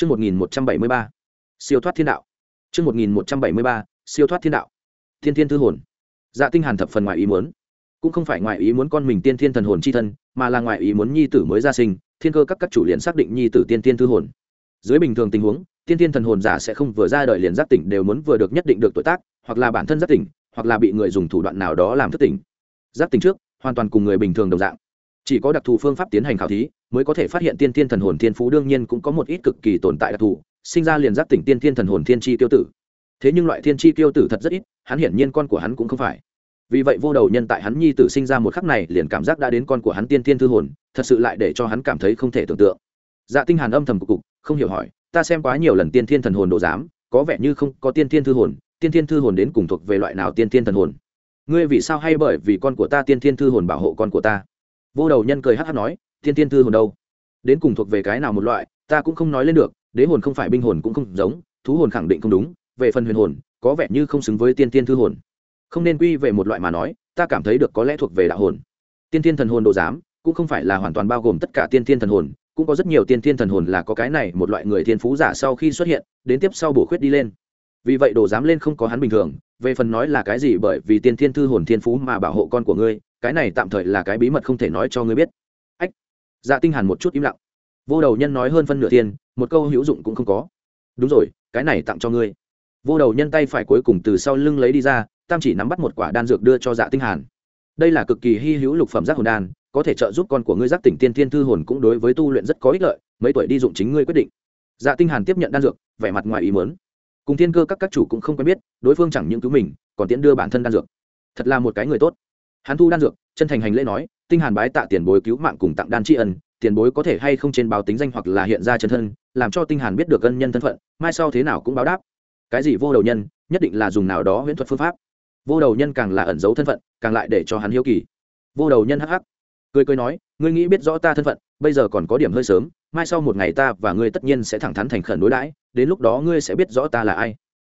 Chương 1173. Siêu thoát thiên đạo. Chương 1173. Siêu thoát thiên đạo. Thiên Thiên Thư Hồn. Dạ Tinh Hàn thập phần ngoài ý muốn, cũng không phải ngoài ý muốn con mình tiên thiên thần hồn chi thân, mà là ngoài ý muốn nhi tử mới ra sinh, thiên cơ các các chủ liền xác định nhi tử tiên thiên thư hồn. Dưới bình thường tình huống, tiên thiên thần hồn giả sẽ không vừa ra đời liền giác tỉnh đều muốn vừa được nhất định được tuổi tác, hoặc là bản thân giác tỉnh, hoặc là bị người dùng thủ đoạn nào đó làm thức tỉnh. Giác tỉnh trước, hoàn toàn cùng người bình thường đồng dạng. Chỉ có đặc thù phương pháp tiến hành khảo thí, mới có thể phát hiện tiên thiên thần hồn thiên phú đương nhiên cũng có một ít cực kỳ tồn tại đặc thù, sinh ra liền giác tỉnh tiên thiên thần hồn thiên chi tiêu tử. Thế nhưng loại thiên chi tiêu tử thật rất ít, hắn hiển nhiên con của hắn cũng không phải. Vì vậy vô đầu nhân tại hắn nhi tử sinh ra một khắc này liền cảm giác đã đến con của hắn tiên thiên thư hồn, thật sự lại để cho hắn cảm thấy không thể tưởng tượng. Dạ Tinh Hàn âm thầm cục cục, không hiểu hỏi, ta xem quá nhiều lần tiên thiên thần hồn đồ giám, có vẻ như không có tiên thiên thư hồn, tiên thiên thư hồn đến cùng thuộc về loại nào tiên thiên thần hồn? Ngươi vì sao hay bởi vì con của ta tiên thiên thư hồn bảo hộ con của ta? Vô đầu nhân cười hắc hắc nói, tiên thiên thư hồn đâu? Đến cùng thuộc về cái nào một loại, ta cũng không nói lên được, đế hồn không phải binh hồn cũng không giống, thú hồn khẳng định không đúng, về phần huyền hồn, có vẻ như không xứng với tiên thiên thư hồn. Không nên quy về một loại mà nói, ta cảm thấy được có lẽ thuộc về đạo hồn. Tiên thiên thần hồn độ giám, cũng không phải là hoàn toàn bao gồm tất cả tiên thiên thần hồn, cũng có rất nhiều tiên thiên thần hồn là có cái này một loại người thiên phú giả sau khi xuất hiện đến tiếp sau bổ khuyết đi lên vì vậy đồ dám lên không có hắn bình thường về phần nói là cái gì bởi vì tiên thiên thư hồn thiên phú mà bảo hộ con của ngươi cái này tạm thời là cái bí mật không thể nói cho ngươi biết dạ tinh hàn một chút im lặng. Vô đầu nhân nói hơn phân nửa thiên, một câu hữu dụng cũng không có. Đúng rồi, cái này tặng cho ngươi. Vô đầu nhân tay phải cuối cùng từ sau lưng lấy đi ra, tam chỉ nắm bắt một quả đan dược đưa cho dạ tinh hàn. Đây là cực kỳ hy hữu lục phẩm giác hồn đan, có thể trợ giúp con của ngươi giác tỉnh tiên thiên thư hồn cũng đối với tu luyện rất có ích lợi, mấy tuổi đi dụng chính ngươi quyết định. Dạ tinh hàn tiếp nhận đan dược, vẻ mặt ngoài ý muốn. Cùng thiên cơ các các chủ cũng không quen biết, đối phương chẳng những cứu mình, còn tiễn đưa bản thân đan dược. Thật là một cái người tốt hắn thu đan dược, chân thành hành lễ nói, tinh hàn bái tạ tiền bối cứu mạng cùng tặng đan tri ân, tiền bối có thể hay không trên báo tính danh hoặc là hiện ra chân thân, làm cho tinh hàn biết được ân nhân thân phận, mai sau thế nào cũng báo đáp. Cái gì vô đầu nhân, nhất định là dùng nào đó huyễn thuật phương pháp. Vô đầu nhân càng là ẩn giấu thân phận, càng lại để cho hắn hiếu kỳ. Vô đầu nhân hắc hắc, cười cười nói, ngươi nghĩ biết rõ ta thân phận, bây giờ còn có điểm hơi sớm, mai sau một ngày ta và ngươi tất nhiên sẽ thẳng thắn thành khẩn đối đãi, đến lúc đó ngươi sẽ biết rõ ta là ai.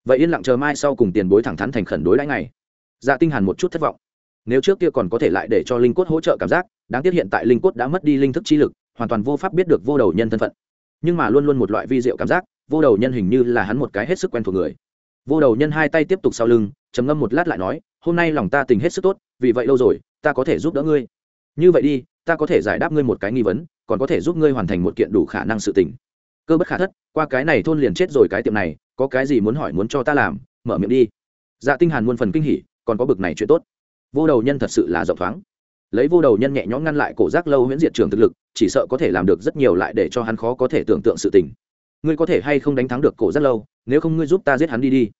Vậy yên lặng chờ mai sau cùng tiền bối thẳng thắn thành khẩn đối đãi này dạ tinh hàn một chút thất vọng nếu trước kia còn có thể lại để cho linh cốt hỗ trợ cảm giác, đáng tiếc hiện tại linh cốt đã mất đi linh thức chi lực, hoàn toàn vô pháp biết được vô đầu nhân thân phận. Nhưng mà luôn luôn một loại vi diệu cảm giác, vô đầu nhân hình như là hắn một cái hết sức quen thuộc người. Vô đầu nhân hai tay tiếp tục sau lưng, trầm ngâm một lát lại nói, hôm nay lòng ta tình hết sức tốt, vì vậy lâu rồi, ta có thể giúp đỡ ngươi. Như vậy đi, ta có thể giải đáp ngươi một cái nghi vấn, còn có thể giúp ngươi hoàn thành một kiện đủ khả năng sự tình. Cơ bất khả thất, qua cái này thôn liền chết rồi cái tiệm này, có cái gì muốn hỏi muốn cho ta làm, mở miệng đi. Dạ tinh hàn muôn phần kinh hỉ, còn có bực này chuyện tốt vô đầu nhân thật sự là rộng thoáng. Lấy vô đầu nhân nhẹ nhõm ngăn lại cổ giác lâu huyễn diệt trường thực lực, chỉ sợ có thể làm được rất nhiều lại để cho hắn khó có thể tưởng tượng sự tình. Ngươi có thể hay không đánh thắng được cổ giác lâu, nếu không ngươi giúp ta giết hắn đi đi.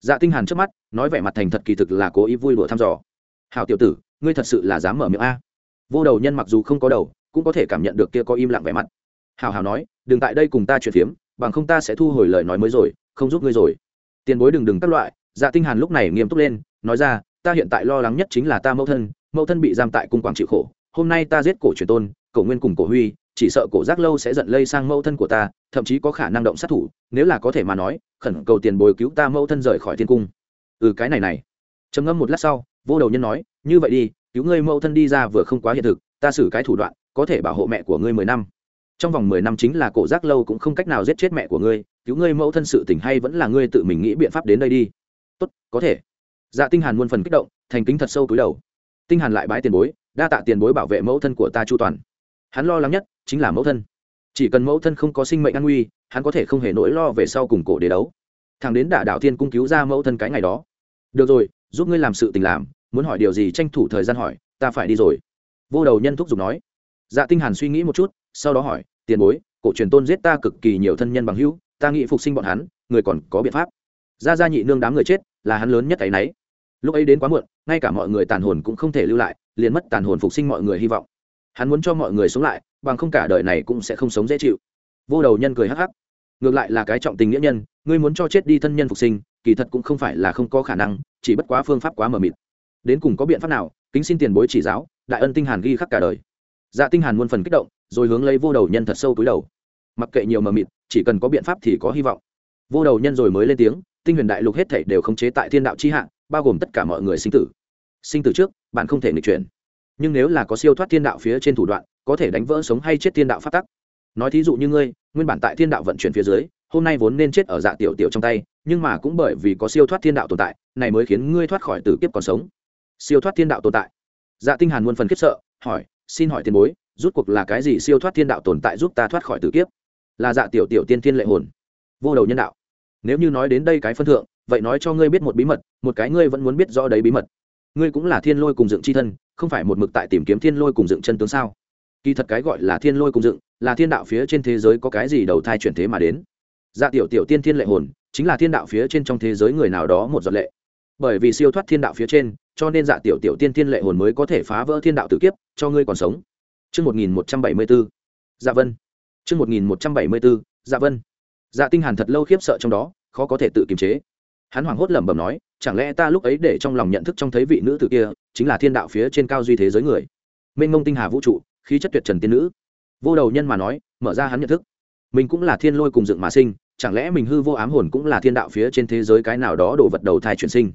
Dạ tinh hàn trước mắt, nói vẻ mặt thành thật kỳ thực là cố ý vui đùa thăm dò. Hảo tiểu tử, ngươi thật sự là dám mở miệng a. Vô đầu nhân mặc dù không có đầu, cũng có thể cảm nhận được kia có im lặng vẻ mặt. Hảo hảo nói, đừng tại đây cùng ta chuyển phiếm, bằng không ta sẽ thu hồi lời nói mới rồi, không giúp ngươi rồi. Tiền bối đừng đừng các loại dạ tinh hàn lúc này nghiêm túc lên, nói ra ta hiện tại lo lắng nhất chính là ta mẫu thân mẫu thân bị giam tại cung quảng chịu khổ, hôm nay ta giết cổ truyền tôn, cổ nguyên cùng cổ huy, chỉ sợ cổ giác lâu sẽ giận lây sang mẫu thân của ta, thậm chí có khả năng động sát thủ, nếu là có thể mà nói, khẩn cầu tiền bồi cứu ta mẫu thân rời khỏi thiên cung. Ừ cái này này. Trầm ngâm một lát sau, vô đầu nhân nói, như vậy đi, cứu ngươi mẫu thân đi ra vừa không quá hiện thực, ta xử cái thủ đoạn, có thể bảo hộ mẹ của ngươi mười năm. Trong vòng mười năm chính là cổ giác lâu cũng không cách nào giết chết mẹ của ngươi, cứu ngươi mẫu thân sự tình hay vẫn là ngươi tự mình nghĩ biện pháp đến đây đi. Tốt, có thể dạ tinh hàn muôn phần kích động, thành kính thật sâu túi đầu. Tinh hàn lại bái tiền bối, đa tạ tiền bối bảo vệ mẫu thân của ta chu toàn. Hắn lo lắng nhất chính là mẫu thân. Chỉ cần mẫu thân không có sinh mệnh an nguy, hắn có thể không hề nỗi lo về sau cùng cổ để đấu. Thằng đến đả đạo thiên cung cứu ra mẫu thân cái ngày đó. Được rồi, giúp ngươi làm sự tình làm, muốn hỏi điều gì tranh thủ thời gian hỏi, ta phải đi rồi. Vô đầu nhân thúc giục nói. Dạ tinh hàn suy nghĩ một chút, sau đó hỏi, tiền bối, cổ truyền tôn giết ta cực kỳ nhiều thân nhân bằng hữu, ta nghĩ phục sinh bọn hắn, người còn có biện pháp. Gia gia nhị nương đám người chết, là hắn lớn nhất ấy nấy lúc ấy đến quá muộn, ngay cả mọi người tàn hồn cũng không thể lưu lại, liền mất tàn hồn phục sinh mọi người hy vọng. Hắn muốn cho mọi người sống lại, bằng không cả đời này cũng sẽ không sống dễ chịu. Vô đầu nhân cười hắc hắc. Ngược lại là cái trọng tình nghĩa nhân, ngươi muốn cho chết đi thân nhân phục sinh, kỳ thật cũng không phải là không có khả năng, chỉ bất quá phương pháp quá mờ mịt. Đến cùng có biện pháp nào, kính xin tiền bối chỉ giáo, đại ân tinh hàn ghi khắc cả đời. Dạ tinh hàn muôn phần kích động, rồi hướng lấy vô đầu nhân thật sâu túi đầu. Mặc kệ nhiều mờ mịt, chỉ cần có biện pháp thì có hy vọng. Vô đầu nhân rồi mới lên tiếng, tinh huyền đại lục hết thảy đều khống chế tại thiên đạo chi hạ bao gồm tất cả mọi người sinh tử. Sinh tử trước, bạn không thể nghịch chuyển. Nhưng nếu là có siêu thoát thiên đạo phía trên thủ đoạn, có thể đánh vỡ sống hay chết thiên đạo phát tắc. Nói thí dụ như ngươi, nguyên bản tại thiên đạo vận chuyển phía dưới, hôm nay vốn nên chết ở dạ tiểu tiểu trong tay, nhưng mà cũng bởi vì có siêu thoát thiên đạo tồn tại, này mới khiến ngươi thoát khỏi tử kiếp còn sống. Siêu thoát thiên đạo tồn tại. Dạ tinh hàn muôn phần khiếp sợ, hỏi, xin hỏi tiền bối, rút cuộc là cái gì siêu thoát thiên đạo tồn tại giúp ta thoát khỏi tử kiếp? Là dạ tiểu tiểu tiên thiên lệ hồn. Vô đầu nhân đạo. Nếu như nói đến đây cái phân thượng vậy nói cho ngươi biết một bí mật một cái ngươi vẫn muốn biết rõ đấy bí mật. Ngươi cũng là thiên lôi cùng dựng c h i thân không phải một mực tại tìm kiếm thiên lôi cùng dựng chân tướng sao? Kỳ thật cái gọi là thiên lôi cùng dựng là thiên đạo phía trên thế giới có cái gì đầu thai chuyển thế mà đến. Dạ tiểu tiểu tiên thiên lệ hồn chính là thiên đạo phía trên trong thế giới người nào đó một giọt lệ. Bởi vì siêu thoát thiên đạo phía trên cho nên dạ tiểu tiểu tiên thiên lệ hồn mới có thể phá vỡ thiên đạo tử kiếp cho ngươi còn sống. Trước 1174, dạ vân. Trước 1174, dạ vân. Dạ tinh hàn thật lâu khiếp sợ trong đó, khó có thể tự kiềm chế. Hắn hoảng hốt lẩm bẩm nói, chẳng lẽ ta lúc ấy để trong lòng nhận thức trong thấy vị nữ tử kia, chính là thiên đạo phía trên cao duy thế giới người. Mênh mông tinh hà vũ trụ, khí chất tuyệt trần tiên nữ. Vô đầu nhân mà nói, mở ra hắn nhận thức. Mình cũng là thiên lôi cùng dựng mà sinh, chẳng lẽ mình hư vô ám hồn cũng là thiên đạo phía trên thế giới cái nào đó đồ vật đầu thai chuyển sinh.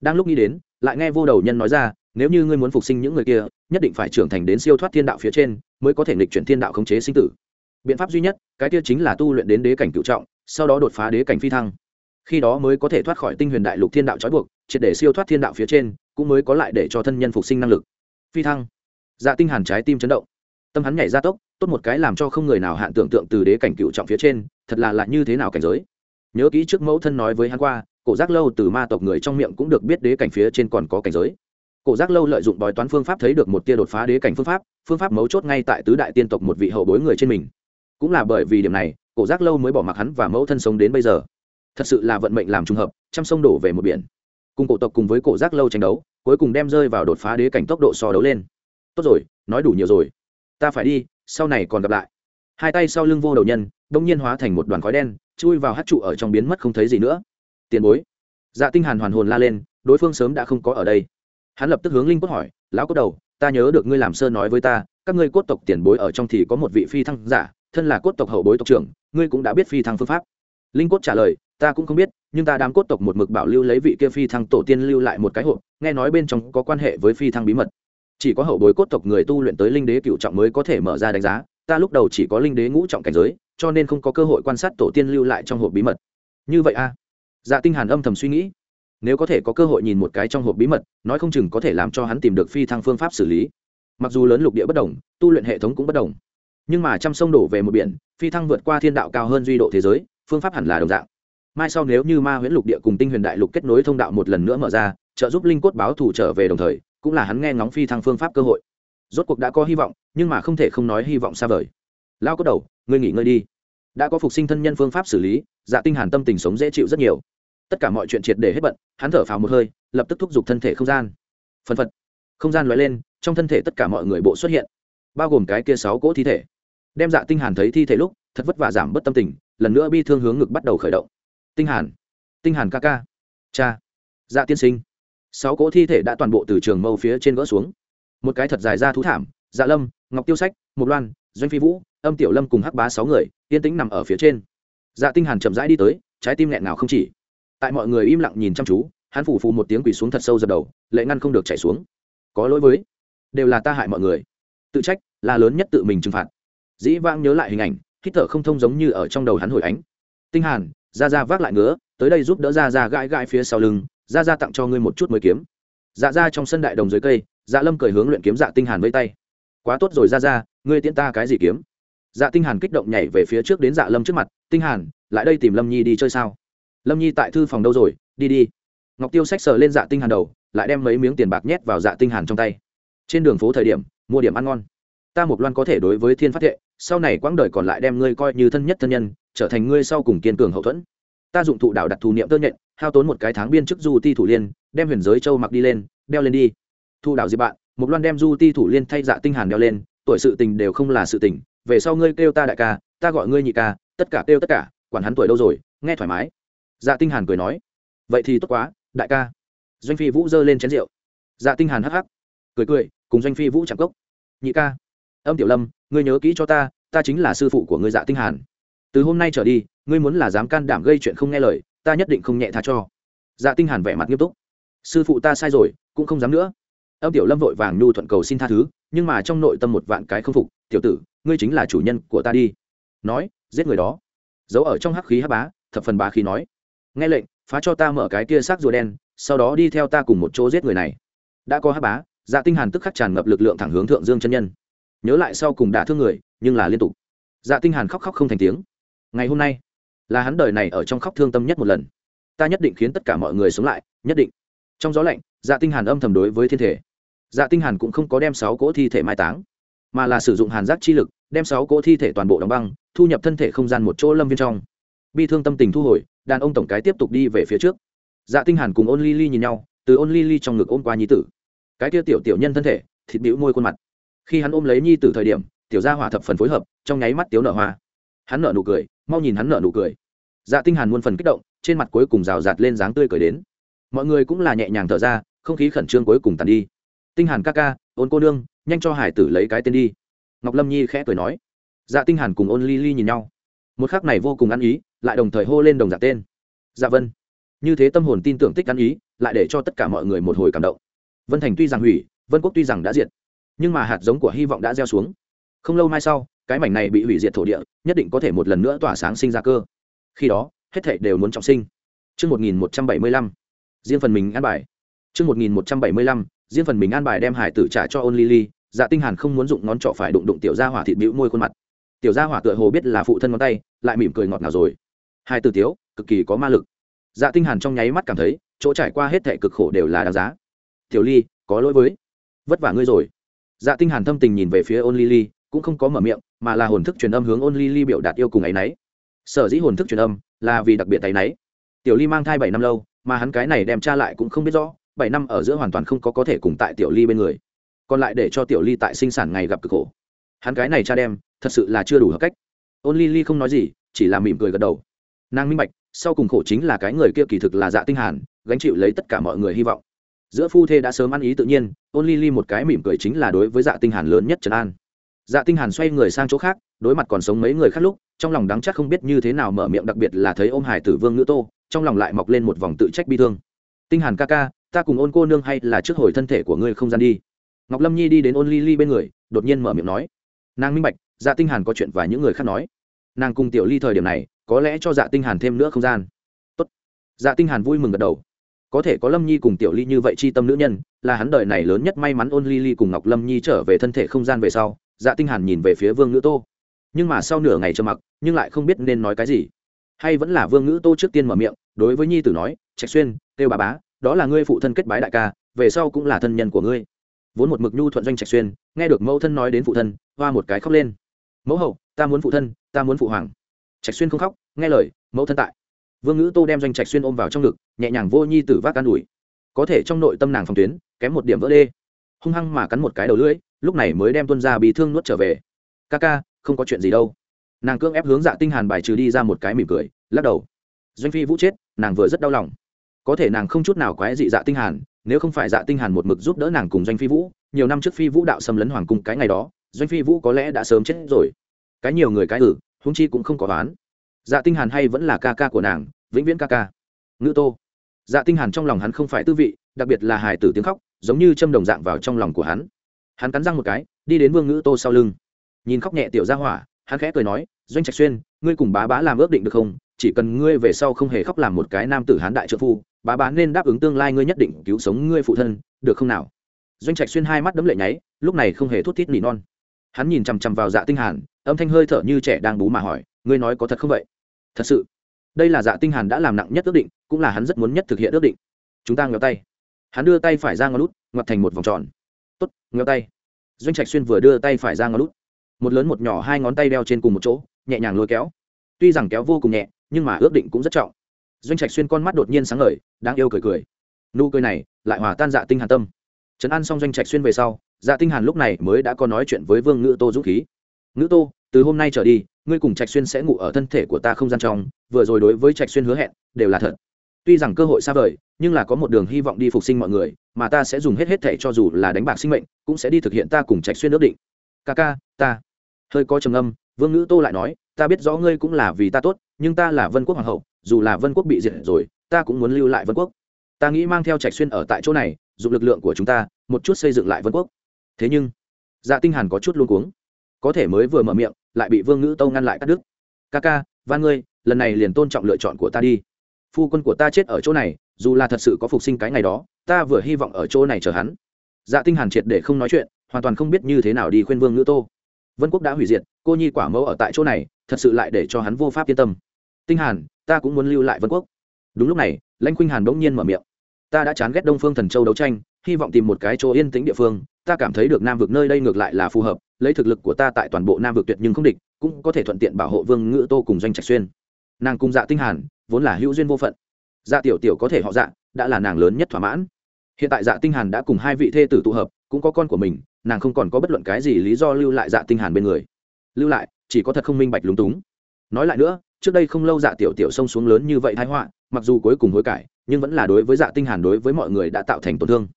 Đang lúc nghĩ đến, lại nghe vô đầu nhân nói ra, nếu như ngươi muốn phục sinh những người kia, nhất định phải trưởng thành đến siêu thoát thiên đạo phía trên, mới có thể nghịch chuyển thiên đạo khống chế sinh tử biện pháp duy nhất cái kia chính là tu luyện đến đế cảnh cựu trọng sau đó đột phá đế cảnh phi thăng khi đó mới có thể thoát khỏi tinh huyền đại lục thiên đạo trói buộc, triệt để siêu thoát thiên đạo phía trên, cũng mới có lại để cho thân nhân phục sinh năng lực. Phi thăng. Dạ tinh hàn trái tim chấn động. Tâm hắn nhảy ra tốc, tốt một cái làm cho không người nào hạn tưởng tượng từ đế cảnh cựu trọng phía trên, thật là lạ như thế nào cảnh giới? Nhớ kỹ trước mẫu thân nói với hắn qua, cổ giác lâu từ ma tộc người trong miệng cũng được biết đế cảnh phía trên còn có cảnh giới. Cổ giác lâu lợi dụng bói toán phương pháp thấy được một tia đột phá đế cảnh phương pháp phương pháp mấu chốt ngay tại tứ đại tiên tộc một vị hậu bối người trên mình. Cũng là bởi vì điểm này, cổ giác lâu mới bỏ mặc hắn và mẫu thân sống đến bây giờ thật sự là vận mệnh làm trùng hợp, trăm sông đổ về một biển. Cùng cổ tộc cùng với cổ giác lâu tranh đấu, cuối cùng đem rơi vào đột phá đế cảnh tốc độ so đấu lên. Tốt rồi, nói đủ nhiều rồi. Ta phải đi, sau này còn gặp lại. Hai tay sau lưng vô đầu nhân, đông nhiên hóa thành một đoàn khói đen, chui vào hát trụ ở trong biến mất không thấy gì nữa. Tiền bối. Dạ tinh hàn hoàn hồn la lên, đối phương sớm đã không có ở đây. Hắn lập tức hướng linh cốt hỏi, lão cốt đầu, ta nhớ được ngươi làm sơ nói với ta, các ngươi cốt tộc tiền bối ở trong thì có một vị phi thăng giả, thân là cốt tộc hậu bối tộc trưởng, ngươi cũng đã biết phi thăng phương pháp. Linh cốt trả lời ta cũng không biết, nhưng ta đám cốt tộc một mực bảo lưu lấy vị kia phi thăng tổ tiên lưu lại một cái hộp, nghe nói bên trong có quan hệ với phi thăng bí mật. Chỉ có hậu bối cốt tộc người tu luyện tới linh đế cựu trọng mới có thể mở ra đánh giá, ta lúc đầu chỉ có linh đế ngũ trọng cảnh giới, cho nên không có cơ hội quan sát tổ tiên lưu lại trong hộp bí mật. Như vậy a à? dạ tinh hàn âm thầm suy nghĩ. Nếu có thể có cơ hội nhìn một cái trong hộp bí mật, nói không chừng có thể làm cho hắn tìm được phi thăng phương pháp xử lý. Mặc dù lớn lục địa bất đồng, tu luyện hệ thống cũng bất đồng. Nhưng mà trăm sông đổ về một biển, phi thăng vượt qua thiên đạo cao hơn duy độ thế giới, phương pháp hẳn là đồng dạng mai sau nếu như ma huyễn lục địa cùng tinh huyền đại lục kết nối thông đạo một lần nữa mở ra, trợ giúp linh cốt báo thù trở về đồng thời, cũng là hắn nghe ngóng phi thăng phương pháp cơ hội. Rốt cuộc đã có hy vọng, nhưng mà không thể không nói hy vọng xa vời. Lao cốt đầu, ngươi nghỉ ngơi đi. Đã có phục sinh thân nhân phương pháp xử lý dạ tinh hàn tâm tình sống dễ chịu rất nhiều. Tất cả mọi chuyện triệt để hết bận, hắn thở phào một hơi, lập tức thúc giục thân thể không gian. Phân phật. Không gian lóe lên, trong thân thể tất cả mọi người bộ xuất hiện, bao gồm cái kia sáu cỗ thi thể. Đem dạ tinh hàn thấy thi thể lúc, thật vất vả giảm bớt tâm tình, lần nữa bi thương hướng ngực bắt đầu khởi động tinh hàn. Tinh hàn ca ca. Cha. Dạ tiên sinh. Sáu cỗ thi thể đã toàn bộ từ trường mâu phía trên gỡ xuống. Một cái thật dài ra thú thảm dạ lâm, ngọc tiêu sách, một loan, doanh phi vũ, âm tiểu lâm cùng hắc bá sáu người, yên tĩnh nằm ở phía trên. Dạ tinh hàn chậm rãi đi tới, trái tim nghẹn nào không chỉ. Tại mọi người im lặng nhìn chăm chú, hắn phủ phù một tiếng quỳ xuống thật sâu dập đầu, lệ ngăn không được chảy xuống. Có lỗi với, đều là ta hại mọi người. Tự trách là lớn nhất tự mình trừng phạt. Dĩ vãng nhớ lại hình ảnh, hít thở không thông giống như ở trong đầu hắn hồi ánh. Tinh hàn ra ra vác lại ngứa, tới đây giúp đỡ ra ra gãi gãi phía sau lưng, ra ra tặng cho ngươi một chút mới kiếm. Dạ ra trong sân đại đồng dưới cây dạ lâm cười hướng luyện kiếm dạ tinh hàn với tay. Quá tốt rồi ra ra, ngươi tiễn ta cái gì kiếm? Dạ tinh hàn kích động nhảy về phía trước đến dạ lâm trước mặt, tinh hàn, lại đây tìm lâm nhi đi chơi sao? Lâm nhi tại thư phòng đâu rồi? Đi đi. Ngọc tiêu sách sờ lên dạ tinh hàn đầu, lại đem mấy miếng tiền bạc nhét vào dạ tinh hàn trong tay. Trên đường phố thời điểm, mua điểm ăn ngon. Ta một loan có thể đối với thiên phát thệ, sau này quãng đời còn lại đem ngươi coi như thân nhất thân nhân trở thành ngươi sau cùng kiên cường hậu thuẫn. Ta dụng thụ đạo đặt thù niệm tơ nhện, hao tốn một cái tháng biên chức du ti thủ liên, đem huyền giới châu mặc đi lên, đeo lên đi. Thu đạo diệp bạn một loan đem du ti thủ liên thay dạ tinh hàn đeo lên, tuổi sự tình đều không là sự tình, về sau ngươi kêu ta đại ca, ta gọi ngươi nhị ca, tất cả kêu tất cả, quản hắn tuổi đâu rồi, nghe thoải mái. Dạ tinh hàn cười nói, vậy thì tốt quá, đại ca. Doanh phi vũ giơ lên chén rượu. Dạ tinh hàn hắc hắc, cười cười, cùng doanh phi vũ chạm cốc. Nhị ca, âm tiểu lâm, ngươi nhớ kỹ cho ta ta chính là sư phụ của ngươi dạ tinh hàn từ hôm nay trở đi, ngươi muốn là dám can đảm gây chuyện không nghe lời, ta nhất định không nhẹ tha cho. Dạ tinh hàn vẻ mặt nghiêm túc. Sư phụ ta sai rồi, cũng không dám nữa. Âm tiểu lâm vội vàng nhu thuận cầu xin tha thứ, nhưng mà trong nội tâm một vạn cái không phục, tiểu tử, ngươi chính là chủ nhân của ta đi. Nói, giết người đó. Giấu ở trong hắc khí hắc bá, thập phần bá khí nói, nghe lệnh, phá cho ta mở cái kia xác rùa đen, sau đó đi theo ta cùng một chỗ giết người này. Đã có hắc bá dạ tinh hàn tức khắc tràn ngập lực lượng thẳng hướng thượng dương chân nhân. Nhớ lại sau cùng đả thương người, nhưng là liên tục. Dạ tinh hàn khóc khóc không thành tiếng ngày hôm nay, là hắn đời này ở trong khóc thương tâm nhất một lần. Ta nhất định khiến tất cả mọi người sống lại, nhất định. Trong gió lạnh dạ tinh hàn âm thầm đối với thiên thể. Dạ tinh hàn cũng không có đem sáu cỗ thi thể mai táng, mà là sử dụng hàn giác chi lực, đem sáu cỗ thi thể toàn bộ đóng băng, thu nhập thân thể không gian một chỗ lâm viên trong. Bi thương tâm tình thu hồi, đàn ông tổng cái tiếp tục đi về phía trước. Dạ tinh hàn cùng ôn ly ly nhìn nhau, từ ôn ly ly trong ngực ôm qua nhi tử. Cái kia tiểu tiểu nhân thân thể, thịt bĩu môi khuôn mặt. Khi hắn ôm lấy nhi tử thời điểm, tiểu gia hỏa thập phần phối hợp, trong nháy mắt tiếu nở hoa. Hắn nở nụ cười mau nhìn hắn nở nụ cười. Dạ tinh hàn muôn phần kích động, trên mặt cuối cùng rào rạt lên dáng tươi cười đến. Mọi người cũng là nhẹ nhàng thở ra, không khí khẩn trương cuối cùng tàn đi. Tinh hàn ca ca, ôn cô nương, nhanh cho hải tử lấy cái tên đi. Ngọc lâm nhi khẽ cười nói. Dạ tinh hàn cùng ôn ly ly nhìn nhau. Một khắc này vô cùng ăn ý, lại đồng thời hô lên đồng dạng tên. Dạ vân. Như thế tâm hồn tin tưởng tích ăn ý, lại để cho tất cả mọi người một hồi cảm động. Vân thành tuy rằng hủy, vân quốc tuy rằng đã diệt, nhưng mà hạt giống của hy vọng đã gieo xuống. Không lâu mai sau cái mảnh này bị hủy diệt thổ địa nhất định có thể một lần nữa tỏa sáng sinh ra cơ. Khi đó hết thảy đều muốn trọng sinh. Trước 1175, riêng phần mình an bài. Trước 1175, riêng phần mình an bài đem hải tử trả cho ôn lily dạ tinh hàn không muốn dụng ngón trỏ phải đụng đụng tiểu gia hỏa thịt bĩu môi khuôn mặt. Tiểu gia hỏa tựa hồ biết là phụ thân ngón tay lại mỉm cười ngọt ngào rồi. Hai từ tiếu cực kỳ có ma lực. Dạ tinh hàn trong nháy mắt cảm thấy chỗ trải qua hết thảy cực khổ đều là đáng giá. Tiểu ly có lỗi với. Vất vả ngươi rồi. Dạ tinh hàn thâm tình nhìn về phía ôn lily cũng không có mở miệng mà là hồn thức truyền âm hướng ôn lily biểu đạt yêu cùng ấy nấy sở dĩ hồn thức truyền âm là vì đặc biệt ấy nấy tiểu ly mang thai bảy năm lâu, mà hắn cái này đem cha lại cũng không biết rõ, bảy năm ở giữa hoàn toàn không có có thể cùng tại tiểu ly bên người. Còn lại để cho tiểu ly tại sinh sản ngày gặp cực khổ. Hắn cái này cha đem, thật sự là chưa đủ hợp cách. Ôn ly ly không nói gì, chỉ là mỉm cười gật đầu. Nàng minh bạch, sau cùng khổ chính là cái người kia kỳ thực là dạ tinh hàn, gánh chịu lấy tất cả mọi người hy vọng. Giữa phu thê đã sớm ăn ý tự nhiên, ôn ly ly một cái mỉm cười chính là đối với dạ tinh hàn lớn nhất trần an dạ tinh hàn xoay người sang chỗ khác, đối mặt còn sống mấy người khác lúc, trong lòng đắng chắc không biết như thế nào mở miệng, đặc biệt là thấy ôm hải tử vương nữ tô, trong lòng lại mọc lên một vòng tự trách bi thương. Tinh hàn ca ca, ta cùng ôn cô nương hay là trước hồi thân thể của ngươi không gian đi. Ngọc lâm nhi đi đến ôn ly ly bên người, đột nhiên mở miệng nói. Nàng minh bạch dạ tinh hàn có chuyện và những người khác nói. Nàng cùng tiểu ly thời điểm này, có lẽ cho dạ tinh hàn thêm nữa không gian. Tốt. Dạ tinh hàn vui mừng gật đầu. Có thể có lâm nhi cùng tiểu ly như vậy chi tâm nữ nhân, là hắn đời này lớn nhất may mắn ôn ly ly cùng ngọc lâm nhi trở về thân thể không gian về sau dạ tinh hàn nhìn về phía vương ngữ tô. Nhưng mà sau nửa ngày trầm mặc, nhưng lại không biết nên nói cái gì. Hay vẫn là vương ngữ tô trước tiên mở miệng, đối với nhi tử nói, trạch xuyên kêu bà bá, đó là ngươi phụ thân kết bái đại ca, về sau cũng là thân nhân của ngươi. Vốn một mực nhu thuận doanh trạch xuyên, nghe được mẫu thân nói đến phụ thân, hoa một cái khóc lên. Mẫu hậu, ta muốn phụ thân, ta muốn phụ hoàng. Trạch xuyên không khóc, nghe lời, mẫu thân tại. Vương ngữ tô đem doanh trạch xuyên ôm vào trong ngực, nhẹ nhàng vô nhi tử vác can đùi có thể trong nội tâm nàng phòng tuyến, kém một điểm vỡ đê. Hung hăng mà cắn một cái đầu lưỡi lúc này mới đem tuân ra bị thương nuốt trở về. Ca ca, không có chuyện gì đâu. Nàng cưỡng ép hướng dạ tinh hàn bài trừ đi ra một cái mỉm cười, lắc đầu. Doanh phi vũ chết, nàng vừa rất đau lòng. Có thể nàng không chút nào quái dị dạ tinh hàn, nếu không phải dạ tinh hàn một mực giúp đỡ nàng cùng doanh phi vũ, nhiều năm trước phi vũ đạo xâm lấn hoàng cung cái ngày đó, doanh phi vũ có lẽ đã sớm chết rồi. Cái nhiều người cái ử huống chi cũng không có đoán dạ tinh hàn hay vẫn là ca ca của nàng, vĩnh viễn ca ca. Ngữ tô. Dạ tinh hàn trong lòng hắn không phải tư vị, đặc biệt là hài tử tiếng khóc, giống như châm đồng dạng vào trong lòng của hắn hắn cắn răng một cái, đi đến vương ngữ tô sau lưng. Nhìn khóc nhẹ tiểu gia hỏa, hắn khẽ cười nói, doanh trạch xuyên, ngươi cùng bá bá làm ước định được không? Chỉ cần ngươi về sau không hề khóc làm một cái nam tử hán đại trợ phu, bá bá nên đáp ứng tương lai ngươi nhất định cứu sống ngươi phụ thân, được không nào? Doanh trạch xuyên hai mắt đấm lệ nháy, lúc này không hề thút thít nỉ non. Hắn nhìn chằm chằm vào dạ tinh hàn, âm thanh hơi thở như trẻ đang bú mà hỏi, ngươi nói có thật không vậy? Thật sự. Đây là dạ tinh hàn đã làm nặng nhất ước định, cũng là hắn rất muốn nhất thực hiện ước định. Chúng ta ngéo tay. Hắn đưa tay phải ra ngón lút ngoặt thành một vòng tròn tốt ngéo tay. Doanh trạch xuyên vừa đưa tay phải ra ngón lút một lớn một nhỏ hai ngón tay đeo trên cùng một chỗ, nhẹ nhàng lôi kéo. Tuy rằng kéo vô cùng nhẹ, nhưng mà ước định cũng rất trọng. Doanh trạch xuyên con mắt đột nhiên sáng ngời đang yêu cười cười. Nụ cười này lại hòa tan dạ tinh hàn tâm. Trấn an xong doanh trạch xuyên về sau dạ tinh hàn lúc này mới đã có nói chuyện với vương ngữ tô dũng khí. Ngữ tô, từ hôm nay trở đi, ngươi cùng trạch xuyên sẽ ngủ ở thân thể của ta không gian trong, vừa rồi đối với trạch xuyên hứa hẹn, đều là thật tuy rằng cơ hội xa vời, nhưng là có một đường hy vọng đi phục sinh mọi người, mà ta sẽ dùng hết hết thể cho dù là đánh bạc sinh mệnh, cũng sẽ đi thực hiện ta cùng trạch xuyên ước định. Ca ca, ta. Hơi có trầm âm vương ngữ tô lại nói, ta biết rõ ngươi cũng là vì ta tốt, nhưng ta là vân quốc hoàng hậu, dù là vân quốc bị diệt rồi, ta cũng muốn lưu lại vân quốc. Ta nghĩ mang theo trạch xuyên ở tại chỗ này, dùng lực lượng của chúng ta, một chút xây dựng lại vân quốc. Thế nhưng dạ tinh hàn có chút luống cuống. Có thể mới vừa mở miệng, lại bị vương ngữ tâu ngăn lại cắt đứt. Ca ca, van ngươi, lần này liền tôn trọng lựa chọn của ta đi phu quân của ta chết ở chỗ này, dù là thật sự có phục sinh cái ngày đó, ta vừa hy vọng ở chỗ này chờ hắn. Dạ tinh hàn triệt để không nói chuyện, hoàn toàn không biết như thế nào đi khuyên vương nữ tô. Vân quốc đã hủy diệt, cô nhi quả mẫu ở tại chỗ này, thật sự lại để cho hắn vô pháp yên tâm. Tinh hàn, ta cũng muốn lưu lại vân quốc. Đúng lúc này, lãnh khuynh hàn bỗng nhiên mở miệng. Ta đã chán ghét đông phương thần châu đấu tranh, hy vọng tìm một cái chỗ yên tĩnh địa phương, ta cảm thấy được nam vực nơi đây ngược lại là phù hợp, lấy thực lực của ta tại toàn bộ nam vực tuyệt nhưng không địch, cũng có thể thuận tiện bảo hộ vương ngữ tô cùng doanh trạch xuyên nàng cùng dạ tinh hàn vốn là hữu duyên vô phận. Dạ tiểu tiểu có thể họ dạ đã là nàng lớn nhất thỏa mãn. Hiện tại dạ tinh hàn đã cùng hai vị thê tử tụ hợp, cũng có con của mình, nàng không còn có bất luận cái gì lý do lưu lại dạ tinh hàn bên người. Lưu lại, chỉ có thật không minh bạch lúng túng. Nói lại nữa, trước đây không lâu dạ tiểu tiểu sông xuống lớn như vậy thái họa, mặc dù cuối cùng hối cải, nhưng vẫn là đối với dạ tinh hàn đối với mọi người đã tạo thành tổn thương.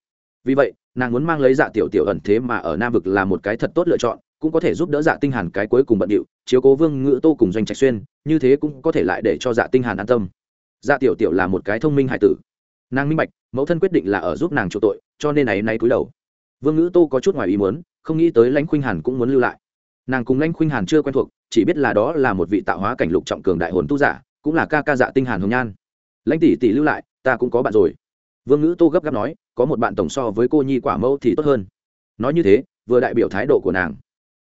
Vì vậy, nàng muốn mang lấy dạ tiểu tiểu ẩn thế mà ở nam vực là một cái thật tốt lựa chọn cũng có thể giúp đỡ dạ tinh hàn cái cuối cùng bận điệu, chiếu cố vương ngữ tô cùng doanh trạch xuyên, như thế cũng có thể lại để cho dạ tinh hàn an tâm. Dạ tiểu tiểu là một cái thông minh hải tử. Nàng minh bạch, mẫu thân quyết định là ở giúp nàng chỗ tội, cho nên này nay cúi đầu. Vương ngữ tô có chút ngoài ý muốn, không nghĩ tới lãnh khuynh hàn cũng muốn lưu lại. Nàng cùng lãnh khuynh hàn chưa quen thuộc, chỉ biết là đó là một vị tạo hóa cảnh lục trọng cường đại hồn tu giả, cũng là ca ca dạ tinh hàn hồng nhan. Lãnh tỷ tỷ lưu lại, ta cũng có bạn rồi. Vương ngữ tô gấp gáp nói, có một bạn tổng so với cô nhi quả mẫu thì tốt hơn. Nói như thế, vừa đại biểu thái độ của nàng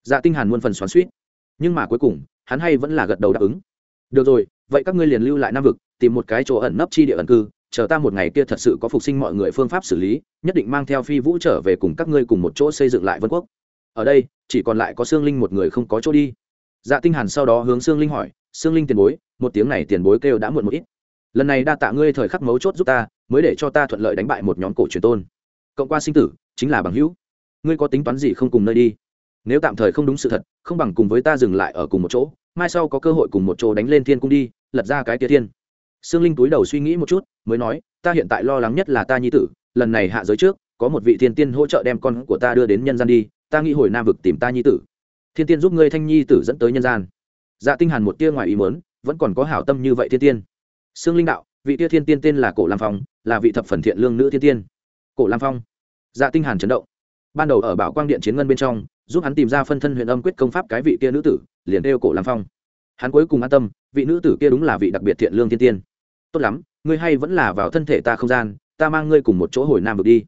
dạ tinh hàn muôn phần xoắn xuýt. Nhưng mà cuối cùng, hắn hay vẫn là gật đầu đáp ứng. Được rồi, vậy các ngươi liền lưu lại nam vực, tìm một cái chỗ ẩn nấp chi địa ẩn cư, chờ ta một ngày kia thật sự có phục sinh mọi người phương pháp xử lý, nhất định mang theo phi vũ trở về cùng các ngươi cùng một chỗ xây dựng lại vân quốc. Ở đây, chỉ còn lại có xương linh một người không có chỗ đi. Dạ tinh hàn sau đó hướng xương linh hỏi xương linh tiền bối, một tiếng này tiền bối kêu đã muộn một ít. Lần này đa tạ ngươi thời khắc mấu chốt giúp ta, mới để cho ta thuận lợi đánh bại một nhóm cổ truyền tôn. Cộng qua sinh tử, chính là bằng hữu. Ngươi có tính toán gì không cùng nơi đi? Nếu tạm thời không đúng sự thật, không bằng cùng với ta dừng lại ở cùng một chỗ, mai sau có cơ hội cùng một chỗ đánh lên thiên cung đi, lật ra cái tia thiên. Sương linh túi đầu suy nghĩ một chút, mới nói, ta hiện tại lo lắng nhất là ta nhi tử, lần này hạ giới trước, có một vị thiên tiên hỗ trợ đem con của ta đưa đến nhân gian đi, ta nghĩ hồi nam vực tìm ta nhi tử. Thiên tiên giúp ngươi thanh nhi tử dẫn tới nhân gian. Dạ tinh hàn một tia ngoài ý muốn, vẫn còn có hảo tâm như vậy thiên tiên. Sương linh đạo, vị tia thiên tiên tên là cổ lam phong, là vị thập phần thiện lương nữ thiên tiên. Cổ lam phong? Dạ tinh hàn chấn động. Ban đầu ở bảo quang điện chiến ngân bên trong giúp hắn tìm ra phân thân huyền âm quyết công pháp cái vị kia nữ tử liền đeo cổ làm phong. Hắn cuối cùng an tâm vị nữ tử kia đúng là vị đặc biệt thiện lương thiên tiên. Tốt lắm ngươi hay vẫn là vào thân thể ta không gian ta mang ngươi cùng một chỗ hồi nam vực đi.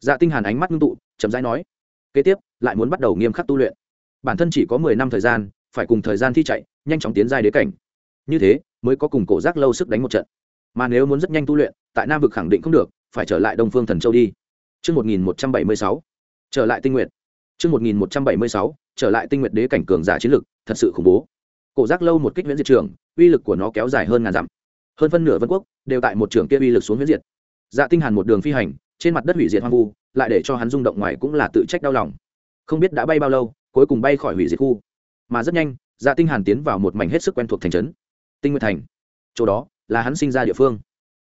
Dạ tinh hàn ánh mắt ngưng tụ chậm rãi nói. Kế tiếp lại muốn bắt đầu nghiêm khắc tu luyện. Bản thân chỉ có mười năm thời gian phải cùng thời gian thi chạy nhanh chóng tiến giai đế cảnh. Như thế mới có cùng cổ giác lâu sức đánh một trận. Mà nếu muốn rất nhanh tu luyện tại nam vực khẳng định không được phải trở lại đông phương thần châu đi. Trước 1176, trở lại tinh nguyện. Trước 1176, trở lại tinh nguyện đế cảnh cường giả chiến lực, thật sự khủng bố. Cổ giác lâu một kích viễn diệt trường, uy lực của nó kéo dài hơn ngàn dặm. Hơn phân nửa vân quốc đều tại một trường kia uy lực xuống viễn diệt. Dạ Tinh Hàn một đường phi hành, trên mặt đất hủy diệt hoang vu, lại để cho hắn rung động ngoài cũng là tự trách đau lòng. Không biết đã bay bao lâu, cuối cùng bay khỏi hủy diệt khu. Mà rất nhanh, Dạ Tinh Hàn tiến vào một mảnh hết sức quen thuộc thành trấn. Tinh Nguyệt Thành. Chỗ đó là hắn sinh ra địa phương.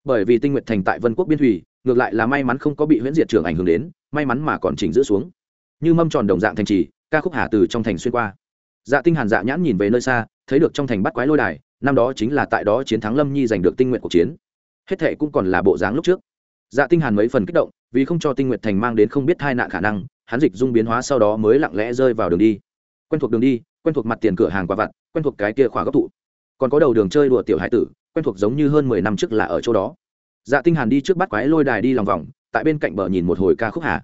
Bởi vì Tinh Nguyệt Thành tại Vân Quốc biên thủy, ngược lại là may mắn không có bị huyễn diệt trường ảnh hưởng đến, may mắn mà còn chỉnh giữ xuống. Như mâm tròn đồng dạng thành trì, ca khúc hà từ trong thành xuyên qua. Dạ Tinh Hàn dạ nhãn nhìn về nơi xa, thấy được trong thành bắt quái lôi đài, năm đó chính là tại đó chiến thắng Lâm Nhi giành được tinh nguyện cuộc chiến. Hết thệ cũng còn là bộ dáng lúc trước. Dạ Tinh Hàn mấy phần kích động, vì không cho Tinh nguyện Thành mang đến không biết tai nạn khả năng, hắn dịch dung biến hóa sau đó mới lặng lẽ rơi vào đường đi. Quen thuộc đường đi, quen thuộc mặt tiền cửa hàng quả vặt, quen thuộc cái kia khỏa góc thụ. Còn có đầu đường chơi đùa tiểu hải tử, quen thuộc giống như hơn mười năm trước là ở chỗ đó. Dạ Tinh Hàn đi trước bắt quái lôi đài đi lòng vòng, tại bên cạnh bờ nhìn một hồi ca khúc hà.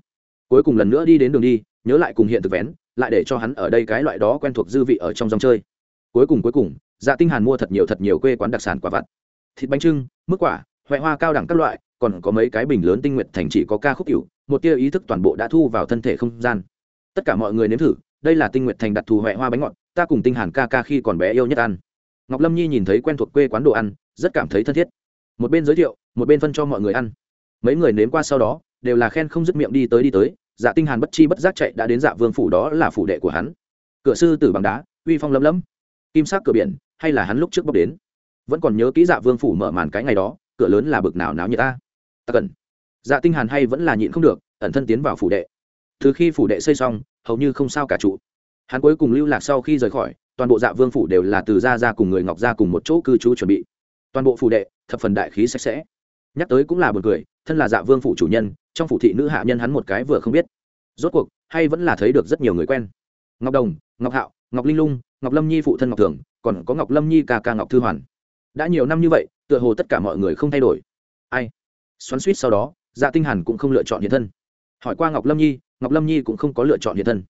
Cuối cùng lần nữa đi đến đường đi, nhớ lại cùng hiện thực vén, lại để cho hắn ở đây cái loại đó quen thuộc dư vị ở trong dòng chơi. Cuối cùng cuối cùng, Dạ Tinh Hàn mua thật nhiều thật nhiều quê quán đặc sản quả vặt. Thịt bánh trưng, mức quả, huệ hoa cao đẳng các loại, còn có mấy cái bình lớn tinh nguyện thành chỉ có ca khúc cửu, một tia ý thức toàn bộ đã thu vào thân thể không gian. Tất cả mọi người nếm thử, đây là tinh nguyện thành đặc thù huệ hoa bánh ngọt, ta cùng Tinh Hàn ca ca khi còn bé yêu nhất ăn. Ngọc Lâm Nhi nhìn thấy quen thuộc quê quán đồ ăn, rất cảm thấy thân thiết. Một bên giới thiệu, một bên phân cho mọi người ăn. Mấy người nếm qua sau đó, đều là khen không dứt miệng đi tới đi tới, Dạ Tinh Hàn bất chi bất giác chạy đã đến Dạ Vương phủ đó là phủ đệ của hắn. Cửa sư tử bằng đá, uy phong lấm lấm. Kim sắc cửa biển, hay là hắn lúc trước bốc đến. Vẫn còn nhớ kỹ dạ vương phủ mở màn cái ngày đó cửa lớn là bực nào náo như ta. Ta cần. Dạ tinh hàn hay vẫn là nhịn không được ẩn thân tiến vào phủ đệ. Từ khi phủ đệ xây xong hầu như không sao cả trụ. Hắn cuối cùng lưu lạc sau khi rời khỏi toàn bộ dạ vương phủ đều là từ gia gia cùng người ngọc gia cùng một chỗ cư trú chuẩn bị. Toàn bộ phủ đệ thập phần đại khí sạch sẽ nhắc tới cũng là buồn cười, thân là dạ vương phủ chủ nhân, trong phủ thị nữ hạ nhân hắn một cái vừa không biết. Rốt cuộc, hay vẫn là thấy được rất nhiều người quen. Ngọc đồng, ngọc hạo, ngọc linh lung, ngọc lâm nhi phụ thân ngọc thường, còn có ngọc lâm nhi ca ca ngọc thư hoàn. Đã nhiều năm như vậy, tựa hồ tất cả mọi người không thay đổi. Ai? Xoắn suýt sau đó dạ tinh hàn cũng không lựa chọn hiện thân. Hỏi qua ngọc lâm nhi, ngọc lâm nhi cũng không có lựa chọn hiện thân.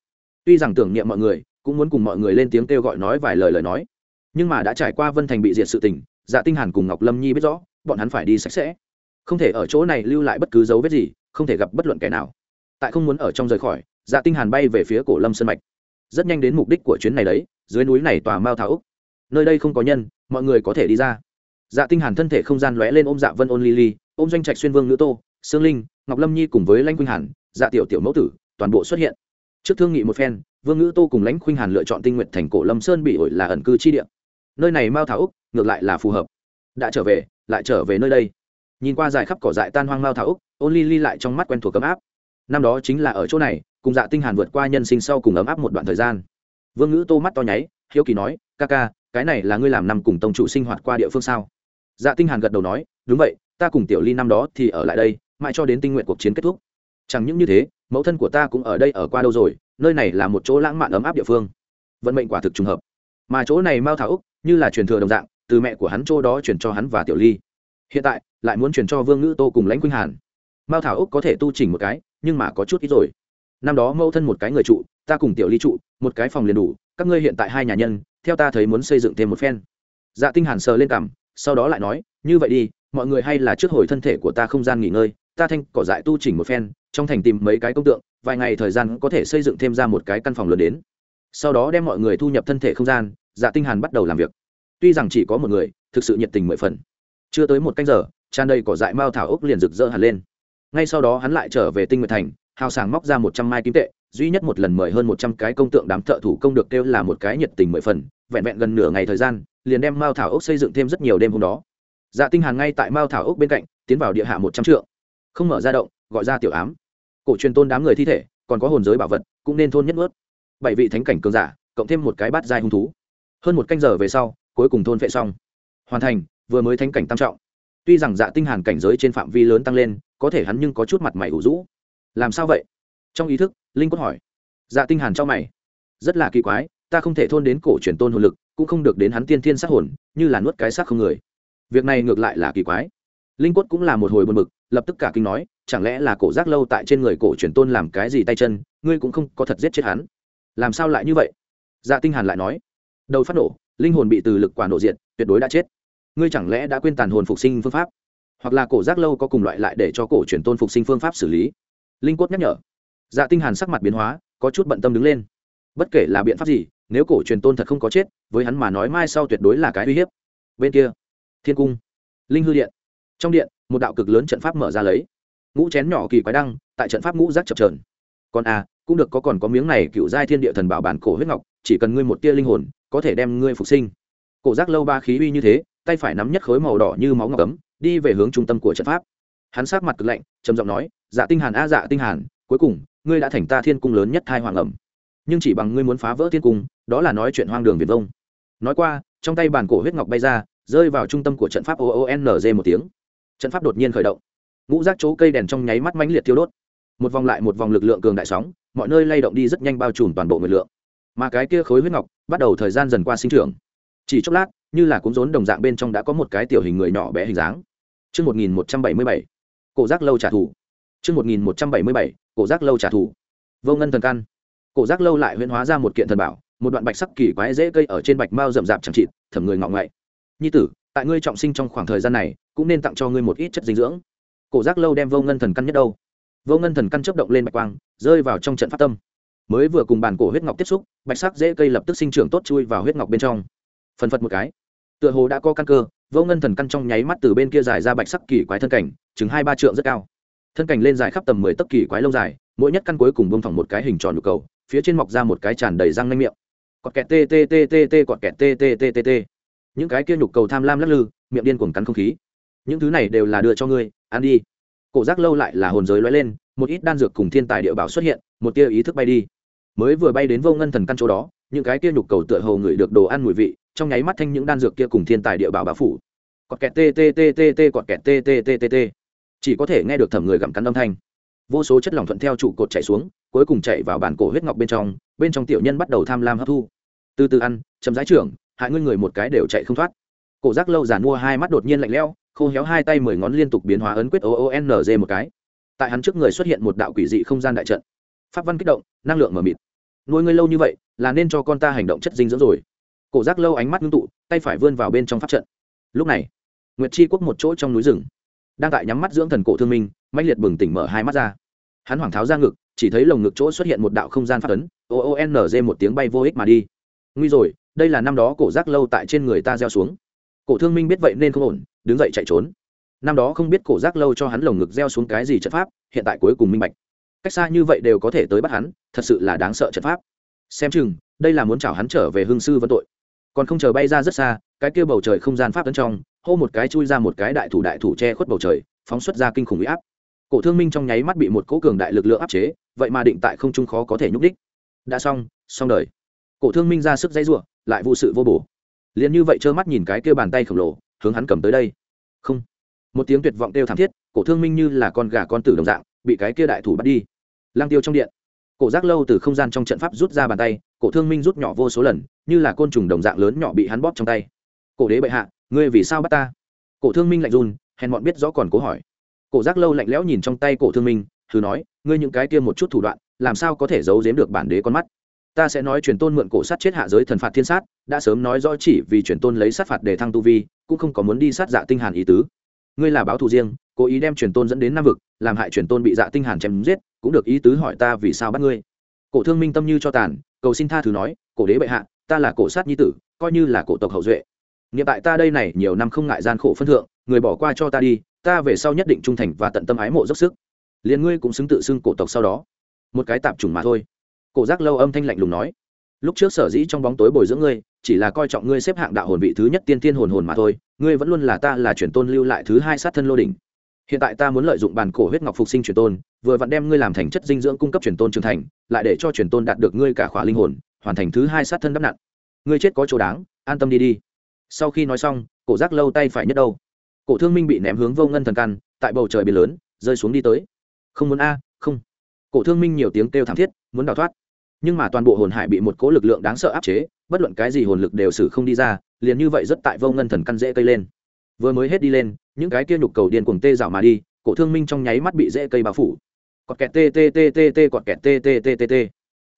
Tuy rằng tưởng niệm mọi người, cũng muốn cùng mọi người lên tiếng kêu gọi nói vài lời lời nói. Nhưng mà đã trải qua vân thành bị diệt sự tình dạ tinh hàn cùng ngọc lâm nhi biết rõ, bọn hắn phải đi sạch sẽ không thể ở chỗ này lưu lại bất cứ dấu vết gì, không thể gặp bất luận kẻ nào. Tại không muốn ở trong rời khỏi dạ tinh hàn bay về phía cổ lâm sơn mạch. Rất nhanh đến mục đích của chuyến này đấy, dưới núi này tòa mao thảo úc. Nơi đây không có nhân, mọi người có thể đi ra. Dạ tinh hàn thân thể không gian lóe lên ôm dạ vân ôn lily, ôm doanh trạch xuyên vương nữ tô, sương linh, ngọc lâm nhi cùng với lãnh quynh hàn dạ tiểu tiểu mẫu tử, toàn bộ xuất hiện. Trước thương nghị một phen, vương ngữ tô cùng lãnh khuynh hàn lựa chọn tinh nguyện thành cổ lâm sơn bị ổi là ẩn cư chi địa. Nơi này mao thảo úc, ngược lại là phù hợp. Đã trở về, lại trở về nơi đây nhìn qua dài khắp cỏ dại tan hoang mao thảo úc ôn ly ly lại trong mắt quen thuộc ấm áp. Năm đó chính là ở chỗ này, cùng dạ tinh hàn vượt qua nhân sinh sau cùng ấm áp một đoạn thời gian. Vương ngữ tô mắt to nháy, hiếu kỳ nói, ca ca, cái này là ngươi làm năm cùng tông chủ sinh hoạt qua địa phương sao? Dạ tinh hàn gật đầu nói, đúng vậy, ta cùng tiểu ly năm đó thì ở lại đây, mãi cho đến tinh nguyện cuộc chiến kết thúc. Chẳng những như thế, mẫu thân của ta cũng ở đây ở qua đâu rồi, nơi này là một chỗ lãng mạn ấm áp địa phương. Vận mệnh quả thực trùng hợp. Mà chỗ này mao thảo úc, như là truyền thừa đồng dạng, từ mẹ của hắn chỗ đó truyền cho hắn và tiểu ly. Hiện tại lại muốn truyền cho vương ngữ tô cùng lãnh quynh hàn. Mao thảo úc có thể tu chỉnh một cái, nhưng mà có chút ít rồi. Năm đó mẫu thân một cái người trụ, ta cùng tiểu ly trụ, một cái phòng liền đủ, các ngươi hiện tại hai nhà nhân, theo ta thấy muốn xây dựng thêm một phen. Dạ tinh hàn sờ lên cằm, sau đó lại nói, như vậy đi, mọi người hay là trước hồi thân thể của ta không gian nghỉ ngơi, ta thanh cỏ dại tu chỉnh một phen, trong thành tìm mấy cái công tượng, vài ngày thời gian có thể xây dựng thêm ra một cái căn phòng lớn đến. Sau đó đem mọi người thu nhập thân thể không gian dạ tinh hàn bắt đầu làm việc. Tuy rằng chỉ có một người, thực sự nhiệt tình mười phần. Chưa tới một canh giờ tràn đầy cỏ dại mao thảo ốc liền rực rỡ hẳn lên. Ngay sau đó hắn lại trở về tinh nguyệt thành, hào sảng móc ra một trăm mai kim tệ, duy nhất một lần mời hơn một trăm cái công tượng đám thợ thủ công được kêu là một cái nhiệt tình mười phần, vẹn vẹn gần nửa ngày thời gian, liền đem mao thảo ốc xây dựng thêm rất nhiều đêm hôm đó. Dạ tinh hàn ngay tại mao thảo ốc bên cạnh, tiến vào địa hạ một trăm trượng. Không mở ra động, gọi ra tiểu ám. Cổ truyền tôn đám người thi thể, còn có hồn giới bảo vật, cũng nên thôn nhất ướt bảy vị thánh cảnh cường giả, cộng thêm một cái bát giai hung thú. Hơn một canh giờ về sau, cuối cùng thôn phệ xong. Hoàn thành, vừa mới thánh cảnh tam trọng tuy rằng dạ tinh hàn cảnh giới trên phạm vi lớn tăng lên, có thể hắn nhưng có chút mặt mày ủ rũ. Làm sao vậy? Trong ý thức, linh quất hỏi. Dạ tinh hàn cho mày. Rất là kỳ quái, ta không thể thôn đến cổ truyền tôn hồn lực, cũng không được đến hắn tiên thiên sát hồn, như là nuốt cái xác không người. Việc này ngược lại là kỳ quái. Linh quất cũng là một hồi buồn bực, lập tức cả kinh nói, chẳng lẽ là cổ giác lâu tại trên người cổ truyền tôn làm cái gì tay chân, ngươi cũng không có thật giết chết hắn. Làm sao lại như vậy? Dạ tinh hàn lại nói. Đầu phát nổ, linh hồn bị từ lực quả nổ diện tuyệt đối đã chết ngươi chẳng lẽ đã quên tàn hồn phục sinh phương pháp? Hoặc là cổ giác lâu có cùng loại lại để cho cổ truyền tôn phục sinh phương pháp xử lý? Linh Cốt nhắc nhở. Dạ tinh hàn sắc mặt biến hóa có chút bận tâm đứng lên. Bất kể là biện pháp gì nếu cổ truyền tôn thật không có chết với hắn mà nói mai sau tuyệt đối là cái uy hiếp. Bên kia thiên cung linh hư điện. Trong điện một đạo cực lớn trận pháp mở ra lấy. Ngũ chén nhỏ kỳ quái đăng tại trận pháp ngũ giác chập trờn còn a à, cũng được có còn có miếng này cựu giai thiên địa thần bảo bản cổ huyết ngọc chỉ cần ngươi một tia linh hồn có thể đem ngươi phục sinh. Cổ giác lâu ba khí uy như thế tay phải nắm nhất khối màu đỏ như máu ngọc cấm đi về hướng trung tâm của trận pháp. Hắn sát mặt cực lạnh, trầm giọng nói dạ tinh hàn a dạ tinh hàn, cuối cùng, ngươi đã thành ta thiên cung lớn nhất thai hoàng ẩm. Nhưng chỉ bằng ngươi muốn phá vỡ thiên cung, đó là nói chuyện hoang đường viền vông. Nói qua, trong tay bản cổ huyết ngọc bay ra, rơi vào trung tâm của trận pháp oonz một tiếng. Trận pháp đột nhiên khởi động. Ngũ rác chỗ cây đèn trong nháy mắt mãnh liệt thiêu đốt. Một vòng lại một vòng lực lượng cường đại sóng, mọi nơi lay động đi rất nhanh bao trùm toàn bộ nguyệt lượng. Mà cái kia khối huyết ngọc bắt đầu thời gian dần qua sinh trưởng chỉ chốc lát như là cuốn rốn đồng dạng bên trong đã có một cái tiểu hình người nhỏ bé hình dáng Trước 1177, cổ giác lâu trả thù. Trước 1177, cổ giác lâu trả thù. Vô ngân thần căn. Cổ giác lâu lại huyễn hóa ra một kiện thần bảo, một đoạn bạch sắc kỳ quái dễ cây ở trên bạch mao rậm rạp chẳng chịt, thẩm người ngọ ngậy. Nhi tử, tại ngươi trọng sinh trong khoảng thời gian này, cũng nên tặng cho ngươi một ít chất dinh dưỡng. Cổ giác lâu đem vô ngân thần căn nhất đâu? Vô ngân thần căn chớp động lên bạch quang, rơi vào trong trận pháp tâm. Mới vừa cùng bàn cổ huyết ngọc tiếp xúc, bạch sắc dễ cây lập tức sinh trưởng tốt chui vào huyết ngọc bên trong. Phần phật một cái, tựa hồ đã có căn cơ, vô ngân thần căn trong nháy mắt từ bên kia dài ra bạch sắc kỳ quái thân cảnh, chứng hai ba trượng rất cao. Thân cảnh lên dài khắp tầm mười tấc kỳ quái lông dài, mỗi nhất căn cuối cùng bông thẳng một cái hình tròn nhục cầu, phía trên mọc ra một cái tràn đầy răng nanh miệng. Cọt kẹt tê tê tê tê tê cọt kẹt tê tê tê tê tê. Những cái kia nhục cầu tham lam lắc lư miệng điên cuồng cắn không khí. Những thứ này đều là đưa cho ngươi ăn đi. Cổ giác lâu lại là hồn giới lóe lên một ít đan dược cùng thiên tài địa bảo xuất hiện một tia ý thức bay đi. Mới vừa bay đến vô ngân thần căn chỗ đó những cái kia nhục cầu tựa hồ ngửi được đồ ăn mùi vị, trong nháy mắt thanh những đan dược kia cùng thiên tài địa bảo bá phủ. Cọt kẹt tê tê tê tê tê cọt kẹt tê tê tê tê tê. Chỉ có thể nghe được thẩm người gặm cắn âm thanh. Vô số chất lỏng thuận theo trụ cột chạy xuống, cuối cùng chạy vào bản cổ huyết ngọc bên trong bên trong tiểu nhân bắt đầu tham lam hấp thu. Từ từ ăn chấm rãi trưởng, hại ngươi người một cái đều chạy không thoát. Cổ giác lâu giản mua hai mắt đột nhiên lạnh lẽo, khô héo hai tay mười ngón liên tục biến hóa ấn quyết o o n g một cái. Tại hắn trước người xuất hiện một đạo quỷ dị không gian đại trận. Pháp văn kích động, năng lượng mờ mịt nuôi ngươi lâu như vậy, là nên cho con ta hành động chất dinh dưỡng rồi. Cổ giác lâu ánh mắt ngưng tụ, tay phải vươn vào bên trong pháp trận. Lúc này, nguyệt chi quốc một chỗ trong núi rừng, đang tại nhắm mắt dưỡng thần cổ thương minh mạnh liệt bừng tỉnh mở hai mắt ra. Hắn hoảng tháo ra ngực, chỉ thấy lồng ngực chỗ xuất hiện một đạo không gian phát ấn, o o n g một tiếng bay vô ích mà đi. Nguy rồi, đây là năm đó cổ giác lâu tại trên người ta gieo xuống. Cổ thương minh biết vậy nên không ổn, đứng dậy chạy trốn. Năm đó không biết cổ giác lâu cho hắn lồng ngực gieo xuống cái gì trận pháp, hiện tại cuối cùng minh bạch cách xa như vậy đều có thể tới bắt hắn, thật sự là đáng sợ trận pháp. Xem chừng, đây là muốn chào hắn trở về hương sư vân tội. Còn không chờ bay ra rất xa, cái kia bầu trời không gian pháp tấn trong, hô một cái chui ra một cái đại thủ đại thủ che khuất bầu trời, phóng xuất ra kinh khủng huy áp. Cổ thương minh trong nháy mắt bị một cỗ cường đại lực lượng áp chế, vậy mà định tại không trung khó có thể nhúc đích. Đã xong xong đời. Cổ thương minh ra sức dãy ruộng lại vụ sự vô bổ. Liền như vậy trơ mắt nhìn cái kia bàn tay khổng lồ, hướng hắn cầm tới đây. Không. Một tiếng tuyệt vọng kêu thảm thiết, cổ thương minh như là con gà con tử đồng dạng, bị cái kia đại thủ bắt đi lang tiêu trong điện, cổ giác lâu từ không gian trong trận pháp rút ra bàn tay, cổ thương minh rút nhỏ vô số lần, như là côn trùng đồng dạng lớn nhỏ bị hắn bóp trong tay. Cổ đế bệ hạ, ngươi vì sao bắt ta? Cổ thương minh lạnh run, hèn bọn biết rõ còn cố hỏi. Cổ giác lâu lạnh lẽo nhìn trong tay cổ thương minh, thử nói, ngươi những cái kia một chút thủ đoạn, làm sao có thể giấu giếm được bản đế con mắt? Ta sẽ nói truyền tôn mượn cổ sát chết hạ giới thần phạt thiên sát, đã sớm nói rõ chỉ vì truyền tôn lấy sát phạt để thăng tu vi, cũng không có muốn đi sát dạ tinh hàn ý tứ. Ngươi là báo thù riêng, cố ý đem truyền tôn dẫn đến nam vực, làm hại truyền tôn bị dạ tinh hàn chém giết cũng được ý tứ hỏi ta vì sao bắt ngươi. Cổ thương minh tâm như cho tàn, cầu xin tha thứ nói, cổ đế bệ hạ, ta là cổ sát nhi tử, coi như là cổ tộc hậu duệ. Nghiệm tại ta đây này nhiều năm không ngại gian khổ phân thượng, người bỏ qua cho ta đi, ta về sau nhất định trung thành và tận tâm ái mộ dốc sức. Liền ngươi cũng xứng tự xưng cổ tộc sau đó. Một cái tạp trùng mà thôi. Cổ giác lâu âm thanh lạnh lùng nói, lúc trước sở dĩ trong bóng tối bồi dưỡng ngươi, chỉ là coi trọng ngươi xếp hạng đạo hồn vị thứ nhất tiên tiên hồn hồn mà thôi, ngươi vẫn luôn là ta là truyền tôn lưu lại thứ hai sát thân lô đỉnh hiện tại ta muốn lợi dụng bàn cổ huyết ngọc phục sinh truyền tôn, vừa vặn đem ngươi làm thành chất dinh dưỡng cung cấp truyền tôn trưởng thành, lại để cho truyền tôn đạt được ngươi cả khỏa linh hồn, hoàn thành thứ hai sát thân đắp nặn. Ngươi chết có chỗ đáng, an tâm đi đi. Sau khi nói xong, cổ giác lâu tay phải nhất đâu cổ thương minh bị ném hướng vô ngân thần căn, tại bầu trời biển lớn, rơi xuống đi tới. Không muốn a, không. Cổ thương minh nhiều tiếng kêu thảm thiết, muốn đào thoát. Nhưng mà toàn bộ hồn hải bị một cỗ lực lượng đáng sợ áp chế, bất luận cái gì hồn lực đều xử không đi ra, liền như vậy rất tại vô ngân thần căn dễ cây lên vừa mới hết đi lên, những cái kia nhục cầu điên cuồng tê dạo mà đi, cổ thương minh trong nháy mắt bị dễ cây bao phủ. Cọt kẹt tê tê tê tê tê, cọt kẹt tê tê tê tê tê.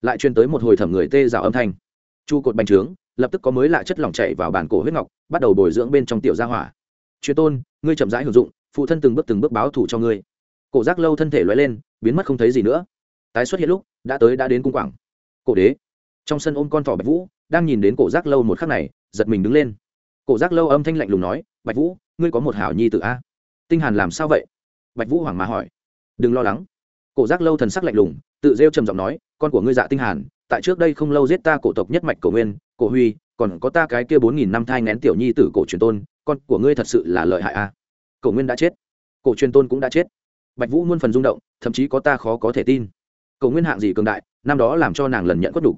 Lại truyền tới một hồi thẩm người tê dạo âm thanh. Chu cột bành trướng, lập tức có mới lạ chất lỏng chảy vào bản cổ huyết ngọc, bắt đầu bồi dưỡng bên trong tiểu gia hỏa. Chuyên tôn, ngươi chậm rãi hưởng dụng, phụ thân từng bước từng bước báo thủ cho ngươi. Cổ giác lâu thân thể loay lên, biến mất không thấy gì nữa. Tái xuất hiện lúc, đã tới đã đến cung quảng. Cổ đế, trong sân ôm con thỏ bạch vũ, đang nhìn đến cổ giác lâu một khắc này, giật mình đứng lên. Cổ giác lâu âm thanh lạnh lùng nói bạch vũ, ngươi có một hảo nhi tự a. Tinh hàn làm sao vậy? Bạch vũ hoảng mà hỏi. Đừng lo lắng. Cổ giác lâu thần sắc lạnh lùng, tự rêu trầm giọng nói, con của ngươi dạ tinh hàn, tại trước đây không lâu giết ta cổ tộc nhất mạch cổ nguyên, cổ huy, còn có ta cái kia bốn nghìn năm thai ngén tiểu nhi tử cổ truyền tôn, con của ngươi thật sự là lợi hại a. Cổ nguyên đã chết. Cổ truyền tôn cũng đã chết. Bạch vũ muôn phần rung động, thậm chí có ta khó có thể tin. Cổ nguyên hạng gì cường đại, năm đó làm cho nàng lần nhận quất đủ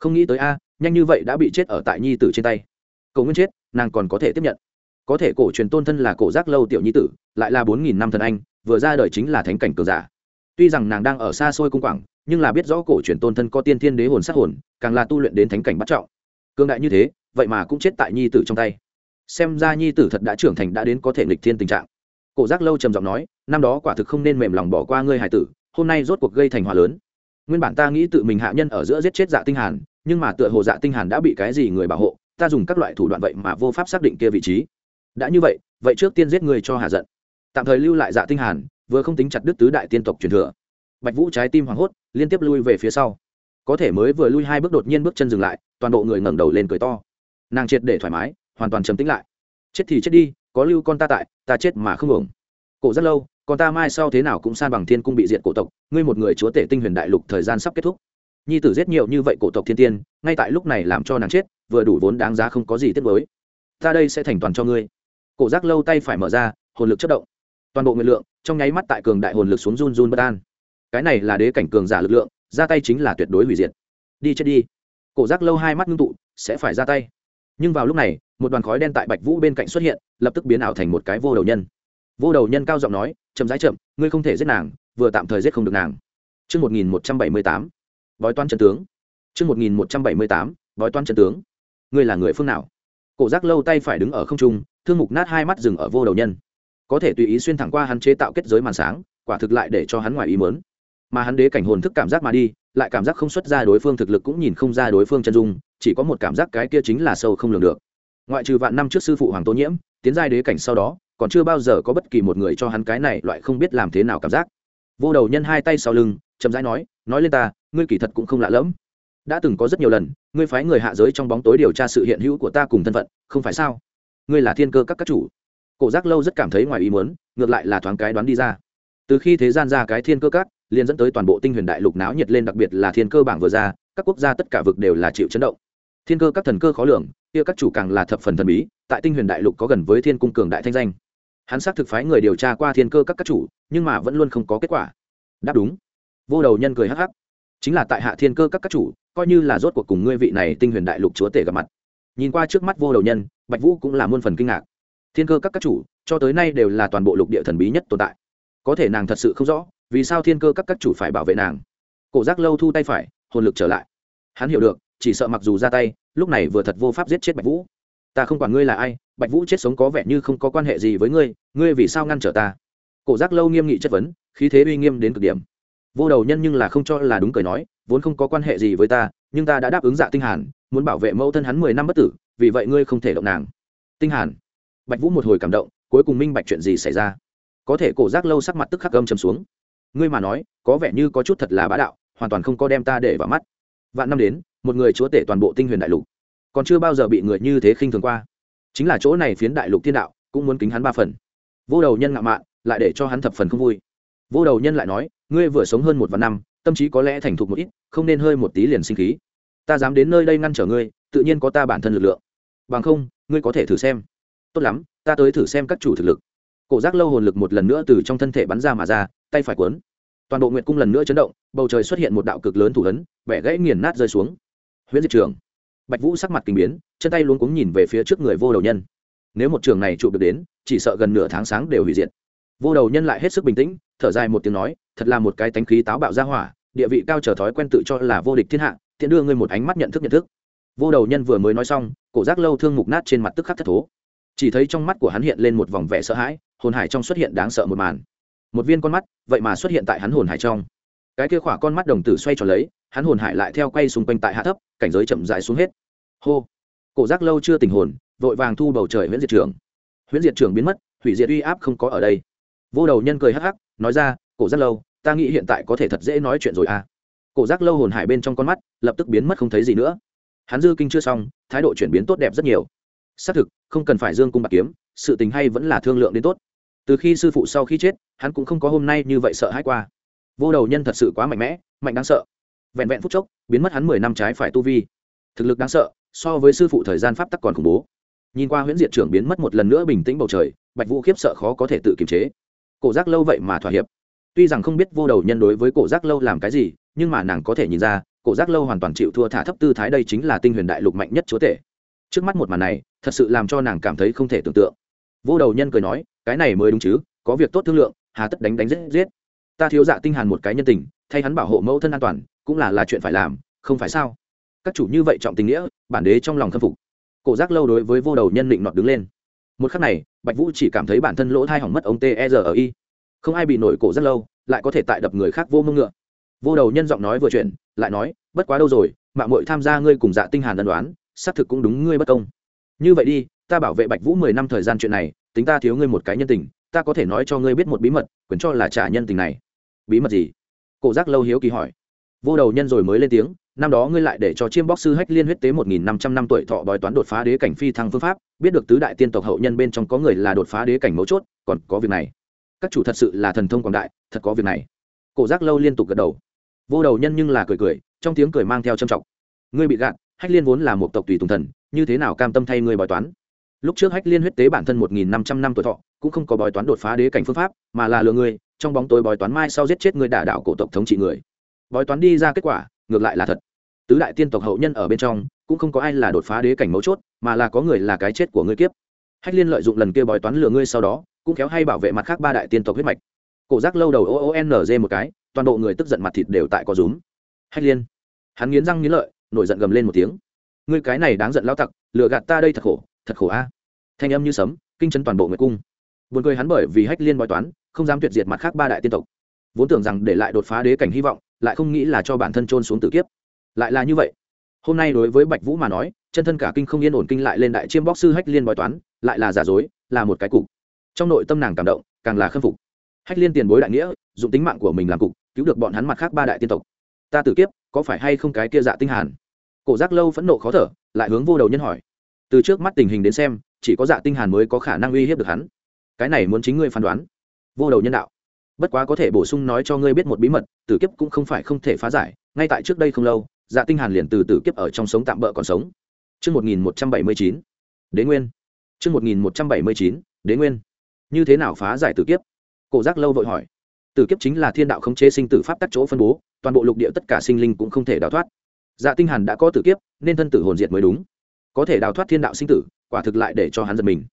không nghĩ tới a, nhanh như vậy đã bị chết ở tại nhi tử trên tay. Cổ nguyên chết, nàng còn có thể tiếp nhận có thể cổ truyền tôn thân là cổ giác lâu tiểu nhi tử, lại là bốn nghìn năm thần anh, vừa ra đời chính là thánh cảnh cường giả. Tuy rằng nàng đang ở xa xôi cung quảng, nhưng là biết rõ cổ truyền tôn thân có tiên thiên đế hồn sát hồn, càng là tu luyện đến thánh cảnh bắt trọng. Cương đại như thế, vậy mà cũng chết tại nhi tử trong tay. Xem ra nhi tử thật đã trưởng thành đã đến có thể nghịch thiên tình trạng. Cổ giác lâu trầm giọng nói, năm đó quả thực không nên mềm lòng bỏ qua ngươi hải tử, hôm nay rốt cuộc gây thành hòa lớn. Nguyên bản ta nghĩ tự mình hạ nhân ở giữa giết chết dạ tinh hàn, nhưng mà tựa hồ dạ tinh hàn đã bị cái gì người bảo hộ, ta dùng các loại thủ đoạn vậy mà vô pháp xác định kia vị trí đã như vậy vậy trước tiên giết người cho hạ giận. Tạm thời lưu lại dạ tinh hàn, vừa không tính chặt đứt tứ đại tiên tộc truyền thừa. Bạch vũ trái tim hoảng hốt, liên tiếp lui về phía sau. Có thể mới vừa lui hai bước đột nhiên bước chân dừng lại, toàn bộ người ngẩng đầu lên cười to. Nàng triệt để thoải mái, hoàn toàn trầm tĩnh lại. Chết thì chết đi, có lưu con ta tại, ta chết mà không hưởng cổ rất lâu còn ta mai sau thế nào cũng san bằng thiên cung bị diệt cổ tộc, ngươi một người chúa tể tinh huyền đại lục thời gian sắp kết thúc. Nhi tử giết nhiều như vậy cổ tộc thiên tiên, ngay tại lúc này làm cho nàng chết, vừa đủ vốn đáng giá không có gì tiếc với ta đây sẽ thành toàn cho ngươi cổ giác lâu tay phải mở ra hồn lực chất động. Toàn bộ nguyện lượng trong nháy mắt tại cường đại hồn lực xuống run run bất an. Cái này là đế cảnh cường giả lực lượng ra tay chính là tuyệt đối hủy diệt. Đi chết đi. Cổ giác lâu hai mắt ngưng tụ sẽ phải ra tay. Nhưng vào lúc này một đoàn khói đen tại bạch vũ bên cạnh xuất hiện lập tức biến ảo thành một cái vô đầu nhân. Vô đầu nhân cao giọng nói chậm rãi chậm ngươi không thể giết nàng vừa tạm thời giết không được nàng. Trước 1178, bói toan chân tướng. Trước 1178, bói toan chân tướng. Ngươi là người phương nào? cổ giác lâu tay phải đứng ở không trung thương mục nát hai mắt dừng ở vô đầu nhân. Có thể tùy ý xuyên thẳng qua hắn chế tạo kết giới màn sáng, quả thực lại để cho hắn ngoài ý mớn mà hắn đế cảnh hồn thức cảm giác mà đi, lại cảm giác không xuất ra đối phương thực lực cũng nhìn không ra đối phương chân dung, chỉ có một cảm giác cái kia chính là sâu không lường được. Ngoại trừ vạn năm trước sư phụ hoàng tố nhiễm, tiến giai đế cảnh sau đó, còn chưa bao giờ có bất kỳ một người cho hắn cái này loại không biết làm thế nào cảm giác. Vô đầu nhân hai tay sau lưng, chậm rãi nói nói lên ta, ngươi kỳ thật cũng không lạ lẫm. Đã từng có rất nhiều lần, ngươi phái người hạ giới trong bóng tối điều tra sự hiện hữu của ta cùng thân phận, không phải sao? Ngươi là thiên cơ các các chủ. Cổ giác lâu rất cảm thấy ngoài ý muốn, ngược lại là thoáng cái đoán đi ra. Từ khi thế gian ra cái thiên cơ các, liền dẫn tới toàn bộ tinh huyền đại lục náo nhiệt lên đặc biệt là thiên cơ bảng vừa ra, các quốc gia tất cả vực đều là chịu chấn động. Thiên cơ các thần cơ khó lường, kia các chủ càng là thập phần thần bí, tại tinh huyền đại lục có gần với thiên cung cường đại thanh danh. Hắn xác thực phái người điều tra qua thiên cơ các các chủ, nhưng mà vẫn luôn không có kết quả. Đáp đúng. Vô đầu nhân cười hắc hắc. Chính là tại hạ thiên cơ các các chủ, coi như là rốt cuộc cùng ngươi vị này tinh huyền đại lục chúa tể gặp mặt. Nhìn qua trước mắt vô đầu nhân bạch vũ cũng là muôn phần kinh ngạc. Thiên cơ các các chủ, cho tới nay đều là toàn bộ lục địa thần bí nhất tồn tại. Có thể nàng thật sự không rõ, vì sao thiên cơ các các chủ phải bảo vệ nàng. Cổ giác lâu thu tay phải, hồn lực trở lại. Hắn hiểu được, chỉ sợ mặc dù ra tay, lúc này vừa thật vô pháp giết chết bạch vũ. Ta không quản ngươi là ai, bạch vũ chết sống có vẻ như không có quan hệ gì với ngươi ngươi vì sao ngăn trở ta? Cổ giác lâu nghiêm nghị chất vấn, khí thế uy nghiêm đến cực điểm. Vô đầu nhân nhưng là không cho là đúng cười nói, vốn không có quan hệ gì với ta, nhưng ta đã đáp ứng dạ tinh hàn, muốn bảo vệ mẫu thân hắn mười năm bất tử vì vậy ngươi không thể động nàng. Tinh hàn. Bạch vũ một hồi cảm động, cuối cùng minh bạch chuyện gì xảy ra. Có thể cổ giác lâu sắc mặt tức khắc gâm chầm xuống. Ngươi mà nói, có vẻ như có chút thật là bá đạo, hoàn toàn không có đem ta để vào mắt. Vạn năm đến, một người chúa tể toàn bộ tinh huyền đại lục. Còn chưa bao giờ bị người như thế khinh thường qua. Chính là chỗ này phiến đại lục thiên đạo, cũng muốn kính hắn ba phần. Vô đầu nhân ngạo mạn, lại để cho hắn thập phần không vui. Vô đầu nhân lại nói, ngươi vừa sống hơn một vạn năm, tâm trí có lẽ thành thục một ít, không nên hơi một tí liền sinh khí. Ta dám đến nơi đây ngăn trở ngươi, tự nhiên có ta bản thân lực lượng bằng không, ngươi có thể thử xem. Tốt lắm, ta tới thử xem các chủ thực lực. Cổ giác lâu hồn lực một lần nữa từ trong thân thể bắn ra mà ra, tay phải cuốn. Toàn bộ nguyệt cung lần nữa chấn động, bầu trời xuất hiện một đạo cực lớn thủ ấn, vẻ gãy nghiền nát rơi xuống. Huyễn diệt trường. Bạch vũ sắc mặt kinh biến, chân tay luôn cuống nhìn về phía trước người vô đầu nhân. Nếu một trường này trụ được đến, chỉ sợ gần nửa tháng sáng đều hủy diệt. Vô đầu nhân lại hết sức bình tĩnh, thở dài một tiếng nói, thật là một cái tánh khí táo bạo ra hỏa, địa vị cao trở thói quen tự cho là vô địch thiên hạ, tiện đưa ngươi một ánh mắt nhận thức nhận thức vô đầu nhân vừa mới nói xong, cổ giác lâu thương mục nát trên mặt tức khắc thất thố. Chỉ thấy trong mắt của hắn hiện lên một vòng vẻ sợ hãi, hồn hải trong xuất hiện đáng sợ một màn. Một viên con mắt, vậy mà xuất hiện tại hắn hồn hải trong. Cái kia khỏa con mắt đồng tử xoay tròn lấy, hắn hồn hải lại theo quay xung quanh tại hạ thấp, cảnh giới chậm dài xuống hết. Hô! Cổ giác lâu chưa tình hồn, vội vàng thu bầu trời huyễn diệt trưởng. Huyễn diệt trưởng biến mất, hủy diệt uy áp không có ở đây. Vô đầu nhân cười hắc hắc, nói ra, cổ giác lâu, ta nghĩ hiện tại có thể thật dễ nói chuyện rồi à. Cổ giác lâu hồn hải bên trong con mắt lập tức biến mất không thấy gì nữa hắn dư kinh chưa xong, thái độ chuyển biến tốt đẹp rất nhiều. Xác thực, không cần phải dương cung bạc kiếm, sự tình hay vẫn là thương lượng đến tốt. Từ khi sư phụ sau khi chết, hắn cũng không có hôm nay như vậy sợ hãi qua. Vô đầu nhân thật sự quá mạnh mẽ, mạnh đáng sợ. Vẹn vẹn phút chốc, biến mất hắn mười năm trái phải tu vi. Thực lực đáng sợ, so với sư phụ thời gian pháp tắc còn khủng bố. Nhìn qua huyễn diệt trưởng biến mất một lần nữa bình tĩnh bầu trời, bạch vũ khiếp sợ khó có thể tự kiềm chế. Cổ giác lâu vậy mà thỏa hiệp. Tuy rằng không biết vô đầu nhân đối với cổ giác lâu làm cái gì, nhưng mà nàng có thể nhìn ra cổ giác lâu hoàn toàn chịu thua thả thấp tư thái đây chính là tinh huyền đại lục mạnh nhất chúa tể. Trước mắt một màn này, thật sự làm cho nàng cảm thấy không thể tưởng tượng. Vô đầu nhân cười nói, cái này mới đúng chứ, có việc tốt thương lượng, hà tất đánh đánh giết giết. Ta thiếu dạ tinh hàn một cái nhân tình, thay hắn bảo hộ mẫu thân an toàn, cũng là là chuyện phải làm, không phải sao? Các chủ như vậy trọng tình nghĩa, bản đế trong lòng khâm phục. Cổ giác lâu đối với vô đầu nhân định nọt đứng lên. Một khắc này, bạch vũ chỉ cảm thấy bản thân lỗ thai hỏng mất ông t e r ở y không ai bị nổi cổ rất lâu, lại có thể tại đập người khác vô mông ngựa vô đầu nhân giọng nói vừa chuyện lại nói, bất quá đâu rồi mạng mội tham gia ngươi cùng dạ tinh hàn ân đoán, xác thực cũng đúng ngươi bất công. Như vậy đi, ta bảo vệ bạch vũ mười năm thời gian chuyện này, tính ta thiếu ngươi một cái nhân tình, ta có thể nói cho ngươi biết một bí mật, quyền cho là trả nhân tình này. Bí mật gì? Cổ giác lâu hiếu kỳ hỏi. Vô đầu nhân rồi mới lên tiếng, năm đó ngươi lại để cho chiêm bóc sư hách liên huyết tế một nghìn năm trăm năm tuổi thọ bói toán đột phá đế cảnh phi thăng phương pháp, biết được tứ đại tiên tộc hậu nhân bên trong có người là đột phá đế cảnh mấu chốt, còn có việc này. Các chủ thật sự là thần thông quảng đại, thật có việc này. Cổ giác lâu liên tục gật đầu vô đầu nhân nhưng là cười cười, trong tiếng cười mang theo trầm trọng. Ngươi bị gạt, hách liên vốn là một tộc tùy tùng thần, như thế nào cam tâm thay ngươi bói toán? Lúc trước hách liên huyết tế bản thân một nghìn năm trăm năm tuổi thọ, cũng không có bói toán đột phá đế cảnh phương pháp, mà là lừa ngươi, trong bóng tối bói toán mai sau giết chết ngươi đả đạo cổ tộc thống trị người. Bói toán đi ra kết quả, ngược lại là thật. Tứ đại tiên tộc hậu nhân ở bên trong, cũng không có ai là đột phá đế cảnh mấu chốt, mà là có người là cái chết của ngươi kiếp. Hách liên lợi dụng lần kia bói toán lừa ngươi sau đó, cũng kéo hay bảo vệ mặt khác ba đại tiên tộc huyết mạch cổ giác lâu đầu ô ô n g một cái, toàn bộ người tức giận mặt thịt đều tại có rúm. Hách liên, hắn nghiến răng nghiến lợi, nổi giận gầm lên một tiếng. Ngươi cái này đáng giận lao tặc, lừa gạt ta đây thật khổ thật khổ a. Thanh âm như sấm, kinh chân toàn bộ người cung. Buồn cười hắn bởi vì hách liên bói toán, không dám tuyệt diệt mặt khác ba đại tiên tộc. Vốn tưởng rằng để lại đột phá đế cảnh hy vọng, lại không nghĩ là cho bản thân trôn xuống tử kiếp. Lại là như vậy. Hôm nay đối với bạch vũ mà nói, chân thân cả kinh không yên ổn kinh lại lên đại chiêm bóc sư hách liên bói toán, lại là giả dối, là một cái cục. Trong nội tâm nàng cảm động, càng là khâm phục hách liên tiền bối đại nghĩa dùng tính mạng của mình làm cục cứu được bọn hắn mặt khác ba đại tiên tộc. Ta tử kiếp có phải hay không cái kia dạ tinh hàn? Cổ giác lâu phẫn nộ khó thở lại hướng vô đầu nhân hỏi. Từ trước mắt tình hình đến xem chỉ có dạ tinh hàn mới có khả năng uy hiếp được hắn. Cái này muốn chính ngươi phán đoán. Vô đầu nhân đạo. Bất quá có thể bổ sung nói cho ngươi biết một bí mật tử kiếp cũng không phải không thể phá giải ngay tại trước đây không lâu dạ tinh hàn liền từ tử kiếp ở trong sống tạm bỡ còn sống. Trước 1179, đế nguyên. Trước 1179, đế nguyên. Như thế nào phá giải tử kiếp? Cổ giác lâu vội hỏi. Tử kiếp chính là thiên đạo khống chế sinh tử pháp tắc chỗ phân bố, toàn bộ lục địa tất cả sinh linh cũng không thể đào thoát. Dạ tinh hàn đã có tử kiếp, nên thân tử hồn diệt mới đúng. Có thể đào thoát thiên đạo sinh tử, quả thực lại để cho hắn giật mình.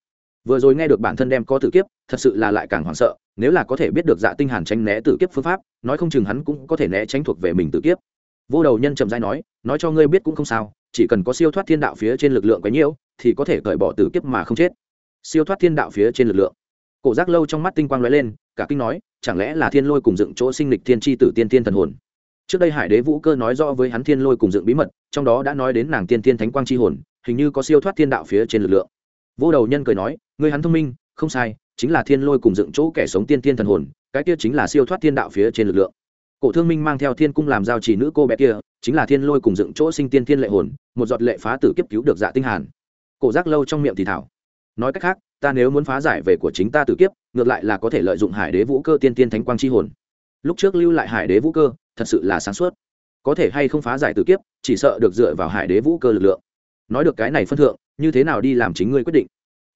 Vừa rồi nghe được bản thân đem có tử kiếp, thật sự là lại càng hoảng sợ, nếu là có thể biết được Dạ tinh hàn tránh né tử kiếp phương pháp, nói không chừng hắn cũng có thể né tránh thuộc về mình tử kiếp vô đầu nhân trầm dai nói nói cho ngươi biết cũng không sao chỉ cần có siêu thoát thiên đạo phía trên lực lượng quấy nhiễu thì có thể cởi bỏ tử kiếp mà không chết siêu thoát thiên đạo phía trên lực lượng cổ giác lâu trong mắt tinh quang lóe lên, cả kinh nói, chẳng lẽ là thiên lôi cùng dựng chỗ sinh lịch thiên tri tử tiên tiên thần hồn? Trước đây hải đế vũ cơ nói rõ với hắn thiên lôi cùng dựng bí mật, trong đó đã nói đến nàng tiên tiên thánh quang tri hồn, hình như có siêu thoát thiên đạo phía trên lực lượng. Vô đầu nhân cười nói người hắn thông minh, không sai, chính là thiên lôi cùng dựng chỗ kẻ sống tiên tiên thần hồn, cái kia chính là siêu thoát thiên đạo phía trên lực lượng. Cổ thương minh mang theo thiên cung làm giao chỉ nữ cô bé kia, chính là thiên lôi cùng dựng chỗ sinh tiên thiên lệ hồn, một giọt lệ phá tử kiếp cứu được dạ tinh hàn. Cổ giác lâu trong miệng thì thảo. Nói cách khác ta nếu muốn phá giải về của chính ta tự kiếp, ngược lại là có thể lợi dụng hải đế vũ cơ tiên tiên thánh quang chi hồn. Lúc trước lưu lại hải đế vũ cơ, thật sự là sáng suốt. Có thể hay không phá giải tự kiếp, chỉ sợ được dựa vào hải đế vũ cơ lực lượng. Nói được cái này phân thượng, như thế nào đi làm chính ngươi quyết định?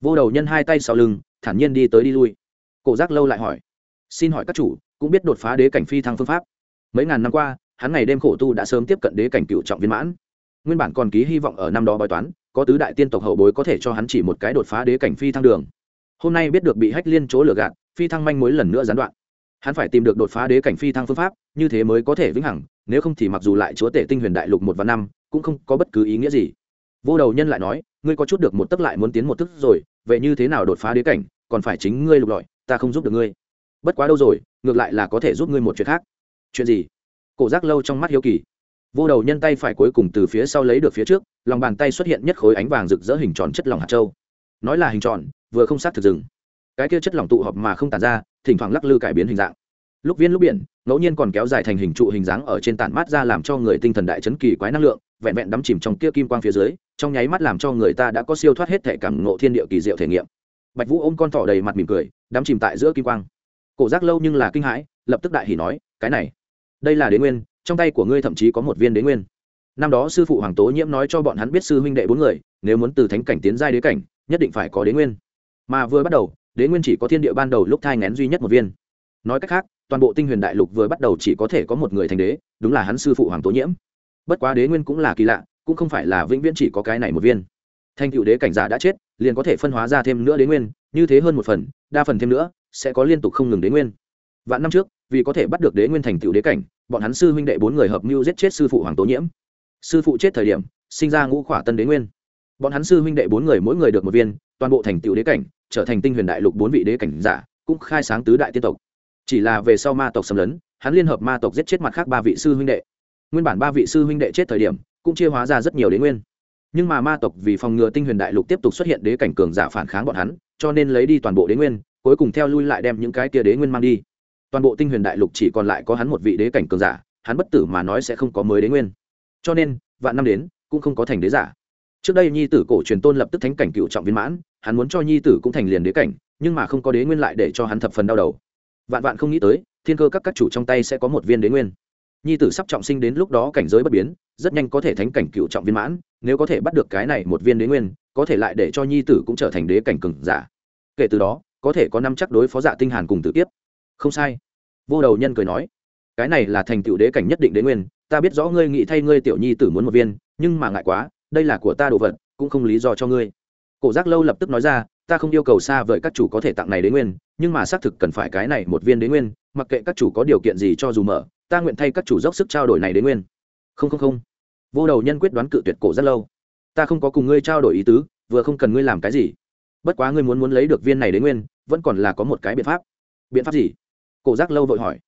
Vô đầu nhân hai tay sau lưng, thản nhiên đi tới đi lui. Cổ giác lâu lại hỏi. Xin hỏi các chủ, cũng biết đột phá đế cảnh phi thăng phương pháp. Mấy ngàn năm qua, hắn ngày đêm khổ tu đã sớm tiếp cận đế cảnh cựu trọng viên mãn. Nguyên bản còn ký hy vọng ở năm đó bói toán có tứ đại tiên tộc hậu bối có thể cho hắn chỉ một cái đột phá đế cảnh phi thăng đường. Hôm nay biết được bị hách liên chỗ lừa gạt, phi thăng manh mối lần nữa gián đoạn. Hắn phải tìm được đột phá đế cảnh phi thăng phương pháp, như thế mới có thể vĩnh hằng, nếu không thì mặc dù lại chúa tể tinh huyền đại lục một và năm, cũng không có bất cứ ý nghĩa gì. Vô đầu nhân lại nói, ngươi có chút được một tấc lại muốn tiến một tức rồi, vậy như thế nào đột phá đế cảnh, còn phải chính ngươi lục lọi, ta không giúp được ngươi. Bất quá đâu rồi, ngược lại là có thể giúp ngươi một chuyện khác. Chuyện gì? Cổ giác lâu trong mắt hiếu kỳ vô đầu nhân tay phải cuối cùng từ phía sau lấy được phía trước, lòng bàn tay xuất hiện nhất khối ánh vàng rực rỡ hình tròn chất lỏng hạt châu. Nói là hình tròn, vừa không sát thực rừng cái kia chất lỏng tụ họp mà không tàn ra, thỉnh thoảng lắc lư cải biến hình dạng. Lúc viên lúc biển, ngẫu nhiên còn kéo dài thành hình trụ hình dáng ở trên tản mát ra làm cho người tinh thần đại chấn kỳ quái năng lượng, vẹn vẹn đắm chìm trong kia kim quang phía dưới, trong nháy mắt làm cho người ta đã có siêu thoát hết thể cảm ngộ thiên địa kỳ diệu thể nghiệm. Bạch vũ ôm con thỏ đầy mặt mỉm cười, đắm chìm tại giữa kim quang. Cổ giác lâu nhưng là kinh hãi, lập tức đại hỉ nói, cái này, đây là đế nguyên trong tay của ngươi thậm chí có một viên đế nguyên. Năm đó sư phụ hoàng tố nhiễm nói cho bọn hắn biết sư huynh đệ bốn người, nếu muốn từ thánh cảnh tiến giai đế cảnh, nhất định phải có đế nguyên. Mà vừa bắt đầu, đế nguyên chỉ có thiên địa ban đầu lúc thai ngén duy nhất một viên. Nói cách khác, toàn bộ tinh huyền đại lục vừa bắt đầu chỉ có thể có một người thành đế, đúng là hắn sư phụ hoàng tố nhiễm. Bất quá đế nguyên cũng là kỳ lạ, cũng không phải là vĩnh viễn chỉ có cái này một viên. Thanh cựu đế cảnh giả đã chết, liền có thể phân hóa ra thêm nữa đế nguyên, như thế hơn một phần, đa phần thêm nữa, sẽ có liên tục không ngừng đế nguyên. Vạn năm trước vì có thể bắt được đế nguyên thành tựu đế cảnh, bọn hắn sư huynh đệ bốn người hợp mưu giết chết sư phụ hoàng tố nhiễm. Sư phụ chết thời điểm, sinh ra ngũ khỏa tân đế nguyên. Bọn hắn sư huynh đệ bốn người mỗi người được một viên, toàn bộ thành tựu đế cảnh, trở thành tinh huyền đại lục bốn vị đế cảnh giả, cũng khai sáng tứ đại tiên tộc. Chỉ là về sau ma tộc xâm lấn, hắn liên hợp ma tộc giết chết mặt khác ba vị sư huynh đệ. Nguyên bản ba vị sư huynh đệ chết thời điểm, cũng chia hóa ra rất nhiều đế nguyên. Nhưng mà ma tộc vì phòng ngừa tinh huyền đại lục tiếp tục xuất hiện đế cảnh cường giả phản kháng bọn hắn, cho nên lấy đi toàn bộ đế nguyên, cuối cùng theo lui lại đem những cái tia đế nguyên mang đi toàn bộ tinh huyền đại lục chỉ còn lại có hắn một vị đế cảnh cường giả, hắn bất tử mà nói sẽ không có mới đế nguyên. Cho nên, vạn năm đến, cũng không có thành đế giả. Trước đây nhi tử cổ truyền tôn lập tức thánh cảnh cựu trọng viên mãn, hắn muốn cho nhi tử cũng thành liền đế cảnh, nhưng mà không có đế nguyên lại để cho hắn thập phần đau đầu. Vạn vạn không nghĩ tới, thiên cơ các các chủ trong tay sẽ có một viên đế nguyên. Nhi tử sắp trọng sinh đến lúc đó cảnh giới bất biến, rất nhanh có thể thánh cảnh cựu trọng viên mãn, nếu có thể bắt được cái này một viên đế nguyên, có thể lại để cho nhi tử cũng trở thành đế cảnh cường giả. Kể từ đó, có thể có năm chắc đối phó dạ tinh hàn cùng tử tiếp không sai. Vô đầu nhân cười nói, cái này là thành tựu đế cảnh nhất định đế nguyên, ta biết rõ ngươi nghĩ thay ngươi tiểu nhi tử muốn một viên, nhưng mà ngại quá, đây là của ta đồ vật, cũng không lý do cho ngươi. Cổ giác lâu lập tức nói ra, ta không yêu cầu xa vời các chủ có thể tặng này đế nguyên, nhưng mà xác thực cần phải cái này một viên đế nguyên, mặc kệ các chủ có điều kiện gì cho dù mở, ta nguyện thay các chủ dốc sức trao đổi này đế nguyên. Không không không. Vô đầu nhân quyết đoán cự tuyệt cổ rất lâu. Ta không có cùng ngươi trao đổi ý tứ, vừa không cần ngươi làm cái gì. Bất quá ngươi muốn muốn lấy được viên này đế nguyên, vẫn còn là có một cái biện pháp. Biện pháp gì? Cổ giác lâu vội hỏi.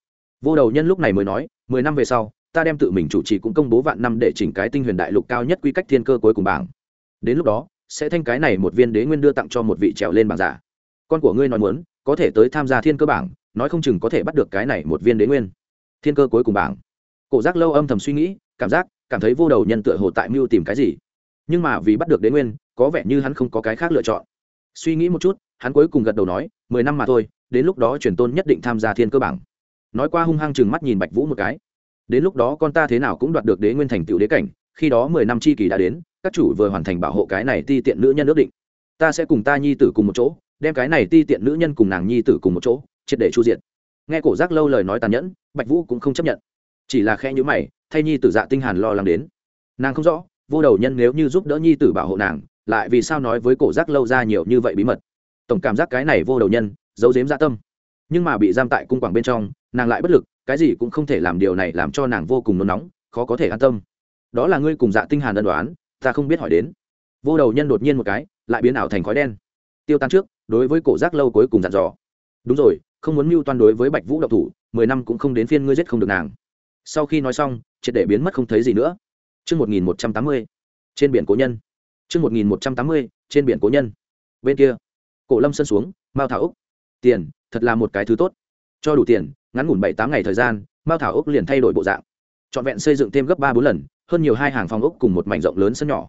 Vô đầu nhân lúc này mới nói, mười năm về sau, ta đem tự mình chủ trì cũng công bố vạn năm để chỉnh cái tinh huyền đại lục cao nhất quy cách thiên cơ cuối cùng bảng. Đến lúc đó, sẽ thanh cái này một viên đế nguyên đưa tặng cho một vị trèo lên bảng giả. Con của ngươi nói muốn, có thể tới tham gia thiên cơ bảng, nói không chừng có thể bắt được cái này một viên đế nguyên. Thiên cơ cuối cùng bảng. Cổ giác lâu âm thầm suy nghĩ, cảm giác, cảm thấy vô đầu nhân tựa hồ tại mưu tìm cái gì. Nhưng mà vì bắt được đế nguyên, có vẻ như hắn không có cái khác lựa chọn. Suy nghĩ một chút, hắn cuối cùng gật đầu nói, mười năm mà thôi đến lúc đó truyền tôn nhất định tham gia thiên cơ bảng. Nói qua hung hăng chừng mắt nhìn bạch vũ một cái. Đến lúc đó con ta thế nào cũng đoạt được đế nguyên thành tựu đế cảnh, khi đó mười năm chi kỳ đã đến, các chủ vừa hoàn thành bảo hộ cái này ti tiện nữ nhân ước định. Ta sẽ cùng ta nhi tử cùng một chỗ, đem cái này ti tiện nữ nhân cùng nàng nhi tử cùng một chỗ, triệt để chu diện nghe cổ giác lâu lời nói tàn nhẫn, bạch vũ cũng không chấp nhận. Chỉ là khe nhữ mày, thay nhi tử dạ tinh hàn lo lắng đến. Nàng không rõ, vô đầu nhân nếu như giúp đỡ nhi tử bảo hộ nàng, lại vì sao nói với cổ giác lâu ra nhiều như vậy bí mật. Tổng cảm giác cái này vô đầu nhân giấu giếm dạ tâm. Nhưng mà bị giam tại cung quảng bên trong nàng lại bất lực cái gì cũng không thể làm điều này làm cho nàng vô cùng nôn nóng khó có thể an tâm. Đó là ngươi cùng dạ tinh hàn ân đoán ta không biết hỏi đến. Vô đầu nhân đột nhiên một cái lại biến ảo thành khói đen. Tiêu tan trước đối với cổ giác lâu cuối cùng dặn dò. Đúng rồi không muốn mưu toan đối với bạch vũ độc thủ mười năm cũng không đến phiên ngươi giết không được nàng. Sau khi nói xong triệt để biến mất không thấy gì nữa. Trước 1180, trên biển cố nhân. Trước 1180, trên biển cố nhân. Bên kia, cổ lâm sân xuống, mao thảo úc. Tiền, thật là một cái thứ tốt. Cho đủ tiền, ngắn ngủn bảy tám ngày thời gian, mao thảo úc liền thay đổi bộ dạng. Trọn vẹn xây dựng thêm gấp ba bốn lần, hơn nhiều hai hàng phòng ốc cùng một mảnh rộng lớn sân nhỏ.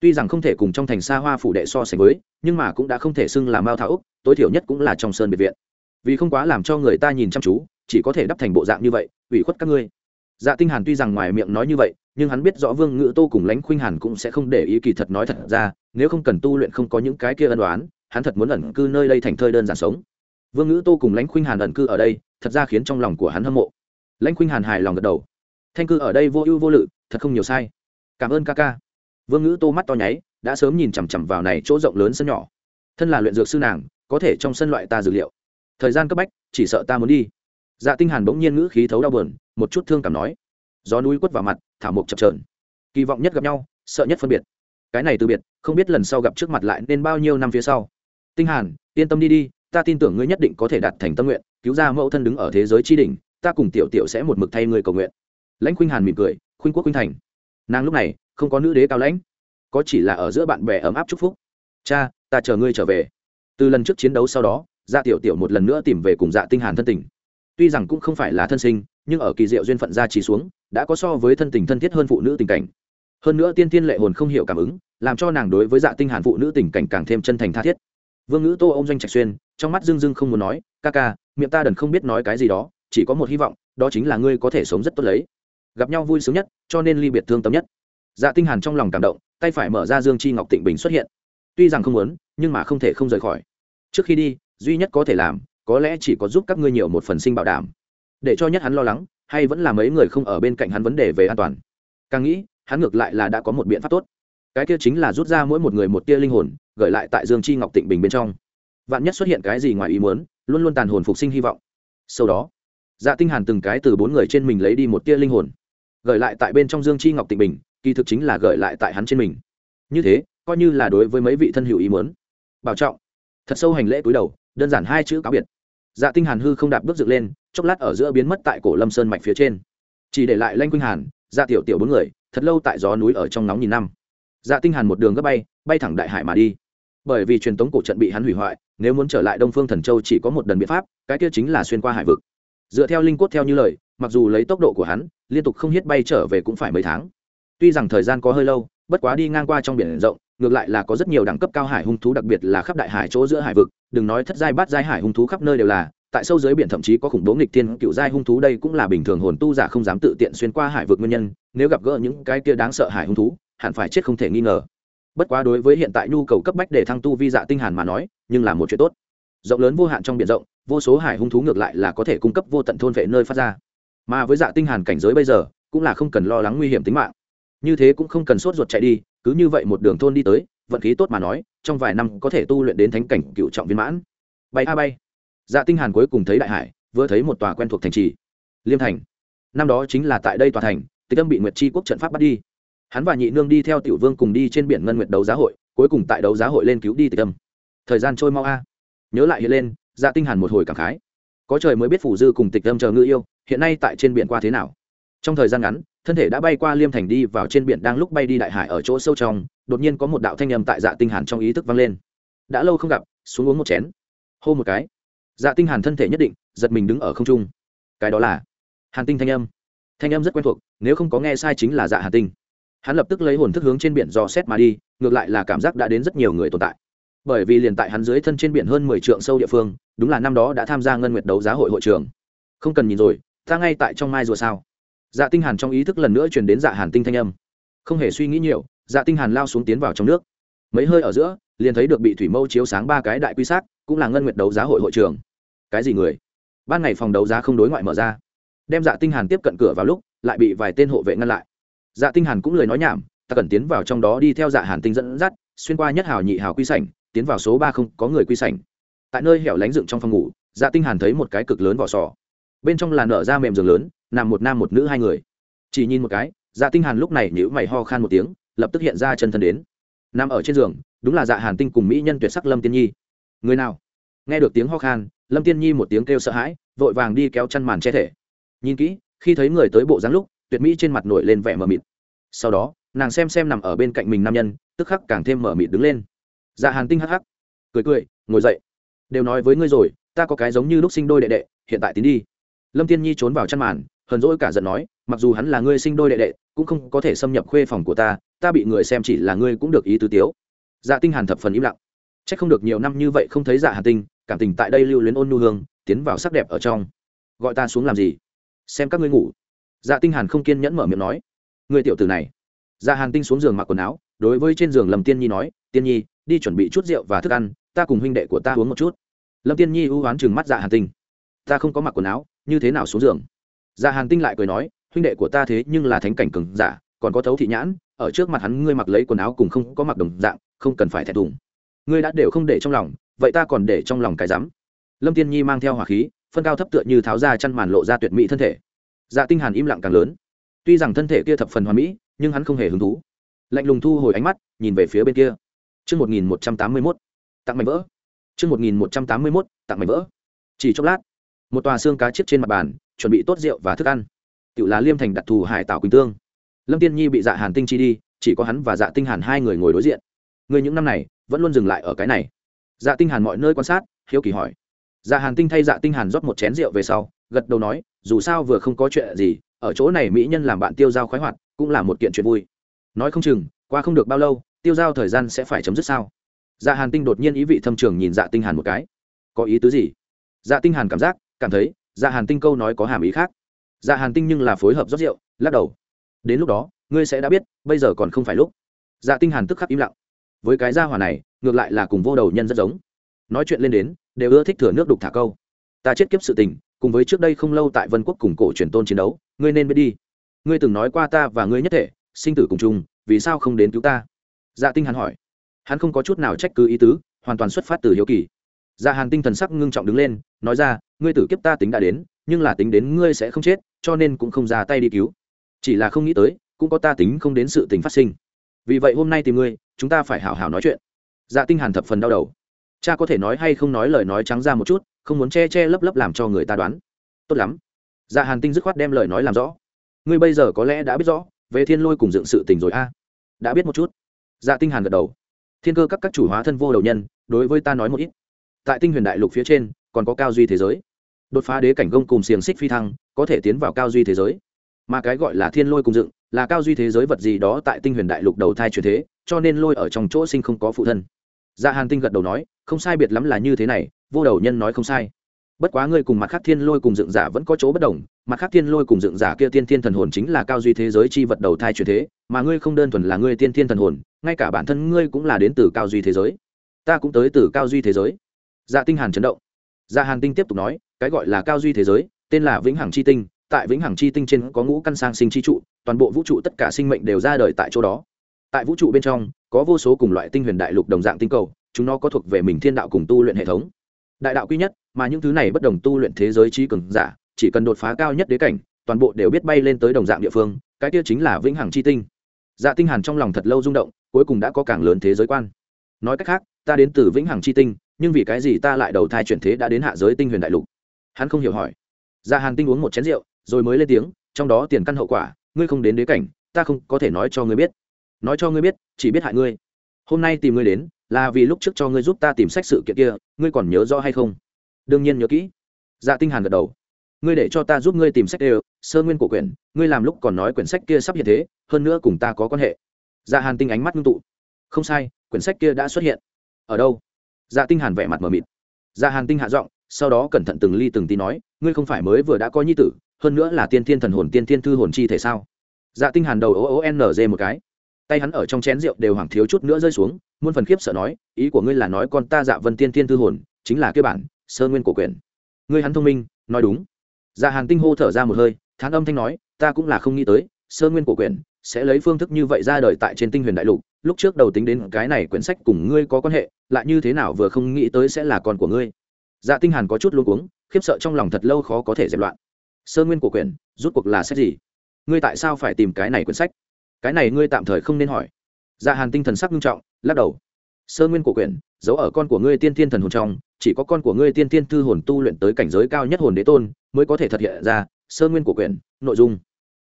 Tuy rằng không thể cùng trong thành xa hoa phủ đệ so sánh với, nhưng mà cũng đã không thể xưng là mao thảo úc, tối thiểu nhất cũng là trong sơn biệt viện. Vì không quá làm cho người ta nhìn chăm chú, chỉ có thể đắp thành bộ dạng như vậy, ủy khuất các ngươi dạ tinh hàn tuy rằng ngoài miệng nói như vậy nhưng hắn biết rõ vương ngữ tô cùng lãnh khuynh hàn cũng sẽ không để ý kỳ thật nói thật ra nếu không cần tu luyện không có những cái kia ân đoán hắn thật muốn ẩn cư nơi đây thành thơi đơn giản sống vương ngữ tô cùng lãnh khuynh hàn ẩn cư ở đây, thật ra khiến trong lòng của hắn hâm mộ. Lãnh khuynh hàn hài lòng gật đầu. Thanh cư ở đây vô ưu vô lự, thật không nhiều sai. Cảm ơn ca ca. Vương ngữ tô mắt to nháy, đã sớm nhìn chằm chằm vào này chỗ rộng lớn sân nhỏ. Thân là luyện dược sư nàng, có thể trong sân loại ta dược liệu. Thời gian cấp bách, chỉ sợ ta muốn đi. Dạ tinh hàn bỗng nhiên ngữ khí thấu đau buồn, một chút thương cảm nói. Gió núi quất vào mặt, thảo mộc chập chờn. Kỳ vọng nhất gặp nhau, sợ nhất phân biệt. Cái này từ biệt, không biết lần sau gặp trước mặt lại nên bao nhiêu năm phía sau. Tinh hàn, yên tâm đi đi ta tin tưởng ngươi nhất định có thể đạt thành tâm nguyện, cứu ra mẫu thân đứng ở thế giới tri đỉnh, ta cùng tiểu tiểu sẽ một mực thay ngươi cầu nguyện. Lãnh khuynh hàn mỉm cười, khuynh quốc khuynh thành. Nàng lúc này không có nữ đế cao lãnh, có chỉ là ở giữa bạn bè ấm áp chúc phúc. Cha, ta chờ ngươi trở về. Từ lần trước chiến đấu sau đó dạ tiểu tiểu một lần nữa tìm về cùng dạ tinh hàn thân tình. Tuy rằng cũng không phải là thân sinh, nhưng ở kỳ diệu duyên phận gia trì xuống, đã có so với thân tình thân thiết hơn phụ nữ tình cảnh. Hơn nữa tiên tiên lệ hồn không hiểu cảm ứng, làm cho nàng đối với dạ tinh hàn phụ nữ tình cảnh càng thêm chân thành tha thiết vương ngữ tô ông doanh trạch xuyên, trong mắt dưng dưng không muốn nói, ca ca, miệng ta đần không biết nói cái gì đó, chỉ có một hy vọng, đó chính là ngươi có thể sống rất tốt lấy. Gặp nhau vui sướng nhất, cho nên ly biệt thương tâm nhất. Dạ tinh hàn trong lòng cảm động, tay phải mở ra dương chi ngọc tịnh bình xuất hiện. Tuy rằng không muốn, nhưng mà không thể không rời khỏi. Trước khi đi, duy nhất có thể làm, có lẽ chỉ có giúp các ngươi nhiều một phần sinh bảo đảm. Để cho nhất hắn lo lắng, hay vẫn là mấy người không ở bên cạnh hắn vấn đề về an toàn. Càng nghĩ, hắn ngược lại là đã có một biện pháp tốt. Cái kia chính là rút ra mỗi một người một tia linh hồn gửi lại tại dương chi ngọc tịnh bình bên trong. Vạn nhất xuất hiện cái gì ngoài ý muốn, luôn luôn tàn hồn phục sinh hy vọng. Sau đó dạ tinh hàn từng cái từ bốn người trên mình lấy đi một tia linh hồn gửi lại tại bên trong dương chi ngọc tịnh bình, kỳ thực chính là gửi lại tại hắn trên mình. Như thế, coi như là đối với mấy vị thân hữu ý muốn. Bảo trọng. Thật sâu hành lễ cúi đầu, đơn giản hai chữ cáo biệt. Dạ tinh hàn hư không đạp bước dựng lên, chốc lát ở giữa biến mất tại cổ lâm sơn mạch phía trên. Chỉ để lại lanh quỳnh hàn dạ tiểu tiểu bốn người, thật lâu tại gió núi ở trong nóng nhìn năm. Dạ tinh hàn một đường gấp bay bay thẳng đại hải mà đi bởi vì truyền thống cổ trận bị hắn hủy hoại, nếu muốn trở lại đông phương thần châu chỉ có một đần biện pháp, cái kia chính là xuyên qua hải vực. Dựa theo linh cốt theo như lời, mặc dù lấy tốc độ của hắn, liên tục không hết bay trở về cũng phải mấy tháng. Tuy rằng thời gian có hơi lâu, bất quá đi ngang qua trong biển rộng, ngược lại là có rất nhiều đẳng cấp cao hải hung thú, đặc biệt là khắp đại hải chỗ giữa hải vực, đừng nói thất giai bát giai hải hung thú khắp nơi đều là, tại sâu dưới biển thậm chí có khủng bố nghịch thiên cựu giai hung thú đây cũng là bình thường hồn tu giả không dám tự tiện xuyên qua hải vực nguyên nhân, nếu gặp gỡ những cái kia đáng sợ hải hung thú, hẳn phải chết không thể nghi ngờ bất quá đối với hiện tại nhu cầu cấp bách để thăng tu vi dạ tinh hàn mà nói, nhưng là một chuyện tốt. Rộng lớn vô hạn trong biển rộng, vô số hải hung thú ngược lại là có thể cung cấp vô tận thôn vệ nơi phát ra. Mà với dạ tinh hàn cảnh giới bây giờ, cũng là không cần lo lắng nguy hiểm tính mạng. Như thế cũng không cần sốt ruột chạy đi, cứ như vậy một đường thôn đi tới, vận khí tốt mà nói, trong vài năm có thể tu luyện đến thánh cảnh cựu trọng viên mãn. Bay a bay. Dạ tinh hàn cuối cùng thấy đại hải, vừa thấy một tòa quen thuộc thành trì. Liêm thành. Năm đó chính là tại đây tòa thành, tịch âm bị nguyệt chi quốc trận pháp bắt đi hắn và nhị nương đi theo tiểu vương cùng đi trên biển ngân nguyệt đấu giá hội, cuối cùng tại đấu giá hội lên cứu đi tịch tâm. Thời gian trôi mau a. Nhớ lại hiện lên dạ tinh hàn một hồi cảm khái. Có trời mới biết phủ dư cùng tịch tâm chờ ngư yêu, hiện nay tại trên biển qua thế nào. Trong thời gian ngắn, thân thể đã bay qua liêm thành đi vào trên biển đang lúc bay đi đại hải ở chỗ sâu trong, đột nhiên có một đạo thanh âm tại dạ tinh hàn trong ý thức vang lên. Đã lâu không gặp, xuống uống một chén. Hô một cái. Dạ tinh hàn thân thể nhất định, giật mình đứng ở không trung. Cái đó là hàn tinh thanh âm. Thanh âm rất quen thuộc, nếu không có nghe sai chính là dạ hàn tinh hắn lập tức lấy hồn thức hướng trên biển dò xét mà đi, ngược lại là cảm giác đã đến rất nhiều người tồn tại. Bởi vì liền tại hắn dưới thân trên biển hơn mười trượng sâu địa phương, đúng là năm đó đã tham gia ngân nguyệt đấu giá hội hội trường không cần nhìn rồi, ta ngay tại trong mai rùa sao? Dạ tinh hàn trong ý thức lần nữa truyền đến dạ hàn tinh thanh âm. Không hề suy nghĩ nhiều dạ tinh hàn lao xuống tiến vào trong nước. Mấy hơi ở giữa, liền thấy được bị thủy mâu chiếu sáng ba cái đại quy sát cũng là ngân nguyệt đấu giá hội hội trường cái gì người? Ban ngày phòng đấu giá không đối ngoại mở ra. Đem dạ tinh hàn tiếp cận cửa vào lúc, lại bị vài tên hộ vệ ngăn lại dạ tinh hàn cũng lời nói nhảm, ta cần tiến vào trong đó đi theo dạ hàn tinh dẫn dắt, xuyên qua nhất hào nhị hào quy sảnh, tiến vào số ba không có người quy sảnh. Tại nơi hẻo lánh dựng trong phòng ngủ dạ tinh hàn thấy một cái cực lớn vỏ sò. Bên trong là nở ra mềm giường lớn, nằm một nam một nữ hai người. Chỉ nhìn một cái dạ tinh hàn lúc này nhíu mày ho khan một tiếng, lập tức hiện ra chân thân đến. Nằm ở trên giường, đúng là dạ hàn tinh cùng mỹ nhân tuyệt sắc lâm tiên nhi. Người nào? Nghe được tiếng ho khan, lâm tiên nhi một tiếng kêu sợ hãi, vội vàng đi kéo chăn màn che thể. Nhìn kỹ, khi thấy người tới bộ dáng lúc tuyệt mỹ trên mặt nổi lên vẻ mờ mịt. Sau đó, nàng xem xem nằm ở bên cạnh mình nam nhân, tức khắc càng thêm mờ mịt đứng lên. Dạ hàn tinh hắc hắc, cười cười, ngồi dậy. Đều nói với ngươi rồi, ta có cái giống như lúc sinh đôi đệ đệ, hiện tại tín đi. Lâm tiên nhi trốn vào chăn màn, hờn dỗi cả giận nói, mặc dù hắn là ngươi sinh đôi đệ đệ, cũng không có thể xâm nhập khuê phòng của ta ta bị người xem chỉ là ngươi cũng được ý tứ tiếu. Dạ tinh hàn thập phần im lặng. C h ắ c không được nhiều năm như vậy không thấy dạ hàn tinh, cảm tình tại đây lưu luyến ôn nu hương, tiến vào sắc đẹp ở trong. Gọi ta xuống làm gì? Xem các ngươi ngủ dạ tinh hàn không kiên nhẫn mở miệng nói người tiểu tử này. Dạ hàn tinh xuống giường mặc quần áo, đối với trên giường Lâm tiên nhi nói, tiên nhi, đi chuẩn bị chút rượu và thức ăn, ta cùng huynh đệ của ta uống một chút. Lâm tiên nhi ưu oán chừng mắt dạ hàn tinh, ta không có mặc quần áo, như thế nào xuống giường? Dạ hàn tinh lại cười nói, huynh đệ của ta thế nhưng là thánh cảnh cường giả, còn có thấu thị nhãn, ở trước mặt hắn ngươi mặc lấy quần áo cùng không có mặc đồng dạng, không cần phải thẹn thùng. Ngươi đã đều không để trong lòng, vậy ta còn để trong lòng cái rắm. Lâm tiên nhi mang theo hỏa khí, phân cao thấp tựa như tháo ra chăn màn lộ ra tuyệt mỹ thân thể dạ tinh hàn im lặng càng lớn. Tuy rằng thân thể kia thập phần hoàn mỹ, nhưng hắn không hề hứng thú. Lạnh lùng thu hồi ánh mắt, nhìn về phía bên kia. Chương một nghìn một trăm tám mươi mốt, tặng mảnh vỡ. Chương một nghìn một trăm tám mươi mốt, tặng mảnh vỡ. Chỉ chốc lát, một tòa xương cá chiếc trên mặt bàn, chuẩn bị tốt rượu và thức ăn. Tự là liêm thành đặc thù hải tạo quỳnh tương. Lâm tiên nhi bị dạ hàn tinh chi đi, chỉ có hắn và dạ tinh hàn hai người ngồi đối diện. Người những năm này, vẫn luôn dừng lại ở cái này. Dạ tinh hàn mọi nơi quan sát, hiếu kỳ hỏi. Dạ hàn tinh thay dạ tinh hàn rót một chén rượu về sau gật đầu nói, dù sao vừa không có chuyện gì, ở chỗ này mỹ nhân làm bạn tiêu giao khoái hoạt, cũng là một kiện chuyện vui. Nói không chừng, qua không được bao lâu, tiêu giao thời gian sẽ phải chấm dứt sao? Dạ hàn tinh đột nhiên ý vị thâm trường nhìn dạ tinh hàn một cái. Có ý tứ gì? Dạ tinh hàn cảm giác, cảm thấy dạ hàn tinh câu nói có hàm ý khác. Dạ hàn tinh nhưng là phối hợp rót rượu, lắc đầu. Đến lúc đó, ngươi sẽ đã biết, bây giờ còn không phải lúc. Dạ tinh hàn tức khắc im lặng. Với cái gia hỏa này, ngược lại là cùng vô đầu nhân rất giống. Nói chuyện lên đến, đều ưa thích thừa nước đục thả câu. Ta chết kiếp sự tình cùng với trước đây không lâu tại vân quốc cùng cổ truyền tôn chiến đấu, ngươi nên biết đi. Ngươi từng nói qua ta và ngươi nhất thể, sinh tử cùng chung, vì sao không đến cứu ta? Dạ tinh hàn hỏi. Hắn không có chút nào trách cứ ý tứ, hoàn toàn xuất phát từ hiếu kỳ. Dạ hàn tinh thần sắc ngưng trọng đứng lên, nói ra, ngươi tử kiếp ta tính đã đến, nhưng là tính đến ngươi sẽ không chết, cho nên cũng không ra tay đi cứu. Chỉ là không nghĩ tới, cũng có ta tính không đến sự tình phát sinh. Vì vậy hôm nay tìm ngươi, chúng ta phải hảo hảo nói chuyện. Dạ tinh hàn thập phần đau đầu. Cha có thể nói hay không nói lời nói trắng ra một chút không muốn che che lấp lấp làm cho người ta đoán. Tốt lắm. Dạ hàn tinh dứt khoát đem lời nói làm rõ. Ngươi bây giờ có lẽ đã biết rõ, về thiên lôi cùng dựng sự tình rồi a. Đã biết một chút. Dạ tinh hàn gật đầu. Thiên cơ các các chủ hóa thân vô đầu nhân, đối với ta nói một ít. Tại tinh huyền đại lục phía trên, còn có cao duy thế giới. Đột phá đế cảnh gông cùng xiềng xích phi thăng, có thể tiến vào cao duy thế giới. Mà cái gọi là thiên lôi cùng dựng, là cao duy thế giới vật gì đó tại tinh huyền đại lục đầu thai truyền thế, cho nên lôi ở trong chỗ sinh không có phụ thân. Dạ hàn tinh gật đầu nói, không sai biệt lắm là như thế này vô đầu nhân nói không sai. Bất quá ngươi cùng mặt khác thiên lôi cùng dựng giả vẫn có chỗ bất đồng, mặt khác thiên lôi cùng dựng giả kia tiên thiên thần hồn chính là cao duy thế giới chi vật đầu thai truyền thế, mà ngươi không đơn thuần là ngươi tiên thiên thần hồn, ngay cả bản thân ngươi cũng là đến từ cao duy thế giới. Ta cũng tới từ cao duy thế giới. Dạ tinh hàn chấn động. Dạ hàn tinh tiếp tục nói, cái gọi là cao duy thế giới, tên là vĩnh hằng chi tinh, tại vĩnh hằng chi tinh trên có ngũ căn sang sinh chi trụ, toàn bộ vũ trụ tất cả sinh mệnh đều ra đời tại chỗ đó. Tại vũ trụ bên trong, có vô số cùng loại tinh huyền đại lục đồng dạng tinh cầu, chúng nó có thuộc về mình thiên đạo cùng tu luyện hệ thống đại đạo quy nhất, mà những thứ này bất đồng tu luyện thế giới trí cường giả, chỉ cần đột phá cao nhất đế cảnh, toàn bộ đều biết bay lên tới đồng dạng địa phương, cái kia chính là vĩnh hằng chi tinh. Dạ tinh hàn trong lòng thật lâu rung động, cuối cùng đã có càng lớn thế giới quan. Nói cách khác, ta đến từ vĩnh hằng chi tinh, nhưng vì cái gì ta lại đầu thai chuyển thế đã đến hạ giới tinh huyền đại lục? Hắn không hiểu hỏi. Dạ hàn tinh uống một chén rượu, rồi mới lên tiếng, trong đó tiền căn hậu quả, ngươi không đến đế cảnh, ta không có thể nói cho ngươi biết. Nói cho ngươi biết, chỉ biết hại ngươi. Hôm nay tìm ngươi đến là vì lúc trước cho ngươi giúp ta tìm sách sự kiện kia, ngươi còn nhớ rõ hay không? Đương nhiên nhớ kỹ. Dạ tinh hàn gật đầu. Ngươi để cho ta giúp ngươi tìm sách đều, sơ nguyên của quyển, ngươi làm lúc còn nói quyển sách kia sắp hiện thế, hơn nữa cùng ta có quan hệ. Dạ hàn tinh ánh mắt ngưng tụ. Không sai, quyển sách kia đã xuất hiện. Ở đâu? Dạ tinh hàn vẻ mặt mờ mịt. Dạ hàn tinh hạ giọng, sau đó cẩn thận từng ly từng tí nói, ngươi không phải mới vừa đã có nhi tử, hơn nữa là tiên thiên thần hồn, tiên thiên thư hồn chi thể sao? Dạ tinh hàn đầu ố ố n g một cái tay hắn ở trong chén rượu đều hoảng thiếu chút nữa rơi xuống, muôn phần khiếp sợ nói, ý của ngươi là nói con ta dạ vân tiên tiên thư hồn, chính là kia bản, sơ nguyên của quyển. Ngươi hắn thông minh, nói đúng. Dạ hàn tinh hô thở ra một hơi, thán âm thanh nói, ta cũng là không nghĩ tới, sơ nguyên của quyển sẽ lấy phương thức như vậy ra đời tại trên tinh huyền đại lục, lúc trước đầu tính đến cái này quyển sách cùng ngươi có quan hệ, lại như thế nào vừa không nghĩ tới sẽ là con của ngươi. Dạ tinh hàn có chút luống cuống, khiếp sợ trong lòng thật lâu khó có thể dẹp loạn. Sơ nguyên của quyển rút cuộc là sách gì? Ngươi tại sao phải tìm cái này quyển sách? Cái này ngươi tạm thời không nên hỏi. Dạ hàn tinh thần sắc nghiêm trọng, lắc đầu. Sơ nguyên của quyển, giấu ở con của ngươi tiên thiên thần hồn trong, chỉ có con của ngươi tiên thiên thư hồn tu luyện tới cảnh giới cao nhất hồn đế tôn mới có thể thực hiện ra sơ nguyên của quyển, nội dung.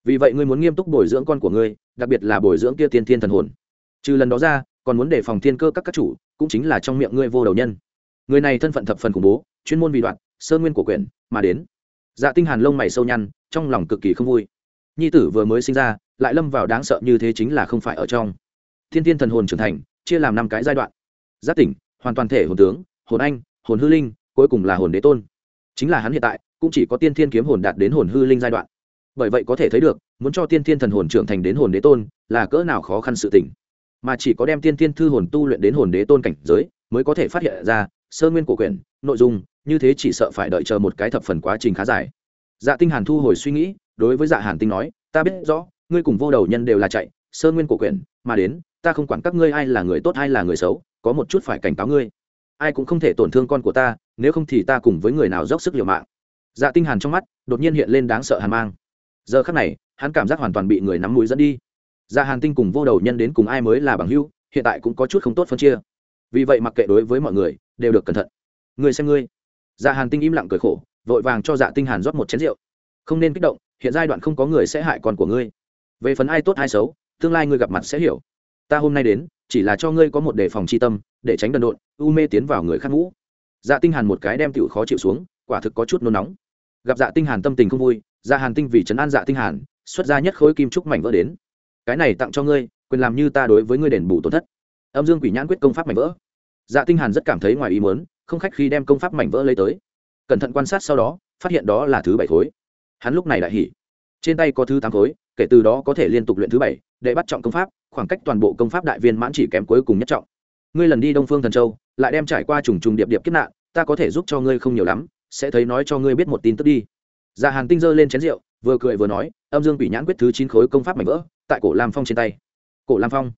Vì vậy ngươi muốn nghiêm túc bồi dưỡng con của ngươi, đặc biệt là bồi dưỡng kia tiên thiên thần hồn. Trừ lần đó ra, còn muốn đề phòng thiên cơ các các chủ, cũng chính là trong miệng ngươi vô đầu nhân. Người này thân phận thập phần khủng bố, chuyên môn vì đoạn sơ nguyên của quyển mà đến. Dạ tinh hàn lông mày sâu nhăn, trong lòng cực kỳ không vui. Nhi tử vừa mới sinh ra lại lâm vào đáng sợ như thế chính là không phải ở trong. Thiên thiên thần hồn trưởng thành, chia làm năm cái giai đoạn. Giác tỉnh, hoàn toàn thể hồn tướng, hồn anh, hồn hư linh, cuối cùng là hồn đế tôn. Chính là hắn hiện tại, cũng chỉ có tiên thiên kiếm hồn đạt đến hồn hư linh giai đoạn. Bởi vậy có thể thấy được, muốn cho tiên thiên thần hồn trưởng thành đến hồn đế tôn, là cỡ nào khó khăn sự tỉnh mà chỉ có đem tiên thiên thư hồn tu luyện đến hồn đế tôn cảnh giới, mới có thể phát hiện ra, sơ nguyên của quyển, nội dung, như thế chỉ sợ phải đợi chờ một cái thập phần quá trình khá dài. Dạ tinh hàn thu hồi suy nghĩ, đối với dạ hàn tinh nói, ta biết rõ ngươi cùng vô đầu nhân đều là chạy, sơ nguyên của quyển, mà đến, ta không quản các ngươi ai là người tốt hay là người xấu, có một chút phải cảnh cáo ngươi. Ai cũng không thể tổn thương con của ta, nếu không thì ta cùng với người nào dốc sức liều mạng. Dạ tinh hàn trong mắt đột nhiên hiện lên đáng sợ hàn mang. Giờ khắc này, hắn cảm giác hoàn toàn bị người nắm mũi dẫn đi. Dạ hàn tinh cùng vô đầu nhân đến cùng ai mới là bằng hữu, hiện tại cũng có chút không tốt phân chia. Vì vậy mặc kệ đối với mọi người, đều được cẩn thận. Người xem ngươi. Dạ hàn tinh im lặng cười khổ, vội vàng cho dạ tinh hàn rót một chén rượu. Không nên kích động, hiện giai đoạn không có người sẽ hại con của ngươi về phần ai tốt ai xấu, tương lai ngươi gặp mặt sẽ hiểu. Ta hôm nay đến, chỉ là cho ngươi có một đề phòng chi tâm, để tránh đần độn, u mê tiến vào người khác ngũ. Dạ tinh hàn một cái đem tiểu khó chịu xuống, quả thực có chút nôn nóng. Gặp dạ tinh hàn tâm tình không vui dạ hàn tinh vì chấn an dạ tinh hàn, xuất ra nhất khối kim trúc mảnh vỡ đến. Cái này tặng cho ngươi, quyền làm như ta đối với ngươi đền bù tổn thất. Âm dương quỷ nhãn quyết công pháp mảnh vỡ. Dạ tinh hàn rất cảm thấy ngoài ý muốn, không khách khi đem công pháp mảnh vỡ lấy tới. Cẩn thận quan sát sau đó, phát hiện đó là thứ bảy khối. Hắn lúc này đại hỉ. Trên tay có thứ tám khối kể từ đó có thể liên tục luyện thứ bảy, để bắt trọng công pháp, khoảng cách toàn bộ công pháp đại viên mãn chỉ kém cuối cùng nhất trọng. Ngươi lần đi đông phương thần châu, lại đem trải qua trùng trùng điệp điệp kiếp nạn, ta có thể giúp cho ngươi không nhiều lắm, sẽ thấy nói cho ngươi biết một tin tức đi. Dạ hàn tinh giơ lên chén rượu, vừa cười vừa nói, âm dương quỷ nhãn quyết thứ chín khối công pháp mảnh vỡ, tại cổ lam phong trên tay. Cổ lam phong.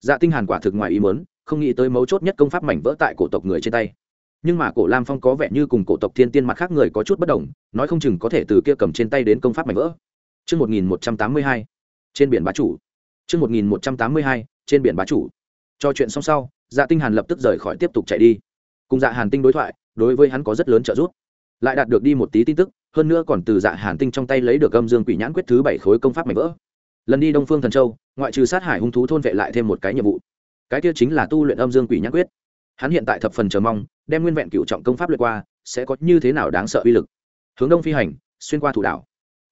Dạ tinh hàn quả thực ngoài ý muốn, không nghĩ tới mấu chốt nhất công pháp mảnh vỡ tại cổ tộc người trên tay. Nhưng mà cổ lam phong có vẻ như cùng cổ tộc thiên tiên mặt khác người có chút bất đồng, nói không chừng có thể từ kia cầm trên tay đến công pháp mảnh vỡ. Trước 1182, trên biển bá chủ. Trước 1182, trên biển bá chủ. Cho chuyện xong sau, Dạ Tinh Hàn lập tức rời khỏi tiếp tục chạy đi. Cùng Dạ Hàn Tinh đối thoại, đối với hắn có rất lớn trợ giúp. Lại đạt được đi một tí tin tức, hơn nữa còn từ Dạ Hàn Tinh trong tay lấy được âm dương quỷ nhãn quyết thứ bảy khối công pháp mạnh vỡ. Lần đi Đông Phương Thần Châu, ngoại trừ sát hải hung thú thôn vệ lại thêm một cái nhiệm vụ. Cái kia chính là tu luyện âm dương quỷ nhãn quyết. Hắn hiện tại thập phần chờ mong, đem nguyên vẹn cựu trọng công pháp luyện qua, sẽ có như thế nào đáng sợ uy lực. Hướng đông phi hành, xuyên qua thủ đảo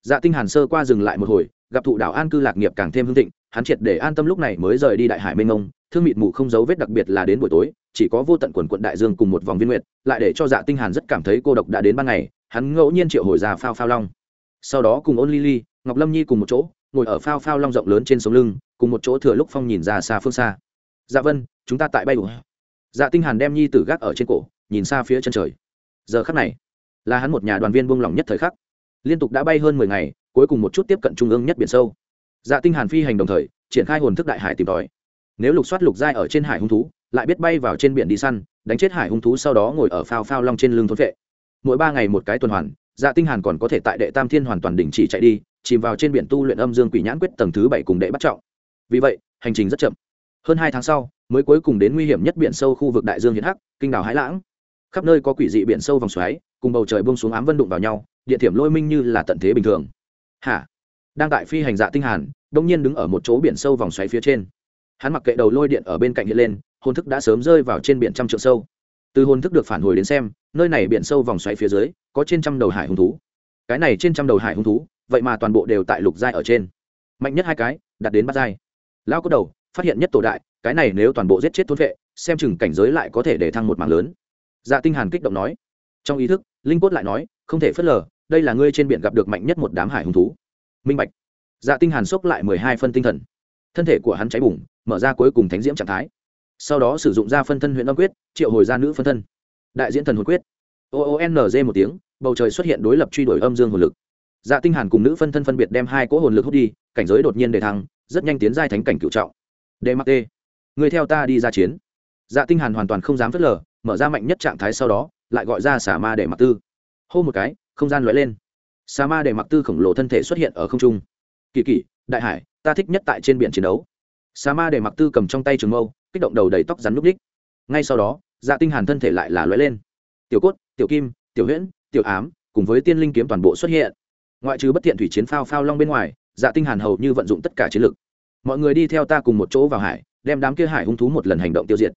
dạ tinh hàn sơ qua dừng lại một hồi, gặp thụ đảo an cư lạc nghiệp càng thêm hưng thịnh, hắn triệt để an tâm lúc này mới rời đi đại hải mênh mông, thương mịt mù không dấu vết đặc biệt là đến buổi tối, chỉ có vô tận quần quận đại dương cùng một vòng viên nguyệt, lại để cho dạ tinh hàn rất cảm thấy cô độc đã đến ban ngày, hắn ngẫu nhiên triệu hồi ra phao phao long. Sau đó cùng ôn ly ngọc lâm nhi cùng một chỗ, ngồi ở phao phao long rộng lớn trên sống lưng, cùng một chỗ thừa lúc phong nhìn ra xa phương xa. Dạ vân, chúng ta tại bay đủ dạ tinh hàn đem nhi tử gác ở trên cổ, nhìn xa phía chân trời. Giờ khắc này, là hắn một nhà đoàn viên buông lòng nhất thời khắc liên tục đã bay hơn mười ngày, cuối cùng một chút tiếp cận trung ương nhất biển sâu. Dạ tinh hàn phi hành đồng thời, triển khai hồn thức đại hải tìm tòi. Nếu lục soát lục giai ở trên hải hung thú, lại biết bay vào trên biển đi săn, đánh chết hải hung thú sau đó ngồi ở phao phao long trên lưng thôn vệ. Mỗi ba ngày một cái tuần hoàn dạ tinh hàn còn có thể tại đệ tam thiên hoàn toàn đỉnh chỉ chạy đi, chìm vào trên biển tu luyện âm dương quỷ nhãn quyết tầng thứ bảy cùng đệ bắt trọng. Vì vậy, hành trình rất chậm. Hơn hai tháng sau, mới cuối cùng đến nguy hiểm nhất biển sâu khu vực đại dương hiến hắc, kinh đảo hải lãng. Khắp nơi có quỷ dị biển sâu vòng xoáy, cùng bầu trời buông xuống ám vân đụng vào nhau địa thiểm lôi minh như là tận thế bình thường. Hả? Đang tại phi hành dạ tinh hàn đông nhiên đứng ở một chỗ biển sâu vòng xoáy phía trên. Hắn mặc kệ đầu lôi điện ở bên cạnh hiện lên, hồn thức đã sớm rơi vào trên biển trăm trượng sâu. Từ hồn thức được phản hồi đến xem, nơi này biển sâu vòng xoáy phía dưới, có trên trăm đầu hải hung thú. Cái này trên trăm đầu hải hung thú, vậy mà toàn bộ đều tại lục giai ở trên. Mạnh nhất hai cái, đạt đến bát giai. Lao có đầu, phát hiện nhất tổ đại, cái này nếu toàn bộ giết chết thôn vệ, xem chừng cảnh giới lại có thể để thăng một mảng lớn. Dạ tinh hàn kích động nói. Trong ý thức, linh cốt lại nói, không thể phớt lờ đây là ngươi trên biển gặp được mạnh nhất một đám hải hung thú. Minh bạch. Dạ tinh hàn sốc lại mười hai phân tinh thần. Thân thể của hắn cháy bùng, mở ra cuối cùng thánh diễm trạng thái. Sau đó sử dụng ra phân thân huyện âm quyết, triệu hồi ra nữ phân thân. Đại diễn thần hồn quyết. O o n g một tiếng, bầu trời xuất hiện đối lập truy đuổi âm dương hồn lực. Dạ tinh hàn cùng nữ phân thân phân biệt đem hai cỗ hồn lực hút đi, cảnh giới đột nhiên đề thăng, rất nhanh tiến giai thánh cảnh cựu trọng. Đề mặc tê. Người theo ta đi ra chiến. Dạ tinh hàn hoàn toàn không dám phớt lờ, mở ra mạnh nhất trạng thái sau đó, lại gọi ra xả ma để mặc tư. Hô một cái không gian lóe lên. Sa ma để mặc tư khổng lồ thân thể xuất hiện ở không trung. Kỳ kỳ, đại hải, ta thích nhất tại trên biển chiến đấu. Sa ma để mặc tư cầm trong tay trường mâu, kích động đầu đầy tóc rắn núp đích. Ngay sau đó dạ tinh hàn thân thể lại là lóe lên. Tiểu cốt, tiểu kim, tiểu huyễn, tiểu ám, cùng với tiên linh kiếm toàn bộ xuất hiện. Ngoại trừ bất thiện thủy chiến phao phao long bên ngoài dạ tinh hàn hầu như vận dụng tất cả chiến lực. Mọi người đi theo ta cùng một chỗ vào hải, đem đám kia hải hung thú một lần hành động tiêu diệt.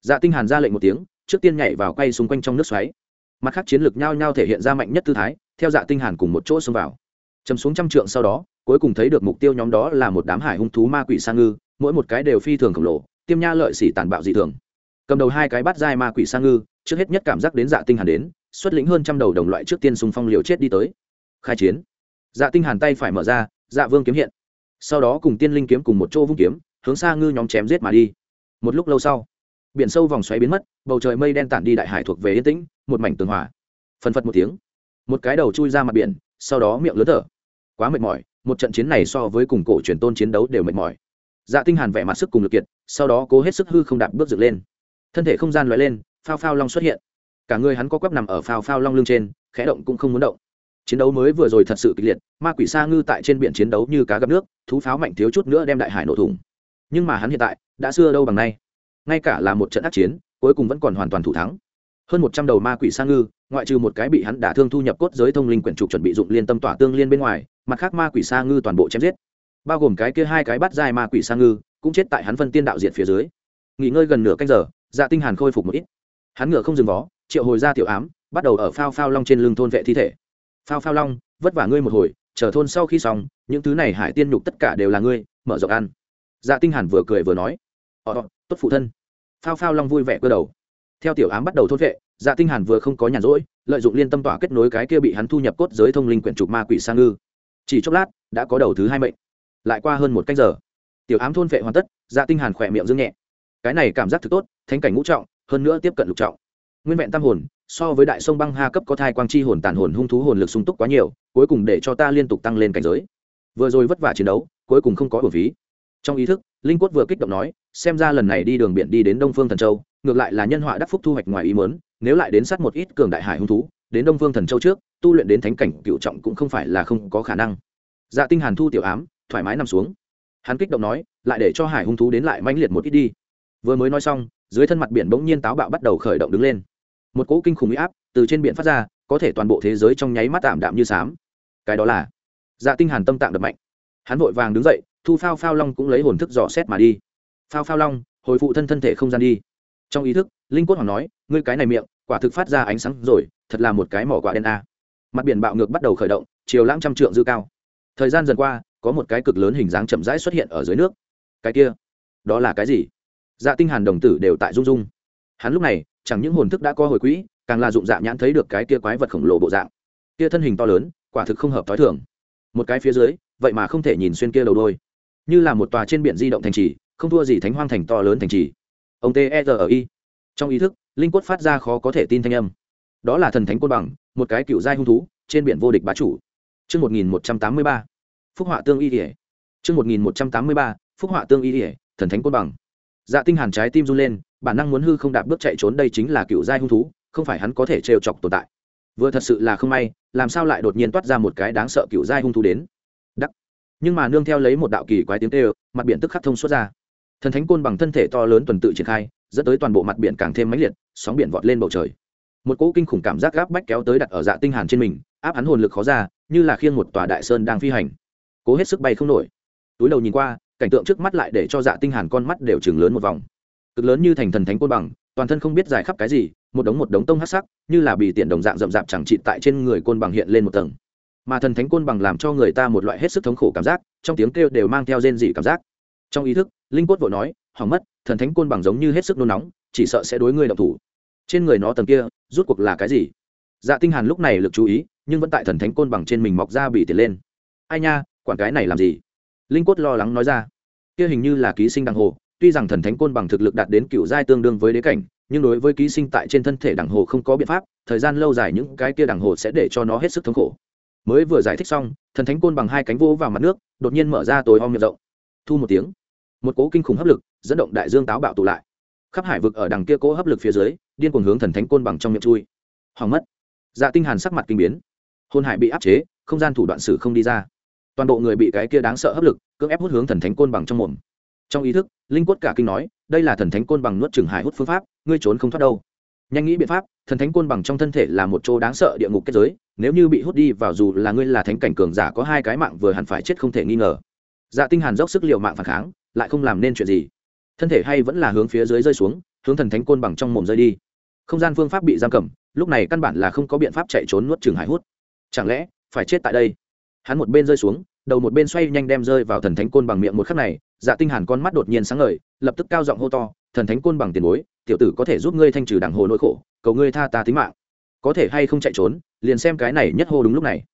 Dạ tinh hàn ra lệnh một tiếng, trước tiên nhảy vào quay xung quanh trong nước xoáy mặt khác chiến lược nhao nhao thể hiện ra mạnh nhất tư thái, theo dạ tinh hàn cùng một chỗ xông vào. Chầm xuống trăm trượng sau đó, cuối cùng thấy được mục tiêu nhóm đó là một đám hải hung thú ma quỷ sang ngư, mỗi một cái đều phi thường khổng lồ, tiêm nha lợi xỉ tàn bạo dị thường. Cầm đầu hai cái bắt dai ma quỷ sang ngư, trước hết nhất cảm giác đến dạ tinh hàn đến, xuất lĩnh hơn trăm đầu đồng loại trước tiên xung phong liều chết đi tới. Khai chiến. Dạ tinh hàn tay phải mở ra dạ vương kiếm hiện. Sau đó cùng tiên linh kiếm cùng một chỗ vung kiếm, hướng xa ngư nhóm chém giết mà đi. Một lúc lâu sau biển sâu vòng xoáy biến mất, bầu trời mây đen tản đi đại hải thuộc về yên tĩnh, một mảnh tường hòa. Phần phật một tiếng, một cái đầu chui ra mặt biển, sau đó miệng lớn thở. Quá mệt mỏi, một trận chiến này so với cùng cổ truyền tôn chiến đấu đều mệt mỏi. Dạ tinh hàn vẻ mặt sức cùng lực kiệt, sau đó cố hết sức hư không đạp bước dựng lên. Thân thể không gian lóe lên, phao phao long xuất hiện. Cả người hắn có quắp nằm ở phao phao long lưng trên, khẽ động cũng không muốn động. Chiến đấu mới vừa rồi thật sự kịch liệt, ma quỷ sa ngư tại trên biển chiến đấu như cá gặp nước, thú pháo mạnh thiếu chút nữa đem đại hải nổ thủng. Nhưng mà hắn hiện tại, đã xưa đâu bằng nay ngay cả là một trận ác chiến, cuối cùng vẫn còn hoàn toàn thủ thắng. Hơn một trăm đầu ma quỷ sa ngư, ngoại trừ một cái bị hắn đả thương thu nhập cốt giới thông linh quyển trục chuẩn bị dụng liên tâm tỏa tương liên bên ngoài, mặt khác ma quỷ sa ngư toàn bộ chém giết. Bao gồm cái kia hai cái bắt dài ma quỷ sa ngư, cũng chết tại hắn phân tiên đạo diện phía dưới. Nghỉ ngơi gần nửa canh giờ dạ tinh hàn khôi phục một ít. Hắn ngựa không dừng vó, triệu hồi ra tiểu ám, bắt đầu ở phao phao long trên lưng thôn vệ thi thể. Phao phao long, vất vả ngươi một hồi, chờ thôn sau khi xong, những thứ này hải tiên nhục tất cả đều là ngươi, mở rộng ăn. Dạ tinh hàn vừa cười vừa nói. Ờ, ờ tốt phụ thân. Phao phao long vui vẻ cơ đầu. Theo tiểu ám bắt đầu thôn vệ dạ tinh hàn vừa không có nhàn rỗi, lợi dụng liên tâm tỏa kết nối cái kia bị hắn thu nhập cốt giới thông linh quyển trục ma quỷ sang ngư. Chỉ chốc lát, đã có đầu thứ hai mệnh. Lại qua hơn một canh giờ, tiểu ám thôn vệ hoàn tất dạ tinh hàn khỏe miệng dương nhẹ. Cái này cảm giác thực tốt, thánh cảnh ngũ trọng, hơn nữa tiếp cận lục trọng. Nguyên vẹn tam hồn, so với đại sông băng ha cấp có thai quang chi hồn tàn hồn hung thú hồn lực sung túc quá nhiều, cuối cùng để cho ta liên tục tăng lên cảnh giới. Vừa rồi vất vả chiến đấu, cuối cùng không có bổ phí trong ý thức, linh quất vừa kích động nói, xem ra lần này đi đường biển đi đến đông phương thần châu, ngược lại là nhân họa đắc phúc thu hoạch ngoài ý muốn, nếu lại đến sát một ít cường đại hải hung thú, đến đông phương thần châu trước, tu luyện đến thánh cảnh cựu trọng cũng không phải là không có khả năng. Dạ tinh hàn thu tiểu ám, thoải mái nằm xuống. Hắn kích động nói, lại để cho hải hung thú đến lại manh liệt một ít đi. Vừa mới nói xong, dưới thân mặt biển bỗng nhiên táo bạo bắt đầu khởi động đứng lên. Một cỗ kinh khủng uy áp từ trên biển phát ra, có thể toàn bộ thế giới trong nháy mắt tạm đạm như sám. Cái đó là dạ tinh hàn tâm tạng đập mạnh. Hắn vội vàng đứng dậy thu phao phao long cũng lấy hồn thức dò xét mà đi. Phao phao long, hồi phụ thân thân thể không gian đi. Trong ý thức, linh Cốt hoàng nói, ngươi cái này miệng, quả thực phát ra ánh sáng rồi, thật là một cái mỏ quả đen a. Mặt biển bạo ngược bắt đầu khởi động, chiều lãng trăm trượng dư cao. Thời gian dần qua, có một cái cực lớn hình dáng chậm rãi xuất hiện ở dưới nước. Cái kia, đó là cái gì? Dạ tinh hàn đồng tử đều tại rung rung. Hắn lúc này, chẳng những hồn thức đã có hồi quỹ, càng là dụng dạ nhãn thấy được cái kia quái vật khổng lồ bộ dạng. Kia thân hình to lớn, quả thực không hợp thói thường. Một cái phía dưới, vậy mà không thể nhìn xuyên kia đầu đôi như là một tòa trên biển di động thành trì không thua gì thánh hoang thành to lớn thành trì ông terri ở trong ý thức linh quất phát ra khó có thể tin thanh âm đó là thần thánh côn bằng một cái cựu giai hung thú trên biển vô địch bá chủ Trước 1183, Phúc họa tương y ỉa. Trước 1183, Phúc họa tương y ỉa, thần thánh côn bằng. Dạ tinh hàn trái tim run lên, bản năng muốn hư không đạp bước chạy trốn đây chính là cựu giai hung thú, không phải hắn có thể trêu chọc tồn tại. Vừa thật sự là không may, làm sao lại đột nhiên toát ra một cái đáng sợ cựu giai hung thú đến. Nhưng mà nương theo lấy một đạo kỳ quái tiếng kêu, mặt biển tức khắc thông suốt ra. thần thánh côn bằng thân thể to lớn tuần tự triển khai dẫn tới toàn bộ mặt biển càng thêm mãnh liệt sóng biển vọt lên bầu trời. Một cỗ kinh khủng cảm giác gáp bách kéo tới đặt ở dạ tinh hàn trên mình áp hắn hồn lực khó ra như là khiêng một tòa đại sơn đang phi hành. Cố hết sức bay không nổi. Túi đầu nhìn qua cảnh tượng trước mắt lại để cho dạ tinh hàn con mắt đều trừng lớn một vòng. Cực lớn như thành thần thánh côn bằng toàn thân không biết dài khắp cái gì một đống một đống tông hắc sắc như là bị tiện đồng dạng rậm rạp chẳng trị tại trên người côn bằng hiện lên một tầng mà thần thánh côn bằng làm cho người ta một loại hết sức thống khổ cảm giác, trong tiếng kêu đều mang theo rên dị cảm giác. Trong ý thức, linh cốt vội nói, hỏng mất, thần thánh côn bằng giống như hết sức nôn nóng, chỉ sợ sẽ đối ngươi động thủ. Trên người nó tầng kia, rút cuộc là cái gì? Dạ tinh hàn lúc này lực chú ý, nhưng vẫn tại thần thánh côn bằng trên mình mọc ra bị tiền lên. Ai nha, quản cái này làm gì? Linh cốt lo lắng nói ra. Kia hình như là ký sinh đằng hồ, tuy rằng thần thánh côn bằng thực lực đạt đến cựu giai tương đương với đế cảnh, nhưng đối với ký sinh tại trên thân thể đằng hồ không có biện pháp, thời gian lâu dài những cái kia đằng hồ sẽ để cho nó hết sức thống khổ mới vừa giải thích xong, thần thánh côn bằng hai cánh vô vào mặt nước, đột nhiên mở ra tối om miệng rộng. Thu một tiếng, một cố kinh khủng hấp lực dẫn động đại dương táo bạo tụ lại. Khắp hải vực ở đằng kia cố hấp lực phía dưới, điên cuồng hướng thần thánh côn bằng trong miệng chui. Hoàng mất. Dạ tinh hàn sắc mặt kinh biến. Hôn hải bị áp chế, không gian thủ đoạn sử không đi ra. Toàn bộ người bị cái kia đáng sợ hấp lực, cưỡng ép hút hướng thần thánh côn bằng trong mồm. Trong ý thức, linh quất cả kinh nói, đây là thần thánh côn bằng nuốt trừng hải hút phương pháp, ngươi trốn không thoát đâu nhanh nghĩ biện pháp, thần thánh côn bằng trong thân thể là một chỗ đáng sợ địa ngục kết giới, nếu như bị hút đi vào dù là ngươi là thánh cảnh cường giả có hai cái mạng vừa hẳn phải chết không thể nghi ngờ. Dạ tinh hàn dốc sức liều mạng phản kháng, lại không làm nên chuyện gì. Thân thể hay vẫn là hướng phía dưới rơi xuống, hướng thần thánh côn bằng trong mồm rơi đi. Không gian phương pháp bị giam cầm, lúc này căn bản là không có biện pháp chạy trốn nuốt trường hải hút. Chẳng lẽ, phải chết tại đây? Hắn một bên rơi xuống, đầu một bên xoay nhanh đem rơi vào thần thánh côn bằng miệng một khắc này dạ tinh hàn con mắt đột nhiên sáng ngời, lập tức cao giọng hô to thần thánh côn bằng tiền bối, tiểu tử có thể giúp ngươi thanh trừ đẳng hồ nỗi khổ, cầu ngươi tha ta tính mạng. Có thể hay không chạy trốn, liền xem cái này nhất hô đúng lúc này.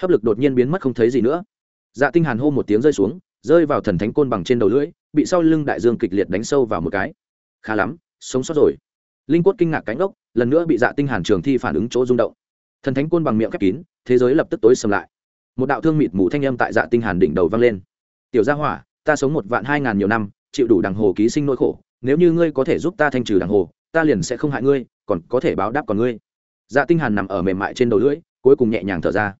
Hấp lực đột nhiên biến mất không thấy gì nữa. Dạ tinh hàn hô một tiếng rơi xuống, rơi vào thần thánh côn bằng trên đầu lưỡi, bị sau lưng đại dương kịch liệt đánh sâu vào một cái. Khá lắm, sống sót rồi. Linh quất kinh ngạc cánh ốc lần nữa bị dạ tinh hàn trường thi phản ứng chỗ rung động. Thần thánh côn bằng miệng khép kín, thế giới lập tức tối sầm lại. Một đạo thương mịt mù thanh âm tại dạ tinh hàn đỉnh đầu vang lên. Tiểu gia hỏa, ta sống một vạn hai ngàn nhiều năm, chịu đủ đằng hồ ký sinh nỗi khổ nếu như ngươi có thể giúp ta thanh trừ đàng hồ, ta liền sẽ không hại ngươi, còn có thể báo đáp còn ngươi. Dạ tinh hàn nằm ở mềm mại trên đầu lưỡi, cuối cùng nhẹ nhàng thở ra.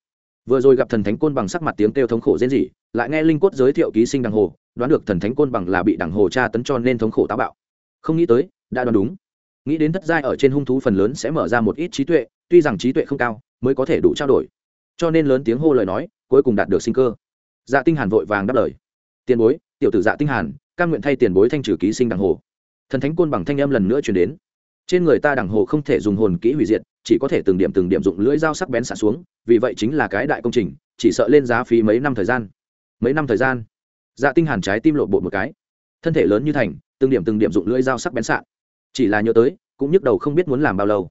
Vừa rồi gặp thần thánh côn bằng sắc mặt tiếng kêu thống khổ diễn gì lại nghe linh cốt giới thiệu ký sinh đàng hồ, đoán được thần thánh côn bằng là bị đàng hồ tra tấn cho nên thống khổ táo bạo. Không nghĩ tới, đã đoán đúng. Nghĩ đến thất giai ở trên hung thú phần lớn sẽ mở ra một ít trí tuệ, tuy rằng trí tuệ không cao, mới có thể đủ trao đổi. Cho nên lớn tiếng hô lời nói, cuối cùng đạt được sinh cơ. Dạ tinh hàn vội vàng đáp lời. Tiền bối, tiểu tử dạ tinh hàn cam nguyện thay tiền bối thanh trừ ký sinh đằng hồ. Thần thánh côn bằng thanh âm lần nữa truyền đến. Trên người ta đằng hồ không thể dùng hồn kỹ hủy diệt, chỉ có thể từng điểm từng điểm dụng lưỡi dao sắc bén xả xuống, vì vậy chính là cái đại công trình, chỉ sợ lên giá phí mấy năm thời gian. Mấy năm thời gian? Dạ tinh hàn trái tim lộ bộ một cái. Thân thể lớn như thành, từng điểm từng điểm dụng lưỡi dao sắc bén xạ. Chỉ là nhớ tới, cũng nhức đầu không biết muốn làm bao lâu.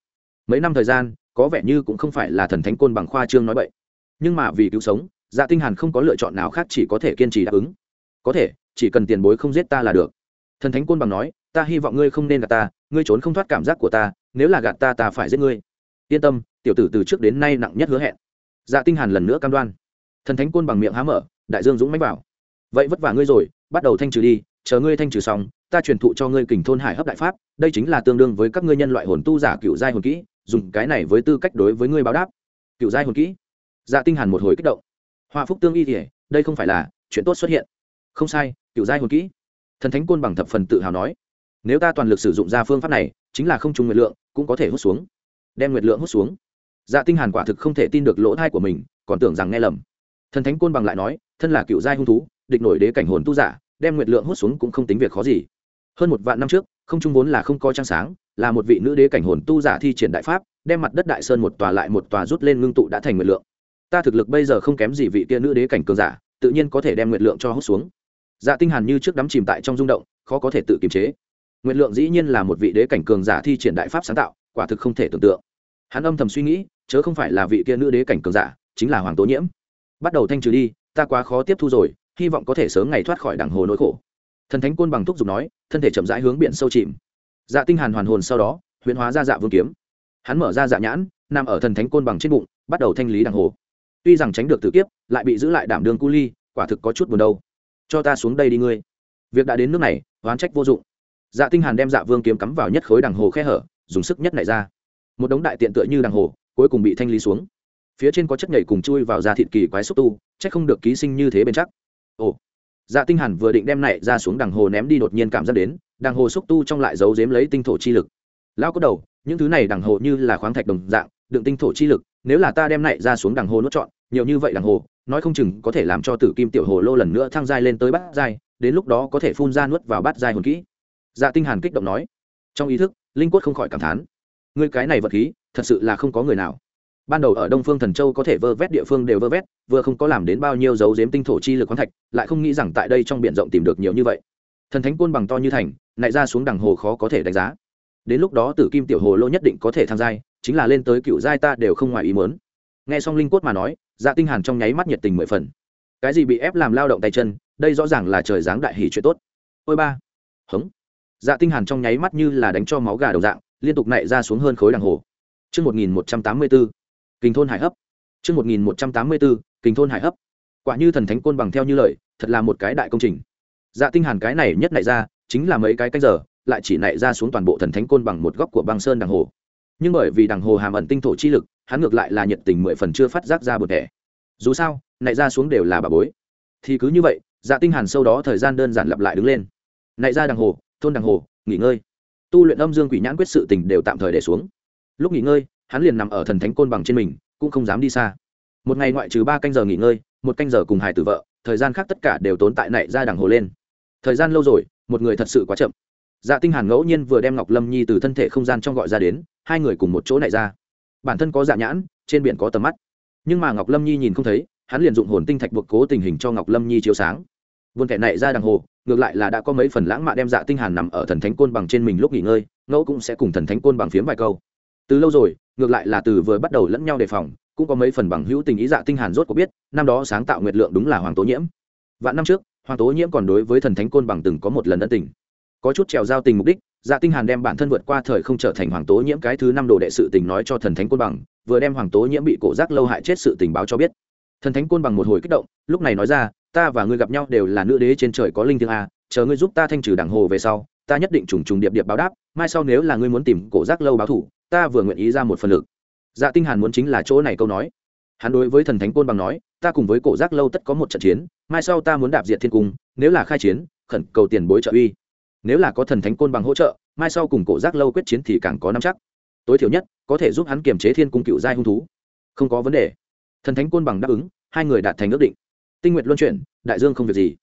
Mấy năm thời gian, có vẻ như cũng không phải là thần thánh côn bằng khoa trương nói vậy nhưng mà vì cứu sống dạ tinh hàn không có lựa chọn nào khác chỉ có thể kiên trì đáp ứng. Có thể chỉ cần tiền bối không giết ta là được. Thần thánh côn bằng nói, ta hy vọng ngươi không nên gạt ta, ngươi trốn không thoát cảm giác của ta, nếu là gạt ta ta phải giết ngươi. Yên tâm, tiểu tử từ trước đến nay nặng nhất hứa hẹn. Dạ tinh hàn lần nữa cam đoan. Thần thánh côn bằng miệng há mở, đại dương dũng mãnh bảo vậy vất vả ngươi rồi, bắt đầu thanh trừ đi, chờ ngươi thanh trừ xong, ta truyền thụ cho ngươi kình thôn hải hấp đại pháp, đây chính là tương đương với các ngươi nhân loại hồn tu giả cựu giai hồn kỹ, dùng cái này với tư cách đối với ngươi báo đáp. Cựu giai hồn kỹ. Dạ tinh hàn một hồi kích động. Hoa phúc tương y thể đây không phải là chuyện tốt xuất hiện không sai, cựu giai hồn kỹ. Thần thánh côn bằng thập phần tự hào nói, nếu ta toàn lực sử dụng ra phương pháp này, chính là không trùng nguyệt lượng, cũng có thể hút xuống. Đem nguyệt lượng hút xuống. Dạ tinh hàn quả thực không thể tin được lỗ thai của mình, còn tưởng rằng nghe lầm. Thần thánh côn bằng lại nói, thân là cựu giai hung thú, địch nổi đế cảnh hồn tu giả, đem nguyệt lượng hút xuống cũng không tính việc khó gì. Hơn một vạn năm trước, không trung vốn là không có trăng sáng, là một vị nữ đế cảnh hồn tu giả thi triển đại pháp, đem mặt đất đại sơn một tòa lại một tòa rút lên ngưng tụ đã thành nguyệt lượng. Ta thực lực bây giờ không kém gì vị kia nữ đế cảnh cường giả, tự nhiên có thể đem nguyệt lượng cho hút xuống dạ tinh hàn như trước đắm chìm tại trong rung động, khó có thể tự kiềm chế. Nguyệt lượng dĩ nhiên là một vị đế cảnh cường giả thi triển đại pháp sáng tạo, quả thực không thể tưởng tượng. Hắn âm thầm suy nghĩ, chớ không phải là vị kia nữ đế cảnh cường giả, chính là hoàng tố nhiễm. Bắt đầu thanh trừ đi, ta quá khó tiếp thu rồi, hy vọng có thể sớm ngày thoát khỏi đảng hồ nỗi khổ. Thần thánh côn bằng thúc giục nói, thân thể chậm rãi hướng biển sâu chìm. Dạ tinh hàn hoàn hồn sau đó, huyễn hóa ra dạ vương kiếm. Hắn mở ra dạ nhãn, nằm ở thần thánh côn bằng trên bụng, bắt đầu thanh lý đằng hồ. Tuy rằng tránh được tử kiếp, lại bị giữ lại đảm đường cu ly, quả thực có chút buồn đâu cho ta xuống đây đi ngươi. Việc đã đến nước này, oán trách vô dụng. Dạ tinh hàn đem dạ vương kiếm cắm vào nhất khối đằng hồ khe hở, dùng sức nhất này ra. Một đống đại tiện tựa như đằng hồ, cuối cùng bị thanh lý xuống. Phía trên có chất nhảy cùng chui vào da thịt kỳ quái xúc tu, chắc không được ký sinh như thế bên chắc. Ồ. Dạ tinh hàn vừa định đem này ra xuống đằng hồ ném đi đột nhiên cảm giác đến, đằng hồ xúc tu trong lại giấu giếm lấy tinh thổ chi lực. Lão có đầu, những thứ này đằng hồ như là khoáng thạch đồng dạng, đựng tinh thổ chi lực, nếu là ta đem này ra xuống đằng hồ nuốt trọn, nhiều như vậy đằng hồ nói không chừng có thể làm cho tử kim tiểu hồ lô lần nữa thăng giai lên tới bát giai, đến lúc đó có thể phun ra nuốt vào bát giai hồn kỹ. Dạ tinh hàn kích động nói. Trong ý thức, linh quất không khỏi cảm thán. Ngươi cái này vật khí, thật sự là không có người nào. Ban đầu ở đông phương thần châu có thể vơ vét địa phương đều vơ vét, vừa không có làm đến bao nhiêu dấu giếm tinh thổ chi lực khoáng thạch, lại không nghĩ rằng tại đây trong biển rộng tìm được nhiều như vậy. Thần thánh côn bằng to như thành, nại ra xuống đằng hồ khó có thể đánh giá. Đến lúc đó tử kim tiểu hồ lô nhất định có thể tham giai, chính là lên tới cựu giai ta đều không ngoài ý muốn nghe xong linh cốt mà nói dạ tinh hàn trong nháy mắt nhiệt tình mười phần. Cái gì bị ép làm lao động tay chân, đây rõ ràng là trời giáng đại hỉ chuyện tốt. Ôi ba. Hống. Dạ tinh hàn trong nháy mắt như là đánh cho máu gà đầu dạng, liên tục nảy ra xuống hơn khối đằng hồ. Chương 1184 kinh thôn hải hấp. Chương 1184 kinh thôn hải hấp. Quả như thần thánh côn bằng theo như lời, thật là một cái đại công trình. Dạ tinh hàn cái này nhất nảy ra, chính là mấy cái canh giờ, lại chỉ nảy ra xuống toàn bộ thần thánh côn bằng một góc của băng sơn đằng hồ. Nhưng bởi vì đằng hồ hàm ẩn tinh thổ chi lực hắn ngược lại là nhiệt tình mười phần chưa phát giác ra bột thẻ. Dù sao nại ra xuống đều là bà bối. Thì cứ như vậy dạ tinh hàn sâu đó thời gian đơn giản lặp lại đứng lên. Nại ra đằng hồ, thôn đằng hồ, nghỉ ngơi. Tu luyện âm dương quỷ nhãn quyết sự tình đều tạm thời để xuống. Lúc nghỉ ngơi, hắn liền nằm ở thần thánh côn bằng trên mình, cũng không dám đi xa. Một ngày ngoại trừ ba canh giờ nghỉ ngơi, một canh giờ cùng hài tử vợ, thời gian khác tất cả đều tốn tại nại ra đằng hồ lên. Thời gian lâu rồi, một người thật sự quá chậm. Dạ tinh hàn ngẫu nhiên vừa đem ngọc lâm nhi từ thân thể không gian trong gọi ra đến, hai người cùng một chỗ nại ra bản thân có dạ nhãn, trên biển có tầm mắt. Nhưng mà ngọc lâm nhi nhìn không thấy, hắn liền dụng hồn tinh thạch buộc cố tình hình cho ngọc lâm nhi chiếu sáng. Vườn kẻ này ra đằng hồ, ngược lại là đã có mấy phần lãng mạn đem dạ tinh hàn nằm ở thần thánh côn bằng trên mình lúc nghỉ ngơi, ngẫu cũng sẽ cùng thần thánh côn bằng phiếm vài câu. Từ lâu rồi, ngược lại là từ vừa bắt đầu lẫn nhau đề phòng, cũng có mấy phần bằng hữu tình ý dạ tinh hàn rốt cuộc biết, năm đó sáng tạo nguyệt lượng đúng là hoàng tố nhiễm. Vạn năm trước, hoàng tố nhiễm còn đối với thần thánh côn bằng từng có một lần ân tình. Có chút trèo giao tình mục đích dạ tinh hàn đem bản thân vượt qua thời không trở thành hoàng tố nhiễm cái thứ năm đồ đệ sự tình nói cho thần thánh côn bằng, vừa đem hoàng tố nhiễm bị cổ giác lâu hại chết sự tình báo cho biết. Thần thánh côn bằng một hồi kích động, lúc này nói ra, ta và ngươi gặp nhau đều là nữ đế trên trời có linh thiêng a, chờ ngươi giúp ta thanh trừ đảng hồ về sau, ta nhất định trùng trùng điệp điệp báo đáp, mai sau nếu là ngươi muốn tìm cổ giác lâu báo thủ, ta vừa nguyện ý ra một phần lực. Dạ tinh hàn muốn chính là chỗ này câu nói. Hắn đối với thần thánh côn bằng nói, ta cùng với cổ giác lâu tất có một trận chiến, mai sau ta muốn đạp diệt thiên cung, nếu là khai chiến, khẩn cầu tiền bối trợ uy nếu là có thần thánh côn bằng hỗ trợ, mai sau cùng cổ giác lâu quyết chiến thì càng có năm chắc. Tối thiểu nhất, có thể giúp hắn kiềm chế thiên cung cựu giai hung thú. Không có vấn đề. Thần thánh côn bằng đáp ứng, hai người đạt thành ước định. Tinh nguyện luân chuyển, đại dương không việc gì.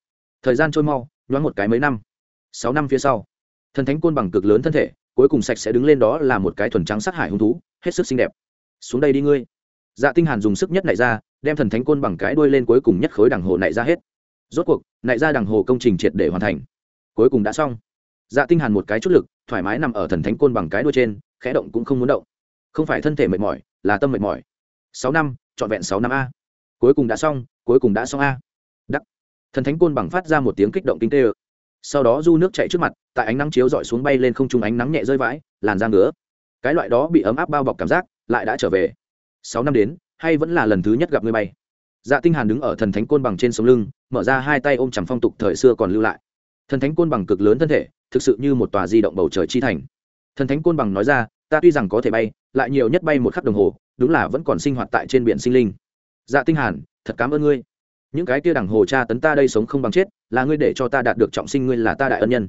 Thời gian trôi mau, nhoáng một cái mấy năm. Sáu năm phía sau, thần thánh côn bằng cực lớn thân thể, cuối cùng sạch sẽ đứng lên đó là một cái thuần trắng sát hải hung thú, hết sức xinh đẹp. Xuống đây đi ngươi. Dạ tinh hàn dùng sức nhất nảy ra, đem thần thánh côn bằng cái đuôi lên cuối cùng nhất khối đằng hồ nảy ra hết. Rốt cuộc, nảy ra đằng hồ công trình triệt để hoàn thành. Cuối cùng đã xong dạ tinh hàn một cái chút lực, thoải mái nằm ở thần thánh côn bằng cái đuôi trên, khẽ động cũng không muốn động. Không phải thân thể mệt mỏi, là tâm mệt mỏi. Sáu năm, trọn vẹn sáu năm a. Cuối cùng đã xong, cuối cùng đã xong a. Đắc. Thần thánh côn bằng phát ra một tiếng kích động kinh tê sau đó du nước chạy trước mặt, tại ánh nắng chiếu dọi xuống bay lên không trung ánh nắng nhẹ rơi vãi, làn da ngứa. Cái loại đó bị ấm áp bao bọc cảm giác, lại đã trở về. Sáu năm đến, hay vẫn là lần thứ nhất gặp người bay. Dạ tinh hàn đứng ở thần thánh côn bằng trên sống lưng, mở ra hai tay ôm chầm phong tục thời xưa còn lưu lại. Thần thánh côn bằng cực lớn thân thể thực sự như một tòa di động bầu trời chi thành. Thần thánh côn bằng nói ra, ta tuy rằng có thể bay, lại nhiều nhất bay một khắc đồng hồ, đúng là vẫn còn sinh hoạt tại trên biển sinh linh. Dạ tinh hàn, thật cảm ơn ngươi. Những cái kia đẳng hồ cha tấn ta đây sống không bằng chết, là ngươi để cho ta đạt được trọng sinh ngươi là ta đại ân nhân.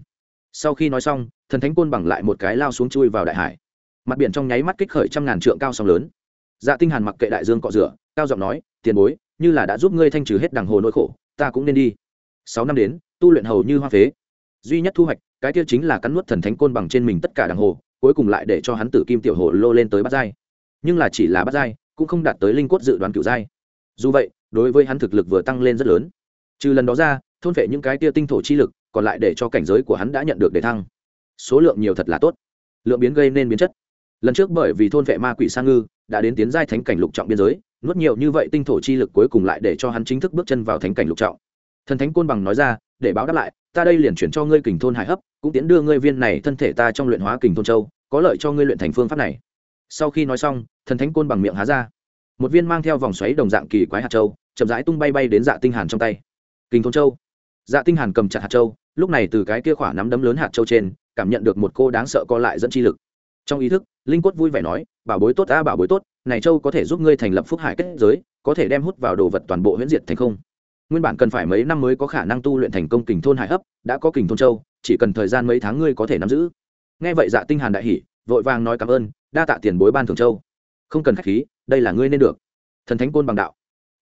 Sau khi nói xong, thần thánh côn bằng lại một cái lao xuống chui vào đại hải. Mặt biển trong nháy mắt kích khởi trăm ngàn trượng cao sóng lớn. Dạ tinh hàn mặc kệ đại dương cọ rửa, cao giọng nói, tiền bối, như là đã giúp ngươi thanh trừ hết đằng hồ nỗi khổ, ta cũng nên đi. Sáu năm đến, tu luyện hầu như hoa phế. Duy nhất thu hoạch cái kia chính là cắn nuốt thần thánh côn bằng trên mình tất cả đằng hồ, cuối cùng lại để cho hắn tử kim tiểu hồ lô lên tới bát giai. Nhưng là chỉ là bát giai, cũng không đạt tới linh cốt dự đoán cựu giai. Dù vậy, đối với hắn thực lực vừa tăng lên rất lớn. Trừ lần đó ra, thôn vệ những cái tia tinh thổ chi lực, còn lại để cho cảnh giới của hắn đã nhận được đề thăng. Số lượng nhiều thật là tốt. Lượng biến gây nên biến chất. Lần trước bởi vì thôn vệ ma quỷ sang ngư, đã đến tiến giai thánh cảnh lục trọng biên giới, nuốt nhiều như vậy tinh thổ chi lực cuối cùng lại để cho hắn chính thức bước chân vào thánh cảnh lục trọng. Thần thánh côn bằng nói ra, để báo đáp lại ta đây liền chuyển cho ngươi kình thôn hải hấp, cũng tiến đưa ngươi viên này thân thể ta trong luyện hóa kình thôn châu, có lợi cho ngươi luyện thành phương pháp này. Sau khi nói xong, thần thánh côn bằng miệng há ra. Một viên mang theo vòng xoáy đồng dạng kỳ quái hạt châu, chậm rãi tung bay bay đến dạ tinh hàn trong tay. Kình thôn châu. Dạ tinh hàn cầm chặt hạt châu, lúc này từ cái kia khỏa nắm đấm lớn hạt châu trên, cảm nhận được một cô đáng sợ co lại dẫn chi lực. Trong ý thức, linh quất vui vẻ nói, bảo bối tốt a bảo bối tốt, này châu có thể giúp ngươi thành lập phúc hải kết giới, có thể đem hút vào đồ vật toàn bộ huyễn diệt thành không nguyên bản cần phải mấy năm mới có khả năng tu luyện thành công kình thôn hải hấp, đã có kình thôn châu, chỉ cần thời gian mấy tháng ngươi có thể nắm giữ. Nghe vậy dạ tinh hàn đại hỉ, vội vàng nói cảm ơn, đa tạ tiền bối ban thưởng châu. Không cần khách khí, đây là ngươi nên được. Thần thánh côn bằng đạo.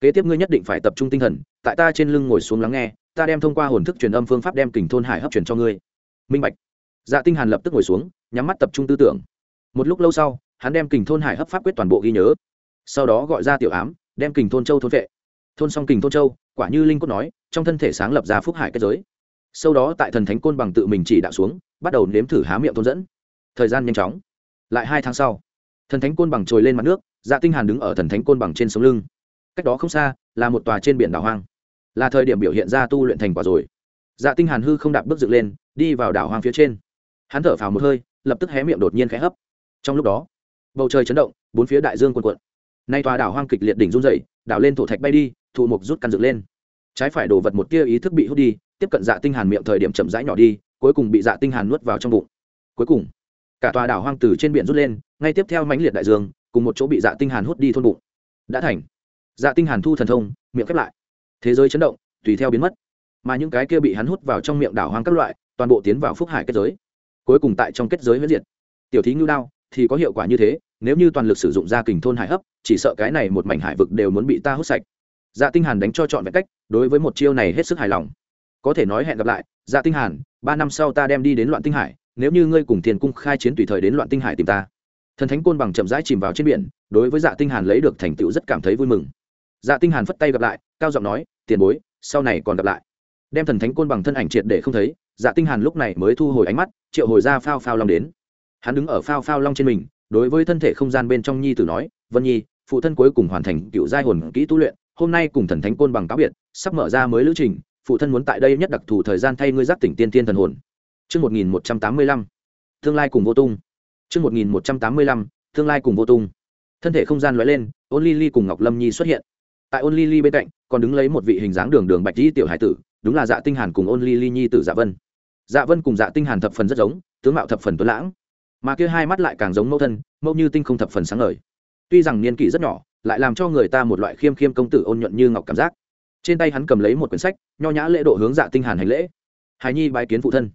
Kế tiếp ngươi nhất định phải tập trung tinh thần, tại ta trên lưng ngồi xuống lắng nghe, ta đem thông qua hồn thức truyền âm phương pháp đem kình thôn hải hấp truyền cho ngươi. Minh bạch. Dạ tinh hàn lập tức ngồi xuống, nhắm mắt tập trung tư tưởng. Một lúc lâu sau, hắn đem kình thôn hải hấp pháp quyết toàn bộ ghi nhớ. Sau đó gọi ra tiểu ám, đem kình thôn châu thôn vệ thôn song kình thôn châu, quả như linh cốt nói, trong thân thể sáng lập ra phúc hải kết giới. Sau đó tại thần thánh côn bằng tự mình chỉ đạo xuống, bắt đầu nếm thử há miệng thôn dẫn. Thời gian nhanh chóng. Lại hai tháng sau, thần thánh côn bằng trồi lên mặt nước dạ tinh hàn đứng ở thần thánh côn bằng trên sống lưng. Cách đó không xa, là một tòa trên biển đảo hoang. Là thời điểm biểu hiện ra tu luyện thành quả rồi. Dạ tinh hàn hư không đạp bước dựng lên, đi vào đảo hoang phía trên. Hắn thở phào một hơi, lập tức hé miệng đột nhiên khẽ hấp. Trong lúc đó, bầu trời chấn động, bốn phía đại dương cuộn cuộn. Nay tòa đảo hoang kịch liệt đỉnh run rẩy, đảo lên thổ thạch bay đi thụ mục rút căn dựng lên. Trái phải đổ vật một tia ý thức bị hút đi, tiếp cận dạ tinh hàn miệng thời điểm chậm rãi nhỏ đi, cuối cùng bị dạ tinh hàn nuốt vào trong bụng. Cuối cùng, cả tòa đảo hoang từ trên biển rút lên, ngay tiếp theo mãnh liệt đại dương, cùng một chỗ bị dạ tinh hàn hút đi thôn bụng. Đã thành. Dạ tinh hàn thu thần thông, miệng khép lại. Thế giới chấn động, tùy theo biến mất. Mà những cái kia bị hắn hút vào trong miệng đảo hoang các loại, toàn bộ tiến vào phúc hải kết giới. Cuối cùng tại trong kết giới huyết diệt. Tiểu thí ngưu đao, thì có hiệu quả như thế, nếu như toàn lực sử dụng ra kình thôn hải hấp, chỉ sợ cái này một mảnh hải vực đều muốn bị ta hút sạch dạ tinh hàn đánh cho chọn vẹn cách, đối với một chiêu này hết sức hài lòng. Có thể nói hẹn gặp lại dạ tinh hàn, ba năm sau ta đem đi đến loạn tinh hải, nếu như ngươi cùng tiền cung khai chiến tùy thời đến loạn tinh hải tìm ta. Thần thánh côn bằng chậm rãi chìm vào trên biển, đối với dạ tinh hàn lấy được thành tựu rất cảm thấy vui mừng. Dạ tinh hàn phất tay gặp lại, cao giọng nói, tiền bối, sau này còn gặp lại. Đem thần thánh côn bằng thân ảnh triệt để không thấy dạ tinh hàn lúc này mới thu hồi ánh mắt, triệu hồi ra phao phao long đến. Hắn đứng ở phao phao long trên mình, đối với thân thể không gian bên trong nhi tử nói, vân nhi, phụ thân cuối cùng hoàn thành cựu giai hồn kỹ tu luyện hôm nay cùng thần thánh côn bằng cáo biệt sắp mở ra mới lữ trình phụ thân muốn tại đây nhất đặc thù thời gian thay ngươi giác tỉnh tiên tiên thần hồn Chương 1185. Tương lai cùng vô tung. Chương 1185. Tương lai cùng vô tung. Thân thể không gian lóe lên, Ôn Ly Ly cùng Ngọc Lâm Nhi xuất hiện. Tại Ôn Ly Ly bên cạnh, còn đứng lấy một vị hình dáng đường đường bạch y tiểu hải tử, đúng là Dạ Tinh Hàn cùng Ôn Ly Ly Nhi tử Dạ Vân. Dạ Vân cùng Dạ Tinh Hàn thập phần rất giống, tướng mạo thập phần tuấn lãng, mà kia hai mắt lại càng giống mẫu thân, mẫu như tinh không thập phần sáng ngời. Tuy rằng niên kỷ rất nhỏ, lại làm cho người ta một loại khiêm khiêm công tử ôn nhuận như ngọc cảm giác. Trên tay hắn cầm lấy một quyển sách, nho nhã lễ độ hướng Dạ Tinh Hàn hành lễ. Hải Nhi bái kiến phụ thân.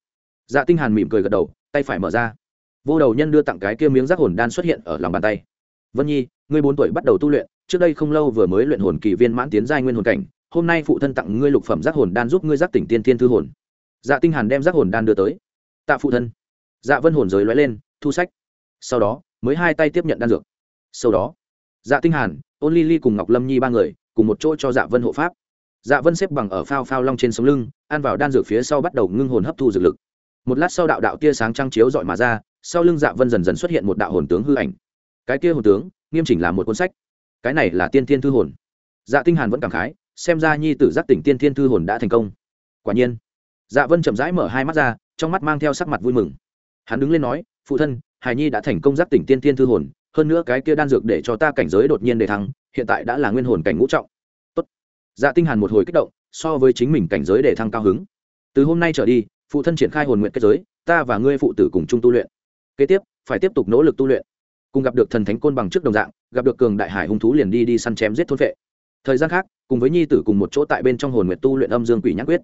Dạ tinh hàn mỉm cười gật đầu tay phải mở ra. Vô đầu nhân đưa tặng cái kia miếng giác hồn đan xuất hiện ở lòng bàn tay. Vân nhi ngươi bốn tuổi bắt đầu tu luyện trước đây không lâu vừa mới luyện hồn kỳ viên mãn tiến giai nguyên hồn cảnh hôm nay phụ thân tặng ngươi lục phẩm giác hồn đan giúp ngươi giác tỉnh tiên thiên thư hồn. Dạ tinh hàn đem giác hồn đan đưa tới. Tạ phụ thân. Dạ vân hồn giới lóe lên thu sách. Sau đó mới hai tay tiếp nhận đan dược. Sau đó dạ tinh hàn, ôn ly ly cùng ngọc lâm nhi ba người, cùng một chỗ cho dạ vân hộ pháp. Dạ vân xếp bằng ở phao phao long trên sống lưng, ăn vào đan dược phía sau bắt đầu ngưng hồn hấp thu dược lực. Một lát sau đạo đạo tia sáng trăng chiếu dọi mà ra, sau lưng dạ vân dần dần xuất hiện một đạo hồn tướng hư ảnh. Cái kia hồn tướng, nghiêm chỉnh là một cuốn sách. Cái này là tiên thiên thư hồn. Dạ tinh hàn vẫn cảm khái, xem ra nhi tử giác tỉnh tiên thiên thư hồn đã thành công. Quả nhiên dạ vân chậm rãi mở hai mắt ra, trong mắt mang theo sắc mặt vui mừng. Hắn đứng lên nói, phụ thân hài nhi đã thành công giác tỉnh tiên thiên thư hồn hơn nữa cái kia đan dược để cho ta cảnh giới đột nhiên đề thăng, hiện tại đã là nguyên hồn cảnh ngũ trọng. Tốt. Dạ tinh hàn một hồi kích động, so với chính mình cảnh giới đề thăng cao hứng. Từ hôm nay trở đi, phụ thân triển khai hồn nguyện kết giới, ta và ngươi phụ tử cùng chung tu luyện. Kế tiếp, phải tiếp tục nỗ lực tu luyện. Cùng gặp được thần thánh côn bằng trước đồng dạng, gặp được cường đại hải hung thú liền đi đi săn chém giết thôn vệ. Thời gian khác, cùng với nhi tử cùng một chỗ tại bên trong hồn nguyện tu luyện âm dương quỷ nhãn quyết.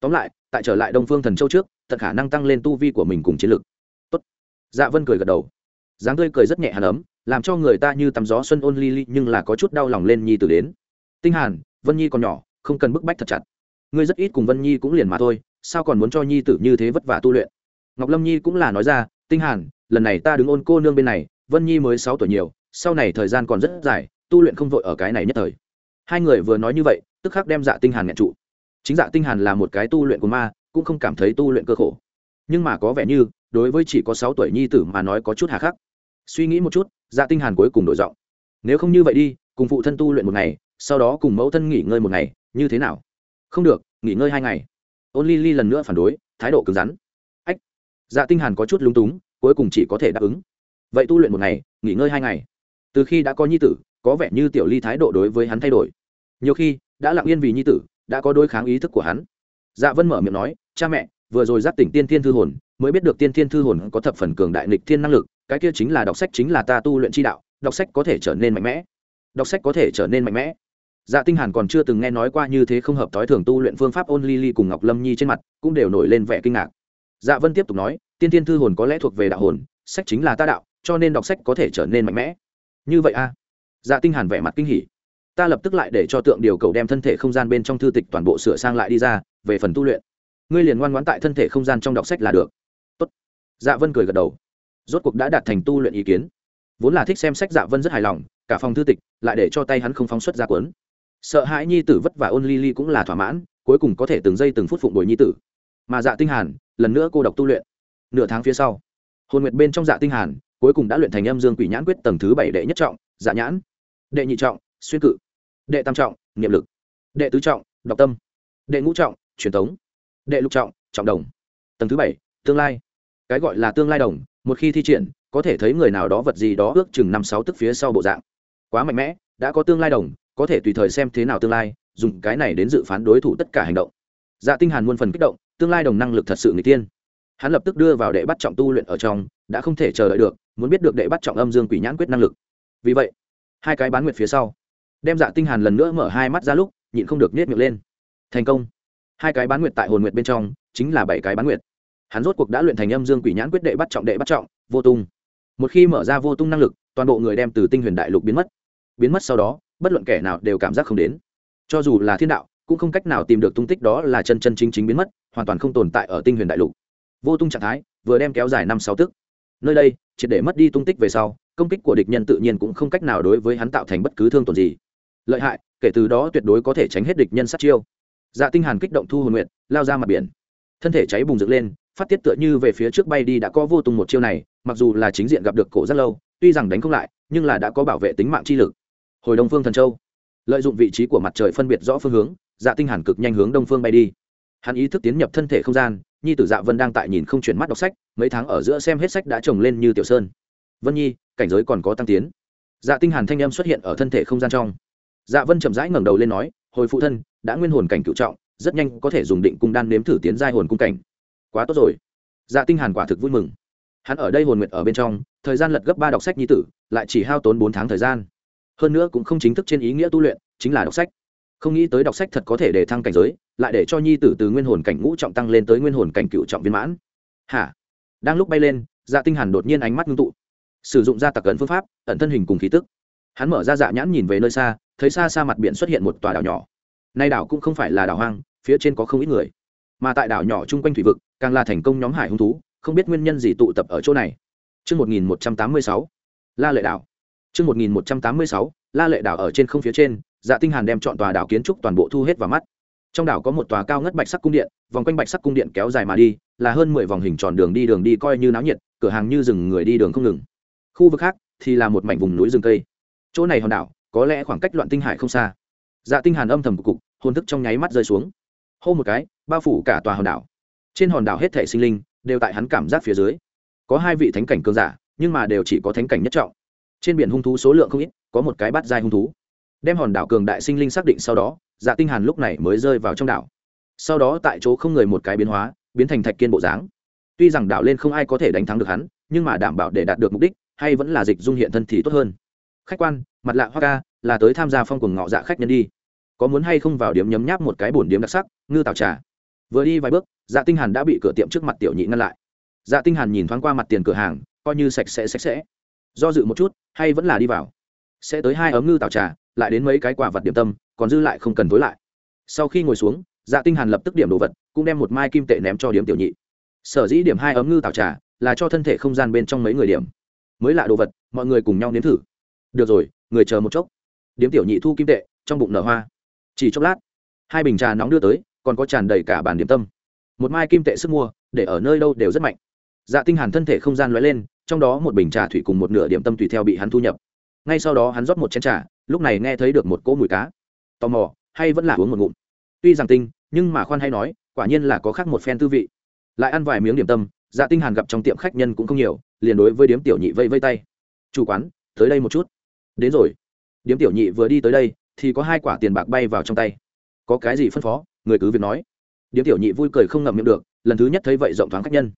Tóm lại, tại trở lại đông phương thần châu trước thật khả năng tăng lên tu vi của mình cùng chiến lực. Tốt. Dạ vân cười gật đầu. Dáng tươi cười rất nhẹ hàn ấm làm cho người ta như tắm gió xuân ôn ly ly nhưng là có chút đau lòng lên nhi tử đến. Tinh hàn, vân nhi còn nhỏ, không cần bức bách thật chặt. Ngươi rất ít cùng vân nhi cũng liền mà thôi, sao còn muốn cho nhi tử như thế vất vả tu luyện? Ngọc lâm nhi cũng là nói ra, tinh hàn, lần này ta đứng ôn cô nương bên này, vân nhi mới sáu tuổi nhiều, sau này thời gian còn rất dài, tu luyện không vội ở cái này nhất thời. Hai người vừa nói như vậy, tức khắc đem dạ tinh hàn nghẹn trụ. Chính dạ tinh hàn là một cái tu luyện của ma, cũng không cảm thấy tu luyện cơ khổ. Nhưng mà có vẻ như, đối với chỉ có sáu tuổi nhi tử mà nói có chút hà khắc suy nghĩ một chút dạ tinh hàn cuối cùng đổi giọng. Nếu không như vậy đi, cùng phụ thân tu luyện một ngày, sau đó cùng mẫu thân nghỉ ngơi một ngày, như thế nào? Không được, nghỉ ngơi hai ngày. Ôn ly ly lần nữa phản đối, thái độ cứng rắn. Ách dạ tinh hàn có chút lúng túng, cuối cùng chỉ có thể đáp ứng. Vậy tu luyện một ngày, nghỉ ngơi hai ngày. Từ khi đã có nhi tử, có vẻ như tiểu ly thái độ đối với hắn thay đổi. Nhiều khi, đã lặng yên vì nhi tử, đã có đối kháng ý thức của hắn. Dạ vân mở miệng nói, cha mẹ, vừa rồi giác tỉnh tiên thiên thư hồn, mới biết được tiên thiên thư hồn có thập phần cường đại nghịch thiên năng lực cái kia chính là đọc sách, chính là ta tu luyện chi đạo, đọc sách có thể trở nên mạnh mẽ. Đọc sách có thể trở nên mạnh mẽ. Dạ tinh hàn còn chưa từng nghe nói qua như thế không hợp thói thường tu luyện phương pháp ôn ly ly cùng ngọc lâm nhi trên mặt, cũng đều nổi lên vẻ kinh ngạc. Dạ vân tiếp tục nói, tiên tiên thư hồn có lẽ thuộc về đạo hồn, sách chính là ta đạo, cho nên đọc sách có thể trở nên mạnh mẽ. Như vậy a à? dạ tinh hàn vẻ mặt kinh hỉ. Ta lập tức lại để cho tượng điều cầu đem thân thể không gian bên trong thư tịch toàn bộ sửa sang lại đi ra, về phần tu luyện. Ngươi liền ngoan ngoãn tại thân thể không gian trong đọc sách là được. Tốt. Dạ vân cười gật đầu rốt cuộc đã đạt thành tu luyện ý kiến. Vốn là thích xem sách dạ vân rất hài lòng, cả phòng thư tịch lại để cho tay hắn không phóng xuất ra cuốn. Sợ hãi nhi tử vất vả ôn ly ly cũng là thỏa mãn, cuối cùng có thể từng giây từng phút phụng đổi nhi tử. Mà dạ tinh hàn, lần nữa cô độc tu luyện. Nửa tháng phía sau, hồn nguyệt bên trong dạ tinh hàn cuối cùng đã luyện thành âm dương quỷ nhãn quyết tầng thứ bảy đệ nhất trọng dạ nhãn. Đệ nhị trọng, xuyên cự. Đệ tam trọng, niệm lực. Đệ tứ trọng đọc tâm. Đệ ngũ trọng, truyền thống đệ lục trọng trọng đồng. Tầng thứ bảy, tương lai. Cái gọi là tương lai đồng một khi thi triển, có thể thấy người nào đó vật gì đó ước chừng năm sáu tức phía sau bộ dạng. Quá mạnh mẽ, đã có tương lai đồng, có thể tùy thời xem thế nào tương lai, dùng cái này đến dự phán đối thủ tất cả hành động. Dạ tinh hàn muôn phần kích động, tương lai đồng năng lực thật sự người tiên hắn lập tức đưa vào đệ bắt trọng tu luyện ở trong, đã không thể chờ đợi được, muốn biết được đệ bắt trọng âm dương quỷ nhãn quyết năng lực. Vì vậy, hai cái bán nguyệt phía sau, đem dạ tinh hàn lần nữa mở hai mắt ra lúc, nhịn không được nhếch miệng lên. Thành công. Hai cái bán nguyệt tại hồn nguyệt bên trong, chính là bảy cái bán nguyệt hắn rốt cuộc đã luyện thành âm dương quỷ nhãn quyết đệ bắt trọng đệ bắt trọng, vô tung. Một khi mở ra vô tung năng lực, toàn bộ người đem từ tinh huyền đại lục biến mất. Biến mất sau đó, bất luận kẻ nào đều cảm giác không đến. Cho dù là thiên đạo, cũng không cách nào tìm được tung tích đó là chân chân chính chính biến mất, hoàn toàn không tồn tại ở tinh huyền đại lục. Vô tung trạng thái, vừa đem kéo dài năm sáu tức. Nơi đây, triệt để mất đi tung tích về sau, công kích của địch nhân tự nhiên cũng không cách nào đối với hắn tạo thành bất cứ thương tổn gì. Lợi hại, kể từ đó tuyệt đối có thể tránh hết địch nhân sát chiêu. Dạ tinh hàn kích động thu hồn nguyện, lao ra mặt biển. Thân thể cháy bùng dựng lên phát tiết tựa như về phía trước bay đi đã có vô tung một chiêu này, mặc dù là chính diện gặp được cổ rất lâu, tuy rằng đánh không lại, nhưng là đã có bảo vệ tính mạng chi lực. Hồi đông phương thần châu, lợi dụng vị trí của mặt trời phân biệt rõ phương hướng dạ tinh hàn cực nhanh hướng đông phương bay đi. Hắn ý thức tiến nhập thân thể không gian, nhi tử dạ vân đang tại nhìn không chuyển mắt đọc sách, mấy tháng ở giữa xem hết sách đã trồng lên như tiểu sơn. Vân nhi, cảnh giới còn có tăng tiến. Dạ tinh hàn thanh âm xuất hiện ở thân thể không gian trong. Dạ vân chậm rãi ngẩng đầu lên nói, hồi phụ thân, đã nguyên hồn cảnh cựu trọng, rất nhanh có thể dùng định cung đan nếm thử tiến giai hồn cung cảnh quá tốt rồi. Dạ tinh hàn quả thực vui mừng. Hắn ở đây hồn nguyệt ở bên trong, thời gian lật gấp ba đọc sách nhi tử, lại chỉ hao tốn bốn tháng thời gian. Hơn nữa cũng không chính thức trên ý nghĩa tu luyện, chính là đọc sách. Không nghĩ tới đọc sách thật có thể để thăng cảnh giới, lại để cho nhi tử từ nguyên hồn cảnh ngũ trọng tăng lên tới nguyên hồn cảnh cựu trọng viên mãn. Hả? Đang lúc bay lên dạ tinh hàn đột nhiên ánh mắt ngưng tụ. Sử dụng ra tặc ấn phương pháp, ẩn thân hình cùng khí tức. Hắn mở ra dạ nhãn nhìn về nơi xa, thấy xa xa mặt biển xuất hiện một tòa đảo nhỏ. Nay đảo cũng không phải là đảo hoang, phía trên có không ít người mà tại đảo nhỏ chung quanh thủy vực càng là thành công nhóm hải hung thú không biết nguyên nhân gì tụ tập ở chỗ này Trước 1186, La Lệ Đảo. Trước 1186, La Lệ Đảo ở trên không phía trên, Dạ Tinh Hàn đem chọn tòa đảo kiến trúc toàn bộ thu hết vào mắt. Trong đảo có một tòa cao ngất bạch sắc cung điện, vòng quanh bạch sắc cung điện kéo dài mà đi, là hơn 10 vòng hình tròn đường đi đường đi coi như náo nhiệt, cửa hàng như rừng người đi đường không ngừng. Khu vực khác thì là một mảnh vùng núi rừng cây. Chỗ này hòn đảo, có lẽ khoảng cách loạn tinh hải không xa. Dạ Tinh Hàn âm thầm cục, hồn thức trong nháy mắt rơi xuống. Hô một cái, bao phủ cả tòa hòn đảo. Trên hòn đảo hết thể sinh linh đều tại hắn cảm giác phía dưới. Có hai vị thánh cảnh cường giả, nhưng mà đều chỉ có thánh cảnh nhất trọng. Trên biển hung thú số lượng không ít, có một cái bắt dai hung thú đem hòn đảo cường đại sinh linh xác định sau đó dạ tinh hàn lúc này mới rơi vào trong đảo sau đó tại chỗ không người một cái biến hóa biến thành thạch kiên bộ dáng tuy rằng đảo lên không ai có thể đánh thắng được hắn nhưng mà đảm bảo để đạt được mục đích hay vẫn là dịch dung hiện thân thì tốt hơn khách quan mặt lạ hoa ca là tới tham gia phong cuồng ngọ dạ khách nhân đi có muốn hay không vào điểm nhấm nháp một cái bổn điểm đặc sắc, ngư tảo trà. Vừa đi vài bước dạ tinh hàn đã bị cửa tiệm trước mặt tiểu nhị ngăn lại. Dạ tinh hàn nhìn thoáng qua mặt tiền cửa hàng, coi như sạch sẽ sạch sẽ. Do dự một chút, hay vẫn là đi vào. Sẽ tới hai ấm ngư tảo trà, lại đến mấy cái quả vật điểm tâm, còn dư lại không cần tối lại. Sau khi ngồi xuống dạ tinh hàn lập tức điểm đồ vật, cũng đem một mai kim tệ ném cho điểm tiểu nhị. Sở dĩ điểm hai ấm ngư tảo trà, là cho thân thể không gian bên trong mấy người điểm. Mới lạ đồ vật, mọi người cùng nhau nếm thử. Được rồi, người chờ một chốc. Điểm tiểu nhị thu kim tệ, trong bụng nở hoa chỉ chốc lát, hai bình trà nóng đưa tới, còn có tràn đầy cả bàn điểm tâm. Một mai kim tệ sức mua, để ở nơi đâu đều rất mạnh. Dạ tinh hàn thân thể không gian lóe lên, trong đó một bình trà thủy cùng một nửa điểm tâm tùy theo bị hắn thu nhập. Ngay sau đó hắn rót một chén trà, lúc này nghe thấy được một cỗ mùi cá. Tò mò, hay vẫn là uống một ngụm? Tuy rằng tinh, nhưng mà khoan hay nói, quả nhiên là có khác một phen tư vị. Lại ăn vài miếng điểm tâm dạ tinh hàn gặp trong tiệm khách nhân cũng không nhiều, liền đối với điếm tiểu nhị vây vây tay. Chủ quán, tới đây một chút. Đến rồi. Điếm tiểu nhị vừa đi tới đây thì có hai quả tiền bạc bay vào trong tay. Có cái gì phân phó? Người cứ việc nói. Điếm tiểu nhị vui cười không ngậm miệng được, lần thứ nhất thấy vậy rộng thoáng khách nhân.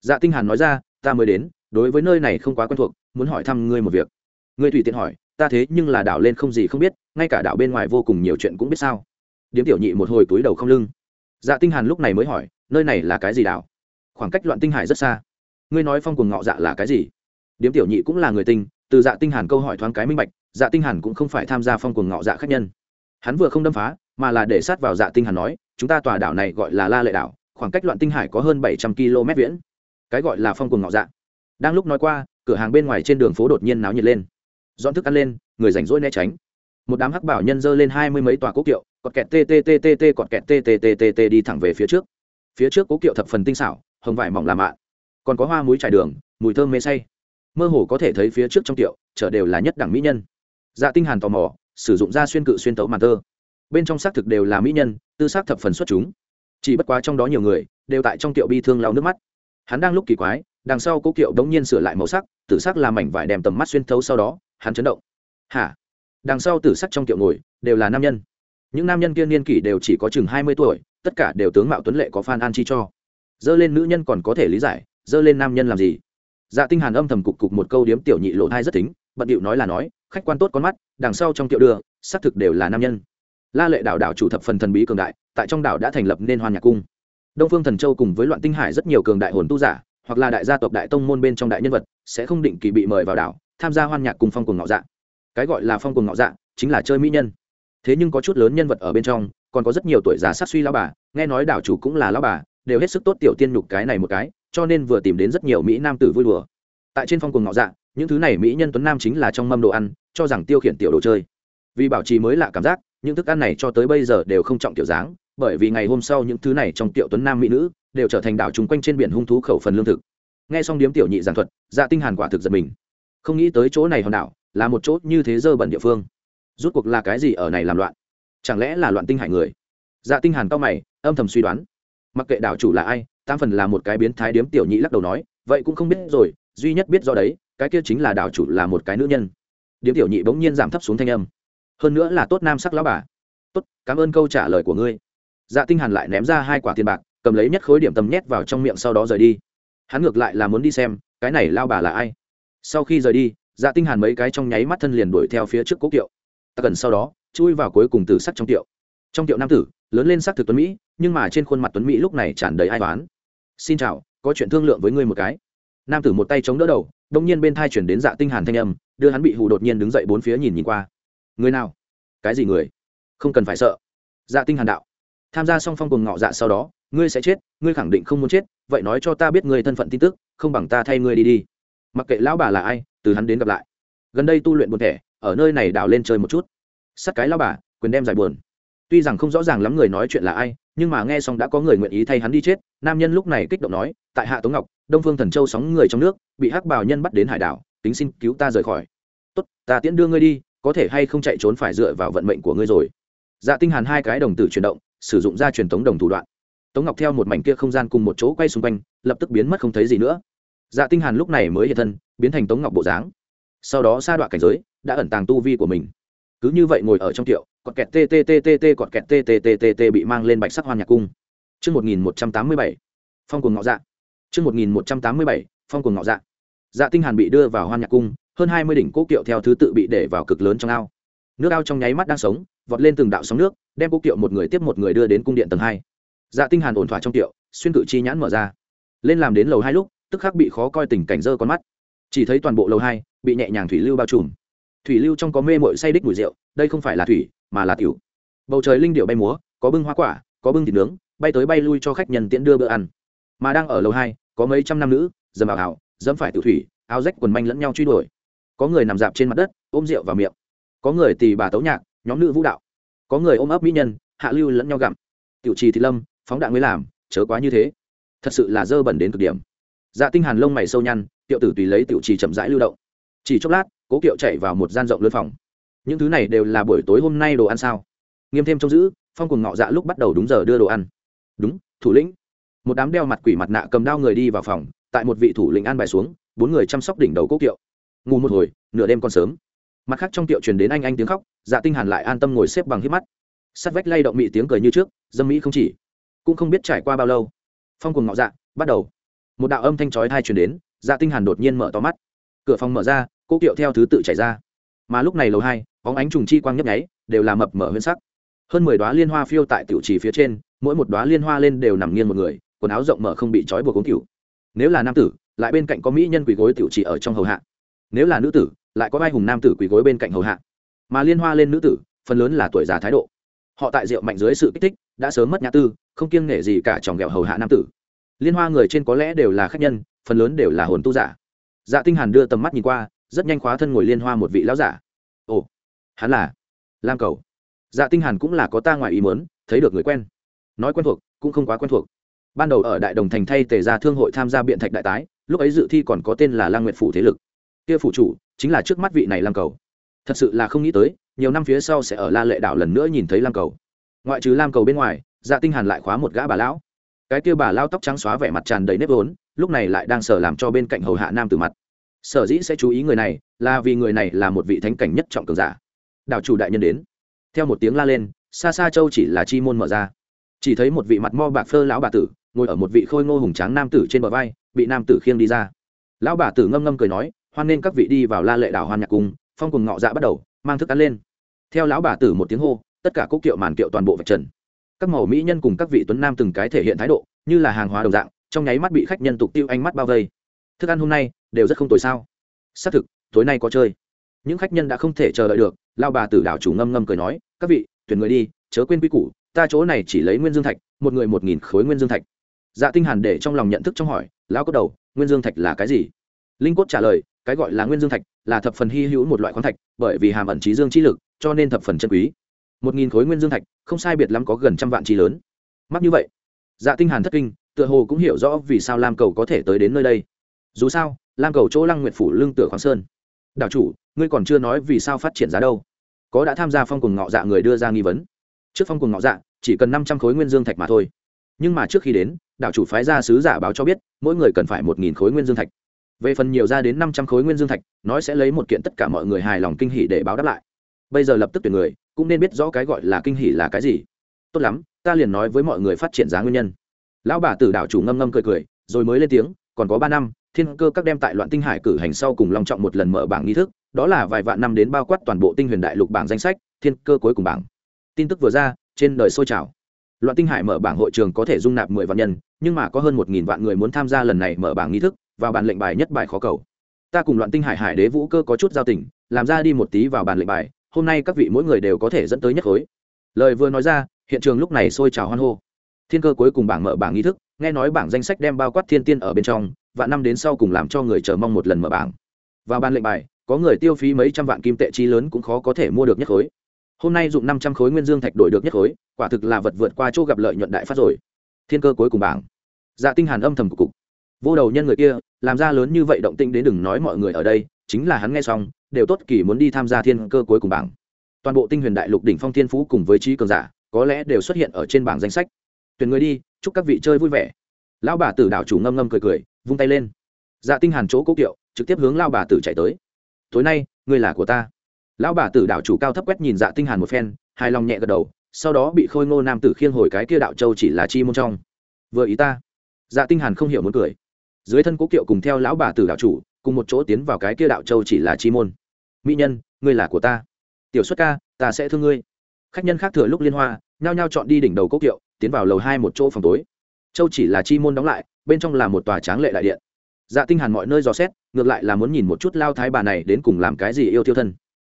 Dạ tinh hàn nói ra, ta mới đến, đối với nơi này không quá quen thuộc, muốn hỏi thăm ngươi một việc. Ngươi tùy tiện hỏi, ta thế nhưng là đảo lên không gì không biết, ngay cả đảo bên ngoài vô cùng nhiều chuyện cũng biết sao? Điếm tiểu nhị một hồi túi đầu không lưng. Dạ tinh hàn lúc này mới hỏi, nơi này là cái gì đảo? Khoảng cách loạn tinh hải rất xa. Ngươi nói phong cuồng ngọ dạ là cái gì? Điếm tiểu nhị cũng là người tinh từ dạ tinh hàn câu hỏi thoáng cái minh bạch dạ tinh hàn cũng không phải tham gia phong cuồng ngọ dạ khách nhân. Hắn vừa không đâm phá, mà là để sát vào dạ tinh hàn nói, chúng ta tòa đảo này gọi là la lệ đảo, khoảng cách loạn tinh hải có hơn 700 km viễn. Cái gọi là phong cuồng ngọ dạ. Đang lúc nói qua, cửa hàng bên ngoài trên đường phố đột nhiên náo nhiệt lên. Dọn thức ăn lên, người rảnh rỗi né tránh. Một đám hắc bảo nhân dơ lên hai mươi mấy tòa cố kiệu, cọt kẹt tttt cọt kẹt tttt đi thẳng về phía trước. Phía trước cố kiệu thập phần tinh xảo, hồng vải mỏng làm mạ. Còn có hoa muối trải đường, mùi thơm mê say mơ hồ có thể thấy phía trước trong tiệu chợ đều là nhất đẳng mỹ nhân. Dạ tinh hàn tò mò, sử dụng ra xuyên cự xuyên tấu màn tơ. Bên trong xác thực đều là mỹ nhân, tư xác thập phần xuất chúng. Chỉ bất quá trong đó nhiều người, đều tại trong tiệu bi thương lau nước mắt. Hắn đang lúc kỳ quái, đằng sau cố kiệu đống nhiên sửa lại màu sắc, tử sắc làm mảnh vải đem tầm mắt xuyên thấu sau đó, hắn chấn động. Hả? Đằng sau tử sắc trong kiệu ngồi, đều là nam nhân. Những nam nhân kia niên kỷ đều chỉ có chừng hai mươi tuổi, tất cả đều tướng mạo tuấn lệ có phan an chi cho. Dơ lên nữ nhân còn có thể lý giải, dơ lên nam nhân làm gì? Dạ tinh hàn âm thầm cục cục một câu điếm tiểu nhị lộ thai rất tính bận điệu nói là nói, khách quan tốt con mắt, đằng sau trong Tiệu đưa, xác thực đều là nam nhân. La lệ đảo đảo chủ thập phần thần bí cường đại, tại trong đảo đã thành lập nên hoan nhạc cung. Đông phương thần châu cùng với loạn tinh hải rất nhiều cường đại hồn tu giả, hoặc là đại gia tộc đại tông môn bên trong đại nhân vật, sẽ không định kỳ bị mời vào đảo, tham gia hoan nhạc cùng phong cùng ngọ dạ. Cái gọi là phong cùng ngọ dạ chính là chơi mỹ nhân. Thế nhưng có chút lớn nhân vật ở bên trong, còn có rất nhiều tuổi già sát suy lão bà, nghe nói đảo chủ cũng là lão bà, đều hết sức tốt tiểu tiên nhục cái này một cái cho nên vừa tìm đến rất nhiều mỹ nam tử vui đùa. Tại trên phong cùng ngọ dạ những thứ này mỹ nhân tuấn nam chính là trong mâm đồ ăn, cho rằng tiêu khiển tiểu đồ chơi. Vì bảo trì mới lạ cảm giác, những thức ăn này cho tới bây giờ đều không trọng tiểu dáng, bởi vì ngày hôm sau những thứ này trong tiểu tuấn nam mỹ nữ đều trở thành đảo chung quanh trên biển hung thú khẩu phần lương thực. Nghe xong điếm tiểu nhị giảng thuật dạ tinh hàn quả thực giật mình. Không nghĩ tới chỗ này hòn đảo là một chỗ như thế dơ bẩn địa phương. Rút cuộc là cái gì ở này làm loạn? Chẳng lẽ là loạn tinh hải người? Dạ tinh hàn cao mày, âm thầm suy đoán. Mặc kệ đảo chủ là ai tam phần là một cái biến thái điếm tiểu nhị lắc đầu nói vậy cũng không biết rồi duy nhất biết do đấy cái kia chính là đảo chủ là một cái nữ nhân. Điếm tiểu nhị bỗng nhiên giảm thấp xuống thanh âm. Hơn nữa là tốt nam sắc lão bà. Tốt cảm ơn câu trả lời của ngươi. Dạ tinh hàn lại ném ra hai quả tiền bạc cầm lấy nhất khối điểm tầm nhét vào trong miệng sau đó rời đi. Hắn ngược lại là muốn đi xem cái này lao bà là ai. Sau khi rời đi dạ tinh hàn mấy cái trong nháy mắt thân liền đuổi theo phía trước cố kiệu. Ta cần sau đó chui vào cuối cùng từ sắc trong tiệu trong tiệu nam tử lớn lên sắc thực tuấn mỹ nhưng mà trên khuôn mặt tuấn mỹ lúc này tràn đầy ai toán xin chào, có chuyện thương lượng với ngươi một cái. Nam tử một tay chống đỡ đầu, đông nhiên bên thai chuyển đến dạ tinh hàn thanh âm, đưa hắn bị hù đột nhiên đứng dậy bốn phía nhìn nhìn qua. Người nào? Cái gì người? Không cần phải sợ. Dạ tinh hàn đạo. Tham gia song phong cùng ngọ dạ sau đó, ngươi sẽ chết, ngươi khẳng định không muốn chết, vậy nói cho ta biết ngươi thân phận tin tức, không bằng ta thay ngươi đi đi. Mặc kệ lão bà là ai, từ hắn đến gặp lại. Gần đây tu luyện buồn thẻ, ở nơi này đào lên chơi một chút. Sắt cái lão bà, quyền đem giải buồn. Tuy rằng không rõ ràng lắm người nói chuyện là ai nhưng mà nghe xong đã có người nguyện ý thay hắn đi chết, nam nhân lúc này kích động nói, tại hạ tống ngọc, đông phương thần châu sóng người trong nước, bị hắc bào nhân bắt đến hải đảo tính xin cứu ta rời khỏi. Tốt, ta tiễn đưa ngươi đi, có thể hay không chạy trốn phải dựa vào vận mệnh của ngươi rồi. Dạ tinh hàn hai cái đồng tử chuyển động, sử dụng ra truyền tống đồng thủ đoạn. Tống ngọc theo một mảnh kia không gian cùng một chỗ quay xung quanh, lập tức biến mất không thấy gì nữa. Dạ tinh hàn lúc này mới hiện thân, biến thành tống ngọc bộ dáng. Sau đó sa đoạn cảnh giới, đã ẩn tàng tu vi của mình cứ như vậy ngồi ở trong tiệu, cọt kẹt tttt cọt kẹt tttt bị mang lên bạch sắc hoan nhạc cung. Chương 1187 phong cuồng ngọ dạ. Chương 1187 phong cuồng ngọ dạ. Dạ tinh hàn bị đưa vào hoan nhạc cung, hơn 20 đỉnh cố kiệu theo thứ tự bị để vào cực lớn trong ao. Nước ao trong nháy mắt đang sống, vọt lên từng đạo sóng nước, đem cố kiệu một người tiếp một người đưa đến cung điện tầng hai. Dạ tinh hàn ổn thỏa trong tiệu, xuyên cự chi nhãn mở ra. Lên làm đến lầu hai lúc, tức khắc bị khó coi tình cảnh dơ con mắt. Chỉ thấy toàn bộ lầu hai bị nhẹ nhàng thủy lưu bao trùm thủy lưu trong có mê mội say đích mùi rượu, đây không phải là thủy, mà là tiểu. Bầu trời linh điệu bay múa, có bưng hoa quả, có bưng thịt nướng, bay tới bay lui cho khách nhân tiễn đưa bữa ăn. Mà đang ở lầu hai, có mấy trăm nam nữ, dầm vào ảo dẫm phải tiểu thủy, áo rách quần manh lẫn nhau truy đuổi. Có người nằm dạp trên mặt đất, ôm rượu vào miệng. Có người tì bà tấu nhạc, nhóm nữ vũ đạo. Có người ôm ấp mỹ nhân, hạ lưu lẫn nhau gặm. Tiểu trì thị lâm, phóng đạn mới làm, chớ quá như thế. Thật sự là dơ bẩn đến cực điểm. Dạ tinh hàn lông mày sâu nhăn, tiểu tử tùy lấy tiểu trì chậm rãi lưu động. Chỉ chốc lát cố kiệu chạy vào một gian rộng lớn phòng. Những thứ này đều là buổi tối hôm nay đồ ăn sao? Nghiêm thêm trông giữ, phong cùng ngọ dạ lúc bắt đầu đúng giờ đưa đồ ăn. Đúng, thủ lĩnh. Một đám đeo mặt quỷ mặt nạ cầm đao người đi vào phòng, tại một vị thủ lĩnh an bài xuống, bốn người chăm sóc đỉnh đầu cố kiệu. Ngủ một hồi, nửa đêm còn sớm. Mặt khác trong tiệu truyền đến anh anh tiếng khóc dạ tinh hàn lại an tâm ngồi xếp bằng hít mắt. Sát vách lay động mị tiếng cười như trước, dâm mỹ không chỉ. Cũng không biết trải qua bao lâu, phong cùng ngọ dạ bắt đầu. Một đạo âm thanh chói tai truyền đến dạ tinh hàn đột nhiên mở to mắt. Cửa phòng mở ra cô kiệu theo thứ tự chảy ra. Mà lúc này lầu hai, bóng ánh trùng chi quang nhấp nháy, đều là mập mở huyên sắc. Hơn mười đoá liên hoa phiêu tại tiểu trì phía trên, mỗi một đoá liên hoa lên đều nằm nghiêng một người, quần áo rộng mở không bị trói buộc uống tiểu. Nếu là nam tử, lại bên cạnh có mỹ nhân quỳ gối tiểu trì ở trong hầu hạ. Nếu là nữ tử, lại có vai hùng nam tử quỳ gối bên cạnh hầu hạ. Mà liên hoa lên nữ tử, phần lớn là tuổi già thái độ. Họ tại rượu mạnh dưới sự kích thích, đã sớm mất nhã tư, không kiêng nể gì cả tròng ghẹo hầu hạ nam tử. Liên hoa người trên có lẽ đều là khách nhân, phần lớn đều là hồn tu giả. Dạ tinh hàn đưa tầm mắt nhìn qua rất nhanh khóa thân ngồi liên hoa một vị lão giả. Ồ, hắn là lam cầu. Dạ tinh hàn cũng là có ta ngoài ý muốn, thấy được người quen. Nói quen thuộc, cũng không quá quen thuộc. Ban đầu ở đại đồng thành thay tề gia thương hội tham gia biện thạch đại tái, lúc ấy dự thi còn có tên là lang nguyệt phủ thế lực. Kia phủ chủ chính là trước mắt vị này lam cầu. Thật sự là không nghĩ tới, nhiều năm phía sau sẽ ở la lệ đảo lần nữa nhìn thấy lam cầu. Ngoại trừ lam cầu bên ngoài dạ tinh hàn lại khóa một gã bà lão. Cái kia bà lao tóc trắng xóa vẻ mặt tràn đầy nếp vốn, lúc này lại đang sở làm cho bên cạnh hầu hạ nam tử mặt sở dĩ sẽ chú ý người này là vì người này là một vị thánh cảnh nhất trọng cường giả. Đảo chủ đại nhân đến. Theo một tiếng la lên, xa xa châu chỉ là chi môn mở ra. Chỉ thấy một vị mặt mo bạc phơ lão bà tử ngồi ở một vị khôi ngô hùng tráng nam tử trên bờ vai, bị nam tử khiêng đi ra. Lão bà tử ngâm ngâm cười nói, hoan nên các vị đi vào la lệ đảo hoan nhạc cung, phong cùng ngọ dạ bắt đầu, mang thức ăn lên. Theo lão bà tử một tiếng hô, tất cả cốc kiệu màn kiệu toàn bộ vạch trần. Các màu mỹ nhân cùng các vị tuấn nam từng cái thể hiện thái độ, như là hàng hóa đồng dạng, trong nháy mắt bị khách nhân tục tiêu ánh mắt bao vây. Thức ăn hôm nay đều rất không tồi sao? Xác thực, tối nay có chơi. Những khách nhân đã không thể chờ đợi được lao bà tử đảo chủ ngâm ngâm cười nói, các vị, tuyển người đi, chớ quên quy củ, ta chỗ này chỉ lấy nguyên dương thạch, một người một nghìn khối nguyên dương thạch. Dạ tinh hàn để trong lòng nhận thức trong hỏi, lão có đầu, nguyên dương thạch là cái gì? Linh cốt trả lời, cái gọi là nguyên dương thạch là thập phần hy hữu một loại khoáng thạch, bởi vì hàm ẩn trí dương chi lực, cho nên thập phần chân quý. Một nghìn khối nguyên dương thạch, không sai biệt lắm có gần trăm vạn chi lớn. Mắc như vậy dạ tinh hàn thất kinh, tựa hồ cũng hiểu rõ vì sao lam cầu có thể tới đến nơi đây dù sao, lam cầu chỗ lăng nguyệt phủ lương tựa khoáng sơn. Đảo chủ, ngươi còn chưa nói vì sao phát triển giá đâu. Có đã tham gia phong cùng ngọ dạ người đưa ra nghi vấn. Trước phong cùng ngọ dạ chỉ cần năm trăm khối nguyên dương thạch mà thôi. Nhưng mà trước khi đến, đảo chủ phái ra sứ giả báo cho biết, mỗi người cần phải một nghìn khối nguyên dương thạch. Về phần nhiều ra đến năm trăm khối nguyên dương thạch, nói sẽ lấy một kiện tất cả mọi người hài lòng kinh hỉ để báo đáp lại. Bây giờ lập tức tuyển người, cũng nên biết rõ cái gọi là kinh hỉ là cái gì. Tốt lắm, ta liền nói với mọi người phát triển giá nguyên nhân. Lão bà tử đảo chủ ngâm ngâm cười cười, rồi mới lên tiếng, còn có ba năm thiên cơ các đem tại loạn tinh hải cử hành sau cùng long trọng một lần mở bảng nghi thức, đó là vài vạn năm đến bao quát toàn bộ tinh huyền đại lục bảng danh sách, thiên cơ cuối cùng bảng. Tin tức vừa ra, trên đời sôi trào. Loạn tinh hải mở bảng hội trường có thể dung nạp mười vạn nhân, nhưng mà có hơn một nghìn vạn người muốn tham gia lần này mở bảng nghi thức, vào bàn lệnh bài nhất bài khó cầu. Ta cùng loạn tinh hải hải đế vũ cơ có chút giao tình, làm ra đi một tí vào bàn lệnh bài, hôm nay các vị mỗi người đều có thể dẫn tới nhất khối lời vừa nói ra, hiện trường lúc này sôi trào hoan hô. Thiên cơ cuối cùng bảng mở bảng nghi thức, nghe nói bảng danh sách đem bao quát thiên tiên ở bên trong và năm đến sau cùng làm cho người chờ mong một lần mở bảng. Vào ban lệnh bài, có người tiêu phí mấy trăm vạn kim tệ chi lớn cũng khó có thể mua được nhất khối. Hôm nay dụng năm trăm khối nguyên dương thạch đổi được nhất khối, quả thực là vật vượt qua chỗ gặp lợi nhuận đại phát rồi. Thiên cơ cuối cùng bảng. Dạ tinh hàn âm thầm của cục. Vô đầu nhân người kia, làm ra lớn như vậy động tĩnh đến đừng nói mọi người ở đây, chính là hắn nghe xong, đều tốt kỳ muốn đi tham gia thiên cơ cuối cùng bảng. Toàn bộ tinh huyền đại lục đỉnh phong thiên phú cùng với trí cường giả, có lẽ đều xuất hiện ở trên bảng danh sách. Tuyển người đi, chúc các vị chơi vui vẻ. Lão bà tử đảo chủ ngâm ngâm cười cười vung tay lên. Dạ tinh hàn chỗ cố kiệu, trực tiếp hướng lão bà tử chạy tới. Tối nay, ngươi là của ta. Lão bà tử đảo chủ cao thấp quét nhìn dạ tinh hàn một phen, hài lòng nhẹ gật đầu, sau đó bị khôi ngô nam tử khiêng hồi cái kia đạo châu chỉ là chi môn trong. Vừa ý ta. Dạ tinh hàn không hiểu muốn cười. Dưới thân cố kiệu cùng theo lão bà tử đạo chủ, cùng một chỗ tiến vào cái kia đạo châu chỉ là chi môn. Mỹ nhân, ngươi là của ta. Tiểu xuất ca, ta sẽ thương ngươi. Khách nhân khác thừa lúc liên hoa, nhao nhao chọn đi đỉnh đầu cố kiệu, tiến vào lầu hai một chỗ phòng tối châu chỉ là chi môn đóng lại, bên trong là một tòa tráng lệ đại điện. Dạ tinh hàn mọi nơi dò xét, ngược lại là muốn nhìn một chút lao thái bà này đến cùng làm cái gì yêu tiêu thân.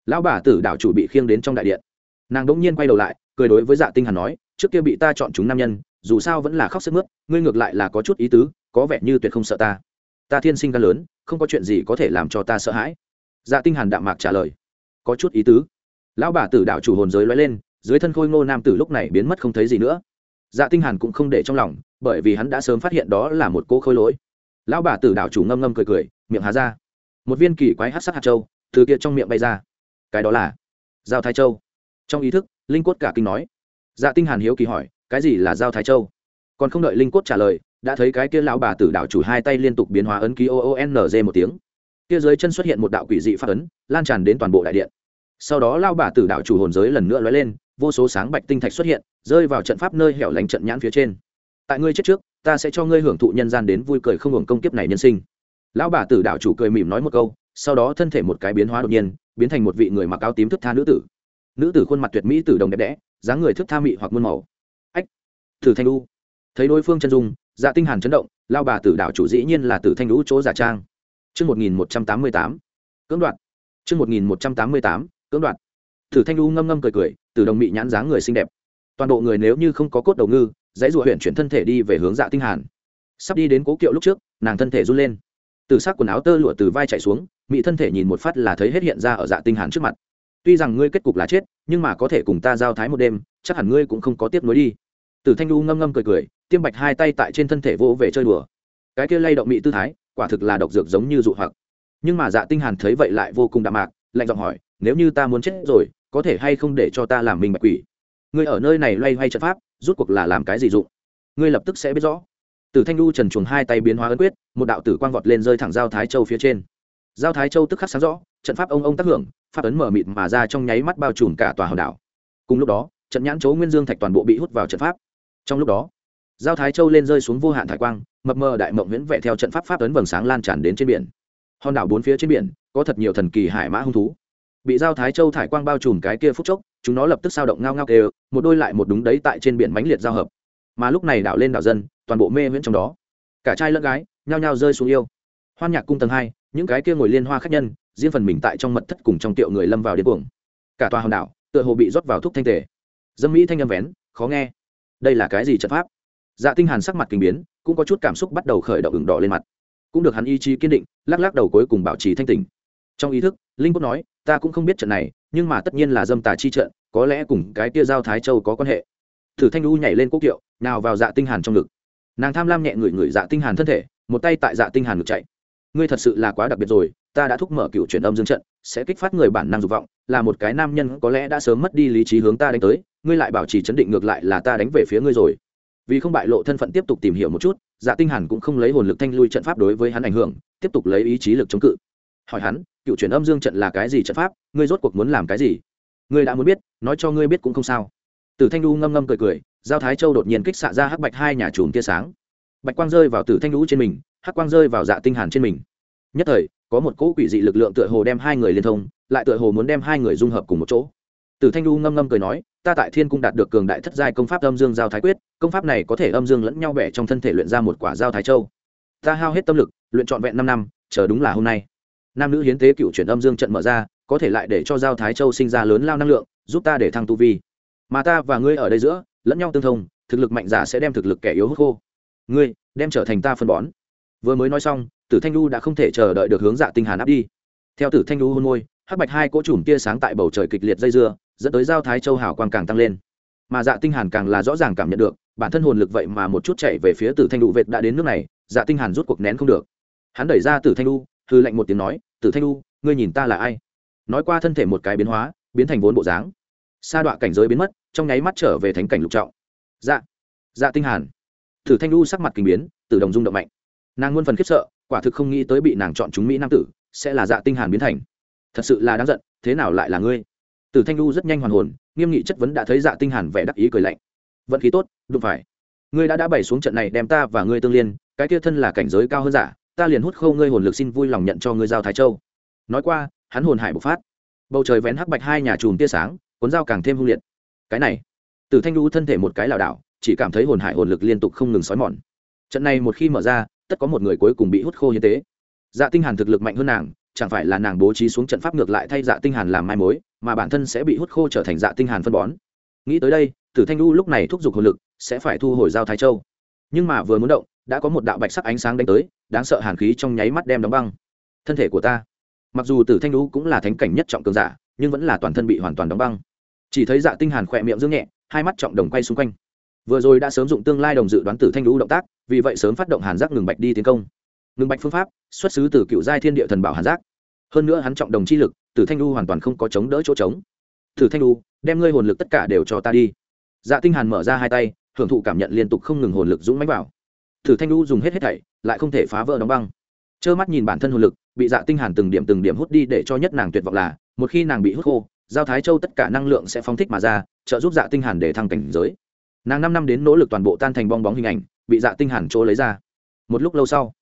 Lão bà tử đạo chủ bị khiêng đến trong đại điện. Nàng đỗng nhiên quay đầu lại, cười đối với dạ tinh hàn nói, trước kia bị ta chọn chúng nam nhân, dù sao vẫn là khóc sức mướt, ngươi ngược lại là có chút ý tứ, có vẻ như tuyệt không sợ ta. Ta thiên sinh ca lớn, không có chuyện gì có thể làm cho ta sợ hãi. Dạ tinh hàn đạm mạc trả lời, có chút ý tứ. Lão bà tử đạo chủ hồn giới lóe lên, dưới thân khôi ngô nam tử lúc này biến mất không thấy gì nữa. Dạ tinh hàn cũng không để trong lòng bởi vì hắn đã sớm phát hiện đó là một cô khôi lỗi. Lão bà tử đạo chủ ngâm ngâm cười cười, miệng há ra. Một viên kỳ quái hắc sắc hạt châu, từ kia trong miệng bay ra. Cái đó là giao thái châu. Trong ý thức, linh cốt cả kinh nói. Dạ tinh hàn hiếu kỳ hỏi, cái gì là giao thái châu? Còn không đợi linh cốt trả lời, đã thấy cái kia lão bà tử đạo chủ hai tay liên tục biến hóa ấn ký o o n g một tiếng. Kia dưới chân xuất hiện một đạo quỷ dị phát ấn, lan tràn đến toàn bộ đại điện. Sau đó lao bà tử đạo chủ hồn giới lần nữa lóe lên, vô số sáng bạch tinh thạch xuất hiện, rơi vào trận pháp nơi hẻo lánh trận nhãn phía trên tại ngươi chết trước, ta sẽ cho ngươi hưởng thụ nhân gian đến vui cười không hưởng công kiếp này nhân sinh. Lão bà tử đạo chủ cười mỉm nói một câu, sau đó thân thể một cái biến hóa đột nhiên, biến thành một vị người mặc áo tím thức tha nữ tử. Nữ tử khuôn mặt tuyệt mỹ tử đồng đẹp đẽ, dáng người thức tha mị hoặc muôn màu. Ách! Tử thanh lu thấy đối phương chân dung dạ tinh hàn chấn động lao bà tử đảo chủ dĩ nhiên là tử thanh lũ chỗ giả trang. Chương một nghìn một trăm tám mươi tám. Cưỡng đoạt. Chương một nghìn một trăm tám mươi tám. Cưỡng đoạt. Tử thanh lũ ngâm ngâm cười cười, tử đồng mị nhãn dáng người xinh đẹp. Toàn bộ người nếu như không có cốt đầu ngư dãy rùa huyện chuyển thân thể đi về hướng dạ tinh hàn. Sắp đi đến cố kiệu lúc trước, nàng thân thể run lên. Từ sắc quần áo tơ lụa từ vai chạy xuống mỹ thân thể nhìn một phát là thấy hết hiện ra ở dạ tinh hàn trước mặt. Tuy rằng ngươi kết cục là chết, nhưng mà có thể cùng ta giao thái một đêm, chắc hẳn ngươi cũng không có tiếp nối đi. Từ thanh lu ngâm ngâm cười cười, tiêm bạch hai tay tại trên thân thể vỗ về chơi đùa. Cái kia lay động mỹ tư thái, quả thực là độc dược giống như dụ hoặc. Nhưng mà dạ tinh hàn thấy vậy lại vô cùng đạm mạc, lạnh giọng hỏi, nếu như ta muốn chết rồi, có thể hay không để cho ta làm mình bạch quỷ? Ngươi ở nơi này loay hoay trận pháp rút cuộc là làm cái gì dụng ngươi lập tức sẽ biết rõ Tử Thanh Lu trần chuồng hai tay biến hóa ấn quyết, một đạo tử quang vọt lên rơi thẳng giao Thái Châu phía trên. Giao Thái Châu tức khắc sáng rõ, trận pháp ông ông tác hưởng, pháp ấn mở mịt mà ra trong nháy mắt bao trùm cả tòa hòn đảo. Cùng lúc đó, trận nhãn chấu nguyên dương thạch toàn bộ bị hút vào trận pháp. Trong lúc đó, giao Thái Châu lên rơi xuống vô hạn thải quang, mập mờ đại mộng viễn vẽ theo trận pháp pháp ấn vầng sáng lan tràn đến trên biển. Hòn đảo bốn phía trên biển, có thật nhiều thần kỳ hải mã hung thú. Bị giao Thái Châu thải quang bao trùm cái kia phút chốc, chúng nó lập tức sao động ngao ngao kêu, một đôi lại một đúng đấy tại trên biển mãnh liệt giao hợp. Mà lúc này đảo lên đảo dân, toàn bộ mê viễn trong đó. Cả trai lẫn gái nhao nhao rơi xuống yêu. Hoan nhạc cung tầng hai những cái kia ngồi liên hoa khách nhân riêng phần mình tại trong mật thất cùng trong tiệu người lâm vào điên cuồng. Cả tòa hòn đảo tựa hồ bị rót vào thuốc thanh tề. Dâm mỹ thanh âm vén khó nghe. Đây là cái gì trận pháp? Dạ tinh hàn sắc mặt kinh biến cũng có chút cảm xúc bắt đầu khởi động ửng đỏ lên mặt. Cũng được hắn ý chí kiên định lắc lắc đầu cuối cùng bảo trì thanh tỉnh. Trong ý thức linh quốc nói ta cũng không biết trận này nhưng mà tất nhiên là dâm tà chi trận, có lẽ cùng cái kia giao thái châu có quan hệ. Thử thanh u nhảy lên quốc kiệu, nào vào dạ tinh hàn trong ngực. Nàng tham lam nhẹ người người dạ tinh hàn thân thể, một tay tại dạ tinh hàn ngực chạy. Ngươi thật sự là quá đặc biệt rồi, ta đã thúc mở cựu chuyển âm dương trận, sẽ kích phát người bản năng dục vọng, là một cái nam nhân có lẽ đã sớm mất đi lý trí hướng ta đánh tới, ngươi lại bảo trì chấn định ngược lại là ta đánh về phía ngươi rồi. Vì không bại lộ thân phận tiếp tục tìm hiểu một chút dạ tinh hàn cũng không lấy hồn lực thanh lui trận pháp đối với hắn ảnh hưởng, tiếp tục lấy ý chí lực chống cự hỏi hắn, cựu chuyển âm dương trận là cái gì trận pháp? Ngươi rốt cuộc muốn làm cái gì? Ngươi đã muốn biết, nói cho ngươi biết cũng không sao. Tử thanh lu ngâm ngâm cười cười, giao thái châu đột nhiên kích xạ ra hắc bạch hai nhà chùm tia sáng. Bạch quang rơi vào tử thanh lũ trên mình, hắc quang rơi vào dạ tinh hàn trên mình. Nhất thời, có một cỗ quỷ dị lực lượng tựa hồ đem hai người liên thông, lại tựa hồ muốn đem hai người dung hợp cùng một chỗ. Tử thanh lũ ngâm ngâm cười nói, ta tại thiên cung đạt được cường đại thất giai công pháp âm dương giao thái quyết, công pháp này có thể âm dương lẫn nhau bẻ trong thân thể luyện ra một quả giao thái châu. Ta hao hết tâm lực, luyện trọn vẹn năm năm, chờ đúng là hôm nay nam nữ hiến tế cựu chuyển âm dương trận mở ra, có thể lại để cho giao thái châu sinh ra lớn lao năng lượng, giúp ta để thăng tu vi. Mà ta và ngươi ở đây giữa, lẫn nhau tương thông, thực lực mạnh giả sẽ đem thực lực kẻ yếu hút khô. Ngươi, đem trở thành ta phân bón. Vừa mới nói xong, tử thanh lu đã không thể chờ đợi được hướng dạ tinh hàn áp đi. Theo tử thanh lu hôn môi, hắc bạch hai cỗ chùm tia sáng tại bầu trời kịch liệt dây dưa, dẫn tới giao thái châu hào quang càng tăng lên. Mà dạ tinh hàn càng là rõ ràng cảm nhận được, bản thân hồn lực vậy mà một chút chạy về phía tử thanh lu vệt đã đến nước này dạ tinh hàn rút cuộc nén không được. Hắn đẩy ra tử thanh lu hư lệnh một tiếng nói, tử thanh lu ngươi nhìn ta là ai? Nói qua thân thể một cái biến hóa, biến thành vốn bộ dáng. Sa đọa cảnh giới biến mất, trong nháy mắt trở về thánh cảnh lục trọng. Dạ dạ tinh hàn. Tử thanh lu sắc mặt kinh biến tự động dung động mạnh. Nàng muôn phần khiếp sợ, quả thực không nghĩ tới bị nàng chọn chúng mỹ nam tử, sẽ là dạ tinh hàn biến thành. Thật sự là đáng giận, thế nào lại là ngươi? Tử thanh lu rất nhanh hoàn hồn, nghiêm nghị chất vấn đã thấy dạ tinh hàn vẻ đắc ý cười lạnh. Vận khí tốt đúng phải. Ngươi đã đã bày xuống trận này đem ta và ngươi tương liên, cái kia thân là cảnh giới cao hơn giả ta liền hút khô ngươi hồn lực xin vui lòng nhận cho ngươi giao thái châu. Nói qua, hắn hồn hải bộc phát. Bầu trời vén hắc bạch hai nhà chùm tia sáng, cuốn dao càng thêm hung liệt. Cái này, tử thanh lưu thân thể một cái lảo đảo, chỉ cảm thấy hồn hải hồn lực liên tục không ngừng xói mòn. Trận này một khi mở ra, tất có một người cuối cùng bị hút khô như thế dạ tinh hàn thực lực mạnh hơn nàng, chẳng phải là nàng bố trí xuống trận pháp ngược lại thay dạ tinh hàn làm mai mối, mà bản thân sẽ bị hút khô trở thành dạ tinh hàn phân bón. Nghĩ tới đây, tử thanh lưu lúc này thúc giục hồn lực, sẽ phải thu hồi giao thái châu nhưng mà vừa muốn động, đã có một đạo bạch sắc ánh sáng đánh tới, đáng sợ hàn khí trong nháy mắt đem đóng băng. Thân thể của ta. Mặc dù tử thanh lu cũng là thánh cảnh nhất trọng cường giả, nhưng vẫn là toàn thân bị hoàn toàn đóng băng. Chỉ thấy dạ tinh hàn khỏe miệng dương nhẹ, hai mắt trọng đồng quay xung quanh. Vừa rồi đã sớm dụng tương lai đồng dự đoán tử thanh lũ động tác, vì vậy sớm phát động hàn giác ngừng bạch đi tiến công. Ngừng bạch phương pháp, xuất xứ từ cựu giai thiên địa thần bảo hàn giác. Hơn nữa hắn trọng đồng chi lực, tử thanh lũ hoàn toàn không có chống đỡ chỗ trống. Tử thanh lũ đem ngươi hồn lực tất cả đều cho ta đi. Dạ tinh hàn mở ra hai tay hưởng thụ cảm nhận liên tục không ngừng hồn lực dũng mãnh vào. Tử thanh lũ dùng hết hết thảy, lại không thể phá vỡ đóng băng. Trơ mắt nhìn bản thân hồn lực, bị dạ tinh hàn từng điểm từng điểm hút đi để cho nhất nàng tuyệt vọng là, một khi nàng bị hút khô, giao thái châu tất cả năng lượng sẽ phóng thích mà ra, trợ giúp dạ tinh hàn để thăng cảnh giới. Nàng năm năm đến nỗ lực toàn bộ tan thành bong bóng hình ảnh, bị dạ tinh hàn chỗ lấy ra. Một lúc lâu sau,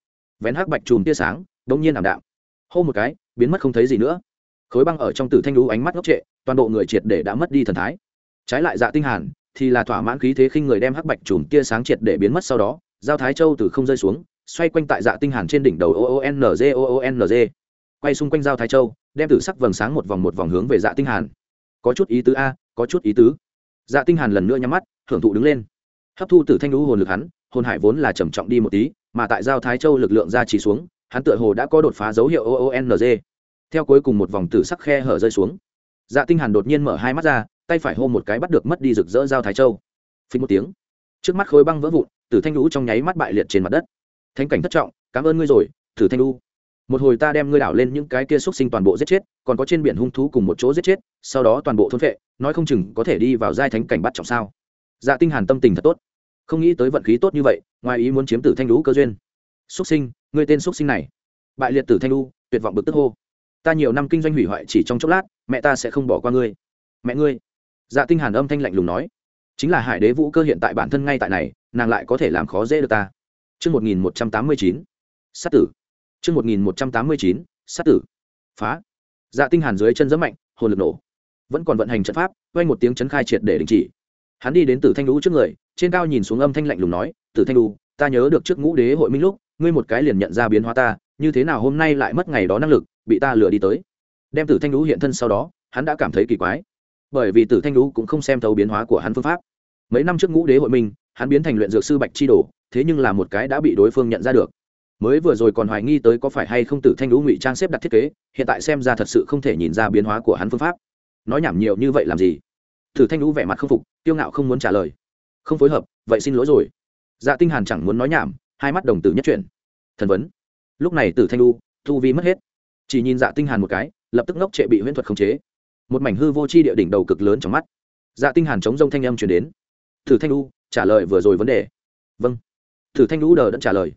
vén hắc bạch chùm tia sáng, đống nhiên ảm đạm. Hô một cái, biến mất không thấy gì nữa. Khối băng ở trong tử thanh lũ ánh mắt ngốc trệ, toàn bộ người triệt để đã mất đi thần thái. Trái lại dạ tinh hàn thì là thỏa mãn khí thế khinh người đem hắc bạch chùm tia sáng triệt để biến mất sau đó, giao thái châu từ không rơi xuống, xoay quanh tại dạ tinh hàn trên đỉnh đầu oonz oonz quay xung quanh giao thái châu, đem tử sắc vầng sáng một vòng một vòng hướng về dạ tinh hàn. Có chút ý tứ a, có chút ý tứ. Dạ tinh hàn lần nữa nhắm mắt, hưởng thụ đứng lên. Hấp thu tử thanh lũ hồn lực hắn, hồn hải vốn là trầm trọng đi một tí, mà tại giao thái châu lực lượng ra chỉ xuống, hắn tựa hồ đã có đột phá dấu hiệu oonz theo cuối cùng một vòng tử sắc khe hở rơi xuống. Dạ tinh hàn đột nhiên mở hai mắt ra tay phải hô một cái bắt được mất đi rực rỡ giao thái châu. Phí một tiếng. Trước mắt khối băng vỡ vụn, tử thanh lũ trong nháy mắt bại liệt trên mặt đất. Thánh cảnh thất trọng, cảm ơn ngươi rồi, tử thanh lũ. Một hồi ta đem ngươi đảo lên những cái kia xúc sinh toàn bộ giết chết, còn có trên biển hung thú cùng một chỗ giết chết, sau đó toàn bộ thôn vệ nói không chừng có thể đi vào giai thánh cảnh bắt trọng sao. Dạ tinh hàn tâm tình thật tốt. Không nghĩ tới vận khí tốt như vậy, ngoài ý muốn chiếm tử thanh lũ cơ duyên. Xúc sinh, ngươi tên xúc sinh này. Bại liệt tử thanh lũ, tuyệt vọng bực tức hô. Ta nhiều năm kinh doanh hủy hoại chỉ trong chốc lát, mẹ ta sẽ không bỏ qua ngươi. Mẹ ngươi dạ tinh hàn âm thanh lạnh lùng nói, chính là hải đế vũ cơ hiện tại bản thân ngay tại này, nàng lại có thể làm khó dễ được ta. Chương một nghìn một trăm tám mươi chín, sát tử. Chương một nghìn một trăm tám mươi chín, sát tử. Phá. Dạ tinh hàn dưới chân giẫm mạnh, hồn lực nổ. Vẫn còn vận hành trận pháp, quay một tiếng chấn khai triệt để đình chỉ. Hắn đi đến tử thanh lũ trước người, trên cao nhìn xuống âm thanh lạnh lùng nói, tử thanh lũ ta nhớ được trước ngũ đế hội minh lúc, ngươi một cái liền nhận ra biến hóa ta, như thế nào hôm nay lại mất ngày đó năng lực, bị ta lừa đi tới. Đem tử thanh lũ hiện thân sau đó, hắn đã cảm thấy kỳ quái bởi vì tử thanh lũ cũng không xem thấu biến hóa của hắn phương pháp. Mấy năm trước ngũ đế hội minh, hắn biến thành luyện dược sư bạch chi đồ, thế nhưng là một cái đã bị đối phương nhận ra được. Mới vừa rồi còn hoài nghi tới có phải hay không tử thanh lũ ngụy trang xếp đặt thiết kế, hiện tại xem ra thật sự không thể nhìn ra biến hóa của hắn phương pháp. Nói nhảm nhiều như vậy làm gì? Tử thanh lũ vẻ mặt không phục tiêu ngạo không muốn trả lời. Không phối hợp, vậy xin lỗi rồi. Dạ tinh hàn chẳng muốn nói nhảm, hai mắt đồng tử nhất chuyển. Thần vấn. Lúc này tử thanh lũ, thu vi mất hết. Chỉ nhìn dạ tinh hàn một cái, lập tức ngốc trệ bị huyễn thuật khống chế một mảnh hư vô chi địa đỉnh đầu cực lớn trong mắt. Dạ tinh hàn chống rông thanh âm truyền đến. Thử thanh u, trả lời vừa rồi vấn đề. Vâng. Thử thanh u đờ đẫn trả lời.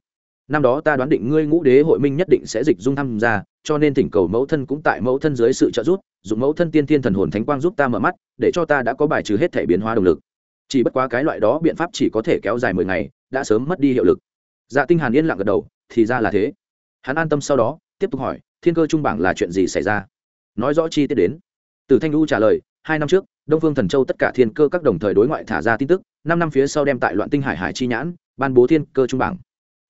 Năm đó ta đoán định ngươi ngũ đế hội minh nhất định sẽ dịch dung tham gia, cho nên thỉnh cầu mẫu thân cũng tại mẫu thân dưới sự trợ giúp, dùng mẫu thân tiên thiên thần hồn thánh quang giúp ta mở mắt, để cho ta đã có bài trừ hết thể biến hóa động lực. Chỉ bất quá cái loại đó biện pháp chỉ có thể kéo dài mười ngày, đã sớm mất đi hiệu lực. Dạ tinh hàn yên lặng gật đầu, thì ra là thế. Hắn an tâm sau đó, tiếp tục hỏi, thiên cơ trung bảng là chuyện gì xảy ra? Nói rõ chi tiết đến từ thanh lu trả lời, hai năm trước, đông phương thần châu tất cả thiên cơ các đồng thời đối ngoại thả ra tin tức, năm năm phía sau đem tại loạn tinh hải hải chi nhãn, ban bố thiên cơ trung bảng.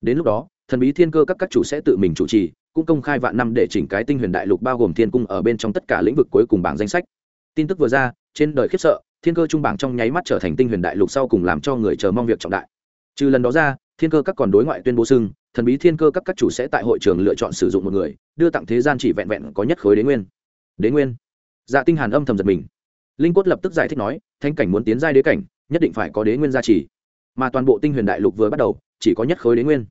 Đến lúc đó, thần bí thiên cơ các các chủ sẽ tự mình chủ trì, cũng công khai vạn năm để chỉnh cái tinh huyền đại lục bao gồm thiên cung ở bên trong tất cả lĩnh vực cuối cùng bảng danh sách. Tin tức vừa ra, trên đời khiếp sợ, thiên cơ trung bảng trong nháy mắt trở thành tinh huyền đại lục sau cùng làm cho người chờ mong việc trọng đại. Trừ lần đó ra, thiên cơ các còn đối ngoại tuyên bố xưng, thần bí thiên cơ các các chủ sẽ tại hội trường lựa chọn sử dụng một người, đưa tặng thế gian chỉ vẹn vẹn có nhất khối đế nguyên. Đế nguyên dạ tinh hàn âm thầm giật mình. Linh quất lập tức giải thích nói thanh cảnh muốn tiến giai đế cảnh, nhất định phải có đế nguyên gia trì. Mà toàn bộ tinh huyền đại lục vừa bắt đầu, chỉ có nhất khối đế nguyên.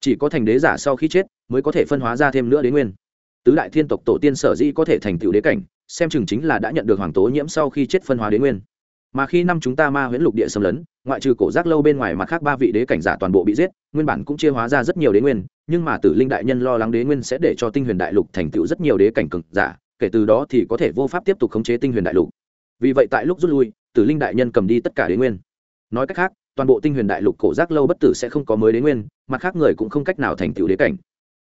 Chỉ có thành đế giả sau khi chết, mới có thể phân hóa ra thêm nữa đế nguyên. Tứ đại thiên tộc tổ tiên sở dĩ có thể thành tựu đế cảnh, xem chừng chính là đã nhận được hoàng tố nhiễm sau khi chết phân hóa đế nguyên. Mà khi năm chúng ta ma huyễn lục địa xâm lấn, ngoại trừ cổ giác lâu bên ngoài mặt khác ba vị đế cảnh giả toàn bộ bị giết, nguyên bản cũng chia hóa ra rất nhiều đế nguyên, nhưng mà tử linh đại nhân lo lắng đế nguyên sẽ để cho tinh huyền đại lục thành tựu rất nhiều đế cảnh cực giả kể từ đó thì có thể vô pháp tiếp tục khống chế tinh huyền đại lục. Vì vậy tại lúc rút lui, tử linh đại nhân cầm đi tất cả đế nguyên. Nói cách khác, toàn bộ tinh huyền đại lục cổ giác lâu bất tử sẽ không có mới đế nguyên, mặt khác người cũng không cách nào thành tựu đế cảnh.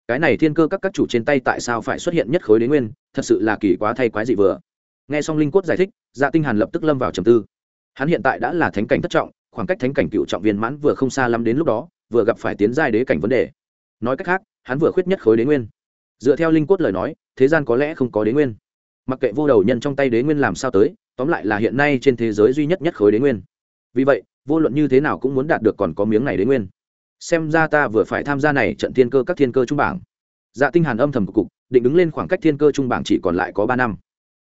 Cái này thiên cơ các các chủ trên tay tại sao phải xuất hiện nhất khối đế nguyên, thật sự là kỳ quá thay quái dị vừa. Nghe xong linh cốt giải thích dạ tinh hàn lập tức lâm vào trầm tư. Hắn hiện tại đã là thánh cảnh thất trọng, khoảng cách thánh cảnh cựu trọng viên mãn vừa không xa lắm đến lúc đó, vừa gặp phải tiến giai đế cảnh vấn đề. Nói cách khác, hắn vừa khuyết nhất khối đế nguyên dựa theo linh cốt lời nói, thế gian có lẽ không có đế nguyên. Mặc kệ vô đầu nhân trong tay đế nguyên làm sao tới, tóm lại là hiện nay trên thế giới duy nhất nhất khối đế nguyên. Vì vậy, vô luận như thế nào cũng muốn đạt được còn có miếng này đế nguyên. Xem ra ta vừa phải tham gia này trận thiên cơ các thiên cơ trung bảng. Dạ tinh hàn âm thầm cục định đứng lên khoảng cách thiên cơ trung bảng chỉ còn lại có ba năm.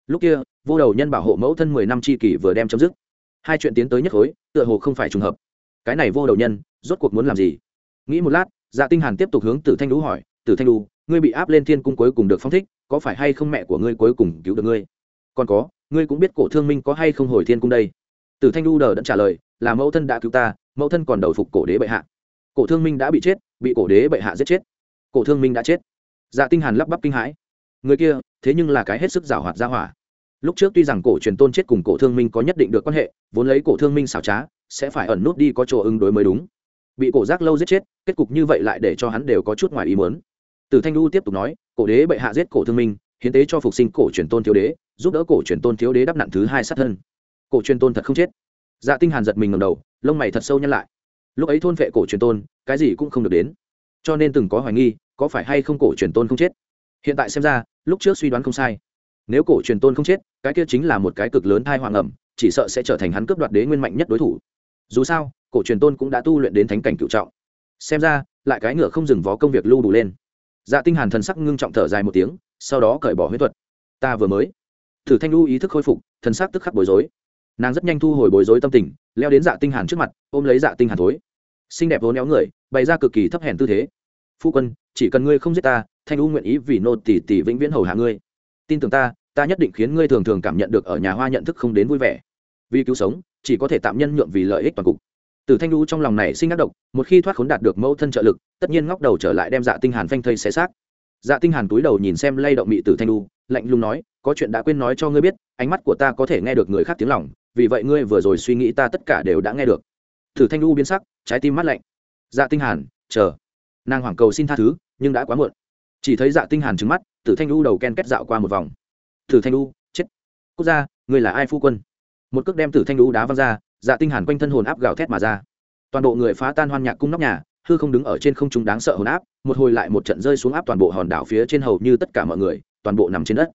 Lúc kia, vô đầu nhân bảo hộ mẫu thân mười năm chi kỷ vừa đem chấm dứt. Hai chuyện tiến tới nhất khối, tựa hồ không phải trùng hợp. Cái này vô đầu nhân, rốt cuộc muốn làm gì? Nghĩ một lát dạ tinh hàn tiếp tục hướng tử thanh đũ hỏi, tử thanh lũ ngươi bị áp lên thiên cung cuối cùng được phong thích, có phải hay không mẹ của ngươi cuối cùng cứu được ngươi? Còn có, ngươi cũng biết cổ thương minh có hay không hồi thiên cung đây? Tử thanh đu đờ đã trả lời, là mẫu thân đã cứu ta, mẫu thân còn đầu phục cổ đế bệ hạ. Cổ thương minh đã bị chết, bị cổ đế bệ hạ giết chết. Cổ thương minh đã chết. Dạ tinh hàn lắp bắp kinh hãi. Người kia, thế nhưng là cái hết sức giảo hoạt ra hỏa. Lúc trước tuy rằng cổ truyền tôn chết cùng cổ thương minh có nhất định được quan hệ, vốn lấy cổ thương minh xảo trá, sẽ phải ẩn nút đi có chỗ ứng đối mới đúng. Bị cổ giác lâu giết chết, kết cục như vậy lại để cho hắn đều có chút ngoài ý muốn từ thanh lu tiếp tục nói, cổ đế bệ hạ giết cổ thương minh, hiến tế cho phục sinh cổ truyền tôn thiếu đế, giúp đỡ cổ truyền tôn thiếu đế đắp nặn thứ hai sát thân. Cổ truyền tôn thật không chết. Dạ tinh hàn giật mình ngẩng đầu, lông mày thật sâu nhăn lại. Lúc ấy thôn vệ cổ truyền tôn, cái gì cũng không được đến. Cho nên từng có hoài nghi, có phải hay không cổ truyền tôn không chết? Hiện tại xem ra, lúc trước suy đoán không sai. Nếu cổ truyền tôn không chết, cái kia chính là một cái cực lớn thai hoàng ẩm chỉ sợ sẽ trở thành hắn cướp đoạt đế nguyên mạnh nhất đối thủ. Dù sao, cổ truyền tôn cũng đã tu luyện đến thánh cảnh cựu trọng. Xem ra, lại cái ngựa không dừng vó công việc lưu đủ lên dạ tinh hàn thần sắc ngưng trọng thở dài một tiếng, sau đó cởi bỏ huyết thuật. Ta vừa mới. Thử thanh lưu ý thức khôi phục, thần sắc tức khắc bối rối. Nàng rất nhanh thu hồi bối rối tâm tình, leo đến dạ tinh hàn trước mặt, ôm lấy dạ tinh hàn thối. Xinh đẹp vốn éo người, bày ra cực kỳ thấp hèn tư thế. Phu quân, chỉ cần ngươi không giết ta, thanh u nguyện ý vì nô tỷ tỷ vĩnh viễn hầu hạ ngươi. Tin tưởng ta ta nhất định khiến ngươi thường thường cảm nhận được ở nhà hoa nhận thức không đến vui vẻ. Vì cứu sống, chỉ có thể tạm nhân nhượng vì lợi ích toàn cục. Tử thanh Du trong lòng này sinh ác độc một khi thoát khốn đạt được mẫu thân trợ lực tất nhiên ngóc đầu trở lại đem dạ tinh hàn phanh thây xé xác. Dạ tinh hàn túi đầu nhìn xem lay động mị tử thanh Du, lạnh lùng nói có chuyện đã quên nói cho ngươi biết ánh mắt của ta có thể nghe được người khác tiếng lòng vì vậy ngươi vừa rồi suy nghĩ ta tất cả đều đã nghe được. Tử thanh Du biến sắc trái tim mắt lạnh. Dạ tinh hàn chờ. Nàng hoảng cầu xin tha thứ nhưng đã quá muộn. Chỉ thấy dạ tinh hàn trừng mắt tử thanh Du đầu ken kết dạo qua một vòng. Tử thanh Du, chết. Quốc gia ngươi là ai phu quân? Một cước đem tử thanh Du đá văng ra dạ tinh hàn quanh thân hồn áp gào thét mà ra. Toàn bộ người phá tan hoan nhạc cung nóc nhà, hư không đứng ở trên không trung đáng sợ hồn áp, một hồi lại một trận rơi xuống áp toàn bộ hòn đảo phía trên hầu như tất cả mọi người, toàn bộ nằm trên đất.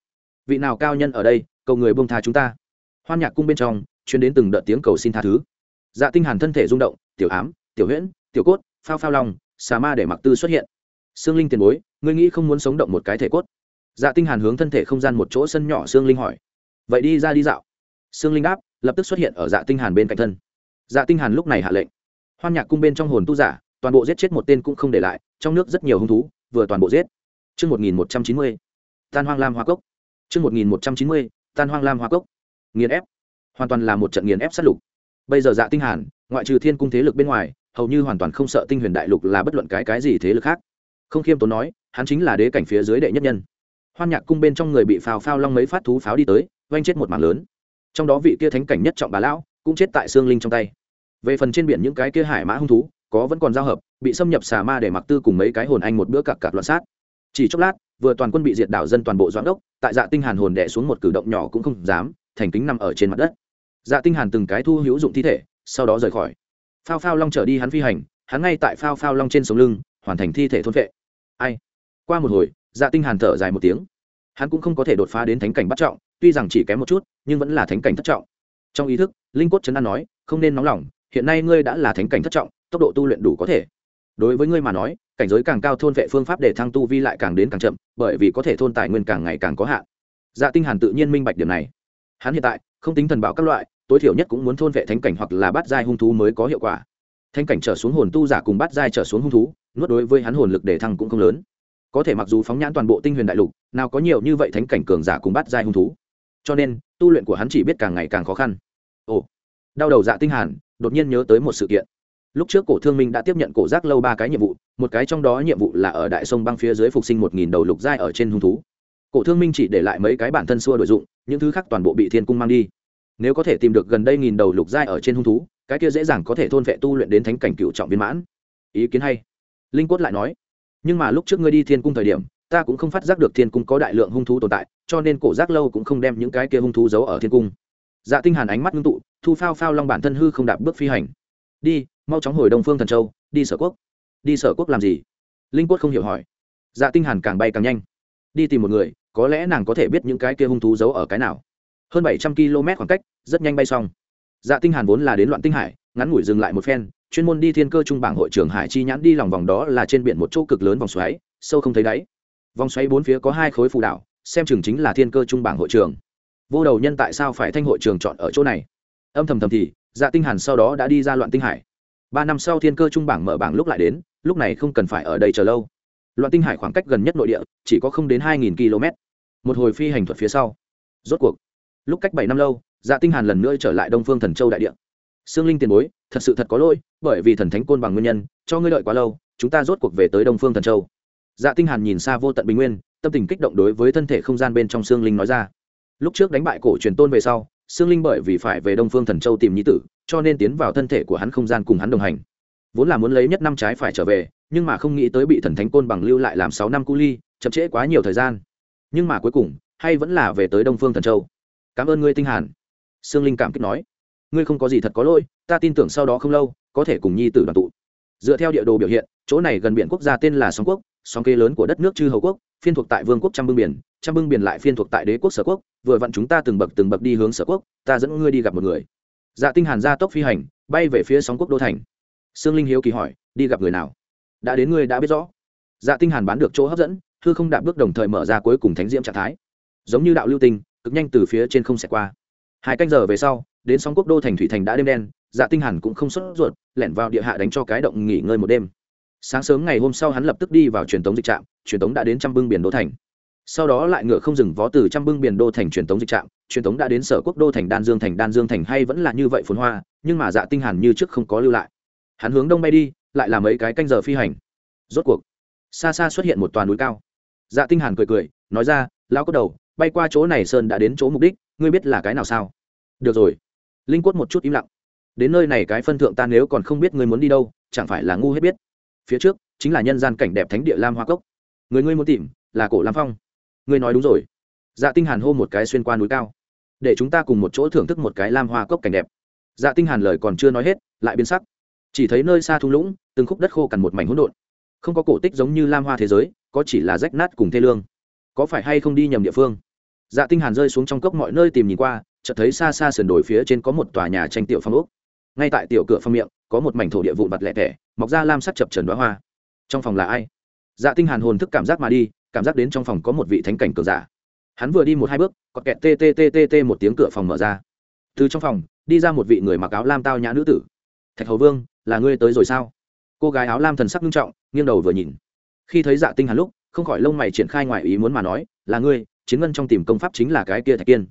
Vị nào cao nhân ở đây, cầu người buông tha chúng ta. Hoan nhạc cung bên trong chuyên đến từng đợt tiếng cầu xin tha thứ. Dạ tinh hàn thân thể rung động, tiểu ám, tiểu huyễn, tiểu cốt, phao phao lòng xà ma để mặc tư xuất hiện. Xương linh tiền bối, ngươi nghĩ không muốn sống động một cái thể cốt? Dạ tinh hàn hướng thân thể không gian một chỗ sân nhỏ xương linh hỏi. Vậy đi ra đi dạo. Xương linh đáp lập tức xuất hiện ở dạ tinh hàn bên cạnh thân dạ tinh hàn lúc này hạ lệnh hoan nhạc cung bên trong hồn tu giả toàn bộ giết chết một tên cũng không để lại trong nước rất nhiều hung thú vừa toàn bộ giết chương 1190 tan hoang lam hoa cốc chương 1190 tan hoang lam hoa cốc nghiền ép hoàn toàn là một trận nghiền ép sát lục bây giờ dạ tinh hàn ngoại trừ thiên cung thế lực bên ngoài hầu như hoàn toàn không sợ tinh huyền đại lục là bất luận cái cái gì thế lực khác không khiêm tốn nói hắn chính là đế cảnh phía dưới đệ nhất nhân hoan nhạc cung bên trong người bị phào phao long mấy phát thú pháo đi tới oanh chết một mảng lớn trong đó vị kia thánh cảnh nhất trọng bà lão cũng chết tại xương linh trong tay. Về phần trên biển những cái kia hải mã hung thú, có vẫn còn giao hợp, bị xâm nhập xà ma để mặc tư cùng mấy cái hồn anh một bữa cặp cặp loạn sát. Chỉ chốc lát, vừa toàn quân bị diệt đảo dân toàn bộ doãn đốc, tại dạ tinh hàn hồn đè xuống một cử động nhỏ cũng không dám, thành kính nằm ở trên mặt đất. Dạ tinh hàn từng cái thu hữu dụng thi thể, sau đó rời khỏi. Phao phao long trở đi hắn phi hành, hắn ngay tại phao phao long trên sống lưng, hoàn thành thi thể thôn vệ. Ai? Qua một hồi dạ tinh hàn thở dài một tiếng. Hắn cũng không có thể đột phá đến thánh cảnh bắt trọng tuy rằng chỉ kém một chút, nhưng vẫn là thánh cảnh thất trọng. Trong ý thức, linh cốt chấn an nói, không nên nóng lòng, hiện nay ngươi đã là thánh cảnh thất trọng, tốc độ tu luyện đủ có thể. Đối với ngươi mà nói, cảnh giới càng cao thôn vệ phương pháp để thăng tu vi lại càng đến càng chậm, bởi vì có thể thôn tài nguyên càng ngày càng có hạn. Dạ tinh hàn tự nhiên minh bạch điểm này. Hắn hiện tại, không tính thần bảo các loại, tối thiểu nhất cũng muốn thôn vệ thánh cảnh hoặc là bắt giai hung thú mới có hiệu quả. Thánh cảnh trở xuống hồn tu giả cùng bắt giai trở xuống hung thú, nuốt đối với hắn hồn lực để thăng cũng không lớn. Có thể mặc dù phóng nhãn toàn bộ tinh huyền đại lục, nào có nhiều như vậy thánh cảnh cường giả cùng bắt giai hung thú cho nên, tu luyện của hắn chỉ biết càng ngày càng khó khăn. Ồ, đau đầu dạ tinh hàn, đột nhiên nhớ tới một sự kiện. Lúc trước cổ thương minh đã tiếp nhận cổ giác lâu ba cái nhiệm vụ, một cái trong đó nhiệm vụ là ở đại sông băng phía dưới phục sinh một nghìn đầu lục giai ở trên hung thú. Cổ thương minh chỉ để lại mấy cái bản thân xua đổi dụng, những thứ khác toàn bộ bị thiên cung mang đi. Nếu có thể tìm được gần đây nghìn đầu lục giai ở trên hung thú, cái kia dễ dàng có thể thôn vệ tu luyện đến thánh cảnh cựu trọng viên mãn. Ý kiến hay. Linh quất lại nói, nhưng mà lúc trước ngươi đi thiên cung thời điểm, ta cũng không phát giác được thiên cung có đại lượng hung thú tồn tại cho nên cổ giác lâu cũng không đem những cái kia hung thú giấu ở thiên cung. Dạ tinh hàn ánh mắt ngưng tụ, thu phao phao long bản thân hư không đạp bước phi hành. Đi, mau chóng hồi đông phương thần châu, đi sở quốc. Đi sở quốc làm gì? Linh quất không hiểu hỏi. Dạ tinh hàn càng bay càng nhanh. Đi tìm một người, có lẽ nàng có thể biết những cái kia hung thú giấu ở cái nào. Hơn bảy trăm km khoảng cách, rất nhanh bay xong. Dạ tinh hàn vốn là đến loạn tinh hải, ngắn ngủi dừng lại một phen, chuyên môn đi thiên cơ trung bảng hội trưởng hải chi nhãn đi lòng vòng đó là trên biển một chỗ cực lớn vòng xoáy, sâu không thấy đáy. Vòng xoáy bốn phía có hai khối phù đảo xem chừng chính là thiên cơ trung bảng hội trưởng vô đầu nhân tại sao phải thanh hội trường chọn ở chỗ này? Âm thầm thầm thì dạ tinh hàn sau đó đã đi ra loạn tinh hải. Ba năm sau thiên cơ trung bảng mở bảng lúc lại đến, lúc này không cần phải ở đây chờ lâu. Loạn tinh hải khoảng cách gần nhất nội địa, chỉ có không đến hai nghìn km. Một hồi phi hành thuật phía sau. Rốt cuộc, lúc cách bảy năm lâu dạ tinh hàn lần nữa trở lại đông phương thần châu đại địa. Sương linh tiền bối, thật sự thật có lỗi, bởi vì thần thánh côn bằng nguyên nhân, cho ngươi đợi quá lâu, chúng ta rốt cuộc về tới đông phương thần châu dạ tinh hàn nhìn xa vô tận bình nguyên, tâm tình kích động đối với thân thể không gian bên trong sương linh nói ra. Lúc trước đánh bại cổ truyền tôn về sau, sương linh bởi vì phải về đông phương thần châu tìm nhi tử, cho nên tiến vào thân thể của hắn không gian cùng hắn đồng hành. Vốn là muốn lấy nhất năm trái phải trở về, nhưng mà không nghĩ tới bị thần thánh côn bằng lưu lại làm sáu năm cu ly, chậm trễ quá nhiều thời gian. Nhưng mà cuối cùng, hay vẫn là về tới đông phương thần châu. Cảm ơn ngươi, tinh hàn. Sương linh cảm kích nói. Ngươi không có gì thật có lỗi, ta tin tưởng sau đó không lâu, có thể cùng nhi tử đoàn tụ. Dựa theo địa đồ biểu hiện, chỗ này gần biển quốc gia tên là sóng quốc sóng kê lớn của đất nước chư hầu quốc, phiên thuộc tại vương quốc trăm bưng biển, trăm bưng biển lại phiên thuộc tại đế quốc sở quốc, vừa vặn chúng ta từng bậc từng bậc đi hướng sở quốc, ta dẫn ngươi đi gặp một người. Dạ tinh hàn ra tốc phi hành, bay về phía sóng quốc đô thành. Sương linh hiếu kỳ hỏi, đi gặp người nào? Đã đến ngươi đã biết rõ. Dạ tinh hàn bán được chỗ hấp dẫn, hư không đạp bước đồng thời mở ra cuối cùng thánh diễm trạng thái. Giống như đạo lưu tinh, cực nhanh từ phía trên không sẽ qua. Hai canh giờ về sau, đến sóng quốc đô thành thủy thành đã đêm đen dạ tinh hàn cũng không xuất ruột, lẻn vào địa hạ đánh cho cái động nghỉ ngơi một đêm sáng sớm ngày hôm sau hắn lập tức đi vào truyền tống dịch trạm, truyền tống đã đến trăm bưng biển đô thành. Sau đó lại ngựa không dừng vó từ trăm bưng biển đô thành truyền tống dịch trạm, truyền tống đã đến sở quốc đô thành đan dương thành. Đan dương thành hay vẫn là như vậy phồn hoa, nhưng mà dạ tinh hàn như trước không có lưu lại. Hắn hướng đông bay đi, lại là mấy cái canh giờ phi hành. Rốt cuộc, xa xa xuất hiện một toàn núi cao. Dạ tinh hàn cười cười, nói ra, lão có đầu, bay qua chỗ này sơn đã đến chỗ mục đích, ngươi biết là cái nào sao? Được rồi. Linh quất một chút im lặng. Đến nơi này cái phân thượng ta nếu còn không biết ngươi muốn đi đâu, chẳng phải là ngu hết biết phía trước chính là nhân gian cảnh đẹp thánh địa lam hoa cốc người ngươi muốn tìm là cổ lam phong ngươi nói đúng rồi dạ tinh hàn hô một cái xuyên qua núi cao để chúng ta cùng một chỗ thưởng thức một cái lam hoa cốc cảnh đẹp dạ tinh hàn lời còn chưa nói hết lại biến sắc chỉ thấy nơi xa thung lũng từng khúc đất khô cằn một mảnh hỗn độn không có cổ tích giống như lam hoa thế giới có chỉ là rách nát cùng thê lương có phải hay không đi nhầm địa phương dạ tinh hàn rơi xuống trong cốc mọi nơi tìm nhìn qua chợt thấy xa xa sườn đồi phía trên có một tòa nhà tranh tiểu phong ốc ngay tại tiểu cửa phong miệng có một mảnh thổ địa vụn vặt lẻ tẻ mọc ra lam sắc chập trần đóa hoa. Trong phòng là ai? Dạ tinh hàn hồn thức cảm giác mà đi, cảm giác đến trong phòng có một vị thánh cảnh cường giả. Hắn vừa đi một hai bước còn kẹt tê tê tê tê tê một tiếng cửa phòng mở ra. Từ trong phòng, đi ra một vị người mặc áo lam tao nhã nữ tử. Thạch hầu vương, là ngươi tới rồi sao? Cô gái áo lam thần sắc nghiêm trọng, nghiêng đầu vừa nhìn. Khi thấy dạ tinh hàn lúc, không khỏi lông mày triển khai ngoài ý muốn mà nói, là ngươi, chiến ngân trong tìm công pháp chính là cái kia thạch kiên.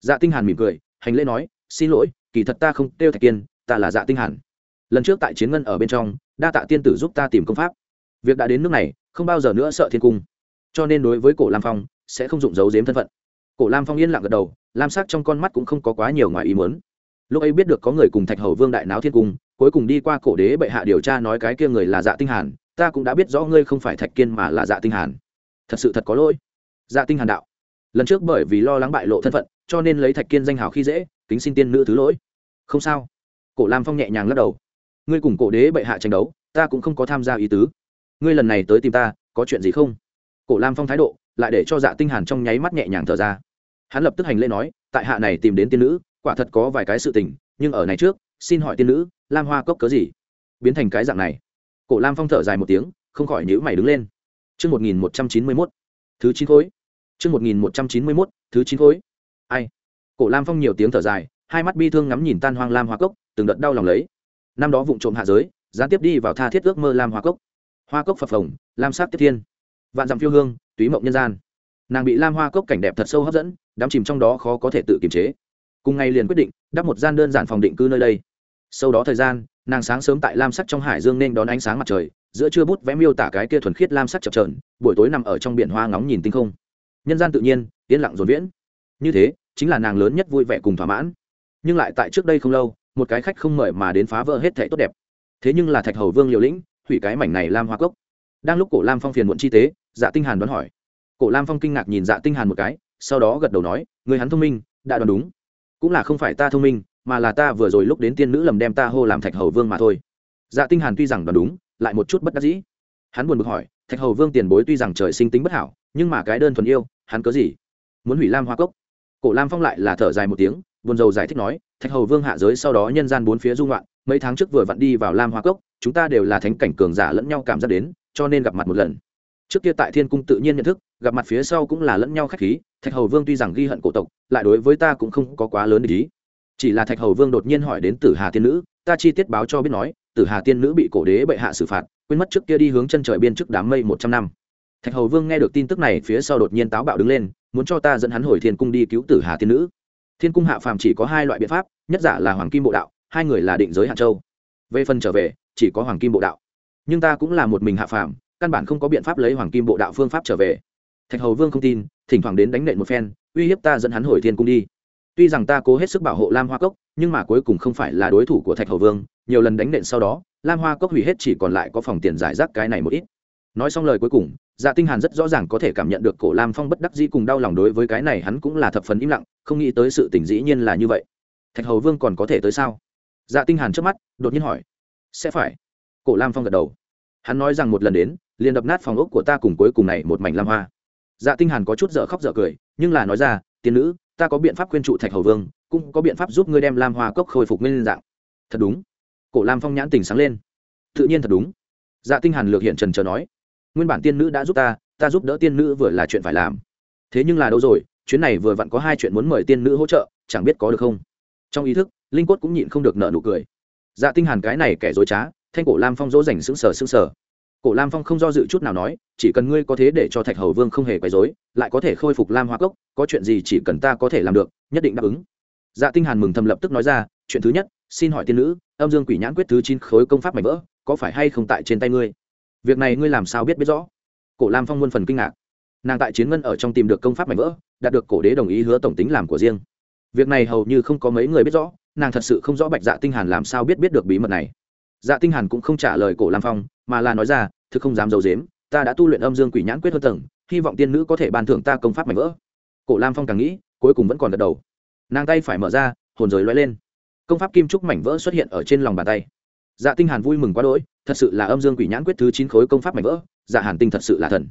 Dạ tinh hàn mỉm cười, hành lễ nói, xin lỗi, kỳ thật ta không tiêu thạch kiên, ta là dạ tinh hàn lần trước tại chiến ngân ở bên trong, đa tạ tiên tử giúp ta tìm công pháp. Việc đã đến nước này, không bao giờ nữa sợ thiên cung. Cho nên đối với cổ lam phong, sẽ không dụng giấu giếm thân phận. Cổ lam phong yên lặng gật đầu, lam sắc trong con mắt cũng không có quá nhiều ngoài ý muốn. Lúc ấy biết được có người cùng thạch hầu vương đại náo thiên cung, cuối cùng đi qua cổ đế bệ hạ điều tra nói cái kia người là dạ tinh hàn, ta cũng đã biết rõ ngươi không phải thạch kiên mà là dạ tinh hàn. Thật sự thật có lỗi. Dạ tinh hàn đạo. Lần trước bởi vì lo lắng bại lộ thân phận, cho nên lấy thạch kiên danh hào khi dễ, kính xin tiên nữ thứ lỗi. Không sao. Cổ lam phong nhẹ nhàng lắc đầu ngươi cùng cổ đế bệ hạ tranh đấu, ta cũng không có tham gia ý tứ. Ngươi lần này tới tìm ta, có chuyện gì không? Cổ lam phong thái độ, lại để cho dạ tinh hàn trong nháy mắt nhẹ nhàng thở ra. Hắn lập tức hành lễ nói, tại hạ này tìm đến tiên nữ, quả thật có vài cái sự tình, nhưng ở này trước, xin hỏi tiên nữ, lam hoa cốc cớ gì? Biến thành cái dạng này. Cổ lam phong thở dài một tiếng, không khỏi nhíu mày đứng lên. Chương một nghìn một trăm chín mươi mốt. Thứ chín khối. Chương một nghìn một trăm chín mươi mốt, thứ chín khối. Ai? Cổ lam phong nhiều tiếng thở dài, hai mắt bi thương ngắm nhìn tan hoang lam hoa cốc, từng đợt đau lòng lấy năm đó vụ trộm hạ giới, gián tiếp đi vào tha thiết ước mơ lam hoa cốc. Hoa cốc phập phồng, lam sát tiếp thiên. Vạn dặm phiêu hương, túy mộng nhân gian. Nàng bị lam hoa cốc cảnh đẹp thật sâu hấp dẫn, đắm chìm trong đó khó có thể tự kiềm chế. Cùng ngày liền quyết định, đắp một gian đơn giản phòng định cư nơi đây. Sau đó thời gian, nàng sáng sớm tại lam sắc trong hải dương nên đón ánh sáng mặt trời, giữa trưa bút vẽ miêu tả cái kia thuần khiết lam sắc chập trờn buổi tối nằm ở trong biển hoa ngóng nhìn tinh không. Nhân gian tự nhiên, yên lặng dồn viễn. Như thế, chính là nàng lớn nhất vui vẻ cùng thỏa mãn. Nhưng lại tại trước đây không lâu một cái khách không mời mà đến phá vỡ hết thảy tốt đẹp. Thế nhưng là thạch hầu vương liều lĩnh, hủy cái mảnh này lam hoa cốc. Đang lúc cổ lam phong phiền muộn chi tế dạ tinh hàn đoán hỏi. Cổ lam phong kinh ngạc nhìn dạ tinh hàn một cái, sau đó gật đầu nói, người hắn thông minh, đã đoán đúng. Cũng là không phải ta thông minh, mà là ta vừa rồi lúc đến tiên nữ lầm đem ta hô làm thạch hầu vương mà thôi. Dạ tinh hàn tuy rằng đoán đúng, lại một chút bất đắc dĩ. Hắn buồn bực hỏi, thạch hầu vương tiền bối tuy rằng trời sinh tính bất hảo, nhưng mà cái đơn thuần yêu, hắn có gì? Muốn hủy lam hoa cốc? Cổ lam phong lại là thở dài một tiếng buồn rầu giải thích nói, thạch hầu vương hạ giới sau đó nhân gian bốn phía dung loạn, mấy tháng trước vừa vặn đi vào lam hoa cốc, chúng ta đều là thánh cảnh cường giả lẫn nhau cảm giác đến, cho nên gặp mặt một lần. Trước kia tại thiên cung tự nhiên nhận thức, gặp mặt phía sau cũng là lẫn nhau khách khí, thạch hầu vương tuy rằng ghi hận cổ tộc, lại đối với ta cũng không có quá lớn ý. Chỉ là thạch hầu vương đột nhiên hỏi đến tử hà tiên nữ, ta chi tiết báo cho biết nói, tử hà tiên nữ bị cổ đế bệ hạ xử phạt, quên mất trước kia đi hướng chân trời biên trước đám mây một trăm năm. Thạch hầu vương nghe được tin tức này, phía sau đột nhiên táo bạo đứng lên, muốn cho ta dẫn hắn hồi thiên cung đi cứu tử hà tiên nữ thiên cung hạ phàm chỉ có hai loại biện pháp, nhất giả là hoàng kim bộ đạo, hai người là định giới hạ châu. Về phần trở về, chỉ có hoàng kim bộ đạo. Nhưng ta cũng là một mình hạ phàm, căn bản không có biện pháp lấy hoàng kim bộ đạo phương pháp trở về. Thạch hầu vương không tin, thỉnh thoảng đến đánh nện một phen, uy hiếp ta dẫn hắn hồi thiên cung đi. Tuy rằng ta cố hết sức bảo hộ lam hoa cốc, nhưng mà cuối cùng không phải là đối thủ của thạch hầu vương, nhiều lần đánh nện sau đó, lam hoa cốc hủy hết chỉ còn lại có phòng tiền giải rác cái này một ít nói xong lời cuối cùng dạ tinh hàn rất rõ ràng có thể cảm nhận được cổ lam phong bất đắc dĩ cùng đau lòng đối với cái này hắn cũng là thập phần im lặng, không nghĩ tới sự tình dĩ nhiên là như vậy. Thạch hầu vương còn có thể tới sao? Dạ tinh hàn trước mắt, đột nhiên hỏi. Sẽ phải. Cổ lam phong gật đầu. Hắn nói rằng một lần đến, liền đập nát phòng ốc của ta cùng cuối cùng này một mảnh lam hoa. Dạ tinh hàn có chút dở khóc dở cười, nhưng là nói ra, tiên nữ, ta có biện pháp khuyên trụ thạch hầu vương, cũng có biện pháp giúp ngươi đem lam hoa cốc khôi phục nguyên dạng. Thật đúng. Cổ lam phong nhãn tình sáng lên. Tự nhiên thật đúng. Dạ tinh hàn lược hiện trần chờ nói nguyên bản tiên nữ đã giúp ta ta giúp đỡ tiên nữ vừa là chuyện phải làm. Thế nhưng là đâu rồi, chuyến này vừa vặn có hai chuyện muốn mời tiên nữ hỗ trợ, chẳng biết có được không? Trong ý thức, linh quất cũng nhịn không được nợ nụ cười. Dạ tinh hàn cái này kẻ dối trá, thanh cổ lam phong dỗ dành sững sờ sững sờ. Cổ lam phong không do dự chút nào nói, chỉ cần ngươi có thế để cho thạch hầu vương không hề quấy rối, lại có thể khôi phục lam hoa cốc, có chuyện gì chỉ cần ta có thể làm được, nhất định đáp ứng. Dạ tinh hàn mừng thầm lập tức nói ra, chuyện thứ nhất, xin hỏi tiên nữ, âm dương quỷ nhãn quyết thứ chín khối công pháp mảnh vỡ, có phải hay không tại trên tay ngươi? Việc này ngươi làm sao biết biết rõ? Cổ lam phong muôn phần kinh ngạc. Nàng tại chiến ngân ở trong tìm được công pháp mảnh vỡ, đạt được cổ đế đồng ý hứa tổng tính làm của riêng. Việc này hầu như không có mấy người biết rõ, nàng thật sự không rõ bạch dạ tinh hàn làm sao biết biết được bí mật này. Dạ tinh hàn cũng không trả lời cổ lam phong, mà là nói ra, thực không dám giấu dếm ta đã tu luyện âm dương quỷ nhãn quyết hơn tầng, hy vọng tiên nữ có thể ban thưởng ta công pháp mảnh vỡ. Cổ lam phong càng nghĩ, cuối cùng vẫn còn gật đầu. Nàng tay phải mở ra, hồn giới lóe lên. Công pháp kim trúc mảnh vỡ xuất hiện ở trên lòng bàn tay. Dạ tinh hàn vui mừng quá đỗi thật sự là âm dương quỷ nhãn quyết thứ chín khối công pháp mảnh vỡ dạ hàn tinh thật sự là thần.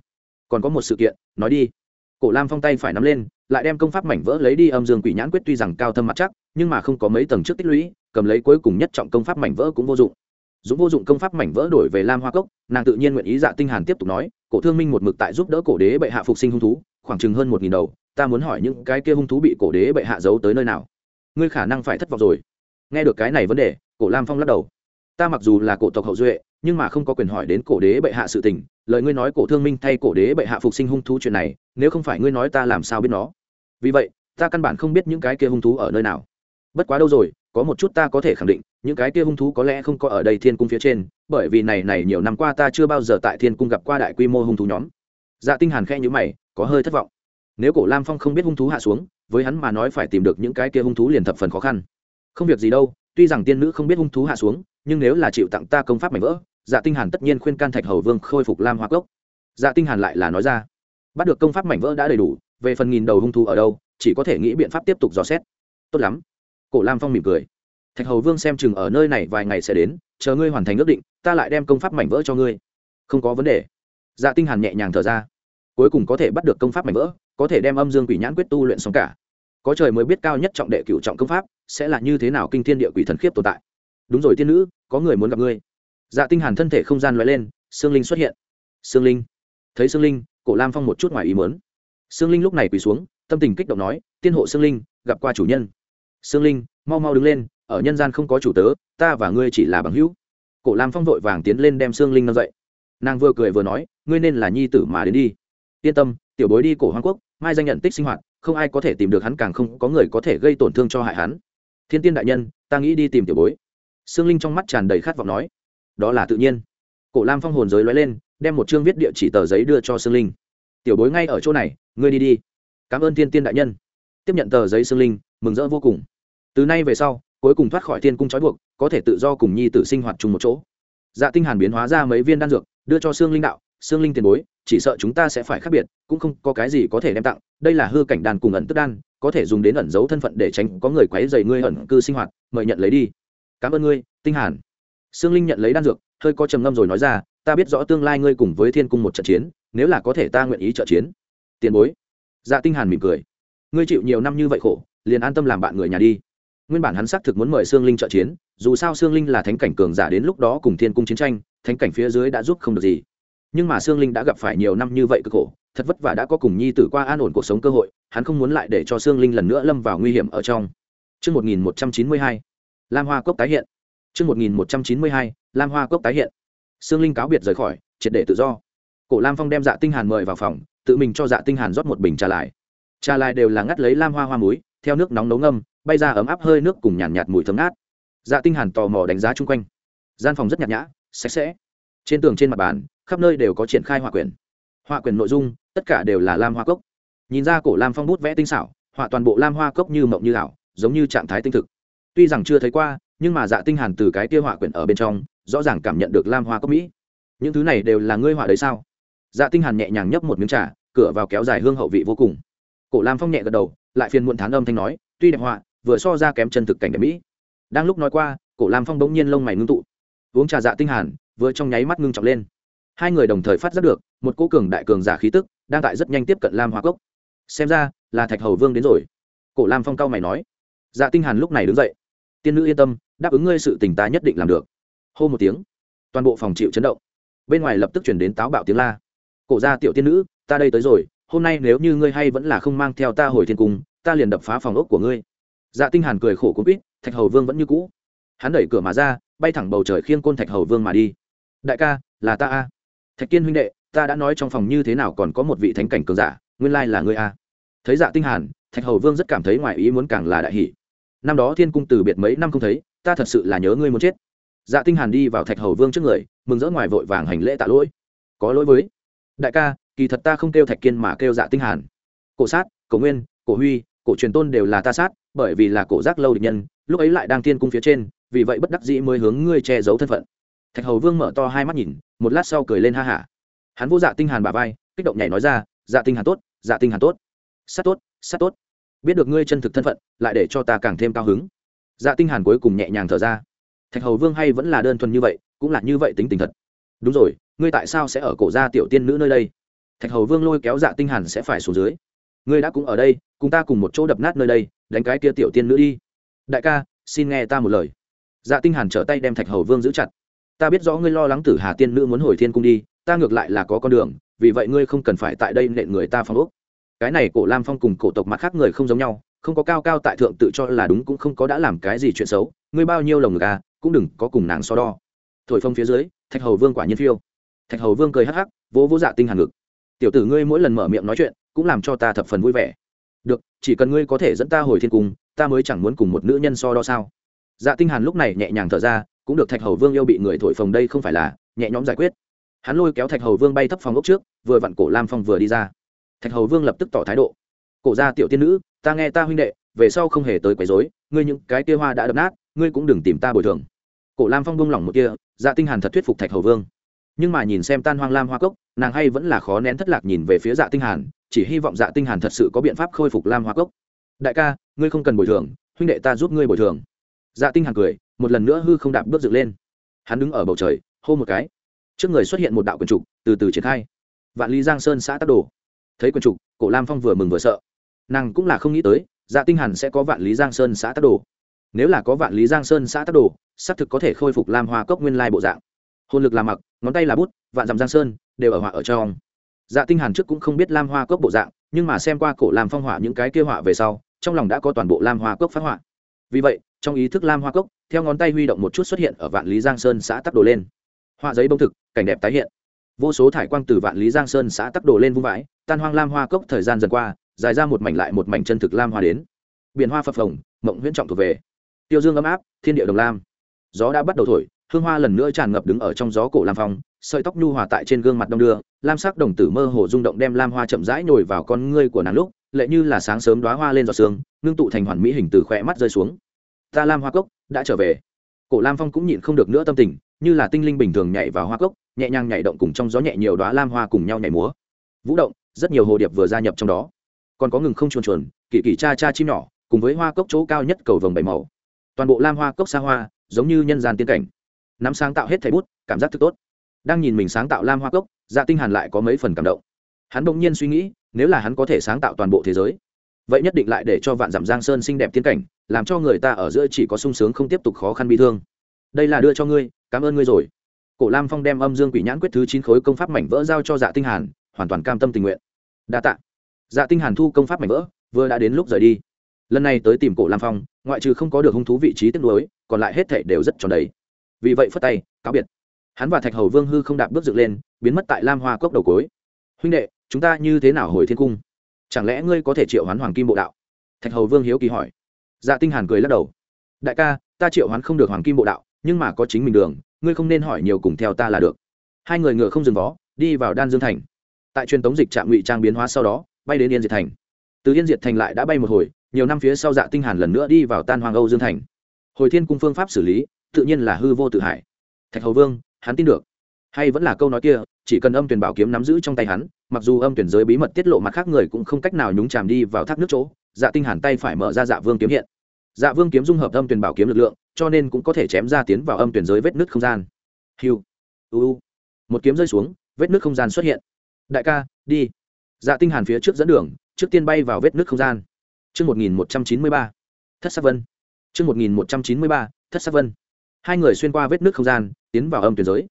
Còn có một sự kiện, nói đi. Cổ lam phong tay phải nắm lên, lại đem công pháp mảnh vỡ lấy đi, âm dương quỷ nhãn quyết tuy rằng cao thâm mặt chắc, nhưng mà không có mấy tầng trước tích lũy, cầm lấy cuối cùng nhất trọng công pháp mảnh vỡ cũng vô dụng. Dũng vô dụng công pháp mảnh vỡ đổi về lam hoa cốc, nàng tự nhiên nguyện ý dạ tinh hàn tiếp tục nói, cổ thương minh một mực tại giúp đỡ cổ đế bệ hạ phục sinh hung thú, khoảng chừng hơn một nghìn đầu, ta muốn hỏi những cái kia hung thú bị cổ đế bệ hạ giấu tới nơi nào? Ngươi khả năng phải thất vọng rồi. Nghe được cái này vấn đề, cổ lam phong lắc đầu ta mặc dù là cổ tộc hậu duệ, nhưng mà không có quyền hỏi đến cổ đế bệ hạ sự tình, lời ngươi nói cổ thương minh thay cổ đế bệ hạ phục sinh hung thú chuyện này, nếu không phải ngươi nói ta làm sao biết nó? Vì vậy, ta căn bản không biết những cái kia hung thú ở nơi nào. Bất quá đâu rồi, có một chút ta có thể khẳng định, những cái kia hung thú có lẽ không có ở đây thiên cung phía trên, bởi vì này này nhiều năm qua ta chưa bao giờ tại thiên cung gặp qua đại quy mô hung thú nhóm. Dạ tinh hàn khẽ nhíu mày, có hơi thất vọng. Nếu cổ lam phong không biết hung thú hạ xuống, với hắn mà nói phải tìm được những cái kia hung thú liền thập phần khó khăn. Không việc gì đâu, tuy rằng tiên nữ không biết hung thú hạ xuống nhưng nếu là chịu tặng ta công pháp mảnh vỡ dạ tinh hàn tất nhiên khuyên can thạch hầu vương khôi phục lam hoa cốc. Dạ tinh hàn lại là nói ra, bắt được công pháp mảnh vỡ đã đầy đủ, về phần nghìn đầu hung thú ở đâu, chỉ có thể nghĩ biện pháp tiếp tục dò xét. Tốt lắm. Cổ lam phong mỉm cười. Thạch hầu vương xem chừng ở nơi này vài ngày sẽ đến, chờ ngươi hoàn thành ước định, ta lại đem công pháp mảnh vỡ cho ngươi. Không có vấn đề. Dạ tinh hàn nhẹ nhàng thở ra. Cuối cùng có thể bắt được công pháp mảnh vỡ, có thể đem âm dương quỷ nhãn quyết tu luyện xong cả. Có trời mới biết cao nhất trọng đệ cửu trọng công pháp, sẽ là như thế nào kinh thiên địa quỷ thần khiếp tồn tại. Đúng rồi tiên nữ có người muốn gặp ngươi. Dạ tinh hàn thân thể không gian lóe lên xương linh xuất hiện. Xương linh? Thấy xương linh, cổ lam phong một chút ngoài ý muốn. Xương linh lúc này quỳ xuống, tâm tình kích động nói, tiên hộ xương linh, gặp qua chủ nhân. Xương linh, mau mau đứng lên, ở nhân gian không có chủ tớ, ta và ngươi chỉ là bằng hữu. Cổ lam phong vội vàng tiến lên đem xương linh nâng dậy. Nàng vừa cười vừa nói, ngươi nên là nhi tử mà đến đi. Yên tâm, tiểu bối đi cổ hoàng quốc, mai danh nhận tích sinh hoạt, không ai có thể tìm được hắn, càng không có người có thể gây tổn thương cho hại hắn. Thiên tiên đại nhân, ta nghĩ đi tìm tiểu bối. Sương linh trong mắt tràn đầy khát vọng nói, đó là tự nhiên. Cổ lam phong hồn giới lóe lên, đem một chương viết địa chỉ tờ giấy đưa cho Sương linh. Tiểu bối ngay ở chỗ này, ngươi đi đi. Cảm ơn thiên tiên đại nhân. Tiếp nhận tờ giấy Sương linh, mừng rỡ vô cùng. Từ nay về sau, cuối cùng thoát khỏi thiên cung trói buộc, có thể tự do cùng nhi tử sinh hoạt chung một chỗ. Dạ tinh hàn biến hóa ra mấy viên đan dược, đưa cho Sương linh đạo, Sương linh tiền bối, chỉ sợ chúng ta sẽ phải khác biệt, cũng không có cái gì có thể đem tặng, đây là hư cảnh đàn cùng ẩn tức đan, có thể dùng đến ẩn giấu thân phận để tránh có người quấy rầy ngươi ẩn cư sinh hoạt, mời nhận lấy đi cảm ơn ngươi tinh hàn. Sương linh nhận lấy đan dược hơi có trầm ngâm rồi nói ra ta biết rõ tương lai ngươi cùng với thiên cung một trận chiến nếu là có thể ta nguyện ý trợ chiến. Tiền bối. Dạ tinh hàn mỉm cười. Ngươi chịu nhiều năm như vậy khổ liền an tâm làm bạn người nhà đi. Nguyên bản hắn xác thực muốn mời sương linh trợ chiến dù sao sương linh là thánh cảnh cường giả đến lúc đó cùng thiên cung chiến tranh thánh cảnh phía dưới đã giúp không được gì. Nhưng mà sương linh đã gặp phải nhiều năm như vậy cực khổ thật vất vả đã có cùng nhi tử qua an ổn cuộc sống cơ hội hắn không muốn lại để cho sương linh lần nữa lâm vào nguy hiểm ở trong. Trước 1192, Lam Hoa Cốc tái hiện. Trước 1192, Lam Hoa Cốc tái hiện. Sương Linh cáo biệt rời khỏi, triệt để tự do. Cổ Lam Phong đem Dạ Tinh Hàn mời vào phòng, tự mình cho Dạ Tinh Hàn rót một bình trà lại. Trà lại đều là ngắt lấy lam hoa hoa muối, theo nước nóng nấu ngâm, bay ra ấm áp hơi nước cùng nhàn nhạt, nhạt mùi thơm ngát. Dạ Tinh Hàn tò mò đánh giá chung quanh. Gian phòng rất nhạt nhã, sạch sẽ. Trên tường trên mặt bàn, khắp nơi đều có triển khai họa quyển. Họa quyển nội dung, tất cả đều là lam hoa cốc. Nhìn ra cổ lam phong bút vẽ tinh xảo, họa toàn bộ lam hoa cốc như mộng như ảo, giống như trạng thái tinh thực tuy rằng chưa thấy qua, nhưng mà dạ tinh hàn từ cái kia họa quyển ở bên trong, rõ ràng cảm nhận được lam hoa cốc mỹ. Những thứ này đều là ngươi họa đấy sao? Dạ tinh hàn nhẹ nhàng nhấp một miếng trà, cửa vào kéo dài hương hậu vị vô cùng. Cổ lam phong nhẹ gật đầu, lại phiền muộn thán âm thanh nói, tuy đẹp họa, vừa so ra kém chân thực cảnh đẹp mỹ. Đang lúc nói qua, cổ lam phong bỗng nhiên lông mày ngưng tụ. Uống trà dạ tinh hàn, vừa trong nháy mắt ngưng trọng lên. Hai người đồng thời phát giác được, một cô cường đại cường giả khí tức đang tại rất nhanh tiếp cận lam hoa cốc. Xem ra, là thạch hầu vương đến rồi. Cổ lam phong cao mày nói. Dạ tinh hàn lúc này đứng dậy tiên nữ yên tâm, đáp ứng ngươi sự tình ta nhất định làm được. Hô một tiếng, toàn bộ phòng chịu chấn động. Bên ngoài lập tức chuyển đến táo bạo tiếng la. Cổ ra tiểu tiên nữ, ta đây tới rồi, hôm nay nếu như ngươi hay vẫn là không mang theo ta hồi thiên cung, ta liền đập phá phòng ốc của ngươi. Dạ tinh hàn cười khổ cũng biết thạch hầu vương vẫn như cũ. Hắn đẩy cửa mà ra, bay thẳng bầu trời khiêng côn thạch hầu vương mà đi. Đại ca, là ta a. Thạch kiên huynh đệ, ta đã nói trong phòng như thế nào còn có một vị thánh cảnh cường giả, nguyên lai là ngươi a. Thấy dạ tinh hàn, thạch hầu vương rất cảm thấy ngoài ý muốn càng là đại hỷ năm đó thiên cung từ biệt mấy năm không thấy, ta thật sự là nhớ ngươi muốn chết. Dạ tinh hàn đi vào thạch hầu vương trước người, mừng rỡ ngoài vội vàng hành lễ tạ lỗi. Có lỗi với. Đại ca, kỳ thật ta không kêu thạch kiên mà kêu dạ tinh hàn. Cổ sát, cổ nguyên, cổ huy, cổ truyền tôn đều là ta sát, bởi vì là cổ giác lâu địch nhân, lúc ấy lại đang thiên cung phía trên, vì vậy bất đắc dĩ mới hướng ngươi che giấu thân phận. Thạch hầu vương mở to hai mắt nhìn, một lát sau cười lên ha ha hắn vô dạ tinh hàn bà vai, kích động nhảy nói ra dạ tinh hàn tốt dạ tinh hàn tốt. Sát tốt sát tốt biết được ngươi chân thực thân phận, lại để cho ta càng thêm cao hứng. Dạ tinh hàn cuối cùng nhẹ nhàng thở ra. Thạch hầu vương hay vẫn là đơn thuần như vậy, cũng là như vậy tính tình thật. Đúng rồi, ngươi tại sao sẽ ở cổ gia tiểu tiên nữ nơi đây? Thạch hầu vương lôi kéo dạ tinh hàn sẽ phải xuống dưới. Ngươi đã cũng ở đây, cùng ta cùng một chỗ đập nát nơi đây, đánh cái kia tiểu tiên nữ đi. Đại ca, xin nghe ta một lời. Dạ tinh hàn trở tay đem thạch hầu vương giữ chặt. Ta biết rõ ngươi lo lắng tử hà tiên nữ muốn hồi thiên cung đi, ta ngược lại là có con đường, vì vậy ngươi không cần phải tại đây nện người ta phong ốc cái này cổ lam phong cùng cổ tộc mặt khác người không giống nhau, không có cao cao tại thượng tự cho là đúng cũng không có đã làm cái gì chuyện xấu, ngươi bao nhiêu lồng ngực à cũng đừng có cùng nàng so đo. Thổi phong phía dưới, thạch hầu vương quả nhiên phiêu. Thạch hầu vương cười hắc hắc, vỗ vỗ dạ tinh hàn ngực. Tiểu tử ngươi mỗi lần mở miệng nói chuyện, cũng làm cho ta thập phần vui vẻ. Được, chỉ cần ngươi có thể dẫn ta hồi thiên cung, ta mới chẳng muốn cùng một nữ nhân so đo sao. Dạ tinh hàn lúc này nhẹ nhàng thở ra, cũng được thạch hầu vương yêu bị người thổi phồng đây không phải là nhẹ nhõm giải quyết. Hắn lôi kéo thạch hầu vương bay thấp phòng ốc trước, vừa vặn cổ lam phong vừa đi ra thạch hầu vương lập tức tỏ thái độ. Cổ gia tiểu tiên nữ, ta nghe ta huynh đệ, về sau không hề tới quấy rối, ngươi những cái kia hoa đã đập nát, ngươi cũng đừng tìm ta bồi thường. Cổ lam phong buông lỏng một kia dạ tinh hàn thật thuyết phục thạch hầu vương. Nhưng mà nhìn xem tan hoang lam hoa cốc, nàng hay vẫn là khó nén thất lạc nhìn về phía dạ tinh hàn, chỉ hy vọng dạ tinh hàn thật sự có biện pháp khôi phục lam hoa cốc. Đại ca, ngươi không cần bồi thường, huynh đệ ta giúp ngươi bồi thường. Dạ tinh hàn cười, một lần nữa hư không đạp bước dựng lên. Hắn đứng ở bầu trời, hô một cái. Trước người xuất hiện một đạo quyền trục, từ từ triển khai. Vạn lý giang sơn xã tắc đồ thấy quyền trục, cổ lam phong vừa mừng vừa sợ. Nàng cũng là không nghĩ tới dạ tinh hàn sẽ có vạn lý giang sơn xã tắc đồ. Nếu là có vạn lý giang sơn xã tắc đồ, xác thực có thể khôi phục lam hoa cốc nguyên lai bộ dạng. Hồn lực là mặc, ngón tay là bút, vạn dặm giang sơn, đều ở họa ở trong. Dạ tinh hàn trước cũng không biết lam hoa cốc bộ dạng, nhưng mà xem qua cổ lam phong họa những cái kia họa về sau, trong lòng đã có toàn bộ lam hoa cốc phát họa. Vì vậy, trong ý thức lam hoa cốc, theo ngón tay huy động một chút xuất hiện ở vạn lý giang sơn xã tắc đồ lên. Họa giấy bông thực, cảnh đẹp tái hiện. Vô số thải quang từ vạn lý giang sơn xã tắc đồ lên vung vãi tan hoang lam hoa cốc thời gian dần qua, dài ra một mảnh lại một mảnh chân thực lam hoa đến. Biển hoa phập phồng, mộng huyễn trọng thuộc về. Tiêu dương ấm áp, thiên địa đồng lam. Gió đã bắt đầu thổi, hương hoa lần nữa tràn ngập đứng ở trong gió cổ lam phong, sợi tóc nhu hòa tại trên gương mặt đông đưa, lam sắc đồng tử mơ hồ rung động đem lam hoa chậm rãi nhồi vào con ngươi của nàng lúc, lệ như là sáng sớm đoá hoa lên giọt sương, ngưng tụ thành hoàn mỹ hình từ khỏe mắt rơi xuống. Ta lam hoa cốc đã trở về. Cổ lam phong cũng nhịn không được nữa tâm tình, như là tinh linh bình thường nhảy vào hoa cốc, nhẹ nhàng nhảy động cùng trong gió nhẹ nhiều đoá lam hoa cùng nhau nhảy múa. Vũ động rất nhiều hồ điệp vừa gia nhập trong đó. Còn có ngừng không chuồn chuồn kỳ kỳ cha cha chim nhỏ, cùng với hoa cốc chỗ cao nhất cầu vồng bảy màu. Toàn bộ lam hoa cốc xa hoa, giống như nhân gian tiên cảnh. Nắm sáng tạo hết thầy bút, cảm giác thức tốt. Đang nhìn mình sáng tạo lam hoa cốc dạ tinh hàn lại có mấy phần cảm động. Hắn đột nhiên suy nghĩ, nếu là hắn có thể sáng tạo toàn bộ thế giới, vậy nhất định lại để cho vạn dặm giang sơn xinh đẹp tiên cảnh, làm cho người ta ở giữa chỉ có sung sướng không tiếp tục khó khăn bị thương. Đây là đưa cho ngươi, cảm ơn ngươi rồi. Cổ lam phong đem âm dương quỷ nhãn quyết thứ chín khối công pháp mảnh vỡ giao cho dạ tinh hàn hoàn toàn cam tâm tình nguyện. Đa tạ. Dạ tinh hàn thu công pháp mảnh vỡ, vừa đã đến lúc rời đi. Lần này tới tìm cổ lam phong, ngoại trừ không có được hung thú vị trí tuyệt đối còn lại hết thảy đều rất tròn đầy. Vì vậy phất tay, cáo biệt. Hắn và thạch hầu vương hư không đạp bước dựng lên, biến mất tại lam hoa cốc đầu cối huynh đệ, chúng ta như thế nào hồi thiên cung? Chẳng lẽ ngươi có thể triệu hoán hoàng kim bộ đạo? Thạch hầu vương hiếu kỳ hỏi. Dạ tinh hàn cười lắc đầu. Đại ca, ta triệu hoán không được hoàng kim bộ đạo, nhưng mà có chính mình đường, ngươi không nên hỏi nhiều cùng theo ta là được. Hai người ngựa không dừng vó, đi vào đan dương thành tại truyền tống dịch trạm ngụy trang biến hóa sau đó, bay đến yên diệt thành. Từ yên diệt thành lại đã bay một hồi, nhiều năm phía sau dạ tinh hàn lần nữa đi vào tan hoàng âu dương thành. Hồi thiên cung phương pháp xử lý, tự nhiên là hư vô tự hải thạch hầu vương, hắn tin được. Hay vẫn là câu nói kia, chỉ cần âm tuyển bảo kiếm nắm giữ trong tay hắn, mặc dù âm tuyển giới bí mật tiết lộ mặt khác người cũng không cách nào nhúng chàm đi vào thác nước chỗ dạ tinh hàn tay phải mở ra dạ vương kiếm hiện. Dạ vương kiếm dung hợp âm tuyển bảo kiếm lực lượng, cho nên cũng có thể chém ra tiến vào âm tuyển giới vết nứt không gian. Hiu u. Một kiếm rơi xuống, vết nứt không gian xuất hiện đại ca, đi. Dạ tinh hàn phía trước dẫn đường, trước tiên bay vào vết nứt không gian. Chương 1193 thất sắc vân. Chương 1193 thất sắc vân. Hai người xuyên qua vết nứt không gian, tiến vào âm tuyển giới.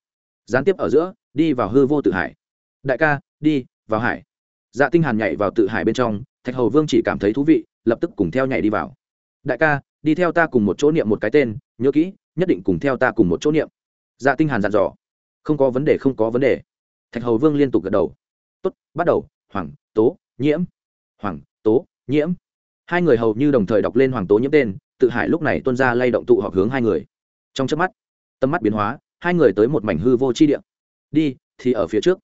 Gián tiếp ở giữa, đi vào hư vô tự hải. Đại ca, đi, vào hải. Dạ tinh hàn nhảy vào tự hải bên trong, thạch hầu vương chỉ cảm thấy thú vị, lập tức cùng theo nhảy đi vào. Đại ca, đi theo ta cùng một chỗ niệm một cái tên, nhớ kỹ, nhất định cùng theo ta cùng một chỗ niệm. Dạ tinh hàn dặn dò. Không có vấn đề, không có vấn đề. Thạch hầu vương liên tục gật đầu tốt, bắt đầu, hoàng, tố, nhiễm. Hoàng, tố, nhiễm. Hai người hầu như đồng thời đọc lên hoàng tố nhiễm tên, tự hải lúc này tuân ra lay động tụ họp hướng hai người. Trong chớp mắt tâm mắt biến hóa, hai người tới một mảnh hư vô chi địa. Đi, thì ở phía trước.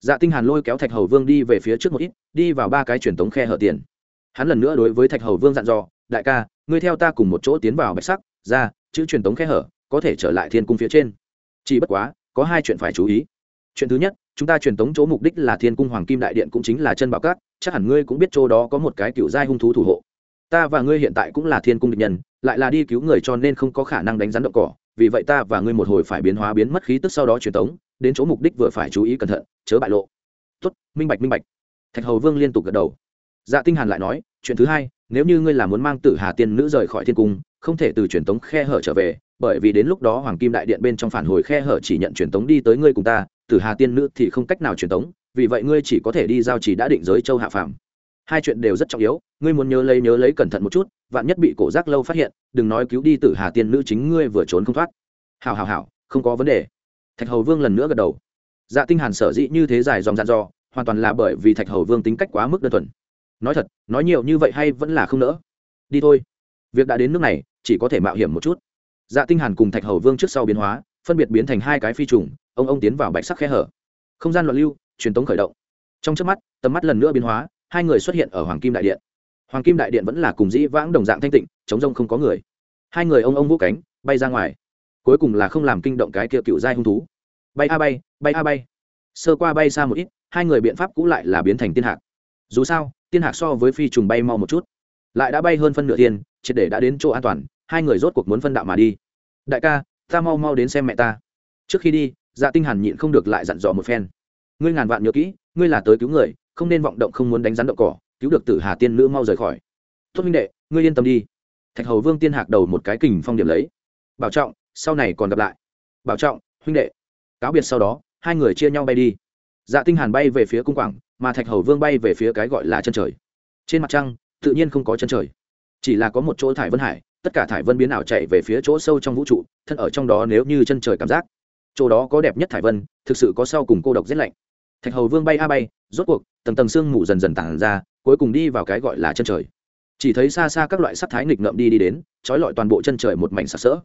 Dạ tinh hàn lôi kéo thạch hầu vương đi về phía trước một ít, đi vào ba cái truyền tống khe hở tiền. Hắn lần nữa đối với thạch hầu vương dặn dò, đại ca, ngươi theo ta cùng một chỗ tiến vào bạch sắc, ra, chữ truyền tống khe hở, có thể trở lại thiên cung phía trên. Chỉ bất quá, có hai chuyện phải chú ý. Chuyện thứ nhất chúng ta truyền tống chỗ mục đích là thiên cung hoàng kim đại điện cũng chính là chân bảo cát chắc hẳn ngươi cũng biết chỗ đó có một cái cựu giai hung thú thủ hộ. Ta và ngươi hiện tại cũng là thiên cung địch nhân, lại là đi cứu người cho nên không có khả năng đánh rắn động cỏ, vì vậy ta và ngươi một hồi phải biến hóa biến mất khí tức sau đó truyền tống, đến chỗ mục đích vừa phải chú ý cẩn thận, chớ bại lộ. Tốt, minh bạch minh bạch. Thạch hầu vương liên tục gật đầu. Dạ tinh hàn lại nói, chuyện thứ hai, nếu như ngươi là muốn mang tử hà tiên nữ rời khỏi thiên cung, không thể từ truyền tống khe hở trở về, bởi vì đến lúc đó hoàng kim đại điện bên trong phản hồi khe hở chỉ nhận truyền tống đi tới ngươi cùng ta tử hà tiên nữ thì không cách nào truyền tống, vì vậy ngươi chỉ có thể đi giao chỉ đã định giới châu hạ phàm. Hai chuyện đều rất trọng yếu, ngươi muốn nhớ lấy nhớ lấy cẩn thận một chút, vạn nhất bị cổ giác lâu phát hiện, đừng nói cứu đi tử hà tiên nữ chính ngươi vừa trốn không thoát. Hào hào hào không có vấn đề. Thạch hầu vương lần nữa gật đầu. Dạ tinh hàn sở dĩ như thế dài dòng dạn dò, hoàn toàn là bởi vì thạch hầu vương tính cách quá mức đơn thuần. Nói thật, nói nhiều như vậy hay vẫn là không nỡ. Đi thôi. Việc đã đến nước này, chỉ có thể mạo hiểm một chút. Dạ tinh hàn cùng thạch hầu vương trước sau biến hóa, phân biệt biến thành hai cái phi trùng ông ông tiến vào bạch sắc khe hở. Không gian loạn lưu, truyền tống khởi động. Trong chớp mắt, tầm mắt lần nữa biến hóa, hai người xuất hiện ở hoàng kim đại điện. Hoàng kim đại điện vẫn là cùng dĩ vãng đồng dạng thanh tịnh chống rông không có người. Hai người ông ông vũ cánh, bay ra ngoài. Cuối cùng là không làm kinh động cái kia cựu giai hung thú. Bay a bay bay a bay. Sơ qua bay xa một ít, hai người biện pháp cũ lại là biến thành tiên hạc. Dù sao, tiên hạc so với phi trùng bay mau một chút. Lại đã bay hơn phân nửa tiền triệt để đã đến chỗ an toàn, hai người rốt cuộc muốn phân đạo mà đi. Đại ca, ta mau mau đến xem mẹ ta. Trước khi đi dạ tinh hàn nhịn không được lại dặn dò một phen. Ngươi ngàn vạn nhớ kỹ, ngươi là tới cứu người, không nên vọng động không muốn đánh rắn động cỏ, cứu được tử hà tiên nữ mau rời khỏi. Tốt minh đệ, ngươi yên tâm đi. Thạch hầu vương tiên hạc đầu một cái kình phong điểm lấy. Bảo trọng, sau này còn gặp lại. Bảo trọng, huynh đệ, cáo biệt sau đó, hai người chia nhau bay đi. Dạ tinh hàn bay về phía cung quảng, mà thạch hầu vương bay về phía cái gọi là chân trời. Trên mặt trăng, tự nhiên không có chân trời. Chỉ là có một chỗ thải vân hải, tất cả thải vân biến ảo chạy về phía chỗ sâu trong vũ trụ, thân ở trong đó nếu như chân trời cảm giác chỗ đó có đẹp nhất thải vân, thực sự có sau cùng cô độc rét lạnh. Thạch hầu vương bay a bay, rốt cuộc, tầng tầng sương mù dần dần tản ra, cuối cùng đi vào cái gọi là chân trời. Chỉ thấy xa xa các loại sắc thái nghịch ngợm đi đi đến, trói lọi toàn bộ chân trời một mảnh sặc sỡ.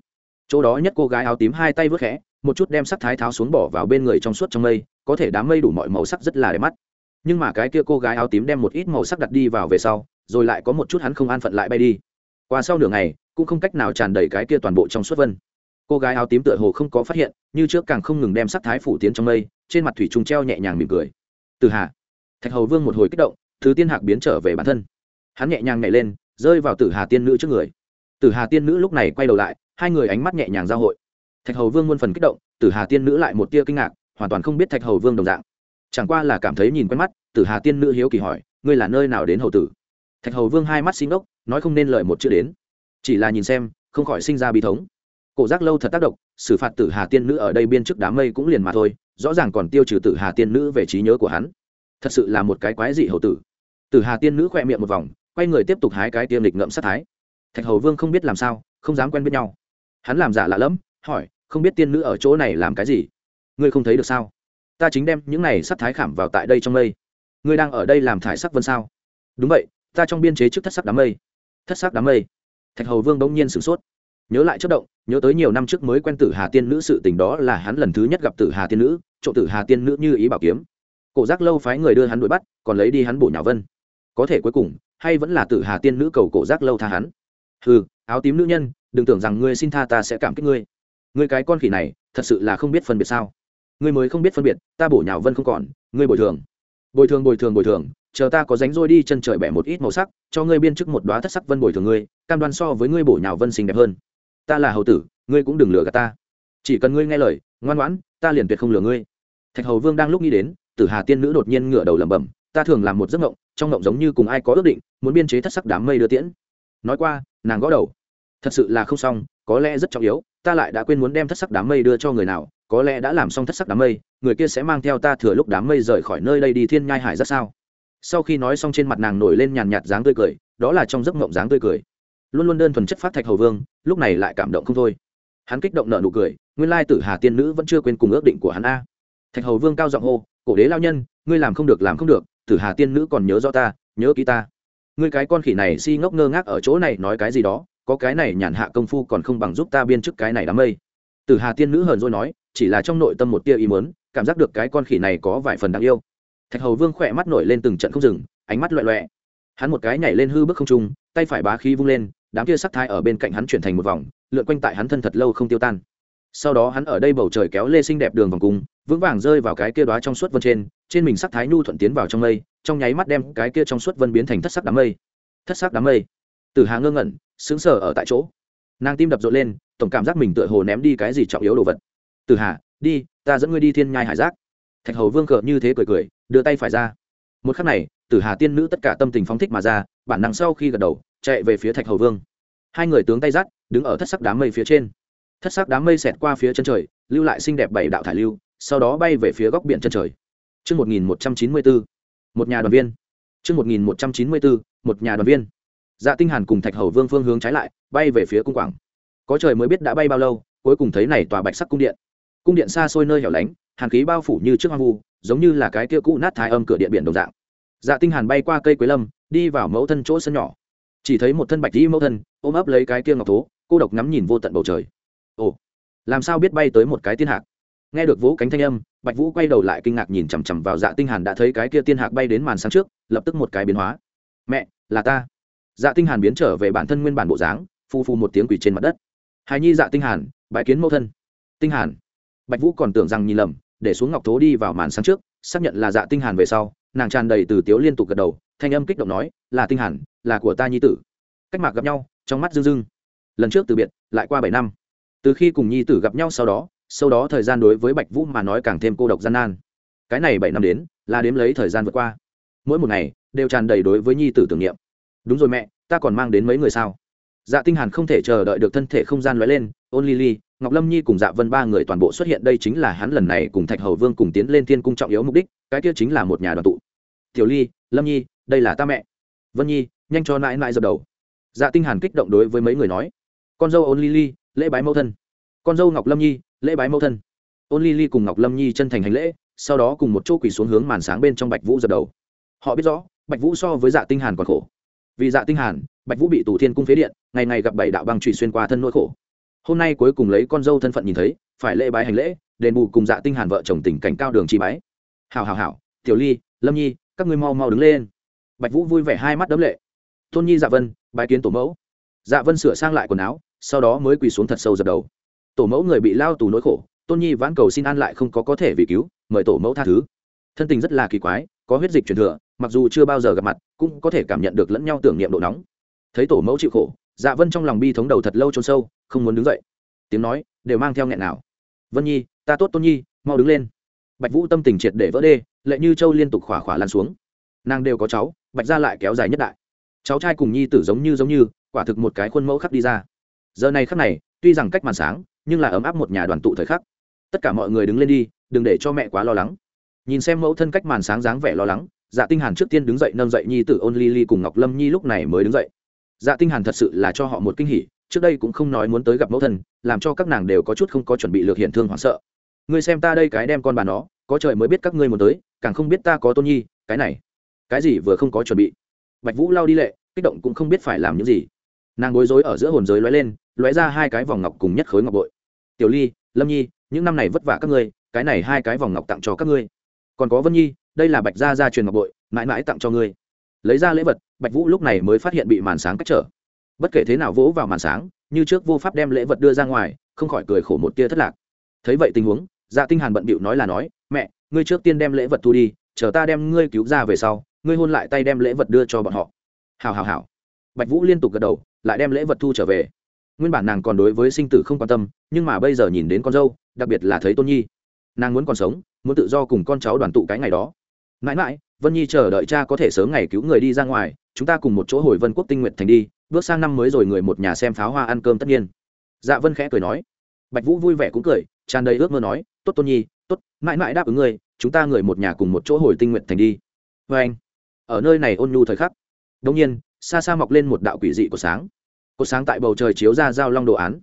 Chỗ đó nhất cô gái áo tím hai tay vớt khẽ, một chút đem sắc thái tháo xuống bỏ vào bên người trong suốt trong mây, có thể đám mây đủ mọi màu sắc rất là đẹp mắt. Nhưng mà cái kia cô gái áo tím đem một ít màu sắc đặt đi vào về sau, rồi lại có một chút hắn không an phận lại bay đi. Qua sau nửa ngày, cũng không cách nào tràn đầy cái kia toàn bộ trong suốt vân cô gái áo tím tựa hồ không có phát hiện, như trước càng không ngừng đem sắc thái phủ tiến trong mây, trên mặt thủy trùng treo nhẹ nhàng mỉm cười. Từ hạ thạch hầu vương một hồi kích động, thứ tiên hạc biến trở về bản thân. Hắn nhẹ nhàng nhảy lên, rơi vào tử hà tiên nữ trước người. Tử hà tiên nữ lúc này quay đầu lại, hai người ánh mắt nhẹ nhàng giao hội. Thạch hầu vương muôn phần kích động, tử hà tiên nữ lại một tia kinh ngạc, hoàn toàn không biết thạch hầu vương đồng dạng. Chẳng qua là cảm thấy nhìn quen mắt, tử hà tiên nữ hiếu kỳ hỏi, ngươi là nơi nào đến hầu tử? Thạch hầu vương hai mắt xin ốc nói không nên lời một chữ đến. Chỉ là nhìn xem, không khỏi sinh ra bi thống cổ giác lâu thật tác động, xử phạt tử hà tiên nữ ở đây biên chức đám mây cũng liền mà thôi, rõ ràng còn tiêu trừ tử hà tiên nữ về trí nhớ của hắn. Thật sự là một cái quái dị hậu tử. Tử hà tiên nữ khoe miệng một vòng, quay người tiếp tục hái cái tiêm lịch ngậm sát thái. Thạch hầu vương không biết làm sao, không dám quen biết nhau. Hắn làm giả lạ lẫm, hỏi, không biết tiên nữ ở chỗ này làm cái gì? Ngươi không thấy được sao? Ta chính đem những này sắc thái khảm vào tại đây trong mây. Ngươi đang ở đây làm thải sắc vân sao? Đúng vậy, ta trong biên chế trước thất sắc đám mây. Thất sắc đám mây? Thạch hầu vương bỗng nhiên sửng sốt nhớ lại chất động, nhớ tới nhiều năm trước mới quen tử hà tiên nữ sự tình đó là hắn lần thứ nhất gặp tử hà tiên nữ, trộm tử hà tiên nữ như ý bảo kiếm. Cổ giác lâu phái người đưa hắn đuổi bắt, còn lấy đi hắn bổ nhào vân. Có thể cuối cùng, hay vẫn là tử hà tiên nữ cầu cổ giác lâu tha hắn. Ừ áo tím nữ nhân, đừng tưởng rằng ngươi xin tha ta sẽ cảm kích ngươi. Ngươi cái con khỉ này, thật sự là không biết phân biệt sao. Ngươi mới không biết phân biệt, ta bổ nhào vân không còn, ngươi bồi thường. Bồi thường bồi thường bồi thường, chờ ta có ránh rôi đi chân trời bẻ một ít màu sắc, cho ngươi biên chức một đoá thất sắc vân bồi thường ngươi, cam đoan so với ngươi bổ nhào vân xinh đẹp hơn ta là hầu tử, ngươi cũng đừng lừa gạt ta. Chỉ cần ngươi nghe lời, ngoan ngoãn, ta liền tuyệt không lừa ngươi. Thạch hầu vương đang lúc nghĩ đến, tử hà tiên nữ đột nhiên ngửa đầu lẩm bẩm, ta thường làm một giấc ngộng trong ngộng giống như cùng ai có ước định, muốn biên chế thất sắc đám mây đưa tiễn. Nói qua, nàng gõ đầu. Thật sự là không xong, có lẽ rất trọng yếu, ta lại đã quên muốn đem thất sắc đám mây đưa cho người nào, có lẽ đã làm xong thất sắc đám mây, người kia sẽ mang theo ta thừa lúc đám mây rời khỏi nơi đây đi thiên nhai hải ra sao? Sau khi nói xong trên mặt nàng nổi lên nhàn nhạt dáng tươi cười, đó là trong giấc mộng dáng tươi cười luôn luôn đơn thuần chất phát thạch hầu vương, lúc này lại cảm động không thôi. Hắn kích động nợ nụ cười, nguyên lai tử hà tiên nữ vẫn chưa quên cùng ước định của hắn a. Thạch hầu vương cao giọng hô, cổ đế lao nhân, ngươi làm không được, làm không được, tử hà tiên nữ còn nhớ rõ ta, nhớ ký ta. Ngươi cái con khỉ này si ngốc ngơ ngác ở chỗ này nói cái gì đó, có cái này nhàn hạ công phu còn không bằng giúp ta biên chức cái này đám mây. Tử hà tiên nữ hờn rồi nói, chỉ là trong nội tâm một tia ý mớn cảm giác được cái con khỉ này có vài phần đáng yêu. Thạch hầu vương khỏe mắt nổi lên từng trận không dừng, ánh mắt loẹ loẹ. Hắn một cái nhảy lên hư bước không trung, tay phải bá khí vung lên đám kia sắc thái ở bên cạnh hắn chuyển thành một vòng, lượn quanh tại hắn thân thật lâu không tiêu tan. Sau đó hắn ở đây bầu trời kéo lê xinh đẹp đường vòng cung, vững vàng rơi vào cái kia đóa trong suốt vân trên trên mình sắc thái nhu thuận tiến vào trong mây, trong nháy mắt đem cái kia trong suốt vân biến thành thất sắc đám mây. Thất sắc đám mây. Từ hà ngơ ngẩn, sững sờ ở tại chỗ. Nàng tim đập rộn lên, tổng cảm giác mình tựa hồ ném đi cái gì trọng yếu đồ vật. Từ hà, đi, ta dẫn ngươi đi thiên nhai hải giác. Thạch hầu vương cờ như thế cười cười, đưa tay phải ra. Một khắc này tử hà tiên nữ tất cả tâm tình phóng thích mà ra bản năng sau khi gật đầu chạy về phía thạch hầu vương hai người tướng tay dắt đứng ở thất sắc đám mây phía trên thất sắc đám mây xẹt qua phía chân trời lưu lại xinh đẹp bảy đạo thải lưu sau đó bay về phía góc biển chân trời Trước 1194, một nhà đoàn viên. Trước 1194, một nhà đoàn viên. Dạ Tinh Hàn cùng Thạch Hầu Vương phương hướng trái lại, bay về phía cung quảng. Có trời mới biết đã bay bao lâu, cuối cùng thấy này tòa bạch sắc cung điện. Cung điện xa xôi nơi hẻo lánh, hàn khí bao phủ như trước hoang vu, giống như là cái kia cũ nát thái âm cửa điện biển đồng dạng. Dạ Tinh Hàn bay qua cây quế lâm, đi vào mẫu thân chỗ sân nhỏ. Chỉ thấy một thân bạch y mẫu thân, ôm ấp lấy cái kia ngọc thố, cô độc ngắm nhìn vô tận bầu trời. Ồ, làm sao biết bay tới một cái tiên hạc? Nghe được vỗ cánh thanh âm, Bạch Vũ quay đầu lại kinh ngạc nhìn chằm chằm vào Dạ Tinh Hàn đã thấy cái kia tiên hạc bay đến màn sáng trước, lập tức một cái biến hóa. Mẹ, là ta. Dạ Tinh Hàn biến trở về bản thân nguyên bản bộ dáng, phu phu một tiếng quỳ trên mặt đất. Hài nhi Dạ Tinh Hàn, bãi kiến mẫu thân. Tinh Hàn. Bạch Vũ còn tưởng rằng nhìn lầm, để xuống ngọc thố đi vào màn sáng trước, xác nhận là Dạ Tinh Hàn về sau, nàng tràn đầy từ tiếu liên tục gật đầu, thanh âm kích động nói, là tinh hẳn là của ta nhi tử. Cách mạc gặp nhau, trong mắt dưng dưng lần trước từ biệt, lại qua bảy năm. Từ khi cùng nhi tử gặp nhau sau đó sau đó thời gian đối với bạch vũ mà nói càng thêm cô độc gian nan. Cái này bảy năm đến, là đếm lấy thời gian vượt qua. Mỗi một ngày, đều tràn đầy đối với nhi tử tưởng niệm. Đúng rồi mẹ, ta còn mang đến mấy người sao? Dạ tinh hàn không thể chờ đợi được thân thể không gian lóe lên, ôn lily ngọc lâm nhi cùng dạ vân ba người toàn bộ xuất hiện đây chính là hắn lần này cùng thạch hầu vương cùng tiến lên thiên cung trọng yếu mục đích, cái kia chính là một nhà đoàn tụ. Tiểu ly, lâm nhi, đây là ta mẹ. Vân nhi, nhanh cho nãi nãi dập đầu. Dạ tinh hàn kích động đối với mấy người nói. Con dâu ôn lily lễ bái mẫu thân. Con dâu ngọc lâm nhi, lễ bái mẫu thân. Ôn lily cùng ngọc lâm nhi chân thành hành lễ, sau đó cùng một chỗ quỳ xuống hướng màn sáng bên trong bạch vũ dập đầu. Họ biết rõ, bạch vũ so với dạ tinh hàn còn khổ. Vì dạ tinh hàn, bạch vũ bị tù thiên cung phế điện, ngày ngày gặp bảy đạo băng trụy xuyên qua thân nỗi khổ hôm nay cuối cùng lấy con dâu thân phận nhìn thấy, phải lễ bái hành lễ, đền bù cùng dạ tinh hàn vợ chồng tình cảnh cao đường chi bái. Hảo hảo hảo, tiểu ly, lâm nhi, các ngươi mau mau đứng lên. Bạch vũ vui vẻ hai mắt đấm lệ. Tôn nhi dạ vân, bái kiến tổ mẫu. Dạ vân sửa sang lại quần áo, sau đó mới quỳ xuống thật sâu dập đầu. Tổ mẫu người bị lao tù nỗi khổ, tôn nhi vãn cầu xin an lại không có có thể vì cứu, mời tổ mẫu tha thứ. Thân tình rất là kỳ quái, có huyết dịch truyền thừa, mặc dù chưa bao giờ gặp mặt, cũng có thể cảm nhận được lẫn nhau tưởng niệm độ nóng. Thấy tổ mẫu chịu khổ dạ vân trong lòng bi thống đầu thật lâu trôn sâu, không muốn đứng dậy. Tiếng nói đều mang theo nghẹn nào. Vân nhi, ta tốt tôn nhi, mau đứng lên. Bạch vũ tâm tình triệt để vỡ đê, lệ như châu liên tục khỏa khỏa lan xuống. Nàng đều có cháu, bạch ra lại kéo dài nhất đại. Cháu trai cùng nhi tử giống như giống như, quả thực một cái khuôn mẫu khắc đi ra. Giờ này khắc này, tuy rằng cách màn sáng, nhưng là ấm áp một nhà đoàn tụ thời khắc. Tất cả mọi người đứng lên đi, đừng để cho mẹ quá lo lắng. Nhìn xem mẫu thân cách màn sáng dáng vẻ lo lắng dạ tinh hàn trước tiên đứng dậy nâng dậy nhi tử ôn ly ly cùng ngọc lâm nhi lúc này mới đứng dậy dạ tinh hàn thật sự là cho họ một kinh hỉ, trước đây cũng không nói muốn tới gặp mẫu thân, làm cho các nàng đều có chút không có chuẩn bị lược hiện thương hoảng sợ. Ngươi xem ta đây cái đem con bà nó, có trời mới biết các ngươi muốn tới, càng không biết ta có tôn nhi, cái này, cái gì vừa không có chuẩn bị. Bạch vũ lao đi lệ, kích động cũng không biết phải làm những gì. Nàng bối rối ở giữa hồn giới lóe lên, lóe ra hai cái vòng ngọc cùng nhất khối ngọc bội. Tiểu ly, lâm nhi, những năm này vất vả các ngươi, cái này hai cái vòng ngọc tặng cho các ngươi. Còn có vân nhi, đây là bạch gia gia truyền ngọc bội, mãi mãi tặng cho ngươi. Lấy ra lễ vật bạch vũ lúc này mới phát hiện bị màn sáng cách trở. Bất kể thế nào vỗ vào màn sáng, như trước vô pháp đem lễ vật đưa ra ngoài, không khỏi cười khổ một tia thất lạc. Thấy vậy tình huống dạ tinh hàn bận bịu nói là nói, mẹ, ngươi trước tiên đem lễ vật thu đi, chờ ta đem ngươi cứu ra về sau, ngươi hôn lại tay đem lễ vật đưa cho bọn họ. Hào hào hào bạch vũ liên tục gật đầu, lại đem lễ vật thu trở về. Nguyên bản nàng còn đối với sinh tử không quan tâm, nhưng mà bây giờ nhìn đến con dâu, đặc biệt là thấy tôn nhi. Nàng muốn còn sống, muốn tự do cùng con cháu đoàn tụ cái ngày đó. Mãi mãi vân nhi chờ đợi cha có thể sớm ngày cứu người đi ra ngoài, chúng ta cùng một chỗ hồi vân quốc tinh nguyện thành đi, bước sang năm mới rồi người một nhà xem pháo hoa ăn cơm tất nhiên. Dạ vân khẽ cười nói. Bạch vũ vui vẻ cũng cười, tràn đầy ước mơ nói, tốt tôn nhi, tốt, mãi mãi đáp ứng ngươi, chúng ta người một nhà cùng một chỗ hồi tinh nguyện thành đi. Vê anh, ở nơi này ôn nhu thời khắc đông nhiên, xa xa mọc lên một đạo quỷ dị của sáng. Cột sáng tại bầu trời chiếu ra giao long đồ án.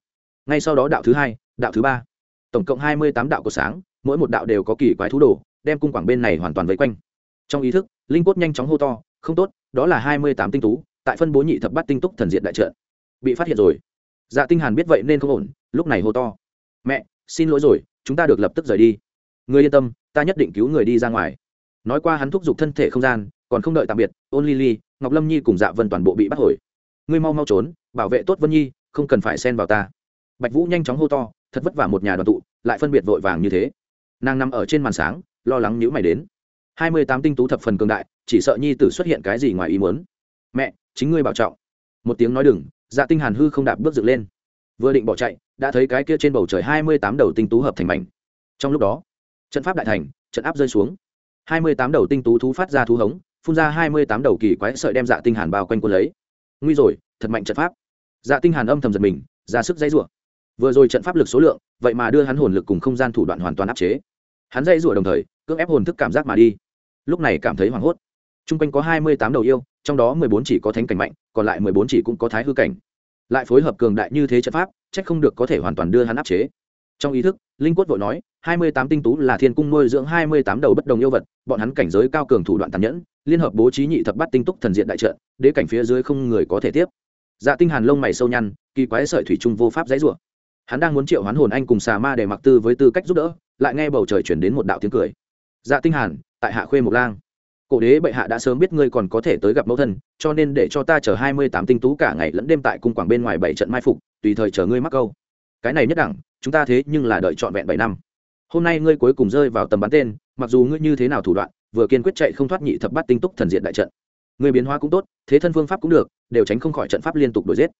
Ngay sau đó đạo thứ hai, đạo thứ ba. Tổng cộng hai mươi tám đạo cột sáng, mỗi một đạo đều có kỳ quái thú đồ, đem cung quảng bên này hoàn toàn vây quanh trong ý thức, linh cốt nhanh chóng hô to, không tốt, đó là hai mươi tám tinh tú, tại phân bố nhị thập bắt tinh túc thần diện đại trợ bị phát hiện rồi. Dạ tinh hàn biết vậy nên không ổn, lúc này hô to, mẹ, xin lỗi rồi, chúng ta được lập tức rời đi. Người yên tâm, ta nhất định cứu người đi ra ngoài. Nói qua hắn thúc giục thân thể không gian, còn không đợi tạm biệt, ôn ly ngọc lâm nhi cùng dạ vân toàn bộ bị bắt hồi. Ngươi mau mau trốn, bảo vệ tốt vân nhi, không cần phải xen vào ta. Bạch vũ nhanh chóng hô to, thật vất vả một nhà đoàn tụ, lại phân biệt vội vàng như thế. Nàng nằm ở trên màn sáng, lo lắng nhữ mày đến hai mươi tám tinh tú thập phần cường đại, chỉ sợ nhi tử xuất hiện cái gì ngoài ý muốn. Mẹ, chính ngươi bảo trọng. Một tiếng nói đừng dạ tinh hàn hư không đạp bước dựng lên. Vừa định bỏ chạy, đã thấy cái kia trên bầu trời hai mươi tám đầu tinh tú hợp thành mảnh. Trong lúc đó, trận pháp đại thành, trận áp rơi xuống. hai mươi tám đầu tinh tú thú phát ra thú hống, phun ra hai mươi tám đầu kỳ quái sợi đem dạ tinh hàn bao quanh quân lấy. Nguy rồi, thật mạnh trận pháp. Dạ tinh hàn âm thầm giật mình, ra sức dây rủa. Vừa rồi trận pháp lực số lượng, vậy mà đưa hắn hồn lực cùng không gian thủ đoạn hoàn toàn áp chế. Hắn dây rủa đồng thời, cưỡng ép hồn thức cảm giác mà đi lúc này cảm thấy hoảng hốt. T r u n g quanh có hai mươi tám đầu yêu, trong đó mười bốn chỉ có thánh cảnh mạnh, còn lại mười bốn chỉ cũng có thái hư cảnh. Lại phối hợp cường đại như thế trận pháp c h ắ c không được có thể hoàn toàn đưa hắn áp chế. Trong ý thức, linh quất vội nói, hai mươi tám tinh tú là thiên cung nuôi dưỡng hai mươi tám đầu bất đồng yêu vật, bọn hắn cảnh giới cao cường thủ đoạn tàn nhẫn, liên hợp bố trí nhị thập bắt tinh túc thần diện đại trận, đế cảnh phía dưới không người có thể tiếp. Dạ tinh hàn lông mày sâu nhăn, kỳ quái sợi thủy trung vô pháp dãy rủa. Hắn đang muốn triệu hoán hồn anh cùng xà ma để mặc tư với tư cách giúp đỡ, lại nghe bầu trời chuyển đến một đạo tiếng cười. Dạ tinh hàn tại hạ khuê mộc lang cổ đế bệ hạ đã sớm biết ngươi còn có thể tới gặp mẫu thân, cho nên để cho ta chờ hai mươi tám tinh tú cả ngày lẫn đêm tại cung quảng bên ngoài bảy trận mai phục, tùy thời chờ ngươi mắc câu cái này nhất đẳng, chúng ta thế nhưng là đợi trọn vẹn bảy năm hôm nay ngươi cuối cùng rơi vào tầm bắn tên, mặc dù ngươi như thế nào thủ đoạn, vừa kiên quyết chạy không thoát nhị thập bát tinh túc thần diện đại trận ngươi biến hóa cũng tốt, thế thân phương pháp cũng được, đều tránh không khỏi trận pháp liên tục đổi giết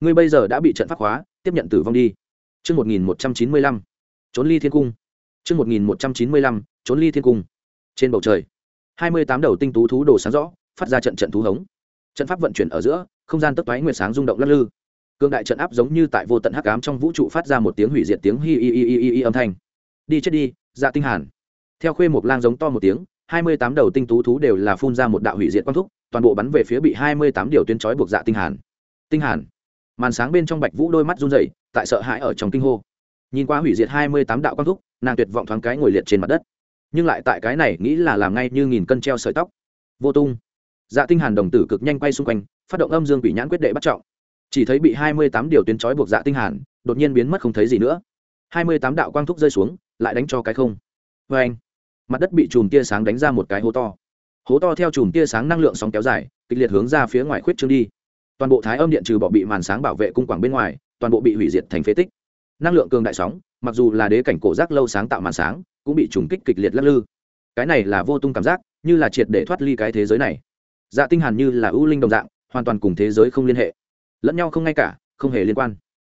ngươi bây giờ đã bị trận pháp hóa, tiếp nhận tử vong đi Trước 1195. Trốn ly thiên cung. Trước 1195. Trốn ly thiên cung. Trên bầu trời, 28 đầu tinh tú thú đồ sáng rõ, phát ra trận trận thú hống. Trận pháp vận chuyển ở giữa, không gian tấp toái nguyệt sáng rung động lắc lư. Cương đại trận áp giống như tại vô tận hắc ám trong vũ trụ phát ra một tiếng hủy diệt tiếng hi hi hi hi hi âm thanh. Đi chết đi, Dạ Tinh Hàn. Theo khuê một lang giống to một tiếng, 28 đầu tinh tú thú đều là phun ra một đạo hủy diệt quang thúc, toàn bộ bắn về phía bị 28 điều tuyến chói buộc Dạ Tinh Hàn. Tinh Hàn. Màn sáng bên trong Bạch Vũ đôi mắt run rẩy, tại sợ hãi ở trong kinh hô nhìn qua hủy diệt hai mươi tám đạo quang thúc nàng tuyệt vọng thoáng cái ngồi liệt trên mặt đất nhưng lại tại cái này nghĩ là làm ngay như nghìn cân treo sợi tóc. Vô tung. Dạ tinh hàn đồng tử cực nhanh quay xung quanh, phát động âm dương quỷ nhãn quyết đệ bắt trọng. Chỉ thấy bị hai mươi tám điều tuyến trói buộc dạ tinh hàn, đột nhiên biến mất không thấy gì nữa. Hai mươi tám đạo quang thúc rơi xuống, lại đánh cho cái không. Vê anh, mặt đất bị chùm tia sáng đánh ra một cái hố to. Hố to theo chùm tia sáng năng lượng sóng kéo dài, kịch liệt hướng ra phía ngoài khuyết trương đi. Toàn bộ thái âm điện trừ bỏ bị màn sáng bảo vệ cung quảng bên ngoài, toàn bộ bị hủy diệt thành phế tích năng lượng cường đại sóng, mặc dù là đế cảnh cổ giác lâu sáng tạo màn sáng, cũng bị trùng kích kịch liệt lắc lư. Cái này là vô tung cảm giác, như là triệt để thoát ly cái thế giới này. Dạ tinh hàn như là ưu linh đồng dạng, hoàn toàn cùng thế giới không liên hệ. Lẫn nhau không ngay cả, không hề liên quan.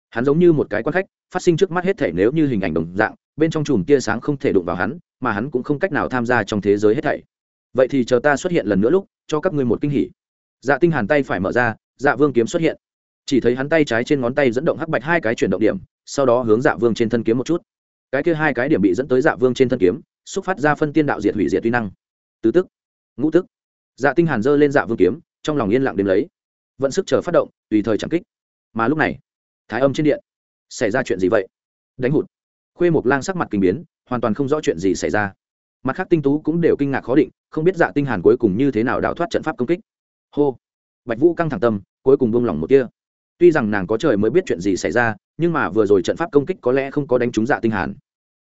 Hắn giống như một cái quan khách, phát sinh trước mắt hết thể nếu như hình ảnh đồng dạng, bên trong chùm tia sáng không thể đụng vào hắn, mà hắn cũng không cách nào tham gia trong thế giới hết thảy. Vậy thì chờ ta xuất hiện lần nữa lúc, cho các ngươi một kinh hỉ. Dạ tinh hàn tay phải mở ra dạ vương kiếm xuất hiện. Chỉ thấy hắn tay trái trên ngón tay dẫn động hắc bạch hai cái chuyển động điểm sau đó hướng dạ vương trên thân kiếm một chút. Cái kia hai cái điểm bị dẫn tới dạ vương trên thân kiếm, xúc phát ra phân tiên đạo diệt hủy diệt tuy năng. Tứ tức, ngũ tức. Dạ tinh hàn giơ lên dạ vương kiếm, trong lòng yên lặng đếm lấy. Vận sức chờ phát động, tùy thời chẳng kích. Mà lúc này, thái âm trên điện, xảy ra chuyện gì vậy? Đánh hụt. Khuê một lang sắc mặt kinh biến, hoàn toàn không rõ chuyện gì xảy ra. Mặt khác tinh tú cũng đều kinh ngạc khó định, không biết dạ tinh hàn cuối cùng như thế nào đào thoát trận pháp công kích. Hô. Bạch vũ căng thẳng tâm, cuối cùng buông lỏng một kia tuy rằng nàng có trời mới biết chuyện gì xảy ra nhưng mà vừa rồi trận pháp công kích có lẽ không có đánh trúng dạ tinh hàn.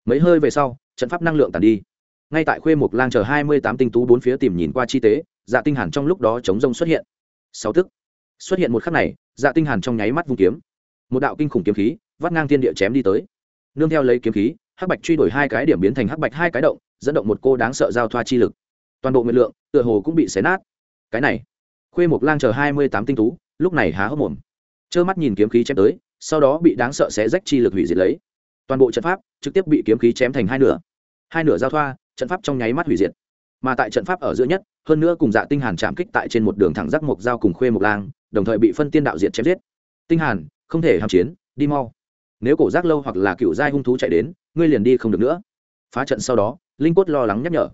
Mấy hơi về sau, trận pháp năng lượng tàn đi. Ngay tại khuê mục lang chờ hai mươi tám tinh tú bốn phía tìm nhìn qua chi tế dạ tinh hàn trong lúc đó chống rông xuất hiện. Sáu tức. Xuất hiện một khắc này dạ tinh hàn trong nháy mắt vung kiếm. Một đạo kinh khủng kiếm khí, vắt ngang thiên địa chém đi tới. Nương theo lấy kiếm khí, hắc bạch truy đuổi hai cái điểm biến thành hắc bạch hai cái động, dẫn động một cô đáng sợ giao thoa chi lực. Toàn bộ nguyện lượng, tựa hồ cũng bị xé nát. Cái này, khuê một lang chờ hai mươi tám tinh tú, lúc này há hốc mồm. Trơ mắt nhìn kiếm khí chém tới sau đó bị đáng sợ xé rách chi lực hủy diệt lấy. Toàn bộ trận pháp trực tiếp bị kiếm khí chém thành hai nửa. Hai nửa giao thoa, trận pháp trong nháy mắt hủy diệt. Mà tại trận pháp ở giữa nhất, hơn nữa cùng dạ tinh hàn chạm kích tại trên một đường thẳng rắc mộc dao cùng khuê mộc lang, đồng thời bị phân tiên đạo diệt chém giết. Tinh hàn, không thể hàm chiến, đi mau. Nếu cổ giác lâu hoặc là cựu giai hung thú chạy đến, ngươi liền đi không được nữa. Phá trận sau đó, linh cốt lo lắng nhắc nhở.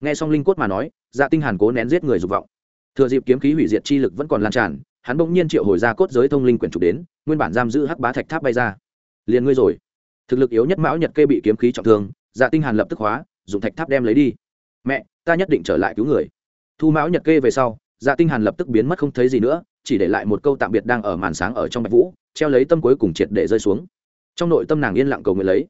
Nghe xong linh cốt mà nói dạ tinh hàn cố nén giết người dục vọng. Thừa dịp kiếm khí hủy diệt chi lực vẫn còn lan tràn hắn bỗng nhiên triệu hồi ra cốt giới thông linh quyển trục đến, nguyên bản giam giữ hắc bá thạch tháp bay ra. Liền ngươi rồi. Thực lực yếu nhất mão nhật kê bị kiếm khí trọng thương dạ tinh hàn lập tức hóa, dùng thạch tháp đem lấy đi. Mẹ, ta nhất định trở lại cứu người. Thu mão nhật kê về sau dạ tinh hàn lập tức biến mất không thấy gì nữa, chỉ để lại một câu tạm biệt đang ở màn sáng ở trong bạch vũ, treo lấy tâm cuối cùng triệt để rơi xuống. Trong nội tâm nàng yên lặng cầu nguyện lấy.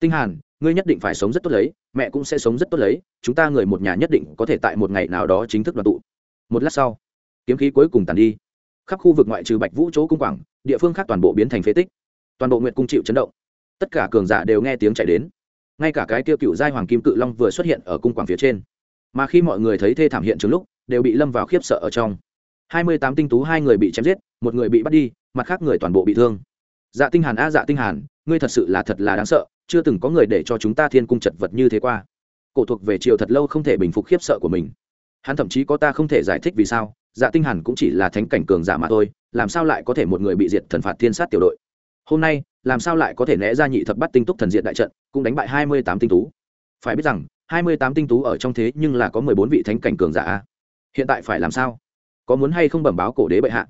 Tinh hàn, ngươi nhất định phải sống rất tốt lấy, mẹ cũng sẽ sống rất tốt lấy, chúng ta người một nhà nhất định có thể tại một ngày nào đó chính thức đoàn tụ. Một lát sau, kiếm khí cuối cùng tàn đi khắp khu vực ngoại trừ bạch vũ chỗ cung quảng, địa phương khác toàn bộ biến thành phế tích. Toàn bộ nguyện cung chịu chấn động. Tất cả cường giả đều nghe tiếng chạy đến. Ngay cả cái tiêu cựu giai hoàng kim cự long vừa xuất hiện ở cung quảng phía trên. Mà khi mọi người thấy thê thảm hiện trường lúc, đều bị lâm vào khiếp sợ ở trong. Hai mươi tám tinh tú hai người bị chém giết, một người bị bắt đi, mặt khác người toàn bộ bị thương. Dạ tinh hàn a dạ tinh hàn, ngươi thật sự là thật là đáng sợ, chưa từng có người để cho chúng ta thiên cung chật vật như thế qua. Cổ thuộc về triều thật lâu không thể bình phục khiếp sợ của mình. Hắn thậm chí có ta không thể giải thích vì sao dạ tinh hàn cũng chỉ là thánh cảnh cường giả mà thôi, làm sao lại có thể một người bị diệt thần phạt thiên sát tiểu đội? Hôm nay, làm sao lại có thể né ra nhị thập bắt tinh túc thần diệt đại trận, cũng đánh bại hai mươi tám tinh tú? Phải biết rằng, hai mươi tám tinh tú ở trong thế nhưng là có mười bốn vị thánh cảnh cường giả hiện tại phải làm sao? Có muốn hay không bẩm báo cổ đế bệ hạ?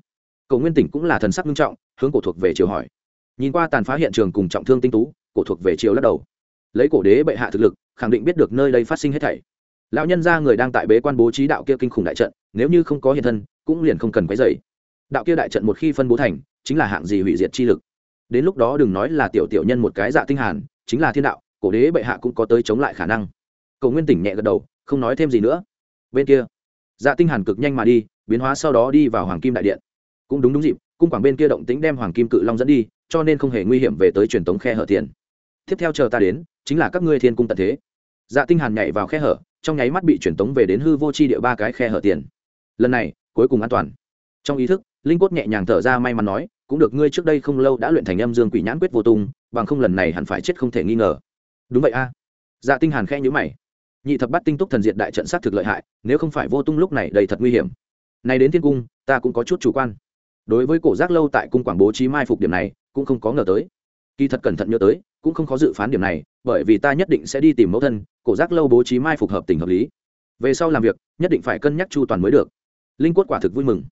Cầu nguyên tỉnh cũng là thần sắc nghiêm trọng, hướng cổ thuộc về triều hỏi. Nhìn qua tàn phá hiện trường cùng trọng thương tinh tú, cổ thuộc về triều lắc đầu. Lấy cổ đế bệ hạ thực lực, khẳng định biết được nơi đây phát sinh hết thảy lão nhân gia người đang tại bế quan bố trí đạo kia kinh khủng đại trận, nếu như không có hiện thân, cũng liền không cần quấy dày đạo kia đại trận một khi phân bố thành, chính là hạng gì hủy diệt chi lực. Đến lúc đó đừng nói là tiểu tiểu nhân một cái dạ tinh hàn, chính là thiên đạo, cổ đế bệ hạ cũng có tới chống lại khả năng. Cầu nguyên tỉnh nhẹ gật đầu, không nói thêm gì nữa. Bên kia dạ tinh hàn cực nhanh mà đi, biến hóa sau đó đi vào hoàng kim đại điện. Cũng đúng đúng dịp, cung quảng bên kia động tĩnh đem hoàng kim cự long dẫn đi, cho nên không hề nguy hiểm về tới truyền tống khe hở tiền. Tiếp theo chờ ta đến, chính là các ngươi thiên cung tận thế. Dạ tinh hàn nhảy vào khe hở trong nháy mắt bị truyền tống về đến hư vô chi địa ba cái khe hở tiền. Lần này, cuối cùng an toàn. Trong ý thức, linh cốt nhẹ nhàng thở ra may mắn nói, cũng được, ngươi trước đây không lâu đã luyện thành âm dương quỷ nhãn quyết vô tung, bằng không lần này hẳn phải chết không thể nghi ngờ. Đúng vậy a. Dạ tinh hàn khẽ nhíu mày. Nhị thập bắt tinh túc thần diệt đại trận sát thực lợi hại, nếu không phải vô tung lúc này đầy thật nguy hiểm. Này đến thiên cung, ta cũng có chút chủ quan. Đối với cổ giác lâu tại cung quảng bố trí mai phục điểm này, cũng không có ngờ tới. Kỳ thật cẩn thận nhớ tới cũng không khó dự phán điểm này, bởi vì ta nhất định sẽ đi tìm mẫu thân, cổ giác lâu bố trí mai phục hợp tình hợp lý. Về sau làm việc, nhất định phải cân nhắc chu toàn mới được. Linh quất quả thực vui mừng.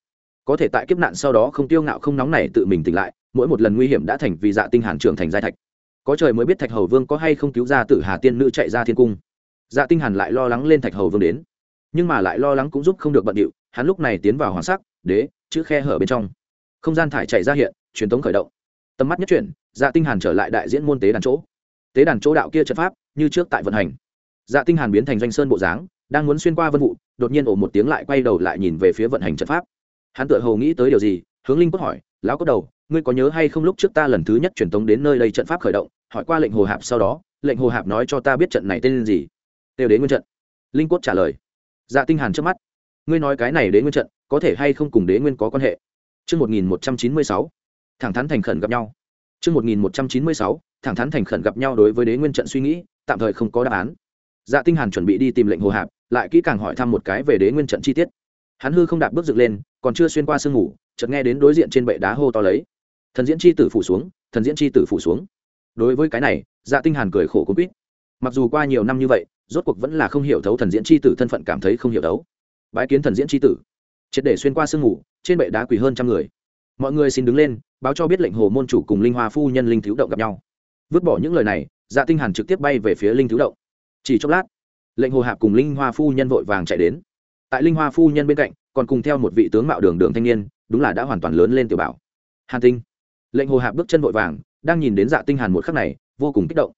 Có thể tại kiếp nạn sau đó không tiêu ngạo không nóng này tự mình tỉnh lại, mỗi một lần nguy hiểm đã thành vì dạ tinh hàn trưởng thành giai thạch. Có trời mới biết thạch hầu vương có hay không cứu ra tử hà tiên nữ chạy ra thiên cung. Dạ tinh hàn lại lo lắng lên thạch hầu vương đến. Nhưng mà lại lo lắng cũng giúp không được bận điệu, hắn lúc này tiến vào hoàng sắc, đế, chữ khe hở bên trong. Không gian thải chạy ra hiện, truyền tống khởi động. Tầm mắt nhất chuyển dạ tinh hàn trở lại đại diễn môn tế đàn chỗ. Tế đàn chỗ đạo kia trận pháp như trước tại vận hành. Dạ tinh hàn biến thành doanh sơn bộ dáng đang muốn xuyên qua vân vụ đột nhiên ổ một tiếng lại quay đầu lại nhìn về phía vận hành trận pháp. Hắn tựa hồ nghĩ tới điều gì hướng linh cốt hỏi lão cốt đầu ngươi có nhớ hay không lúc trước ta lần thứ nhất truyền tống đến nơi đây trận pháp khởi động hỏi qua lệnh hồ hạp sau đó lệnh hồ hạp nói cho ta biết trận này tên gì? Đều đến nguyên trận. Linh cốt trả lời. Dạ tinh hàn trước mắt. Ngươi nói cái này đến nguyên trận có thể hay không cùng đế nguyên có quan hệ? Trước 1196, thẳng thắn thành khẩn gặp nhau. Trước 1196, thẳng thắn thành khẩn gặp nhau đối với đế nguyên trận suy nghĩ, tạm thời không có đáp án. Dạ Tinh Hàn chuẩn bị đi tìm lệnh hồ hạp, lại kỹ càng hỏi thăm một cái về đế nguyên trận chi tiết. Hắn hư không đạp bước dựng lên, còn chưa xuyên qua sương ngủ, chợt nghe đến đối diện trên bệ đá hô to lấy. Thần diễn chi tử phủ xuống, thần diễn chi tử phủ xuống. Đối với cái này, Dạ Tinh Hàn cười khổ cũng biết. Mặc dù qua nhiều năm như vậy, rốt cuộc vẫn là không hiểu thấu thần diễn chi tử thân phận cảm thấy không hiểu đấu. Bái kiến thần diễn chi tử, triệt để xuyên qua sương ngủ, trên bệ đá quỳ hơn trăm người mọi người xin đứng lên, báo cho biết lệnh hồ môn chủ cùng linh hoa phu nhân linh thiếu động gặp nhau. Vứt bỏ những lời này dạ tinh hàn trực tiếp bay về phía linh thiếu động. Chỉ chốc lát, lệnh hồ hạp cùng linh hoa phu nhân vội vàng chạy đến. Tại linh hoa phu nhân bên cạnh, còn cùng theo một vị tướng mạo đường đường thanh niên, đúng là đã hoàn toàn lớn lên tiểu bảo. Hàn tinh. Lệnh hồ hạp bước chân vội vàng, đang nhìn đến dạ tinh hàn một khắc này, vô cùng kích động.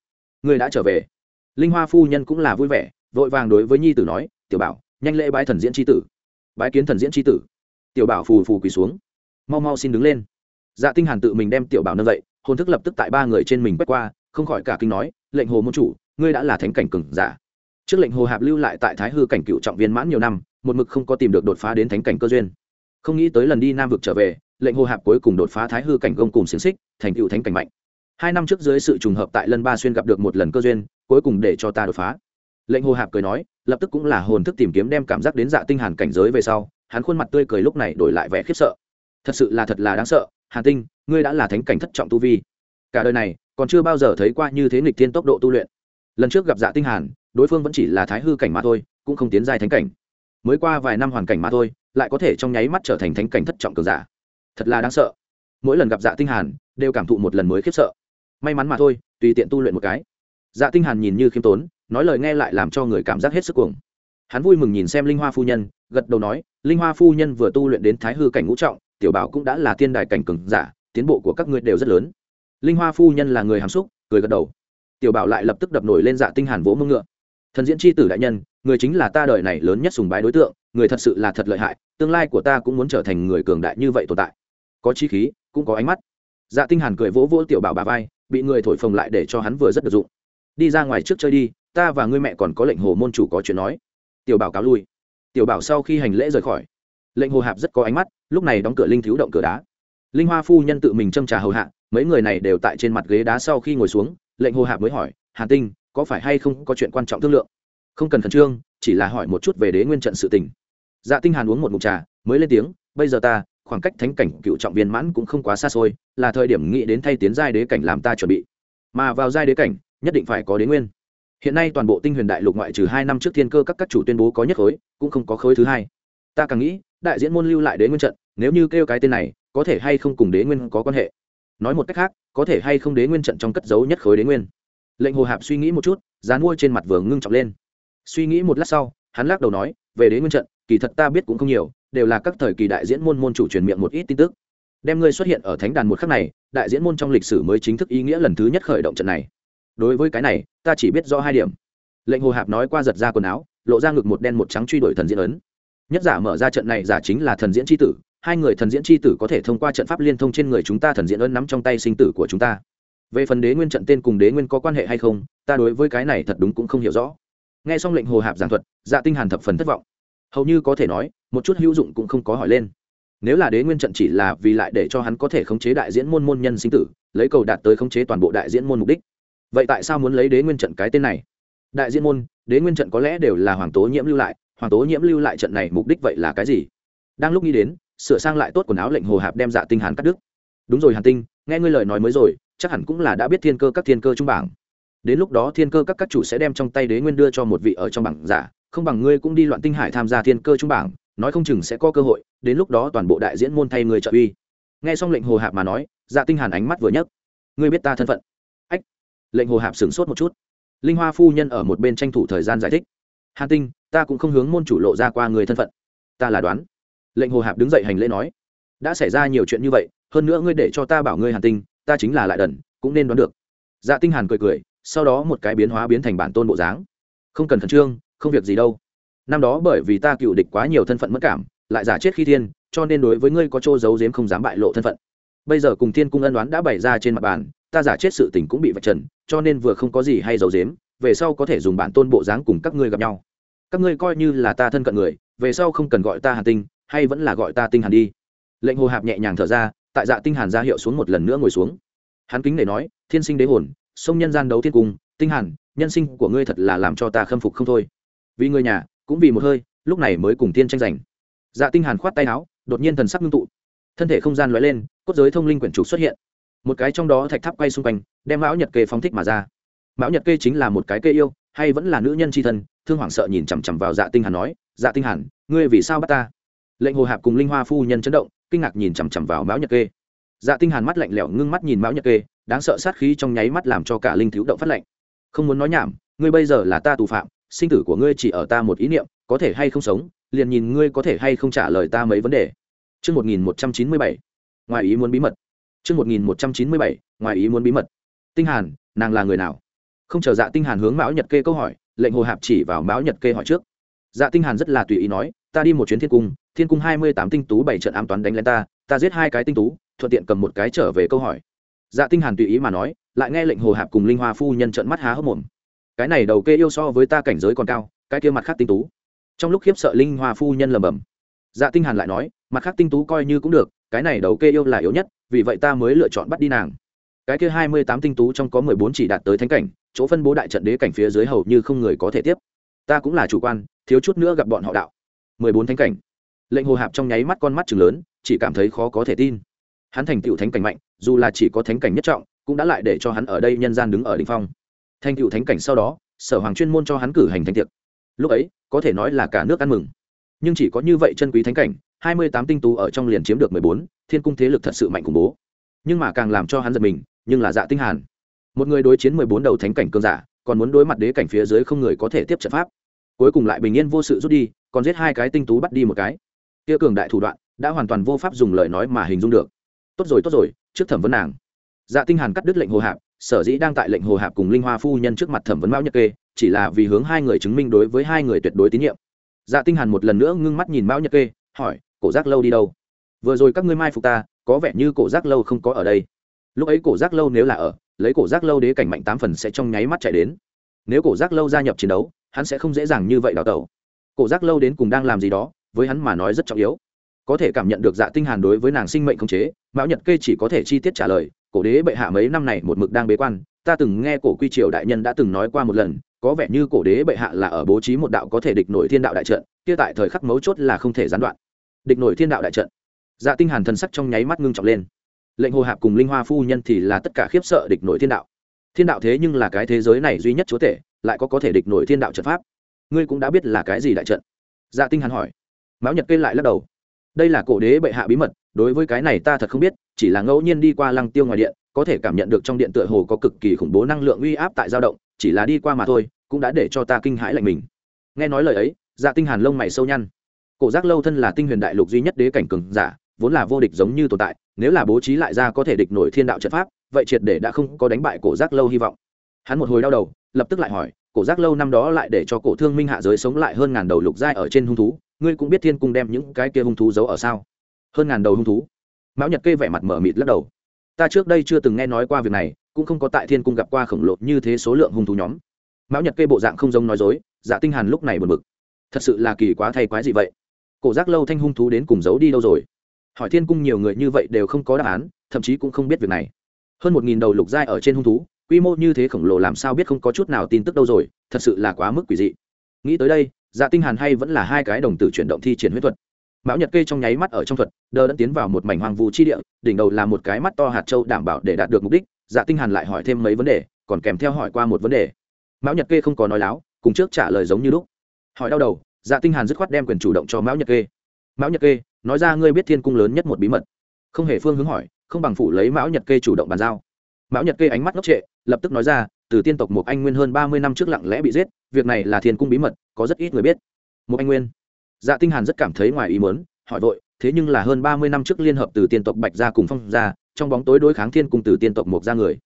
Người đã trở về. Linh hoa phu nhân cũng là vui vẻ, vội vàng đối với nhi tử nói, tiểu bảo, nhanh lễ bái thần diễn chi tử. Bái kiến thần diễn chi tử. Tiểu bảo phù phù quỳ xuống mau mau xin đứng lên. Dạ tinh hàn tự mình đem tiểu bảo nâng dậy, hồn thức lập tức tại ba người trên mình quét qua, không khỏi cả kinh nói, lệnh hồ môn chủ, ngươi đã là thánh cảnh cường giả. Trước lệnh hồ hạp lưu lại tại thái hư cảnh cựu trọng viên mãn nhiều năm, một mực không có tìm được đột phá đến thánh cảnh cơ duyên. Không nghĩ tới lần đi nam vực trở về, lệnh hồ hạp cuối cùng đột phá thái hư cảnh gông cùng xiềng xích, thành cựu thánh cảnh mạnh. Hai năm trước dưới sự trùng hợp tại lân ba xuyên gặp được một lần cơ duyên, cuối cùng để cho ta đột phá. Lệnh hồ hạp cười nói, lập tức cũng là hồn thức tìm kiếm đem cảm giác đến dạ tinh hàn cảnh giới về sau, hắn khuôn mặt tươi cười lúc này đổi lại vẻ khiếp sợ thật sự là thật là đáng sợ. Hàn tinh, ngươi đã là thánh cảnh thất trọng tu vi. Cả đời này, còn chưa bao giờ thấy qua như thế nghịch thiên tốc độ tu luyện. Lần trước gặp dạ tinh hàn, đối phương vẫn chỉ là thái hư cảnh mà thôi, cũng không tiến giai thánh cảnh. Mới qua vài năm hoàn cảnh mà thôi, lại có thể trong nháy mắt trở thành thánh cảnh thất trọng cường giả. Thật là đáng sợ. Mỗi lần gặp dạ tinh hàn, đều cảm thụ một lần mới khiếp sợ. May mắn mà thôi, tùy tiện tu luyện một cái. Dạ tinh hàn nhìn như khiêm tốn, nói lời nghe lại làm cho người cảm giác hết sức cuồng. Hắn vui mừng nhìn xem linh hoa phu nhân, gật đầu nói, linh hoa phu nhân vừa tu luyện đến thái hư cảnh ngũ trọng tiểu bảo cũng đã là tiên đài cảnh cường giả, tiến bộ của các ngươi đều rất lớn. Linh hoa phu nhân là người hàm xúc, cười gật đầu. Tiểu bảo lại lập tức đập nổi lên dạ tinh hàn vỗ mông ngựa. Thần diễn chi tử đại nhân, người chính là ta đời này lớn nhất sùng bái đối tượng, người thật sự là thật lợi hại, tương lai của ta cũng muốn trở thành người cường đại như vậy tồn tại. Có chi khí, cũng có ánh mắt. Dạ tinh hàn cười vỗ vỗ tiểu bảo bà vai, bị người thổi phồng lại để cho hắn vừa rất được dụng. Đi ra ngoài trước chơi đi, ta và ngươi mẹ còn có lệnh hồ môn chủ có chuyện nói. Tiểu bảo cáo lui. Tiểu bảo sau khi hành lễ rời khỏi lệnh hồ hạp rất có ánh mắt, lúc này đóng cửa linh thiếu động cửa đá. Linh hoa phu nhân tự mình châm trà hầu hạ, mấy người này đều tại trên mặt ghế đá sau khi ngồi xuống, lệnh hồ hạp mới hỏi hàn tinh, có phải hay không có chuyện quan trọng thương lượng? Không cần khẩn trương, chỉ là hỏi một chút về đế nguyên trận sự tình. Dạ tinh hàn uống một mụn trà, mới lên tiếng, bây giờ ta, khoảng cách thánh cảnh cựu trọng viên mãn cũng không quá xa xôi, là thời điểm nghĩ đến thay tiến giai đế cảnh làm ta chuẩn bị. Mà vào giai đế cảnh, nhất định phải có đế nguyên. Hiện nay toàn bộ tinh huyền đại lục ngoại trừ hai năm trước thiên cơ các các chủ tuyên bố có nhất khối, cũng không có khối thứ hai. Ta càng nghĩ đại diễn môn lưu lại đế nguyên trận, nếu như kêu cái tên này, có thể hay không cùng đế nguyên có quan hệ? Nói một cách khác, có thể hay không đế nguyên trận trong cất giấu nhất khối đế nguyên? Lệnh hồ hạp suy nghĩ một chút, dán mua trên mặt vừa ngưng trọng lên. Suy nghĩ một lát sau, hắn lắc đầu nói, về đế nguyên trận, kỳ thật ta biết cũng không nhiều, đều là các thời kỳ đại diễn môn môn chủ truyền miệng một ít tin tức. Đem ngươi xuất hiện ở thánh đàn một khắc này, đại diễn môn trong lịch sử mới chính thức ý nghĩa lần thứ nhất khởi động trận này. Đối với cái này, ta chỉ biết rõ hai điểm. Lệnh hồ hạp nói qua giật ra quần áo, lộ ra ngực một đen một trắng truy đuổi thần diễn ấn nhất giả mở ra trận này giả chính là thần diễn tri tử, hai người thần diễn tri tử có thể thông qua trận pháp liên thông trên người chúng ta thần diễn ấn nắm trong tay sinh tử của chúng ta. Về phần đế nguyên trận tên cùng đế nguyên có quan hệ hay không, ta đối với cái này thật đúng cũng không hiểu rõ. Nghe xong lệnh hồ hạp giảng thuật dạ tinh hàn thập phần thất vọng. Hầu như có thể nói, một chút hữu dụng cũng không có hỏi lên. Nếu là đế nguyên trận chỉ là vì lại để cho hắn có thể khống chế đại diễn môn môn nhân sinh tử, lấy cầu đạt tới khống chế toàn bộ đại diễn môn mục đích. Vậy tại sao muốn lấy đế nguyên trận cái tên này? Đại diễn môn, đế nguyên trận có lẽ đều là hoàng tố nhiễm lưu lại hoàng tố nhiễm lưu lại trận này mục đích vậy là cái gì? Đang lúc nghĩ đến, sửa sang lại tốt quần áo lệnh hồ hạp đem dạ tinh hàn cắt đứt. Đúng rồi hàn tinh, nghe ngươi lời nói mới rồi, chắc hẳn cũng là đã biết thiên cơ các thiên cơ trung bảng. Đến lúc đó thiên cơ các các chủ sẽ đem trong tay đế nguyên đưa cho một vị ở trong bảng giả, không bằng ngươi cũng đi loạn tinh hải tham gia thiên cơ trung bảng, nói không chừng sẽ có cơ hội, đến lúc đó toàn bộ đại diễn môn thay người trợ uy. Nghe xong lệnh hồ hạp mà nói dạ tinh hàn ánh mắt vừa nhấc. Ngươi biết ta thân phận. Ách. Lệnh hồ hạp sửng sốt một chút. Linh hoa phu nhân ở một bên tranh thủ thời gian giải thích hàn tinh, ta cũng không hướng môn chủ lộ ra qua người thân phận. Ta là đoán. Lệnh hồ hạp đứng dậy hành lễ nói, đã xảy ra nhiều chuyện như vậy, hơn nữa ngươi để cho ta bảo ngươi hàn tinh, ta chính là lại đần, cũng nên đoán được. Dạ tinh hàn cười cười, sau đó một cái biến hóa biến thành bản tôn bộ dáng. Không cần khẩn trương, không việc gì đâu. Năm đó bởi vì ta cựu địch quá nhiều thân phận mất cảm, lại giả chết khi thiên, cho nên đối với ngươi có chỗ giấu giếm không dám bại lộ thân phận. Bây giờ cùng thiên cung ân đoán đã bày ra trên mặt bàn, ta giả chết sự tình cũng bị vạch trần, cho nên vừa không có gì hay giấu giếm về sau có thể dùng bản tôn bộ dáng cùng các ngươi gặp nhau. Các ngươi coi như là ta thân cận người, về sau không cần gọi ta hàn tinh, hay vẫn là gọi ta tinh hàn đi. Lệnh hồ hạp nhẹ nhàng thở ra, tại dạ tinh hàn ra hiệu xuống một lần nữa ngồi xuống. Hắn kính để nói, thiên sinh đế hồn, sông nhân gian đấu thiên cung, tinh hàn, nhân sinh của ngươi thật là làm cho ta khâm phục không thôi. Vì người nhà, cũng vì một hơi, lúc này mới cùng tiên tranh giành. Dạ tinh hàn khoát tay áo, đột nhiên thần sắc ngưng tụ. Thân thể không gian lóe lên, cốt giới thông linh quyển trục xuất hiện. Một cái trong đó thạch tháp quay xung quanh, đem mão nhật kê phóng thích mà ra mão nhật kê chính là một cái kê yêu hay vẫn là nữ nhân tri thân thương hoảng sợ nhìn chằm chằm vào dạ tinh hàn nói dạ tinh hàn ngươi vì sao bắt ta lệnh hồ hạp cùng linh hoa phu nhân chấn động kinh ngạc nhìn chằm chằm vào mão nhật kê dạ tinh hàn mắt lạnh lẽo ngưng mắt nhìn mão nhật kê đáng sợ sát khí trong nháy mắt làm cho cả linh thiếu động phát lạnh không muốn nói nhảm ngươi bây giờ là ta tù phạm sinh tử của ngươi chỉ ở ta một ý niệm có thể hay không sống liền nhìn ngươi có thể hay không trả lời ta mấy vấn đề Chương 1197. Ngoài ý muốn bí mật. Chương 1197. Ngoài ý muốn bí mật. Tinh Hàn, nàng là người nào? Không chờ Dạ Tinh Hàn hướng Mão Nhật Kê câu hỏi, lệnh Hồ Hạp chỉ vào Mão Nhật Kê hỏi trước. Dạ Tinh Hàn rất là tùy ý nói, ta đi một chuyến thiên cung, thiên cung 28 tinh tú bảy trận ám toán đánh lên ta, ta giết hai cái tinh tú, thuận tiện cầm một cái trở về câu hỏi. Dạ tinh hàn tùy ý mà nói lại nghe lệnh hồ hạp cùng linh hoa phu nhân trợn mắt há hốc mồm. Cái này đầu kê yêu so với ta cảnh giới còn cao cái kia mặt khác tinh tú. Trong lúc khiếp sợ linh hoa phu nhân lầm bầm dạ tinh hàn lại nói mặt khác tinh tú coi như cũng được cái này đầu kê yêu là yếu nhất vì vậy ta mới lựa chọn bắt đi nàng. Cái kia hai mươi tám tinh tú trong có mười bốn chỉ đạt tới thánh cảnh chỗ phân bố đại trận đế cảnh phía dưới hầu như không người có thể tiếp. Ta cũng là chủ quan, thiếu chút nữa gặp bọn họ đạo. Mười bốn thánh cảnh. Lệnh hồ hạp trong nháy mắt con mắt chừng lớn, chỉ cảm thấy khó có thể tin. Hắn thành tựu thánh cảnh mạnh, dù là chỉ có thánh cảnh nhất trọng, cũng đã lại để cho hắn ở đây nhân gian đứng ở đỉnh phong. Thành tựu thánh cảnh sau đó, sở hoàng chuyên môn cho hắn cử hành thánh tiệc. Lúc ấy, có thể nói là cả nước ăn mừng. Nhưng chỉ có như vậy chân quý thánh cảnh, hai mươi tám tinh tú ở trong liền chiếm được mười bốn, thiên cung thế lực thật sự mạnh khủng bố. Nhưng mà càng làm cho hắn giật mình, nhưng là dạ tinh hàn một người đối chiến mười bốn đầu thánh cảnh cường giả, còn muốn đối mặt đế cảnh phía dưới không người có thể tiếp trận pháp. Cuối cùng lại bình yên vô sự rút đi, còn giết hai cái tinh tú bắt đi một cái. Kia cường đại thủ đoạn, đã hoàn toàn vô pháp dùng lời nói mà hình dung được. Tốt rồi tốt rồi, trước thẩm vấn nàng. Dạ tinh hàn cắt đứt lệnh hồ hạp, sở dĩ đang tại lệnh hồ hạp cùng linh hoa phu nhân trước mặt thẩm vấn mão nhật kê, chỉ là vì hướng hai người chứng minh đối với hai người tuyệt đối tín nhiệm. Dạ tinh hàn một lần nữa ngưng mắt nhìn mão nhật kê, hỏi, cổ giác lâu đi đâu? Vừa rồi các ngươi mai phục ta, có vẻ như cổ giác lâu không có ở đây. Lúc ấy cổ giác lâu nếu là ở lấy cổ giác lâu đế cảnh mạnh tám phần sẽ trong nháy mắt chạy đến. Nếu cổ giác lâu gia nhập chiến đấu, hắn sẽ không dễ dàng như vậy đào tẩu. Cổ giác lâu đến cùng đang làm gì đó, với hắn mà nói rất trọng yếu. Có thể cảm nhận được dạ tinh hàn đối với nàng sinh mệnh không chế, mão nhật kê chỉ có thể chi tiết trả lời, cổ đế bệ hạ mấy năm này một mực đang bế quan, ta từng nghe cổ quy triều đại nhân đã từng nói qua một lần, có vẻ như cổ đế bệ hạ là ở bố trí một đạo có thể địch nổi thiên đạo đại trận, kia tại thời khắc mấu chốt là không thể gián đoạn. Địch nổi thiên đạo đại trận. Dạ tinh hàn thần sắc trong nháy mắt ngưng trọng lên lệnh hồ hạp cùng linh hoa phu nhân thì là tất cả khiếp sợ địch nội thiên đạo. Thiên đạo thế nhưng là cái thế giới này duy nhất chúa tể, lại có có thể địch nổi thiên đạo trận pháp. Ngươi cũng đã biết là cái gì đại trận? Dạ tinh hàn hỏi. Mão nhật kê lại lắc đầu. Đây là cổ đế bệ hạ bí mật, đối với cái này ta thật không biết, chỉ là ngẫu nhiên đi qua lăng tiêu ngoài điện, có thể cảm nhận được trong điện tựa hồ có cực kỳ khủng bố năng lượng uy áp tại dao động, chỉ là đi qua mà thôi, cũng đã để cho ta kinh hãi lạnh mình. Nghe nói lời ấy dạ tinh hàn lông mày sâu nhăn. Cổ giác lâu thân là tinh huyền đại lục duy nhất đế cảnh cường giả, vốn là vô địch giống như tồn tại nếu là bố trí lại ra có thể địch nổi thiên đạo trận pháp, vậy triệt để đã không có đánh bại cổ giác lâu hy vọng. Hắn một hồi đau đầu, lập tức lại hỏi, cổ giác lâu năm đó lại để cho cổ thương minh hạ giới sống lại hơn ngàn đầu lục giai ở trên hung thú, ngươi cũng biết thiên cung đem những cái kia hung thú giấu ở sao? Hơn ngàn đầu hung thú? Mão nhật kê vẻ mặt mở mịt lắc đầu. Ta trước đây chưa từng nghe nói qua việc này, cũng không có tại thiên cung gặp qua khổng lồ như thế số lượng hung thú nhóm. Mão nhật kê bộ dạng không giống nói dối dạ tinh hàn lúc này buồn bực. Thật sự là kỳ quá thay quái gì vậy? Cổ giác lâu thanh hung thú đến cùng giấu đi đâu rồi? Hỏi thiên cung nhiều người như vậy đều không có đáp án, thậm chí cũng không biết việc này. Hơn một nghìn đầu lục giai ở trên hung thú, quy mô như thế khổng lồ làm sao biết không có chút nào tin tức đâu rồi, thật sự là quá mức quỷ dị. Nghĩ tới đây dạ tinh hàn hay vẫn là hai cái đồng tử chuyển động thi triển huyết thuật. Mão nhật kê trong nháy mắt ở trong thuật, đờ đẫn tiến vào một mảnh hoang vu chi địa, đỉnh đầu là một cái mắt to hạt châu đảm bảo để đạt được mục đích. Dạ tinh hàn lại hỏi thêm mấy vấn đề, còn kèm theo hỏi qua một vấn đề. Mão nhật kê không có nói láo, cùng trước trả lời giống như lúc. Hỏi đau đầu dạ tinh hàn dứt khoát đem quyền chủ động cho mão nhật kê. Mão nhật kê nói ra ngươi biết thiên cung lớn nhất một bí mật. Không hề phương hướng hỏi, không bằng phủ lấy mão nhật kê chủ động bàn giao. Mão nhật kê ánh mắt ngốc trệ, lập tức nói ra, từ tiên tộc một anh nguyên hơn ba mươi năm trước lặng lẽ bị giết, việc này là thiên cung bí mật, có rất ít người biết. Một anh nguyên. Dạ tinh hàn rất cảm thấy ngoài ý muốn, hỏi vội, thế nhưng là hơn ba mươi năm trước liên hợp từ tiên tộc bạch gia cùng phong gia, trong bóng tối đối kháng thiên cung từ tiên tộc một gia người.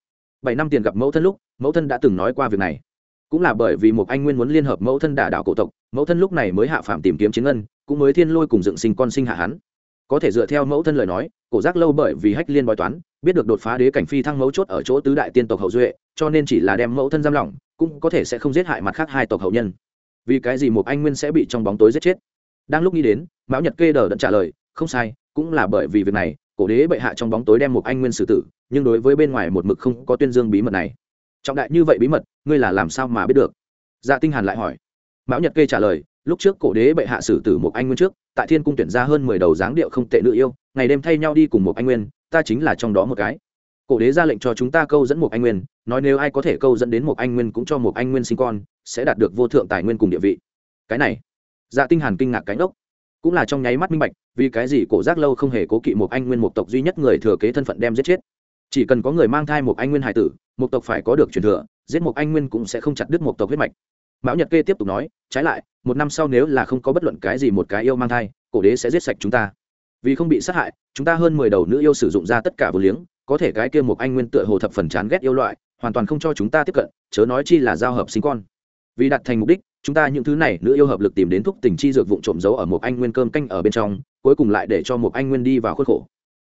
Bảy năm tiền gặp mẫu thân lúc, mẫu thân đã từng nói qua việc này. Cũng là bởi vì một anh nguyên muốn liên hợp mẫu thân đả đảo cổ tộc, mẫu thân lúc này mới hạ phạm tìm kiếm chiến ngân cũng mới thiên lôi cùng dựng sinh con sinh hạ hắn. Có thể dựa theo mẫu thân lời nói, cổ giác lâu bởi vì hách liên bói toán, biết được đột phá đế cảnh phi thăng mẫu chốt ở chỗ tứ đại tiên tộc hậu duệ, cho nên chỉ là đem mẫu thân giam lỏng, cũng có thể sẽ không giết hại mặt khác hai tộc hậu nhân. Vì cái gì một anh nguyên sẽ bị trong bóng tối giết chết? Đang lúc nghĩ đến, mão nhật kê đờ đẫn trả lời, không sai, cũng là bởi vì việc này, cổ đế bệ hạ trong bóng tối đem một anh nguyên xử tử, nhưng đối với bên ngoài một mực không có tuyên dương bí mật này. Trọng đại như vậy bí mật, ngươi là làm sao mà biết được? Dạ tinh hàn lại hỏi. Mão nhật kê trả lời lúc trước cổ đế bệ hạ xử tử một anh nguyên trước, tại thiên cung tuyển ra hơn mười đầu dáng điệu không tệ nữ yêu, ngày đêm thay nhau đi cùng một anh nguyên, ta chính là trong đó một cái. Cổ đế ra lệnh cho chúng ta câu dẫn một anh nguyên, nói nếu ai có thể câu dẫn đến một anh nguyên cũng cho một anh nguyên sinh con, sẽ đạt được vô thượng tài nguyên cùng địa vị. Cái này dạ tinh hàn kinh ngạc cánh ốc cũng là trong nháy mắt minh bạch, vì cái gì cổ giác lâu không hề cố kỵ một anh nguyên một tộc duy nhất người thừa kế thân phận đem giết chết. Chỉ cần có người mang thai một anh nguyên hải tử một tộc phải có được truyền thừa, giết một anh nguyên cũng sẽ không chặt đứt một tộc huyết mạch mão nhật kê tiếp tục nói, trái lại, một năm sau nếu là không có bất luận cái gì một cái yêu mang thai, cổ đế sẽ giết sạch chúng ta. Vì không bị sát hại, chúng ta hơn mười đầu nữ yêu sử dụng ra tất cả vô liếng, có thể cái kia một anh nguyên tựa hồ thập phần chán ghét yêu loại, hoàn toàn không cho chúng ta tiếp cận, chớ nói chi là giao hợp sinh con. Vì đạt thành mục đích, chúng ta những thứ này nữ yêu hợp lực tìm đến thuốc tình chi dược vụ trộm giấu ở một anh nguyên cơm canh ở bên trong, cuối cùng lại để cho một anh nguyên đi vào khuất khổ.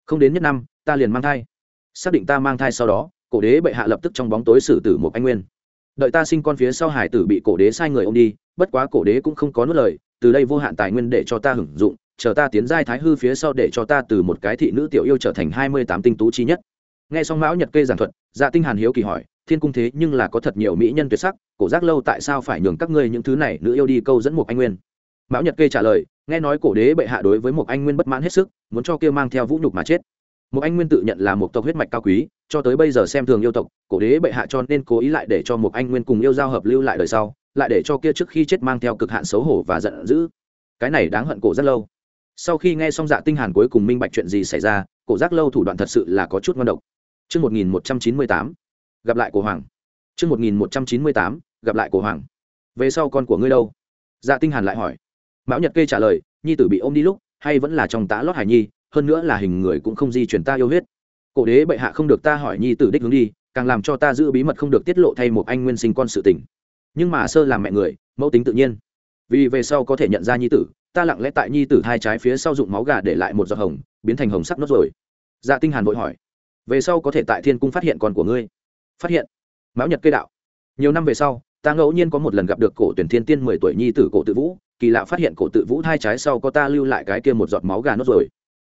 Không đến nhất năm, ta liền mang thai. Xác định ta mang thai sau đó, cổ đế bệ hạ lập tức trong bóng tối xử tử một anh nguyên đợi ta sinh con phía sau hải tử bị cổ đế sai người ô m đi, bất quá cổ đế cũng không có nuốt lời, từ đây vô hạn tài nguyên để cho ta hưởng dụng, chờ ta tiến giai thái hư phía sau để cho ta từ một cái thị nữ tiểu yêu trở thành hai mươi tám tinh tú chi nhất. Nghe xong mão nhật kê giảng thuật dạ tinh hàn hiếu kỳ hỏi, thiên cung thế nhưng là có thật nhiều mỹ nhân tuyệt sắc, cổ giác lâu tại sao phải nhường các ngươi những thứ này nữ yêu đi câu dẫn một anh nguyên? Mão nhật kê trả lời, nghe nói cổ đế bệ hạ đối với một anh nguyên bất mãn hết sức, muốn cho kia mang theo vũ nhục mà chết một anh nguyên tự nhận là một tộc huyết mạch cao quý cho tới bây giờ xem thường yêu tộc cổ đế bệ hạ cho nên cố ý lại để cho một anh nguyên cùng yêu giao hợp lưu lại đời sau lại để cho kia trước khi chết mang theo cực hạn xấu hổ và giận dữ cái này đáng hận cổ rất lâu sau khi nghe xong dạ tinh hàn cuối cùng minh bạch chuyện gì xảy ra cổ giác lâu thủ đoạn thật sự là có chút ngon độc Trước 1198, gặp lại cổ hoàng. Trước 1198, gặp lại cổ hoàng. Về sau con của ngươi đâu? Dạ tinh hàn lại hỏi. Mão Nhật Kê trả lời, nhi tử bị ôm đi lúc, hay vẫn là trong tá lót hải nhi, hơn nữa là hình người cũng không di chuyển ta yêu huyết. Cổ đế bệ hạ không được ta hỏi nhi tử đích hướng đi, càng làm cho ta giữ bí mật không được tiết lộ thay một anh nguyên sinh con sự tình. Nhưng mà sơ làm mẹ người, mẫu tính tự nhiên. Vì về sau có thể nhận ra nhi tử, ta lặng lẽ tại nhi tử hai trái phía sau dụng máu gà để lại một giọt hồng biến thành hồng sắc nốt rồi dạ tinh hàn vội hỏi về sau có thể tại thiên cung phát hiện con của ngươi phát hiện mão nhật cây đạo nhiều năm về sau ta ngẫu nhiên có một lần gặp được cổ tuyển thiên tiên mười tuổi nhi tử cổ tự vũ kỳ lạ phát hiện cổ tự vũ hai trái sau có ta lưu lại cái kia một giọt máu gà nốt rồi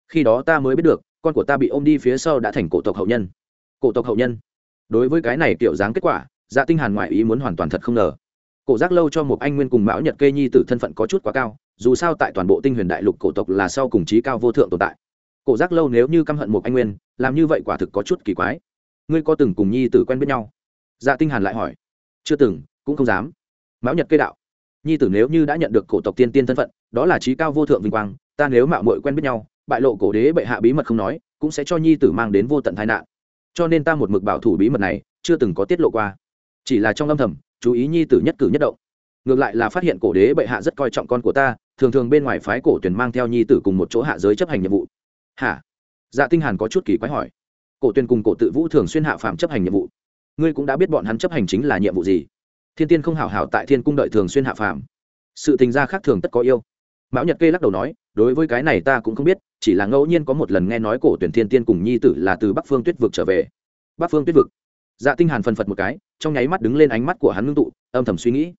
khi đó ta mới biết được, con của ta bị ôm đi phía sau đã thành cổ tộc hậu nhân. Cổ tộc hậu nhân. Đối với cái này kiểu dáng kết quả dạ tinh hàn ngoại ý muốn hoàn toàn thật không ngờ. Cổ giác lâu cho một anh nguyên cùng mão nhật kê nhi tử thân phận có chút quá cao, dù sao tại toàn bộ tinh huyền đại lục cổ tộc là sau cùng trí cao vô thượng tồn tại. Cổ giác lâu nếu như căm hận một anh nguyên, làm như vậy quả thực có chút kỳ quái. Ngươi có từng cùng nhi tử quen biết nhau? Dạ tinh hàn lại hỏi. Chưa từng, cũng không dám. Mão nhật kê đạo. Nhi tử nếu như đã nhận được cổ tộc tiên tiên thân phận, đó là trí cao vô thượng vinh quang, ta nếu mạo muội quen biết nhau bại lộ cổ đế bệ hạ bí mật không nói, cũng sẽ cho nhi tử mang đến vô tận tai nạn. Cho nên ta một mực bảo thủ bí mật này, chưa từng có tiết lộ qua. Chỉ là trong âm thầm, chú ý nhi tử nhất cử nhất động. Ngược lại là phát hiện cổ đế bệ hạ rất coi trọng con của ta, thường thường bên ngoài phái cổ tuyển mang theo nhi tử cùng một chỗ hạ giới chấp hành nhiệm vụ. Hả? Dạ tinh hàn có chút kỳ quái hỏi. Cổ tuyển cùng cổ tự vũ thường xuyên hạ phạm chấp hành nhiệm vụ. Ngươi cũng đã biết bọn hắn chấp hành chính là nhiệm vụ gì? Thiên tiên không hảo hảo tại thiên cung đợi thường xuyên hạ phạm sự tình gia khác thường tất có yêu mão nhật kê lắc đầu nói, đối với cái này ta cũng không biết, chỉ là ngẫu nhiên có một lần nghe nói cổ tuyển thiên tiên cùng nhi tử là từ bắc phương tuyết vực trở về. Bắc phương tuyết vực. Dạ tinh hàn phân phật một cái, trong nháy mắt đứng lên ánh mắt của hắn ngưng tụ, âm thầm suy nghĩ.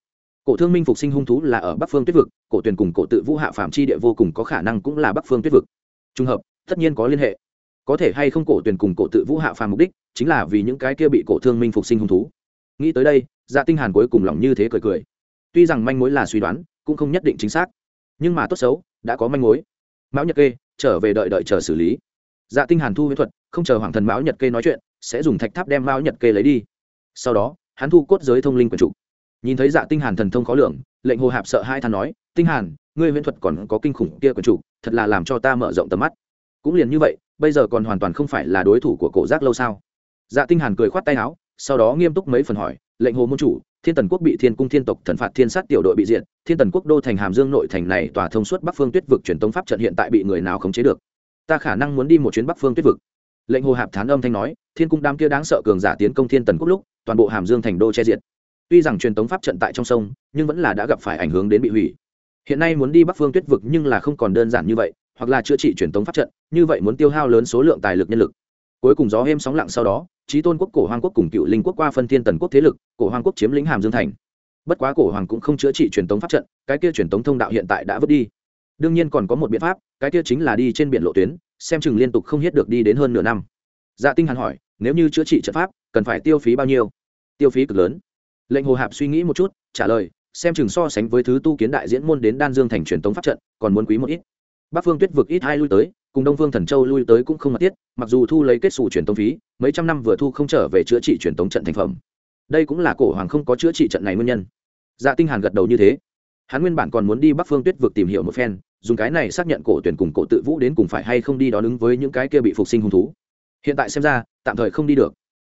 Cổ thương minh phục sinh hung thú là ở bắc phương tuyết vực, cổ tuyền cùng cổ tự vũ hạ phạm chi địa vô cùng có khả năng cũng là bắc phương tuyết vực. Trùng hợp, tất nhiên có liên hệ. Có thể hay không cổ tuyền cùng cổ tự vũ hạ phàm mục đích, chính là vì những cái kia bị cổ thương minh phục sinh hung thú. Nghĩ tới đây dạ tinh hàn cuối cùng lòng như thế cười cười. Tuy rằng manh mối là suy đoán, cũng không nhất định chính xác nhưng mà tốt xấu, đã có manh mối. Mão nhật kê trở về đợi đợi chờ xử lý. Dạ tinh hàn thu huyễn thuật, không chờ hoàng thần mão nhật kê nói chuyện, sẽ dùng thạch tháp đem mão nhật kê lấy đi. Sau đó, hắn thu cốt giới thông linh quyền chủ. Nhìn thấy dạ tinh hàn thần thông khó lường, lệnh hồ hạp sợ hai thằng nói, tinh hàn, ngươi huyễn thuật còn có kinh khủng kia quyền chủ, thật là làm cho ta mở rộng tầm mắt. Cũng liền như vậy, bây giờ còn hoàn toàn không phải là đối thủ của cổ giác lâu sao? Dạ tinh hàn cười khoát tay áo, sau đó nghiêm túc mấy phần hỏi, lệnh hồ môn chủ thiên tần quốc bị thiên cung thiên tộc thần phạt thiên sát tiểu đội bị diệt, thiên tần quốc đô thành hàm dương nội thành này tỏa thông suốt bắc phương tuyết vực truyền tống pháp trận hiện tại bị người nào khống chế được? Ta khả năng muốn đi một chuyến bắc phương tuyết vực. Lệnh hồ hạp thán âm thanh nói, thiên cung đám kia đáng sợ cường giả tiến công thiên tần quốc lúc, toàn bộ hàm dương thành đô che diện. tuy rằng truyền tống pháp trận tại trong sông, nhưng vẫn là đã gặp phải ảnh hưởng đến bị hủy. Hiện nay muốn đi bắc phương tuyết vực nhưng là không còn đơn giản như vậy, hoặc là chữa trị truyền tống pháp trận, như vậy muốn tiêu hao lớn số lượng tài lực nhân lực. Cuối cùng gió êm sóng lặng sau đó trí tôn quốc, cổ hoàng quốc cùng cựu linh quốc qua phân thiên tần quốc thế lực, cổ hoàng quốc chiếm lĩnh hàm dương thành. Bất quá cổ hoàng cũng không chữa trị truyền tống pháp trận, cái kia truyền tống thông đạo hiện tại đã vứt đi. Đương nhiên còn có một biện pháp, cái kia chính là đi trên biển lộ tuyến, xem chừng liên tục không hết được đi đến hơn nửa năm. Dạ tinh hàn hỏi, nếu như chữa trị trận pháp, cần phải tiêu phí bao nhiêu? Tiêu phí cực lớn. Lệnh hồ hạp suy nghĩ một chút, trả lời, xem chừng so sánh với thứ tu kiến đại diễn môn đến đan dương thành truyền tống pháp trận, còn muốn quý một ít. Bắc phương tuyết vực ít hai lui tới cùng đông Vương thần châu lui tới cũng không mật tiết, mặc dù thu lấy kết xù truyền tống phí mấy trăm năm vừa thu không trở về chữa trị truyền tống trận thành phẩm. Đây cũng là cổ hoàng không có chữa trị trận này nguyên nhân. Dạ tinh hàn gật đầu như thế. Hắn nguyên bản còn muốn đi bắc phương tuyết vực tìm hiểu một phen dùng cái này xác nhận cổ tuyển cùng cổ tự vũ đến cùng phải hay không đi đó ứng với những cái kia bị phục sinh hung thú. Hiện tại xem ra tạm thời không đi được.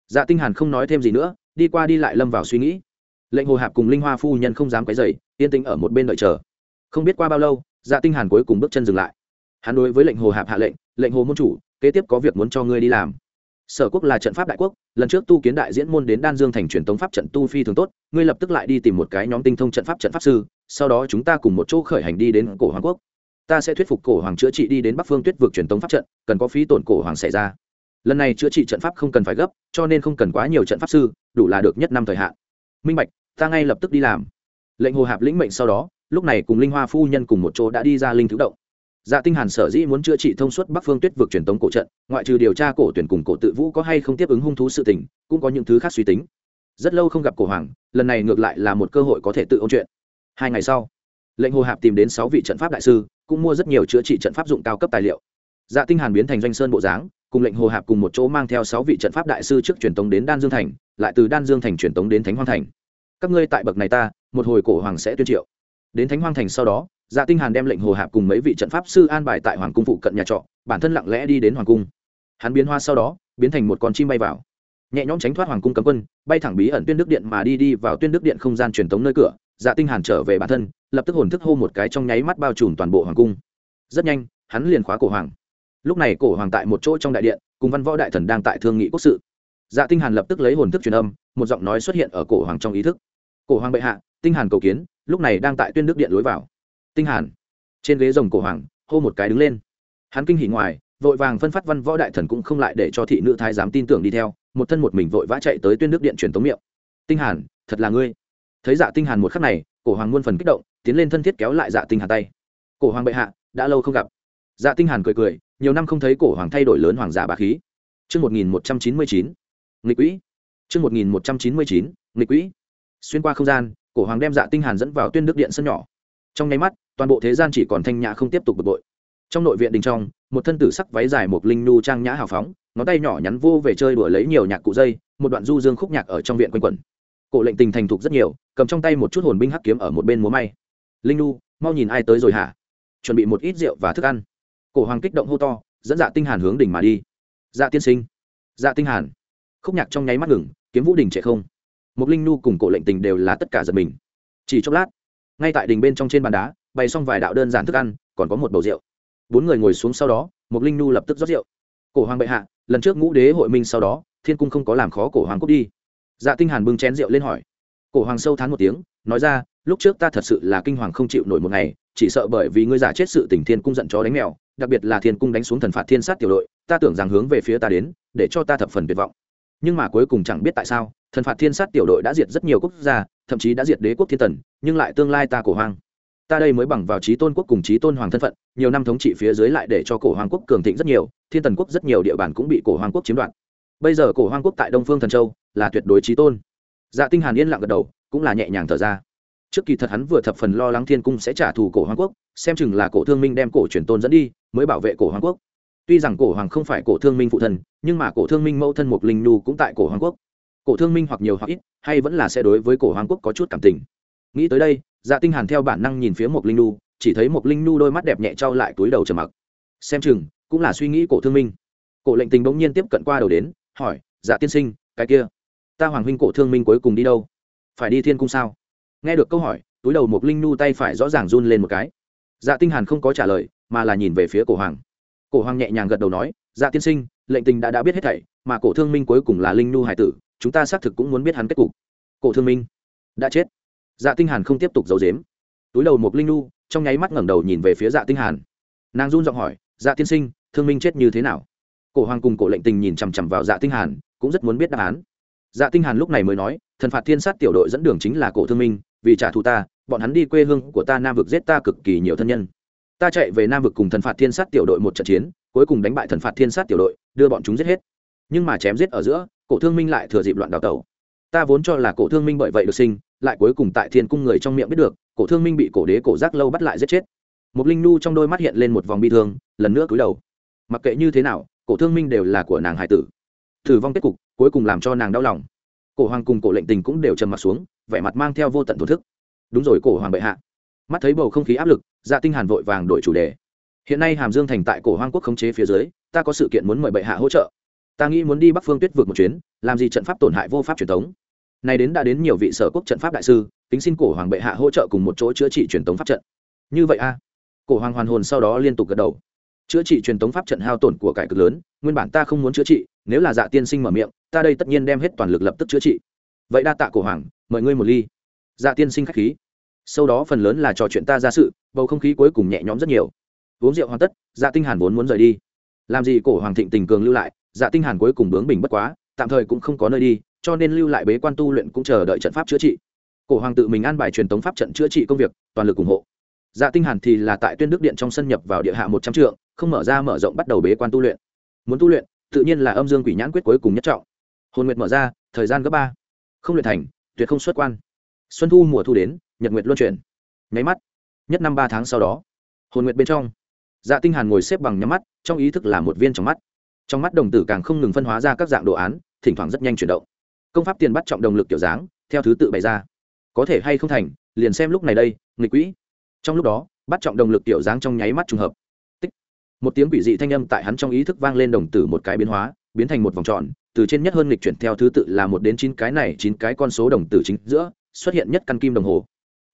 Dạ tinh hàn không nói thêm gì nữa đi qua đi lại lâm vào suy nghĩ. Lệnh hồ hạp cùng linh hoa phu nhân không dám quấy rầy, yên tĩnh ở một bên đợi chờ. Không biết qua bao lâu dạ tinh hàn cuối cùng bước chân dừng lại hắn đối với lệnh hồ hạp hạ lệnh lệnh hồ môn chủ, kế tiếp có việc muốn cho ngươi đi làm. Sở quốc là trận pháp đại quốc, lần trước tu kiến đại diễn môn đến đan dương thành truyền tống pháp trận tu phi thường tốt, ngươi lập tức lại đi tìm một cái nhóm tinh thông trận pháp trận pháp sư, sau đó chúng ta cùng một chỗ khởi hành đi đến cổ hoàng quốc. Ta sẽ thuyết phục cổ hoàng chữa trị đi đến bắc phương tuyết vực truyền tống pháp trận, cần có phí tổn cổ hoàng xảy ra. Lần này chữa trị trận pháp không cần phải gấp, cho nên không cần quá nhiều trận pháp sư, đủ là được nhất năm thời hạn. Minh bạch, ta ngay lập tức đi làm. Lệnh hồ hạp lĩnh mệnh sau đó, lúc này cùng linh hoa phu nhân cùng một chỗ đã đi ra linh thứ động dạ tinh hàn sở dĩ muốn chữa trị thông suốt bắc phương tuyết vực truyền tống cổ trận, ngoại trừ điều tra cổ tuyển cùng cổ tự vũ có hay không tiếp ứng hung thú sự tình, cũng có những thứ khác suy tính. Rất lâu không gặp cổ hoàng, lần này ngược lại là một cơ hội có thể tự ôn chuyện. Hai ngày sau, lệnh hồ hạp tìm đến sáu vị trận pháp đại sư, cũng mua rất nhiều chữa trị trận pháp dụng cao cấp tài liệu. Dạ tinh hàn biến thành doanh sơn bộ dáng, cùng lệnh hồ hạp cùng một chỗ mang theo sáu vị trận pháp đại sư trước truyền tống đến đan dương thành, lại từ đan dương thành truyền tống đến thánh hoang thành. Các ngươi tại bậc này ta, một hồi cổ hoàng sẽ tuyên triệu. Đến thánh hoang thành sau đó dạ tinh hàn đem lệnh hồ hạp cùng mấy vị trận pháp sư an bài tại hoàng cung phụ cận nhà trọ, bản thân lặng lẽ đi đến hoàng cung. Hắn biến hoa sau đó, biến thành một con chim bay vào. Nhẹ nhõm tránh thoát hoàng cung cấm quân, bay thẳng bí ẩn tuyên đức điện mà đi đi vào tuyên đức điện không gian truyền tống nơi cửa. Dạ tinh hàn trở về bản thân, lập tức hồn thức hô một cái trong nháy mắt bao trùm toàn bộ hoàng cung. Rất nhanh, hắn liền khóa cổ hoàng. Lúc này cổ hoàng tại một chỗ trong đại điện, cùng văn võ đại thần đang tại thương nghị quốc sự. Dạ tinh hàn lập tức lấy hồn thức truyền âm, một giọng nói xuất hiện ở cổ hoàng trong ý thức. Cổ hoàng bệ hạ, tinh hàn cầu kiến, lúc này đang tại tuyên đức điện lối vào tinh hàn. Trên ghế rồng cổ hoàng, hô một cái đứng lên. Hắn kinh hỉ ngoài, vội vàng phân phát văn võ đại thần cũng không lại để cho thị nữ thái giám tin tưởng đi theo, một thân một mình vội vã chạy tới tuyên đức điện truyền tống miệng. Tinh hàn, thật là ngươi. Thấy dạ tinh hàn một khắc này, cổ hoàng muôn phần kích động, tiến lên thân thiết kéo lại dạ tinh hàn tay. Cổ hoàng bệ hạ, đã lâu không gặp. Dạ tinh hàn cười cười, nhiều năm không thấy cổ hoàng thay đổi lớn hoàng giả bá khí. Chương 1199 nghịch quỹ. Chương 1199 nghịch quỹ. Xuyên qua không gian, cổ hoàng đem dạ tinh hàn dẫn vào tuyên đức điện sân nhỏ. Trong nháy mắt toàn bộ thế gian chỉ còn thanh nhã không tiếp tục bực bội. Trong nội viện đình trong, một thân tử sắc váy dài một linh nu trang nhã hào phóng, ngón tay nhỏ nhắn vô về chơi đùa lấy nhiều nhạc cụ dây, một đoạn du dương khúc nhạc ở trong viện quanh quẩn. Cổ lệnh tình thành thục rất nhiều, cầm trong tay một chút hồn binh hắc kiếm ở một bên múa may. Linh nu mau nhìn ai tới rồi hả? Chuẩn bị một ít rượu và thức ăn. Cổ hoàng kích động hô to, dẫn dạ tinh hàn hướng đỉnh mà đi. Dạ tiên sinh. Dạ tinh hàn. Khúc nhạc trong nháy mắt ngừng, kiếm vũ đỉnh trẻ không. Một linh nu cùng cổ lệnh tình đều là tất cả giật mình. Chỉ chốc lát, ngay tại đình bên trong trên bàn đá bày xong vài đạo đơn giản thức ăn, còn có một bầu rượu. Bốn người ngồi xuống sau đó một linh nu lập tức rót rượu. Cổ hoàng bệ hạ, lần trước ngũ đế hội minh sau đó, thiên cung không có làm khó cổ hoàng cúc đi. Dạ tinh hàn bưng chén rượu lên hỏi. Cổ hoàng sâu thán một tiếng, nói ra, lúc trước ta thật sự là kinh hoàng không chịu nổi một ngày, chỉ sợ bởi vì ngươi giả chết sự tình thiên cung giận chó đánh mèo, đặc biệt là thiên cung đánh xuống thần phạt thiên sát tiểu đội, ta tưởng rằng hướng về phía ta đến, để cho ta thập phần tuyệt vọng. Nhưng mà cuối cùng chẳng biết tại sao, thần phạt thiên sát tiểu đội đã diệt rất nhiều quốc gia, thậm chí đã diệt đế quốc thiên tần, nhưng lại tương lai ta cổ hoàng ta đây mới bằng vào trí tôn quốc cùng trí tôn hoàng thân phận, nhiều năm thống trị phía dưới lại để cho cổ hoàng quốc cường thịnh rất nhiều, thiên tần quốc rất nhiều địa bàn cũng bị cổ hoàng quốc chiếm đoạt. Bây giờ cổ hoàng quốc tại đông phương thần châu là tuyệt đối trí tôn. Dạ tinh hàn yên lặng gật đầu, cũng là nhẹ nhàng thở ra. Trước kỳ thật hắn vừa thập phần lo lắng thiên cung sẽ trả thù cổ hoàng quốc, xem chừng là cổ thương minh đem cổ truyền tôn dẫn đi, mới bảo vệ cổ hoàng quốc. Tuy rằng cổ hoàng không phải cổ thương minh phụ thân, nhưng mà cổ thương minh mẫu thân một linh nhu cũng tại cổ hoàng quốc. Cổ thương minh hoặc nhiều hoặc ít, hay vẫn là sẽ đối với cổ hoàng quốc có chút cảm tình. Nghĩ tới đây dạ tinh hàn theo bản năng nhìn phía một linh Nu, chỉ thấy một linh Nu đôi mắt đẹp nhẹ trao lại túi đầu trầm mặc. Xem chừng cũng là suy nghĩ cổ thương minh. Cổ lệnh tình bỗng nhiên tiếp cận qua đầu đến hỏi dạ tiên sinh cái kia ta hoàng huynh cổ thương minh cuối cùng đi đâu? Phải đi thiên cung sao? Nghe được câu hỏi túi đầu một linh Nu tay phải rõ ràng run lên một cái. Dạ tinh hàn không có trả lời mà là nhìn về phía cổ hoàng. Cổ hoàng nhẹ nhàng gật đầu nói dạ tiên sinh lệnh tình đã đã biết hết thảy mà cổ thương minh cuối cùng là linh Nu hải tử chúng ta xác thực cũng muốn biết hắn kết cục. Cổ thương minh đã chết dạ tinh hàn không tiếp tục giấu giếm. Túi đầu một linh nu, trong nháy mắt ngẩng đầu nhìn về phía dạ tinh hàn. Nàng run giọng hỏi dạ tiên sinh thương minh chết như thế nào? Cổ hoàng cùng cổ lệnh tình nhìn chằm chằm vào dạ tinh hàn cũng rất muốn biết đáp án. Dạ tinh hàn lúc này mới nói thần phạt thiên sát tiểu đội dẫn đường chính là cổ thương minh vì trả thù ta bọn hắn đi quê hương của ta nam vực giết ta cực kỳ nhiều thân nhân. Ta chạy về nam vực cùng thần phạt thiên sát tiểu đội một trận chiến cuối cùng đánh bại thần phạt thiên sát tiểu đội đưa bọn chúng giết hết. Nhưng mà chém giết ở giữa cổ thương minh lại thừa dịp loạn đào tẩu. Ta vốn cho là cổ thương minh bởi vậy được sinh lại cuối cùng tại thiên cung người trong miệng biết được, cổ thương minh bị cổ đế cổ giác lâu bắt lại giết chết. Một linh nu trong đôi mắt hiện lên một vòng bi thương, lần nữa cúi đầu. Mặc kệ như thế nào, cổ thương minh đều là của nàng hải tử. Thử vong kết cục, cuối cùng làm cho nàng đau lòng. Cổ hoàng cùng cổ lệnh tình cũng đều trầm mặt xuống, vẻ mặt mang theo vô tận thổn thức. Đúng rồi, cổ hoàng bệ hạ. Mắt thấy bầu không khí áp lực dạ tinh hàn vội vàng đổi chủ đề. Hiện nay hàm dương thành tại cổ hoang quốc khống chế phía dưới, ta có sự kiện muốn mời bệ hạ hỗ trợ. Ta nghĩ muốn đi bắc phương tuyết vượt một chuyến, làm gì trận pháp tổn hại vô pháp truyền thống này đến đã đến nhiều vị sở quốc trận pháp đại sư tính xin cổ hoàng bệ hạ hỗ trợ cùng một chỗ chữa trị truyền thống pháp trận. Như vậy a. Cổ hoàng hoàn hồn sau đó liên tục gật đầu. Chữa trị truyền thống pháp trận hao tổn của cải cực lớn, nguyên bản ta không muốn chữa trị, nếu là dạ tiên sinh mở miệng, ta đây tất nhiên đem hết toàn lực lập tức chữa trị. Vậy đa tạ cổ hoàng, mời ngươi một ly. Dạ tiên sinh khách khí. Sau đó phần lớn là trò chuyện ta ra sự, bầu không khí cuối cùng nhẹ nhõm rất nhiều. Uống rượu hoàn tất dạ tinh hàn vốn muốn rời đi. Làm gì cổ hoàng thịnh tình cường lưu lại dạ tinh hàn cuối cùng bướng bình bất quá, tạm thời cũng không có nơi đi cho nên lưu lại bế quan tu luyện cũng chờ đợi trận pháp chữa trị. Cổ hoàng tự mình an bài truyền tống pháp trận chữa trị công việc, toàn lực ủng hộ. Dạ tinh hàn thì là tại tuyên đức điện trong sân nhập vào địa hạ một trăm trượng, không mở ra mở rộng bắt đầu bế quan tu luyện. Muốn tu luyện, tự nhiên là âm dương quỷ nhãn quyết cuối cùng nhất trọng. Hồn nguyệt mở ra, thời gian gấp ba. Không luyện thành, tuyệt không xuất quan. Xuân thu mùa thu đến, nhật nguyệt luân chuyển. Nháy mắt, nhất năm ba tháng sau đó, hồn nguyệt bên trong dạ tinh hàn ngồi xếp bằng nhắm mắt, trong ý thức là một viên trong mắt. Trong mắt đồng tử càng không ngừng phân hóa ra các dạng đồ án, thỉnh thoảng rất nhanh chuyển động công pháp tiền bắt trọng đồng lực kiểu dáng, theo thứ tự bày ra. Có thể hay không thành, liền xem lúc này đây, nghịch quỹ. Trong lúc đó, bắt trọng đồng lực kiểu dáng trong nháy mắt trùng hợp. Tích. Một tiếng quỷ dị thanh âm tại hắn trong ý thức vang lên đồng tử một cái biến hóa, biến thành một vòng tròn, từ trên nhất hơn nghịch chuyển theo thứ tự là một đến chín cái này, chín cái con số đồng tử chính giữa, xuất hiện nhất căn kim đồng hồ.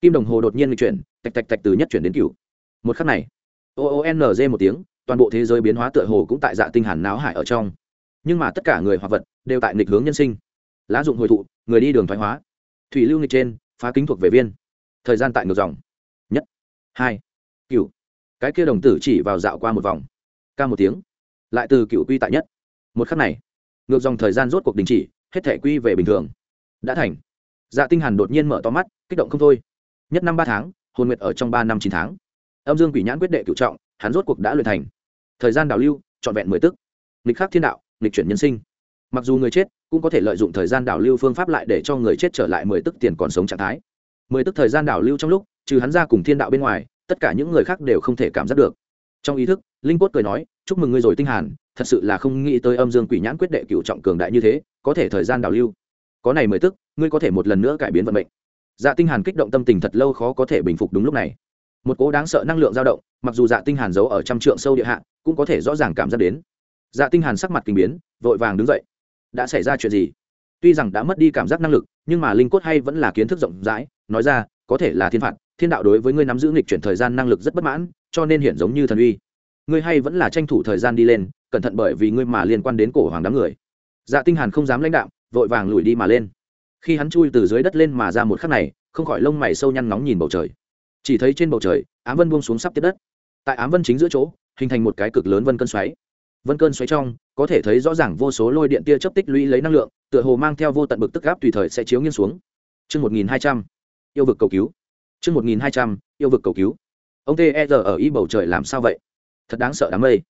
Kim đồng hồ đột nhiên nghịch chuyển, tạch tạch tạch từ nhất chuyển đến cửu. Một khắc này, o o n g một tiếng, toàn bộ thế giới biến hóa tựa hồ cũng tại dạ tinh hàn não hải ở trong. Nhưng mà tất cả người hoặc vật đều tại nghịch hướng nhân sinh lá dụng hồi thụ, người đi đường thoái hóa. Thủy lưu nghịch trên, phá kính thuộc về viên. Thời gian tại ngược dòng. Nhất. Hai. Cửu. Cái kia đồng tử chỉ vào dạo qua một vòng. Ca một tiếng. Lại từ cửu quy tại nhất. Một khắc này, ngược dòng thời gian rốt cuộc đình chỉ, hết thể quy về bình thường. Đã thành. Dạ tinh hàn đột nhiên mở to mắt, kích động không thôi. Nhất năm ba tháng, hồn nguyệt ở trong ba năm chín tháng. Âm dương quỷ nhãn quyết đệ cửu trọng, hắn rốt cuộc đã luyện thành. Thời gian đào lưu, trọn vẹn mười tức. Nghịch khắc thiên đạo, nghịch chuyển nhân sinh mặc dù người chết cũng có thể lợi dụng thời gian đảo lưu phương pháp lại để cho người chết trở lại mười tức tiền còn sống trạng thái. Mười tức thời gian đảo lưu trong lúc, trừ hắn ra cùng thiên đạo bên ngoài, tất cả những người khác đều không thể cảm giác được. Trong ý thức, linh cốt cười nói, chúc mừng ngươi rồi tinh hàn, thật sự là không nghĩ tới âm dương quỷ nhãn quyết đệ cựu trọng cường đại như thế, có thể thời gian đảo lưu. Có này mười tức, ngươi có thể một lần nữa cải biến vận mệnh. Dạ tinh hàn kích động tâm tình thật lâu khó có thể bình phục đúng lúc này. Một cố đáng sợ năng lượng dao động, mặc dù dạ tinh hàn giấu ở trăm trượng sâu địa hạ, cũng có thể rõ ràng cảm giác đến. Dạ tinh hàn sắc mặt kinh biến, vội vàng đứng dậy đã xảy ra chuyện gì? Tuy rằng đã mất đi cảm giác năng lực, nhưng mà linh cốt hay vẫn là kiến thức rộng rãi, nói ra, có thể là thiên phạt, thiên đạo đối với ngươi nắm giữ nghịch chuyển thời gian năng lực rất bất mãn, cho nên hiện giống như thần uy. Ngươi hay vẫn là tranh thủ thời gian đi lên, cẩn thận bởi vì ngươi mà liên quan đến cổ hoàng đám người. Dạ tinh hàn không dám lãnh đạo vội vàng lùi đi mà lên. Khi hắn chui từ dưới đất lên mà ra một khắc này, không khỏi lông mày sâu nhăn nóng nhìn bầu trời. Chỉ thấy trên bầu trời, ám vân buông xuống sắp tiếp đất. Tại ám vân chính giữa chỗ, hình thành một cái cực lớn vân cơn xoáy vân cơn xoáy trong, có thể thấy rõ ràng vô số lôi điện tia chấp tích lũy lấy năng lượng, tựa hồ mang theo vô tận bực tức gáp tùy thời sẽ chiếu nghiêng xuống. Chương một nghìn hai trăm, yêu vực cầu cứu. Chương một nghìn hai trăm, yêu vực cầu cứu. Ông t e ở y bầu trời làm sao vậy? Thật đáng sợ đám mây.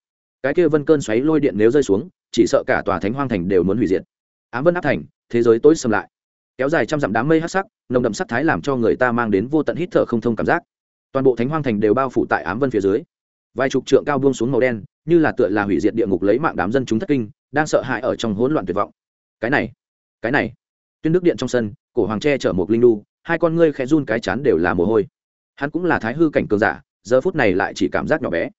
Cái kia vân cơn xoáy lôi điện nếu rơi xuống, chỉ sợ cả tòa thánh hoang thành đều muốn hủy diệt. Ám vân áp thành, thế giới tối xâm lại. Kéo dài trăm dặm đám mây hát sắc, nồng đậm sắc thái làm cho người ta mang đến vô tận hít thở không thông cảm giác. Toàn bộ thánh hoang thành đều bao phủ tại ám vân phía dưới. Vài chục trượng cao buông xuống màu đen như là tựa là hủy diệt địa ngục lấy mạng đám dân chúng thất kinh, đang sợ hãi ở trong hỗn loạn tuyệt vọng. Cái này cái này. Tuyên đức điện trong sân, cổ hoàng tre chở một linh đu, hai con ngươi khẽ run cái chán đều là mồ hôi. Hắn cũng là thái hư cảnh cường giả, giờ phút này lại chỉ cảm giác nhỏ bé.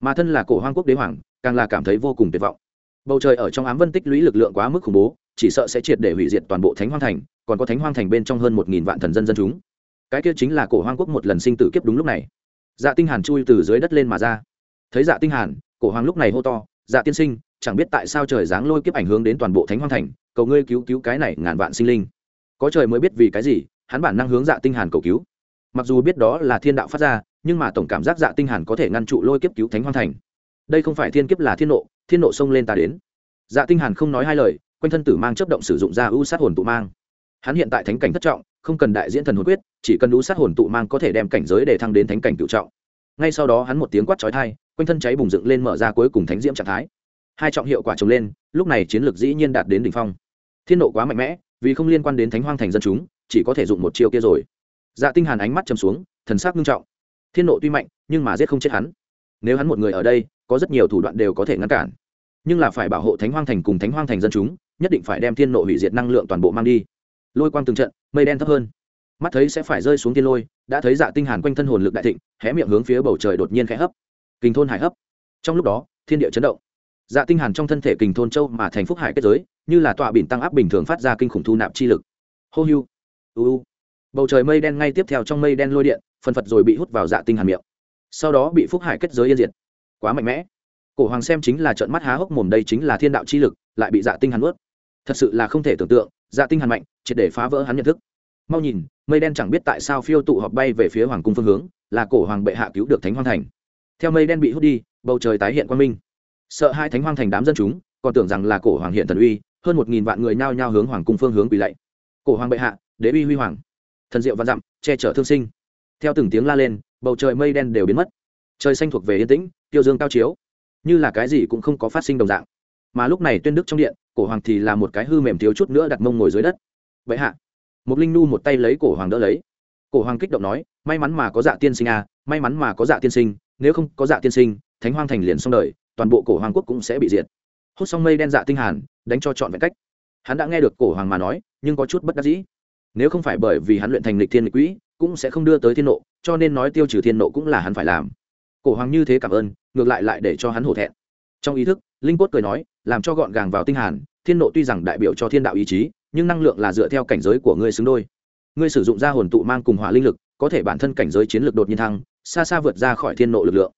Mà thân là cổ hoang quốc đế hoàng, càng là cảm thấy vô cùng tuyệt vọng. Bầu trời ở trong ám vân tích lũy lực lượng quá mức khủng bố, chỉ sợ sẽ triệt để hủy diệt toàn bộ thánh hoang thành, còn có thánh hoang thành bên trong hơn một nghìn vạn thần dân dân chúng. Cái kia chính là cổ hoang quốc một lần sinh tử kiếp đúng lúc này. Dạ tinh hàn chui từ dưới đất lên mà ra. Thấy dạ tinh hàn cổ hoàng lúc này hô to dạ tiên sinh, chẳng biết tại sao trời giáng lôi kiếp ảnh hưởng đến toàn bộ thánh hoang thành, cầu ngươi cứu cứu cái này ngàn vạn sinh linh. Có trời mới biết vì cái gì, hắn bản năng hướng dạ tinh hàn cầu cứu. Mặc dù biết đó là thiên đạo phát ra, nhưng mà tổng cảm giác dạ tinh hàn có thể ngăn trụ lôi kiếp cứu thánh hoang thành. Đây không phải thiên kiếp là thiên nộ thiên nộ xông lên ta đến. Dạ tinh hàn không nói hai lời, quanh thân tử mang chấp động sử dụng ra ưu sát hồn tụ mang. Hắn hiện tại thánh cảnh thất trọng, không cần đại diễn thần hồn quyết, chỉ cần ưu sát hồn tụ mang có thể đem cảnh giới để thăng đến thánh cảnh cửu trọng. Ngay sau đó hắn một tiếng quát chói tai quanh thân cháy bùng dựng lên mở ra cuối cùng thánh diễm trạng thái. Hai trọng hiệu quả trồng lên, lúc này chiến lược dĩ nhiên đạt đến đỉnh phong. Thiên nộ quá mạnh mẽ, vì không liên quan đến thánh hoang thành dân chúng, chỉ có thể dùng một chiêu kia rồi. Dạ tinh hàn ánh mắt trầm xuống, thần sắc nghiêm trọng. Thiên nộ tuy mạnh, nhưng mà giết không chết hắn. Nếu hắn một người ở đây, có rất nhiều thủ đoạn đều có thể ngăn cản. Nhưng là phải bảo hộ thánh hoang thành cùng thánh hoang thành dân chúng, nhất định phải đem thiên nộ hủy diệt năng lượng toàn bộ mang đi. Lôi quang từng trận, mây đen thấp hơn. Mắt thấy sẽ phải rơi xuống thiên lôi, đã thấy dạ tinh hàn quanh thân hồn lực đại thịnh, hé miệng hướng phía bầu trời đột nhiên khẽ hấp kình thôn hải hấp. Trong lúc đó, thiên địa chấn động. Dạ tinh hàn trong thân thể kình thôn châu mà thành phúc hải kết giới, như là tọa biển tăng áp bình thường phát ra kinh khủng thu nạp chi lực. Hô hưu, u bầu trời mây đen ngay tiếp theo trong mây đen lôi điện, phần phật rồi bị hút vào dạ tinh hàn miệng. Sau đó bị phúc hải kết giới yên diệt. Quá mạnh mẽ. Cổ hoàng xem chính là trợn mắt há hốc mồm đây chính là thiên đạo chi lực, lại bị dạ tinh hàn nuốt. Thật sự là không thể tưởng tượng dạ tinh hàn mạnh, triệt để phá vỡ hắn nhận thức. Mau nhìn, mây đen chẳng biết tại sao phiêu tụ họp bay về phía hoàng cung phương hướng, là cổ hoàng bệ hạ cứu được thánh hoàng thành theo mây đen bị hút đi, bầu trời tái hiện quang minh. Sợ hai thánh hoang thành đám dân chúng, còn tưởng rằng là cổ hoàng hiện thần uy, hơn một nghìn vạn người nhao nhao hướng hoàng cung phương hướng quỳ lạy. Cổ hoàng bệ hạ, đế uy huy hoàng. Thần diệu văn dặm, che chở thương sinh. Theo từng tiếng la lên, bầu trời mây đen đều biến mất. Trời xanh thuộc về yên tĩnh, tiêu dương cao chiếu. Như là cái gì cũng không có phát sinh đồng dạng. Mà lúc này tuyên đức trong điện, cổ hoàng thì là một cái hư mềm thiếu chút nữa đặt mông ngồi dưới đất. Vậy hạ một linh nu một tay lấy cổ hoàng đỡ lấy. Cổ hoàng kích động nói, may mắn mà có dạ tiên sinh à may mắn mà có dạ tiên sinh nếu không có dạ tiên sinh, thánh hoang thành liền xong đời, toàn bộ cổ hoàng quốc cũng sẽ bị diệt. Hút xong mây đen dạ tinh hàn, đánh cho chọn vẹn cách. Hắn đã nghe được cổ hoàng mà nói, nhưng có chút bất đắc dĩ. Nếu không phải bởi vì hắn luyện thành lịch thiên lịch quỹ, cũng sẽ không đưa tới thiên nộ, cho nên nói tiêu trừ thiên nộ cũng là hắn phải làm. Cổ hoàng như thế cảm ơn, ngược lại lại để cho hắn hổ thẹn. Trong ý thức, linh cốt cười nói, làm cho gọn gàng vào tinh hàn, thiên nộ tuy rằng đại biểu cho thiên đạo ý chí, nhưng năng lượng là dựa theo cảnh giới của ngươi xứng đôi. Ngươi sử dụng ra hồn tụ mang cùng hỏa linh lực, có thể bản thân cảnh giới chiến lược đột nhiên thăng xa xa vượt ra khỏi thiên nộ lực lượng.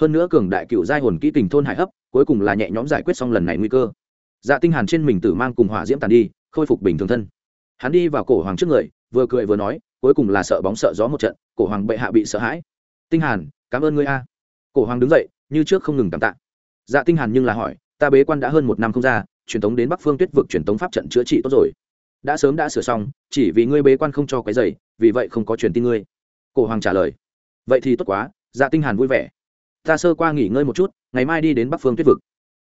Hơn nữa cường đại cựu giai hồn kỹ kình thôn hải hấp, cuối cùng là nhẹ nhõm giải quyết xong lần này nguy cơ. Dạ tinh hàn trên mình tử mang cùng hỏa diễm tàn đi, khôi phục bình thường thân. Hắn đi vào cổ hoàng trước người, vừa cười vừa nói, cuối cùng là sợ bóng sợ gió một trận, cổ hoàng bệ hạ bị sợ hãi. Tinh hàn, cảm ơn ngươi a. Cổ hoàng đứng dậy, như trước không ngừng cảm tạ. Dạ tinh hàn nhưng là hỏi, ta bế quan đã hơn một năm không ra, truyền tống đến bắc phương tuyết vực truyền tống pháp trận chữa trị tốt rồi. Đã sớm đã sửa xong, chỉ vì ngươi bế quan không cho cái giày vì vậy không có truyền tin ngươi. Cổ hoàng trả lời vậy thì tốt quá dạ tinh hàn vui vẻ. Ta sơ qua nghỉ ngơi một chút, ngày mai đi đến bắc phương tuyết vực.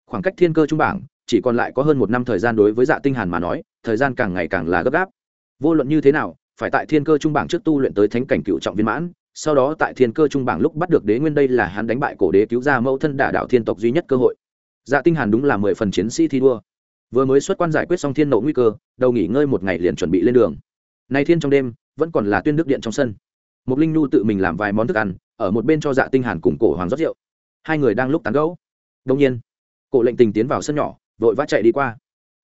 Khoảng cách thiên cơ trung bảng, chỉ còn lại có hơn một năm thời gian đối với dạ tinh hàn mà nói, thời gian càng ngày càng là gấp gáp. Vô luận như thế nào, phải tại thiên cơ trung bảng trước tu luyện tới thánh cảnh cựu trọng viên mãn, sau đó tại thiên cơ trung bảng lúc bắt được đế nguyên đây là hắn đánh bại cổ đế cứu ra mẫu thân đả đạo thiên tộc duy nhất cơ hội. Dạ tinh hàn đúng là mười phần chiến sĩ thi đua. Vừa mới xuất quan giải quyết xong thiên nộ nguy cơ, đầu nghỉ ngơi một ngày liền chuẩn bị lên đường. Nay thiên trong đêm, vẫn còn là tuyên đức điện trong sân một linh nhu tự mình làm vài món thức ăn, ở một bên cho dạ tinh hàn cùng cổ hoàng rót rượu. Hai người đang lúc tán gẫu. Đông nhiên, cổ lệnh tình tiến vào sân nhỏ, vội vã chạy đi qua.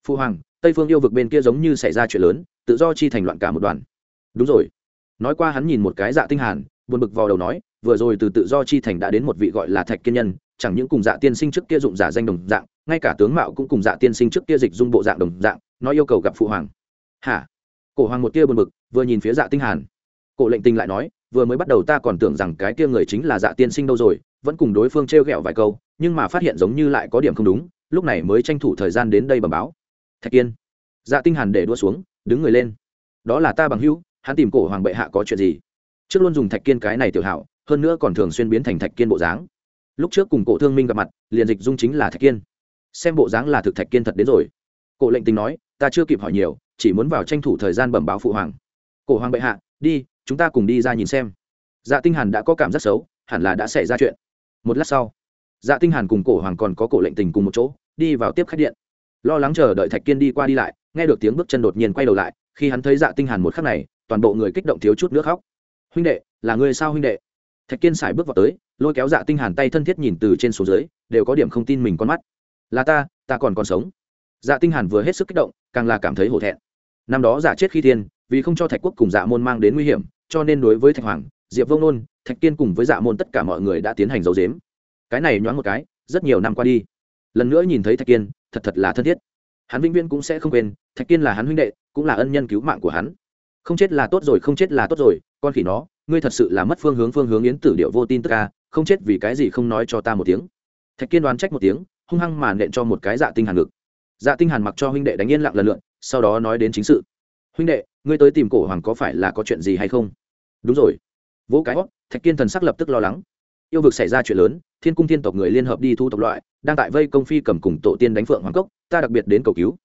Phu hoàng, tây phương yêu vực bên kia giống như xảy ra chuyện lớn, tự do chi thành loạn cả một đoàn. Đúng rồi. Nói qua hắn nhìn một cái dạ tinh hàn, buồn bực vào đầu nói, vừa rồi từ tự do chi thành đã đến một vị gọi là thạch kiên nhân, chẳng những cùng dạ tiên sinh trước kia dụng giả danh đồng dạng, ngay cả tướng mạo cũng cùng dạ tiên sinh trước kia dịch dung bộ dạng đồng dạng nói yêu cầu gặp phụ hoàng. Hả? Cổ hoàng một kia buồn bực, vừa nhìn phía dạ tinh hàn cổ lệnh tình lại nói, vừa mới bắt đầu ta còn tưởng rằng cái kia người chính là dạ tiên sinh đâu rồi, vẫn cùng đối phương trêu ghẹo vài câu, nhưng mà phát hiện giống như lại có điểm không đúng, lúc này mới tranh thủ thời gian đến đây bẩm báo. Thạch kiên. Dạ tinh hàn để đua xuống, đứng người lên. Đó là ta bằng hữu, hắn tìm cổ hoàng bệ hạ có chuyện gì? Trước luôn dùng thạch kiên cái này tiểu hảo, hơn nữa còn thường xuyên biến thành thạch kiên bộ dáng. Lúc trước cùng cổ thương minh gặp mặt, liền dịch dung chính là thạch kiên. Xem bộ dáng là thực thạch kiên thật đến rồi. Cổ lệnh tình nói, ta chưa kịp hỏi nhiều, chỉ muốn vào tranh thủ thời gian bẩm báo phụ hoàng. Cổ hoàng bệ hạ, đi chúng ta cùng đi ra nhìn xem. Dạ tinh hàn đã có cảm giác xấu, hẳn là đã xảy ra chuyện. Một lát sau dạ tinh hàn cùng cổ hoàng còn có cổ lệnh tình cùng một chỗ, đi vào tiếp khách điện. Lo lắng chờ đợi thạch kiên đi qua đi lại, nghe được tiếng bước chân đột nhiên quay đầu lại, khi hắn thấy dạ tinh hàn một khắc này, toàn bộ người kích động thiếu chút nước khóc. Huynh đệ, là người sao huynh đệ? Thạch kiên xài bước vào tới, lôi kéo dạ tinh hàn tay thân thiết nhìn từ trên xuống dưới, đều có điểm không tin mình con mắt. Là ta ta còn còn sống. Dạ tinh hàn vừa hết sức kích động, càng là cảm thấy hổ thẹn. Năm đó giả chết khi thiên vì không cho thạch quốc cùng dạ môn mang đến nguy hiểm, cho nên đối với thạch hoàng, diệp vông nôn, thạch kiên cùng với dạ môn tất cả mọi người đã tiến hành giấu giếm. Cái này nhoáng một cái, rất nhiều năm qua đi. Lần nữa nhìn thấy thạch kiên, thật thật là thân thiết. Hắn vĩnh viễn cũng sẽ không quên, thạch kiên là hắn huynh đệ, cũng là ân nhân cứu mạng của hắn. Không chết là tốt rồi, không chết là tốt rồi, con khỉ nó, ngươi thật sự là mất phương hướng phương hướng yến tử điệu vô tin tức ca không chết vì cái gì không nói cho ta một tiếng. Thạch kiên đoán trách một tiếng, hung hăng mà nện cho một cái dạ tinh hàn ngực. Dạ tinh hàn mặc cho huynh đệ đánh yên lặng lần lượn sau đó nói đến chính sự. Huynh đệ ngươi tới tìm cổ hoàng có phải là có chuyện gì hay không? Đúng rồi. Vỗ cái hót thạch kiên thần sắc lập tức lo lắng. Yêu vực xảy ra chuyện lớn, thiên cung thiên tộc người liên hợp đi thu tộc loại, đang tại vây công phi cầm cùng tổ tiên đánh phượng hoàng cốc, ta đặc biệt đến cầu cứu.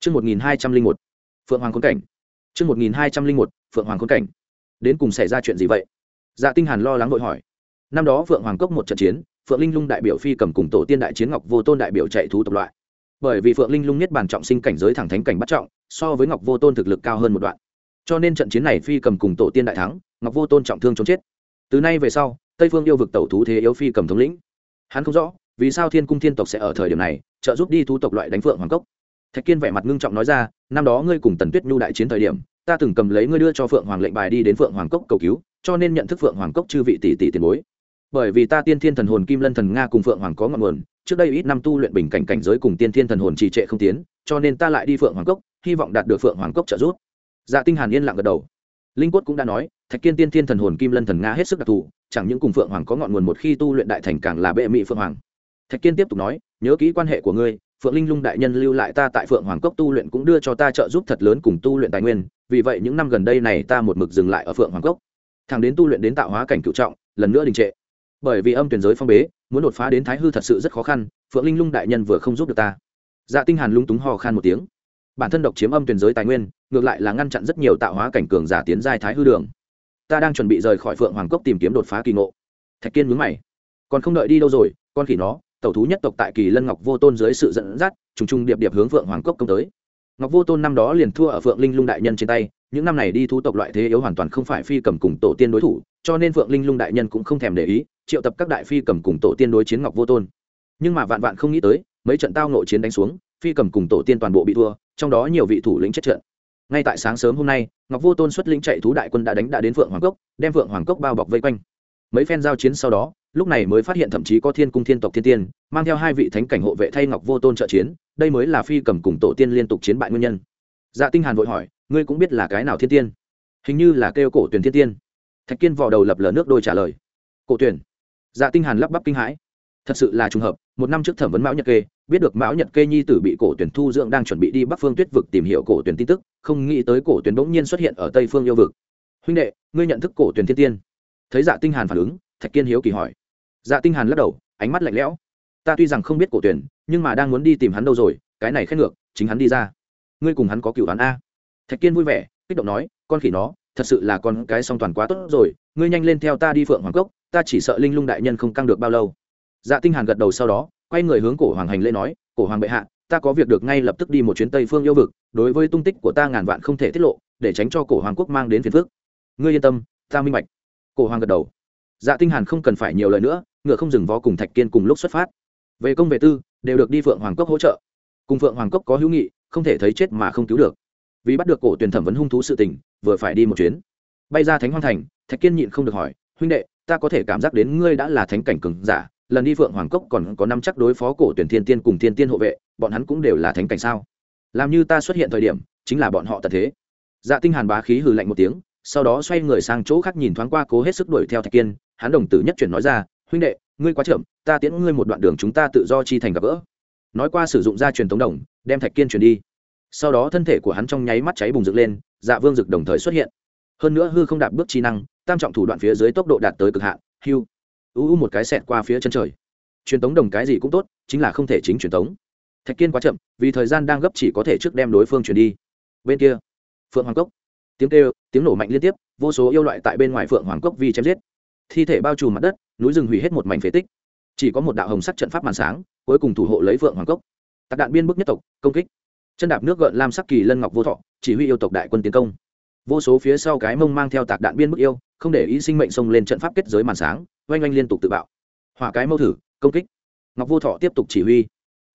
Chương một nghìn hai trăm linh một, phượng hoàng khốn cảnh. Chương một nghìn hai trăm linh một, phượng hoàng khốn cảnh. Đến cùng xảy ra chuyện gì vậy? Dạ tinh hàn lo lắng vội hỏi. Năm đó phượng hoàng cốc một trận chiến, phượng linh lung đại biểu phi cầm cùng tổ tiên đại chiến ngọc vô tôn đại biểu chạy thú tộc loại. Bởi vì phượng linh lung nhất bản trọng sinh cảnh giới thẳng thánh cảnh bắt trọng, so với ngọc vô tôn thực lực cao hơn một đoạn cho nên trận chiến này phi cầm cùng tổ tiên đại thắng, ngọc vô tôn trọng thương chống chết. Từ nay về sau, tây phương yêu vực tẩu thú thế yếu phi cầm thống lĩnh. Hắn không rõ, vì sao thiên cung thiên tộc sẽ ở thời điểm này, trợ giúp đi thu tộc loại đánh phượng hoàng cốc. Thạch kiên vẻ mặt ngưng trọng nói ra, năm đó ngươi cùng tần tuyết nhu đại chiến thời điểm, ta từng cầm lấy ngươi đưa cho phượng hoàng lệnh bài đi đến phượng hoàng cốc cầu cứu, cho nên nhận thức phượng hoàng cốc chư vị tỷ tỷ tiền bối. Bởi vì ta tiên thiên thần hồn kim lân thần nga cùng phượng hoàng có ngọn nguồn, trước đây ít năm tu luyện bình cảnh cảnh giới cùng tiên thiên thần hồn trì trệ không tiến, cho nên ta lại đi phượng hoàng cốc, hy vọng đạt được phượng hoàng cốc trợ giúp dạ tinh hàn yên lặng gật đầu. Linh quất cũng đã nói, thạch kiên tiên thiên thần hồn kim lân thần nga hết sức đặc thù, chẳng những cùng phượng hoàng có ngọn nguồn một khi tu luyện đại thành càng là bệ mỹ phượng hoàng. Thạch kiên tiếp tục nói, nhớ kỹ quan hệ của ngươi, phượng linh lung đại nhân lưu lại ta tại phượng hoàng cốc tu luyện cũng đưa cho ta trợ giúp thật lớn cùng tu luyện tài nguyên, vì vậy những năm gần đây này ta một mực dừng lại ở phượng hoàng cốc. Thằng đến tu luyện đến tạo hóa cảnh cựu trọng, lần nữa đình trệ. Bởi vì âm tuyển giới phong bế, muốn đột phá đến thái hư thật sự rất khó khăn, phượng linh lung đại nhân vừa không giúp được ta. Dạ tinh hàn lung túng ho khan một tiếng bản thân độc chiếm âm tuyển giới tài nguyên, ngược lại là ngăn chặn rất nhiều tạo hóa cảnh cường giả tiến giai thái hư đường. Ta đang chuẩn bị rời khỏi phượng hoàng cốc tìm kiếm đột phá kỳ ngộ. Thạch kiên mướn mày. Còn không đợi đi đâu rồi, con khỉ nó, tẩu thú nhất tộc tại kỳ lân ngọc vô tôn dưới sự dẫn dắt, trùng trùng điệp điệp hướng phượng hoàng cốc công tới. Ngọc vô tôn năm đó liền thua ở phượng linh lung đại nhân trên tay, những năm này đi thu tộc loại thế yếu hoàn toàn không phải phi cầm cùng tổ tiên đối thủ, cho nên phượng linh lung đại nhân cũng không thèm để ý, triệu tập các đại phi cầm cùng tổ tiên đối chiến ngọc vô tôn. Nhưng mà vạn vạn không nghĩ tới, mấy trận tao nội chiến đánh xuống, phi cầm cùng tổ tiên toàn bộ bị thua trong đó nhiều vị thủ lĩnh chết trận. Ngay tại sáng sớm hôm nay, ngọc vô tôn xuất lĩnh chạy thú đại quân đã đánh đã đến phượng hoàng cốc, đem phượng hoàng cốc bao bọc vây quanh. Mấy phen giao chiến sau đó, lúc này mới phát hiện thậm chí có thiên cung thiên tộc thiên tiên, mang theo hai vị thánh cảnh hộ vệ thay ngọc vô tôn trợ chiến, đây mới là phi cầm cùng tổ tiên liên tục chiến bại nguyên nhân. Dạ tinh hàn vội hỏi, ngươi cũng biết là cái nào thiên tiên? Hình như là kêu cổ tuyển thiên tiên. Thạch kiên vò đầu lập lờ nước đôi trả lời, cổ tuyển dạ tinh hàn lắp bắp kinh hãi, thật sự là trùng hợp, một năm trước thẩm vấn mão nhật kê biết được mão nhật kê nhi tử bị cổ tuyển thu dưỡng đang chuẩn bị đi bắc phương tuyết vực tìm hiểu cổ tuyển tin tức, không nghĩ tới cổ tuyển bỗng nhiên xuất hiện ở tây phương yêu vực. Huynh đệ, ngươi nhận thức cổ tuyển thiên tiên? Thấy dạ tinh hàn phản ứng, thạch kiên hiếu kỳ hỏi. Dạ tinh hàn lắc đầu, ánh mắt lạnh lẽo. Ta tuy rằng không biết cổ tuyển, nhưng mà đang muốn đi tìm hắn đâu rồi, cái này khét ngược, chính hắn đi ra. Ngươi cùng hắn có cựu hắn a. Thạch kiên vui vẻ, kích động nói, con khỉ nó, thật sự là con cái song toàn quá tốt rồi, ngươi nhanh lên theo ta đi phượng hoàng cốc, ta chỉ sợ linh lung đại nhân không căng được bao lâu. Dạ tinh hàn gật đầu sau đó quay người hướng cổ hoàng hành lễ nói, cổ hoàng bệ hạ, ta có việc được ngay lập tức đi một chuyến tây phương yêu vực, đối với tung tích của ta ngàn vạn không thể tiết lộ, để tránh cho cổ hoàng quốc mang đến phiền phước ngươi yên tâm, ta minh bạch. Cổ hoàng gật đầu. Dạ tinh hàn không cần phải nhiều lời nữa, ngựa không dừng vó cùng thạch kiên cùng lúc xuất phát. Về công về tư, đều được đi phượng hoàng cốc hỗ trợ. Cùng phượng hoàng cốc có hữu nghị, không thể thấy chết mà không cứu được. Vì bắt được cổ tuyển thẩm vấn hung thú sự tình, vừa phải đi một chuyến. Bay ra thánh hoang thành, thạch kiên nhịn không được hỏi, huynh đệ, ta có thể cảm giác đến ngươi đã là thánh cảnh cường giả lần đi phượng hoàng cốc còn có năm chắc đối phó cổ tuyển thiên tiên cùng thiên tiên hộ vệ, bọn hắn cũng đều là thánh cảnh sao? Làm như ta xuất hiện thời điểm, chính là bọn họ tật thế. Dạ tinh hàn bá khí hừ lạnh một tiếng, sau đó xoay người sang chỗ khác nhìn thoáng qua cố hết sức đuổi theo thạch kiên, hắn đồng tử nhất chuyển nói ra, huynh đệ, ngươi quá chậm, ta tiễn ngươi một đoạn đường chúng ta tự do chi thành gặp gỡ. Nói qua sử dụng ra truyền tống đồng, đem thạch kiên chuyển đi. Sau đó thân thể của hắn trong nháy mắt cháy bùng dựng lên dạ vương dực đồng thời xuất hiện. Hơn nữa hư không đạp bước chi năng, tam trọng thủ đoạn phía dưới tốc độ đạt tới cực hạn, hưu u u một cái xẹt qua phía chân trời. Truyền tống đồng cái gì cũng tốt, chính là không thể chính truyền tống. Thạch kiên quá chậm, vì thời gian đang gấp chỉ có thể trước đem đối phương chuyển đi. Bên kia, phượng hoàng cốc. Tiếng kêu, tiếng nổ mạnh liên tiếp, vô số yêu loại tại bên ngoài phượng hoàng cốc vì chém giết. Thi thể bao trùm mặt đất, núi rừng hủy hết một mảnh phế tích. Chỉ có một đạo hồng sắc trận pháp màn sáng, cuối cùng thủ hộ lấy phượng hoàng cốc. Tạc đạn biên bức nhất tộc, công kích. Chân đạp nước gợn lam sắc kỳ lân ngọc vô thọ, chỉ huy yêu tộc đại quân tiến công. Vô số phía sau cái mông mang theo tạc đạn biên bức yêu không để ý sinh mệnh xông lên trận pháp kết giới màn sáng, oanh oanh liên tục tự bạo. Hỏa cái mâu thử, công kích. Ngọc vô thọ tiếp tục chỉ huy.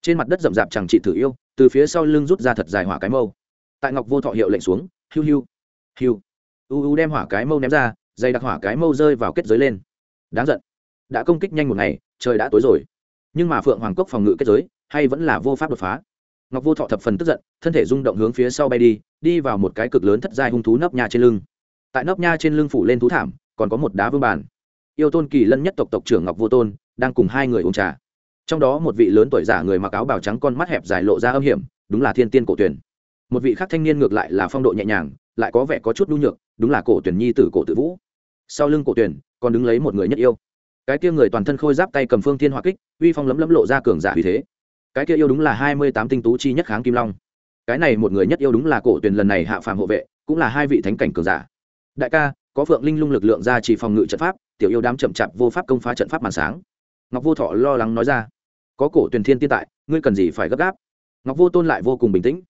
Trên mặt đất rậm rạp chẳng trị thử yêu, từ phía sau lưng rút ra thật dài hỏa cái mâu. Tại ngọc vô thọ hiệu lệnh xuống, hiu hiu hiu. U u đem hỏa cái mâu ném ra, dày đặc hỏa cái mâu rơi vào kết giới lên. Đáng giận. Đã công kích nhanh một ngày, trời đã tối rồi. Nhưng mà phượng hoàng cốc phòng ngự kết giới, hay vẫn là vô pháp đột phá. Ngọc vô thọ thập phần tức giận, thân thể rung động hướng phía sau bay đi đi vào một cái cực lớn thất giai hung thú nấp nhà trên lưng tại nóc nha trên lưng phủ lên thú thảm, còn có một đá vương bàn. Yêu tôn kỳ lân nhất tộc tộc trưởng ngọc vô tôn đang cùng hai người uống trà. Trong đó một vị lớn tuổi giả người mặc áo bào trắng con mắt hẹp dài lộ ra âm hiểm, đúng là thiên tiên cổ tuyển. Một vị khác thanh niên ngược lại là phong độ nhẹ nhàng, lại có vẻ có chút nhu nhược, đúng là cổ tuyển nhi tử cổ tự vũ. Sau lưng cổ tuyển còn đứng lấy một người nhất yêu. Cái kia người toàn thân khôi giáp tay cầm phương thiên hỏa kích, uy phong lấm lấm lộ ra cường giả vì thế. Cái kia yêu đúng là hai mươi tám tinh tú chi nhất kháng kim long. Cái này một người nhất yêu đúng là cổ tuyển lần này hạ phàm hộ vệ, cũng là hai vị thánh cảnh cường giả đại ca, có phượng linh lung lực lượng ra chỉ phòng ngự trận pháp, tiểu yêu đám chậm chạp vô pháp công phá trận pháp màn sáng. Ngọc vô thọ lo lắng nói ra, có cổ tuyền thiên tiên tại, ngươi cần gì phải gấp gáp? Ngọc vô tôn lại vô cùng bình tĩnh.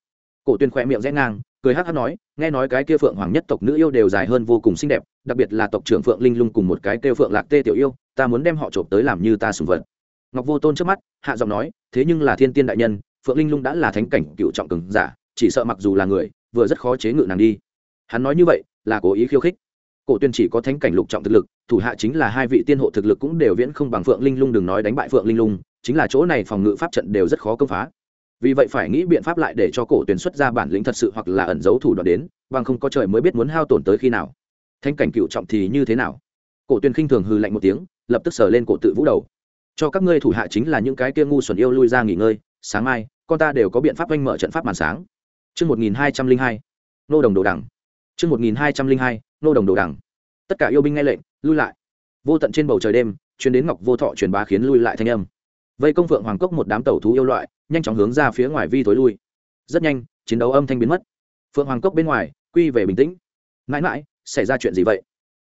Cổ tuyền khỏe miệng rẽ ngang, cười hát hát nói, nghe nói cái kia phượng hoàng nhất tộc nữ yêu đều dài hơn vô cùng xinh đẹp, đặc biệt là tộc trưởng phượng linh lung cùng một cái kêu phượng lạc tê tiểu yêu, ta muốn đem họ trộm tới làm như ta sùng vật. Ngọc vô tôn trước mắt, hạ giọng nói, thế nhưng là thiên tiên đại nhân, phượng linh lung đã là thánh cảnh cựu trọng cường giả, chỉ sợ mặc dù là người, vừa rất khó chế ngự nàng đi. Hắn nói như vậy là cố ý khiêu khích. Cổ tuyên chỉ có thánh cảnh lục trọng thực lực thủ hạ chính là hai vị tiên hộ thực lực cũng đều viễn không bằng phượng linh lung đừng nói đánh bại phượng linh lung chính là chỗ này phòng ngự pháp trận đều rất khó công phá. Vì vậy phải nghĩ biện pháp lại để cho cổ tuyển xuất ra bản lĩnh thật sự hoặc là ẩn giấu thủ đoạn đến bằng không có trời mới biết muốn hao tổn tới khi nào. Thanh cảnh cựu trọng thì như thế nào? Cổ tuyển khinh thường hư lạnh một tiếng lập tức sờ lên cổ tự vũ đầu. Cho các ngươi thủ hạ chính là những cái kia ngu xuẩn yêu lui ra nghỉ ngơi sáng mai con ta đều có biện pháp oanh mở trận pháp màn sáng. Trước 1202, nô đồng đồ đẳng. Trước 1202, nô đồng đồ đằng, Tất cả yêu binh nghe lệnh, lui lại. Vô tận trên bầu trời đêm, truyền đến Ngọc Vô Thọ truyền bá khiến lui lại thanh âm. Vây công Phượng Hoàng Cốc một đám tẩu thú yêu loại, nhanh chóng hướng ra phía ngoài vi tối lui. Rất nhanh, chiến đấu âm thanh biến mất. Phượng Hoàng Cốc bên ngoài, quy về bình tĩnh. Mãi mãi, xảy ra chuyện gì vậy?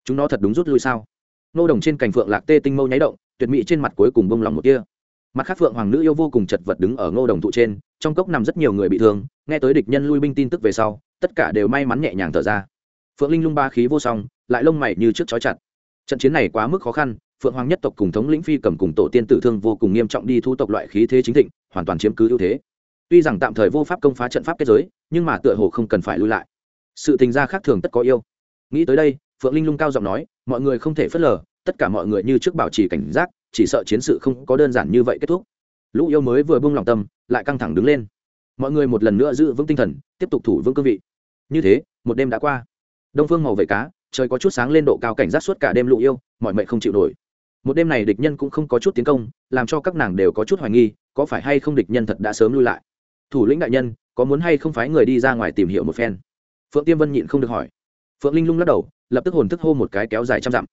Chúng nó thật đúng rút lui sao? Nô đồng trên cành phượng lạc tê tinh mâu nháy động, tuyệt mỹ trên mặt cuối cùng bông lòng một kia mặt khác phượng hoàng nữ yêu vô cùng chật vật đứng ở ngô đồng thụ trên trong cốc nằm rất nhiều người bị thương nghe tới địch nhân lui binh tin tức về sau tất cả đều may mắn nhẹ nhàng thở ra. Phượng linh lung ba khí vô song, lại lông mày như trước chói chặt. Trận chiến này quá mức khó khăn, phượng hoàng nhất tộc cùng thống lĩnh phi cầm cùng tổ tiên tử thương vô cùng nghiêm trọng đi thu tộc loại khí thế chính thịnh, hoàn toàn chiếm cứ ưu thế. Tuy rằng tạm thời vô pháp công phá trận pháp kết giới, nhưng mà tựa hồ không cần phải lui lại. Sự tình gia khác thường tất có yêu. Nghĩ tới đây, phượng linh lung cao giọng nói, mọi người không thể phớt lờ, tất cả mọi người như trước bảo trì cảnh giác, chỉ sợ chiến sự không có đơn giản như vậy kết thúc. Lũ yêu mới vừa buông lòng tâm, lại căng thẳng đứng lên. Mọi người một lần nữa giữ vững tinh thần, tiếp tục thủ vững cương vị như thế, một đêm đã qua. Đông phương màu vẩy cá, trời có chút sáng lên độ cao cảnh giác suốt cả đêm lụ yêu, mọi mệnh không chịu nổi. Một đêm này địch nhân cũng không có chút tiến công, làm cho các nàng đều có chút hoài nghi, có phải hay không địch nhân thật đã sớm lui lại? Thủ lĩnh đại nhân, có muốn hay không phái người đi ra ngoài tìm hiểu một phen? Phượng tiêm vân nhịn không được hỏi. Phượng linh lung lắc đầu, lập tức hồn thức hô một cái kéo dài trăm dặm.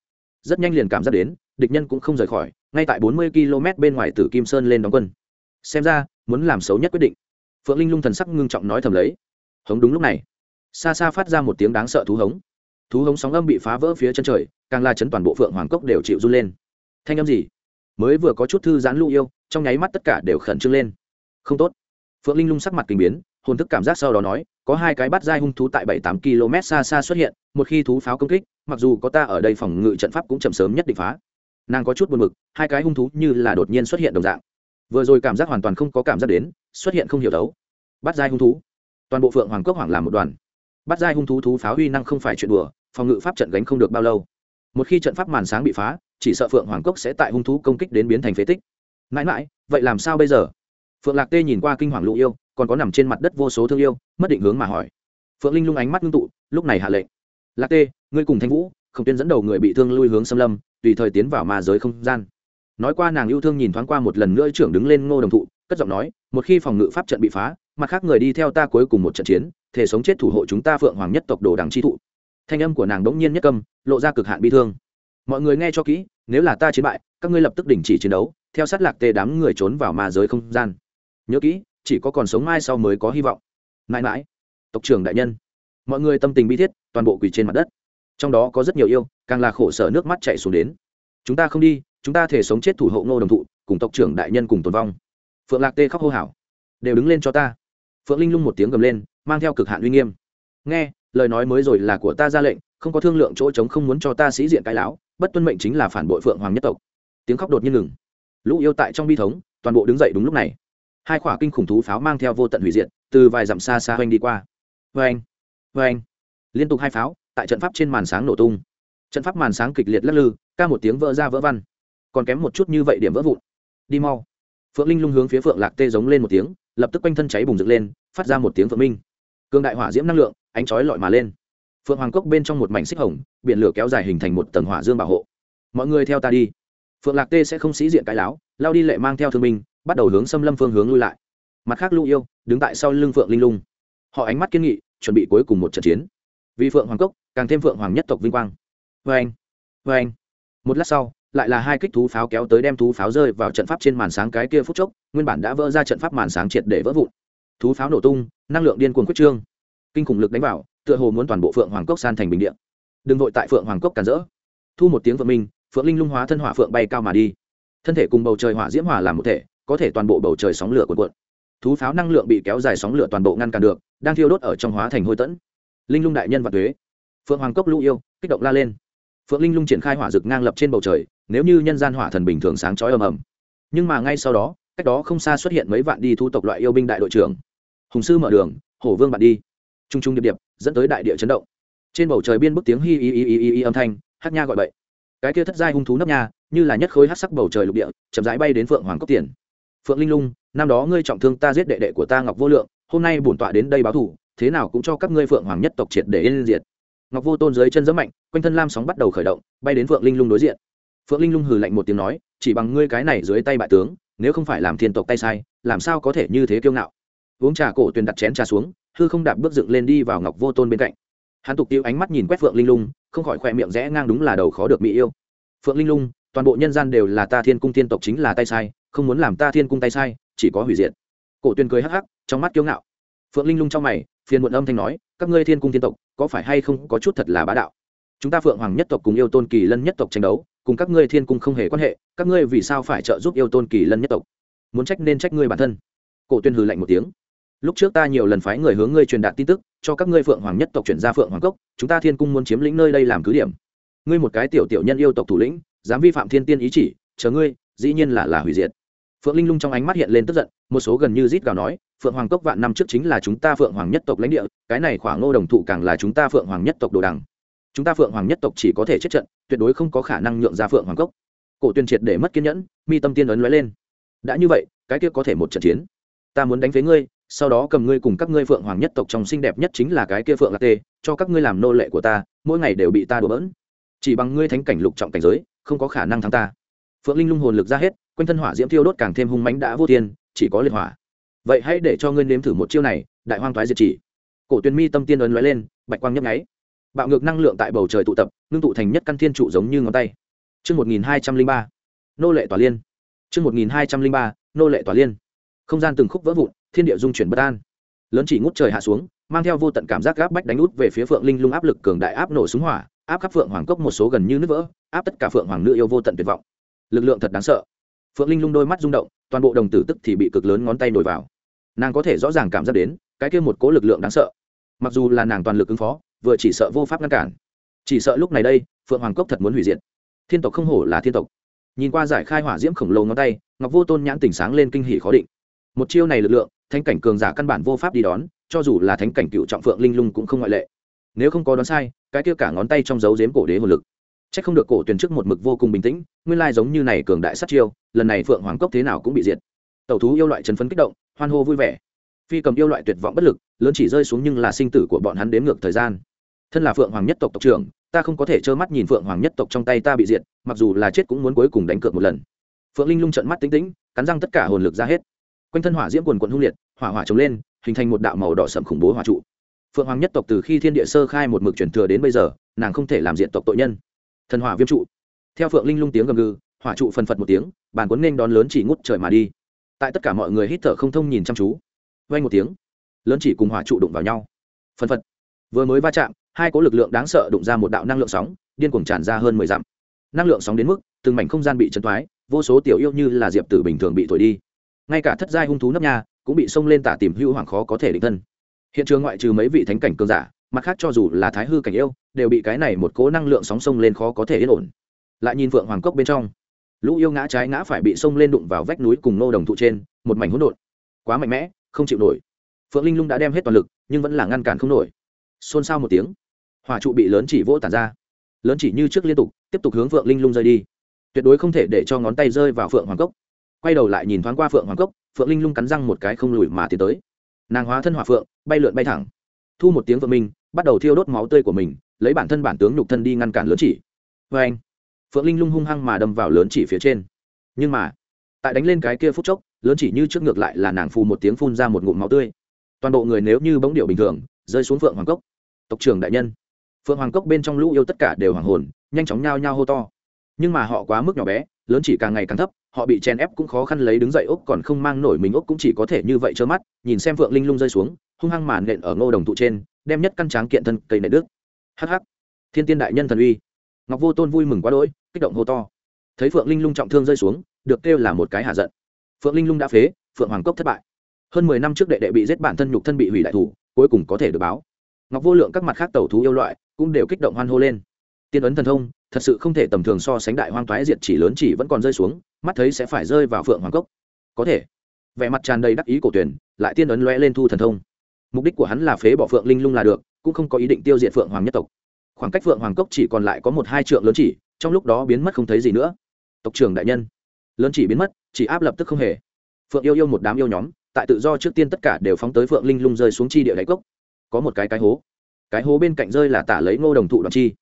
Rất nhanh liền cảm giác đến, địch nhân cũng không rời khỏi, ngay tại bốn mươi km bên ngoài tử kim sơn lên đóng quân. Xem ra, muốn làm xấu nhất quyết định. Phượng linh lung thần sắc ngưng trọng nói thầm lấy. Hống đúng lúc này xa xa phát ra một tiếng đáng sợ thú hống. Thú hống sóng âm bị phá vỡ phía chân trời, càng la chấn toàn bộ phượng hoàng cốc đều chịu run lên. Thanh âm gì? Mới vừa có chút thư giãn lũ yêu, trong nháy mắt tất cả đều khẩn trương lên. Không tốt. Phượng linh lung sắc mặt kinh biến, hồn thức cảm giác sau đó nói, có hai cái bắt dai hung thú tại bảy tám km xa xa xuất hiện, một khi thú pháo công kích, mặc dù có ta ở đây phòng ngự trận pháp cũng chậm sớm nhất định phá. Nàng có chút buồn mực hai cái hung thú như là đột nhiên xuất hiện đồng dạng. Vừa rồi cảm giác hoàn toàn không có cảm giác đến, xuất hiện không hiểu đấu. Bắt dai hung thú. Toàn bộ phượng hoàng cốc hoảng làm một đoàn bắt giai hung thú thú pháo huy năng không phải chuyện đùa, phòng ngự pháp trận gánh không được bao lâu. Một khi trận pháp màn sáng bị phá, chỉ sợ phượng hoàng cốc sẽ tại hung thú công kích đến biến thành phế tích. Mãi mãi, vậy làm sao bây giờ? Phượng lạc tê nhìn qua kinh hoàng lũ yêu, còn có nằm trên mặt đất vô số thương yêu, mất định hướng mà hỏi. Phượng linh lung ánh mắt ngưng tụ, lúc này hạ lệnh. Lạc tê, ngươi cùng thanh vũ không tuyên dẫn đầu người bị thương lui hướng xâm lâm, tùy thời tiến vào ma giới không gian. Nói qua nàng yêu thương nhìn thoáng qua một lần nữa trưởng đứng lên ngô đồng thụ, cất giọng nói, một khi phòng ngự pháp trận bị phá mặt khác người đi theo ta cuối cùng một trận chiến, thể sống chết thủ hộ chúng ta phượng hoàng nhất tộc đồ đằng chi thụ. Thanh âm của nàng đống nhiên nhất câm, lộ ra cực hạn bi thương. Mọi người nghe cho kỹ, nếu là ta chiến bại, các ngươi lập tức đình chỉ chiến đấu, theo sát lạc tê đám người trốn vào ma giới không gian. Nhớ kỹ, chỉ có còn sống mai sau mới có hy vọng. Mãi mãi, tộc trưởng đại nhân. Mọi người tâm tình bi thiết, toàn bộ quỳ trên mặt đất. Trong đó có rất nhiều yêu, càng là khổ sở nước mắt chạy xuống đến. Chúng ta không đi, chúng ta thể sống chết thủ hộ ngô đồng thụ, cùng tộc trưởng đại nhân cùng tồn vong. Phượng lạc tê khóc hô hào. Đều đứng lên cho ta phượng linh lung một tiếng gầm lên, mang theo cực hạn uy nghiêm. Nghe, lời nói mới rồi là của ta ra lệnh, không có thương lượng chỗ trống không muốn cho ta sĩ diện cái lão, bất tuân mệnh chính là phản bội phượng hoàng nhất tộc. Tiếng khóc đột nhiên ngừng. Lũ yêu tại trong bi thống, toàn bộ đứng dậy đúng lúc này. Hai quả kinh khủng thú pháo mang theo vô tận hủy diệt, từ vài dặm xa xa hoành đi qua. Vê anh vê anh liên tục hai pháo, tại trận pháp trên màn sáng nổ tung. Trận pháp màn sáng kịch liệt lắc lư, ca một tiếng vỡ ra vỡ văn. Còn kém một chút như vậy điểm vỡ vụn. Đi mau. Phượng linh lung hướng phía phượng lạc tê giống lên một tiếng, lập tức quanh thân cháy bùng rực lên phát ra một tiếng phượng minh. Cương đại hỏa diễm năng lượng, ánh chói lọi mà lên. Phượng hoàng cốc bên trong một mảnh xích hồng, biển lửa kéo dài hình thành một tầng hỏa dương bảo hộ. Mọi người theo ta đi. Phượng lạc tê sẽ không sĩ diện cái láo, lao đi lệ mang theo thương binh, bắt đầu hướng xâm lâm phương hướng lui lại. Mặt khác lưu yêu, đứng tại sau lưng phượng linh lung. Họ ánh mắt kiên nghị, chuẩn bị cuối cùng một trận chiến. Vì phượng hoàng cốc, càng thêm phượng hoàng nhất tộc vinh quang. Vê anh vê anh. Một lát sau, lại là hai kích thú pháo kéo tới đem thú pháo rơi vào trận pháp trên màn sáng cái kia phút chốc, nguyên bản đã vỡ ra trận pháp màn sáng triệt để vỡ vụn thú pháo nổ tung, năng lượng điên cuồng quyết trương. Kinh khủng lực đánh vào, tựa hồ muốn toàn bộ phượng hoàng cốc san thành bình điện đừng vội tại phượng hoàng cốc cản rỡ. Thu một tiếng vợ minh, phượng linh lung hóa thân hỏa phượng bay cao mà đi. Thân thể cùng bầu trời hỏa diễm hỏa làm một thể, có thể toàn bộ bầu trời sóng lửa cuộn cuộn. Thú pháo năng lượng bị kéo dài sóng lửa toàn bộ ngăn cản được, đang thiêu đốt ở trong hóa thành hôi tẫn. Linh lung đại nhân và thuế phượng hoàng cốc lũ yêu, kích động la lên. Phượng linh lung triển khai hỏa rực ngang lập trên bầu trời, nếu như nhân gian hỏa thần bình thường sáng chói ầm ầm. Nhưng mà ngay sau đó, cách đó không xa xuất hiện mấy vạn đi thu tộc loại yêu binh đại đội trưởng hùng sư mở đường, hổ vương bạn đi. T r u n g t r u n g điệp điệp, dẫn tới đại địa chấn động. Trên bầu trời biên bức tiếng hi hi hi hi hi âm thanh, hát nha gọi bậy. Cái kia thất giai hung thú nấp nha, như là nhất khối hát sắc bầu trời lục địa, chậm rãi bay đến phượng hoàng cốc tiền. Phượng linh lung, năm đó ngươi trọng thương ta giết đệ đệ của ta ngọc vô lượng, hôm nay bổn tọa đến đây báo thủ, thế nào cũng cho các ngươi phượng hoàng nhất tộc triệt để yên diệt. Ngọc vô tôn dưới chân dẫm mạnh, quanh thân lam sóng bắt đầu khởi động, bay đến phượng linh lung đối diện. Phượng linh lung hừ lạnh một tiếng nói, chỉ bằng ngươi cái này dưới tay bại tướng, nếu không phải làm thiên tộc tay sai, làm sao có thể như thế kiêu ngạo? Uống trà cổ tuyền đặt chén trà xuống, hư không đạp bước dựng lên đi vào ngọc vô tôn bên cạnh. Hắn tục tiêu ánh mắt nhìn quét phượng linh lung, không khỏi khoe miệng rẽ ngang đúng là đầu khó được mỹ yêu. Phượng linh lung, toàn bộ nhân gian đều là ta thiên cung tiên tộc chính là tay sai, không muốn làm ta thiên cung tay sai, chỉ có hủy diệt. Cổ tuyền cười hắc hắc, trong mắt kiêu ngạo. Phượng linh lung trong mày, phiền muộn âm thanh nói, các ngươi thiên cung tiên tộc, có phải hay không có chút thật là bá đạo? Chúng ta phượng hoàng nhất tộc cùng yêu tôn kỳ lân nhất tộc tranh đấu, cùng các ngươi thiên cung không hề quan hệ, các ngươi vì sao phải trợ giúp yêu tôn kỳ lân nhất tộc? Muốn trách nên trách ngươi bản thân. Cổ tuyên hừ lạnh một tiếng lúc trước ta nhiều lần phái người hướng ngươi truyền đạt tin tức, cho các ngươi phượng hoàng nhất tộc chuyển ra phượng hoàng cốc, chúng ta thiên cung muốn chiếm lĩnh nơi đây làm cứ điểm. Ngươi một cái tiểu tiểu nhân yêu tộc thủ lĩnh, dám vi phạm thiên tiên ý chỉ, chờ ngươi, dĩ nhiên là là hủy diệt. Phượng linh lung trong ánh mắt hiện lên tức giận, một số gần như rít gào nói, phượng hoàng cốc vạn năm trước chính là chúng ta phượng hoàng nhất tộc lãnh địa, cái này khoảng ngô đồng thụ càng là chúng ta phượng hoàng nhất tộc đồ đằng. Chúng ta phượng hoàng nhất tộc chỉ có thể chết trận, tuyệt đối không có khả năng nhượng ra phượng hoàng cốc. Cổ tuyên triệt để mất kiên nhẫn, mi tâm tiên ấn lóe lên. Đã như vậy, cái kia có thể một trận chiến. Ta muốn đánh với ngươi sau đó cầm ngươi cùng các ngươi phượng hoàng nhất tộc trong xinh đẹp nhất chính là cái kia phượng lạc tê cho các ngươi làm nô lệ của ta mỗi ngày đều bị ta đùa bỡn. Chỉ bằng ngươi thánh cảnh lục trọng cảnh giới không có khả năng thắng ta. Phượng linh lung hồn lực ra hết quanh thân hỏa diễm thiêu đốt càng thêm hung mãnh đã vô tiên chỉ có liệt hỏa. Vậy hãy để cho ngươi nếm thử một chiêu này đại hoang thoái diệt chỉ. Cổ tuyền mi tâm tiên ấn lóe lên bạch quang nhấp nháy. Bạo ngược năng lượng tại bầu trời tụ tập ngưng tụ thành nhất căn thiên trụ giống như ngón tay. Trước 1203, nô lệ tòa liên. Trước 1203, nô lệ tòa liên. Không gian từng khúc vỡ vụn, thiên địa dung chuyển bất an. Lớn chỉ ngút trời hạ xuống, mang theo vô tận cảm giác gáp bách đánh út về phía Phượng Linh Lung áp lực cường đại áp nổ súng hỏa, áp khắp Phượng Hoàng cốc một số gần như nứt vỡ, áp tất cả Phượng Hoàng nữ yêu vô tận tuyệt vọng. Lực lượng thật đáng sợ. Phượng Linh Lung đôi mắt rung động, toàn bộ đồng tử tức thì bị cực lớn ngón tay nổi vào. Nàng có thể rõ ràng cảm giác đến, cái kia một cố lực lượng đáng sợ. Mặc dù là nàng toàn lực ứng phó, vừa chỉ sợ vô pháp ngăn cản chỉ sợ lúc này đây phượng hoàng cốc thật muốn hủy diệt thiên tộc không hổ là thiên tộc nhìn qua giải khai hỏa diễm khổng lồ ngón tay ngọc vô tôn nhãn tỉnh sáng lên kinh hỉ khó định một chiêu này lực lượng, thánh cảnh cường giả căn bản vô pháp đi đón, cho dù là thánh cảnh cựu trọng phượng linh lung cũng không ngoại lệ. Nếu không có đoán sai, cái kia cả ngón tay trong dấu dếm cổ đế hồn lực. C h ắ c không được cổ tuyển trước một mực vô cùng bình tĩnh, nguyên lai giống như này cường đại sát chiêu, lần này phượng hoàng cốc thế nào cũng bị diệt. Tẩu thú yêu loại chấn phấn kích động, hoan hô vui vẻ. Phi cầm yêu loại tuyệt vọng bất lực, lớn chỉ rơi xuống nhưng là sinh tử của bọn hắn đếm ngược thời gian. Thân là phượng hoàng nhất tộc tộc trưởng, ta không có thể trơ mắt nhìn phượng hoàng nhất tộc trong tay ta bị diệt, mặc dù là chết cũng muốn cuối cùng đánh cược một lần. Phượng linh lung trận mắt tính tĩnh, cắn răng tất cả hồn lực ra hết quanh thân hỏa diễm quần quần hung liệt, hỏa hỏa trống lên, hình thành một đạo màu đỏ sậm khủng bố hỏa trụ. Phượng hoàng nhất tộc từ khi thiên địa sơ khai một mực truyền thừa đến bây giờ, nàng không thể làm diện tộc tội nhân. Thần hỏa viêm trụ. Theo phượng linh lung tiếng gầm gừ, hỏa trụ phần phật một tiếng, bàn cuốn nên đón lớn chỉ ngút trời mà đi. Tại tất cả mọi người hít thở không thông nhìn chăm chú. Vay một tiếng, lớn chỉ cùng hỏa trụ đụng vào nhau. Phần phật. Vừa mới va chạm, hai có lực lượng đáng sợ đụng ra một đạo năng lượng sóng, điên cuồng tràn ra hơn mười dặm. Năng lượng sóng đến mức, từng mảnh không gian bị chấn thoái, vô số tiểu yêu như là diệp tử bình thường bị thổi đi ngay cả thất giai hung thú nấp nha cũng bị xông lên tả tìm hữu hoàng khó có thể định thân. Hiện trường ngoại trừ mấy vị thánh cảnh cường giả, mặt khác cho dù là thái hư cảnh yêu, đều bị cái này một cố năng lượng sóng sông lên khó có thể yên ổn. Lại nhìn phượng hoàng cốc bên trong, lũ yêu ngã trái ngã phải bị xông lên đụng vào vách núi cùng nô đồng thụ trên, một mảnh hỗn độn. Quá mạnh mẽ, không chịu nổi. Phượng linh lung đã đem hết toàn lực, nhưng vẫn là ngăn cản không nổi. Xôn xao một tiếng, hỏa trụ bị lớn chỉ vỗ tàn ra. Lớn chỉ như trước liên tục, tiếp tục hướng phượng linh lung rơi đi. Tuyệt đối không thể để cho ngón tay rơi vào phượng hoàng cốc quay đầu lại nhìn thoáng qua phượng hoàng cốc, phượng linh lung cắn răng một cái không lùi mà tiến tới. Nàng hóa thân hỏa phượng, bay lượn bay thẳng. Thu một tiếng vợ minh, bắt đầu thiêu đốt máu tươi của mình, lấy bản thân bản tướng nhục thân đi ngăn cản lớn chỉ. Vê anh, phượng linh lung hung hăng mà đâm vào lớn chỉ phía trên. Nhưng mà, tại đánh lên cái kia phút chốc, lớn chỉ như trước ngược lại là nàng phù một tiếng phun ra một ngụm máu tươi. Toàn bộ người nếu như bóng điệu bình thường, rơi xuống phượng hoàng cốc. Tộc trưởng đại nhân. Phượng hoàng cốc bên trong lũ yêu tất cả đều hoàng hồn, nhanh chóng nhao nhao hô to. Nhưng mà họ quá mức nhỏ bé lớn chỉ càng ngày càng thấp, họ bị chèn ép cũng khó khăn lấy đứng dậy ốc còn không mang nổi mình ốc cũng chỉ có thể như vậy trơ mắt, nhìn xem phượng linh lung rơi xuống, hung hăng màn nện ở ngô đồng thụ trên, đem nhất căn tráng kiện thân cây nệ đức hh thiên tiên đại nhân thần uy. Ngọc vô tôn vui mừng quá đỗi, kích động hô to. Thấy phượng linh lung trọng thương rơi xuống, được kêu là một cái hạ giận. Phượng linh lung đã phế, phượng hoàng cốc thất bại. Hơn mười năm trước đệ đệ bị giết bản thân nhục thân bị hủy đại thủ, cuối cùng có thể được báo. Ngọc vô lượng các mặt khác tẩu thú yêu loại cũng đều kích động hoan hô lên. Tiên ấn thần thông thật sự không thể tầm thường so sánh đại hoang toái diệt chỉ lớn chỉ vẫn còn rơi xuống, mắt thấy sẽ phải rơi vào phượng hoàng cốc. Có thể. Vẻ mặt tràn đầy đắc ý cổ tuyển, lại tiên ấn lóe lên thu thần thông. Mục đích của hắn là phế bỏ phượng linh lung là được, cũng không có ý định tiêu diệt phượng hoàng nhất tộc. Khoảng cách phượng hoàng cốc chỉ còn lại có một hai trượng lớn chỉ, trong lúc đó biến mất không thấy gì nữa. Tộc trưởng đại nhân. Lớn chỉ biến mất, chỉ áp lập tức không hề. Phượng yêu yêu một đám yêu nhóm, tại tự do trước tiên tất cả đều phóng tới phượng linh lung rơi xuống chi địa đáy cốc. Có một cái cái hố. Cái hố bên cạnh rơi là tả lấy ngô đồng thụ đoàn chi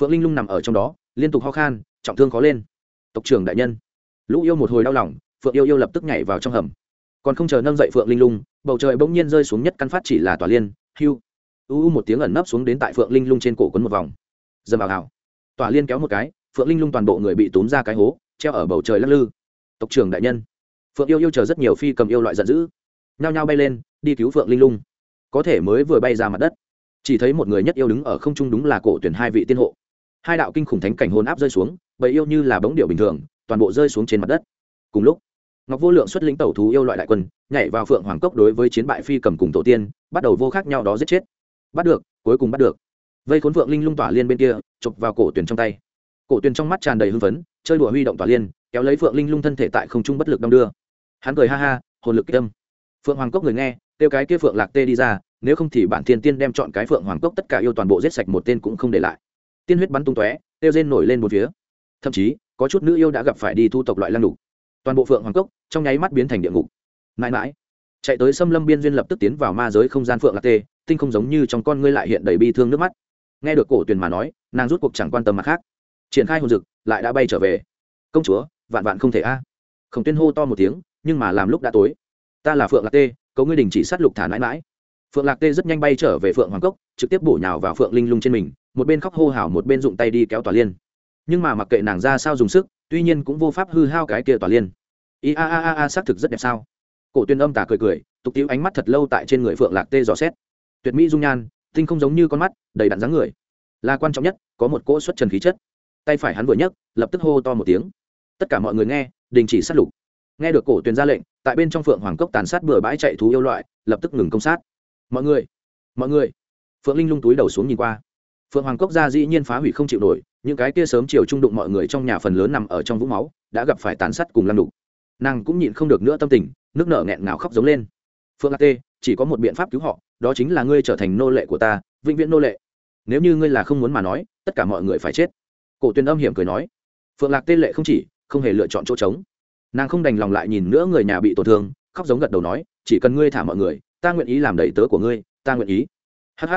phượng linh lung nằm ở trong đó, liên tục ho khan, trọng thương khó lên. Tộc trưởng đại nhân. Lũ yêu một hồi đau lòng, phượng yêu yêu lập tức nhảy vào trong hầm. Còn không chờ nâng dậy phượng linh lung, bầu trời bỗng nhiên rơi xuống nhất căn phát chỉ là tòa liên, hưu. U u một tiếng ẩn nấp xuống đến tại phượng linh lung trên cổ quấn một vòng. Dầm vào hào tòa liên kéo một cái, phượng linh lung toàn bộ người bị tốn ra cái hố, treo ở bầu trời lắc lư. Tộc trưởng đại nhân. Phượng yêu yêu chờ rất nhiều phi cầm yêu loại giận dữ. Nhao nhao bay lên, đi cứu phượng linh lung. Có thể mới vừa bay ra mặt đất. Chỉ thấy một người nhất yêu đứng ở không trung đúng là cổ tuyển hai vị tiên hộ hai đạo kinh khủng thánh cảnh hồn áp rơi xuống, bầy yêu như là bóng điệu bình thường, toàn bộ rơi xuống trên mặt đất. Cùng lúc, ngọc vô lượng xuất lĩnh tẩu thú yêu loại đại quân, nhảy vào phượng hoàng cốc đối với chiến bại phi cầm cùng tổ tiên, bắt đầu vô khác nhau đó giết chết. Bắt được, cuối cùng bắt được. Vây khốn phượng linh lung tỏa liên bên kia, chụp vào cổ tuyển trong tay. Cổ tuyển trong mắt tràn đầy hưng phấn, chơi đùa huy động tỏa liên, kéo lấy phượng linh lung thân thể tại không trung bất lực đong đưa. Hắn cười ha ha, hồn lực tâm phượng hoàng cốc người nghe, kêu cái kia phượng lạc tê đi ra, nếu không thì bản thiên tiên đem chọn cái phượng hoàng cốc tất cả yêu toàn bộ giết sạch một tên cũng không để lại tiên huyết bắn tung tóe tiêu rên nổi lên một phía. Thậm chí, có chút nữ yêu đã gặp phải đi thu tộc loại lăng đục toàn bộ phượng hoàng cốc, trong nháy mắt biến thành địa ngục. Mãi mãi, chạy tới xâm lâm biên duyên lập tức tiến vào ma giới không gian phượng lạc tê, tinh không giống như trong con ngươi lại hiện đầy bi thương nước mắt. Nghe được cổ tuyền mà nói, nàng rút cuộc chẳng quan tâm mặt khác. Triển khai hồn dực, lại đã bay trở về. Công chúa, vạn vạn không thể a. À. khổng tuyên hô to một tiếng, nhưng mà làm lúc đã tối. Ta là phượng lạc tê cấu ngươi đình chỉ sát lục thả mãi mãi phượng lạc tê rất nhanh bay trở về phượng hoàng cốc, trực tiếp bổ nhào vào phượng linh lung trên mình một bên khóc hô hào một bên dụng tay đi kéo tòa liên. Nhưng mà mặc kệ nàng ra sao dùng sức, tuy nhiên cũng vô pháp hư hao cái kia tòa liên. I a a a a, xác thực rất đẹp sao? Cổ tuyên âm tả cười cười, tục tiếu ánh mắt thật lâu tại trên người phượng lạc tê dò xét. Tuyệt mỹ dung nhan, tinh không giống như con mắt, đầy đặn dáng người. Là quan trọng nhất, có một cỗ xuất trần khí chất. Tay phải hắn vừa nhấc, lập tức hô to một tiếng. Tất cả mọi người nghe, đình chỉ sát lục. Nghe được cổ tuyền ra lệnh, tại bên trong phượng hoàng cốc tàn sát bừa bãi chạy thú yêu loại, lập tức ngừng công sát. Mọi người mọi người. Phượng linh lung túi đầu xuống nhìn qua phượng hoàng cốc ra dĩ nhiên phá hủy không chịu nổi, những cái kia sớm chiều trung đụng mọi người trong nhà phần lớn nằm ở trong vũng máu, đã gặp phải tàn sát cùng lăn đục. Nàng cũng nhịn không được nữa tâm tình, nước nở nghẹn ngào khóc giống lên. Phượng lạc tê, chỉ có một biện pháp cứu họ, đó chính là ngươi trở thành nô lệ của ta, vĩnh viễn nô lệ. Nếu như ngươi là không muốn mà nói, tất cả mọi người phải chết. Cổ tuyên âm hiểm cười nói. Phượng lạc tê lệ không chỉ, không hề lựa chọn chỗ trống. Nàng không đành lòng lại nhìn nữa người nhà bị tổn thương, khóc giống gật đầu nói, chỉ cần ngươi thả mọi người, ta nguyện ý làm đầy tớ của ngươi, ta nguyện ý. Hh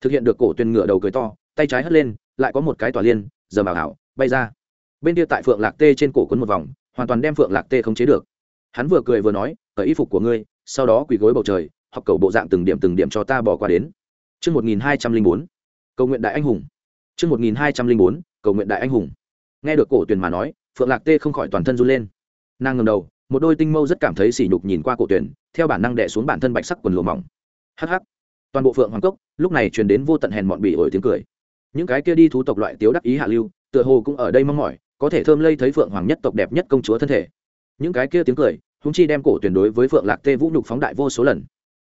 thực hiện được cổ tuyền ngựa đầu cười to tay trái hất lên lại có một cái tỏa liên giờ bảo hảo bay ra bên kia tại phượng lạc tê trên cổ quấn một vòng hoàn toàn đem phượng lạc tê không chế được hắn vừa cười vừa nói ở y phục của ngươi sau đó quỳ gối bầu trời học cầu bộ dạng từng điểm từng điểm cho ta bỏ qua đến Trước 1204, cầu nguyện đại anh hùng. Trước 1204, cầu nguyện đại anh hùng. Nghe được cổ tuyển mà nói, Phượng Lạc Tê không khỏi toàn thân run lên. Nàng ngẩng đầu, một đôi tinh mâu rất cảm thấy sỉ nhục nhìn qua cổ tuyển, theo bản năng đè xuống bản thân bạch sắc quần lụa mỏng. Hắc hắc. Toàn bộ Phượng Hoàng cốc, lúc này truyền đến vô tận hèn mọn bỉ ổi tiếng cười. Những cái kia đi thú tộc loại tiếu đắc ý hạ lưu, tựa hồ cũng ở đây mong mỏi, có thể thơm lây thấy Phượng Hoàng nhất tộc đẹp nhất công chúa thân thể. Những cái kia tiếng cười, húng chi đem cổ tuyển đối với Phượng Lạc Tê vũ nhục phóng đại vô số lần.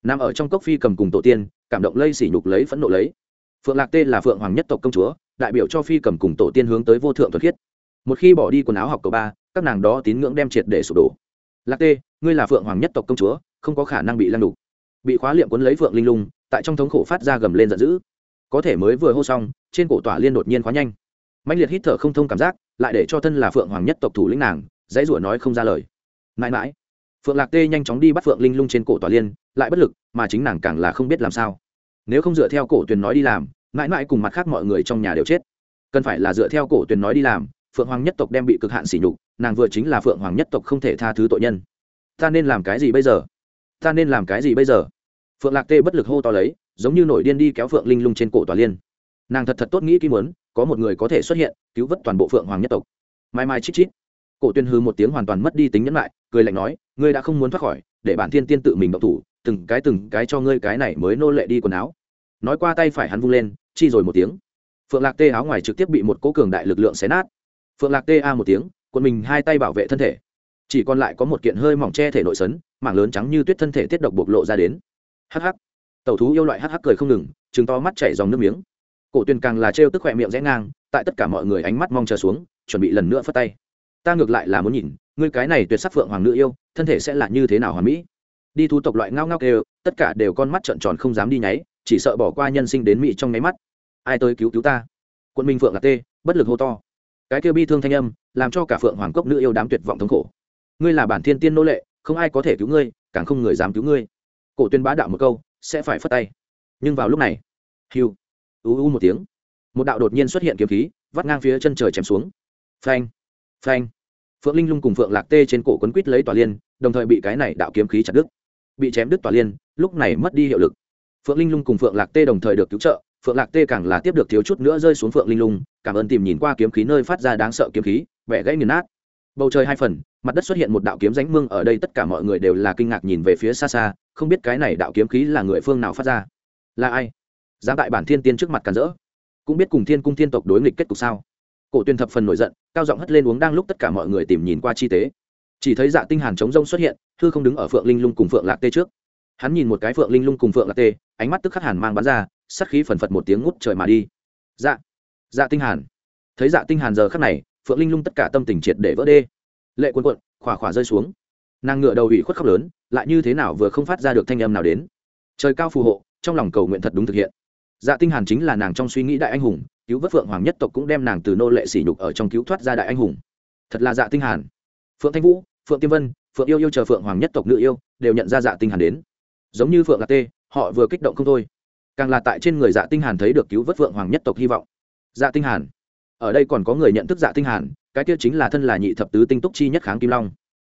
Nằm ở trong cốc phi cầm cùng tổ tiên cảm động lây sỉ nhục lấy phẫn nộ lấy. Phượng lạc tê là phượng hoàng nhất tộc công chúa đại biểu cho phi cầm cùng tổ tiên hướng tới vô thượng thuật khiết. Một khi bỏ đi quần áo học cầu ba các nàng đó tín ngưỡng đem triệt để sụp đổ. Lạc tê ngươi là phượng hoàng nhất tộc công chúa không có khả năng bị lăng đục. Bị khóa liệm quấn lấy phượng linh lung tại trong thống khổ phát ra gầm lên giận dữ. Có thể mới vừa hô xong, trên cổ tỏa liên đột nhiên khóa nhanh. Mạnh liệt hít thở không thông cảm giác, lại để cho thân là phượng hoàng nhất tộc thủ lĩnh nàng, dãy rủa nói không ra lời. Mãi mãi, phượng lạc tê nhanh chóng đi bắt phượng linh lung trên cổ tòa liên, lại bất lực, mà chính nàng càng là không biết làm sao. Nếu không dựa theo cổ tuyền nói đi làm, mãi mãi cùng mặt khác mọi người trong nhà đều chết. Cần phải là dựa theo cổ tuyền nói đi làm, phượng hoàng nhất tộc đem bị cực hạn sỉ nhục, nàng vừa chính là phượng hoàng nhất tộc không thể tha thứ tội nhân. Ta nên làm cái gì bây giờ? Ta nên làm cái gì bây giờ? Phượng lạc tê bất lực hô to lấy, giống như nổi điên đi kéo phượng linh lung trên cổ tòa liên. Nàng thật thật tốt nghĩ kỹ muốn, có một người có thể xuất hiện, cứu vớt toàn bộ phượng hoàng nhất tộc. Mai mai chít chít. Cổ tuyên hư một tiếng hoàn toàn mất đi tính nhẫn lại, cười lạnh nói, ngươi đã không muốn thoát khỏi, để bản thiên tiên tự mình động thủ, từng cái từng cái cho ngươi cái này mới nô lệ đi quần áo. Nói qua tay phải hắn vung lên, chi rồi một tiếng. Phượng lạc tê áo ngoài trực tiếp bị một cố cường đại lực lượng xé nát. Phượng lạc tê a một tiếng quân mình hai tay bảo vệ thân thể. Chỉ còn lại có một kiện hơi mỏng che thể nội sấn, mảng lớn trắng như tuyết thân thể tiết độc bộc lộ ra đến hắc hắc. Tẩu thú yêu loại hắc hắc cười không ngừng chừng to mắt chảy dòng nước miếng. Cổ tuyền càng là trêu tức khỏe miệng rẽ ngang, tại tất cả mọi người ánh mắt mong chờ xuống, chuẩn bị lần nữa phất tay. Ta ngược lại là muốn nhìn, ngươi cái này tuyệt sắc phượng hoàng nữ yêu, thân thể sẽ là như thế nào hoàn mỹ? Đi thu tộc loại ngao ngao kêu, tất cả đều con mắt trợn tròn không dám đi nháy, chỉ sợ bỏ qua nhân sinh đến mỹ trong nháy mắt. Ai tới cứu cứu ta? Quân minh phượng là tê, bất lực hô to. Cái kêu bi thương thanh âm, làm cho cả phượng hoàng cốc nữ yêu đám tuyệt vọng thống khổ. Ngươi là bản thiên tiên nô lệ, không ai có thể cứu ngươi, càng không người dám cứu ngươi cổ tuyên bá đạo một câu, sẽ phải phất tay. Nhưng vào lúc này, hiu u u một tiếng, một đạo đột nhiên xuất hiện kiếm khí, vắt ngang phía chân trời chém xuống. Phanh phanh. Phượng linh lung cùng phượng lạc tê trên cổ quấn quít lấy tòa liên, đồng thời bị cái này đạo kiếm khí chặt đứt. Bị chém đứt tỏa liên, lúc này mất đi hiệu lực. Phượng linh lung cùng phượng lạc tê đồng thời được cứu trợ, phượng lạc tê càng là tiếp được thiếu chút nữa rơi xuống phượng linh lung, cảm ơn tìm nhìn qua kiếm khí nơi phát ra đáng sợ kiếm khí, vẻ gãy nghiền nát bầu trời hai phần, mặt đất xuất hiện một đạo kiếm ránh mương, ở đây tất cả mọi người đều là kinh ngạc nhìn về phía xa xa, không biết cái này đạo kiếm khí là người phương nào phát ra. Là ai? Dám tại bản thiên tiên trước mặt càn rỡ. Cũng biết cùng thiên cung thiên tộc đối nghịch kết cục sao? Cổ tuyên thập phần nổi giận, cao giọng hất lên uống đang lúc tất cả mọi người tìm nhìn qua chi tế. Chỉ thấy dạ tinh hàn chống rông xuất hiện thư không đứng ở phượng linh lung cùng phượng lạc tê trước. Hắn nhìn một cái phượng linh lung cùng phượng lạc tê, ánh mắt tức khắc hàn mang bắn ra, sát khí phần phật một tiếng ngút trời mà đi. Dạ dạ tinh hàn. Thấy dạ tinh hàn giờ khắc này phượng linh lung tất cả tâm tình triệt để vỡ đê. Lệ cuộn cuộn, khỏa khỏa rơi xuống. Nàng ngựa đầu ủy khuất khóc lớn, lại như thế nào vừa không phát ra được thanh âm nào đến. Trời cao phù hộ, trong lòng cầu nguyện thật đúng thực hiện. Dạ tinh hàn chính là nàng trong suy nghĩ đại anh hùng, cứu vớt phượng hoàng nhất tộc cũng đem nàng từ nô lệ sỉ nhục ở trong cứu thoát ra đại anh hùng. Thật là dạ tinh hàn. Phượng thanh vũ, phượng tiêm vân, phượng yêu yêu chờ phượng hoàng nhất tộc nữ yêu, đều nhận ra dạ tinh hàn đến. Giống như phượng lạc tê, họ vừa kích động không thôi. Càng là tại trên người dạ tinh hàn thấy được cứu vớt phượng hoàng nhất tộc hy vọng. Dạ tinh hàn ở đây còn có người nhận thức dạ tinh hàn, cái kia chính là thân là nhị thập tứ tinh túc chi nhất kháng kim long.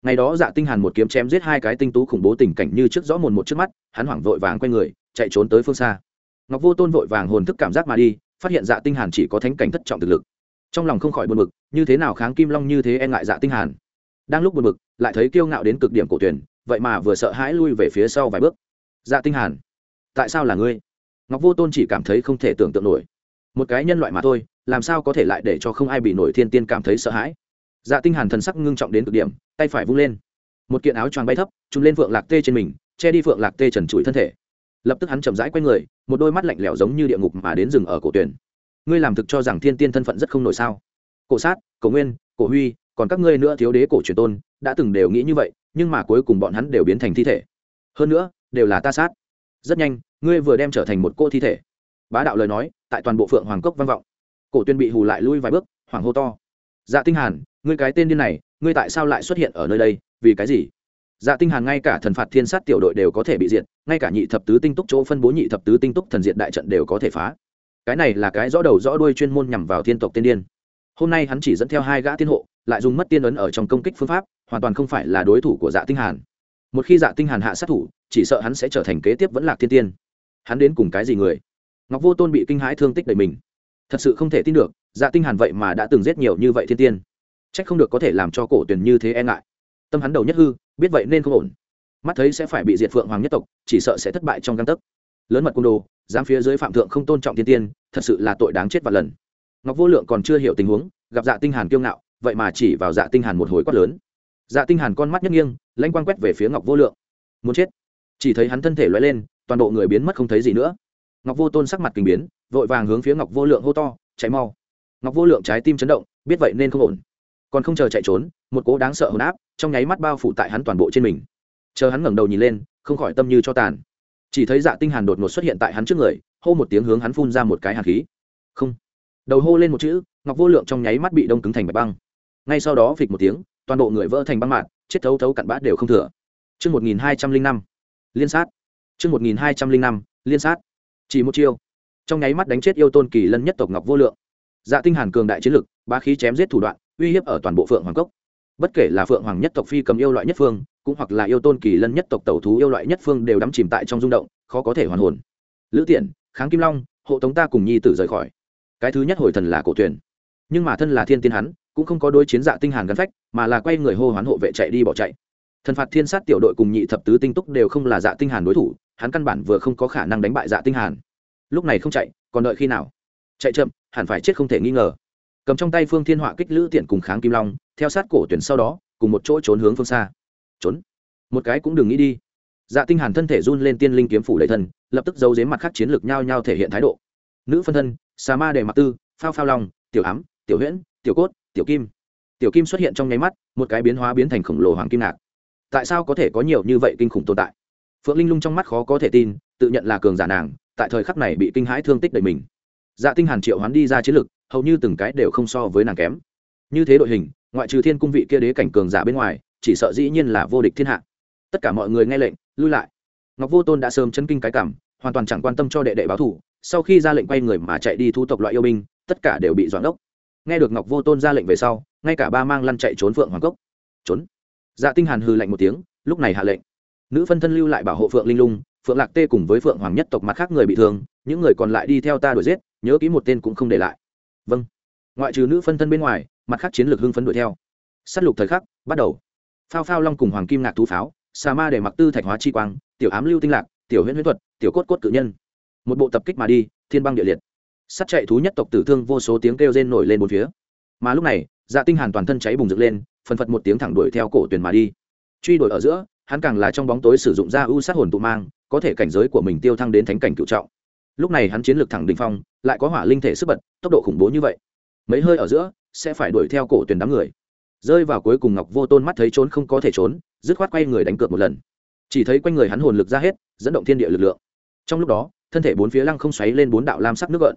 Ngày đó dạ tinh hàn một kiếm chém giết hai cái tinh tú khủng bố tình cảnh như trước rõ mồn một trước mắt, hắn hoảng vội vàng quay người, chạy trốn tới phương xa. Ngọc vô tôn vội vàng hồn thức cảm giác mà đi, phát hiện dạ tinh hàn chỉ có thánh cảnh thất trọng thực lực. Trong lòng không khỏi buồn bực, như thế nào kháng kim long như thế e ngại dạ tinh hàn. Đang lúc buồn bực, lại thấy kiêu ngạo đến cực điểm cổ tuyển, vậy mà vừa sợ hãi lui về phía sau vài bước. Dạ tinh hàn, tại sao là ngươi? Ngọc vô tôn chỉ cảm thấy không thể tưởng tượng nổi. Một cái nhân loại mà thôi làm sao có thể lại để cho không ai bị nổi thiên tiên cảm thấy sợ hãi? Dạ tinh hàn thần sắc ngưng trọng đến cực điểm, tay phải vung lên. Một kiện áo choàng bay thấp, trùm lên phượng lạc tê trên mình, che đi phượng lạc tê trần trụi thân thể. Lập tức hắn chậm rãi quay người, một đôi mắt lạnh lẽo giống như địa ngục mà đến rừng ở cổ tuyển. Ngươi làm thực cho rằng thiên tiên thân phận rất không nổi sao? Cổ sát, cổ nguyên, cổ huy, còn các ngươi nữa thiếu đế cổ truyền tôn, đã từng đều nghĩ như vậy, nhưng mà cuối cùng bọn hắn đều biến thành thi thể. Hơn nữa, đều là ta sát. Rất nhanh, ngươi vừa đem trở thành một cô thi thể. Bá đạo lời nói, tại toàn bộ phượng hoàng cốc vang vọng cổ tuyên bị hù lại lui vài bước hoàng hô to. Dạ tinh hàn, ngươi cái tên điên này, ngươi tại sao lại xuất hiện ở nơi đây, vì cái gì? Dạ tinh hàn ngay cả thần phạt thiên sát tiểu đội đều có thể bị diệt, ngay cả nhị thập tứ tinh túc chỗ phân bố nhị thập tứ tinh túc thần diện đại trận đều có thể phá. Cái này là cái rõ đầu rõ đuôi chuyên môn nhằm vào thiên tộc tiên điên. Hôm nay hắn chỉ dẫn theo hai gã tiên hộ, lại dùng mất tiên ấn ở trong công kích phương pháp, hoàn toàn không phải là đối thủ của dạ tinh hàn. Một khi dạ tinh hàn hạ sát thủ, chỉ sợ hắn sẽ trở thành kế tiếp vẫn lạc thiên tiên. Hắn đến cùng cái gì người? Ngọc vô tôn bị kinh hãi thương tích đầy mình thật sự không thể tin được dạ tinh hàn vậy mà đã từng giết nhiều như vậy thiên tiên. Trách không được có thể làm cho cổ tuyển như thế e ngại. Tâm hắn đầu nhất hư, biết vậy nên không ổn. Mắt thấy sẽ phải bị diệt phượng hoàng nhất tộc, chỉ sợ sẽ thất bại trong găng tấc. Lớn mật cung đồ, dám phía dưới phạm thượng không tôn trọng thiên tiên, thật sự là tội đáng chết và lần. Ngọc vô lượng còn chưa hiểu tình huống, gặp dạ tinh hàn kiêu ngạo, vậy mà chỉ vào dạ tinh hàn một hồi quát lớn. Dạ tinh hàn con mắt nhất nghiêng lanh quang quét về phía ngọc vô lượng. Muốn chết. Chỉ thấy hắn thân thể lóe lên, toàn bộ người biến mất không thấy gì nữa. Ngọc vô tôn sắc mặt kinh biến vội vàng hướng phía ngọc vô lượng hô to chạy mau. Ngọc vô lượng trái tim chấn động biết vậy nên không ổn. Còn không chờ chạy trốn một cố đáng sợ hồn áp trong nháy mắt bao phủ tại hắn toàn bộ trên mình. Chờ hắn ngẩng đầu nhìn lên không khỏi tâm như cho tàn. Chỉ thấy dạ tinh hàn đột ngột xuất hiện tại hắn trước người hô một tiếng hướng hắn phun ra một cái hàn khí. Không. Đầu hô lên một chữ ngọc vô lượng trong nháy mắt bị đông cứng thành bạch băng. Ngay sau đó phịch một tiếng toàn bộ người vỡ thành băng mạn chết thấu thấu cặn bát đều không thừa. Trước 1205, liên sát. Trước 1205, liên sát. Chỉ một chiêu. Trong nháy mắt đánh chết yêu tôn kỳ lân nhất tộc Ngọc Vô Lượng. Dạ tinh hàn cường đại chiến lực, bá khí chém giết thủ đoạn, uy hiếp ở toàn bộ Phượng Hoàng cốc. Bất kể là Phượng Hoàng nhất tộc phi cầm yêu loại nhất phương, cũng hoặc là yêu tôn kỳ lân nhất tộc tẩu thú yêu loại nhất phương đều đắm chìm tại trong rung động, khó có thể hoàn hồn. Lữ tiện, Kháng Kim Long, hộ tống ta cùng nhi tử rời khỏi. Cái thứ nhất hồi thần là cổ tuyển. Nhưng mà thân là thiên tiên hắn, cũng không có đối chiến dạ tinh hàn gắn phách, mà là quay người hô hoán hộ vệ chạy đi bỏ chạy thần phạt thiên sát tiểu đội cùng nhị thập tứ tinh túc đều không là dạ tinh hàn đối thủ hắn căn bản vừa không có khả năng đánh bại dạ tinh hàn lúc này không chạy, còn đợi khi nào? Chạy chậm, hẳn phải chết không thể nghi ngờ. Cầm trong tay phương thiên họa kích lữ tiện cùng kháng kim long, theo sát cổ tuyển sau đó, cùng một chỗ trốn hướng phương xa. Trốn. Một cái cũng đừng nghĩ đi. Dạ tinh hàn thân thể run lên tiên linh kiếm phủ đầy thân lập tức giấu giếm mặt khác chiến lược nhau nhau thể hiện thái độ. Nữ phân thân xà ma đề mặt tư, phao phao long, tiểu ám, tiểu huyễn, tiểu cốt, tiểu kim. Tiểu kim xuất hiện trong nháy mắt, một cái biến hóa biến thành khổng lồ hoàng kim ngạc. Tại sao có thể có nhiều như vậy kinh khủng tồn tại? Phượng linh lung trong mắt khó có thể tin, tự nhận là cường giả nàng tại thời khắc này bị kinh hãi thương tích đầy mình. Dạ tinh hàn triệu hoán đi ra chiến lực, hầu như từng cái đều không so với nàng kém. Như thế đội hình, ngoại trừ thiên cung vị kia đế cảnh cường giả bên ngoài, chỉ sợ dĩ nhiên là vô địch thiên hạ. Tất cả mọi người nghe lệnh, lui lại. Ngọc vô tôn đã sớm chấn kinh cái cảm, hoàn toàn chẳng quan tâm cho đệ đệ báo thủ, sau khi ra lệnh quay người mà chạy đi thu tộc loại yêu binh, tất cả đều bị doãn đốc nghe được ngọc vô tôn ra lệnh về sau, ngay cả ba mang lăn chạy trốn phượng hoàng cốc. Trốn. Dạ tinh hàn hừ lạnh một tiếng, lúc này hạ lệnh. Nữ phân thân lưu lại bảo hộ phượng linh lung phượng lạc tê cùng với phượng hoàng nhất tộc mặt khác người bị thương, những người còn lại đi theo ta đuổi giết, nhớ ký một tên cũng không để lại. Vâng. Ngoại trừ nữ phân thân bên ngoài, mặt khác chiến lược hưng phấn đuổi theo. S á t lục thời khắc, bắt đầu. Phao phao long cùng hoàng kim ngạc thú pháo xà ma để mặc tư thạch hóa chi quang, tiểu ám lưu tinh lạc, tiểu huyễn huyễn thuật, tiểu cốt cốt cự nhân. Một bộ tập kích mà đi, thiên băng địa liệt. Sắt chạy thú nhất tộc tử thương vô số tiếng kêu rên nổi lên một phía. Mà lúc này dạ tinh hàn toàn thân cháy bùng rực lên, phần phật một tiếng thẳng đuổi theo cổ tuyển mà đi. Truy đuổi ở giữa, hắn càng là trong bóng tối sử dụng ra ưu sát hồn tụ mang có thể cảnh giới của mình tiêu thăng đến thánh cảnh cựu trọng. Lúc này hắn chiến lược thẳng đỉnh phong, lại có hỏa linh thể sức bật, tốc độ khủng bố như vậy. Mấy hơi ở giữa, sẽ phải đuổi theo cổ tuyển đám người. Rơi vào cuối cùng ngọc vô tôn mắt thấy trốn không có thể trốn, dứt khoát quay người đánh cược một lần. Chỉ thấy quanh người hắn hồn lực ra hết, dẫn động thiên địa lực lượng. Trong lúc đó, thân thể bốn phía lăng không xoáy lên bốn đạo lam sắc nước gợn.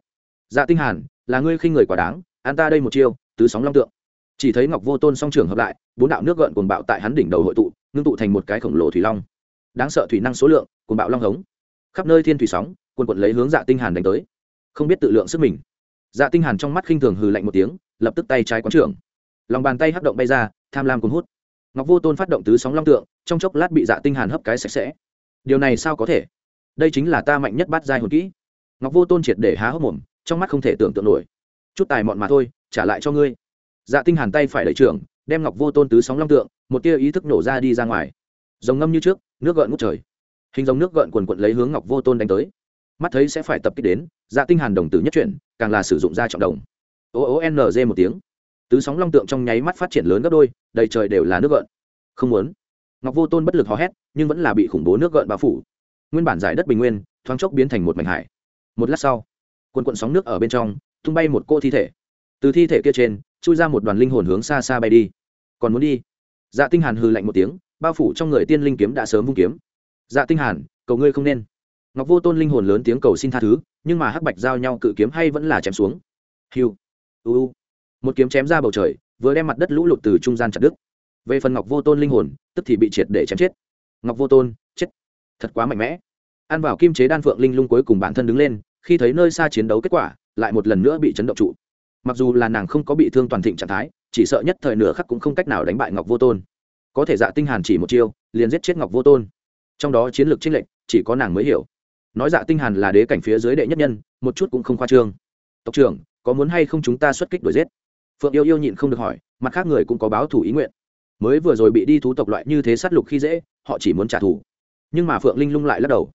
Dạ tinh hàn, là ngươi khinh người quả đáng an ta đây một chiêu, tứ sóng long tượng. Chỉ thấy ngọc vô tôn song trưởng hợp lại, bốn đạo nước gợn cuồng bạo tại hắn đỉnh đầu hội tụ, ngưng tụ thành một cái khổng lồ thủy long. Đáng sợ thủy năng số lượng cuồng bạo long hống. Khắp nơi thiên thủy sóng cuồn quận lấy hướng dạ tinh hàn đánh tới. Không biết tự lượng sức mình. Dạ tinh hàn trong mắt khinh thường hừ lạnh một tiếng, lập tức tay trái quán trưởng. Lòng bàn tay hấp động bay ra, tham lam cuốn hút. Ngọc vô tôn phát động tứ sóng long tượng, trong chốc lát bị dạ tinh hàn hấp cái sạch sẽ. Điều này sao có thể? Đây chính là ta mạnh nhất bát giai hồn kỹ. Ngọc vô tôn triệt để há hốc mồm, trong mắt không thể tưởng tượng nổi. Chút tài mọn mà thôi, trả lại cho ngươi. Dạ tinh hàn tay phải đẩy trưởng, đem ngọc vô tôn tứ sóng long tượng, một tia ý thức nổ ra đi ra ngoài. Rồng ngâm như trước, nước gợn ngút trời hình dòng nước gợn quần quận lấy hướng ngọc vô tôn đánh tới mắt thấy sẽ phải tập kích đến dạ tinh hàn đồng tử nhất chuyển càng là sử dụng ra trọng đồng o o n g một tiếng tứ sóng long tượng trong nháy mắt phát triển lớn gấp đôi đầy trời đều là nước gợn không muốn ngọc vô tôn bất lực hò hét nhưng vẫn là bị khủng bố nước gợn bao phủ nguyên bản giải đất bình nguyên thoáng chốc biến thành một mảnh hải một lát sau quần quận sóng nước ở bên trong tung bay một cô thi thể từ thi thể kia trên chui ra một đoàn linh hồn hướng xa xa bay đi còn muốn đi dạ tinh hàn hừ lạnh một tiếng bao phủ trong người tiên linh kiếm đã sớm vung kiếm dạ tinh hàn, cầu ngươi không nên. Ngọc vô tôn linh hồn lớn tiếng cầu xin tha thứ, nhưng mà hắc bạch giao nhau cự kiếm hay vẫn là chém xuống. Hiu, u một kiếm chém ra bầu trời, vừa đem mặt đất lũ lụt từ trung gian chặt đứt. Về phần ngọc vô tôn linh hồn, tức thì bị triệt để chém chết. Ngọc vô tôn, chết. Thật quá mạnh mẽ. An vào kim chế đan phượng linh lung cuối cùng bản thân đứng lên, khi thấy nơi xa chiến đấu kết quả, lại một lần nữa bị chấn động trụ. Mặc dù là nàng không có bị thương toàn thịnh trạng thái, chỉ sợ nhất thời nửa khắc cũng không cách nào đánh bại ngọc vô tôn. Có thể dạ tinh hàn chỉ một chiêu, liền giết chết ngọc vô tôn trong đó chiến lược trinh lệnh chỉ có nàng mới hiểu. Nói dạ tinh hàn là đế cảnh phía dưới đệ nhất nhân, một chút cũng không khoa trương. Tộc trưởng, có muốn hay không chúng ta xuất kích đuổi giết? Phượng yêu yêu nhịn không được hỏi, mặt khác người cũng có báo thủ ý nguyện. Mới vừa rồi bị đi thú tộc loại như thế sát lục khi dễ, họ chỉ muốn trả thù. Nhưng mà phượng linh lung lại lắc đầu.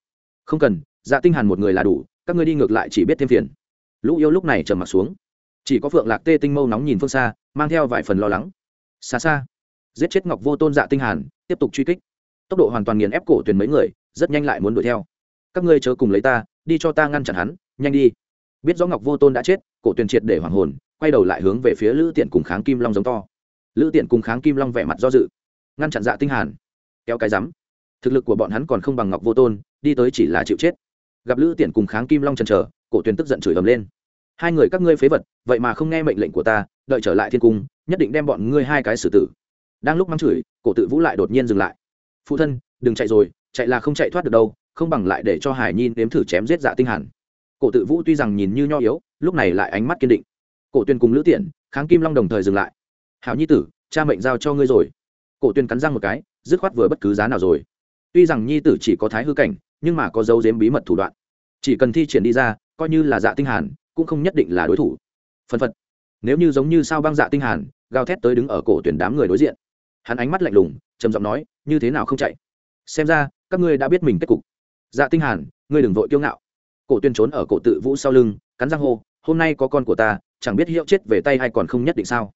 Không cần dạ tinh hàn một người là đủ, các ngươi đi ngược lại chỉ biết thêm phiền. Lũ yêu lúc này trầm mặt xuống. Chỉ có phượng lạc tê tinh mâu nóng nhìn phương xa, mang theo vài phần lo lắng. Xa xa. Giết chết ngọc vô tôn dạ tinh hàn, tiếp tục truy kích tốc độ hoàn toàn nghiền ép cổ tuyển mấy người, rất nhanh lại muốn đuổi theo. Các ngươi chớ cùng lấy ta, đi cho ta ngăn chặn hắn, nhanh đi. Biết rõ ngọc vô tôn đã chết, cổ tuyển triệt để hoàng hồn, quay đầu lại hướng về phía lữ tiện cùng kháng kim long giống to. Lữ tiện cùng kháng kim long vẻ mặt do dự. Ngăn chặn dạ tinh hàn, kéo cái rắm. Thực lực của bọn hắn còn không bằng ngọc vô tôn, đi tới chỉ là chịu chết. Gặp lữ tiện cùng kháng kim long chần chờ, cổ tuyển tức giận chửi ầm lên. Hai người các ngươi phế vật, vậy mà không nghe mệnh lệnh của ta, đợi trở lại thiên cung, nhất định đem bọn ngươi hai cái xử tử. Đang lúc mắng chửi, cổ tự vũ lại đột nhiên dừng lại phụ thân, đừng chạy rồi, chạy là không chạy thoát được đâu, không bằng lại để cho hải nhi nếm thử chém giết dạ tinh hàn. Cổ tự vũ tuy rằng nhìn như nho yếu, lúc này lại ánh mắt kiên định. Cổ tuyên cùng lữ tiện kháng kim long đồng thời dừng lại. Hảo nhi tử, cha mệnh giao cho ngươi rồi. Cổ tuyên cắn răng một cái, dứt khoát vừa bất cứ giá nào rồi. Tuy rằng nhi tử chỉ có thái hư cảnh, nhưng mà có dấu giếm bí mật thủ đoạn. Chỉ cần thi triển đi ra, coi như là dạ tinh hàn, cũng không nhất định là đối thủ. Phân phật. Nếu như giống như sao băng dạ tinh hàn, gào thét tới đứng ở cổ tuyển đám người đối diện hắn ánh mắt lạnh lùng, trầm giọng nói, như thế nào không chạy? Xem ra, các ngươi đã biết mình kết cục. Dạ tinh hàn, ngươi đừng vội kiêu ngạo. Cổ tuyên trốn ở cổ tự vũ sau lưng, cắn răng hô, hôm nay có con của ta, chẳng biết hiệu chết về tay hay còn không nhất định sao?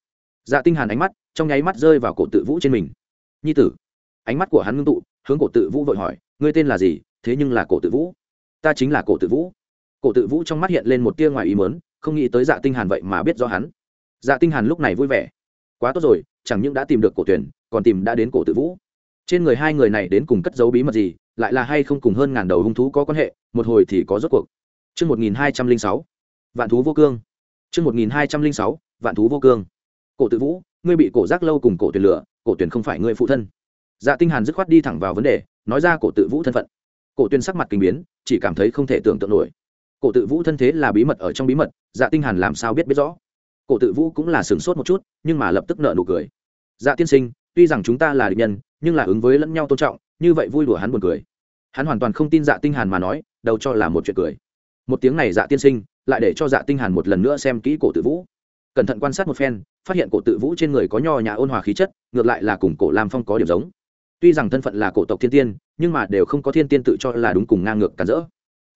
Dạ tinh hàn ánh mắt, trong nháy mắt rơi vào cổ tự vũ trên mình. Nhi tử. Ánh mắt của hắn ngưng tụ, hướng cổ tự vũ vội hỏi, ngươi tên là gì? Thế nhưng là cổ tự vũ. Ta chính là cổ tự vũ. Cổ tự vũ trong mắt hiện lên một tia ngoài ý mớn không nghĩ tới dạ tinh hàn vậy mà biết rõ hắn. Dạ tinh hàn lúc này vui vẻ. Quá tốt rồi chẳng những đã tìm được cổ tuyển còn tìm đã đến cổ tự vũ. Trên người hai người này đến cùng cất giấu bí mật gì, lại là hay không cùng hơn ngàn đầu hung thú có quan hệ, một hồi thì có rốt cuộc. Chương một nghìn hai trăm linh sáu, vạn thú vô cương. Chương một nghìn hai trăm linh sáu, vạn thú vô cương. Cổ tự vũ, ngươi bị cổ giác lâu cùng cổ tuyển lửa, cổ tuyển không phải ngươi phụ thân. Dạ tinh hàn dứt khoát đi thẳng vào vấn đề, nói ra cổ tự vũ thân phận. Cổ tuyển sắc mặt kinh biến, chỉ cảm thấy không thể tưởng tượng nổi. Cổ tự vũ thân thế là bí mật ở trong bí mật dạ tinh hàn làm sao biết biết rõ. Cổ tự vũ cũng là sửng sốt một chút, nhưng mà lập tức nở nụ cười dạ tiên sinh, tuy rằng chúng ta là địch nhân, nhưng là ứng với lẫn nhau tôn trọng, như vậy vui đùa hắn buồn cười. Hắn hoàn toàn không tin dạ tinh hàn mà nói đâu cho là một chuyện cười. Một tiếng này dạ tiên sinh, lại để cho dạ tinh hàn một lần nữa xem kỹ cổ tự vũ. Cẩn thận quan sát một phen, phát hiện cổ tự vũ trên người có nho nhã ôn hòa khí chất, ngược lại là cùng cổ lam phong có điểm giống. Tuy rằng thân phận là cổ tộc thiên tiên, nhưng mà đều không có thiên tiên tự cho là đúng cùng ngang ngược cản rỡ.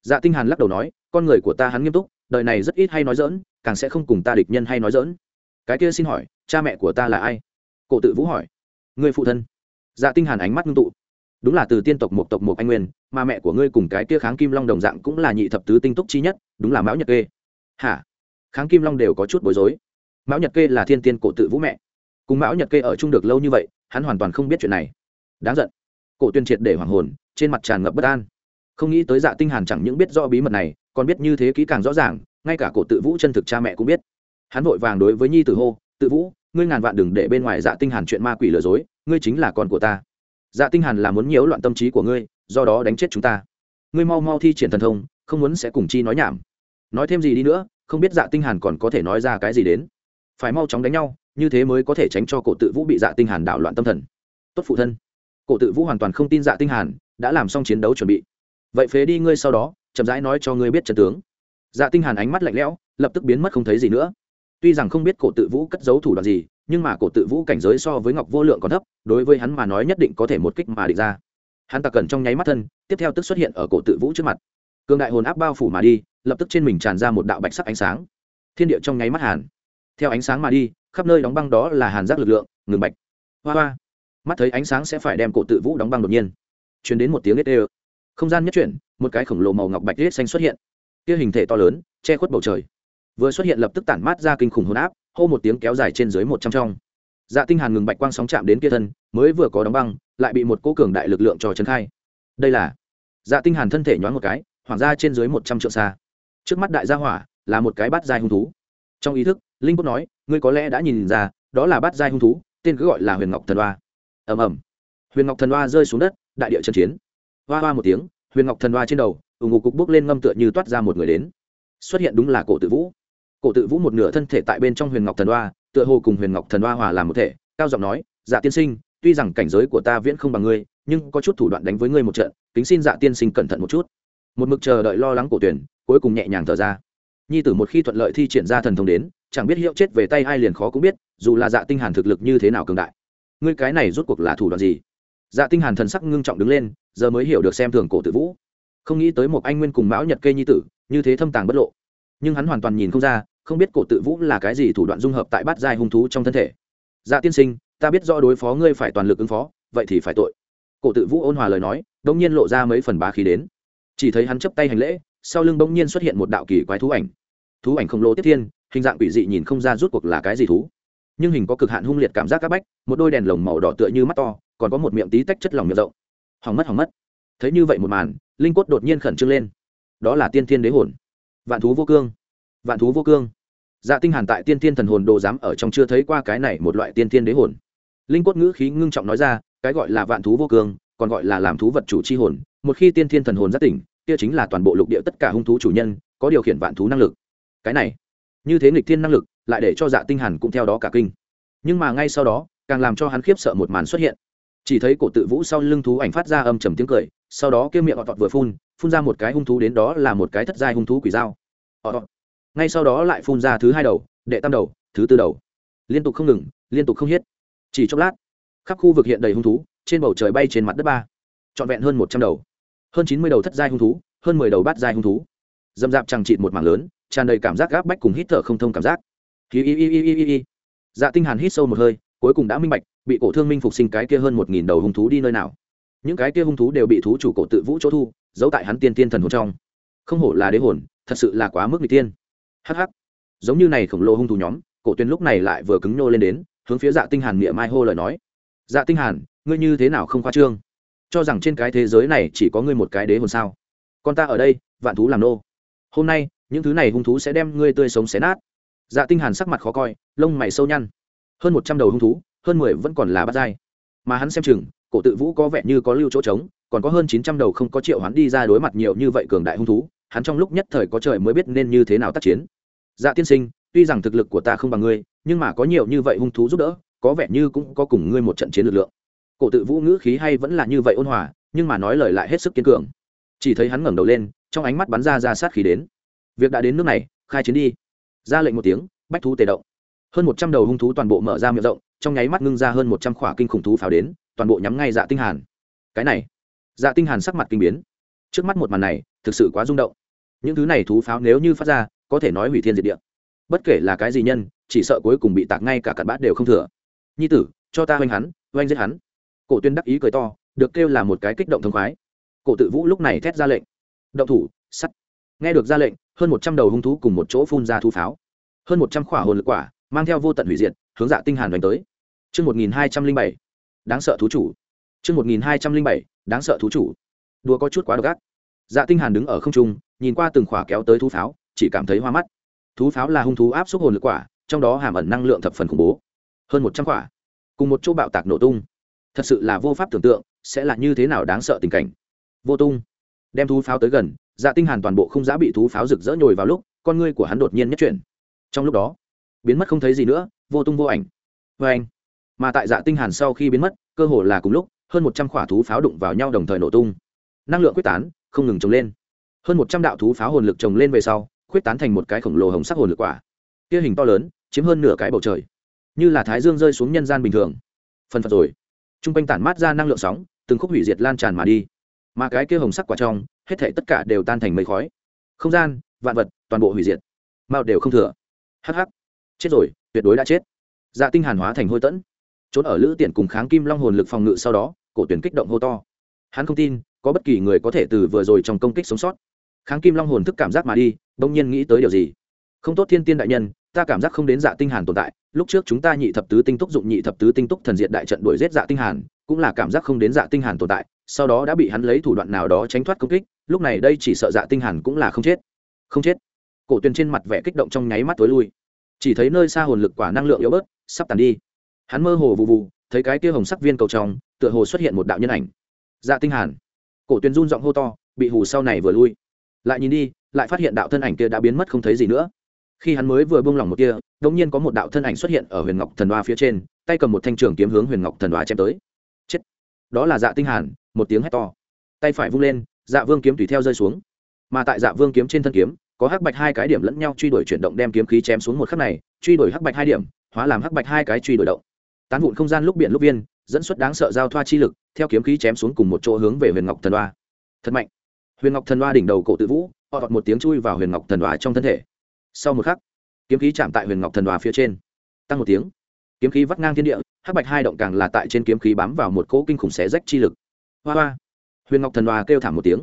Dạ tinh hàn lắc đầu nói, con người của ta hắn nghiêm túc, đời này rất ít hay nói dỡn càng sẽ không cùng ta địch nhân hay nói dỡn cái kia xin hỏi, cha mẹ của ta là ai? Cổ tự vũ hỏi. Người phụ thân? Dạ tinh hàn ánh mắt ngưng tụ. Đúng là từ tiên tộc một tộc một anh nguyên, mà mẹ của ngươi cùng cái kia kháng kim long đồng dạng cũng là nhị thập tứ tinh túc chi nhất, đúng là mão nhật kê. Hả? Kháng kim long đều có chút bối rối. Mão nhật kê là thiên tiên cổ tự vũ mẹ. Cùng mão nhật kê ở chung được lâu như vậy, hắn hoàn toàn không biết chuyện này. Đáng giận. Cổ tuyên triệt để hoàng hồn, trên mặt tràn ngập bất an. Không nghĩ tới dạ tinh hàn chẳng những biết rõ bí mật này, còn biết như thế kỹ càng rõ ràng, ngay cả cổ tự vũ chân thực cha mẹ cũng biết. Hắn vội vàng đối với nhi tử hô, tự vũ ngươi ngàn vạn đừng để bên ngoài dạ tinh hàn chuyện ma quỷ lừa dối, ngươi chính là con của ta. Dạ tinh hàn là muốn nhiễu loạn tâm trí của ngươi, do đó đánh chết chúng ta. Ngươi mau mau thi triển thần thông, không muốn sẽ cùng chi nói nhảm. Nói thêm gì đi nữa, không biết dạ tinh hàn còn có thể nói ra cái gì đến. Phải mau chóng đánh nhau, như thế mới có thể tránh cho cổ tự vũ bị dạ tinh hàn đảo loạn tâm thần. Tốt phụ thân. Cổ tự vũ hoàn toàn không tin dạ tinh hàn, đã làm xong chiến đấu chuẩn bị. Vậy phế đi ngươi sau đó, chậm rãi nói cho ngươi biết trận tướng. Dạ tinh hàn ánh mắt lạnh lẽo, lập tức biến mất không thấy gì nữa tuy rằng không biết cổ tự vũ cất giấu thủ đoạn gì, nhưng mà cổ tự vũ cảnh giới so với ngọc vô lượng còn thấp, đối với hắn mà nói nhất định có thể một kích mà địch ra. Hắn ta cần trong nháy mắt thân, tiếp theo tức xuất hiện ở cổ tự vũ trước mặt. Cường đại hồn áp bao phủ mà đi, lập tức trên mình tràn ra một đạo bạch sắc ánh sáng. Thiên địa trong nháy mắt hàn. Theo ánh sáng mà đi, khắp nơi đóng băng đó là hàn giác lực lượng, ngừng bạch. Hoa hoa. Mắt thấy ánh sáng sẽ phải đem cổ tự vũ đóng băng đột nhiên. Chuyển đến một tiếng ếch ê không gian nhất chuyển, một cái khổng lồ màu ngọc bạch hết xanh xuất hiện. Kia hình thể to lớn, che khuất bầu trời vừa xuất hiện lập tức tản mát ra kinh khủng hồn áp, hô một tiếng kéo dài trên dưới một trăm trong. Dạ tinh hàn ngừng bạch quang sóng chạm đến kia thân, mới vừa có đóng băng, lại bị một cố cường đại lực lượng cho chấn khai. Đây là dạ tinh hàn thân thể nhoáng một cái hoàng ra trên dưới một trăm trượng xa. Trước mắt đại gia hỏa là một cái bát giai hung thú. Trong ý thức, linh cốt nói, ngươi có lẽ đã nhìn ra, đó là bát giai hung thú, tên cứ gọi là huyền ngọc thần oa. ầm ầm. Huyền ngọc thần oa rơi xuống đất, đại địa chân chiến. Hoa hoa một tiếng, huyền ngọc thần oa trên đầu ủng ngục cục bước lên ngâm tựa như toát ra một người đến. Xuất hiện đúng là cổ tự vũ cổ tự vũ một nửa thân thể tại bên trong huyền ngọc thần hoa tựa hồ cùng huyền ngọc thần hoa hòa làm một thể, cao giọng nói dạ tiên sinh, tuy rằng cảnh giới của ta viễn không bằng ngươi, nhưng có chút thủ đoạn đánh với ngươi một trận, kính xin dạ tiên sinh cẩn thận một chút. Một mực chờ đợi lo lắng cổ tuyển cuối cùng nhẹ nhàng thở ra. Nhi tử một khi thuận lợi thi triển ra thần thông đến, chẳng biết hiệu chết về tay ai liền khó cũng biết, dù là dạ tinh hàn thực lực như thế nào cường đại. Ngươi cái này rốt cuộc là thủ đoạn gì? Dạ tinh hàn thần sắc ngưng trọng đứng lên, giờ mới hiểu được xem thường cổ tự vũ. Không nghĩ tới một anh nguyên cùng mão nhật kê nhi tử, như thế thâm tàng bất lộ. Nhưng hắn hoàn toàn nhìn không ra không biết cổ tự vũ là cái gì thủ đoạn dung hợp tại bát giai hung thú trong thân thể. Dạ tiên sinh, ta biết rõ đối phó ngươi phải toàn lực ứng phó, vậy thì phải tội. Cổ tự vũ ôn hòa lời nói đông nhiên lộ ra mấy phần bá khí đến. Chỉ thấy hắn chấp tay hành lễ, sau lưng bỗng nhiên xuất hiện một đạo kỳ quái thú ảnh. Thú ảnh khổng lồ tiếp thiên, hình dạng quỷ dị nhìn không ra rút cuộc là cái gì thú. Nhưng hình có cực hạn hung liệt cảm giác các bách, một đôi đèn lồng màu đỏ tựa như mắt to, còn có một miệng tí tách chất lỏng miệng rộng. Hỏng mất hỏng mất. Thấy như vậy một màn, linh cốt đột nhiên khẩn trương lên. Đó là tiên thiên đế hồn. Vạn thú vô cương vạn thú vô cương. Dạ tinh hàn tại tiên thiên thần hồn đồ dám ở trong chưa thấy qua cái này một loại tiên thiên đế hồn. Linh cốt ngữ khí ngưng trọng nói ra, cái gọi là vạn thú vô cương, còn gọi là làm thú vật chủ chi hồn, một khi tiên thiên thần hồn giác tỉnh, kia chính là toàn bộ lục địa tất cả hung thú chủ nhân, có điều khiển vạn thú năng lực. Cái này, như thế nghịch thiên năng lực, lại để cho dạ tinh hàn cũng theo đó cả kinh. Nhưng mà ngay sau đó, càng làm cho hắn khiếp sợ một màn xuất hiện. Chỉ thấy cổ tự vũ sau lưng thú ảnh phát ra âm trầm tiếng cười, sau đó kia miệng ọt vừa phun phun ra một cái hung thú đến đó là một cái thất giai hung thú quỷ dao. Ọt ngay sau đó lại phun ra thứ hai đầu đệ tam đầu thứ tư đầu. Liên tục không ngừng liên tục không hết, chỉ chốc lát khắp khu vực hiện đầy hung thú trên bầu trời bay trên mặt đất ba. Trọn vẹn hơn một trăm đầu. Hơn chín mươi đầu thất giai hung thú hơn mười đầu bát giai hung thú. Dầm dạp chẳng chịt một mảng lớn tràn đầy cảm giác gáp bách cùng hít thở không thông cảm giác. Hi hi hi hi hi hi dạ tinh hàn hít sâu một hơi cuối cùng đã minh bạch bị cổ thương minh phục sinh cái kia hơn một nghìn đầu hung thú đi nơi nào. Những cái kia hung thú đều bị thú chủ cổ tự vũ chỗ thu giấu tại hắn tiên tiên thần hồn trong. Không hổ là đế hồn thật sự là quá mức n tiên hh giống như này khổng lồ hung thú nhóm, cổ tuyên lúc này lại vừa cứng nhô lên đến, hướng phía dạ tinh hàn miệng mai hô lời nói. Dạ tinh hàn, ngươi như thế nào không khoa trương? Cho rằng trên cái thế giới này chỉ có ngươi một cái đế hồn sao? Con ta ở đây, vạn thú làm nô. Hôm nay, những thứ này hung thú sẽ đem ngươi tươi sống xé nát. Dạ tinh hàn sắc mặt khó coi, lông mày sâu nhăn. Hơn một trăm đầu hung thú, hơn mười vẫn còn là bát giai. Mà hắn xem chừng, cổ tự vũ có vẻ như có lưu chỗ trống, còn có hơn chín trăm đầu không có triệu hắn đi ra đối mặt nhiều như vậy cường đại hung thú, hắn trong lúc nhất thời có trời mới biết nên như thế nào tác chiến dạ tiên sinh, tuy rằng thực lực của ta không bằng ngươi, nhưng mà có nhiều như vậy hung thú giúp đỡ, có vẻ như cũng có cùng ngươi một trận chiến lực lượng. Cổ tự vũ ngữ khí hay vẫn là như vậy ôn hòa, nhưng mà nói lời lại hết sức kiên cường. Chỉ thấy hắn ngẩng đầu lên, trong ánh mắt bắn ra ra sát khí đến. Việc đã đến nước này, khai chiến đi. Ra lệnh một tiếng, bách thú tề động. Hơn một trăm đầu hung thú toàn bộ mở ra miệng rộng, trong nháy mắt ngưng ra hơn một trăm khỏa kinh khủng thú pháo đến, toàn bộ nhắm ngay dạ tinh hàn. Cái này dạ tinh hàn sắc mặt kinh biến. Trước mắt một màn này, thực sự quá rung động. Những thứ này thú pháo nếu như phát ra có thể nói hủy thiên diệt địa. Bất kể là cái gì nhân, chỉ sợ cuối cùng bị tạc ngay cả cặn bát đều không thừa. Nhi tử, cho ta oanh hắn oanh giết hắn. Cổ tuyên đắc ý cười to, được kêu là một cái kích động thông khoái. Cổ tự vũ lúc này thét ra lệnh. Động thủ, sắt. Nghe được ra lệnh, hơn một trăm đầu hung thú cùng một chỗ phun ra thú pháo. Hơn một trăm khỏa hồn lực quả, mang theo vô tận hủy diệt, hướng dạ tinh hàn đánh tới. Chương một nghìn hai trăm linh bảy. Đáng sợ thú chủ. Chương một nghìn hai trăm linh bảy, đáng sợ thú chủ. Đùa có chút quá độc ác. Dạ tinh hàn đứng ở không trung, nhìn qua từng khỏa kéo tới thú pháo chỉ cảm thấy hoa mắt. Thú pháo là hung thú áp suất hồn lực quả, trong đó hàm ẩn năng lượng thập phần khủng bố. Hơn một trăm quả. Cùng một chỗ bạo tạc nổ tung. Thật sự là vô pháp tưởng tượng, sẽ là như thế nào đáng sợ tình cảnh. Vô tung. Đem thú pháo tới gần dạ tinh hàn toàn bộ không giá bị thú pháo rực rỡ nhồi vào lúc, con ngươi của hắn đột nhiên nhất chuyển. Trong lúc đó, biến mất không thấy gì nữa, vô tung vô ảnh. Vô anh, mà tại dạ tinh hàn sau khi biến mất, cơ hồ là cùng lúc, hơn một trăm quả thú pháo đụng vào nhau đồng thời nổ tung. Năng lượng quyết tán, không ngừng trồng lên. Hơn một trăm đạo thú pháo hồn lực trồng lên về sau quyết tán thành một cái khổng lồ hồng sắc hồn lực quả. Kia hình to lớn, chiếm hơn nửa cái bầu trời. Như là thái dương rơi xuống nhân gian bình thường. Phần phật rồi. T r u n g quanh tản mát ra năng lượng sóng, từng khúc hủy diệt lan tràn mà đi. Mà cái kia hồng sắc quả trong, hết thể tất cả đều tan thành mây khói. Không gian, vạn vật, toàn bộ hủy diệt. Mạo đều không thừa. Hh chết rồi, tuyệt đối đã chết. Dạ tinh hàn hóa thành hôi tẫn. Trốn ở lữ tiện cùng kháng kim long hồn lực phòng ngự sau đó, cổ tuyển kích động hô to. Hắn không tin, có bất kỳ người có thể từ vừa rồi trong công kích sống sót kháng kim long hồn thức cảm giác mà đi đông nhiên nghĩ tới điều gì? Không tốt thiên tiên đại nhân, ta cảm giác không đến dạ tinh hàn tồn tại, lúc trước chúng ta nhị thập tứ tinh túc dụng nhị thập tứ tinh túc thần diện đại trận đuổi giết dạ tinh hàn, cũng là cảm giác không đến dạ tinh hàn tồn tại, sau đó đã bị hắn lấy thủ đoạn nào đó tránh thoát công kích, lúc này đây chỉ sợ dạ tinh hàn cũng là không chết. Không chết. Cổ tuyền trên mặt vẻ kích động trong nháy mắt tối lui. Chỉ thấy nơi xa hồn lực quả năng lượng yếu bớt, sắp tàn đi. Hắn mơ hồ vụ vụ thấy cái kia hồng sắc viên cầu trong, tựa hồ xuất hiện một đạo nhân ảnh. Dạ tinh hàn. Cổ tuyền run giọng hô to, bị hù sau này vừa lui lại nhìn đi, lại phát hiện đạo thân ảnh kia đã biến mất không thấy gì nữa. Khi hắn mới vừa buông lỏng một kia đống nhiên có một đạo thân ảnh xuất hiện ở huyền ngọc thần đoa phía trên, tay cầm một thanh trường kiếm hướng huyền ngọc thần đoa chém tới. Chết! Đó là dạ tinh hàn, một tiếng hét to. Tay phải vung lên dạ vương kiếm tùy theo rơi xuống. Mà tại dạ vương kiếm trên thân kiếm, có hắc bạch hai cái điểm lẫn nhau truy đuổi chuyển động đem kiếm khí chém xuống một khắc này, truy đuổi hắc bạch hai điểm, hóa làm hắc bạch hai cái truy đuổi động. Tán vụn không gian lúc biển lúc viên, dẫn xuất đáng sợ giao thoa chi lực, theo kiếm khí chém xuống cùng một chỗ hướng về huyền ngọc thần đoa. Thật mạnh! Huyền ngọc thần đoa đỉnh đầu cổ tự vũ họ đọt một tiếng chui vào huyền ngọc thần đoa trong thân thể. Sau một khắc, kiếm khí chạm tại huyền ngọc thần đoa phía trên. Tăng một tiếng, kiếm khí vắt ngang thiên địa, hắc bạch hai động càng là tại trên kiếm khí bám vào một cỗ kinh khủng xé rách chi lực. Hoa hoa. Huyền ngọc thần đoa kêu thảm một tiếng.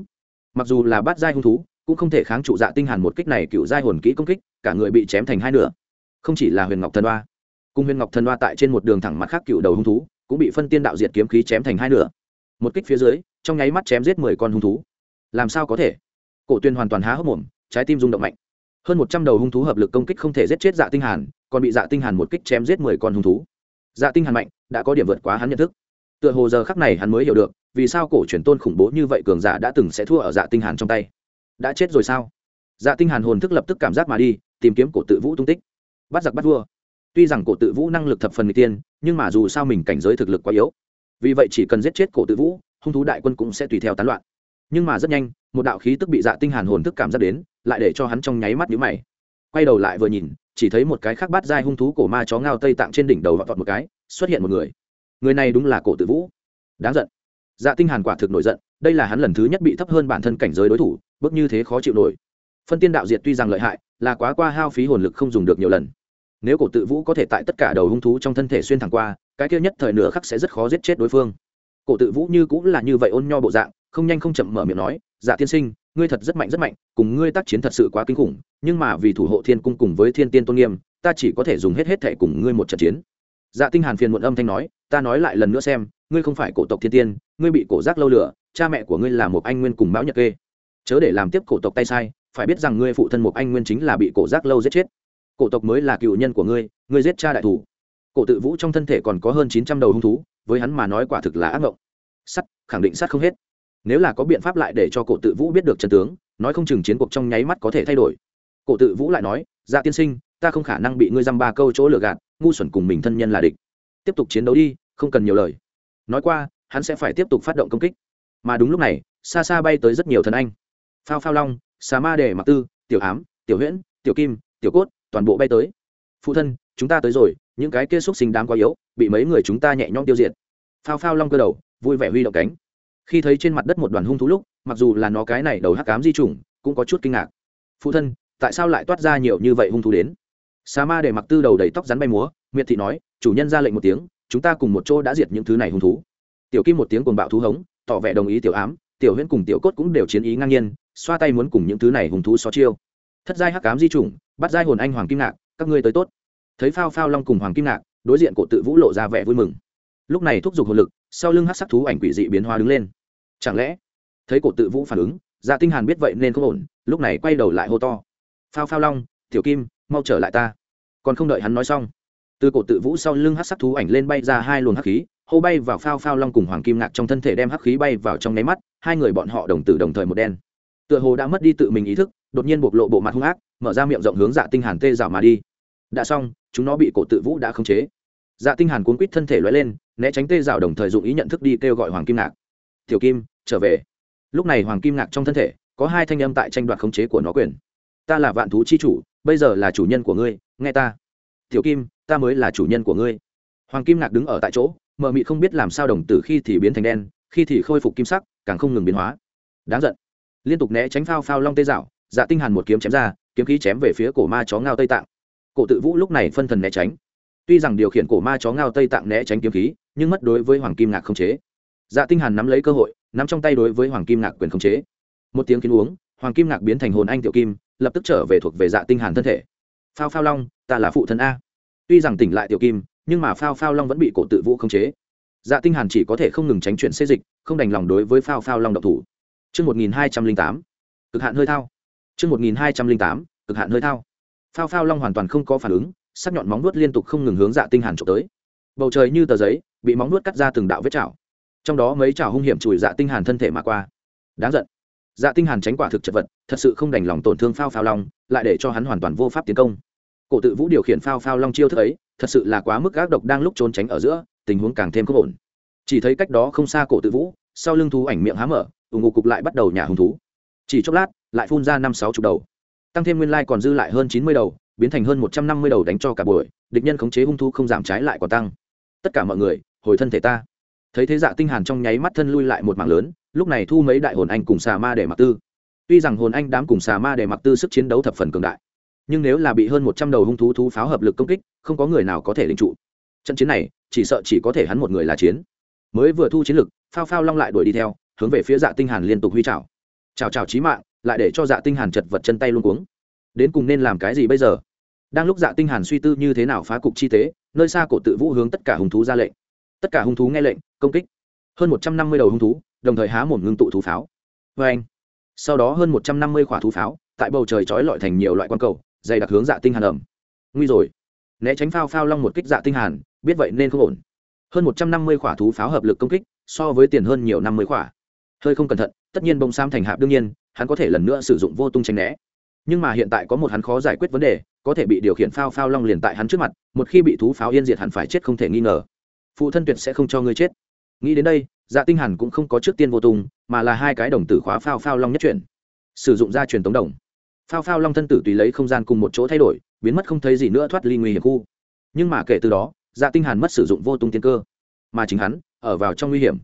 Mặc dù là bát giai hung thú, cũng không thể kháng trụ dạ tinh hàn một kích này cựu giai hồn kỹ công kích, cả người bị chém thành hai nửa. Không chỉ là huyền ngọc thần đoa, cùng huyền ngọc thần đoa tại trên một đường thẳng mặt khác cựu đầu hung thú, cũng bị phân tiên đạo diệt kiếm khí chém thành hai nửa. Một kích phía dưới, trong nháy mắt chém giết mười con hung thú làm sao có thể? Cổ tuyên hoàn toàn há hốc mồm, trái tim rung động mạnh. Hơn một trăm đầu hung thú hợp lực công kích không thể giết chết dạ tinh hàn, còn bị dạ tinh hàn một kích chém giết mười con hung thú. Dạ tinh hàn mạnh, đã có điểm vượt quá hắn nhận thức. Tựa hồ giờ khắc này hắn mới hiểu được, vì sao cổ truyền tôn khủng bố như vậy cường giả đã từng sẽ thua ở dạ tinh hàn trong tay. Đã chết rồi sao? Dạ tinh hàn hồn thức lập tức cảm giác mà đi, tìm kiếm cổ tự vũ tung tích. Bắt giặc bắt vua. Tuy rằng cổ tự vũ năng lực thập phần người tiên, nhưng mà dù sao mình cảnh giới thực lực quá yếu. Vì vậy chỉ cần giết chết cổ tự vũ, hung thú đại quân cũng sẽ tùy theo tán loạn nhưng mà rất nhanh, một đạo khí tức bị dạ tinh hàn hồn thức cảm giác đến, lại để cho hắn trong nháy mắt nhíu mày. Quay đầu lại vừa nhìn, chỉ thấy một cái khác bát dai hung thú cổ ma chó ngao tây tạng trên đỉnh đầu vọt vọt một cái, xuất hiện một người. Người này đúng là cổ tự vũ. Đáng giận. Dạ tinh hàn quả thực nổi giận, đây là hắn lần thứ nhất bị thấp hơn bản thân cảnh giới đối thủ, bước như thế khó chịu nổi. Phân tiên đạo diệt tuy rằng lợi hại, là quá qua hao phí hồn lực không dùng được nhiều lần. Nếu cổ tự vũ có thể tại tất cả đầu hung thú trong thân thể xuyên thẳng qua, cái kia nhất thời nửa khắc sẽ rất khó giết chết đối phương. Cổ tự vũ như cũng là như vậy ôn nho bộ dạng không nhanh không chậm mở miệng nói dạ tiên sinh, ngươi thật rất mạnh rất mạnh, cùng ngươi tác chiến thật sự quá kinh khủng, nhưng mà vì thủ hộ thiên cung cùng với thiên tiên tôn nghiêm, ta chỉ có thể dùng hết hết thệ cùng ngươi một trận chiến. Dạ tinh hàn phiền muộn âm thanh nói, ta nói lại lần nữa xem, ngươi không phải cổ tộc thiên tiên, ngươi bị cổ giác lâu lửa, cha mẹ của ngươi là một anh nguyên cùng mão nhật kê. Chớ để làm tiếp cổ tộc tay sai, phải biết rằng ngươi phụ thân một anh nguyên chính là bị cổ giác lâu giết chết. Cổ tộc mới là cựu nhân của ngươi ngươi giết cha đại thủ. Cổ tự vũ trong thân thể còn có hơn chín trăm đầu hung thú, với hắn mà nói quả thực là ác mộng sắt, khẳng định sắt không hết nếu là có biện pháp lại để cho cổ tự vũ biết được chân tướng, nói không chừng chiến cuộc trong nháy mắt có thể thay đổi. Cổ tự vũ lại nói dạ tiên sinh, ta không khả năng bị ngươi dăm ba câu chỗ lừa gạt, ngu xuẩn cùng mình thân nhân là địch. Tiếp tục chiến đấu đi, không cần nhiều lời. Nói qua, hắn sẽ phải tiếp tục phát động công kích. Mà đúng lúc này, xa xa bay tới rất nhiều thần anh. Phao phao long, xà ma đề mặc tư, tiểu ám, tiểu huyễn, tiểu kim, tiểu cốt, toàn bộ bay tới. Phụ thân, chúng ta tới rồi, những cái kia xúc sinh đám quá yếu, bị mấy người chúng ta nhẹ nhõm tiêu diệt. Phao phao long cơ đầu, vui vẻ huy động cánh khi thấy trên mặt đất một đoàn hung thú lúc, mặc dù là nó cái này đầu hắc cám di chủng, cũng có chút kinh ngạc. Phụ thân, tại sao lại toát ra nhiều như vậy hung thú đến? Sa ma để mặc tư đầu đầy tóc rắn bay múa, miệt thị nói, chủ nhân ra lệnh một tiếng, chúng ta cùng một chỗ đã diệt những thứ này hung thú. Tiểu kim một tiếng cuồng bạo thú hống, tỏ vẻ đồng ý tiểu ám, tiểu huyễn cùng tiểu cốt cũng đều chiến ý ngang nhiên, xoa tay muốn cùng những thứ này hung thú xó chiêu. Thất giai hắc cám di chủng, bắt giai hồn anh hoàng kim ngạc, các ngươi tới tốt. Thấy phao phao long cùng hoàng kim ngạc, đối diện cổ tự vũ lộ ra vẻ vui mừng. Lúc này thúc giục hồn lực sau lưng hát sắc thú ảnh quỷ dị biến hóa đứng lên. Chẳng lẽ, thấy cổ tự vũ phản ứng dạ tinh hàn biết vậy nên không ổn, lúc này quay đầu lại hô to. Phao phao long, tiểu kim, mau trở lại ta. Còn không đợi hắn nói xong, từ cổ tự vũ sau lưng hát sắc thú ảnh lên bay ra hai luồng hắc khí, hô bay vào phao phao long cùng hoàng kim ngạc trong thân thể đem hắc khí bay vào trong nháy mắt, hai người bọn họ đồng tử đồng thời một đen. Tựa hồ đã mất đi tự mình ý thức, đột nhiên bộc lộ bộ mặt hung ác, mở ra miệng rộng hướng dạ tinh hàn tê dạo mà đi. Đã xong, chúng nó bị cổ tự vũ đã khống chế dạ tinh hàn cuốn quít thân thể lóe lên, né tránh tê dạo đồng thời dụng ý nhận thức đi kêu gọi hoàng kim ngạc. Tiểu kim, trở về. Lúc này hoàng kim ngạc trong thân thể, có hai thanh âm tại tranh đoạt khống chế của nó quyền. Ta là vạn thú chi chủ, bây giờ là chủ nhân của ngươi, nghe ta. Tiểu kim, ta mới là chủ nhân của ngươi. Hoàng kim ngạc đứng ở tại chỗ, mờ mị không biết làm sao đồng tử khi thì biến thành đen, khi thì khôi phục kim sắc, càng không ngừng biến hóa. Đáng giận. Liên tục né tránh phao phao long tê dạo dạ tinh hàn một kiếm chém ra, kiếm khí chém về phía cổ ma chó ngao tây tạng. Cổ tự vũ lúc này phân thần né tránh tuy rằng điều khiển cổ ma chó ngao tây tạng né tránh kiếm khí nhưng mất đối với hoàng kim ngạc không chế. Dạ tinh hàn nắm lấy cơ hội nắm trong tay đối với hoàng kim ngạc quyền không chế. Một tiếng kiến uống hoàng kim ngạc biến thành hồn anh tiểu kim lập tức trở về thuộc về dạ tinh hàn thân thể. Phao phao long ta là phụ thân a. Tuy rằng tỉnh lại tiểu kim nhưng mà phao phao long vẫn bị cổ tự vũ không chế. Dạ tinh hàn chỉ có thể không ngừng tránh chuyện xê dịch không đành lòng đối với phao phao long độc thủ. Trước 1208, cực hạn hơi thao. Trước 1208, cực hạn hơi thao. Phao phao long hoàn toàn không có phản ứng, sắc nhọn móng vuốt liên tục không ngừng hướng dạ tinh hàn chụp tới. Bầu trời như tờ giấy, bị móng vuốt cắt ra từng đạo vết chảo. Trong đó mấy chảo hung hiểm chùi dạ tinh hàn thân thể mà qua. Đáng giận. Dạ tinh hàn tránh quả thực chật vật, thật sự không đành lòng tổn thương phao phao long, lại để cho hắn hoàn toàn vô pháp tiến công. Cổ tự vũ điều khiển phao phao long chiêu thức ấy, thật sự là quá mức gác độc đang lúc trốn tránh ở giữa, tình huống càng thêm không ổn. Chỉ thấy cách đó không xa cổ tự vũ, sau lưng thú ảnh miệng há mở, ủng ngục cục lại bắt đầu nhả hung thú chỉ chốc lát lại phun ra năm sáu chục đầu tăng thêm nguyên lai còn dư lại hơn chín mươi đầu biến thành hơn một trăm năm mươi đầu đánh cho cả buổi, địch nhân khống chế hung thú không giảm trái lại còn tăng. Tất cả mọi người, hồi thân thể ta. Thấy thế dạ tinh hàn trong nháy mắt thân lui lại một mạng lớn, lúc này thu mấy đại hồn anh cùng xà ma để mặc tư. Tuy rằng hồn anh đám cùng xà ma để mặc tư sức chiến đấu thập phần cường đại, nhưng nếu là bị hơn một trăm đầu hung thú thú pháo hợp lực công kích, không có người nào có thể định trụ. Trận chiến này, chỉ sợ chỉ có thể hắn một người là chiến. Mới vừa thu chiến lực, phao phao long lại đuổi đi theo, hướng về phía dạ tinh hàn liên tục huy chảo. Chào chào chí mạng, lại để cho dạ tinh hàn chật vật chân tay luôn cuống. Đến cùng nên làm cái gì bây giờ? Đang lúc dạ tinh hàn suy tư như thế nào phá cục chi tế, nơi xa cổ tự vũ hướng tất cả hung thú ra lệnh. Tất cả hung thú nghe lệnh, công kích. Hơn một trăm năm mươi đầu hung thú, đồng thời há mồm ngưng tụ thú pháo. Với anh, sau đó hơn một trăm năm mươi quả thú pháo, tại bầu trời chói lọi thành nhiều loại quan cầu, dày đặc hướng dạ tinh hàn ẩm. Nguy rồi. Né tránh phao phao long một kích dạ tinh hàn, biết vậy nên không ổn. Hơn một trăm năm mươi quả thú pháo hợp lực công kích, so với tiền hơn nhiều năm mươi quả hơi không cẩn thận, tất nhiên bông sam thành hạp đương nhiên, hắn có thể lần nữa sử dụng vô tung tránh né nhưng mà hiện tại có một hắn khó giải quyết vấn đề, có thể bị điều khiển phao phao long liền tại hắn trước mặt, một khi bị thú pháo yên diệt hẳn phải chết không thể nghi ngờ. Phụ thân tuyệt sẽ không cho ngươi chết. Nghĩ đến đây dạ tinh hàn cũng không có trước tiên vô tung, mà là hai cái đồng tử khóa phao phao long nhất chuyển, sử dụng ra truyền tống đồng. Phao phao long thân tử tùy lấy không gian cùng một chỗ thay đổi, biến mất không thấy gì nữa thoát ly nguy hiểm khu. Nhưng mà kể từ đó dạ tinh hàn mất sử dụng vô tung tiên cơ, mà chính hắn ở vào trong nguy hiểm.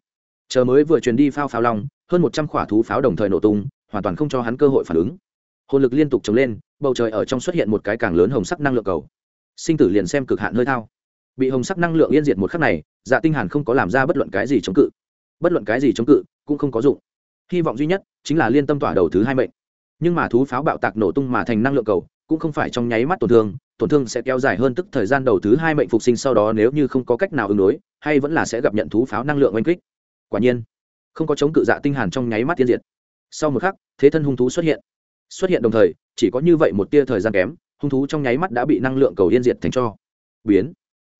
Chờ mới vừa truyền đi phao phao long, hơn một trăm quả thú pháo đồng thời nổ tung, hoàn toàn không cho hắn cơ hội phản ứng hồn lực liên tục trồng lên, bầu trời ở trong xuất hiện một cái càng lớn hồng sắc năng lượng cầu. Sinh tử liền xem cực hạn hơi thao. Bị hồng sắc năng lượng yên diệt một khắc này dạ tinh hàn không có làm ra bất luận cái gì chống cự. Bất luận cái gì chống cự, cũng không có dụng. Hy vọng duy nhất chính là liên tâm tỏa đầu thứ hai mệnh. Nhưng mà thú pháo bạo tạc nổ tung mà thành năng lượng cầu, cũng không phải trong nháy mắt tổn thương tổn thương sẽ kéo dài hơn tức thời gian đầu thứ hai mệnh phục sinh sau đó nếu như không có cách nào ứng đối, hay vẫn là sẽ gặp nhận thú pháo năng lượng oanh kích. Quả nhiên, không có chống cự dạ tinh hàn trong nháy mắt tiên diệt. Sau một khắc, thế thân hung thú xuất hiện xuất hiện đồng thời, chỉ có như vậy một tia thời gian kém, hung thú trong nháy mắt đã bị năng lượng cầu yên diệt thành cho biến.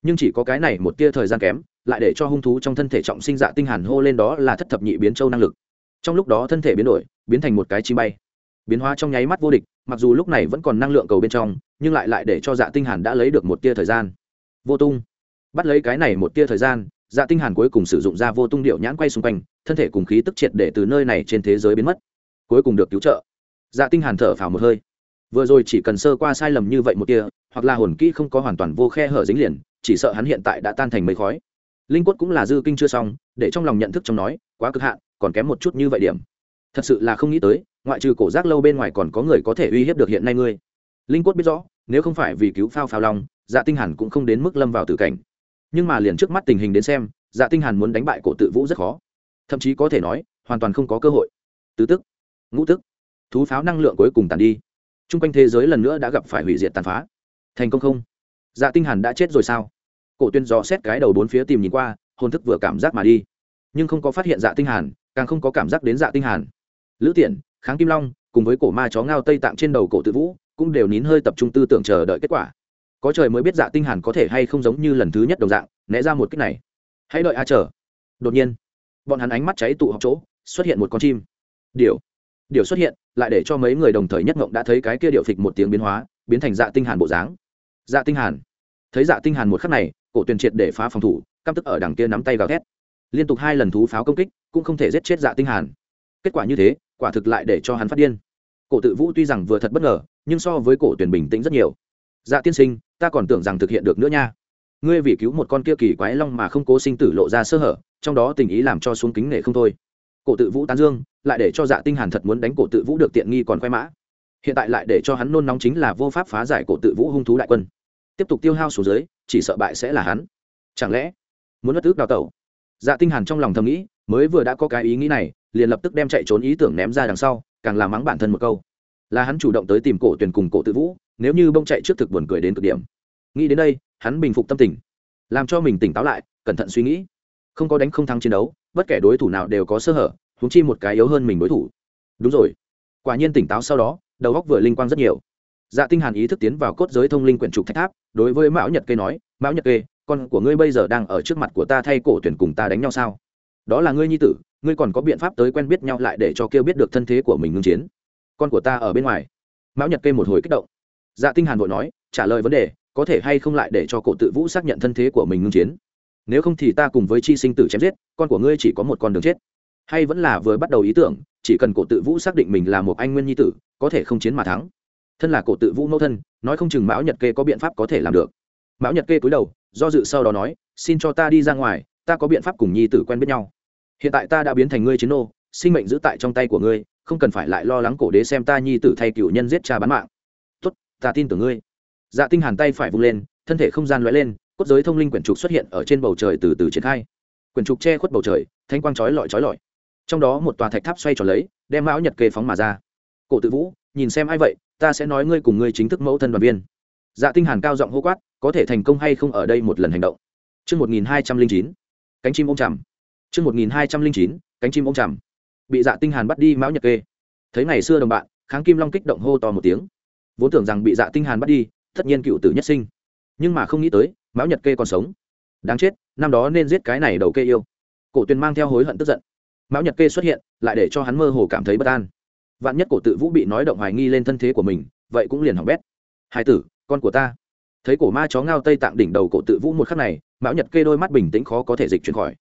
Nhưng chỉ có cái này một tia thời gian kém, lại để cho hung thú trong thân thể trọng sinh dạ tinh hàn hô lên đó là thất thập nhị biến châu năng lực. Trong lúc đó thân thể biến đổi, biến thành một cái chim bay. Biến hóa trong nháy mắt vô địch, mặc dù lúc này vẫn còn năng lượng cầu bên trong, nhưng lại lại để cho dạ tinh hàn đã lấy được một tia thời gian. Vô tung. Bắt lấy cái này một tia thời gian dạ tinh hàn cuối cùng sử dụng ra vô tung điệu nhãn quay xung quanh, thân thể cùng khí tức triệt để từ nơi này trên thế giới biến mất. Cuối cùng được cứu trợ dạ tinh hàn thở phào một hơi. Vừa rồi chỉ cần sơ qua sai lầm như vậy một tia, hoặc là hồn kỹ không có hoàn toàn vô khe hở dính liền, chỉ sợ hắn hiện tại đã tan thành mây khói. Linh quất cũng là dư kinh chưa xong, để trong lòng nhận thức trong nói, quá cực hạn, còn kém một chút như vậy điểm. Thật sự là không nghĩ tới, ngoại trừ cổ giác lâu bên ngoài còn có người có thể uy hiếp được hiện nay ngươi. Linh quất biết rõ, nếu không phải vì cứu phao phao long dạ tinh hàn cũng không đến mức lâm vào tử cảnh. Nhưng mà liền trước mắt tình hình đến xem dạ tinh hàn muốn đánh bại cổ tự vũ rất khó. Thậm chí có thể nói, hoàn toàn không có cơ hội. Tứ tức. Ngũ tức thú pháo năng lượng cuối cùng tàn đi. Trung quanh thế giới lần nữa đã gặp phải hủy diệt tàn phá. Thành công không? Dạ tinh hàn đã chết rồi sao? Cổ tuyên dò xét cái đầu bốn phía tìm nhìn qua, hồn thức vừa cảm giác mà đi. Nhưng không có phát hiện dạ tinh hàn, càng không có cảm giác đến dạ tinh hàn. Lữ tiện kháng kim long, cùng với cổ ma chó ngao tây tạng trên đầu cổ tự vũ, cũng đều nín hơi tập trung tư tưởng chờ đợi kết quả. Có trời mới biết dạ tinh hàn có thể hay không giống như lần thứ nhất đồng dạng, né ra một cách này. Hãy đợi a, chờ. Đột nhiên, bọn hắn ánh mắt cháy tụ họp chỗ, xuất hiện một con chim. Điểu điều xuất hiện, lại để cho mấy người đồng thời nhất ngộng đã thấy cái kia điệu phịch một tiếng biến hóa, biến thành dạ tinh hàn bộ dáng. Dạ tinh hàn. Thấy dạ tinh hàn một khắc này, cổ tuyền triệt để phá phòng thủ, căm tức ở đằng kia nắm tay gào thét. Liên tục hai lần thú pháo công kích, cũng không thể giết chết dạ tinh hàn. Kết quả như thế, quả thực lại để cho hắn phát điên. Cổ tự vũ tuy rằng vừa thật bất ngờ, nhưng so với cổ tuyển bình tĩnh rất nhiều. Dạ tiên sinh, ta còn tưởng rằng thực hiện được nữa nha. Ngươi vì cứu một con kia kỳ quái long mà không cố sinh tử lộ ra sơ hở, trong đó tình ý làm cho xuống kính nể không thôi cổ tự vũ tán dương, lại để cho dạ tinh hàn thật muốn đánh cổ tự vũ được tiện nghi còn khoe mã. Hiện tại lại để cho hắn nôn nóng chính là vô pháp phá giải cổ tự vũ hung thú đại quân. Tiếp tục tiêu hao số dưới chỉ sợ bại sẽ là hắn. Chẳng lẽ muốn bất tức đào tẩu? Dạ tinh hàn trong lòng thầm nghĩ, mới vừa đã có cái ý nghĩ này, liền lập tức đem chạy trốn ý tưởng ném ra đằng sau, càng làm mắng bản thân một câu. Là hắn chủ động tới tìm cổ tuyển cùng cổ tự vũ, nếu như bông chạy trước thực buồn cười đến cực điểm. Nghĩ đến đây, hắn bình phục tâm tình, làm cho mình tỉnh táo lại, cẩn thận suy nghĩ. Không có đánh không thắng chiến đấu bất kể đối thủ nào đều có sơ hở húng chi một cái yếu hơn mình đối thủ. Đúng rồi. Quả nhiên tỉnh táo sau đó, đầu góc vừa linh quang rất nhiều. Dạ tinh hàn ý thức tiến vào cốt giới thông linh quyển trục thách tháp, đối với mão nhật kê nói, mão nhật kê, con của ngươi bây giờ đang ở trước mặt của ta thay cổ tuyển cùng ta đánh nhau sao? Đó là ngươi nhi tử, ngươi còn có biện pháp tới quen biết nhau lại để cho kêu biết được thân thế của mình ngưng chiến. Con của ta ở bên ngoài. Mão nhật kê một hồi kích động. Dạ tinh hàn vội nói, trả lời vấn đề, có thể hay không lại để cho cổ tự vũ xác nhận thân thế của mình ngưng chiến? Nếu không thì ta cùng với chi sinh tử chém giết, con của ngươi chỉ có một con đường chết. Hay vẫn là vừa bắt đầu ý tưởng, chỉ cần cổ tự vũ xác định mình là một anh nguyên nhi tử, có thể không chiến mà thắng. Thân là cổ tự vũ mẫu thân, nói không chừng mão nhật kê có biện pháp có thể làm được. Mão nhật kê cúi đầu, do dự sau đó nói, xin cho ta đi ra ngoài, ta có biện pháp cùng nhi tử quen biết nhau. Hiện tại ta đã biến thành ngươi chiến nô, sinh mệnh giữ tại trong tay của ngươi, không cần phải lại lo lắng cổ đế xem ta nhi tử thay cựu nhân giết cha bán mạng. Tốt, ta tin tưởng ngươi. Dạ tinh hàn tay phải vung lên, thân thể không gian lóe lên cốt giới thông linh quyển trục xuất hiện ở trên bầu trời từ từ triển khai. Quyển trục che khuất bầu trời, thanh quang chói lọi chói lọi. Trong đó một tòa thạch tháp xoay tròn lấy, đem mão nhật kê phóng mà ra. Cổ tự vũ, nhìn xem ai vậy, ta sẽ nói ngươi cùng ngươi chính thức mẫu thân đoàn viên. Dạ tinh hàn cao giọng hô quát, có thể thành công hay không ở đây một lần hành động. Chương một nghìn hai trăm linh chín, cánh chim ôm trầm chương một nghìn hai trăm linh chín, cánh chim ôm trầm bị dạ tinh hàn bắt đi mão nhật kê. Thấy ngày xưa đồng bạn, kháng kim long kích động hô to một tiếng. Vốn tưởng rằng bị dạ tinh hàn bắt đi, tất nhiên cựu tử nhất sinh. Nhưng mà không nghĩ tới mão nhật kê còn sống. Đáng chết, năm đó nên giết cái này đầu kê yêu. Cổ tuyền mang theo hối hận tức giận. Mão nhật kê xuất hiện, lại để cho hắn mơ hồ cảm thấy bất an. Vạn nhất cổ tự vũ bị nói động hoài nghi lên thân thế của mình, vậy cũng liền hỏng bét. Hai tử, con của ta. Thấy cổ ma chó ngao tây tạng đỉnh đầu cổ tự vũ một khắc này, mão nhật kê đôi mắt bình tĩnh khó có thể dịch chuyển khỏi.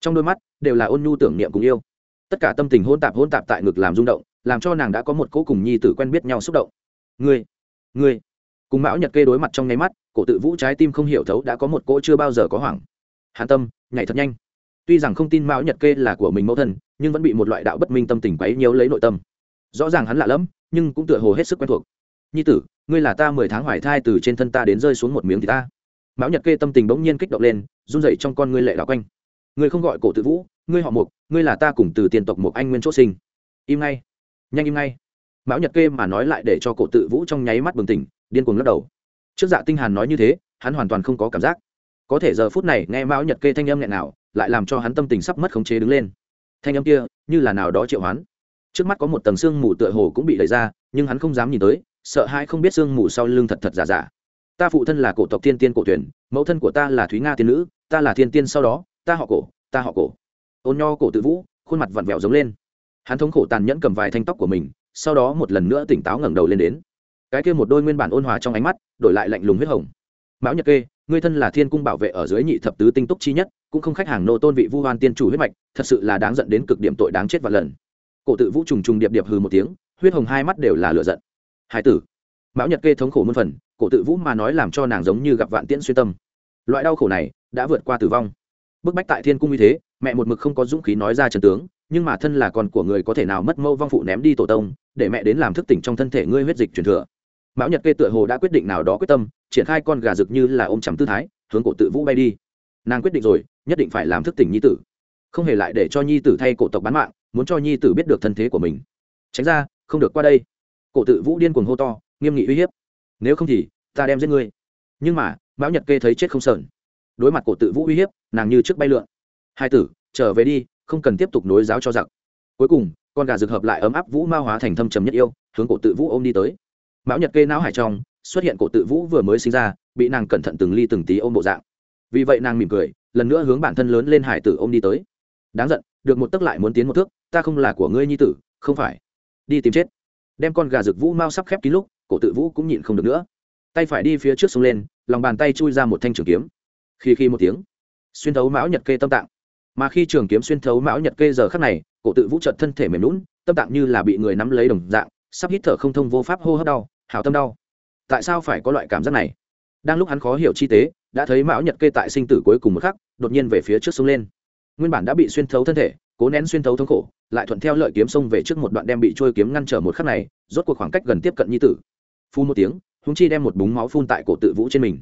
Trong đôi mắt, đều là ôn nhu tưởng niệm cùng yêu. Tất cả tâm tình hôn tạp hôn tạp tại ngực làm rung động, làm cho nàng đã có một cỗ cùng nhi tử quen biết nhau xúc động. Ngươi ngươi. Cùng mão nhật kê đối mặt trong nháy mắt cổ tự vũ trái tim không hiểu thấu đã có một cỗ chưa bao giờ có hoảng. Hàn tâm, nhảy thật nhanh. Tuy rằng không tin mão nhật kê là của mình mẫu thân, nhưng vẫn bị một loại đạo bất minh tâm tình quấy nhiễu lấy nội tâm. Rõ ràng hắn lạ lẫm, nhưng cũng tựa hồ hết sức quen thuộc. Nhi tử, ngươi là ta mười tháng hoài thai từ trên thân ta đến rơi xuống một miếng thì ta. Mão nhật kê tâm tình bỗng nhiên kích động lên, run rẩy trong con ngươi lệ đạo quanh. Ngươi không gọi cổ tự vũ, ngươi họ mục, ngươi là ta cùng từ tiền tộc Mục anh nguyên chốt sinh. Im ngay, nhanh im ngay. Mão nhật kê mà nói lại để cho cổ tự vũ trong nháy mắt bừng tỉnh, điên cuồng lắc đầu trước dạ tinh hàn nói như thế, hắn hoàn toàn không có cảm giác. Có thể giờ phút này nghe mão nhật kê thanh âm nhẹ nào, lại làm cho hắn tâm tình sắp mất khống chế đứng lên. Thanh âm kia, như là nào đó triệu hoán. Trước mắt có một tầng xương mù tựa hồ cũng bị đẩy ra, nhưng hắn không dám nhìn tới, sợ hãi không biết xương mù sau lưng thật thật giả giả. Ta phụ thân là cổ tộc thiên tiên cổ tuyển mẫu thân của ta là thúy nga tiên nữ, ta là thiên tiên sau đó, ta họ cổ, ta họ cổ. Ôn nho cổ tự vũ, khuôn mặt vặn vẹo giống lên. Hắn thống khổ tàn nhẫn cầm vài thanh tóc của mình, sau đó một lần nữa tỉnh táo ngẩng đầu lên đến cái kia một đôi nguyên bản ôn hòa trong ánh mắt, đổi lại lạnh lùng huyết hồng. Mão nhật kê, ngươi thân là thiên cung bảo vệ ở dưới nhị thập tứ tinh túc chi nhất, cũng không khách hàng nô tôn vị vu hoan tiên chủ huyết mạch, thật sự là đáng giận đến cực điểm tội đáng chết và lần. Cổ tự vũ trùng trùng điệp điệp hừ một tiếng, huyết hồng hai mắt đều là lựa giận. Hải tử, mão nhật kê thống khổ muôn phần, cổ tự vũ mà nói làm cho nàng giống như gặp vạn tiễn xuyên tâm. Loại đau khổ này đã vượt qua tử vong. Bức bách tại thiên cung như thế, mẹ một mực không có dũng khí nói ra trần tướng, nhưng mà thân là con của người có thể nào mất mâu vong phụ ném đi tổ tông, để mẹ đến làm thức tỉnh trong thân thể ngươi huyết dịch truyền thừa mão nhật kê tựa hồ đã quyết định nào đó quyết tâm, triển khai con gà rực như là ôm chầm tư thái, hướng cổ tự vũ bay đi. Nàng quyết định rồi, nhất định phải làm thức tỉnh nhi tử. Không hề lại để cho nhi tử thay cổ tộc bán mạng, muốn cho nhi tử biết được thân thế của mình. Tránh ra, không được qua đây. Cổ tự vũ điên cuồng hô to, nghiêm nghị uy hiếp. Nếu không thì, ta đem giết ngươi. Nhưng mà, mão nhật kê thấy chết không sờn. Đối mặt cổ tự vũ uy hiếp, nàng như trước bay lượn. Hai tử, trở về đi, không cần tiếp tục nối giáo cho giặc. Cuối cùng, con gà rực hợp lại ấm áp vũ ma hóa thành thâm trầm nhất yêu, hướng cổ tự vũ ôm đi tới mão nhật kê não hải trong, xuất hiện cổ tự vũ vừa mới sinh ra, bị nàng cẩn thận từng ly từng tí ôm bộ dạng. Vì vậy nàng mỉm cười, lần nữa hướng bản thân lớn lên hải tử ôm đi tới. Đáng giận, được một tấc lại muốn tiến một thước, ta không là của ngươi nhi tử, không phải. Đi tìm chết. Đem con gà rực vũ mau sắp khép kín lúc, cổ tự vũ cũng nhịn không được nữa. Tay phải đi phía trước sông lên, lòng bàn tay chui ra một thanh trường kiếm. Khi khi một tiếng, xuyên thấu mão nhật kê tâm tạng. Mà khi trường kiếm xuyên thấu mão nhật kê giờ khắc này, cổ tự vũ trợt thân thể mềm lún tâm tạng như là bị người nắm lấy đồng dạng sắp hít thở không thông vô pháp hô hấp đau hào tâm đau. Tại sao phải có loại cảm giác này? Đang lúc hắn khó hiểu chi tế, đã thấy mão nhật kê tại sinh tử cuối cùng một khắc, đột nhiên về phía trước sông lên. Nguyên bản đã bị xuyên thấu thân thể, cố nén xuyên thấu thống khổ, lại thuận theo lợi kiếm sông về trước một đoạn đem bị trôi kiếm ngăn trở một khắc này, rốt cuộc khoảng cách gần tiếp cận nhi tử. Phu một tiếng, húng chi đem một búng máu phun tại cổ tự vũ trên mình.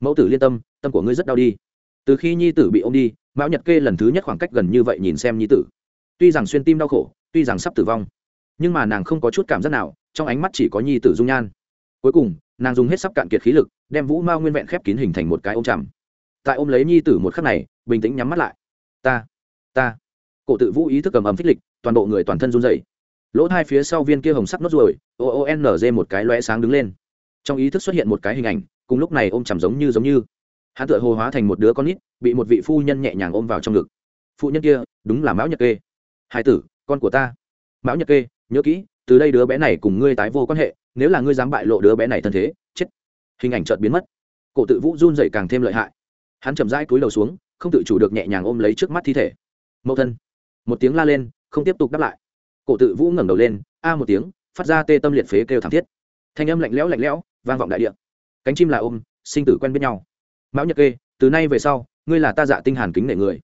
Mẫu tử liên tâm tâm của ngươi rất đau đi. Từ khi nhi tử bị ô m đi, mão nhật kê lần thứ nhất khoảng cách gần như vậy nhìn xem nhi tử. Tuy rằng xuyên tim đau khổ, tuy rằng sắp tử vong nhưng mà nàng không có chút cảm giác nào, trong ánh mắt chỉ có nhi tử dung nhan. Cuối cùng, nàng dùng hết sắp cạn kiệt khí lực, đem vũ mao nguyên vẹn khép kín hình thành một cái ôm chằm tại ôm lấy nhi tử một khắc này, bình tĩnh nhắm mắt lại. Ta ta. Cổ tự vũ ý thức cầm ầm thích lịch, toàn bộ người toàn thân run dày lỗ hai phía sau viên kia hồng sắc nốt ruồi, o o n g một cái lóe sáng đứng lên. Trong ý thức xuất hiện một cái hình ảnh, cùng lúc này ôm chầm giống như giống như. Hắn tựa hồ hóa thành một đứa con nít, bị một vị phu nhân nhẹ nhàng ôm vào trong ngực. Phụ nhân kia, đúng là mão nhật kê. Hai tử, con của ta. Mão nhật kê nhớ kỹ, từ đây đứa bé này cùng ngươi tái vô quan hệ, nếu là ngươi dám bại lộ đứa bé này thân thế, chết. Hình ảnh chợt biến mất. Cổ tự vũ run dậy càng thêm lợi hại. Hắn chầm rãi cúi đầu xuống, không tự chủ được nhẹ nhàng ôm lấy trước mắt thi thể. Mẫu thân. Một tiếng la lên, không tiếp tục đáp lại. Cổ tự vũ ngẩng đầu lên, a một tiếng, phát ra tê tâm liệt phế kêu thảm thiết. Thanh âm lạnh lẽo lạnh lẽo, vang vọng đại địa. Cánh chim là ôm, sinh tử quen biết nhau. Mão nhật kê, từ nay về sau, ngươi là ta dạ tinh hàn kính nể người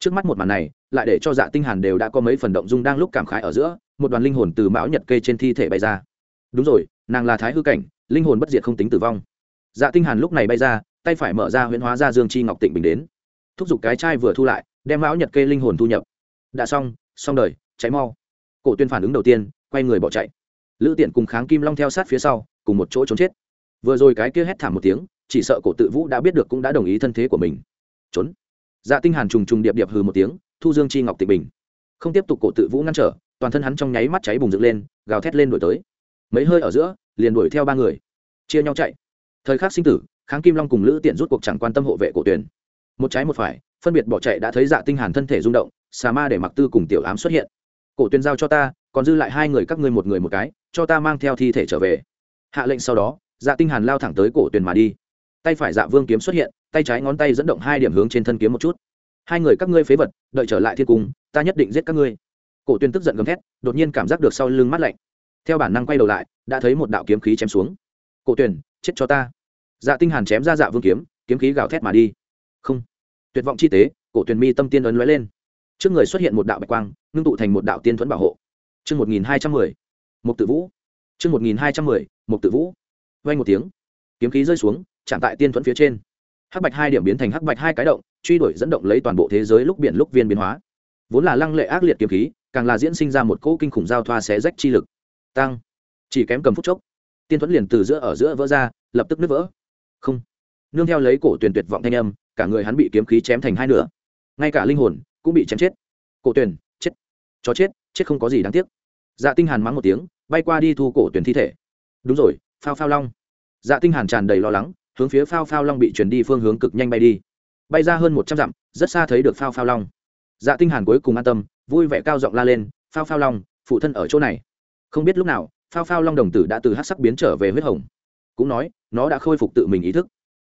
trước mắt một màn này, lại để cho dạ tinh hàn đều đã có mấy phần động dung đang lúc cảm khái ở giữa, một đoàn linh hồn từ mão nhật kê trên thi thể bay ra. Đúng rồi, nàng là thái hư cảnh, linh hồn bất diệt không tính tử vong. Dạ tinh hàn lúc này bay ra, tay phải mở ra huyễn hóa ra dương chi ngọc tịnh bình đến. Thúc giục cái chai vừa thu lại, đem mão nhật kê linh hồn thu nhập. Đã xong xong đời cháy mau. Cổ tuyên phản ứng đầu tiên, quay người bỏ chạy. Lữ tiện cùng kháng kim long theo sát phía sau, cùng một chỗ trốn chết. Vừa rồi cái kia hét thảm một tiếng, chỉ sợ cổ tự vũ đã biết được cũng đã đồng ý thân thế của mình. Trốn dạ tinh hàn trùng trùng điệp điệp hừ một tiếng, thu dương chi ngọc tịnh bình. Không tiếp tục cổ tự vũ ngăn trở, toàn thân hắn trong nháy mắt cháy bùng dựng lên, gào thét lên đuổi tới. Mấy hơi ở giữa, liền đuổi theo ba người. Chia nhau chạy. Thời khắc sinh tử, kháng kim long cùng lữ tiện rút cuộc chẳng quan tâm hộ vệ cổ tuyển một trái một phải, phân biệt bỏ chạy đã thấy dạ tinh hàn thân thể rung động, xà ma để mặc tư cùng tiểu ám xuất hiện. Cổ tuyển giao cho ta, còn dư lại hai người các ngươi một người một cái, cho ta mang theo thi thể trở về. Hạ lệnh sau đó dạ tinh hàn lao thẳng tới cổ tuyển mà đi tay phải dạ vương kiếm xuất hiện, tay trái ngón tay dẫn động hai điểm hướng trên thân kiếm một chút. Hai người các ngươi phế vật, đợi trở lại thiên cung, ta nhất định giết các ngươi. Cổ tuyên tức giận gầm thét, đột nhiên cảm giác được sau lưng mắt lạnh. Theo bản năng quay đầu lại, đã thấy một đạo kiếm khí chém xuống. Cổ tuyển chết cho ta. Dạ tinh hàn chém ra dạ vương kiếm kiếm khí gào thét mà đi. Không. Tuyệt vọng chi tế, cổ tuyển mi tâm tiên ấn lóe lên. Trước người xuất hiện một đạo bạch quang, ngưng tụ thành một đạo tiên thuẫn bảo hộ. Chương một nghìn hai trăm mười một tự vũ. Chương một nghìn hai trăm mười một tự vũ. Vay một tiếng, kiếm khí rơi xuống chạm tại tiên thuẫn phía trên. Hắc bạch hai điểm biến thành hắc bạch hai cái động, truy đuổi dẫn động lấy toàn bộ thế giới lúc biển lúc viên biến hóa. Vốn là lăng lệ ác liệt kiếm khí, càng là diễn sinh ra một cỗ kinh khủng giao thoa xé rách chi lực. Tăng. Chỉ kém cầm phút chốc, tiên thuẫn liền từ giữa ở giữa vỡ ra, lập tức nứt vỡ. Không. Nương theo lấy cổ tuyển tuyệt vọng thanh âm, cả người hắn bị kiếm khí chém thành hai nửa. Ngay cả linh hồn cũng bị chém chết. Cổ tuyển, chết. Chó chết chết không có gì đáng tiếc. Dạ tinh hàn mắng một tiếng, bay qua đi thu cổ tuyển thi thể. Đúng rồi, phao phao long. Dạ tinh hàn tràn đầy lo lắng hướng phía phao phao long bị chuyển đi phương hướng cực nhanh bay đi. Bay ra hơn một trăm dặm, rất xa thấy được phao phao long. Dạ tinh hàn cuối cùng an tâm, vui vẻ cao giọng la lên, phao phao long, phụ thân ở chỗ này. Không biết lúc nào, phao phao long đồng tử đã từ hát sắc biến trở về huyết hồng. Cũng nói, nó đã khôi phục tự mình ý thức.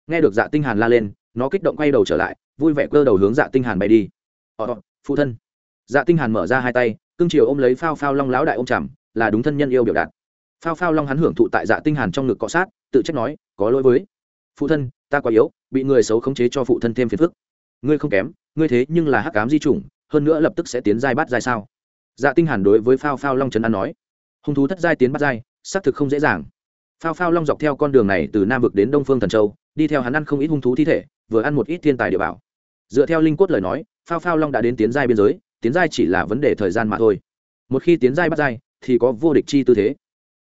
Nghe được dạ tinh hàn la lên, nó kích động quay đầu trở lại, vui vẻ cơ đầu hướng dạ tinh hàn bay đi. Ờ, ờ phụ thân. Dạ tinh hàn mở ra hai tay cương chiều ôm lấy phao phao long lão đại ôm chầm, là đúng thân nhân yêu biểu đạt. Phao phao long hắn hưởng thụ tại dạ tinh hàn trong ngực cọ sát, tự trách nói, có lỗi với phụ thân, ta quá yếu, bị người xấu khống chế cho phụ thân thêm phiền phức. Ngươi không kém, ngươi thế nhưng là hắc cám di chủng, hơn nữa lập tức sẽ tiến giai bắt giai sao? Dạ tinh hàn đối với phao phao long trấn an nói. Hung thú thất giai tiến bắt giai, xác thực không dễ dàng. Phao phao long dọc theo con đường này từ nam vực đến đông phương thần châu, đi theo hắn ăn không ít hung thú thi thể, vừa ăn một ít thiên tài địa bảo. Dựa theo linh cốt lời nói, phao phao long đã đến tiến giai biên giới, tiến giai chỉ là vấn đề thời gian mà thôi. Một khi tiến giai bắt giai, thì có vô địch chi tư thế.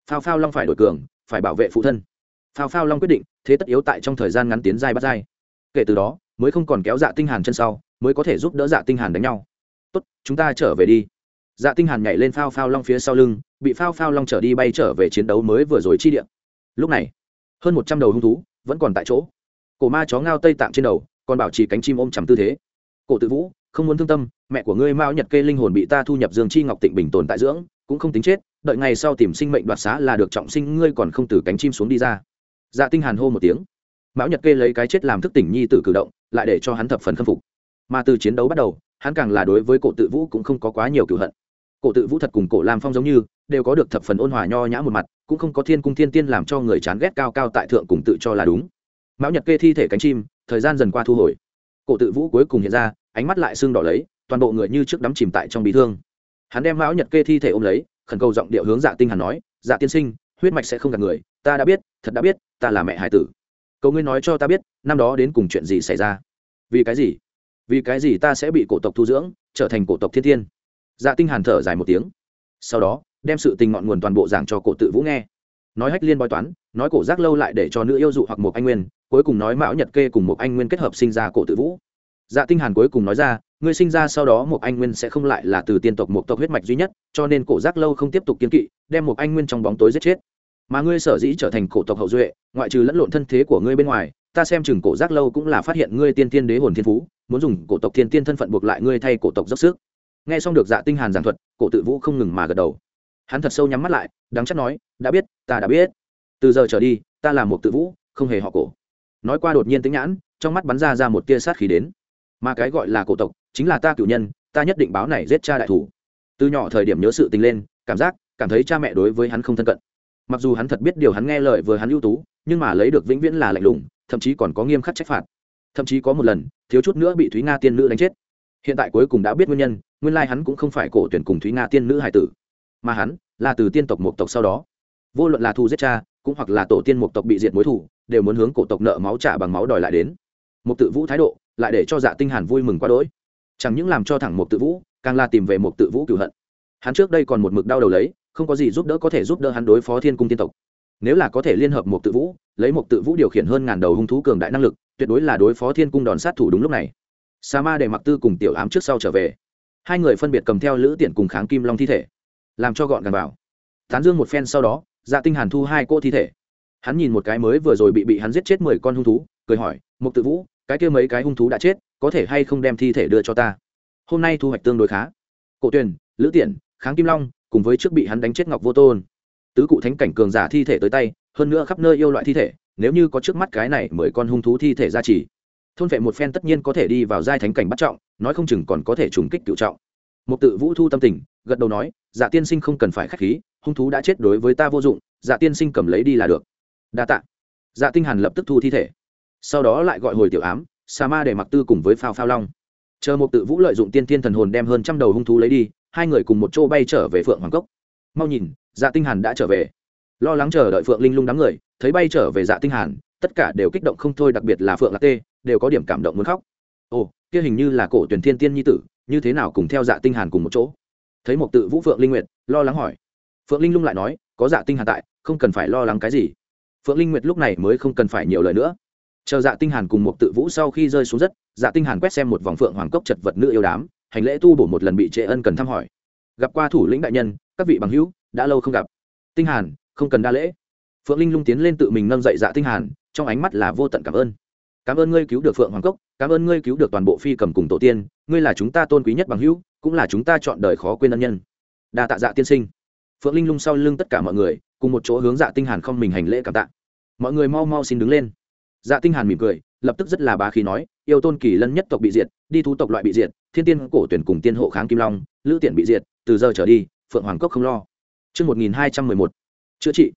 Phao phao long phải đổi cường, phải bảo vệ phụ thân phao phao long quyết định, thế tất yếu tại trong thời gian ngắn tiến giai bắt giai. Kể từ đó, mới không còn kéo dạ tinh hàn chân sau, mới có thể giúp đỡ dạ tinh hàn đánh nhau. Tốt, chúng ta trở về đi. Dạ tinh hàn nhảy lên phao phao long phía sau lưng, bị phao phao long trở đi bay trở về chiến đấu mới vừa rồi chi địa. Lúc này, hơn một trăm đầu hung thú vẫn còn tại chỗ. Cổ ma chó ngao tây tạng trên đầu, còn bảo trì cánh chim ôm chầm tư thế. Cổ tự vũ, không muốn thương tâm, mẹ của ngươi mao nhật kê linh hồn bị ta thu nhập dương chi ngọc tịnh bình tồn tại dưỡng, cũng không tính chết, đợi ngày sau tìm sinh mệnh đoạt xá là được trọng sinh, ngươi còn không từ cánh chim xuống đi ra dạ tinh hàn hô một tiếng. Mão nhật kê lấy cái chết làm thức tỉnh nhi tử cử động, lại để cho hắn thập phần khâm phục. Mà từ chiến đấu bắt đầu, hắn càng là đối với cổ tự vũ cũng không có quá nhiều cửu hận. Cổ tự vũ thật cùng cổ lam phong giống như, đều có được thập phần ôn hòa nho nhã một mặt, cũng không có thiên cung thiên tiên làm cho người chán ghét cao cao tại thượng cùng tự cho là đúng. Mão nhật kê thi thể cánh chim, thời gian dần qua thu hồi. Cổ tự vũ cuối cùng hiện ra, ánh mắt lại sưng đỏ lấy, toàn bộ người như trước đắm chìm tại trong bị thương. Hắn đem mão nhật kê thi thể ôm lấy, khẩn cầu giọng điệu hướng dạ tinh hàn nói dạ tiên sinh, huyết mạch sẽ không gạt người ta đã biết, thật đã biết, ta là mẹ hải tử. Cầu ngươi nói cho ta biết, năm đó đến cùng chuyện gì xảy ra? Vì cái gì? Vì cái gì ta sẽ bị cổ tộc thu dưỡng, trở thành cổ tộc thiên tiên dạ tinh hàn thở dài một tiếng. Sau đó, đem sự tình ngọn nguồn toàn bộ giảng cho cổ tự vũ nghe. Nói hách liên bói toán, nói cổ giác lâu lại để cho nữ yêu dụ hoặc một anh nguyên, cuối cùng nói mão nhật kê cùng một anh nguyên kết hợp sinh ra cổ tự vũ. Dạ tinh hàn cuối cùng nói ra, ngươi sinh ra sau đó một anh nguyên sẽ không lại là từ tiên tộc một tộc huyết mạch duy nhất, cho nên cổ giác lâu không tiếp tục kiên kỵ, đem một anh nguyên trong bóng tối giết chết mà ngươi sở dĩ trở thành cổ tộc hậu duệ, ngoại trừ lẫn lộn thân thế của ngươi bên ngoài, ta xem chừng cổ giác lâu cũng là phát hiện ngươi tiên tiên đế hồn thiên phú, muốn dùng cổ tộc thiên tiên thân phận buộc lại ngươi thay cổ tộc dốc sức. Nghe xong được dạ tinh hàn giảng thuật, cổ tự vũ không ngừng mà gật đầu. Hắn thật sâu nhắm mắt lại, đắng chắc nói, đã biết, ta đã biết. Từ giờ trở đi, ta là một tự vũ, không hề họ cổ. Nói qua đột nhiên tính nhãn, trong mắt bắn ra ra một tia sát khí đến. Mà cái gọi là cổ tộc, chính là ta cửu nhân, ta nhất định báo này giết cha đại thủ. Từ nhỏ thời điểm nhớ sự tình lên, cảm giác, cảm thấy cha mẹ đối với hắn không thân cận mặc dù hắn thật biết điều hắn nghe lời vừa hắn ưu tú, nhưng mà lấy được vĩnh viễn là lạnh lùng, thậm chí còn có nghiêm khắc trách phạt. Thậm chí có một lần, thiếu chút nữa bị thúy nga tiên nữ đánh chết. Hiện tại cuối cùng đã biết nguyên nhân, nguyên lai hắn cũng không phải cổ tuyển cùng thúy nga tiên nữ hải tử. Mà hắn, là từ tiên tộc một tộc sau đó. Vô luận là thù giết cha, cũng hoặc là tổ tiên một tộc bị diệt mối thủ đều muốn hướng cổ tộc nợ máu trả bằng máu đòi lại đến. Một tự vũ thái độ, lại để cho dạ tinh hàn vui mừng quá đỗi. Chẳng những làm cho thẳng một tự vũ, càng là tìm về một tự vũ cửu hận. Hắn trước đây còn một mực đau đầu lấy không có gì giúp đỡ có thể giúp đỡ hắn đối phó thiên cung tiên tộc. Nếu là có thể liên hợp một tự vũ, lấy một tự vũ điều khiển hơn ngàn đầu hung thú cường đại năng lực, tuyệt đối là đối phó thiên cung đòn sát thủ đúng lúc này. Sa ma để mặc tư cùng tiểu ám trước sau trở về. Hai người phân biệt cầm theo lữ tiện cùng kháng kim long thi thể, làm cho gọn gàng vào. Tán dương một phen sau đó dạ tinh hàn thu hai cô thi thể. Hắn nhìn một cái mới vừa rồi bị bị hắn giết chết mười con hung thú, cười hỏi mục tự vũ, cái kia mấy cái hung thú đã chết, có thể hay không đem thi thể đưa cho ta? Hôm nay thu hoạch tương đối khá. Cổ tuyền, lữ tiện kháng kim long cùng với trước bị hắn đánh chết ngọc vô tôn. Tứ cụ thánh cảnh cường giả thi thể tới tay, hơn nữa khắp nơi yêu loại thi thể, nếu như có trước mắt cái này mười con hung thú thi thể ra chỉ, thôn vệ một phen tất nhiên có thể đi vào giai thánh cảnh bắt trọng, nói không chừng còn có thể trùng kích cựu trọng. Một tự vũ thu tâm tình, gật đầu nói dạ tiên sinh không cần phải k h á c h khí, hung thú đã chết đối với ta vô dụng dạ tiên sinh cầm lấy đi là được. Đa t ạ dạ tinh hàn lập tức thu thi thể. Sau đó lại gọi hồi tiểu ám, sa ma để mặc tư cùng với phao phao long. Chờ một tự vũ lợi dụng tiên tiên thần hồn đem hơn trăm đầu hung thú lấy đi hai người cùng một chỗ bay trở về phượng hoàng cốc. Mau nhìn dạ tinh hàn đã trở về. Lo lắng chờ đợi phượng linh lung đám người, thấy bay trở về dạ tinh hàn, tất cả đều kích động không thôi, đặc biệt là phượng lạc tê, đều có điểm cảm động muốn khóc. Ồ, kia hình như là cổ tuyển thiên tiên nhi tử, như thế nào cùng theo dạ tinh hàn cùng một chỗ? Thấy một tự vũ phượng linh nguyệt, lo lắng hỏi. Phượng linh lung lại nói, có dạ tinh hàn tại, không cần phải lo lắng cái gì. Phượng linh nguyệt lúc này mới không cần phải nhiều lời nữa. Chờ dạ tinh hàn cùng một tự vũ sau khi rơi xuống đất dạ tinh hàn quét xem một vòng phượng hoàng cốc chật vật nữ yêu đám hành lễ tu bổ một lần bị trệ ân cần thăm hỏi. Gặp qua thủ lĩnh đại nhân, các vị bằng hữu, đã lâu không gặp. Tinh hàn, không cần đa lễ. Phượng linh lung tiến lên tự mình nâng dậy dạ tinh hàn, trong ánh mắt là vô tận cảm ơn. Cảm ơn ngươi cứu được phượng hoàng cốc, cảm ơn ngươi cứu được toàn bộ phi cầm cùng tổ tiên, ngươi là chúng ta tôn quý nhất bằng hữu, cũng là chúng ta chọn đời khó quên ân nhân. Đa tạ dạ tiên sinh. Phượng linh lung sau lưng tất cả mọi người, cùng một chỗ hướng dạ tinh hàn không mình hành lễ cảm tạ. Mọi người mau mau xin đứng lên. Dạ tinh hàn mỉm cười lập tức rất là bá khí nói yêu tôn kỳ lân nhất tộc bị diệt đi thú tộc loại bị diệt thiên tiên cổ tuyển cùng tiên hộ kháng kim long lữ tiện bị diệt từ giờ trở đi phượng hoàng cốc không lo Trước 1211, chữa trị.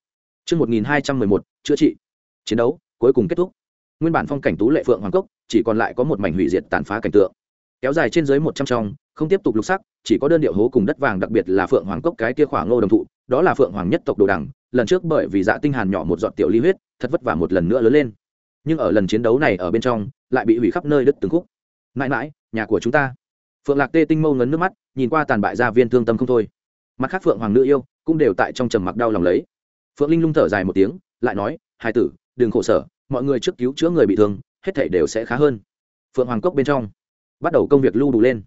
Trước 1211, chữa trị. Chiến đấu cuối cùng kết thúc. Nguyên bản phong cảnh tú lệ phượng hoàng cốc, chỉ còn lại có một mảnh hủy diệt tàn phá cảnh tượng. Kéo dài trên dưới một trăm trong, không tiếp tục lục sắc, chỉ có đơn điệu hố cùng đất vàng đặc biệt là phượng hoàng cốc cái kia khoảng ngô đồng thụ, đó là phượng hoàng nhất tộc đồ đằng, lần trước bởi vì dạ tinh hàn nhỏ một giọt tiểu ly huyết, thật vất vả một lần nữa lớn lên. Nhưng ở lần chiến đấu này ở bên trong, lại bị hủy khắp nơi đứt từng khúc. Mãi mãi, nhà của chúng ta. Phượng Lạc Tê tinh mâu ngấn nước mắt, nhìn qua tàn bại gia viên thương tâm không thôi. Mặt khác Phượng Hoàng nữ yêu, cũng đều tại trong trầm mặc đau lòng lấy phượng linh lung thở dài một tiếng lại nói hai tử đừng khổ sở mọi người trước cứu chữa người bị thương hết thể đều sẽ khá hơn phượng hoàng cốc bên trong bắt đầu công việc lưu đủ lên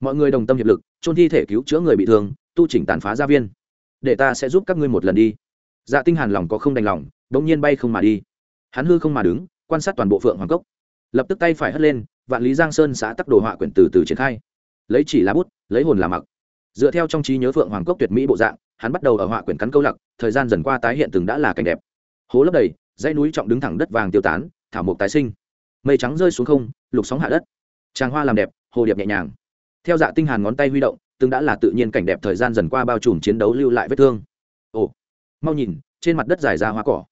mọi người đồng tâm hiệp lực trôn thi thể cứu chữa người bị thương tu chỉnh tàn phá gia viên để ta sẽ giúp các ngươi một lần đi dạ tinh hàn lòng có không đành lòng đống nhiên bay không mà đi hắn hư không mà đứng quan sát toàn bộ phượng hoàng cốc. Lập tức tay phải hất lên, vạn lý giang sơn xã tắc đồ họa quyển từ từ triển khai. Lấy chỉ lá bút, lấy hồn làm mặc. Dựa theo trong trí nhớ phượng hoàng cốc tuyệt mỹ bộ dạng, hắn bắt đầu ở họa quyển cắn câu lặc, thời gian dần qua tái hiện từng đã là cảnh đẹp. Hố lấp đầy, dãy núi trọng đứng thẳng đất vàng tiêu tán, thảo mộc tái sinh. Mây trắng rơi xuống không, lục sóng hạ đất. Tràng hoa làm đẹp, hồ điệp nhẹ nhàng. Theo dạ tinh hàn ngón tay huy động, từng đã là tự nhiên cảnh đẹp thời gian dần qua bao trùm chiến đấu lưu lại vết thương. Ồ, mau nhìn, trên mặt đất dài ra hoa cỏ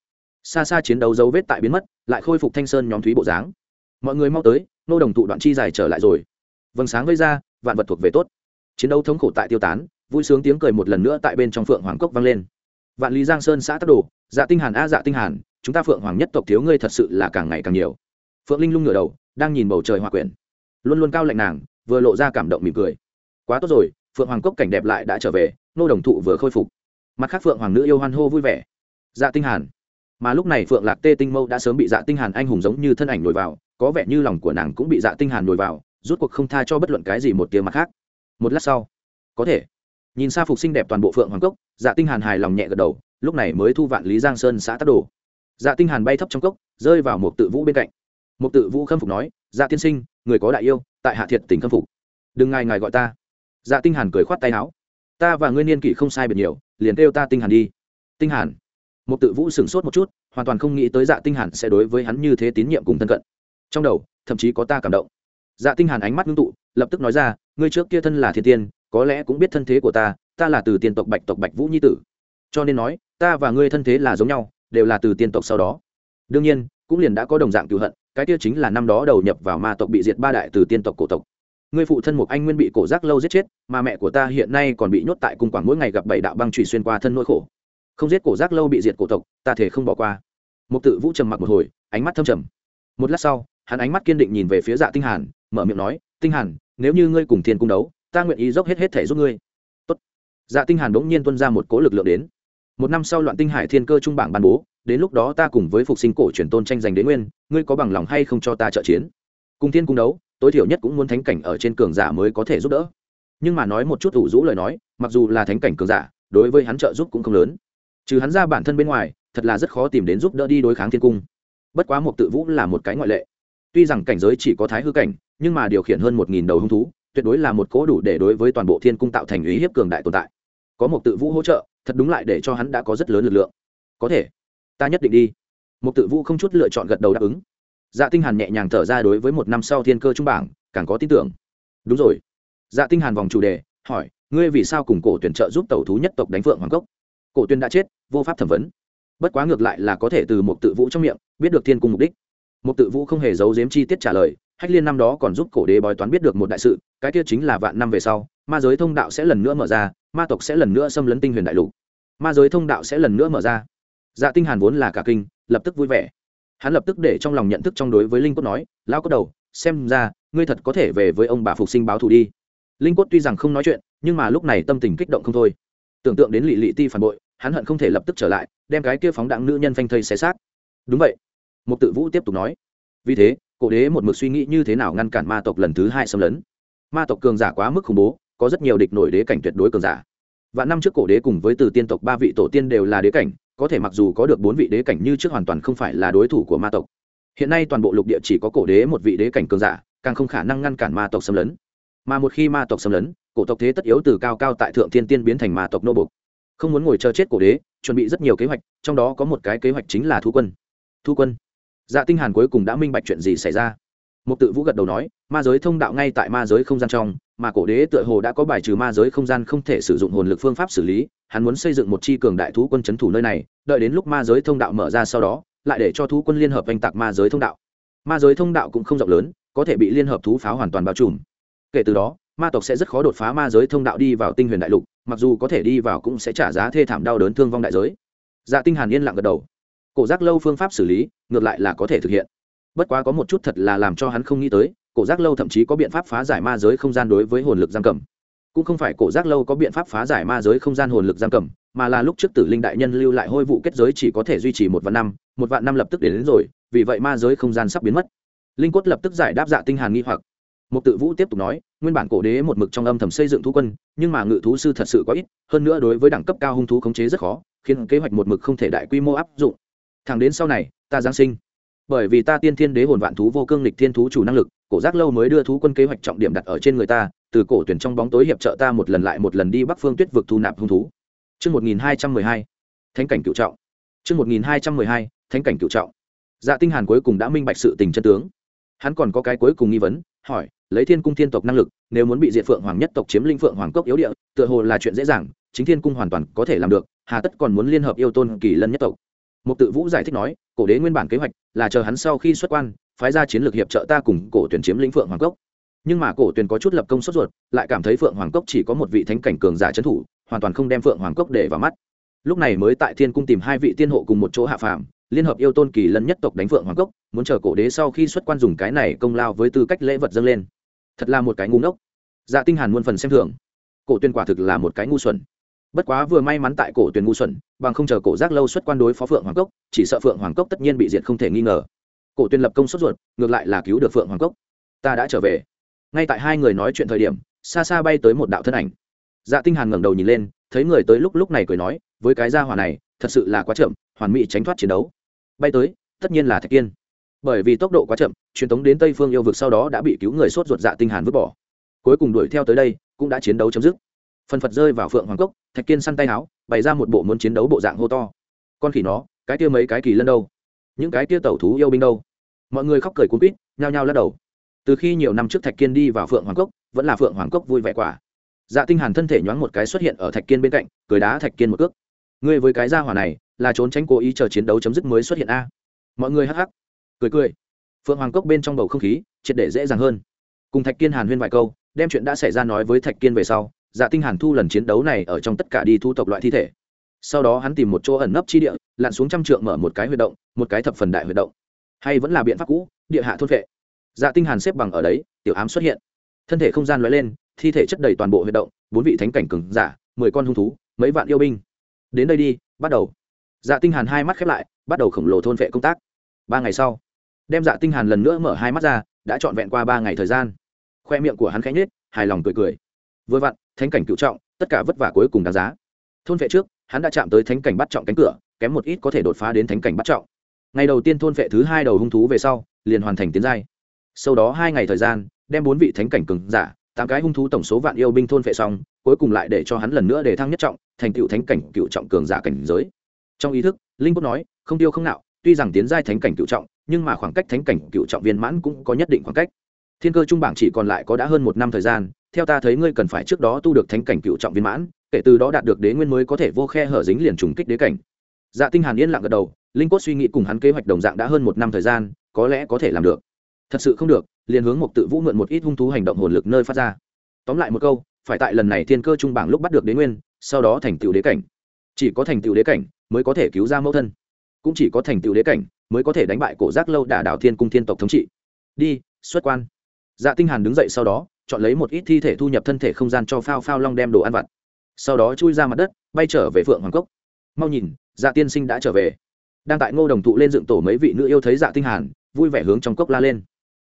xa xa chiến đấu dấu vết tại biến mất, lại khôi phục thanh sơn nhóm thúy bộ dáng. Mọi người mau tới, nô đồng tụ đoạn chi dài trở lại rồi. Vầng sáng gây ra, vạn vật thuộc về tốt. Chiến đấu thống khổ tại tiêu tán, vui sướng tiếng cười một lần nữa tại bên trong phượng hoàng cốc vang lên. Vạn lý giang sơn xã tắc đồ dạ tinh hàn a dạ tinh hàn, chúng ta phượng hoàng nhất tộc thiếu ngươi thật sự là càng ngày càng nhiều. Phượng linh lung ngửa đầu, đang nhìn bầu trời hòa quyển. Luôn luôn cao lạnh nàng, vừa lộ ra cảm động mỉm cười. Quá tốt rồi, phượng hoàng cốc cảnh đẹp lại đã trở về, nô đồng thụ vừa khôi phục. Mặt khác phượng hoàng nữ yêu hoan hô vui vẻ. Dạ tinh hàn mà lúc này phượng lạc tê tinh mâu đã sớm bị dạ tinh hàn anh hùng giống như thân ảnh nổi vào, có vẻ như lòng của nàng cũng bị dạ tinh hàn nổi vào rút cuộc không tha cho bất luận cái gì một tiếng mặt khác. Một lát sau, có thể. Nhìn xa phục sinh đẹp toàn bộ phượng hoàng cốc dạ tinh hàn hài lòng nhẹ gật đầu, lúc này mới thu vạn lý giang sơn xã tắc đồ. Dạ tinh hàn bay thấp trong cốc, rơi vào một tự vũ bên cạnh. Một tự vũ khâm phục nói dạ tiên sinh, người có đại yêu, tại hạ thiệt tình khâm phục. Đừng ngài ngài gọi ta. Dạ tinh hàn cười khoát tay áo. Ta và ngươi niên kỷ không sai biệt nhiều, liền kêu ta tinh hàn đi. Tinh hàn? Một tự vũ sửng sốt một chút, hoàn toàn không nghĩ tới dạ tinh hàn sẽ đối với hắn như thế tín nhiệm cùng thân cận. Trong đầu, thậm chí có ta cảm động. Dạ tinh hàn ánh mắt ngưng tụ, lập tức nói ra, ngươi trước kia thân là thiên tiên, có lẽ cũng biết thân thế của ta ta là từ tiên tộc bạch tộc bạch vũ nhi tử. Cho nên nói, ta và ngươi thân thế là giống nhau, đều là từ tiên tộc sau đó. Đương nhiên, cũng liền đã có đồng dạng cựu hận, cái kia chính là năm đó đầu nhập vào ma tộc bị diệt ba đại từ tiên tộc cổ tộc. Ngươi phụ thân một anh nguyên bị cổ giác lâu giết chết, mà mẹ của ta hiện nay còn bị nhốt tại cung quảng mỗi ngày gặp bảy đạo băng trụy xuyên qua thân nỗi khổ không giết cổ giác lâu bị diệt cổ tộc, ta thể không bỏ qua. Mục tự vũ trầm mặc một hồi, ánh mắt thâm trầm. Một lát sau, hắn ánh mắt kiên định nhìn về phía dạ tinh hàn, mở miệng nói, tinh hàn, nếu như ngươi cùng thiên cung đấu, ta nguyện ý dốc hết hết thể giúp ngươi. Tốt. dạ tinh hàn đống nhiên tuôn ra một cỗ lực lượng đến. Một năm sau loạn tinh hải thiên cơ trung bảng ban bố, đến lúc đó ta cùng với phục sinh cổ truyền tôn tranh giành đế nguyên, ngươi có bằng lòng hay không cho ta trợ chiến? Cùng thiên cung đấu, tối thiểu nhất cũng muốn thánh cảnh ở trên cường giả mới có thể giúp đỡ. Nhưng mà nói một chút ủ rũ lời nói, mặc dù là thánh cảnh cường giả, đối với hắn trợ giúp cũng không lớn trừ hắn ra bản thân bên ngoài, thật là rất khó tìm đến giúp đỡ đi đối kháng thiên cung. Bất quá một tự vũ là một cái ngoại lệ. Tuy rằng cảnh giới chỉ có thái hư cảnh, nhưng mà điều khiển hơn một nghìn đầu hung thú, tuyệt đối là một cố đủ để đối với toàn bộ thiên cung tạo thành ý hiếp cường đại tồn tại. Có một tự vũ hỗ trợ, thật đúng lại để cho hắn đã có rất lớn lực lượng. Có thể, ta nhất định đi. Một tự vũ không chút lựa chọn gật đầu đáp ứng. Dạ tinh hàn nhẹ nhàng thở ra đối với một năm sau thiên cơ trung bảng, càng có tin tưởng. Đúng rồi. Dạ tinh hàn vòng chủ đề, hỏi, ngươi vì sao cùng cổ tuyển trợ giúp tẩu thú nhất tộc đánh phượng hoàng cốc? Cổ tuyển đã chết vô pháp thẩm vấn. Bất quá ngược lại là có thể từ một tự vũ trong miệng biết được thiên cung mục đích. Một tự vũ không hề giấu giếm chi tiết trả lời, hách liên năm đó còn giúp cổ đế bói toán biết được một đại sự, cái kia chính là vạn năm về sau, ma giới thông đạo sẽ lần nữa mở ra, ma tộc sẽ lần nữa xâm lấn tinh huyền đại lục. Ma giới thông đạo sẽ lần nữa mở ra. Dạ tinh hàn vốn là cả kinh, lập tức vui vẻ. Hắn lập tức để trong lòng nhận thức trong đối với linh cốt nói, lão cốt đầu, xem ra, ngươi thật có thể về với ông bà phục sinh báo thù đi. Linh cốt tuy rằng không nói chuyện, nhưng mà lúc này tâm tình kích động không thôi. Tưởng tượng đến lỵ lỵ ti phản bội hắn hận không thể lập tức trở lại, đem cái kia phóng đạn nữ nhân phanh thây xé xác. Đúng vậy. Một tự vũ tiếp tục nói. Vì thế, cổ đế một mực suy nghĩ như thế nào ngăn cản ma tộc lần thứ hai xâm lấn. Ma tộc cường giả quá mức khủng bố, có rất nhiều địch nổi đế cảnh tuyệt đối cường giả. Và năm trước cổ đế cùng với từ tiên tộc ba vị tổ tiên đều là đế cảnh, có thể mặc dù có được bốn vị đế cảnh như trước hoàn toàn không phải là đối thủ của ma tộc. Hiện nay toàn bộ lục địa chỉ có cổ đế một vị đế cảnh cường giả, càng không khả năng ngăn cản ma tộc xâm lấn. Mà một khi ma tộc xâm lấn, cổ tộc thế tất yếu từ cao cao tại thượng thiên tiên biến thành ma tộc nô bục không muốn ngồi chờ chết cổ đế, chuẩn bị rất nhiều kế hoạch, trong đó có một cái kế hoạch chính là thu quân. Thu quân? Dạ tinh hàn cuối cùng đã minh bạch chuyện gì xảy ra. Một tự vũ gật đầu nói, ma giới thông đạo ngay tại ma giới không gian trong, mà cổ đế tựa hồ đã có bài trừ ma giới không gian không thể sử dụng hồn lực phương pháp xử lý, hắn muốn xây dựng một chi cường đại thú quân chấn thủ nơi này, đợi đến lúc ma giới thông đạo mở ra sau đó, lại để cho thú quân liên hợp oanh tạc ma giới thông đạo. Ma giới thông đạo cũng không rộng lớn, có thể bị liên hợp thú pháo hoàn toàn bao trùm. Kể từ đó ma tộc sẽ rất khó đột phá ma giới thông đạo đi vào tinh huyền đại lục mặc dù có thể đi vào cũng sẽ trả giá thê thảm đau đớn thương vong đại giới. Dạ tinh hàn yên lặng gật đầu. Cổ giác lâu phương pháp xử lý ngược lại là có thể thực hiện. Bất quá có một chút thật là làm cho hắn không nghĩ tới cổ giác lâu thậm chí có biện pháp phá giải ma giới không gian đối với hồn lực giam cầm. Cũng không phải cổ giác lâu có biện pháp phá giải ma giới không gian hồn lực giam cầm mà là lúc trước tử linh đại nhân lưu lại hôi vụ kết giới chỉ có thể duy trì một vạn năm một vạn năm lập tức đến, đến rồi vì vậy ma giới không gian sắp biến mất. Linh quất lập tức giải đáp dạ tinh hàn nghi hoặc một tự vũ tiếp tục nói nguyên bản cổ đế một mực trong âm thầm xây dựng thú quân nhưng mà ngự thú sư thật sự quá ít hơn nữa đối với đẳng cấp cao hung thú khống chế rất khó khiến kế hoạch một mực không thể đại quy mô áp dụng thẳng đến sau này ta giáng sinh bởi vì ta tiên thiên đế hồn vạn thú vô cương lịch thiên thú chủ năng lực cổ giác lâu mới đưa thú quân kế hoạch trọng điểm đặt ở trên người ta từ cổ tuyển trong bóng tối hiệp trợ ta một lần lại một lần đi bắc phương tuyết vực thu nạp hung thú Chương 1212, thánh cảnh cửu trọng. Chương 1212, thánh cảnh cửu trọng. Dạ Tinh Hàn cuối cùng đã minh bạch sự tình chân tướng. Hắn còn có cái cuối cùng nghi vấn, hỏi, lấy Thiên cung thiên tộc năng lực, nếu muốn bị Diệt Phượng Hoàng nhất tộc chiếm linh Phượng Hoàng cốc yếu địa, tựa hồ là chuyện dễ dàng, chính Thiên cung hoàn toàn có thể làm được, hà tất còn muốn liên hợp yêu tôn kỳ lân nhất tộc. Một tự vũ giải thích nói, cổ đế nguyên bản kế hoạch là chờ hắn sau khi xuất quan, phái ra chiến lược hiệp trợ ta cùng cổ tuyển chiếm lĩnh Phượng Hoàng cốc. Nhưng mà cổ tuyển có chút lập công sốt ruột, lại cảm thấy Phượng Hoàng cốc chỉ có một vị thánh cảnh cường giả trấn thủ, hoàn toàn không đem Phượng Hoàng cốc để vào mắt. Lúc này mới tại Thiên cung tìm hai vị tiên hộ cùng một chỗ hạ phàm, liên hợp yêu tôn kỳ lân nhất tộc đánh Phượng Hoàng cốc, muốn chờ cổ đế sau khi xuất quan dùng cái này công lao với tư cách lễ vật dâng lên. Thật là một cái ngu ngốc. Dạ Tinh Hàn muôn phần xem thường. Cổ tuyên quả thực là một cái ngu xuẩn bất quá vừa may mắn tại cổ tuyên ngu xuẩn bằng không chờ cổ giác lâu xuất quan đối phó phượng hoàng cốc chỉ sợ phượng hoàng cốc tất nhiên bị diệt không thể nghi ngờ cổ tuyên lập công sốt ruột ngược lại là cứu được phượng hoàng cốc ta đã trở về ngay tại hai người nói chuyện thời điểm xa xa bay tới một đạo thân ảnh dạ tinh hàn ngẩng đầu nhìn lên thấy người tới lúc lúc này cười nói với cái gia hỏa này thật sự là quá chậm hoàn mỹ tránh thoát chiến đấu bay tới, tất nhiên là thạch kiên. Bởi vì tốc độ quá chậm, truyền thống đến tây phương yêu vực sau đó đã bị cứu người sốt ruột dạ tinh hàn vứt bỏ. Cuối cùng đuổi theo tới đây, cũng đã chiến đấu chấm dứt. Phần phật rơi vào phượng hoàng cốc, thạch kiên săn tay áo, bày ra một bộ muốn chiến đấu bộ dạng hô to. Con khỉ nó, cái kia mấy cái kỳ lân đâu? Những cái kia tẩu thú yêu binh đâu? Mọi người khóc cười cuốn quýt, nhao nhao lắc đầu. Từ khi nhiều năm trước thạch kiên đi vào phượng hoàng cốc, vẫn là phượng hoàng cốc vui vẻ quả. Dạ tinh hàn thân thể nhoáng một cái xuất hiện ở thạch kiên bên cạnh, cười đá thạch kiên một cước. Ngươi với cái gia hỏa này là trốn tránh cố ý chờ chiến đấu chấm dứt mới xuất hiện a. Mọi người hắc hắc, cười cười. Phượng hoàng cốc bên trong bầu không khí, triệt để dễ dàng hơn. Cùng thạch kiên hàn huyên vài câu, đem chuyện đã xảy ra nói với thạch kiên về sau dạ tinh hàn thu lần chiến đấu này ở trong tất cả đi thu tộc loại thi thể. Sau đó hắn tìm một chỗ ẩn nấp chi địa, lặn xuống trăm trượng mở một cái huyệt động, một cái thập phần đại huyệt động. Hay vẫn là biện pháp cũ, địa hạ thôn vệ. Dạ tinh hàn xếp bằng ở đấy, tiểu ám xuất hiện. Thân thể không gian lóe lên, thi thể chất đầy toàn bộ huyệt động, bốn vị thánh cảnh cường giả, mười con hung thú, mấy vạn yêu binh. Đến đây đi, bắt đầu dạ tinh hàn hai mắt khép lại, bắt đầu khổng lồ thôn vệ công tác. Ba ngày sau, đem dạ tinh hàn lần nữa mở hai mắt ra, đã trọn vẹn qua ba ngày thời gian. Khoe miệng của hắn khẽ nhếch, hài lòng cười cười. Vừa vặn, thánh cảnh cựu trọng, tất cả vất vả cuối cùng đáng giá. Thôn vệ trước, hắn đã chạm tới thánh cảnh bắt trọng cánh cửa, kém một ít có thể đột phá đến thánh cảnh bắt trọng. Ngày đầu tiên thôn vệ thứ hai đầu hung thú về sau, liền hoàn thành tiến giai. Sau đó hai ngày thời gian, đem bốn vị thánh cảnh cường giả, tám cái hung thú tổng số vạn yêu binh thôn vệ xong, cuối cùng lại để cho hắn lần nữa để thăng nhất trọng, thành cựu thánh cảnh cựu trọng cường giả cảnh giới trong ý thức, linh quốc nói, không tiêu không nạo, tuy rằng tiến giai thánh cảnh cựu trọng, nhưng mà khoảng cách thánh cảnh cựu trọng viên mãn cũng có nhất định khoảng cách. Thiên cơ trung bảng chỉ còn lại có đã hơn một năm thời gian, theo ta thấy ngươi cần phải trước đó tu được thánh cảnh cựu trọng viên mãn, kể từ đó đạt được đế nguyên mới có thể vô khe hở dính liền trùng kích đế cảnh. Dạ tinh hàn yên lặng gật đầu, linh cốt suy nghĩ cùng hắn kế hoạch đồng dạng đã hơn một năm thời gian, có lẽ có thể làm được. Thật sự không được, liền hướng một tự vũ mượn một ít hung thú hành động hồn lực nơi phát ra. Tóm lại một câu, phải tại lần này thiên cơ trung bảng lúc bắt được đế nguyên, sau đó thành tựu đế cảnh chỉ có thành tựu đế cảnh mới có thể cứu ra mẫu thân. Cũng chỉ có thành tựu đế cảnh mới có thể đánh bại cổ giác lâu đả đảo thiên cung thiên tộc thống trị. Đi, xuất quan. Dạ tinh hàn đứng dậy sau đó, chọn lấy một ít thi thể thu nhập thân thể không gian cho phao phao long đem đồ ăn vặt. Sau đó chui ra mặt đất, bay trở về phượng hoàng cốc. Mau nhìn dạ tiên sinh đã trở về. Đang tại ngô đồng thụ lên dựng tổ mấy vị nữ yêu thấy dạ tinh hàn, vui vẻ hướng trong cốc la lên.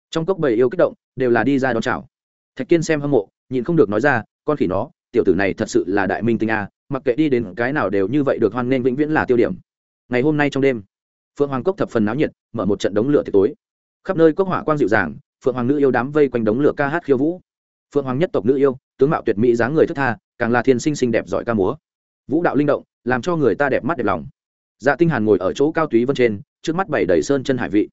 Trong cốc bầy yêu kích động, đều là đi ra đón chào. Thạch kiên xem hâm mộ, nhịn không được nói ra, con khỉ nó, tiểu tử này thật sự là đại minh tinh a mặc kệ đi đến cái nào đều như vậy được hoan nên vĩnh viễn là tiêu điểm. Ngày hôm nay trong đêm, phượng hoàng cốc thập phần náo nhiệt, mở một trận đống lửa tiệc tối. Khắp nơi cốc hỏa quang dịu dàng, phượng hoàng nữ yêu đám vây quanh đống lửa ca hát khiêu vũ. Phượng hoàng nhất tộc nữ yêu, tướng mạo tuyệt mỹ dáng người thức tha, càng là thiên sinh xinh đẹp giỏi ca múa. Vũ đạo linh động, làm cho người ta đẹp mắt đẹp lòng. Dạ tinh hàn ngồi ở chỗ cao túy vân trên, trước mắt bảy đầy sơn chân hải vị.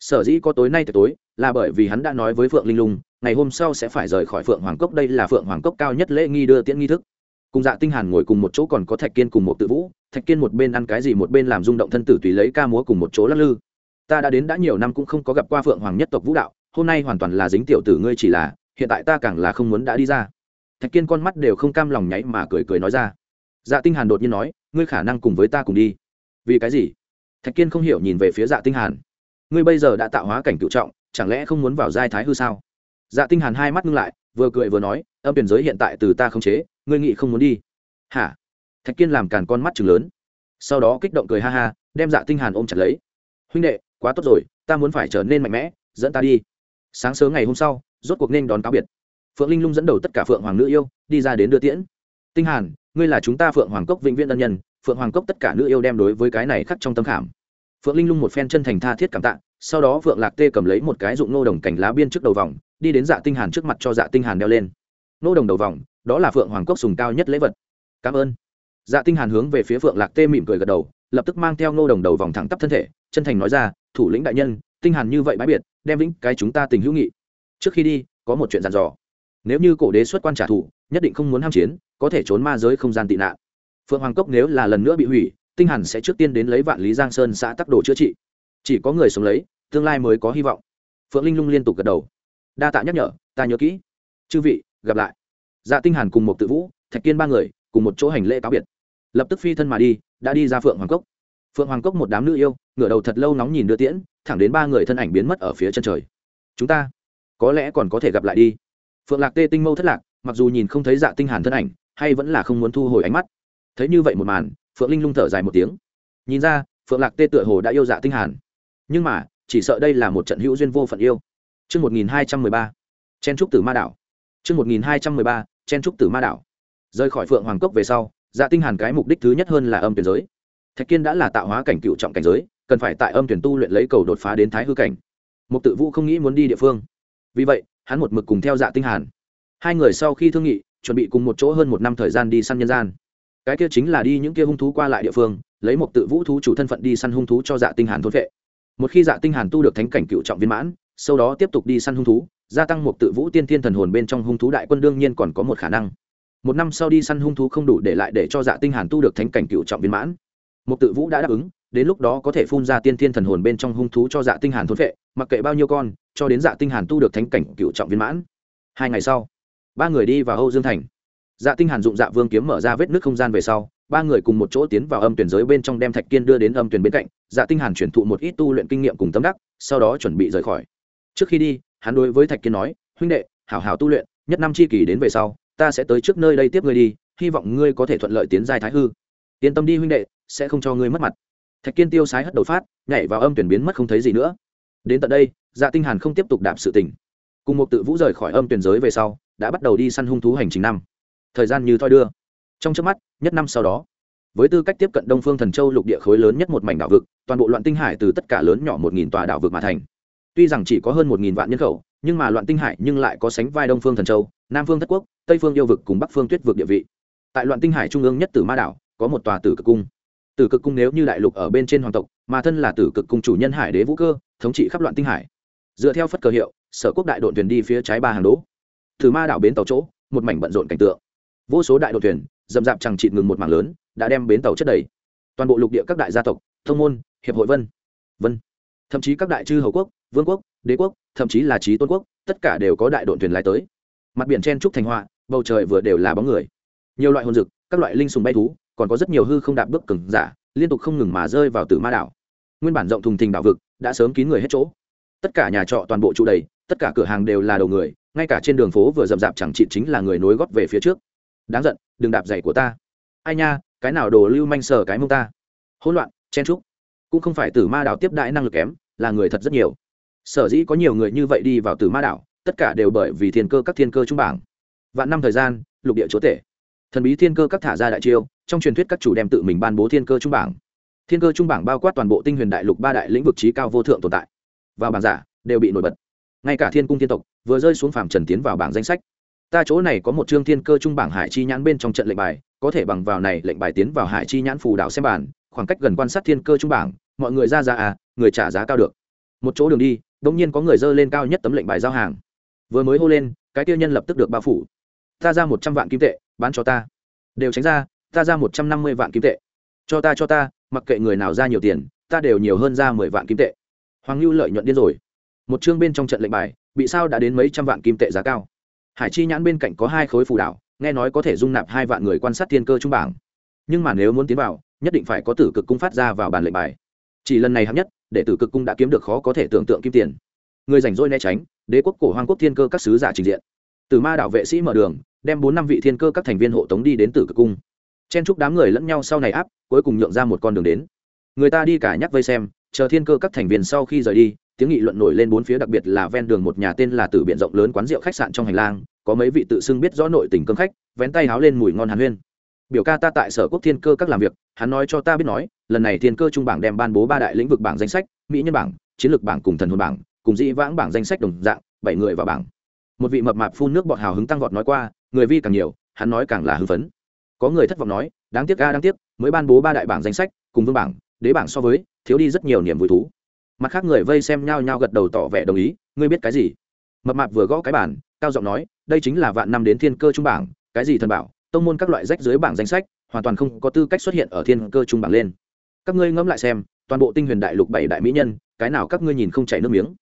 Sở dĩ có tối nay tới tối, là bởi vì hắn đã nói với phượng linh lung, ngày hôm sau sẽ phải rời khỏi phượng hoàng cốc, đây là phượng hoàng cốc cao nhất lễ nghi đưa tiễn nghi thức cùng dạ tinh hàn ngồi cùng một chỗ còn có thạch kiên cùng một tự vũ, thạch kiên một bên ăn cái gì một bên làm rung động thân tử tùy lấy ca múa cùng một chỗ lắc lư. Ta đã đến đã nhiều năm cũng không có gặp qua phượng hoàng nhất tộc vũ đạo, hôm nay hoàn toàn là dính tiểu tử ngươi chỉ là, hiện tại ta càng là không muốn đã đi ra. Thạch kiên con mắt đều không cam lòng nháy mà cười cười nói ra. Dạ tinh hàn đột nhiên nói, ngươi khả năng cùng với ta cùng đi. Vì cái gì? Thạch kiên không hiểu nhìn về phía dạ tinh hàn. Ngươi bây giờ đã tạo hóa cảnh cựu trọng, chẳng lẽ không muốn vào giai thái hư sao? Dạ tinh hàn hai mắt ngưng lại, vừa cười vừa nói âm tuyển giới hiện tại từ ta không chế, ngươi nghĩ không muốn đi. Hả? Thạch kiên làm càn con mắt chừng lớn. Sau đó kích động cười ha ha, đem dạ tinh hàn ôm chặt lấy. Huynh đệ, quá tốt rồi, ta muốn phải trở nên mạnh mẽ, dẫn ta đi. Sáng sớm ngày hôm sau, rốt cuộc nên đón cáo biệt. Phượng linh lung dẫn đầu tất cả phượng hoàng nữ yêu đi ra đến đưa tiễn. Tinh hàn, ngươi là chúng ta phượng hoàng cốc vĩnh viễn ân nhân, phượng hoàng cốc tất cả nữ yêu đem đối với cái này khắc trong tâm khảm. Phượng linh lung một phen chân thành tha thiết cảm tạ, sau đó phượng lạc tê cầm lấy một cái dụng nô đồng cảnh lá biên trước đầu vòng, đi đến dạ tinh hàn trước mặt cho dạ tinh hàn đeo lên nô đồng đầu vòng, đó là phượng hoàng cốc sùng cao nhất lễ vật. Cảm ơn. Dạ tinh hàn hướng về phía phượng lạc tê mỉm cười gật đầu, lập tức mang theo nô đồng đầu vòng thẳng tắp thân thể, chân thành nói ra, thủ lĩnh đại nhân, tinh hàn như vậy bãi biệt, đem vĩnh cái chúng ta tình hữu nghị. Trước khi đi, có một chuyện dặn dò. Nếu như cổ đế xuất quan trả thù, nhất định không muốn ham chiến, có thể trốn ma giới không gian tị nạn. Phượng hoàng cốc nếu là lần nữa bị hủy, tinh hàn sẽ trước tiên đến lấy vạn lý giang sơn xã tắc đồ chữa trị. Chỉ có người sống lấy, tương lai mới có hy vọng. Phượng linh lung liên tục gật đầu. Đa tạ nhắc nhở, ta nhớ kỹ. Chư vị gặp lại. Dạ tinh hàn cùng một tự vũ thạch kiên ba người cùng một chỗ hành lễ cáo biệt. Lập tức phi thân mà đi đã đi ra phượng hoàng cốc. Phượng hoàng cốc một đám nữ yêu ngửa đầu thật lâu nóng nhìn đưa tiễn thẳng đến ba người thân ảnh biến mất ở phía chân trời. Chúng ta có lẽ còn có thể gặp lại đi. Phượng lạc tê tinh mâu thất lạc mặc dù nhìn không thấy dạ tinh hàn thân ảnh hay vẫn là không muốn thu hồi ánh mắt. Thấy như vậy một màn phượng linh lung thở dài một tiếng. Nhìn ra phượng lạc tê tựa hồ đã yêu dạ tinh hàn. Nhưng mà chỉ sợ đây là một trận hữu duyên vô phận yêu. Trước 1213, chen trúc tử ma đảo. Trước 1213, chen trúc tử ma đảo. Rời khỏi Phượng Hoàng Cốc về sau, Dạ Tinh Hàn cái mục đích thứ nhất hơn là âm tuyển giới. Thạch Kiên đã là tạo hóa cảnh cựu trọng cảnh giới, cần phải tại âm tuyển tu luyện lấy cầu đột phá đến thái hư cảnh. Mục Tự Vũ không nghĩ muốn đi địa phương. Vì vậy, hắn một mực cùng theo Dạ Tinh Hàn. Hai người sau khi thương nghị, chuẩn bị cùng một chỗ hơn một năm thời gian đi săn nhân gian. Cái kia chính là đi những kia hung thú qua lại địa phương, lấy Mục tự vũ thú chủ thân phận đi săn hung thú cho Dạ Tinh Hàn thôn vệ. Một khi Dạ Tinh Hàn tu được thánh cảnh cựu trọng viên mãn, sau đó tiếp tục đi săn hung thú, gia tăng một tự vũ tiên thiên thần hồn bên trong hung thú đại quân đương nhiên còn có một khả năng. Một năm sau đi săn hung thú không đủ để lại để cho dạ tinh hàn tu được thánh cảnh cựu trọng viên mãn. Một tự vũ đã đáp ứng, đến lúc đó có thể phun ra tiên thiên thần hồn bên trong hung thú cho dạ tinh hàn thôn vệ mặc kệ bao nhiêu con, cho đến dạ tinh hàn tu được thánh cảnh cựu trọng viên mãn. Hai ngày sau, ba người đi vào âu dương thành. Dạ tinh hàn dụng dạ vương kiếm mở ra vết nứt không gian về sau, ba người cùng một chỗ tiến vào âm tuyển giới bên trong đem thạch kiên đưa đến âm tuyển bên cạnh. Dạ tinh hàn chuyển thụ một ít tu luyện kinh nghiệm cùng tâm đắc, sau đó chuẩn bị rời khỏi. Trước khi đi hắn đối với thạch kiên nói, huynh đệ, hảo hảo tu luyện, nhất năm chi kỳ đến về sau, ta sẽ tới trước nơi đây tiếp ngươi đi, hy vọng ngươi có thể thuận lợi tiến giai thái hư. Yên tâm đi huynh đệ, sẽ không cho ngươi mất mặt. Thạch kiên tiêu sái hất đầu phát, nhảy vào âm tuyển biến mất không thấy gì nữa. Đến tận đây dạ tinh hàn không tiếp tục đạp sự tình. Cùng một tự vũ rời khỏi âm tuyển giới về sau, đã bắt đầu đi săn hung thú hành trình năm. Thời gian như thoi đưa. Trong chớp mắt, nhất năm sau đó, với tư cách tiếp cận đông phương thần châu lục địa khối lớn nhất một mảnh đảo vực, toàn bộ loạn tinh hải từ tất cả lớn nhỏ một nghìn tòa đảo vực mà thành tuy rằng chỉ có hơn một nghìn vạn nhân khẩu, nhưng mà loạn tinh hải nhưng lại có sánh vai đông phương thần châu, nam phương thất quốc, tây phương yêu vực cùng bắc phương tuyết vực địa vị. Tại loạn tinh hải trung ương nhất tử ma đảo, có một tòa tử cực cung. Tử cực cung nếu như đại lục ở bên trên hoàng tộc, mà thân là tử cực cung chủ nhân hải đế vũ cơ, thống trị khắp loạn tinh hải. Dựa theo phất cờ hiệu, sở quốc đại đội thuyền đi phía trái ba hàng đỗ. Từ ma đảo bến tàu chỗ, một mảnh bận rộn cảnh tượng. Vô số đại đội thuyền dầm dạp chẳng chịt ngừng một mảng lớn, đã đem bến tàu chất đầy. Toàn bộ lục địa các đại gia tộc, thông môn, hiệp hội vân vân. Thậm chí các đại chư hầu quốc vương quốc, đế quốc, thậm chí là trí tôn quốc, tất cả đều có đại đội thuyền lái tới. Mặt biển chen trúc thành họa, bầu trời vừa đều là bóng người. Nhiều loại hồn dực, các loại linh sùng bay thú, còn có rất nhiều hư không đạp bước cứng giả, liên tục không ngừng mà rơi vào tử ma đảo. Nguyên bản rộng thùng thình đảo vực, đã sớm kín người hết chỗ. Tất cả nhà trọ toàn bộ trụ đầy, tất cả cửa hàng đều là đầu người, ngay cả trên đường phố vừa rậm rạp chẳng chị chính là người nối góp về phía trước. Đáng giận, đừng đạp giày của ta. Ai nha, cái nào đồ lưu manh sờ cái mông ta. Hỗn loạn, chen trúc. Cũng không phải tử ma đảo tiếp đại năng lực kém, là người thật rất nhiều sở dĩ có nhiều người như vậy đi vào tử ma đảo, tất cả đều bởi vì thiên cơ các thiên cơ trung bảng. Vạn năm thời gian, lục địa chúa tể. Thần bí thiên cơ các thả ra đại chiêu, trong truyền thuyết các chủ đem tự mình ban bố thiên cơ trung bảng. Thiên cơ trung bảng bao quát toàn bộ tinh huyền đại lục ba đại lĩnh vực trí cao vô thượng tồn tại. Và bảng giả đều bị nổi bật. Ngay cả thiên cung thiên tộc vừa rơi xuống phàm trần tiến vào bảng danh sách. Ta chỗ này có một chương thiên cơ trung bảng hải chi nhãn bên trong trận lệnh bài, có thể bằng vào này lệnh bài tiến vào hải chi nhãn phù đảo xem bản khoảng cách gần quan sát thiên cơ trung bảng, mọi người ra ra à người trả giá cao được. Một chỗ đường đi đ ỗ n g nhiên có người dơ lên cao nhất tấm lệnh bài giao hàng. Vừa mới hô lên, cái tiêu nhân lập tức được bao phủ. Ta ra một trăm vạn kim tệ, bán cho ta. Đều tránh ra, ta ra một trăm năm mươi vạn kim tệ. Cho ta cho ta, mặc kệ người nào ra nhiều tiền, ta đều nhiều hơn ra mười vạn kim tệ. Hoàng lưu lợi nhuận điên rồi. Một chương bên trong trận lệnh bài, bị sao đã đến mấy trăm vạn kim tệ giá cao. Hải chi nhãn bên cạnh có hai khối phù đảo, nghe nói có thể dung nạp hai vạn người quan sát thiên cơ trung bảng. Nhưng mà nếu muốn tiến vào, nhất định phải có tử cực cung phát ra vào bàn lệnh bài. Chỉ lần này hạng nhất để tử cực cung đã kiếm được khó có thể tưởng tượng kim tiền. Người rảnh rỗi né tránh, đế quốc cổ hoàng quốc thiên cơ các sứ giả trình diện. Từ ma đạo vệ sĩ mở đường, đem bốn năm vị thiên cơ các thành viên hộ tống đi đến tử cực cung. Chen chúc đám người lẫn nhau sau này áp, cuối cùng nhượng ra một con đường đến. Người ta đi cả nhắc vây xem, chờ thiên cơ các thành viên sau khi rời đi, tiếng nghị luận nổi lên bốn phía đặc biệt là ven đường một nhà tên là tử biện rộng lớn quán rượu khách sạn trong hành lang, có mấy vị tự xưng biết rõ nội tình cơm khách, vén tay háo lên mùi ngon hàn huyên. Biểu ca ta tại sở quốc thiên cơ các làm việc, hắn nói cho ta biết nói lần này thiên cơ trung bảng đem ban bố ba đại lĩnh vực bảng danh sách, mỹ nhân bảng, chiến lược bảng cùng thần hồn bảng, cùng dĩ vãng bảng danh sách đồng dạng, bảy người vào bảng. Một vị mập mạp phun nước bọt hào hứng tăng vọt nói qua, người vi càng nhiều, hắn nói càng là hưng phấn. Có người thất vọng nói, đáng tiếc ga đáng tiếc, mới ban bố ba đại bảng danh sách, cùng vương bảng, đế bảng so với, thiếu đi rất nhiều niềm vui thú. Mặt khác người vây xem nhau nhau gật đầu tỏ vẻ đồng ý, ngươi biết cái gì? Mập mạp vừa gõ cái bản cao giọng nói, đây chính là vạn năm đến thiên cơ trung bảng, cái gì thần bảo? Tông môn các loại rách dưới bảng danh sách, hoàn toàn không có tư cách xuất hiện ở thiên cơ trung bảng lên các ngươi ngẫm lại xem, toàn bộ tinh huyền đại lục bảy đại mỹ nhân, cái nào các ngươi nhìn không chảy nước miếng?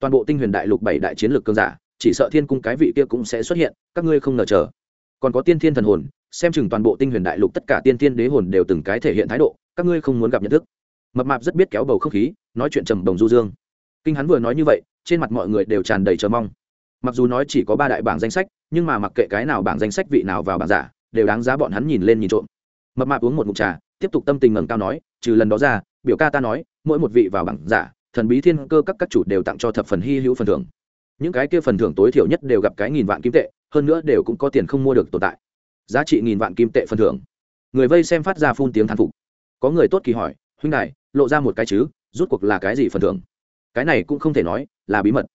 Toàn bộ tinh huyền đại lục bảy đại chiến lược cơn giả, chỉ sợ thiên cung cái vị kia cũng sẽ xuất hiện, các ngươi không ngờ chờ. Còn có tiên thiên thần hồn, xem chừng toàn bộ tinh huyền đại lục tất cả tiên thiên đế hồn đều từng cái thể hiện thái độ, các ngươi không muốn gặp nhận thức. Mập mạp rất biết kéo bầu không khí, nói chuyện trầm đồng du dương. Kinh hắn vừa nói như vậy, trên mặt mọi người đều tràn đầy chờ mong. Mặc dù nói chỉ có ba đại bảng danh sách, nhưng mà mặc kệ cái nào bảng danh sách vị nào vào bảng giả, đều đáng giá bọn hắn nhìn lên nhìn trộm. Mập mạp uống một mụt trà, tiếp tục tâm tình ngẩng cao nói trừ lần đó ra, biểu ca ta nói, mỗi một vị vào bảng giả, thần bí thiên cơ các các chủ đều tặng cho thập phần hy hữu phần thưởng. Những cái kia phần thưởng tối thiểu nhất đều gặp cái nghìn vạn kim tệ, hơn nữa đều cũng có tiền không mua được tồn tại. Giá trị nghìn vạn kim tệ phần thưởng. Người vây xem phát ra phun tiếng thán phục. Có người tốt kỳ hỏi, huynh này lộ ra một cái chứ, rút cuộc là cái gì phần thưởng? Cái này cũng không thể nói là bí mật.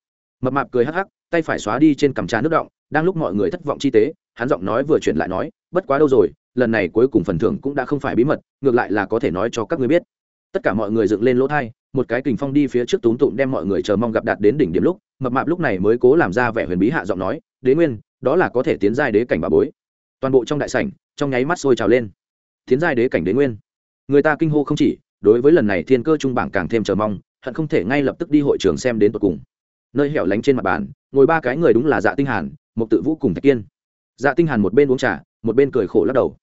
Mập mạp cười hắc hắc, tay phải xóa đi trên cằm trà nước động, đang lúc mọi người thất vọng chi tế hắn giọng nói vừa chuyển lại nói, bất quá đâu rồi, lần này cuối cùng phần thưởng cũng đã không phải bí mật, ngược lại là có thể nói cho các ngươi biết. Tất cả mọi người dựng lên lỗ thai, một cái kình phong đi phía trước túm tụm đem mọi người chờ mong gặp đạt đến đỉnh điểm lúc, mập mạp lúc này mới cố làm ra vẻ huyền bí hạ giọng nói, đế nguyên, đó là có thể tiến giai đế cảnh bà bối. Toàn bộ trong đại sảnh, trong nháy mắt sôi trào lên. Tiến giai đế cảnh đế nguyên? Người ta kinh hô không chỉ, đối với lần này thiên cơ trung bảng càng thêm chờ mong, hận không thể ngay lập tức đi hội trường xem đến tột cùng. Nơi hẻo lánh trên mặt bàn, ngồi ba cái người đúng là dạ tinh hàn một tự vũ cùng thạch kiên dạ tinh hàn một bên uống trà một bên cười khổ lắc đầu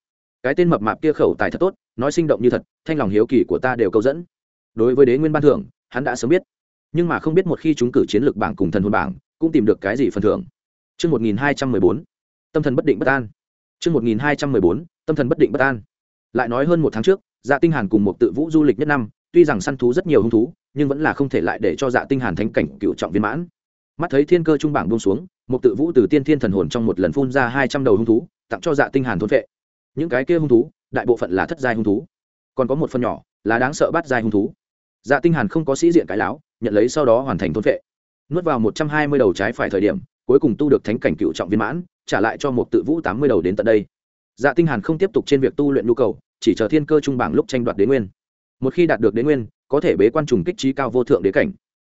cái tên mập mạp kia khẩu tài thật tốt nói sinh động như thật thanh lòng hiếu kỳ của ta đều câu dẫn đối với đế nguyên ban thưởng hắn đã sớm biết nhưng mà không biết một khi chúng cử chiến lược bảng cùng thần hồn bảng cũng tìm được cái gì phần thưởng Trước 1214, tâm thần bất định bất an. Trước 1214, tâm thần bất định bất an. Lại nói hơn một tháng trước, Dạ Tinh Hàn cùng một tự vũ du lịch nhất năm, tuy rằng săn thú rất nhiều hung thú, nhưng vẫn là không thể lại để cho Dạ Tinh Hàn thánh cảnh cựu trọng viên mãn. Mắt thấy thiên cơ trung bảng buông xuống, một tự vũ từ tiên thiên thần hồn trong một lần phun ra hai trăm đầu hung thú, tặng cho Dạ Tinh Hàn thôn vệ. Những cái kia hung thú, đại bộ phận là thất giai hung thú, còn có một phần nhỏ là đáng sợ bát giai hung thú. Dạ Tinh Hàn không có sĩ diện cái láo, nhận lấy sau đó hoàn thành thôn vệ. Nuốt vào một trăm hai mươi đầu trái phải thời điểm, cuối cùng tu được thánh cảnh cựu trọng viên mãn, trả lại cho một tự vũ tám mươi đầu đến tận đây. Dạ Tinh Hàn không tiếp tục trên việc tu luyện nhu cầu, chỉ chờ thiên cơ trung bảng lúc tranh đoạt đế nguyên một khi đạt được đế nguyên có thể bế quan trùng kích trí cao vô thượng đế cảnh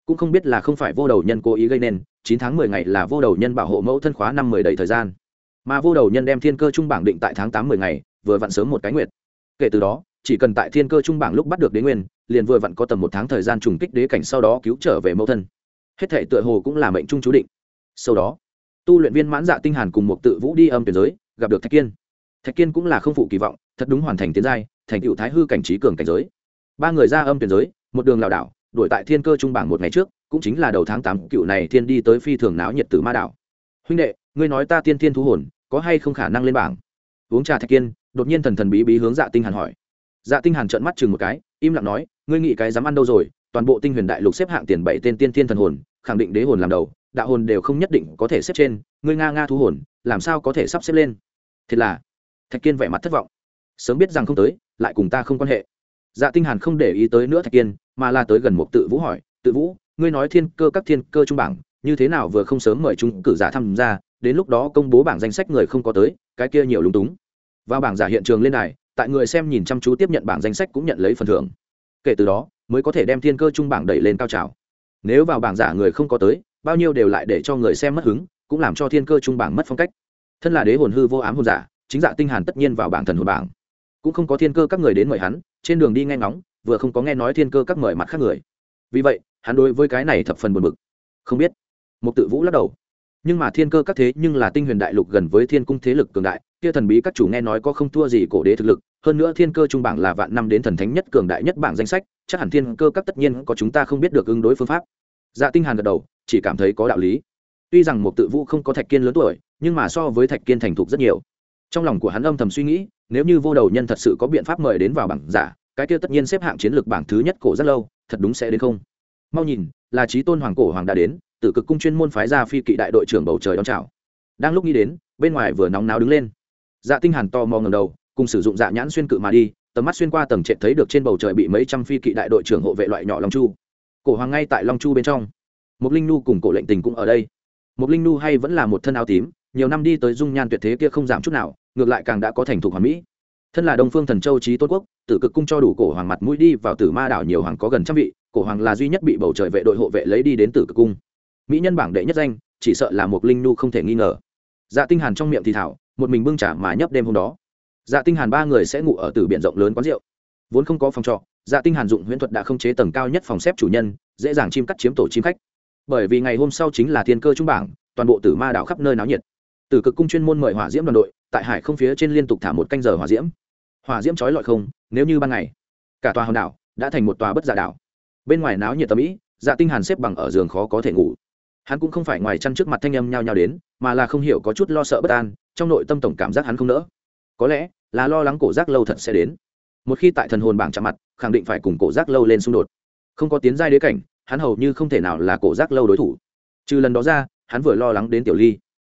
cũng không biết là không phải vô đầu nhân cố ý gây nên, chín tháng mười ngày là vô đầu nhân bảo hộ mẫu thân khóa năm mười đầy thời gian. Mà vô đầu nhân đem thiên cơ trung bảng định tại tháng tám mười ngày, vừa vặn sớm một cái nguyệt. Kể từ đó, chỉ cần tại thiên cơ trung bảng lúc bắt được đế nguyên, liền vừa vặn có tầm một tháng thời gian trùng kích đế cảnh sau đó cứu trở về mẫu thân. Hết thể tựa hồ cũng là mệnh trung chú định. Sau đó, tu luyện viên mãn dạ tinh hàn cùng một tự vũ đi âm tuyển giới, gặp được thạch kiên. Thạch kiên cũng là không phụ kỳ vọng, thật đúng hoàn thành tiến giai, thành tựu thái hư cảnh trí cường cảnh giới. Ba người ra âm tuyển giới, một đường lảo đảo đuổi tại thiên cơ trung bảng một ngày trước, cũng chính là đầu tháng tám, cựu này thiên đi tới phi thường náo nhiệt tử ma đảo. Huynh đệ, ngươi nói ta tiên thiên thú hồn, có hay không khả năng lên bảng? Uống trà thạch kiên, đột nhiên thần thần bí bí hướng dạ tinh hàn hỏi. Dạ tinh hàn trợn mắt chừng một cái, im lặng nói, ngươi nghĩ cái dám ăn đâu rồi, toàn bộ tinh huyền đại lục xếp hạng tiền bảy tên tiên thiên thần hồn, khẳng định đế hồn làm đầu, đạo hồn đều không nhất định có thể xếp trên, ngươi nga nga thú hồn, làm sao có thể sắp xếp lên? Thật là, thạch kiên vẻ mặt thất vọng. Sớm biết rằng không tới, lại cùng ta không quan hệ. Dạ tinh hàn không để ý tới nữa thạch kiên mà là tới gần một tự vũ hỏi, tự vũ, ngươi nói thiên cơ các thiên cơ trung bảng, như thế nào vừa không sớm mời chúng cử giả tham gia, đến lúc đó công bố bảng danh sách người không có tới, cái kia nhiều lúng túng. Vào bảng giả hiện trường lên này tại người xem nhìn chăm chú tiếp nhận bảng danh sách cũng nhận lấy phần thưởng. Kể từ đó, mới có thể đem thiên cơ trung bảng đẩy lên cao trào. Nếu vào bảng giả người không có tới, bao nhiêu đều lại để cho người xem mất hứng, cũng làm cho thiên cơ trung bảng mất phong cách. Thân là đế hồn hư vô ám hồn giả, chính giả tinh hàn tất nhiên vào bảng thần hồn bảng. Cũng không có thiên cơ các người đến mời hắn, trên đường đi nghe ngóng vừa không có nghe nói thiên cơ các mời mặt khác người. Vì vậy, hắn đối với cái này thập phần buồn bực. Không biết. Một tự vũ lắc đầu. Nhưng mà thiên cơ các thế nhưng là tinh huyền đại lục gần với thiên cung thế lực cường đại, kia thần bí các chủ nghe nói có không thua gì cổ đế thực lực, hơn nữa thiên cơ trung bảng là vạn năm đến thần thánh nhất cường đại nhất bảng danh sách, chắc hẳn thiên cơ các tất nhiên có chúng ta không biết được ứng đối phương pháp. Dạ tinh hàn gật đầu, chỉ cảm thấy có đạo lý. Tuy rằng một tự vũ không có thạch kiên lớn tuổi, nhưng mà so với thạch kiên thành thục rất nhiều. Trong lòng của hắn âm thầm suy nghĩ, nếu như vô đầu nhân thật sự có biện pháp mời đến vào bảng giả cái kia tất nhiên xếp hạng chiến lược bảng thứ nhất cổ rất lâu, thật đúng sẽ đến không? Mau nhìn, là trí tôn hoàng cổ hoàng đã đến, tử cực cung chuyên môn phái ra phi kỵ đại đội trưởng bầu trời đón chào. Đang lúc nghĩ đến, bên ngoài vừa nóng náo đứng lên. Dạ tinh hàn to mò ngẩng đầu, cùng sử dụng dạ nhãn xuyên cự mà đi, tầm mắt xuyên qua tầng trệt thấy được trên bầu trời bị mấy trăm phi kỵ đại đội trưởng hộ vệ loại nhỏ long chu. Cổ hoàng ngay tại long chu bên trong. Một linh nu cùng cổ lệnh tình cũng ở đây. Một linh nu hay vẫn là một thân áo tím, nhiều năm đi tới dung nhan tuyệt thế kia không giảm chút nào, ngược lại càng đã có thành thục hoàn mỹ thân là đông phương thần châu trí tôn quốc, tử cực cung cho đủ cổ hoàng mặt mũi đi vào tử ma đảo nhiều hoàng có gần trăm vị, cổ hoàng là duy nhất bị bầu trời vệ đội hộ vệ lấy đi đến tử cực cung. Mỹ nhân bảng đệ nhất danh, chỉ sợ là một linh nu không thể nghi ngờ. Dạ tinh hàn trong miệng thì thảo, một mình bưng trả mà nhấp đêm hôm đó. Dạ tinh hàn ba người sẽ ngủ ở tử biển rộng lớn quán rượu. Vốn không có phòng trọ dạ tinh hàn dụng huyễn thuật đã không chế tầng cao nhất phòng xếp chủ nhân, dễ dàng chim cắt chiếm tổ chim khách. Bởi vì ngày hôm sau chính là thiên cơ trung bảng, toàn bộ tử ma đảo khắp nơi náo nhiệt. Tử cực cung chuyên môn mời hỏa diễm đoàn đội, tại hải không phía trên liên tục thả một canh giờ hỏa diễm hỏa diễm chói lọi không, nếu như ban ngày, cả tòa hòn đảo đã thành một tòa bất giả đảo. Bên ngoài náo nhiệt tâm ý dạ tinh hàn xếp bằng ở giường khó có thể ngủ. Hắn cũng không phải ngoài chăn trước mặt thanh âm nhao nhao đến, mà là không hiểu có chút lo sợ bất an, trong nội tâm tổng cảm giác hắn không nỡ. Có lẽ là lo lắng cổ giác lâu thật sẽ đến. Một khi tại thần hồn bảng chạm mặt, khẳng định phải cùng cổ giác lâu lên xung đột. Không có tiến giai đế cảnh, hắn hầu như không thể nào là cổ giác lâu đối thủ. Trừ lần đó ra, hắn vừa lo lắng đến tiểu ly.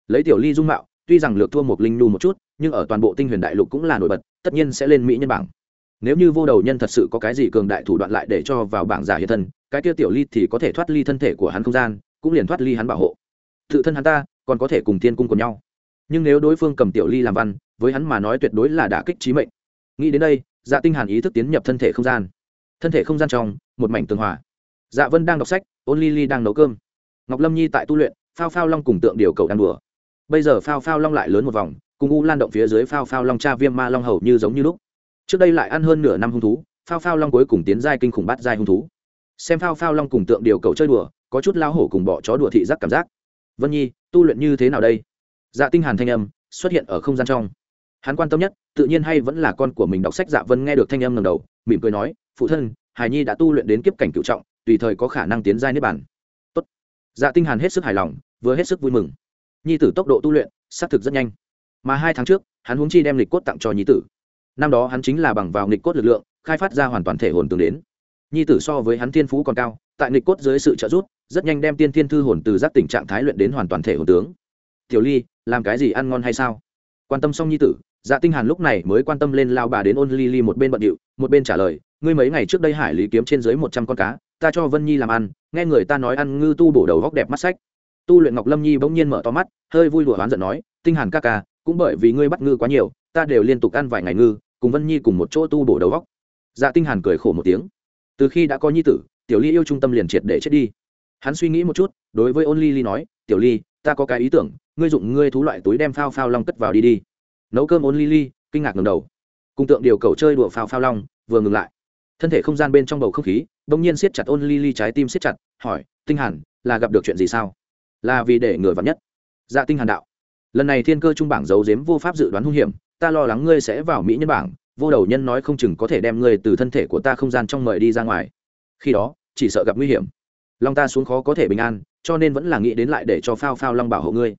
Lấy tiểu ly dung mạo, tuy rằng lược thua một linh nu một chút nhưng ở toàn bộ tinh huyền đại lục cũng là nổi bật, tất nhiên sẽ lên mỹ nhân bảng. Nếu như vô đầu nhân thật sự có cái gì cường đại thủ đoạn lại để cho vào bảng giả hiện thân, cái kia tiểu ly thì có thể thoát ly thân thể của hắn không gian, cũng liền thoát ly hắn bảo hộ. Tự thân hắn ta, còn có thể cùng tiên cung cùng nhau. Nhưng nếu đối phương cầm tiểu ly làm văn, với hắn mà nói tuyệt đối là đả kích trí mệnh. Nghĩ đến đây dạ tinh hàn ý thức tiến nhập thân thể không gian. Thân thể không gian trong, một mảnh tường hòa. Dạ vân đang đọc sách, ôn ly ly đang nấu cơm. Ngọc lâm nhi tại tu luyện, phao phao long cùng tượng điều cầu đang đùa. Bây giờ phao phao long lại lớn một vòng cùng u lan động phía dưới phao phao long cha viêm ma long hầu như giống như lúc. Trước đây lại ăn hơn nửa năm hung thú, phao phao long cuối cùng tiến giai kinh khủng bắt giai hung thú. Xem phao phao long cùng tượng điều cầu chơi đùa, có chút lao hổ cùng bỏ chó đùa thị giác cảm giác. Vân nhi, tu luyện như thế nào đây? Dạ tinh hàn thanh âm xuất hiện ở không gian trong. Hắn quan tâm nhất, tự nhiên hay vẫn là con của mình đọc sách dạ vân nghe được thanh âm ngẩng đầu, mỉm cười nói, phụ thân, hải nhi đã tu luyện đến kiếp cảnh cựu trọng, tùy thời có khả năng tiến giai niết bản tốt. Dạ tinh hàn hết sức hài lòng, vừa hết sức vui mừng. Nhi tử tốc độ tu luyện, xác thực rất nhanh mà hai tháng trước, hắn huống chi đem lịch cốt tặng cho nhi tử. Năm đó hắn chính là bằng vào lịch cốt lực lượng, khai phát ra hoàn toàn thể hồn tương đến. Nhi tử so với hắn thiên phú còn cao, tại lịch cốt dưới sự trợ giúp, rất nhanh đem tiên thiên thư hồn từ giác tình trạng thái luyện đến hoàn toàn thể hồn tướng. Tiểu ly, làm cái gì ăn ngon hay sao? Quan tâm xong nhi tử dạ tinh hàn lúc này mới quan tâm lên lao bà đến ôn ly ly một bên bận điệu, một bên trả lời, ngươi mấy ngày trước đây hải lý kiếm trên dưới một trăm con cá, ta cho vân nhi làm ăn, nghe người ta nói ăn ngư tu bổ đầu góc đẹp mắt sách. Tu luyện ngọc lâm nhi bỗng nhiên mở to mắt, hơi vui đùa oán giận nói, tinh hàn ca ca cũng bởi vì ngươi bắt ngư quá nhiều, ta đều liên tục ăn vài ngày ngư, cùng vân nhi cùng một chỗ tu bổ đầu góc dạ tinh hàn cười khổ một tiếng. Từ khi đã có nhi tử, tiểu ly yêu trung tâm liền triệt để chết đi. Hắn suy nghĩ một chút, đối với ôn ly ly nói, tiểu ly, ta có cái ý tưởng, ngươi dụng ngươi thú loại túi đem phao phao long cất vào đi đi. Nấu cơm ôn ly ly, kinh ngạc ngầm đầu. Cùng tượng điều cầu chơi đùa phao phao long, vừa ngừng lại. Thân thể không gian bên trong bầu không khí, bỗng nhiên siết chặt ôn ly ly trái tim siết chặt, hỏi, tinh hàn, là gặp được chuyện gì sao? Là vì để người vặn nhất. Dạ tinh hàn đạo lần này thiên cơ trung bảng giấu giếm vô pháp dự đoán hung hiểm, ta lo lắng ngươi sẽ vào mỹ nhân bảng, vô đầu nhân nói không chừng có thể đem ngươi từ thân thể của ta không gian trong mời đi ra ngoài. Khi đó, chỉ sợ gặp nguy hiểm. Long ta xuống khó có thể bình an, cho nên vẫn là nghĩ đến lại để cho phao phao long bảo hộ ngươi.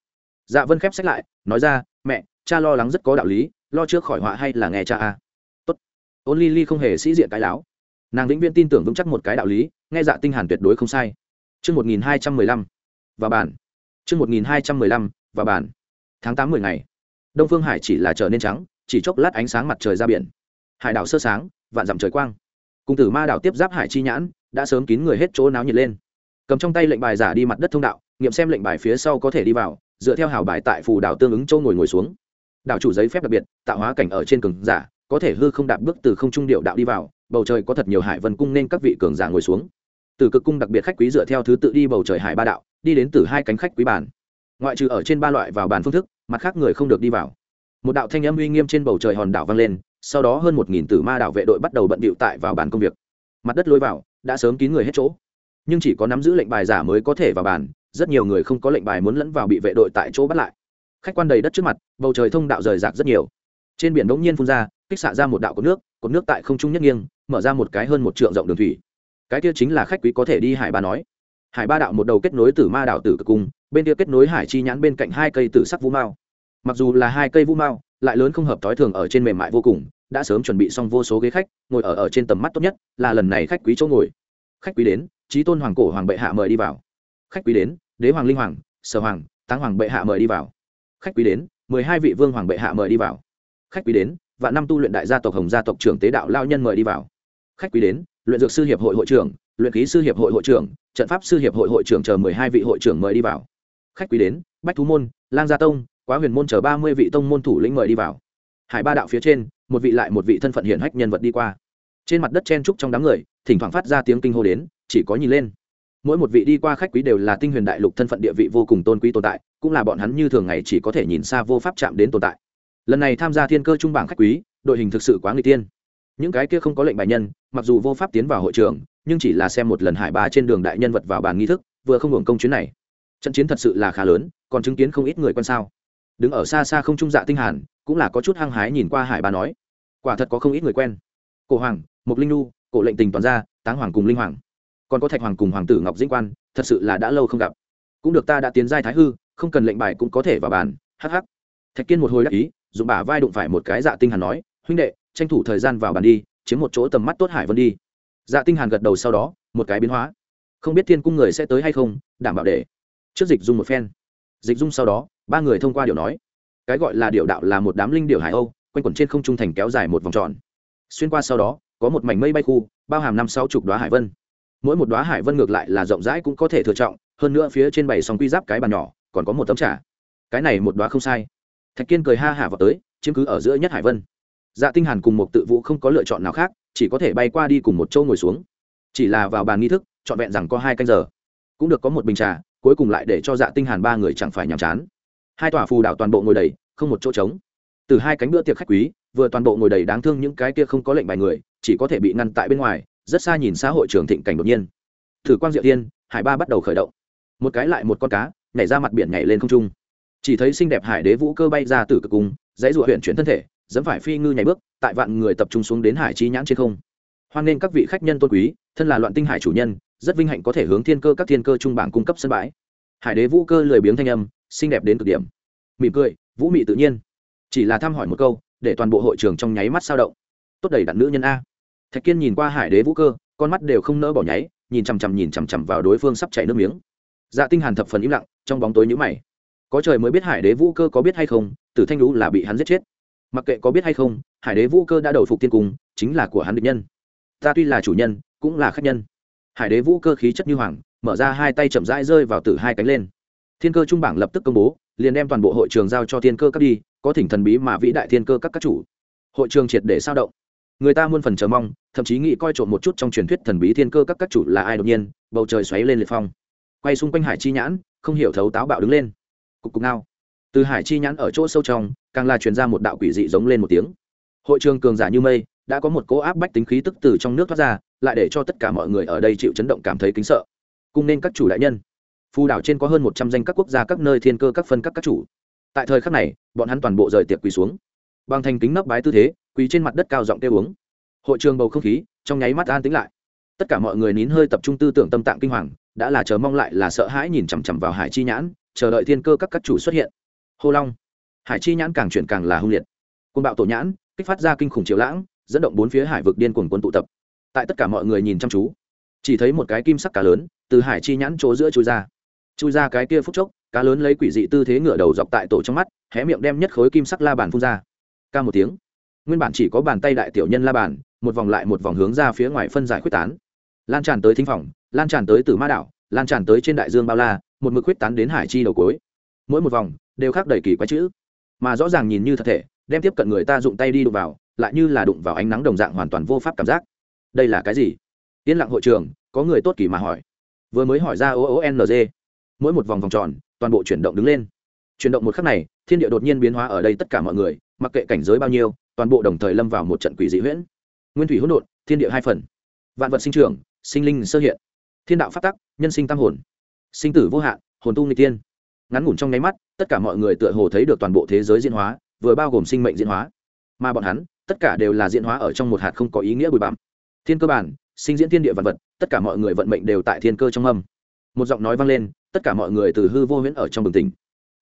Dạ vân khép sách lại, nói ra, mẹ, cha lo lắng rất có đạo lý, lo trước khỏi họa hay là nghe cha a? Tốt. Ôn ly ly không hề sĩ diện cái láo. Nàng vĩnh viễn tin tưởng vững chắc một cái đạo lý, nghe dạ tinh hàn tuyệt đối không sai. Chương một nghìn hai trăm mười lăm và bản chương một nghìn hai trăm mười lăm và bản tháng tám mười ngày. Đông phương hải chỉ là trở nên trắng, chỉ chốc lát ánh sáng mặt trời ra biển. Hải đảo sơ sáng, vạn dặm trời quang. Cung tử ma đảo tiếp giáp hải chi nhãn, đã sớm kín người hết chỗ náo nhiệt lên. Cầm trong tay lệnh bài giả đi mặt đất thông đạo, nghiệm xem lệnh bài phía sau có thể đi vào, dựa theo hào bài tại phù đảo tương ứng châu ngồi ngồi xuống. Đảo chủ giấy phép đặc biệt, tạo hóa cảnh ở trên cường giả, có thể hư không đạp bước từ không trung điệu đạo đi vào, bầu trời có thật nhiều hải vân cung nên các vị cường giả ngồi xuống. Từ cực cung đặc biệt khách quý dựa theo thứ tự đi bầu trời hải ba đạo, đi đến từ hai cánh khách quý bản ngoại trừ ở trên ba loại vào bàn phương thức mặt khác người không được đi vào. Một đạo thanh âm uy nghiêm trên bầu trời hòn đảo vang lên, sau đó hơn một nghìn tử ma đảo vệ đội bắt đầu bận bịu tại vào bàn công việc. Mặt đất lôi vào, đã sớm kín người hết chỗ. Nhưng chỉ có nắm giữ lệnh bài giả mới có thể vào bàn, rất nhiều người không có lệnh bài muốn lẫn vào bị vệ đội tại chỗ bắt lại. Khách quan đầy đất trước mặt, bầu trời thông đạo rời rạc rất nhiều. Trên biển đống nhiên phun ra, kích xạ ra một đạo cột nước cột nước tại không trung nhất nghiêng, mở ra một cái hơn một trượng rộng đường thủy. Cái kia chính là khách quý có thể đi hải ba nói hải ba đạo một đầu kết nối từ ma đạo tử cực cung, bên kia kết nối hải chi nhãn bên cạnh hai cây tử sắc vũ mao. Mặc dù là hai cây vũ mao, lại lớn không hợp thói thường ở trên mềm mại vô cùng, đã sớm chuẩn bị xong vô số ghế khách, ngồi ở ở trên tầm mắt tốt nhất là lần này khách quý chỗ ngồi. Khách quý đến trí tôn hoàng cổ hoàng bệ hạ mời đi vào. Khách quý đến, đế hoàng linh hoàng, sở hoàng, táng hoàng bệ hạ mời đi vào. Khách quý đến, mười hai vị vương hoàng bệ hạ mời đi vào. Khách quý đến và năm tu luyện đại gia tộc hồng gia tộc trưởng tế đạo lao nhân mời đi vào. Khách quý đến, luyện dược sư hiệp hội hội trưởng luyện ký sư hiệp hội hội trưởng, trận pháp sư hiệp hội hội trưởng chờ mười hai vị hội trưởng mời đi vào. Khách quý đến, bách thú môn, lang gia tông, quá huyền môn chờ ba mươi vị tông môn thủ lĩnh mời đi vào. Hải ba đạo phía trên, một vị lại một vị thân phận hiển hách nhân vật đi qua. Trên mặt đất chen trúc trong đám người, thỉnh thoảng phát ra tiếng kinh hô đến, chỉ có nhìn lên. Mỗi một vị đi qua khách quý đều là tinh huyền đại lục thân phận địa vị vô cùng tôn quý tồn tại, cũng là bọn hắn như thường ngày chỉ có thể nhìn xa vô pháp chạm đến tồn tại. Lần này tham gia thiên cơ trung bảng khách quý, đội hình thực sự quá người tiên. Những cái kia không có lệnh bài nhân mặc dù vô pháp tiến vào hội trường, nhưng chỉ là xem một lần hải bà trên đường đại nhân vật vào bàn nghi thức, vừa không hưởng công chuyến này. Trận chiến thật sự là khá lớn, còn chứng kiến không ít người quan sao. Đứng ở xa xa không trung dạ tinh hàn, cũng là có chút hăng hái nhìn qua hải bà nói, quả thật có không ít người quen. Cổ hoàng mục linh nu cổ lệnh tình toàn gia, táng hoàng cùng linh hoàng. Còn có thạch hoàng cùng hoàng tử ngọc dĩnh quan, thật sự là đã lâu không gặp. Cũng được ta đã tiến giai thái hư, không cần lệnh bài cũng có thể vào bàn. Hắc hắc. Thạch kiên một hồi đắc ý, dùng bả vai đụng phải một cái dạ tinh hàn nói, huynh đệ, tranh thủ thời gian vào bàn đi chiếm một chỗ tầm mắt tốt hải vân đi. Dạ tinh hàn gật đầu sau đó, một cái biến hóa. Không biết thiên cung người sẽ tới hay không, đảm bảo để. Trước dịch dung một phen. Dịch dung sau đó, ba người thông qua điều nói. Cái gọi là điều đạo là một đám linh điều hải âu, quanh quẩn trên không trung thành kéo dài một vòng tròn. Xuyên qua sau đó, có một mảnh mây bay khu, bao hàm năm sáu chục đoá hải vân. Mỗi một đoá hải vân ngược lại là rộng rãi cũng có thể thừa trọng, hơn nữa phía trên bảy song quy giáp cái bàn nhỏ, còn có một tấm trà. Cái này một đoá không sai. Thạch kiên cười ha hả vào tới, chiếm cứ ở giữa nhất hải vân dạ tinh hàn cùng một tự vũ không có lựa chọn nào khác chỉ có thể bay qua đi cùng một châu ngồi xuống. Chỉ là vào bàn nghi thức chọn vẹn rằng có hai canh giờ. Cũng được có một bình trà cuối cùng lại để cho dạ tinh hàn ba người chẳng phải nhàm chán. Hai tòa phù đảo toàn bộ ngồi đầy không một chỗ trống. Từ hai cánh bữa tiệc khách quý vừa toàn bộ ngồi đầy đáng thương những cái kia không có lệnh bài người chỉ có thể bị ngăn tại bên ngoài rất xa nhìn xã hội trường thịnh cảnh đột nhiên. Thử quang diệu Thiên, hải ba bắt đầu khởi động. Một cái lại một con cá nhảy ra mặt biển nhảy lên không trung. Chỉ thấy xinh đẹp hải đế vũ cơ bay ra từ cực cung dãy ruột huyện chuyển thân thể dẫm phải phi ngư nhảy bước, tại vạn người tập trung xuống đến hải chi nhãn trên không. Hoan nghênh các vị khách nhân tôn quý, thân là loạn tinh hải chủ nhân, rất vinh hạnh có thể hướng thiên cơ các thiên cơ trung bảng cung cấp sân bãi. Hải đế vũ cơ lười biếng thanh âm, xinh đẹp đến cực điểm. Mỉm cười, vũ mị tự nhiên. Chỉ là thăm hỏi một câu, để toàn bộ hội trường trong nháy mắt sao động. Tốt đầy đặn nữ nhân a. Thạch kiên nhìn qua hải đế vũ cơ, con mắt đều không nỡ bỏ nháy, nhìn chằm chằm nhìn chằm chằm vào đối phương sắp chảy nước miếng. Dạ tinh hàn thập phần im lặng, trong bóng tối nhíu mày. Có trời mới biết hải đế vũ cơ có biết hay không, tử thanh lũ là bị hắn giết chết mặc kệ có biết hay không, hải đế vũ cơ đã đầu phục tiên cung, chính là của hắn địch nhân. Ta tuy là chủ nhân, cũng là khách nhân. Hải đế vũ cơ khí chất như hoàng, mở ra hai tay chậm rãi rơi vào từ hai cánh lên. Thiên cơ trung bảng lập tức công bố, liền đem toàn bộ hội trường giao cho thiên cơ cấp đi, có thỉnh thần bí mà vĩ đại thiên cơ các các chủ. Hội trường triệt để sao động. Người ta muôn phần chờ mong, thậm chí nghĩ coi trộm một chút trong truyền thuyết thần bí thiên cơ các các chủ là ai đột nhiên, bầu trời xoáy lên liệt phong. Quay xung quanh hải chi nhãn, không hiểu thấu táo bạo đứng lên. Cục cục nào từ hải chi nhãn ở chỗ sâu trong, càng là truyền ra một đạo quỷ dị giống lên một tiếng. Hội trường cường giả như mây, đã có một cỗ áp bách tính khí tức từ trong nước thoát ra, lại để cho tất cả mọi người ở đây chịu chấn động cảm thấy kính sợ. Cung nên các chủ đại nhân. Phù đảo trên có hơn một trăm danh các quốc gia, các nơi thiên cơ, các phân, các các chủ. Tại thời khắc này, bọn hắn toàn bộ rời tiệc quỳ xuống. Bằng thành kính nấp bái tư thế, quỳ trên mặt đất cao giọng kêu uống. Hội trường bầu không khí, trong nháy mắt an tĩnh lại. Tất cả mọi người nín hơi tập trung tư tưởng tâm tạng kinh hoàng, đã là chờ mong lại là sợ hãi nhìn chằm chằm vào hải chi nhãn, chờ đợi thiên cơ, các các chủ xuất hiện hô long. Hải chi nhãn càng chuyển càng là hung liệt. Côn bạo tổ nhãn, kích phát ra kinh khủng chiều lãng, dẫn động bốn phía hải vực điên cuồng quân tụ tập. Tại tất cả mọi người nhìn chăm chú, chỉ thấy một cái kim sắc cá lớn từ hải chi nhãn chỗ giữa chui ra. Chui ra cái kia phút chốc, cá lớn lấy quỷ dị tư thế ngửa đầu dọc tại tổ trong mắt, hé miệng đem nhất khối kim sắc la bàn phun ra. Ca một tiếng, nguyên bản chỉ có bàn tay đại tiểu nhân la bàn, một vòng lại một vòng hướng ra phía ngoài phân giải quyết tán. Lan tràn tới thính phòng, lan tràn tới từ ma đảo, lan tràn tới trên đại dương bao la, một mực quyết tán đến hải chi đầu cối mỗi một vòng đều khác đầy kỳ quái chữ. Mà rõ ràng nhìn như thật thể, đem tiếp cận người ta dụng tay đi đụng vào, lại như là đụng vào ánh nắng đồng dạng hoàn toàn vô pháp cảm giác. Đây là cái gì? Yên lặng hội trường, có người tốt kỳ mà hỏi. Vừa mới hỏi ra o o n g. Mỗi một vòng vòng tròn, toàn bộ chuyển động đứng lên. Chuyển động một khắc này, thiên địa đột nhiên biến hóa ở đây tất cả mọi người, mặc kệ cảnh giới bao nhiêu, toàn bộ đồng thời lâm vào một trận quỷ dị huyễn. Nguyên thủy hỗn độn, thiên địa hai phần. Vạn vật sinh trưởng, sinh linh sơ hiện. Thiên đạo phát tắc, nhân sinh tam hồn. Sinh tử vô hạn, hồn tu nghịch tiên ngắn ngủn trong nháy mắt tất cả mọi người tựa hồ thấy được toàn bộ thế giới diễn hóa vừa bao gồm sinh mệnh diễn hóa mà bọn hắn tất cả đều là diễn hóa ở trong một hạt không có ý nghĩa bụi bặm thiên cơ bản sinh diễn thiên địa vật vật tất cả mọi người vận mệnh đều tại thiên cơ trong âm một giọng nói vang lên tất cả mọi người từ hư vô huyễn ở trong bừng tỉnh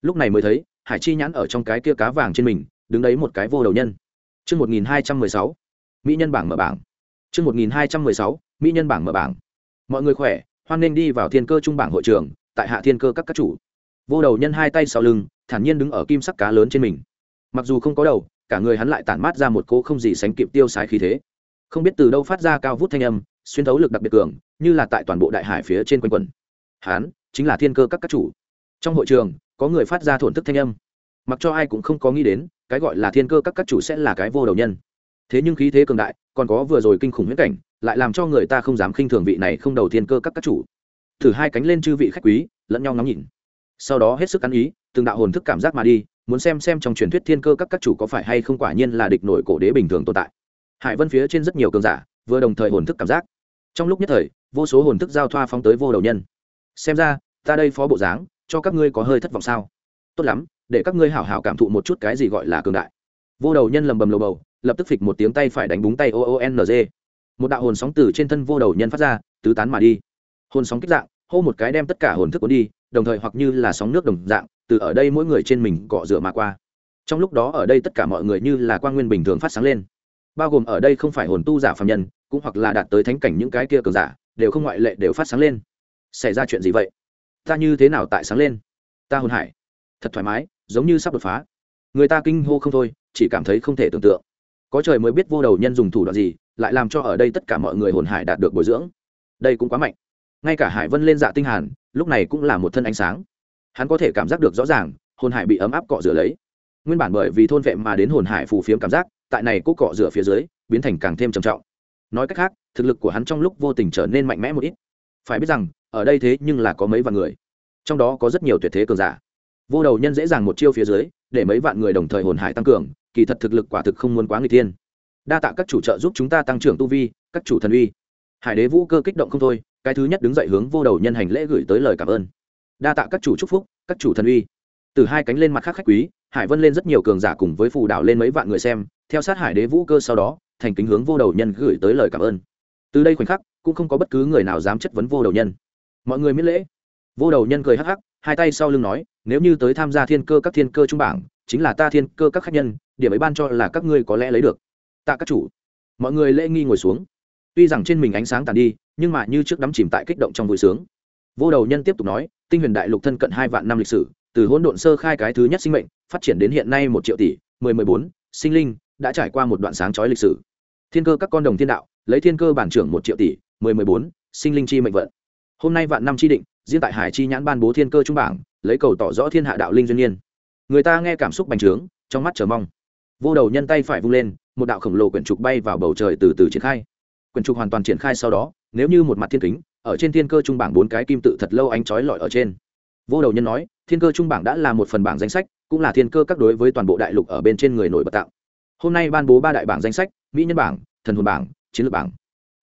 lúc này mới thấy hải chi nhãn ở trong cái kia cá vàng trên mình đứng đấy một cái vô đầu nhân Trước 1216, Mỹ nhân bảng mở bảng. Trước 1216, Mỹ nhân bảng mở bảng. Mọi người khỏe, hoan nên đi vào thiên cơ trung bảng hội trường, tại hạ thiên cơ các các chủ. Vô đầu nhân hai tay sau lưng, thản nhiên đứng ở kim sắc cá lớn trên mình. Mặc dù không có đầu, cả người hắn lại tản mát ra một cỗ không gì sánh kịp tiêu sái khí thế. Không biết từ đâu phát ra cao vút thanh âm, xuyên thấu lực đặc biệt cường, như là tại toàn bộ đại hải phía trên quanh quần. Hắn chính là thiên cơ các các chủ. Trong hội trường, có người phát ra thổn thức thanh âm mặc cho ai cũng không có nghĩ đến cái gọi là thiên cơ các các chủ sẽ là cái vô đầu nhân thế nhưng khí thế cường đại còn có vừa rồi kinh khủng huyết cảnh lại làm cho người ta không dám khinh thường vị này không đầu thiên cơ các các chủ thử hai cánh lên chư vị khách quý lẫn nhau ngắm nhìn sau đó hết sức ăn ý, từng đạo hồn thức cảm giác mà đi, muốn xem xem trong truyền thuyết thiên cơ các các chủ có phải hay không quả nhiên là địch nổi cổ đế bình thường tồn tại. Hải vân phía trên rất nhiều cường giả, vừa đồng thời hồn thức cảm giác. Trong lúc nhất thời, vô số hồn thức giao thoa phóng tới vô đầu nhân. Xem ra, ta đây phó bộ dáng, cho các ngươi có hơi thất vọng sao? Tốt lắm, để các ngươi hảo hảo cảm thụ một chút cái gì gọi là cường đại. Vô đầu nhân lầm bầm lầu bầu, lập tức phịch một tiếng tay phải đánh búng tay o o n g. Một đạo hồn sóng từ trên thân vô đầu nhân phát ra, tứ tán mà đi. Hồn sóng kích dạng, hô một cái đem tất cả hồn thức cuốn đi đồng thời hoặc như là sóng nước đồng dạng, từ ở đây mỗi người trên mình cọ rửa mà qua. Trong lúc đó ở đây tất cả mọi người như là quan nguyên bình thường phát sáng lên. Bao gồm ở đây không phải hồn tu giả phạm nhân, cũng hoặc là đạt tới thánh cảnh những cái kia cường giả, đều không ngoại lệ đều phát sáng lên. Xảy ra chuyện gì vậy? Ta như thế nào tại sáng lên? Ta hồn hải. Thật thoải mái, giống như sắp đột phá. Người ta kinh hô không thôi, chỉ cảm thấy không thể tưởng tượng. Có trời mới biết vô đầu nhân dùng thủ đoạn gì, lại làm cho ở đây tất cả mọi người hồn hải đạt được bồi dưỡng. Đây cũng quá mạnh ngay cả hải vân lên dạ tinh hàn, lúc này cũng là một thân ánh sáng. Hắn có thể cảm giác được rõ ràng, hồn hải bị ấm áp cọ rửa lấy. Nguyên bản bởi vì thôn vệ mà đến hồn hải phù phiếm cảm giác, tại này cố cọ rửa phía dưới, biến thành càng thêm trầm trọng. Nói cách khác, thực lực của hắn trong lúc vô tình trở nên mạnh mẽ một ít. Phải biết rằng, ở đây thế nhưng là có mấy vạn người. Trong đó có rất nhiều tuyệt thế cường giả. Vô đầu nhân dễ dàng một chiêu phía dưới, để mấy vạn người đồng thời hồn hải tăng cường, kỳ thật thực lực quả thực không muốn quá người tiên đa tạ các chủ trợ giúp chúng ta tăng trưởng tu vi, các chủ thần uy. Hải đế vũ cơ kích động không thôi cái thứ nhất đứng dậy hướng vô đầu nhân hành lễ gửi tới lời cảm ơn. Đa tạ các chủ chúc phúc, các chủ thần uy. Từ hai cánh lên mặt khác khách quý, hải vân lên rất nhiều cường giả cùng với phù đảo lên mấy vạn người xem, theo sát hải đế vũ cơ sau đó, thành kính hướng vô đầu nhân gửi tới lời cảm ơn. Từ đây khoảnh khắc, cũng không có bất cứ người nào dám chất vấn vô đầu nhân. Mọi người miễn lễ. Vô đầu nhân cười hắc hắc, hai tay sau lưng nói, nếu như tới tham gia thiên cơ các thiên cơ trung bảng, chính là ta thiên cơ các khách nhân, điểm ấy ban cho là các ngươi có lẽ lấy được. Tạ các chủ. Mọi người lễ nghi ngồi xuống tuy rằng trên mình ánh sáng tàn đi, nhưng mà như trước đắm chìm tại kích động trong vui sướng. Vô đầu nhân tiếp tục nói, tinh huyền đại lục thân cận hai vạn năm lịch sử, từ hỗn độn sơ khai cái thứ nhất sinh mệnh, phát triển đến hiện nay một triệu tỷ, mười mười bốn, sinh linh, đã trải qua một đoạn sáng chói lịch sử. Thiên cơ các con đồng thiên đạo, lấy thiên cơ bản trưởng một triệu tỷ, mười mười bốn, sinh linh chi mệnh vận. Hôm nay vạn năm chi định, riêng tại hải chi nhãn ban bố thiên cơ trung bảng, lấy cầu tỏ rõ thiên hạ đạo linh duyên nhiên. Người ta nghe cảm xúc bành trướng, trong mắt chờ mong. Vô đầu nhân tay phải vung lên, một đạo khổng lồ quyển trục bay vào bầu trời từ từ triển khai quyển trục hoàn toàn triển khai sau đó, nếu như một mặt thiên kính, ở trên thiên cơ trung bảng bốn cái kim tự thật lâu ánh trói lọi ở trên. Vô đầu nhân nói, thiên cơ trung bảng đã là một phần bảng danh sách, cũng là thiên cơ các đối với toàn bộ đại lục ở bên trên người nổi bật tạo. Hôm nay ban bố ba đại bảng danh sách, mỹ nhân bảng, thần hồn bảng, chiến lược bảng.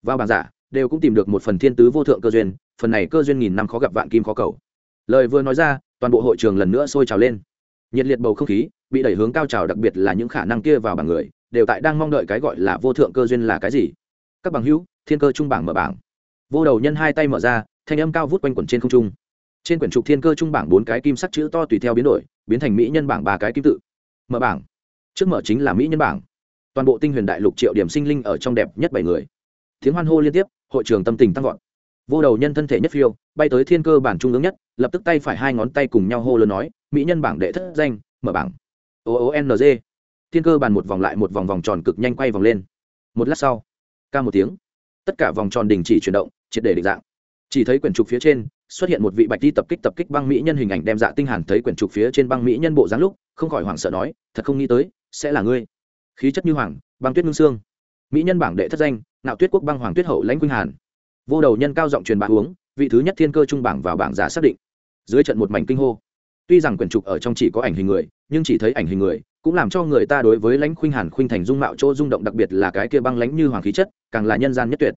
Vào bảng giả, đều cũng tìm được một phần thiên tứ vô thượng cơ duyên, phần này cơ duyên nghìn năm khó gặp vạn kim khó cầu. Lời vừa nói ra, toàn bộ hội trường lần nữa sôi trào lên. Nhiệt liệt bầu không khí bị đẩy hướng cao trào, đặc biệt là những khả năng kia vào bảng người, đều tại đang mong đợi cái gọi là vô thượng cơ duyên là cái gì các bằng hữu, thiên cơ trung bảng mở bảng. Vô đầu nhân hai tay mở ra, thanh âm cao vút quanh quẩn trên không trung. Trên quyển trục thiên cơ trung bảng bốn cái kim sắc chữ to tùy theo biến đổi, biến thành mỹ nhân bảng ba cái kim tự. Mở bảng. Trước mở chính là mỹ nhân bảng. Toàn bộ tinh huyền đại lục triệu điểm sinh linh ở trong đẹp nhất bảy người. Tiếng hoan hô liên tiếp, hội trường tâm tình tăng vọt. Vô đầu nhân thân thể nhất phiêu, bay tới thiên cơ bản trung ương nhất, lập tức tay phải hai ngón tay cùng nhau hô lớn nói, mỹ nhân bảng đệ thất danh, mở bảng. O o n g. Thiên cơ bàn một vòng lại một vòng vòng tròn cực nhanh quay vòng lên. Một lát sau ca một tiếng. Tất cả vòng tròn đình chỉ chuyển động, triệt để định dạng. Chỉ thấy quyển trục phía trên, xuất hiện một vị bạch đi tập kích tập kích băng mỹ nhân hình ảnh đem dạ tinh hàn thấy quyển trục phía trên băng mỹ nhân bộ dáng lúc, không khỏi hoảng sợ nói, thật không nghĩ tới, sẽ là ngươi. Khí chất như hoàng, băng tuyết ngưng xương. Mỹ nhân bảng đệ thất danh, nạo tuyết quốc băng hoàng tuyết hậu lãnh quynh hàn. Vô đầu nhân cao giọng truyền bá uống, vị thứ nhất thiên cơ trung bảng vào bảng giả xác định. Dưới trận một mảnh kinh hô. Tuy rằng quyển trục ở trong chỉ có ảnh hình người, nhưng chỉ thấy ảnh hình người cũng làm cho người ta đối với lãnh khuynh hàn khuynh thành dung mạo chỗ rung động, đặc biệt là cái kia băng lãnh như hoàng khí chất, càng là nhân gian nhất tuyệt.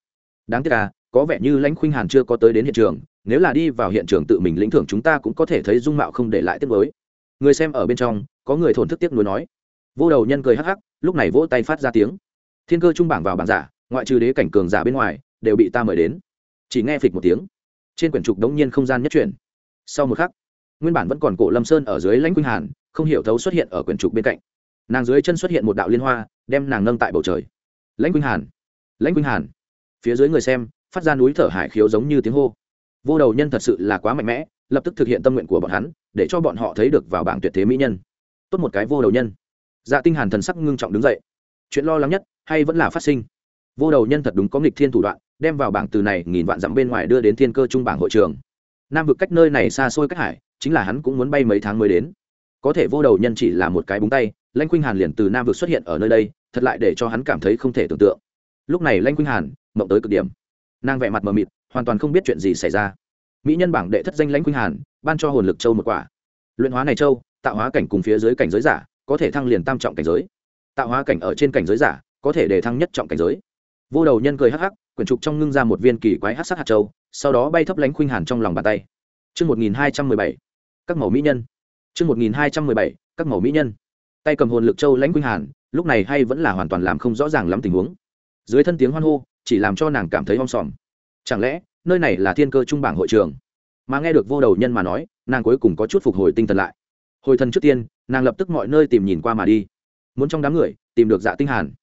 Đáng tiếc là có vẻ như lãnh khuynh hàn chưa có tới đến hiện trường, nếu là đi vào hiện trường tự mình lĩnh thưởng chúng ta cũng có thể thấy dung mạo không để lại tiếc với người xem ở bên trong, có người thổn thức tiếc nuối nói. Vô đầu nhân cười hắc hắc, lúc này vỗ tay phát ra tiếng. Thiên cơ trung bảng vào bảng giả, ngoại trừ đế cảnh cường giả bên ngoài, đều bị ta mời đến. Chỉ nghe phịch một tiếng. Trên quyển trục đống nhiên không gian nhất chuyển. Sau một khắc nguyên bản vẫn còn cổ lâm sơn ở dưới lãnh quynh hàn, không hiểu thấu xuất hiện ở quyển trục bên cạnh. Nàng dưới chân xuất hiện một đạo liên hoa, đem nàng nâng tại bầu trời. Lãnh quynh hàn, lãnh quynh hàn. Phía dưới người xem, phát ra núi thở hải khiếu giống như tiếng hô. Vô đầu nhân thật sự là quá mạnh mẽ, lập tức thực hiện tâm nguyện của bọn hắn, để cho bọn họ thấy được vào bảng tuyệt thế mỹ nhân. Tốt một cái vô đầu nhân. Dạ tinh hàn thần sắc ngưng trọng đứng dậy. Chuyện lo lắng nhất, hay vẫn là phát sinh? Vô đầu nhân thật đúng có nghịch thiên thủ đoạn, đem vào bảng từ này nghìn vạn dặm bên ngoài đưa đến thiên cơ trung bảng hội trường. Nam vực cách nơi này xa xôi cách hải chính là hắn cũng muốn bay mấy tháng mới đến. Có thể vô đầu nhân chỉ là một cái búng tay lanh khuynh hàn liền từ nam vực xuất hiện ở nơi đây thật lại để cho hắn cảm thấy không thể tưởng tượng. Lúc này lanh khuynh hàn mộng tới cực điểm. Nàng vẹ mặt mờ mịt hoàn toàn không biết chuyện gì xảy ra. Mỹ nhân bảng đệ thất danh lãnh khuynh hàn ban cho hồn lực châu một quả. Luyện hóa này châu tạo hóa cảnh cùng phía dưới cảnh giới giả có thể thăng liền tam trọng cảnh giới. Tạo hóa cảnh ở trên cảnh giới giả có thể để thăng nhất trọng cảnh giới. Vô đầu nhân cười hắc hắc quyển trục trong ngưng ra một viên kỳ quái hắc sắc hạt châu sau đó bay thấp lãnh khuynh hàn trong lòng bàn tay. Trước 1217, các mẫu mỹ nhân. Trước 1217, các mẫu mỹ nhân. Tay cầm hồn lực châu lãnh quynh hàn, lúc này hay vẫn là hoàn toàn làm không rõ ràng lắm tình huống. Dưới thân tiếng hoan hô, chỉ làm cho nàng cảm thấy om sòm. Chẳng lẽ, nơi này là thiên cơ trung bảng hội trường? Mà nghe được vô đầu nhân mà nói, nàng cuối cùng có chút phục hồi tinh thần lại. Hồi thân trước tiên, nàng lập tức mọi nơi tìm nhìn qua mà đi. Muốn trong đám người, tìm được Dạ Tinh Hàn.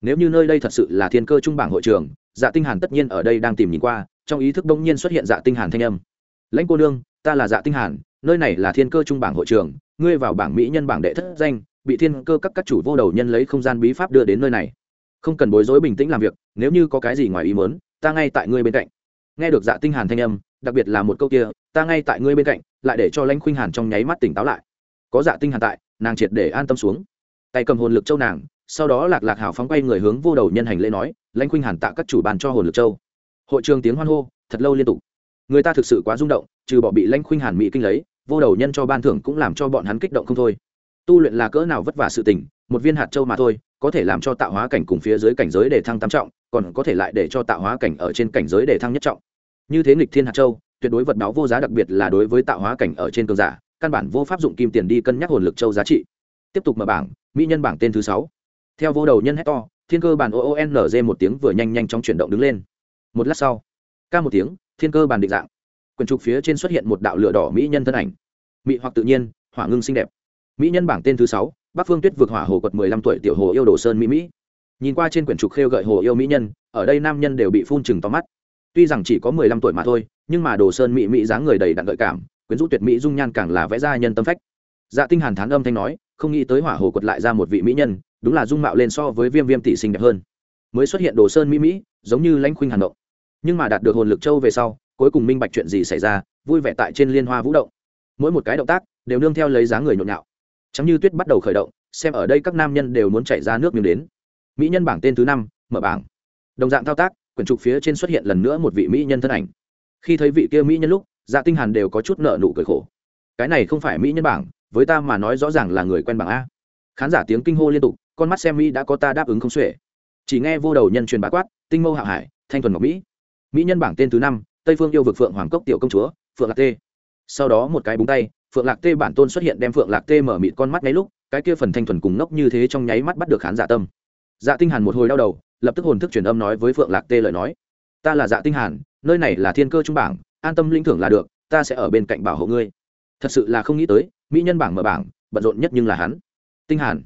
Nếu như nơi đây thật sự là thiên cơ trung bảng hội trường, Dạ Tinh Hàn tất nhiên ở đây đang tìm nhìn qua, trong ý thức đông nhiên xuất hiện Dạ Tinh Hàn thanh âm. "Lãnh cô nương, ta là Dạ Tinh Hàn, nơi này là thiên cơ trung bảng hội trường, ngươi vào bảng mỹ nhân bảng đệ thất danh, bị thiên cơ các các chủ vô đầu nhân lấy không gian bí pháp đưa đến nơi này. Không cần bối rối bình tĩnh làm việc, nếu như có cái gì ngoài ý muốn, ta ngay tại ngươi bên cạnh." Nghe được Dạ Tinh Hàn thanh âm, đặc biệt là một câu kia, "Ta ngay tại ngươi bên cạnh", lại để cho Lãnh Khuynh Hàn trong nháy mắt tỉnh táo lại. Có Dạ Tinh Hàn tại, nàng triệt để an tâm xuống. Tay cầm hồn lực châu nàng, sau đó lạc lạc hảo phóng quay người hướng vô đầu nhân hành lễ nói lãnh khuynh hàn tạ các chủ bàn cho hồn lực châu hội trường tiếng hoan hô thật lâu liên tục người ta thực sự quá rung động, trừ bỏ bị lanh khuynh hàn mỹ kinh lấy, vô đầu nhân cho ban thưởng cũng làm cho bọn hắn kích động không thôi. Tu luyện là cỡ nào vất vả sự tình, một viên hạt châu mà thôi, có thể làm cho tạo hóa cảnh cùng phía dưới cảnh giới để thăng tam trọng, còn có thể lại để cho tạo hóa cảnh ở trên cảnh giới để thăng nhất trọng. Như thế nghịch thiên hạt châu, tuyệt đối vật báo vô giá đặc biệt là đối với tạo hóa cảnh ở trên cường giả, căn bản vô pháp dụng kim tiền đi cân nhắc hồn lực châu giá trị. Tiếp tục mở bảng, mỹ nhân bảng tên thứ sáu. Theo vô đầu nhân hét to, thiên cơ bàn oonz một tiếng vừa nhanh nhanh chóng chuyển động đứng lên. Một lát sau, ca một tiếng thiên cơ bàn định dạng. Quyển trục phía trên xuất hiện một đạo lửa đỏ mỹ nhân thân ảnh. Mỹ hoặc tự nhiên, hỏa ngưng xinh đẹp. Mỹ nhân bảng tên thứ sáu, bắc phương tuyết vượt hỏa hồ quật mười lăm tuổi tiểu hồ yêu đồ sơn mỹ mỹ. Nhìn qua trên quyển trục khêu gợi hồ yêu mỹ nhân, ở đây nam nhân đều bị phun chừng to mắt. Tuy rằng chỉ có mười lăm tuổi mà thôi, nhưng mà đồ sơn mỹ mỹ dáng người đầy đặn gợi cảm, quyến rũ tuyệt mỹ dung nhan càng là vẽ ra nhân tâm phách. Dạ tinh hàn thán âm thanh nói, không nghĩ tới hỏa hồ quật lại ra một vị mỹ nhân, đúng là dung mạo lên so với viêm viêm tỷ sinh đẹp hơn. Mới xuất hiện đồ sơn mỹ mỹ, giống như lãnh khuynh hàn động nhưng mà đạt được hồn lực châu về sau, cuối cùng minh bạch chuyện gì xảy ra, vui vẻ tại trên liên hoa vũ động. Mỗi một cái động tác đều nương theo lấy dáng người nhộn nhạo. Chẳng như tuyết bắt đầu khởi động, xem ở đây các nam nhân đều muốn chạy ra nước miếng đến. Mỹ nhân bảng tên thứ năm, mở bảng. Đồng dạng thao tác, quyển trục phía trên xuất hiện lần nữa một vị mỹ nhân thân ảnh. Khi thấy vị kia mỹ nhân lúc dạ tinh hàn đều có chút nợ nụ cười khổ. Cái này không phải mỹ nhân bảng, với ta mà nói rõ ràng là người quen bảng a. Khán giả tiếng kinh hô liên tục, con mắt xem mỹ đã có ta đáp ứng không xuể. Chỉ nghe vô đầu nhân truyền bá quát, tinh mâu hạ hải, thanh thuần ngọc mỹ mỹ nhân bảng tên thứ năm, tây phương yêu vực phượng hoàng cốc tiểu công chúa, phượng lạc tê. Sau đó một cái búng tay, phượng lạc tê bản tôn xuất hiện đem phượng lạc tê mở mịt con mắt ngay lúc, cái kia phần thanh thuần cùng ngốc như thế trong nháy mắt bắt được khán giả tâm. Dạ tinh hàn một hồi đau đầu, lập tức hồn thức truyền âm nói với phượng lạc tê lời nói. Ta là dạ tinh hàn, nơi này là thiên cơ trung bảng, an tâm linh thưởng là được, ta sẽ ở bên cạnh bảo hộ ngươi. Thật sự là không nghĩ tới, mỹ nhân bảng mở bảng, bận rộn nhất nhưng là hắn. Tinh hàn.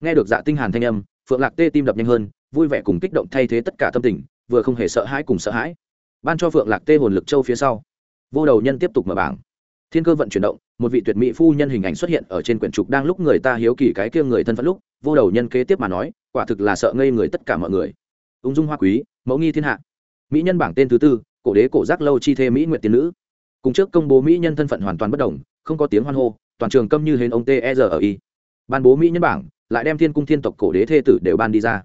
Nghe được dạ tinh hàn thanh âm, phượng lạc tê tim đập nhanh hơn, vui vẻ cùng kích động thay thế tất cả tâm tình, vừa không hề sợ hãi cùng sợ hãi ban cho phượng lạc tê hồn lực châu phía sau. Vô đầu nhân tiếp tục mở bảng. Thiên cơ vận chuyển động, một vị tuyệt mỹ phu nhân hình ảnh xuất hiện ở trên quyển trục đang lúc người ta hiếu kỳ cái kia người thân phận lúc, vô đầu nhân kế tiếp mà nói, quả thực là sợ ngây người tất cả mọi người. Ung dung hoa quý, mẫu nghi thiên hạ. Mỹ nhân bảng tên thứ tư, cổ đế cổ giác lâu chi thê mỹ nguyện tiên nữ. Cùng trước công bố mỹ nhân thân phận hoàn toàn bất đồng, không có tiếng hoan hô, toàn trường câm như hến ông t e r ở y ban bố mỹ nhân bảng, lại đem thiên cung thiên tộc cổ đế thê tử đều ban đi ra.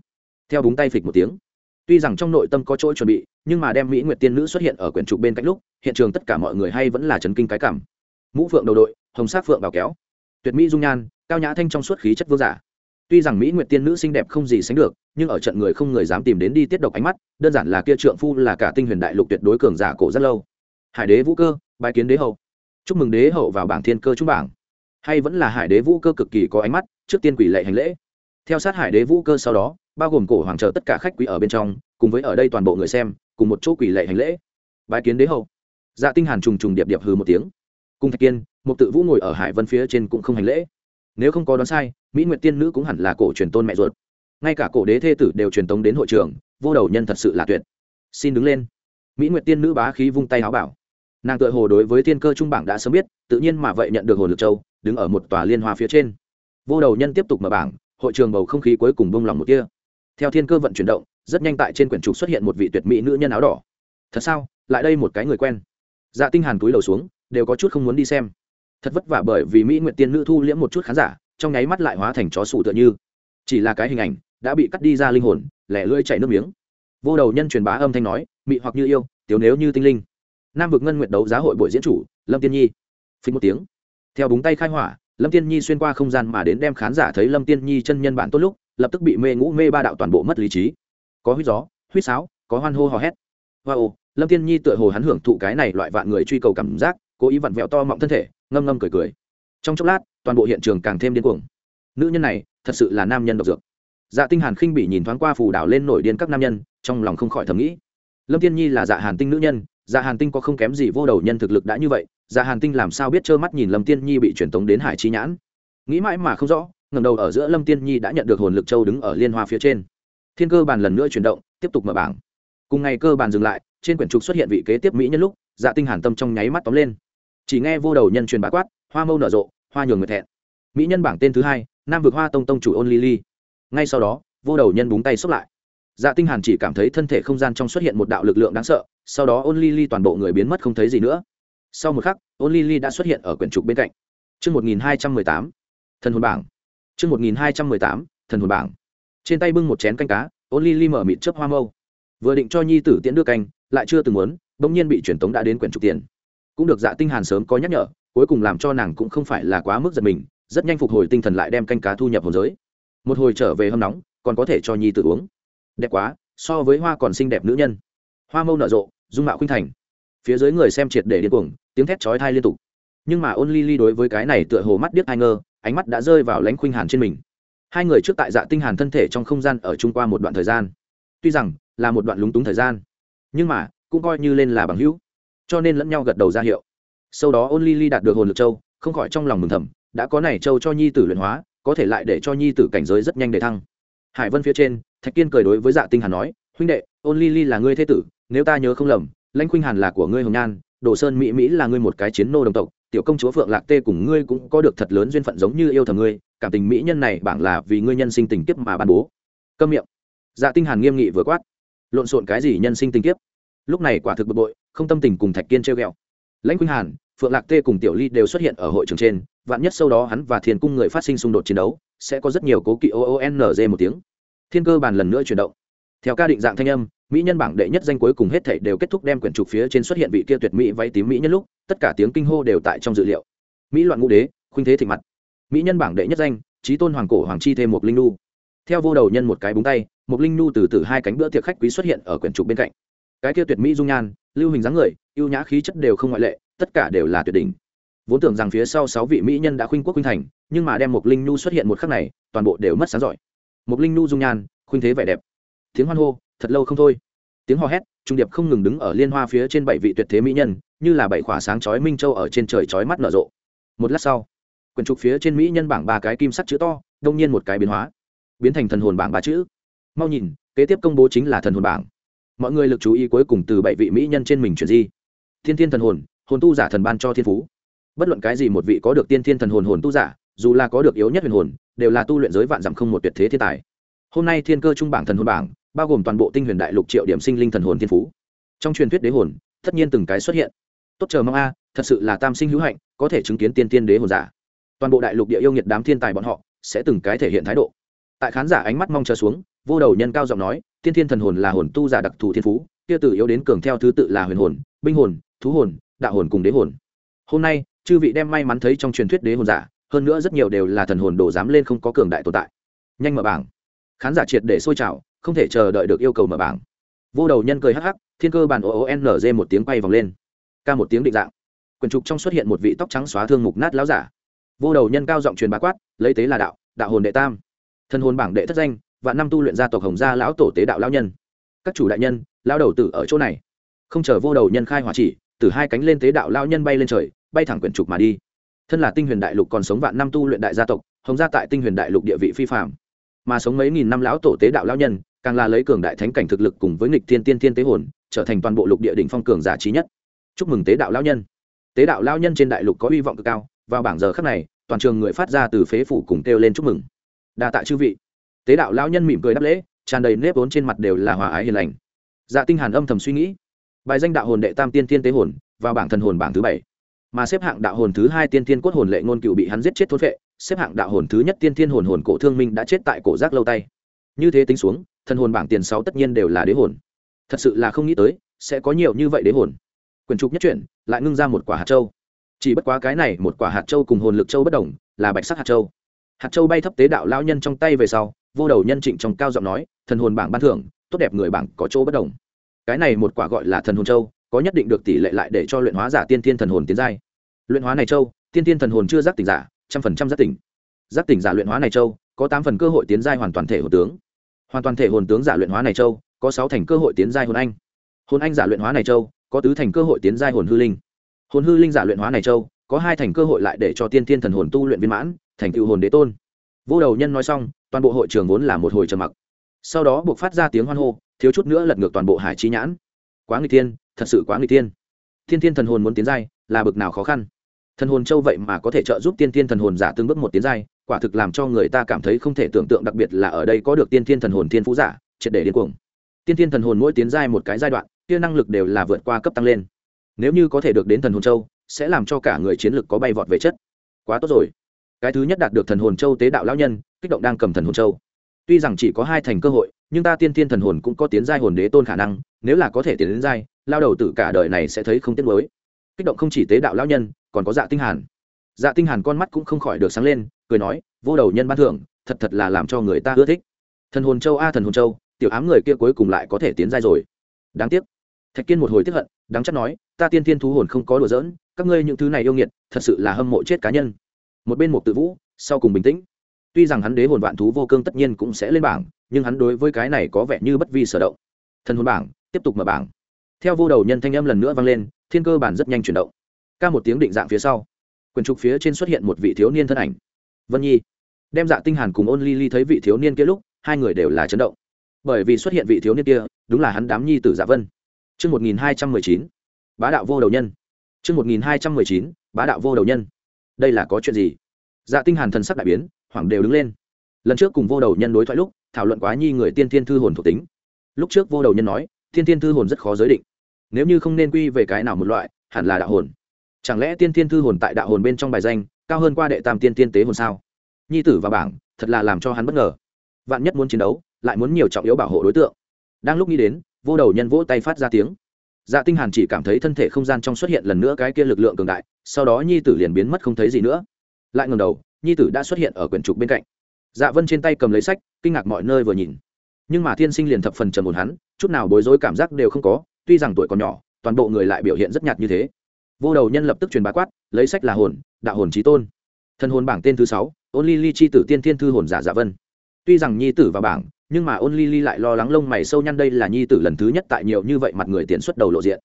Theo búng tay phịch một tiếng. Tuy rằng trong nội tâm có chỗ chuẩn bị nhưng mà đem mỹ nguyệt tiên nữ xuất hiện ở quyển trục bên cạnh lúc, hiện trường tất cả mọi người hay vẫn là chấn kinh cái cảm. Mũ phượng đầu đội, hồng sát phượng vào kéo. Tuyệt mỹ dung nhan, cao nhã thanh trong suốt khí chất vương giả. Tuy rằng mỹ nguyệt tiên nữ xinh đẹp không gì sánh được, nhưng ở trận người không người dám tìm đến đi tiết độc ánh mắt, đơn giản là kia trượng phu là cả tinh huyền đại lục tuyệt đối cường giả cổ rất lâu. Hải đế vũ cơ bài kiến đế hậu. Chúc mừng đế hậu vào bảng thiên cơ trung bảng. Hay vẫn là hải đế vũ cơ cực kỳ có ánh mắt, trước tiên quỷ lệ hành lễ. Theo sát hải đế vũ cơ sau đó, bao gồm cổ hoàng trợ tất cả khách quý ở bên trong, cùng với ở đây toàn bộ người xem cùng một chỗ quỷ lệ hành lễ. Bài kiến đế hậu dạ tinh hàn trùng trùng điệp điệp hừ một tiếng. Cùng thạch kiên một tự vũ ngồi ở hải vân phía trên cũng không hành lễ. Nếu không có đoán sai, mỹ nguyệt tiên nữ cũng hẳn là cổ truyền tôn mẹ ruột. Ngay cả cổ đế thê tử đều truyền tống đến hội trường, vô đầu nhân thật sự là tuyệt. Xin đứng lên. Mỹ nguyệt tiên nữ bá khí vung tay áo bảo. Nàng tự hồ đối với tiên cơ trung bảng đã sớm biết, tự nhiên mà vậy nhận được hồn lực châu, đứng ở một tòa liên hoa phía trên. Vô đầu nhân tiếp tục mở bảng, hội trường bầu không khí cuối cùng bông lòng một kia theo thiên cơ vận chuyển động, rất nhanh tại trên quyển trục xuất hiện một vị tuyệt mỹ nữ nhân áo đỏ. Thật sao? Lại đây một cái người quen. Dạ tinh hàn túi đầu xuống, đều có chút không muốn đi xem. Thật vất vả bởi vì mỹ nguyện tiên nữ thu liễm một chút khán giả, trong nháy mắt lại hóa thành chó sủ tựa như. Chỉ là cái hình ảnh đã bị cắt đi ra linh hồn, lẻ lưỡi chảy nước miếng. Vô đầu nhân truyền bá âm thanh nói, mị hoặc như yêu, tiểu nếu như tinh linh. Nam vực ngân nguyện đấu giá hội buổi diễn chủ, lâm tiên nhi. Phình một tiếng. Theo búng tay khai hỏa, lâm tiên nhi xuyên qua không gian mà đến đem khán giả thấy lâm tiên nhi chân nhân bản tốt lúc lập tức bị mê ngũ mê ba đạo toàn bộ mất lý trí. Có huýt gió huýt sáo, có hoan hô hò hét. Wow lâm thiên nhi tựa hồ hắn hưởng thụ cái này loại vạn người truy cầu cảm giác, cố ý vặn vẹo to mọng thân thể, ngâm ngâm cười cười. Trong chốc lát, toàn bộ hiện trường càng thêm điên cuồng. Nữ nhân này, thật sự là nam nhân độc dược. Dạ tinh hàn khinh bị nhìn thoáng qua phù đảo lên nổi điên các nam nhân, trong lòng không khỏi thầm nghĩ. Lâm thiên nhi là dạ hàn tinh nữ nhân dạ hàn tinh có không kém gì vô đầu nhân thực lực đã như vậy dạ hàn tinh làm sao biết trơ mắt nhìn lâm tiên nhi bị truyền tống đến hải chi nhãn? Nghĩ mãi mà không rõ ngầm đầu ở giữa lâm tiên nhi đã nhận được hồn lực châu đứng ở liên hoa phía trên. Thiên cơ bàn lần nữa chuyển động, tiếp tục mở bảng. Cùng ngày cơ bàn dừng lại, trên quyển trục xuất hiện vị kế tiếp mỹ nhân lúc dạ tinh hàn tâm trong nháy mắt tóm lên. Chỉ nghe vô đầu nhân truyền bá quát, hoa mâu nở rộ, hoa nhường người thẹn. Mỹ nhân bảng tên thứ hai, nam vực hoa tông tông chủ ôn lily ngay sau đó, vô đầu nhân búng tay xốc lại. Dạ tinh hàn chỉ cảm thấy thân thể không gian trong xuất hiện một đạo lực lượng đáng sợ, sau đó ôn lily toàn bộ người biến mất không thấy gì nữa. Sau một khắc, ôn lily đã xuất hiện ở quyển trục bên cạnh. Chương 1218 thần hồn bảng chương 1218 thần hồn bảng. Trên tay bưng một chén canh cá, ôn lily mở mịt chớp hoa mâu. Vừa định cho nhi tử tiễn đưa canh, lại chưa từng muốn, bỗng nhiên bị truyền tống đã đến quyển trục tiền. Cũng được dạ tinh hàn sớm có nhắc nhở, cuối cùng làm cho nàng cũng không phải là quá mức giật mình, rất nhanh phục hồi tinh thần lại đem canh cá thu nhập hồn giới. Một hồi trở về hâm nóng, còn có thể cho nhi Tử uống. Đẹp quá, so với hoa còn xinh đẹp nữ nhân. Hoa mâu nở rộ, dung mạo khuynh thành. Phía dưới người xem triệt để điên cuồng, tiếng thét chói tai liên tục. Nhưng mà ôn ly ly đối với cái này tựa hồ mắt điếc hai ngơ ánh mắt đã rơi vào lãnh khuynh hàn trên mình. Hai người trước tại dạ tinh hàn thân thể trong không gian ở chung qua một đoạn thời gian. Tuy rằng là một đoạn lúng túng thời gian, nhưng mà cũng coi như lên là bằng hữu, cho nên lẫn nhau gật đầu ra hiệu. Sau đó ôn ly ly đạt được hồn lực châu, không khỏi trong lòng mừng thầm, đã có này châu cho nhi tử luyện hóa, có thể lại để cho nhi tử cảnh giới rất nhanh để thăng. Hải vân phía trên, thạch kiên cười đối với dạ tinh hàn nói, huynh đệ, ôn ly ly là ngươi thế tử, nếu ta nhớ không lầm, lãnh khuynh hàn là của ngươi hồng nhan, đồ sơn mỹ mỹ là ngươi một cái chiến nô đồng tộc tiểu công chúa phượng lạc tê cùng ngươi cũng có được thật lớn duyên phận giống như yêu thầm ngươi, cảm tình mỹ nhân này bảng là vì ngươi nhân sinh tình kiếp mà ban bố. Câm miệng. Dạ tinh hàn nghiêm nghị vừa quát. Lộn xộn cái gì nhân sinh tình kiếp? Lúc này quả thực bực bội, không tâm tình cùng thạch kiên treo ghẹo. Lãnh khuynh hàn, phượng lạc tê cùng tiểu ly đều xuất hiện ở hội trường trên, vạn nhất sau đó hắn và thiền cung người phát sinh xung đột chiến đấu, sẽ có rất nhiều cố kỵ oonz một tiếng. Thiên cơ bàn lần nữa chuyển động. Theo ca định dạng thanh âm mỹ nhân bảng đệ nhất danh cuối cùng hết thảy đều kết thúc đem quyển trục phía trên xuất hiện vị kia tuyệt mỹ váy tím mỹ nhân lúc, tất cả tiếng kinh hô đều tại trong dự liệu. Mỹ loạn ngũ đế, khuynh thế thịnh mặt. Mỹ nhân bảng đệ nhất danh trí tôn hoàng cổ hoàng chi thêm một linh nu theo vô đầu nhân một cái búng tay một linh nu từ từ hai cánh bữa tiệc khách quý xuất hiện ở quyển trục bên cạnh. Cái kia tuyệt mỹ dung nhan, lưu hình dáng người, ưu nhã khí chất đều không ngoại lệ, tất cả đều là tuyệt đỉnh. Vốn tưởng rằng phía sau sáu vị mỹ nhân đã khuynh quốc khuynh thành, nhưng mà đem một linh nu xuất hiện một khắc này, toàn bộ đều mất sáng giỏi. Một linh nu dung nhan, khuynh thế vẻ đẹp. Tiếng hoan hô, thật lâu không thôi tiếng hò hét, trung điệp không ngừng đứng ở liên hoa phía trên bảy vị tuyệt thế mỹ nhân, như là bảy khỏa sáng chói minh châu ở trên trời chói mắt nở rộ. Một lát sau, quyển trục phía trên mỹ nhân bảng ba cái kim sắt chữ to, đông nhiên một cái biến hóa, biến thành thần hồn bảng ba chữ. Mau nhìn, kế tiếp công bố chính là thần hồn bảng. Mọi người lực chú ý cuối cùng từ bảy vị mỹ nhân trên mình chuyển di. Thiên thiên thần hồn hồn tu giả thần ban cho thiên phú. Bất luận cái gì một vị có được tiên thiên thần hồn hồn tu giả, dù là có được yếu nhất huyền hồn, đều là tu luyện giới vạn dặm không một tuyệt thế thiên tài. Hôm nay thiên cơ trung bảng thần hồn bảng bao gồm toàn bộ tinh huyền đại lục triệu điểm sinh linh thần hồn thiên phú. Trong truyền thuyết đế hồn, tất nhiên từng cái xuất hiện. Tốt chờ mong a, thật sự là tam sinh hữu hạnh, có thể chứng kiến tiên tiên đế hồn giả. Toàn bộ đại lục địa yêu nghiệt đám thiên tài bọn họ, sẽ từng cái thể hiện thái độ. Tại khán giả ánh mắt mong chờ xuống, vô đầu nhân cao giọng nói, tiên thiên thần hồn là hồn tu giả đặc thù thiên phú, kia từ yếu đến cường theo thứ tự là huyền hồn, binh hồn, thú hồn, đạo hồn cùng đế hồn. Hôm nay, chư vị đem may mắn thấy trong truyền thuyết đế hồn giả, hơn nữa rất nhiều đều là thần hồn đồ dám lên không có cường đại tồn tại. Nhanh mở bảng. Khán giả triệt để sôi trào không thể chờ đợi được yêu cầu mở bảng. Vô đầu nhân cười hắc hắc, thiên cơ bản o o một tiếng quay vòng lên. Ca một tiếng định dạng. Quần trục trong xuất hiện một vị tóc trắng xóa thương mục nát láo giả. Vô đầu nhân cao giọng truyền bá quát, lấy tế là đạo đạo hồn đệ tam. Thân hồn bảng đệ thất danh và năm tu luyện gia tộc hồng gia lão tổ tế đạo lão nhân. Các chủ đại nhân lao đầu tử ở chỗ này. Không chờ vô đầu nhân khai hỏa chỉ, từ hai cánh lên tế đạo lão nhân bay lên trời, bay thẳng quyển trục mà đi. Thân là tinh huyền đại lục còn sống vạn năm tu luyện đại gia tộc, hồng gia tại tinh huyền đại lục địa vị phi phạm mà sống mấy nghìn năm lão tổ tế đạo lão nhân càng là lấy cường đại thánh cảnh thực lực cùng với nghịch thiên tiên tiên tế hồn, trở thành toàn bộ lục địa đỉnh phong cường giả trí nhất. Chúc mừng tế đạo lão nhân. Tế đạo lão nhân trên đại lục có hy vọng cực cao, vào bảng giờ khắc này, toàn trường người phát ra từ phế phủ cùng kêu lên chúc mừng. Đa tạ chư vị. Tế đạo lão nhân mỉm cười đáp lễ, tràn đầy nếp vốn trên mặt đều là hòa ái hiền lành. Dạ tinh hàn âm thầm suy nghĩ. Bài danh đạo hồn đệ tam tiên tiên tế hồn, vào bảng thần hồn bảng thứ bảy. Mà xếp hạng đạo hồn thứ hai tiên tiên cốt hồn lệ ngôn cựu bị hắn giết chết thôn vệ xếp hạng đạo hồn thứ nhất tiên tiên hồn hồn cổ thương minh đã chết tại cổ giác lâu tay. Như thế tính xuống thần hồn bảng tiền sáu tất nhiên đều là đế hồn. Thật sự là không nghĩ tới, sẽ có nhiều như vậy đế hồn. Quyền trục nhất chuyển, lại ngưng ra một quả hạt châu. Chỉ bất quá cái này một quả hạt châu cùng hồn lực châu bất đồng, là bạch sắc hạt châu. Hạt châu bay thấp tế đạo lao nhân trong tay về sau, vô đầu nhân trịnh trong cao giọng nói, thần hồn bảng ban thưởng, tốt đẹp người bảng có chỗ bất đồng. Cái này một quả gọi là thần hồn châu, có nhất định được tỷ lệ lại để cho luyện hóa giả tiên thiên thần hồn tiến giai. Luyện hóa này châu, tiên thiên thần hồn chưa giác tỉnh giả, trăm phần trăm giác tỉnh. Giác tỉnh giả luyện hóa này châu, có tám phần cơ hội tiến giai hoàn toàn thể hồn tướng hoàn toàn thể hồn tướng giả luyện hóa này châu, có sáu thành cơ hội tiến giai hồn anh. Hồn anh giả luyện hóa này châu, có tứ thành cơ hội tiến giai hồn hư linh. Hồn hư linh giả luyện hóa này châu, có hai thành cơ hội lại để cho tiên thiên thần hồn tu luyện viên mãn, thành tựu hồn đế tôn. Vô đầu nhân nói xong, toàn bộ hội trường vốn là một hồi trầm mặc. Sau đó buộc phát ra tiếng hoan hô, thiếu chút nữa lật ngược toàn bộ hải trí nhãn. Quá người tiên thật sự quá người tiên thiên thiên thần hồn muốn tiến giai, là bực nào khó khăn. Thần hồn châu vậy mà có thể trợ giúp tiên thiên thần hồn giả tương bước một tiến giai quả thực làm cho người ta cảm thấy không thể tưởng tượng đặc biệt là ở đây có được tiên thiên thần hồn thiên phú giả, triệt để điên cuồng. Tiên thiên thần hồn mỗi tiến giai một cái giai đoạn kia năng lực đều là vượt qua cấp tăng lên. Nếu như có thể được đến thần hồn châu, sẽ làm cho cả người chiến lực có bay vọt về chất. Quá tốt rồi. Cái thứ nhất đạt được thần hồn châu tế đạo lão nhân, kích động đang cầm thần hồn châu. Tuy rằng chỉ có hai thành cơ hội, nhưng ta tiên thiên thần hồn cũng có tiến giai hồn đế tôn khả năng, nếu là có thể tiến đến giai, lao đầu tử cả đời này sẽ thấy không tiếc mới kích động không chỉ tế đạo lão nhân, còn có dạ tinh hàn dạ tinh hàn con mắt cũng không khỏi được sáng lên, cười nói, vô đầu nhân ban thưởng, thật thật là làm cho người ta ưa thích. Thần hồn châu a, thần hồn châu, tiểu ám người kia cuối cùng lại có thể tiến giai rồi. Đáng tiếc. Thạch kiên một hồi tức hận, đáng chắc nói, ta tiên tiên thú hồn không có đùa giỡn, các ngươi những thứ này yêu nghiệt, thật sự là hâm mộ chết cá nhân. Một bên một tự vũ, sau cùng bình tĩnh. Tuy rằng hắn đế hồn vạn thú vô cương tất nhiên cũng sẽ lên bảng, nhưng hắn đối với cái này có vẻ như bất vi sở động. Thần hồn bảng, tiếp tục mở bảng. Theo vô đầu nhân thanh âm lần nữa vang lên, thiên cơ bản rất nhanh chuyển động. Ca một tiếng định dạng phía sau. Quyển trục phía trên xuất hiện một vị thiếu niên thân ảnh. Vân nhi. Đem dạ tinh hàn cùng ôn ly ly thấy vị thiếu niên kia lúc, hai người đều là chấn động. Bởi vì xuất hiện vị thiếu niên kia, đúng là hắn đám nhi tử dạ vân. Chương một nghìn hai trăm mười chín. Bá đạo vô đầu nhân. Chương một nghìn hai trăm mười chín. Bá đạo vô đầu nhân. Đây là có chuyện gì? Dạ tinh hàn thần sắc đại biến, hoảng đều đứng lên. Lần trước cùng vô đầu nhân đối thoại lúc, thảo luận quá nhi người tiên thiên thư hồn thuộc tính. Lúc trước vô đầu nhân nói tiên thiên thư hồn rất khó giới định. Nếu như không nên quy về cái nào một loại, hẳn là đạo hồn chẳng lẽ tiên thiên thư hồn tại đạo hồn bên trong bài danh, cao hơn qua đệ tam tiên tiên tế hồn sao? Nhi tử và bảng, thật là làm cho hắn bất ngờ. Vạn nhất muốn chiến đấu, lại muốn nhiều trọng yếu bảo hộ đối tượng. Đang lúc nghĩ đến, vô đầu nhân vỗ tay phát ra tiếng. Dạ tinh hàn chỉ cảm thấy thân thể không gian trong xuất hiện lần nữa cái kia lực lượng cường đại, sau đó nhi tử liền biến mất không thấy gì nữa. Lại ngẩng đầu, nhi tử đã xuất hiện ở quyển trục bên cạnh. Dạ vân trên tay cầm lấy sách, kinh ngạc mọi nơi vừa nhìn. Nhưng mà thiên sinh liền thập phần trầm ổn hắn, chút nào bối rối cảm giác đều không có, tuy rằng tuổi còn nhỏ, toàn bộ người lại biểu hiện rất nhạt như thế vô đầu nhân lập tức truyền bá quát, lấy sách là hồn, đạo hồn trí tôn. Thân hồn bảng tên thứ sáu, ôn ly ly chi tử tiên thiên thư hồn giả giả vân. Tuy rằng nhi tử vào bảng, nhưng mà ôn ly ly lại lo lắng lông mày sâu nhăn đây là nhi tử lần thứ nhất tại nhiều như vậy mặt người tiến xuất đầu lộ diện.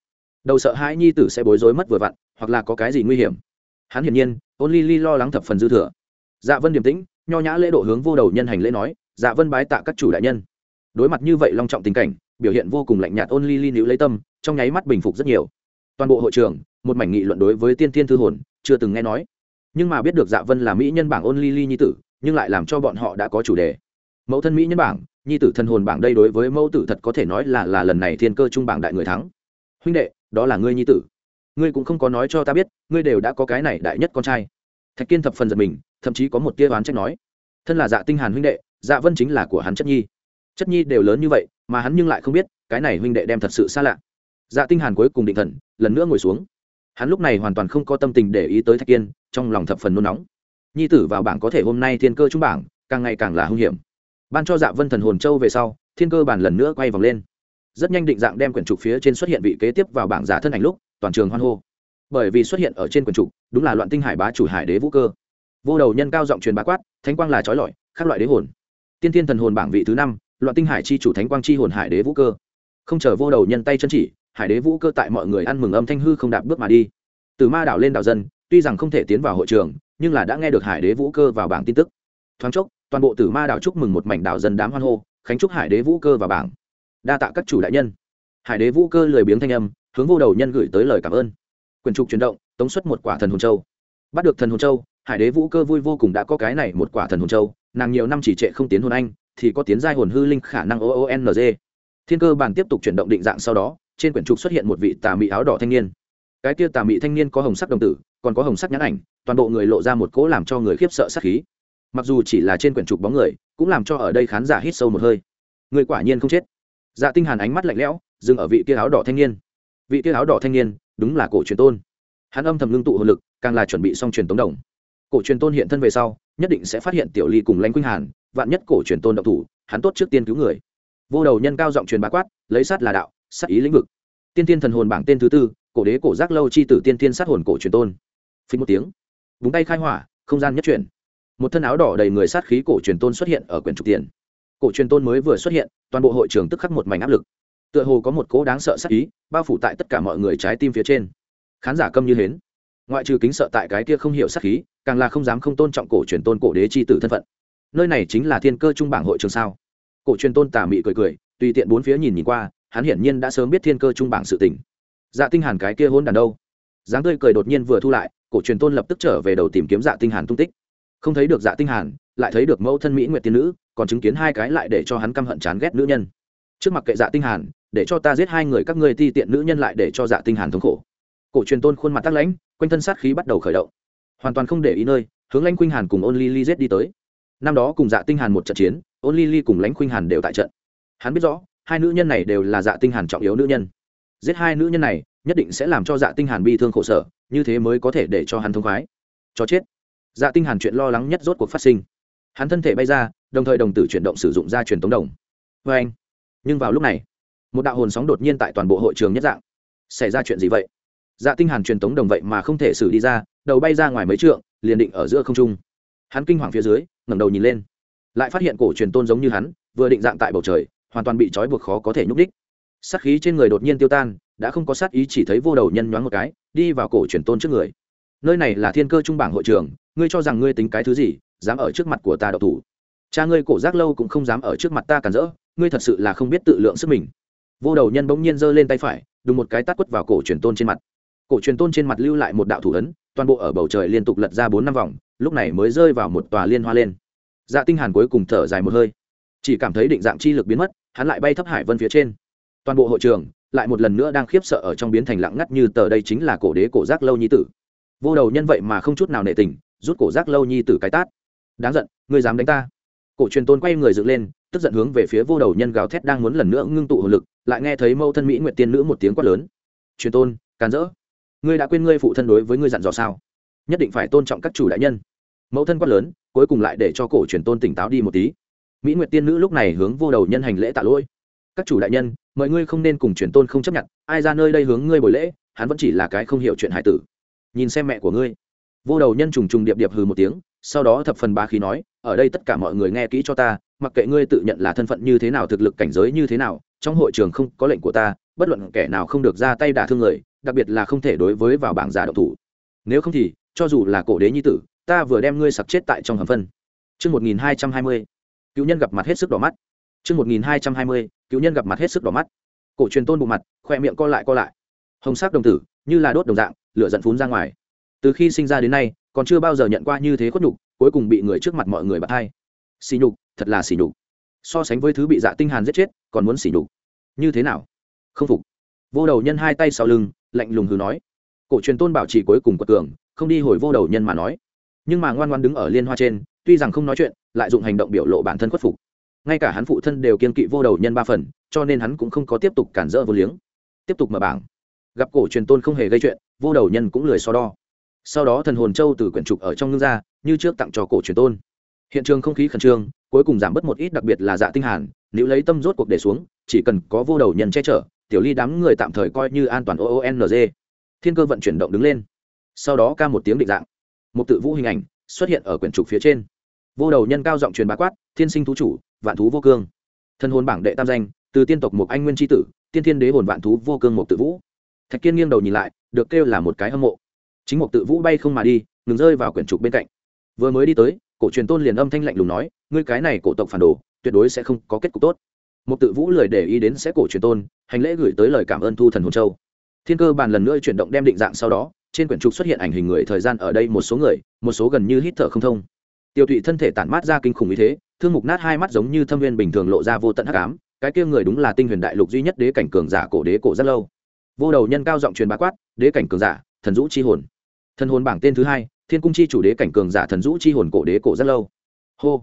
Đầu sợ hãi nhi tử sẽ bối rối mất vừa vặn, hoặc là có cái gì nguy hiểm. Hắn hiển nhiên, ôn ly ly lo lắng thập phần dư thừa. Dạ vân điềm tĩnh, nho nhã lễ độ hướng vô đầu nhân hành lễ nói dạ vân bái tạ các chủ đại nhân. Đối mặt như vậy long trọng tình cảnh, biểu hiện vô cùng lạnh nhạt ôn ly ly nữ lấy tâm, trong nháy mắt bình phục rất nhiều. Toàn bộ hội trường một mảnh nghị luận đối với tiên tiên thư hồn, chưa từng nghe nói. Nhưng mà biết được dạ vân là mỹ nhân bảng ôn ly ly nhi tử, nhưng lại làm cho bọn họ đã có chủ đề. Mẫu thân mỹ nhân bảng, nhi tử thân hồn bảng đây đối với mẫu tử thật có thể nói là là lần này thiên cơ trung bảng đại người thắng. Huynh đệ, đó là ngươi nhi tử. Ngươi cũng không có nói cho ta biết, ngươi đều đã có cái này đại nhất con trai. Thạch kiên thập phần giật mình, thậm chí có một tia oán trách nói. Thân là dạ tinh hàn huynh đệ dạ vân chính là của hắn chất nhi. Chất nhi đều lớn như vậy, mà hắn nhưng lại không biết, cái này huynh đệ đem thật sự xa lạ. Dạ tinh hàn cuối cùng định thần, lần nữa ngồi xuống hắn lúc này hoàn toàn không có tâm tình để ý tới thạch kiên, trong lòng thập phần nôn nóng. Nhi tử vào bảng có thể hôm nay thiên cơ trung bảng, càng ngày càng là hung hiểm. Ban cho dạ vân thần hồn châu về sau, thiên cơ bản lần nữa quay vòng lên. Rất nhanh định dạng đem quyển trục phía trên xuất hiện vị kế tiếp vào bảng giả thân ảnh lúc, toàn trường hoan hô. Bởi vì xuất hiện ở trên quyển trục, đúng là loạn tinh hải bá chủ hải đế vũ cơ. Vô đầu nhân cao giọng truyền bá quát, thánh quang là trói lọi các loại đế hồn. Tiên thiên thần hồn bảng vị thứ năm, loạn tinh hải chi chủ thánh quang chi hồn hải đế vũ cơ. Không chờ vô đầu nhân tay chân chỉ hải đế vũ cơ tại mọi người ăn mừng âm thanh hư không đạp bước mà đi. Từ ma đảo lên đảo dân, tuy rằng không thể tiến vào hội trường, nhưng là đã nghe được hải đế vũ cơ vào bảng tin tức. Thoáng chốc, toàn bộ tử ma đảo chúc mừng một mảnh đảo dân đám hoan hô, khánh chúc hải đế vũ cơ vào bảng. Đa tạ các chủ đại nhân. Hải đế vũ cơ lười biếng thanh âm, hướng vô đầu nhân gửi tới lời cảm ơn. Quyền trục chuyển động, tống xuất một quả thần hồn châu. Bắt được thần hồn châu, hải đế vũ cơ vui vô cùng đã có cái này một quả thần hồn châu, nàng nhiều năm chỉ trệ không tiến hồn anh, thì có tiến giai hồn hư linh khả năng oonng thiên cơ bản tiếp tục chuyển động định dạng sau đó trên quyển trục xuất hiện một vị tà mị áo đỏ thanh niên. Cái kia tà mị thanh niên có hồng sắc đồng tử, còn có hồng sắc nhãn ảnh, toàn bộ người lộ ra một cỗ làm cho người khiếp sợ sắc khí. Mặc dù chỉ là trên quyển trục bóng người, cũng làm cho ở đây khán giả hít sâu một hơi. Người quả nhiên không chết. Dạ tinh hàn ánh mắt lạnh lẽo, dừng ở vị kia áo đỏ thanh niên. Vị kia áo đỏ thanh niên, đúng là cổ truyền tôn. Hắn âm thầm ngưng tụ hồn lực, càng là chuẩn bị xong truyền tống đồng. Cổ truyền tôn hiện thân về sau, nhất định sẽ phát hiện tiểu ly cùng lãnh quynh hàn, vạn nhất cổ truyền tôn động thủ, hắn tốt trước tiên cứu người. Vô đầu nhân cao giọng truyền bá quát, lấy sát là đạo sát ý lĩnh vực. Tiên tiên thần hồn bảng tên thứ tư, cổ đế cổ giác lâu chi tử tiên tiên sát hồn cổ truyền tôn. Phí một tiếng. Búng tay khai hỏa, không gian nhất chuyển. Một thân áo đỏ đầy người sát khí cổ truyền tôn xuất hiện ở quyển trục tiền. Cổ truyền tôn mới vừa xuất hiện, toàn bộ hội trường tức khắc một mảnh áp lực. Tựa hồ có một cỗ đáng sợ sát ý, bao phủ tại tất cả mọi người trái tim phía trên. Khán giả câm như hến. Ngoại trừ kính sợ tại cái kia không hiểu sát khí, càng là không dám không tôn trọng cổ truyền tôn cổ đế c h i tử thân phận. Nơi này chính là thiên cơ trung bảng hội trường sao? Cổ truyền tôn tà mị cười cười, tùy tiện bốn phía nhìn nhìn qua hắn hiển nhiên đã sớm biết thiên cơ trung bảng sự tình. Dạ tinh hàn cái kia hôn đàn đâu? Dáng tươi cười đột nhiên vừa thu lại, cổ truyền tôn lập tức trở về đầu tìm kiếm dạ tinh hàn tung tích. Không thấy được dạ tinh hàn, lại thấy được mẫu thân mỹ nguyệt tiên nữ, còn chứng kiến hai cái lại để cho hắn căm hận chán ghét nữ nhân. Trước mặt kệ dạ tinh hàn, để cho ta giết hai người các ngươi ti tiện nữ nhân lại để cho dạ tinh hàn thống khổ. Cổ truyền tôn khuôn mặt tắc lãnh, quanh thân sát khí bắt đầu khởi động. Hoàn toàn không để ý nơi, hướng lãnh khuynh hàn cùng ôn ly ly giết đi tới. Năm đó cùng dạ tinh hàn một trận chiến, ôn ly ly cùng lãnh khuynh hàn đều tại trận. Hắn biết rõ hai nữ nhân này đều là dạ tinh hàn trọng yếu nữ nhân. Giết hai nữ nhân này, nhất định sẽ làm cho dạ tinh hàn bi thương khổ sở, như thế mới có thể để cho hắn thông khoái. Cho chết. Dạ tinh hàn chuyện lo lắng nhất rốt cuộc phát sinh. Hắn thân thể bay ra, đồng thời đồng tử chuyển động sử dụng ra truyền tống đồng. Với anh. Nhưng vào lúc này, một đạo hồn sóng đột nhiên tại toàn bộ hội trường nhất dạng. Xảy ra chuyện gì vậy? Dạ tinh hàn truyền tống đồng vậy mà không thể xử đi ra, đầu bay ra ngoài mấy trượng, liền định ở giữa không trung. Hắn kinh hoàng phía dưới, ngẩng đầu nhìn lên. Lại phát hiện cổ truyền tôn giống như hắn, vừa định dạng tại bầu trời hoàn toàn bị trói buộc khó có thể nhúc đích sát khí trên người đột nhiên tiêu tan, đã không có sát ý chỉ thấy vô đầu nhân nhoáng một cái, đi vào cổ truyền tôn trước người. Nơi này là thiên cơ trung bảng hội trường, ngươi cho rằng ngươi tính cái thứ gì, dám ở trước mặt của ta độc thủ. Cha ngươi cổ giác lâu cũng không dám ở trước mặt ta cản rỡ, ngươi thật sự là không biết tự lượng sức mình. Vô đầu nhân bỗng nhiên giơ lên tay phải, đùng một cái tát quất vào cổ truyền tôn trên mặt. Cổ truyền tôn trên mặt lưu lại một đạo thủ ấn, toàn bộ ở bầu trời liên tục lật ra bốn năm vòng, lúc này mới rơi vào một tòa liên hoa lên. Dạ tinh hàn cuối cùng thở dài một hơi chỉ cảm thấy định dạng chi lực biến mất, hắn lại bay thấp hải vân phía trên. Toàn bộ hội trường lại một lần nữa đang khiếp sợ ở trong biến thành lặng ngắt như tờ đây chính là cổ đế cổ giác lâu nhi tử. Vô đầu nhân vậy mà không chút nào nệ tình, rút cổ giác lâu nhi tử cái tát. Đáng giận, ngươi dám đánh ta. Cổ truyền tôn quay người dựng lên, tức giận hướng về phía vô đầu nhân gào thét đang muốn lần nữa ngưng tụ hồn lực, lại nghe thấy mâu thân mỹ nguyện tiên nữ một tiếng quát lớn. Truyền tôn càn rỡ ngươi đã quên ngươi phụ thân đối với ngươi dặn dò sao? Nhất định phải tôn trọng các chủ đại nhân. Mẫu thân quát lớn, cuối cùng lại để cho cổ truyền tôn tỉnh táo đi một tí mỹ nguyệt tiên nữ lúc này hướng vô đầu nhân hành lễ tạ lỗi. Các chủ đại nhân mọi ngươi không nên cùng truyền tôn không chấp nhận ai ra nơi đây hướng ngươi bồi lễ hắn vẫn chỉ là cái không hiểu chuyện hải tử. Nhìn xem mẹ của ngươi. Vô đầu nhân trùng trùng điệp điệp hừ một tiếng sau đó thập phần ba khí nói ở đây tất cả mọi người nghe kỹ cho ta mặc kệ ngươi tự nhận là thân phận như thế nào thực lực cảnh giới như thế nào trong hội trường không có lệnh của ta bất luận kẻ nào không được ra tay đả thương người đặc biệt là không thể đối với vào bảng giả độc thủ. Nếu không thì cho dù là cổ đế nhi tử ta vừa đem ngươi sặc chết tại trong hầm phân. Trước 1220, cứu nhân gặp mặt hết sức đỏ mắt. Trước 1220, cứu nhân gặp mặt hết sức đỏ mắt. Cổ truyền tôn bộ mặt, khoe miệng co lại co lại. Hồng sắc đồng tử, như là đốt đồng dạng, lửa giận phún ra ngoài. Từ khi sinh ra đến nay, còn chưa bao giờ nhận qua như thế khuất nhục, cuối cùng bị người trước mặt mọi người bạc hai. Xỉ nhục, thật là xỉ nhục. So sánh với thứ bị Dạ Tinh Hàn giết chết, còn muốn xỉ nhục. Như thế nào? Không phục. Vô đầu nhân hai tay sau lưng, lạnh lùng hừ nói. Cổ truyền tôn bảo trì cuối cùng quật cường, không đi hồi vô đầu nhân mà nói nhưng mà ngoan ngoan đứng ở liên hoa trên tuy rằng không nói chuyện lại dùng hành động biểu lộ bản thân khuất phục. Ngay cả hắn phụ thân đều kiên kỵ vô đầu nhân ba phần, cho nên hắn cũng không có tiếp tục cản rỡ vô liếng. Tiếp tục mở bảng. Gặp cổ truyền tôn không hề gây chuyện, vô đầu nhân cũng lười so đo. Sau đó thần hồn châu từ quyển trục ở trong ngưng ra, như trước tặng cho cổ truyền tôn. Hiện trường không khí khẩn trương, cuối cùng giảm bớt một ít đặc biệt là dạ tinh hàn nếu lấy tâm rốt cuộc để xuống, chỉ cần có vô đầu nhân che chở, tiểu ly đám người tạm thời coi như an toàn oong thiên cơ vận chuyển động đứng lên. Sau đó ca một tiếng định dạng. Một tự vũ hình ảnh xuất hiện ở quyển trục phía trên vô đầu nhân cao giọng truyền bá quát, thiên sinh thú chủ, vạn thú vô cương. Thân hồn bảng đệ tam danh, từ tiên tộc một anh nguyên tri tử, tiên thiên đế hồn vạn thú vô cương một tự vũ. Thạch kiên nghiêng đầu nhìn lại, được kêu là một cái hâm mộ. Chính một tự vũ bay không mà đi, ngừng rơi vào quyển trục bên cạnh. Vừa mới đi tới, cổ truyền tôn liền âm thanh lạnh lùng nói, ngươi cái này cổ tộc phản đồ, tuyệt đối sẽ không có kết cục tốt. Một tự vũ lời để ý đến sẽ cổ truyền tôn, hành lễ gửi tới lời cảm ơn thu thần hồn châu. Thiên cơ bàn lần nữa chuyển động đem định dạng sau đó, trên quyển trục xuất hiện ảnh hình người thời gian ở đây một số người, một số gần như hít thở không thông tiêu thụy thân thể tản mát ra kinh khủng như thế, thương mục nát hai mắt giống như thâm viên bình thường lộ ra vô tận hắc ám, cái kia người đúng là tinh huyền đại lục duy nhất đế cảnh cường giả cổ đế cổ rất lâu. Vô đầu nhân cao giọng truyền bá quát, đế cảnh cường giả, thần dũ chi hồn. Thần hồn bảng tên thứ hai, thiên cung chi chủ đế cảnh cường giả thần dũ chi hồn cổ đế cổ rất lâu. Hô!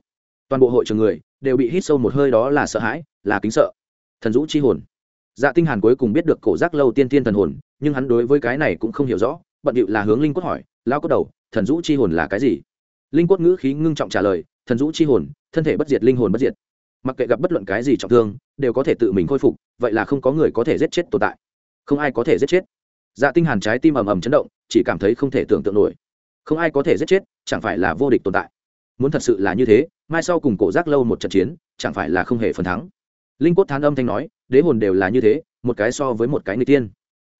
Toàn bộ hội trường người đều bị hít sâu một hơi đó là sợ hãi, là kính sợ. Thần dũ chi hồn. Dạ tinh hàn cuối cùng biết được cổ giác lâu tiên tiên thần hồn, nhưng hắn đối với cái này cũng không hiểu rõ, bận điệu là hướng linh cốt hỏi lao cốt đầu, thần dũ chi hồn là cái gì? Linh cốt ngữ khí ngưng trọng trả lời, thần dũ chi hồn, thân thể bất diệt, linh hồn bất diệt. Mặc kệ gặp bất luận cái gì trọng thương, đều có thể tự mình khôi phục, vậy là không có người có thể giết chết tồn tại. Không ai có thể giết chết. Dạ tinh hàn trái tim ầm ầm chấn động, chỉ cảm thấy không thể tưởng tượng nổi. Không ai có thể giết chết, chẳng phải là vô địch tồn tại. Muốn thật sự là như thế, mai sau cùng cổ giác lâu một trận chiến, chẳng phải là không hề phần thắng. Linh cốt thán âm thanh nói, đế hồn đều là như thế, một cái so với một cái người tiên.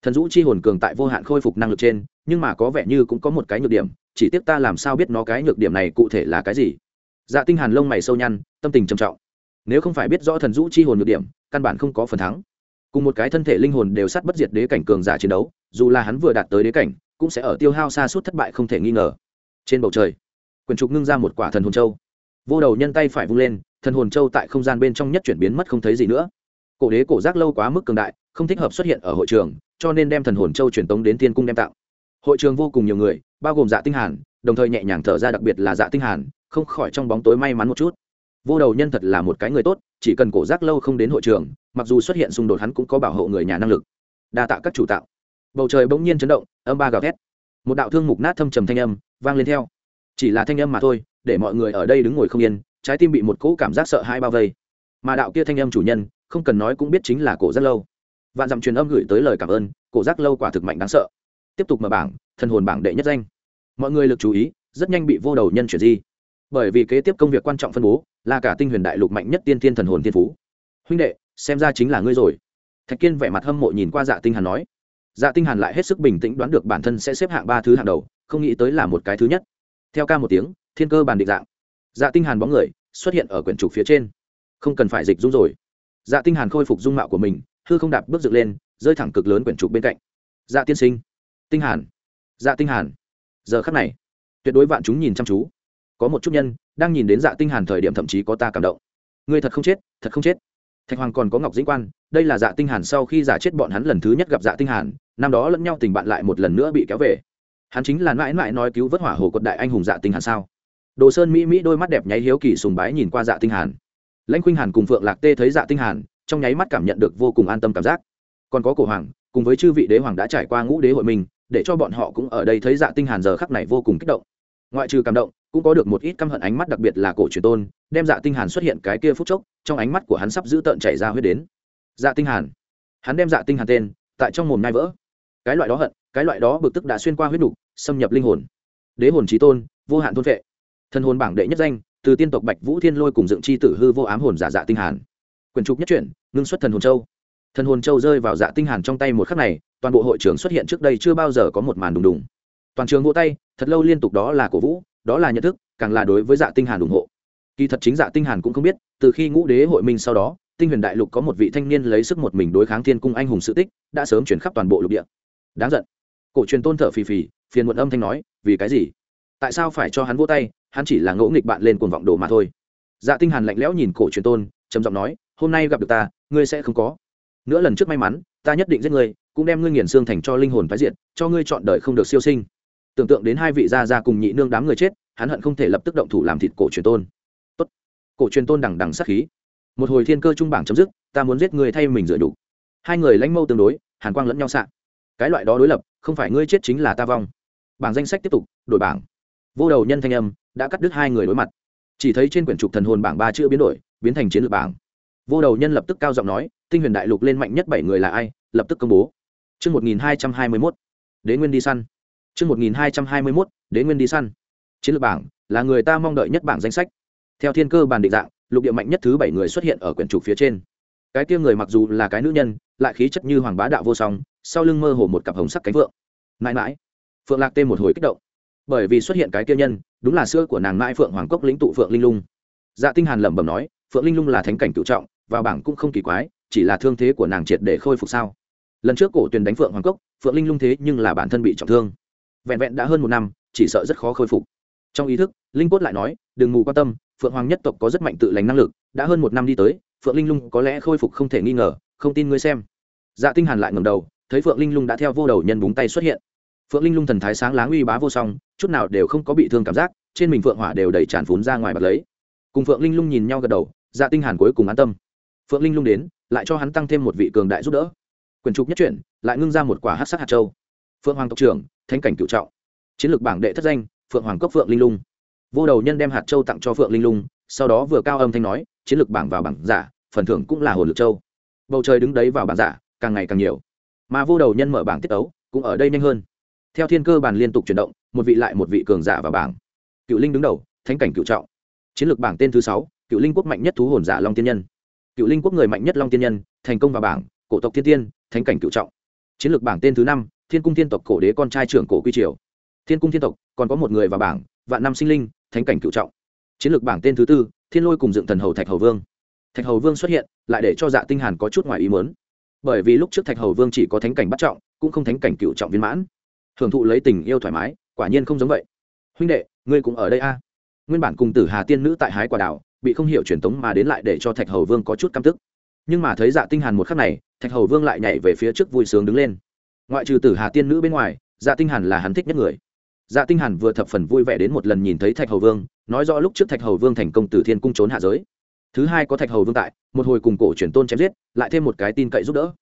Thần dũ chi hồn cường tại vô hạn khôi phục năng lực trên, nhưng mà có vẻ như cũng có một cái nhược điểm chỉ tiếc ta làm sao biết nó cái nhược điểm này cụ thể là cái gì? Dạ tinh hàn lông mày sâu nhăn, tâm tình trầm trọng. Nếu không phải biết rõ thần dũ chi hồn nhược điểm, căn bản không có phần thắng. Cùng một cái thân thể linh hồn đều sát bất diệt đế cảnh cường giả chiến đấu, dù là hắn vừa đạt tới đế cảnh, cũng sẽ ở tiêu hao xa suốt thất bại không thể nghi ngờ. Trên bầu trời, quyền trục ngưng ra một quả thần hồn châu. Vô đầu nhân tay phải vung lên, thần hồn châu tại không gian bên trong nhất chuyển biến mất không thấy gì nữa. Cổ đế cổ giác lâu quá mức cường đại, không thích hợp xuất hiện ở hội trường, cho nên đem thần hồn châu truyền tống đến thiên cung đem tạo hội trường vô cùng nhiều người, bao gồm dạ tinh hàn, đồng thời nhẹ nhàng thở ra đặc biệt là dạ tinh hàn, không khỏi trong bóng tối may mắn một chút. Vô đầu nhân thật là một cái người tốt, chỉ cần cổ giác lâu không đến hội trường, mặc dù xuất hiện xung đột hắn cũng có bảo hộ người nhà năng lực. Đa tạ các chủ tạo. Bầu trời bỗng nhiên chấn động, âm ba gào thét. Một đạo thương mục nát thâm trầm thanh âm vang lên theo. Chỉ là thanh âm mà thôi, để mọi người ở đây đứng ngồi không yên, trái tim bị một cỗ cảm giác sợ hãi bao vây. Mà đạo kia thanh âm chủ nhân, không cần nói cũng biết chính là cổ giác lâu. Vạn dặm truyền âm gửi tới lời cảm ơn, cổ giác lâu quả thực mạnh đáng sợ tiếp tục mở bảng, thần hồn bảng đệ nhất danh. Mọi người lực chú ý, rất nhanh bị vô đầu nhân chuyển di. Bởi vì kế tiếp công việc quan trọng phân bố, là cả tinh huyền đại lục mạnh nhất tiên thiên thần hồn thiên phú. Huynh đệ, xem ra chính là ngươi rồi. Thạch kiên vẻ mặt hâm mộ nhìn qua dạ tinh hàn nói. Dạ tinh hàn lại hết sức bình tĩnh đoán được bản thân sẽ xếp hạng ba thứ hạng đầu, không nghĩ tới là một cái thứ nhất. Theo ca một tiếng, thiên cơ bàn định dạng. Dạ tinh hàn bóng người xuất hiện ở quyển trục phía trên. Không cần phải dịch dung rồi. Dạ tinh hàn khôi phục dung mạo của mình, hư không đạp bước dựng lên, rơi thẳng cực lớn quyển trục bên cạnh. Dạ tiên sinh tinh hàn. Dạ tinh hàn. Giờ khắc này, tuyệt đối vạn chúng nhìn chăm chú. Có một chút nhân đang nhìn đến dạ tinh hàn thời điểm thậm chí có ta cảm động. Người thật không chết, thật không chết. Thạch hoàng còn có ngọc dĩnh quan, đây là dạ tinh hàn sau khi giả chết bọn hắn lần thứ nhất gặp dạ tinh hàn, năm đó lẫn nhau tình bạn lại một lần nữa bị kéo về. Hắn chính là mãi mãi nói cứu vớt hỏa hồ quật đại anh hùng dạ tinh hàn sao? Đồ sơn mỹ mỹ đôi mắt đẹp nháy hiếu kỳ sùng bái nhìn qua dạ tinh hàn. Lãnh khuynh hàn cùng phượng lạc tê thấy dạ tinh hàn, trong nháy mắt cảm nhận được vô cùng an tâm cảm giác. Còn có cổ hoàng, cùng với chư vị đế hoàng đã trải qua ngũ đế hội mình để cho bọn họ cũng ở đây thấy dạ tinh hàn giờ khắc này vô cùng kích động. Ngoại trừ cảm động, cũng có được một ít căm hận ánh mắt đặc biệt là cổ truyền tôn, đem dạ tinh hàn xuất hiện cái kia phút chốc, trong ánh mắt của hắn sắp giữ tợn chảy ra huyết đến. Dạ tinh hàn. Hắn đem dạ tinh hàn tên, tại trong mồm nai vỡ. Cái loại đó hận, cái loại đó bực tức đã xuyên qua huyết đủ xâm nhập linh hồn. Đế hồn chí tôn, vô hạn thôn vệ thần hồn bảng đệ nhất danh, từ tiên tộc bạch vũ thiên lôi cùng dựng chi tử hư vô ám hồn giả dạ tinh hàn. Quyền trục nhất chuyển, ngưng xuất thần hồn châu thần hồn châu rơi vào dạ tinh hàn trong tay một khắc này, toàn bộ hội trưởng xuất hiện trước đây chưa bao giờ có một màn đùng đùng. Toàn trường vỗ tay, thật lâu liên tục đó là cổ vũ, đó là nhận thức, càng là đối với dạ tinh hàn ủng hộ. Kỳ thật chính dạ tinh hàn cũng không biết, từ khi ngũ đế hội minh sau đó, tinh huyền đại lục có một vị thanh niên lấy sức một mình đối kháng thiên cung anh hùng sự tích, đã sớm chuyển khắp toàn bộ lục địa. Đáng giận. Cổ truyền tôn thở phì phì, phiền muộn âm thanh nói, vì cái gì? Tại sao phải cho hắn vỗ tay, hắn chỉ là ngỗ nghịch bạn lên cuồng vọng đồ mà thôi. Dạ tinh hàn lạnh lẽo nhìn cổ truyền tôn, trầm giọng nói, hôm nay gặp được ta, ngươi sẽ không có nữa lần trước may mắn, ta nhất định giết ngươi, cũng đem ngươi nghiền xương thành cho linh hồn phái diện cho ngươi chọn đời không được siêu sinh. Tưởng tượng đến hai vị gia gia cùng nhị nương đám người chết, hắn hận không thể lập tức động thủ làm thịt cổ truyền tôn. Tốt. cổ truyền tôn đằng đằng sát khí. Một hồi thiên cơ trung bảng chấm dứt, ta muốn giết người thay mình rửa đủ hai người lãnh mâu tương đối, hàn quang lẫn nhau sạ cái loại đó đối lập, không phải ngươi chết chính là ta vong. Bảng danh sách tiếp tục, đổi bảng. Vô đầu nhân thanh âm, đã cắt đứt hai người đối mặt. Chỉ thấy trên quyển trục thần hồn bảng ba chữ biến đổi, biến thành chiến lược bảng. Vô đầu nhân lập tức cao giọng nói tinh huyền đại lục lên mạnh nhất bảy người là ai lập tức công bố chương một nghìn hai trăm hai mươi mốt đế nguyên đi săn. chương một nghìn hai trăm hai mươi mốt đế nguyên đi săn. Chiến lược bảng là người ta mong đợi nhất bảng danh sách. Theo thiên cơ bàn định dạng, lục địa mạnh nhất thứ bảy người xuất hiện ở quyển trục phía trên. Cái kia người mặc dù là cái nữ nhân, lại khí chất như hoàng bá đạo vô song, sau lưng mơ hồ một cặp hồng sắc cánh vượng. Mãi mãi, Phượng Lạc tê một hồi kích động, bởi vì xuất hiện cái kia nhân, đúng là xưa của nàng mãi Phượng Hoàng cốc lĩnh tụ Phượng Linh Lung. Dạ Tinh Hàn lẩm bẩm nói, Phượng Linh Lung là thánh cảnh cửu trọng, vào bảng cũng không kỳ quái, chỉ là thương thế của nàng triệt để khôi phục sao? lần trước cổ tuyền đánh phượng hoàng cốc, phượng linh lung thế nhưng là bản thân bị trọng thương. Vẹn vẹn đã hơn một năm, chỉ sợ rất khó khôi phục. Trong ý thức, linh cốt lại nói, đừng mù quan tâm, phượng hoàng nhất tộc có rất mạnh tự lành năng lực, đã hơn một năm đi tới, phượng linh lung có lẽ khôi phục không thể nghi ngờ, không tin ngươi xem. Dạ tinh hàn lại ngẩng đầu, thấy phượng linh lung đã theo vô đầu nhân búng tay xuất hiện. Phượng linh lung thần thái sáng láng uy bá vô song, chút nào đều không có bị thương cảm giác, trên mình phượng hỏa đều đầy tràn phún ra ngoài bật lấy. Cùng phượng linh lung nhìn nhau gật đầu dạ tinh hàn cuối cùng an tâm. Phượng linh lung đến lại cho hắn tăng thêm một vị cường đại giúp đỡ. Quyền trục nhất chuyển lại ngưng ra một quả hát sắc hạt châu. Phượng hoàng tộc trưởng thanh cảnh cựu trọng. Chiến lược bảng đệ thất danh phượng hoàng cốc phượng linh lung. Vô đầu nhân đem hạt châu tặng cho phượng linh lung sau đó vừa cao âm thanh nói chiến lược bảng vào bảng giả phần thưởng cũng là hồn lực châu. Bầu trời đứng đấy vào bảng giả càng ngày càng nhiều. Mà vô đầu nhân mở bảng tiết ấu, cũng ở đây nhanh hơn. Theo thiên cơ bàn liên tục chuyển động một vị lại một vị cường giả vào bảng. Cựu linh đứng đầu thánh cảnh cựu trọng. Chiến lược bảng tên thứ sáu cựu linh quốc mạnh nhất thú hồn giả long tiên nhân cựu linh quốc người mạnh nhất long tiên nhân, thành công vào bảng, cổ tộc thiên tiên, thánh cảnh cựu trọng. Chiến lược bảng tên thứ năm, thiên cung thiên tộc cổ đế con trai trưởng cổ quy triều. Thiên cung thiên tộc, còn có một người vào bảng, vạn năm sinh linh, thánh cảnh cựu trọng. Chiến lược bảng tên thứ tư, thiên lôi cùng dựng thần hầu thạch hầu vương. Thạch hầu vương xuất hiện, lại để cho dạ tinh hàn có chút ngoài ý muốn. Bởi vì lúc trước thạch hầu vương chỉ có thánh cảnh bắt trọng, cũng không thánh cảnh cựu trọng viên mãn. Hưởng thụ lấy tình yêu thoải mái, quả nhiên không giống vậy. Huynh đệ, ngươi cũng ở đây a. Nguyên bản cùng tử hà tiên nữ tại hái quả đảo bị không hiểu truyền tống mà đến lại để cho thạch hầu vương có chút căm tức. Nhưng mà thấy dạ tinh hàn một khắc này, thạch hầu vương lại nhảy về phía trước vui sướng đứng lên. Ngoại trừ tử hà tiên nữ bên ngoài dạ tinh hàn là hắn thích nhất người. Dạ tinh hàn vừa thập phần vui vẻ đến một lần nhìn thấy thạch hầu vương, nói rõ lúc trước thạch hầu vương thành công từ thiên cung trốn hạ giới. Thứ hai có thạch hầu vương tại, một hồi cùng cổ truyền tôn chém giết, lại thêm một cái tin cậy giúp đỡ.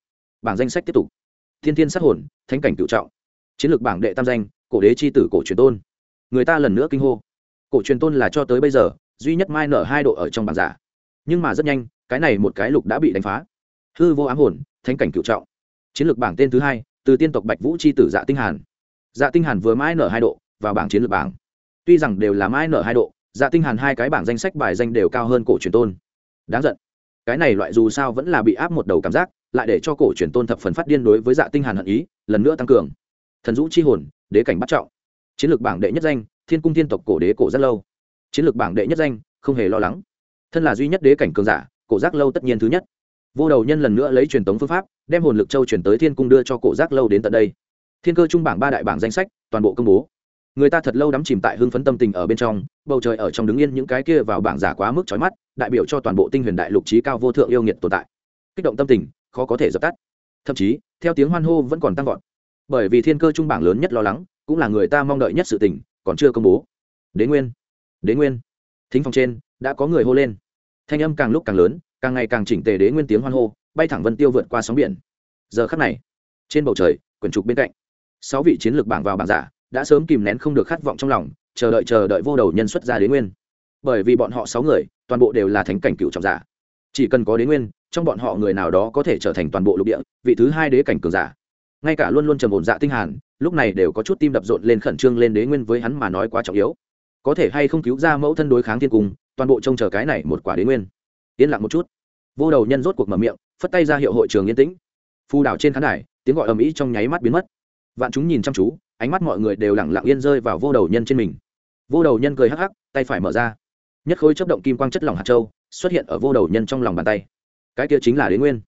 Bảng danh sách tiếp tục. Thiên thiên sát hồn, thánh cảnh cựu trọng. Chiến lược bảng đệ tam danh, cổ đế chi tử cổ truyền tôn. Người ta lần nữa kinh hô. Cổ truyền tôn là cho tới bây giờ duy nhất mai nở hai độ ở trong bảng giả. Nhưng mà rất nhanh, cái này một cái lục đã bị đánh phá. Hư vô ám hồn, thánh cảnh cựu trọng. Chiến lược bảng tên thứ hai, từ tiên tộc bạch vũ c h i tử dạ tinh hàn. Dạ tinh hàn vừa mãi nở hai độ, vào bảng chiến lược bảng. Tuy rằng đều là mãi nở hai độ dạ tinh hàn hai cái bảng danh sách bài danh đều cao hơn cổ truyền tôn. Đáng giận. Cái này loại dù sao vẫn là bị áp một đầu cảm giác, lại để cho cổ truyền tôn thập phần phát điên đối với dạ tinh hàn hận ý, lần nữa tăng cường. Thần dũ chi hồn, đế cảnh bắt trọng. Chiến lược bảng đệ nhất danh, thiên cung tiên tộc cổ đế cổ rất lâu chiến lược bảng đệ nhất danh, không hề lo lắng. Thân là duy nhất đế cảnh cường giả, cổ giác lâu tất nhiên thứ nhất. Vô đầu nhân lần nữa lấy truyền tống phương pháp, đem hồn lực châu chuyển tới thiên cung đưa cho cổ giác lâu đến tận đây. Thiên cơ trung bảng ba đại bảng danh sách, toàn bộ công bố. Người ta thật lâu đắm chìm tại hưng phấn tâm tình ở bên trong, bầu trời ở trong đứng yên những cái kia vào bảng giả quá mức trói mắt, đại biểu cho toàn bộ tinh huyền đại lục trí cao vô thượng yêu nghiệt tồn tại. Kích động tâm tình, khó có thể dập tắt. Thậm chí, theo tiếng hoan hô vẫn còn tăng vọt. Bởi vì thiên cơ trung bảng lớn nhất lo lắng, cũng là người ta mong đợi nhất sự tình, còn chưa công bố. Đế nguyên đế nguyên. Thính phòng trên, đã có người hô lên. Thanh âm càng lúc càng lớn, càng ngày càng chỉnh tề đế nguyên tiếng hoan hô, bay thẳng vân tiêu vượt qua sóng biển. Giờ khắc này, trên bầu trời, quyển trục bên cạnh, sáu vị chiến lược bảng vào bảng giả, đã sớm kìm nén không được khát vọng trong lòng, chờ đợi chờ đợi vô đầu nhân xuất ra đế nguyên. Bởi vì bọn họ sáu người, toàn bộ đều là thánh cảnh cựu trọng giả. Chỉ cần có đế nguyên, trong bọn họ người nào đó có thể trở thành toàn bộ lục địa, vị thứ hai đế cảnh cường giả. Ngay cả luôn luôn trầm ổn dạ tinh hàn, lúc này đều có chút tim đập rộn lên khẩn trương lên đế nguyên với hắn mà nói quá trọng yếu có thể hay không cứu ra mẫu thân đối kháng thiên cung, toàn bộ trông chờ cái này một quả đế nguyên. Yên lặng một chút. Vô đầu nhân rốt cuộc mở miệng, phất tay ra hiệu hội trường yên tĩnh. Phu đảo trên khán đài, tiếng gọi ầm ĩ trong nháy mắt biến mất. Vạn chúng nhìn chăm chú, ánh mắt mọi người đều lẳng lặng yên rơi vào vô đầu nhân trên mình. Vô đầu nhân cười hắc hắc, tay phải mở ra. Nhất khối chấp động kim quang chất lỏng hạt châu xuất hiện ở vô đầu nhân trong lòng bàn tay. Cái kia chính là đế nguyên.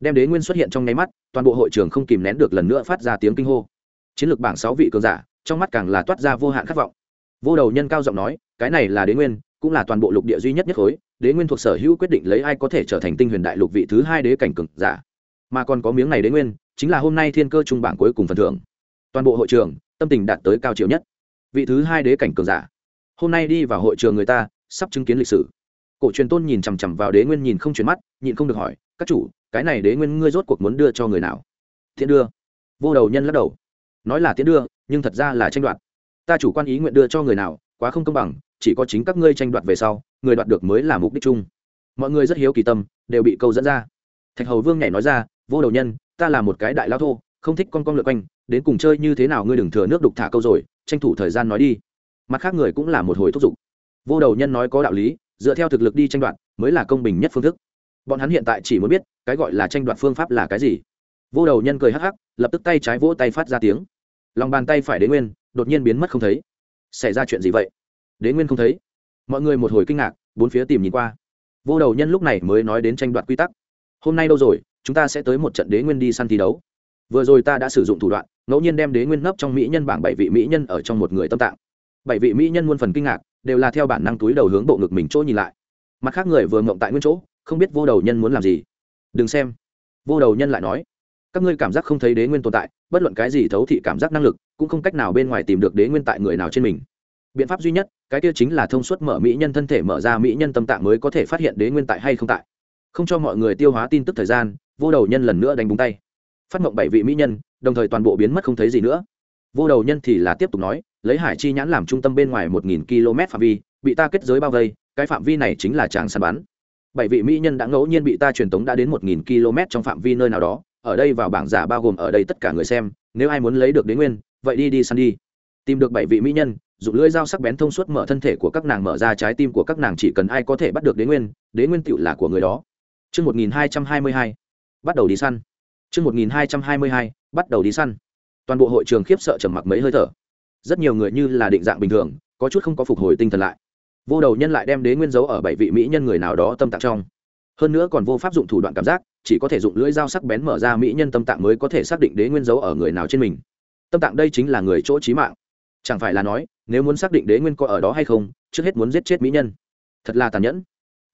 Đem đế nguyên xuất hiện trong nháy mắt, toàn bộ hội trường không kìm nén được lần nữa phát ra tiếng kinh hô. Chiến lược bảng sáu vị cường giả, trong mắt càng là toát ra vô hạn khát vọng vô đầu nhân cao giọng nói, cái này là đế nguyên, cũng là toàn bộ lục địa duy nhất nhất khối, đế nguyên thuộc sở hữu quyết định lấy ai có thể trở thành tinh huyền đại lục vị thứ hai đế cảnh cực giả. Mà còn có miếng này đế nguyên, chính là hôm nay thiên cơ trung bảng cuối cùng phần thưởng. Toàn bộ hội trường, tâm tình đạt tới cao chiều nhất. Vị thứ hai đế cảnh cường giả. Hôm nay đi vào hội trường người ta, sắp chứng kiến lịch sử. Cổ truyền tôn nhìn chằm chằm vào đế nguyên nhìn không chuyển mắt, nhịn không được hỏi, các chủ, cái này đế nguyên ngươi rốt cuộc muốn đưa cho người nào? Thiện đưa. Vô đầu nhân lắc đầu. Nói là tiễn đưa, nhưng thật ra là tranh đoạt ta chủ quan ý nguyện đưa cho người nào, quá không công bằng, chỉ có chính các ngươi tranh đoạt về sau, người đoạt được mới là mục đích chung. Mọi người rất hiếu kỳ tâm, đều bị câu dẫn ra. Thạch hầu vương nhảy nói ra, vô đầu nhân, ta là một cái đại lao thô, không thích con con lượt quanh, đến cùng chơi như thế nào ngươi đừng thừa nước đục thả câu rồi, tranh thủ thời gian nói đi. Mặt khác người cũng là một hồi thúc giục. Vô đầu nhân nói có đạo lý, dựa theo thực lực đi tranh đoạt, mới là công bình nhất phương thức. Bọn hắn hiện tại chỉ muốn biết, cái gọi là tranh đoạt phương pháp là cái gì. Vô đầu nhân cười hắc hắc, lập tức tay trái vỗ tay phát ra tiếng. Lòng bàn tay phải đến nguyên đột nhiên biến mất không thấy. Xảy ra chuyện gì vậy? Đế nguyên không thấy. Mọi người một hồi kinh ngạc, bốn phía tìm nhìn qua. Vô đầu nhân lúc này mới nói đến tranh đoạt quy tắc. Hôm nay đâu rồi? Chúng ta sẽ tới một trận đế nguyên đi săn thi đấu. Vừa rồi ta đã sử dụng thủ đoạn, ngẫu nhiên đem đế nguyên nấp trong mỹ nhân bảng bảy vị mỹ nhân ở trong một người tâm tạng. Bảy vị mỹ nhân muôn phần kinh ngạc, đều là theo bản năng túi đầu hướng bộ ngực mình chỗ nhìn lại. Mặt khác người vừa ngộng tại nguyên chỗ, không biết vô đầu nhân muốn làm gì. Đừng xem. Vô đầu nhân lại nói các ngươi cảm giác không thấy đế nguyên tồn tại, bất luận cái gì thấu thị cảm giác năng lực, cũng không cách nào bên ngoài tìm được đế nguyên tại người nào trên mình. Biện pháp duy nhất, cái kia chính là thông suốt mở mỹ nhân thân thể mở ra mỹ nhân tâm tạng mới có thể phát hiện đế nguyên tại hay không tại. Không cho mọi người tiêu hóa tin tức thời gian, vô đầu nhân lần nữa đánh búng tay. Phát mộng bảy vị mỹ nhân, đồng thời toàn bộ biến mất không thấy gì nữa. Vô đầu nhân thì là tiếp tục nói, lấy hải chi nhãn làm trung tâm bên ngoài một nghìn km phạm vi, bị ta kết giới bao vây, cái phạm vi này chính là tràng săn bắn. Bảy vị mỹ nhân đã ngẫu nhiên bị ta truyền tống đã đến một nghìn km trong phạm vi nơi nào đó ở đây vào bảng giả bao gồm ở đây tất cả người xem nếu ai muốn lấy được đế nguyên vậy đi đi săn đi tìm được bảy vị mỹ nhân dùng lưỡi dao sắc bén thông suốt mở thân thể của các nàng mở ra trái tim của các nàng chỉ cần ai có thể bắt được đế nguyên đế nguyên tựu là của người đó Trước 1222, bắt đầu đi săn. Trước 1222, bắt đầu đi săn. Toàn bộ hội trường khiếp sợ trầm mặc mấy hơi thở. Rất nhiều người như là định dạng bình thường, có chút không có phục hồi tinh thần lại. Vô đầu nhân lại đem đế nguyên giấu ở bảy vị mỹ nhân người nào đó tâm tạng trong. Hơn nữa còn vô pháp dụng thủ đoạn cảm giác, chỉ có thể dụng lưỡi dao sắc bén mở ra mỹ nhân tâm tạng mới có thể xác định đế nguyên giấu ở người nào trên mình. Tâm tạng đây chính là người chỗ trí mạng. Chẳng phải là nói, nếu muốn xác định đế nguyên có ở đó hay không, trước hết muốn giết chết mỹ nhân. Thật là tàn nhẫn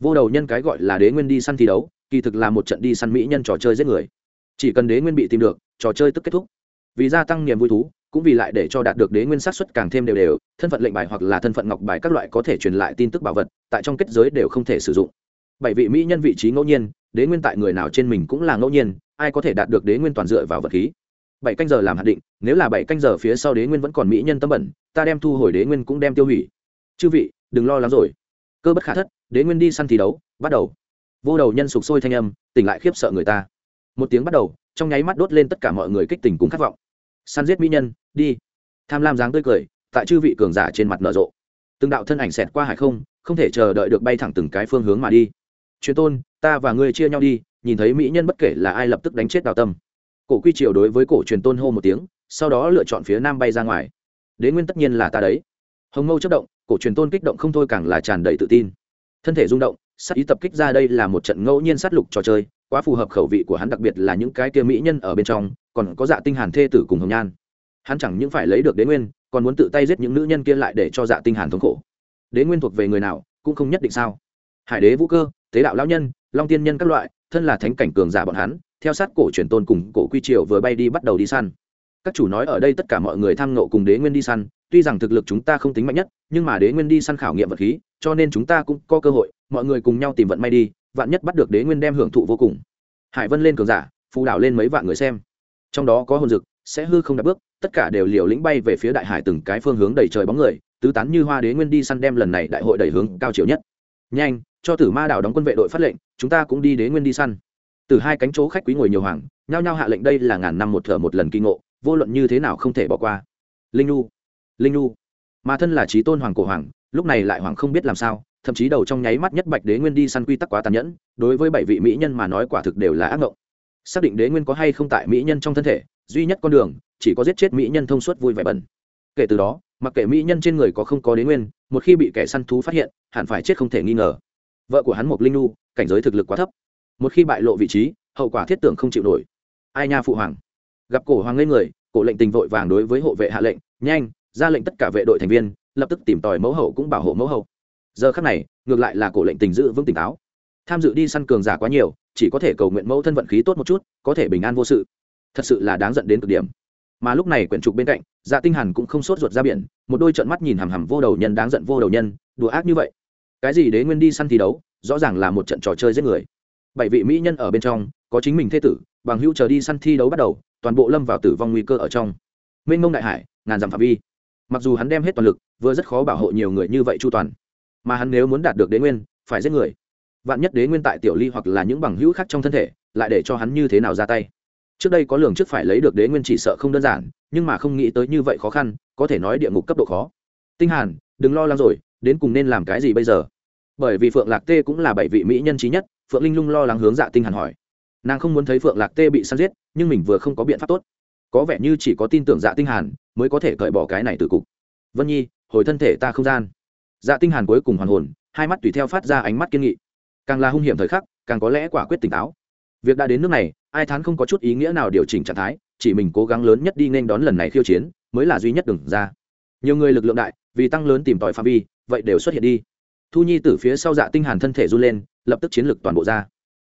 vô đầu nhân cái gọi là đế nguyên đi săn thi đấu kỳ thực là một trận đi săn mỹ nhân trò chơi giết người chỉ cần đế nguyên bị tìm được trò chơi tức kết thúc vì gia tăng niềm vui thú cũng vì lại để cho đạt được đế nguyên sát xuất càng thêm đều đều thân phận lệnh bài hoặc là thân phận ngọc bài các loại có thể truyền lại tin tức bảo vật tại trong kết giới đều không thể sử dụng bảy vị mỹ nhân vị trí ngẫu nhiên, đế nguyên tại người nào trên mình cũng là ngẫu nhiên, ai có thể đạt được đế nguyên toàn dựa vào vật khí? Bảy canh giờ làm hạt định, nếu là bảy canh giờ phía sau đế nguyên vẫn còn mỹ nhân tâm bẩn, ta đem thu hồi đế nguyên cũng đem tiêu hủy. Chư vị, đừng lo lắng rồi. Cơ bất khả thất, đế nguyên đi săn thi đấu, bắt đầu. Vô đầu nhân sục sôi thanh âm, tỉnh lại khiếp sợ người ta. Một tiếng bắt đầu, trong nháy mắt đốt lên tất cả mọi người kích tình cùng khát vọng. Săn giết mỹ nhân, đi. Tham lam dáng tươi cười, tại chư vị cường giả trên mặt nở rộ. Từng đạo thân ảnh xẹt qua hải không không thể chờ đợi được bay thẳng từng cái phương hướng mà đi truyền tôn, ta và ngươi chia nhau đi, nhìn thấy mỹ nhân bất kể là ai lập tức đánh chết đào tâm. Cổ quy triều đối với cổ truyền tôn hô một tiếng, sau đó lựa chọn phía nam bay ra ngoài. Đế nguyên tất nhiên là ta đấy. Hồng mâu chất động, cổ truyền tôn kích động không thôi càng là tràn đầy tự tin. Thân thể rung động, sát ý tập kích ra đây là một trận ngẫu nhiên sát lục trò chơi, quá phù hợp khẩu vị của hắn đặc biệt là những cái kia mỹ nhân ở bên trong, còn có dạ tinh hàn thê tử cùng hồng nhan. Hắn chẳng những phải lấy được đế nguyên, còn muốn tự tay giết những nữ nhân kia lại để cho dạ tinh hàn thống khổ. Đế nguyên thuộc về người nào, cũng không nhất định sao? Hải đế vũ cơ, tế đạo lão nhân, long tiên nhân các loại, thân là thánh cảnh cường giả bọn hắn, theo sát cổ truyền tôn cùng cổ quy triều vừa bay đi bắt đầu đi săn. Các chủ nói ở đây tất cả mọi người tham nộ cùng đế nguyên đi săn, tuy rằng thực lực chúng ta không tính mạnh nhất, nhưng mà đế nguyên đi săn khảo nghiệm vật khí, cho nên chúng ta cũng có cơ hội, mọi người cùng nhau tìm vận may đi, vạn nhất bắt được đế nguyên đem hưởng thụ vô cùng. Hải vân lên cường giả, phù đảo lên mấy vạn người xem. Trong đó có hồn dực, sẽ hư không đặt bước, tất cả đều liều lĩnh bay về phía đại hải từng cái phương hướng đầy trời bóng người, tứ tán như hoa đế nguyên đi săn đem lần này đại hội đẩy hướng cao chiều nhất. Nhanh cho tử ma đảo đóng quân vệ đội phát lệnh, chúng ta cũng đi đế nguyên đi săn. Từ hai cánh chỗ khách quý ngồi nhiều hoàng nhao nhao hạ lệnh đây là ngàn năm một thở một lần kỳ ngộ, vô luận như thế nào không thể bỏ qua. Linh nu linh nu mà thân là trí tôn hoàng cổ hoàng, lúc này lại hoàng không biết làm sao, thậm chí đầu trong nháy mắt nhất bạch đế nguyên đi săn quy tắc quá tàn nhẫn, đối với bảy vị mỹ nhân mà nói quả thực đều là ác mộng xác định đế nguyên có hay không tại mỹ nhân trong thân thể, duy nhất con đường, chỉ có giết chết mỹ nhân thông suốt vui vẻ bẩn. Kể từ đó, mặc kệ mỹ nhân trên người có không có đế nguyên, một khi bị kẻ săn thú phát hiện, hẳn phải chết không thể nghi ngờ vợ của hắn mộc linh nu cảnh giới thực lực quá thấp. Một khi bại lộ vị trí, hậu quả thiết tưởng không chịu nổi. Ai nha phụ hoàng? Gặp cổ hoàng lên người, cổ lệnh tình vội vàng đối với hộ vệ hạ lệnh, nhanh, ra lệnh tất cả vệ đội thành viên, lập tức tìm tòi mẫu hậu cũng bảo hộ mẫu hậu. Giờ khắc này, ngược lại là cổ lệnh tình giữ vững tỉnh táo. Tham dự đi săn cường giả quá nhiều, chỉ có thể cầu nguyện mẫu thân vận khí tốt một chút, có thể bình an vô sự. Thật sự là đáng giận đến cực điểm. Mà lúc này quyển trục bên cạnh dạ tinh hàn cũng không sốt ruột ra biển, một đôi trận mắt nhìn hằm hằm vô đầu nhân đáng giận vô đầu nhân, đùa ác như vậy cái gì đế nguyên đi săn thi đấu, rõ ràng là một trận trò chơi giết người. Bảy vị mỹ nhân ở bên trong, có chính mình thê tử, bằng hữu chờ đi săn thi đấu bắt đầu, toàn bộ lâm vào tử vong nguy cơ ở trong. Mênh mông đại hải, ngàn dặm phạm vi. Mặc dù hắn đem hết toàn lực, vừa rất khó bảo hộ nhiều người như vậy chu toàn. Mà hắn nếu muốn đạt được đế nguyên, phải giết người. Vạn nhất đế nguyên tại tiểu ly hoặc là những bằng hữu khác trong thân thể, lại để cho hắn như thế nào ra tay? Trước đây có lường trước phải lấy được đế nguyên chỉ sợ không đơn giản, nhưng mà không nghĩ tới như vậy khó khăn, có thể nói địa ngục cấp độ khó. Tinh hàn, đừng lo lắng rồi, đến cùng nên làm cái gì bây giờ? Bởi vì phượng lạc tê cũng là bảy vị mỹ nhân trí nhất, phượng linh lung lo lắng hướng dạ tinh hàn hỏi. Nàng không muốn thấy phượng lạc tê bị săn giết, nhưng mình vừa không có biện pháp tốt. Có vẻ như chỉ có tin tưởng dạ tinh hàn mới có thể cởi bỏ cái này từ cục. Vân nhi, hồi thân thể ta không gian. Dạ tinh hàn cuối cùng hoàn hồn, hai mắt tùy theo phát ra ánh mắt kiên nghị. Càng là hung hiểm thời khắc, càng có lẽ quả quyết tỉnh táo. Việc đã đến nước này, ai thán không có chút ý nghĩa nào điều chỉnh trạng thái, chỉ mình cố gắng lớn nhất đi nên đón lần này khiêu chiến, mới là duy nhất đừng ra. Nhiều người lực lượng đại, vì tăng lớn tìm tòi phạm vi, vậy đều xuất hiện đi thu nhi từ phía sau dạ tinh hàn thân thể run lên, lập tức chiến lực toàn bộ ra.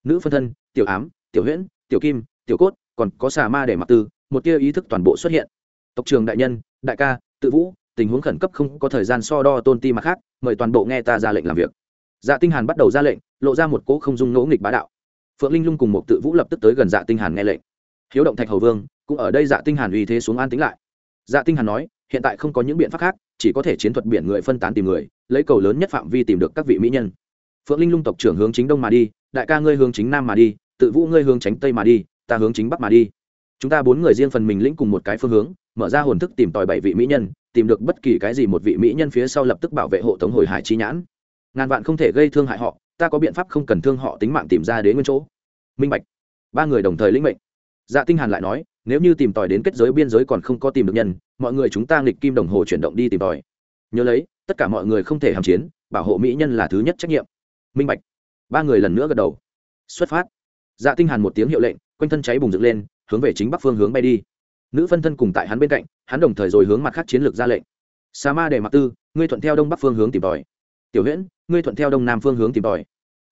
Nữ phân thân, tiểu ám, tiểu huyễn, tiểu kim, tiểu cốt, còn có xà ma để mặc tư, một tia ý thức toàn bộ xuất hiện. Tộc trường đại nhân, đại ca, tự vũ, tình huống khẩn cấp không có thời gian so đo tôn ti mà khác, mời toàn bộ nghe ta ra lệnh làm việc. Dạ tinh hàn bắt đầu ra lệnh, lộ ra một cỗ không dung ngỗ nghịch bá đạo. Phượng linh lung cùng một tự vũ lập tức tới gần dạ tinh hàn nghe lệnh. Hiếu động thạch hầu vương, cũng ở đây dạ tinh hàn uy thế xuống an tĩnh lại. Dạ tinh hàn nói, hiện tại không có những biện pháp khác, chỉ có thể chiến thuật biển người phân tán tìm người lấy cầu lớn nhất phạm vi tìm được các vị mỹ nhân. Phượng linh lung tộc trưởng hướng chính đông mà đi, đại ca ngươi hướng chính nam mà đi, tự vũ ngươi hướng tránh tây mà đi, ta hướng chính bắc mà đi. Chúng ta bốn người riêng phần mình lĩnh cùng một cái phương hướng, mở ra hồn thức tìm tòi bảy vị mỹ nhân, tìm được bất kỳ cái gì một vị mỹ nhân phía sau lập tức bảo vệ hộ tống hồi hải chi nhãn. Ngàn vạn không thể gây thương hại họ, ta có biện pháp không cần thương họ tính mạng tìm ra đến nguyên chỗ. Minh bạch. Ba người đồng thời lĩnh mệnh. Dạ tinh hàn lại nói, nếu như tìm tòi đến kết giới biên giới còn không có tìm được nhân, mọi người chúng ta nghịch kim đồng hồ chuyển động đi tìm tòi. Nhớ lấy tất cả mọi người không thể hàm chiến, bảo hộ mỹ nhân là thứ nhất trách nhiệm. Minh bạch. Ba người lần nữa gật đầu. Xuất phát. Dạ tinh hàn một tiếng hiệu lệnh, quanh thân cháy bùng dựng lên, hướng về chính bắc phương hướng bay đi. Nữ phân thân cùng tại hắn bên cạnh, hắn đồng thời rồi hướng mặt khác chiến lược ra lệnh. Sa ma để mặc tư, ngươi thuận theo đông bắc phương hướng tìm tòi. Tiểu huyễn, ngươi thuận theo đông nam phương hướng tìm tòi.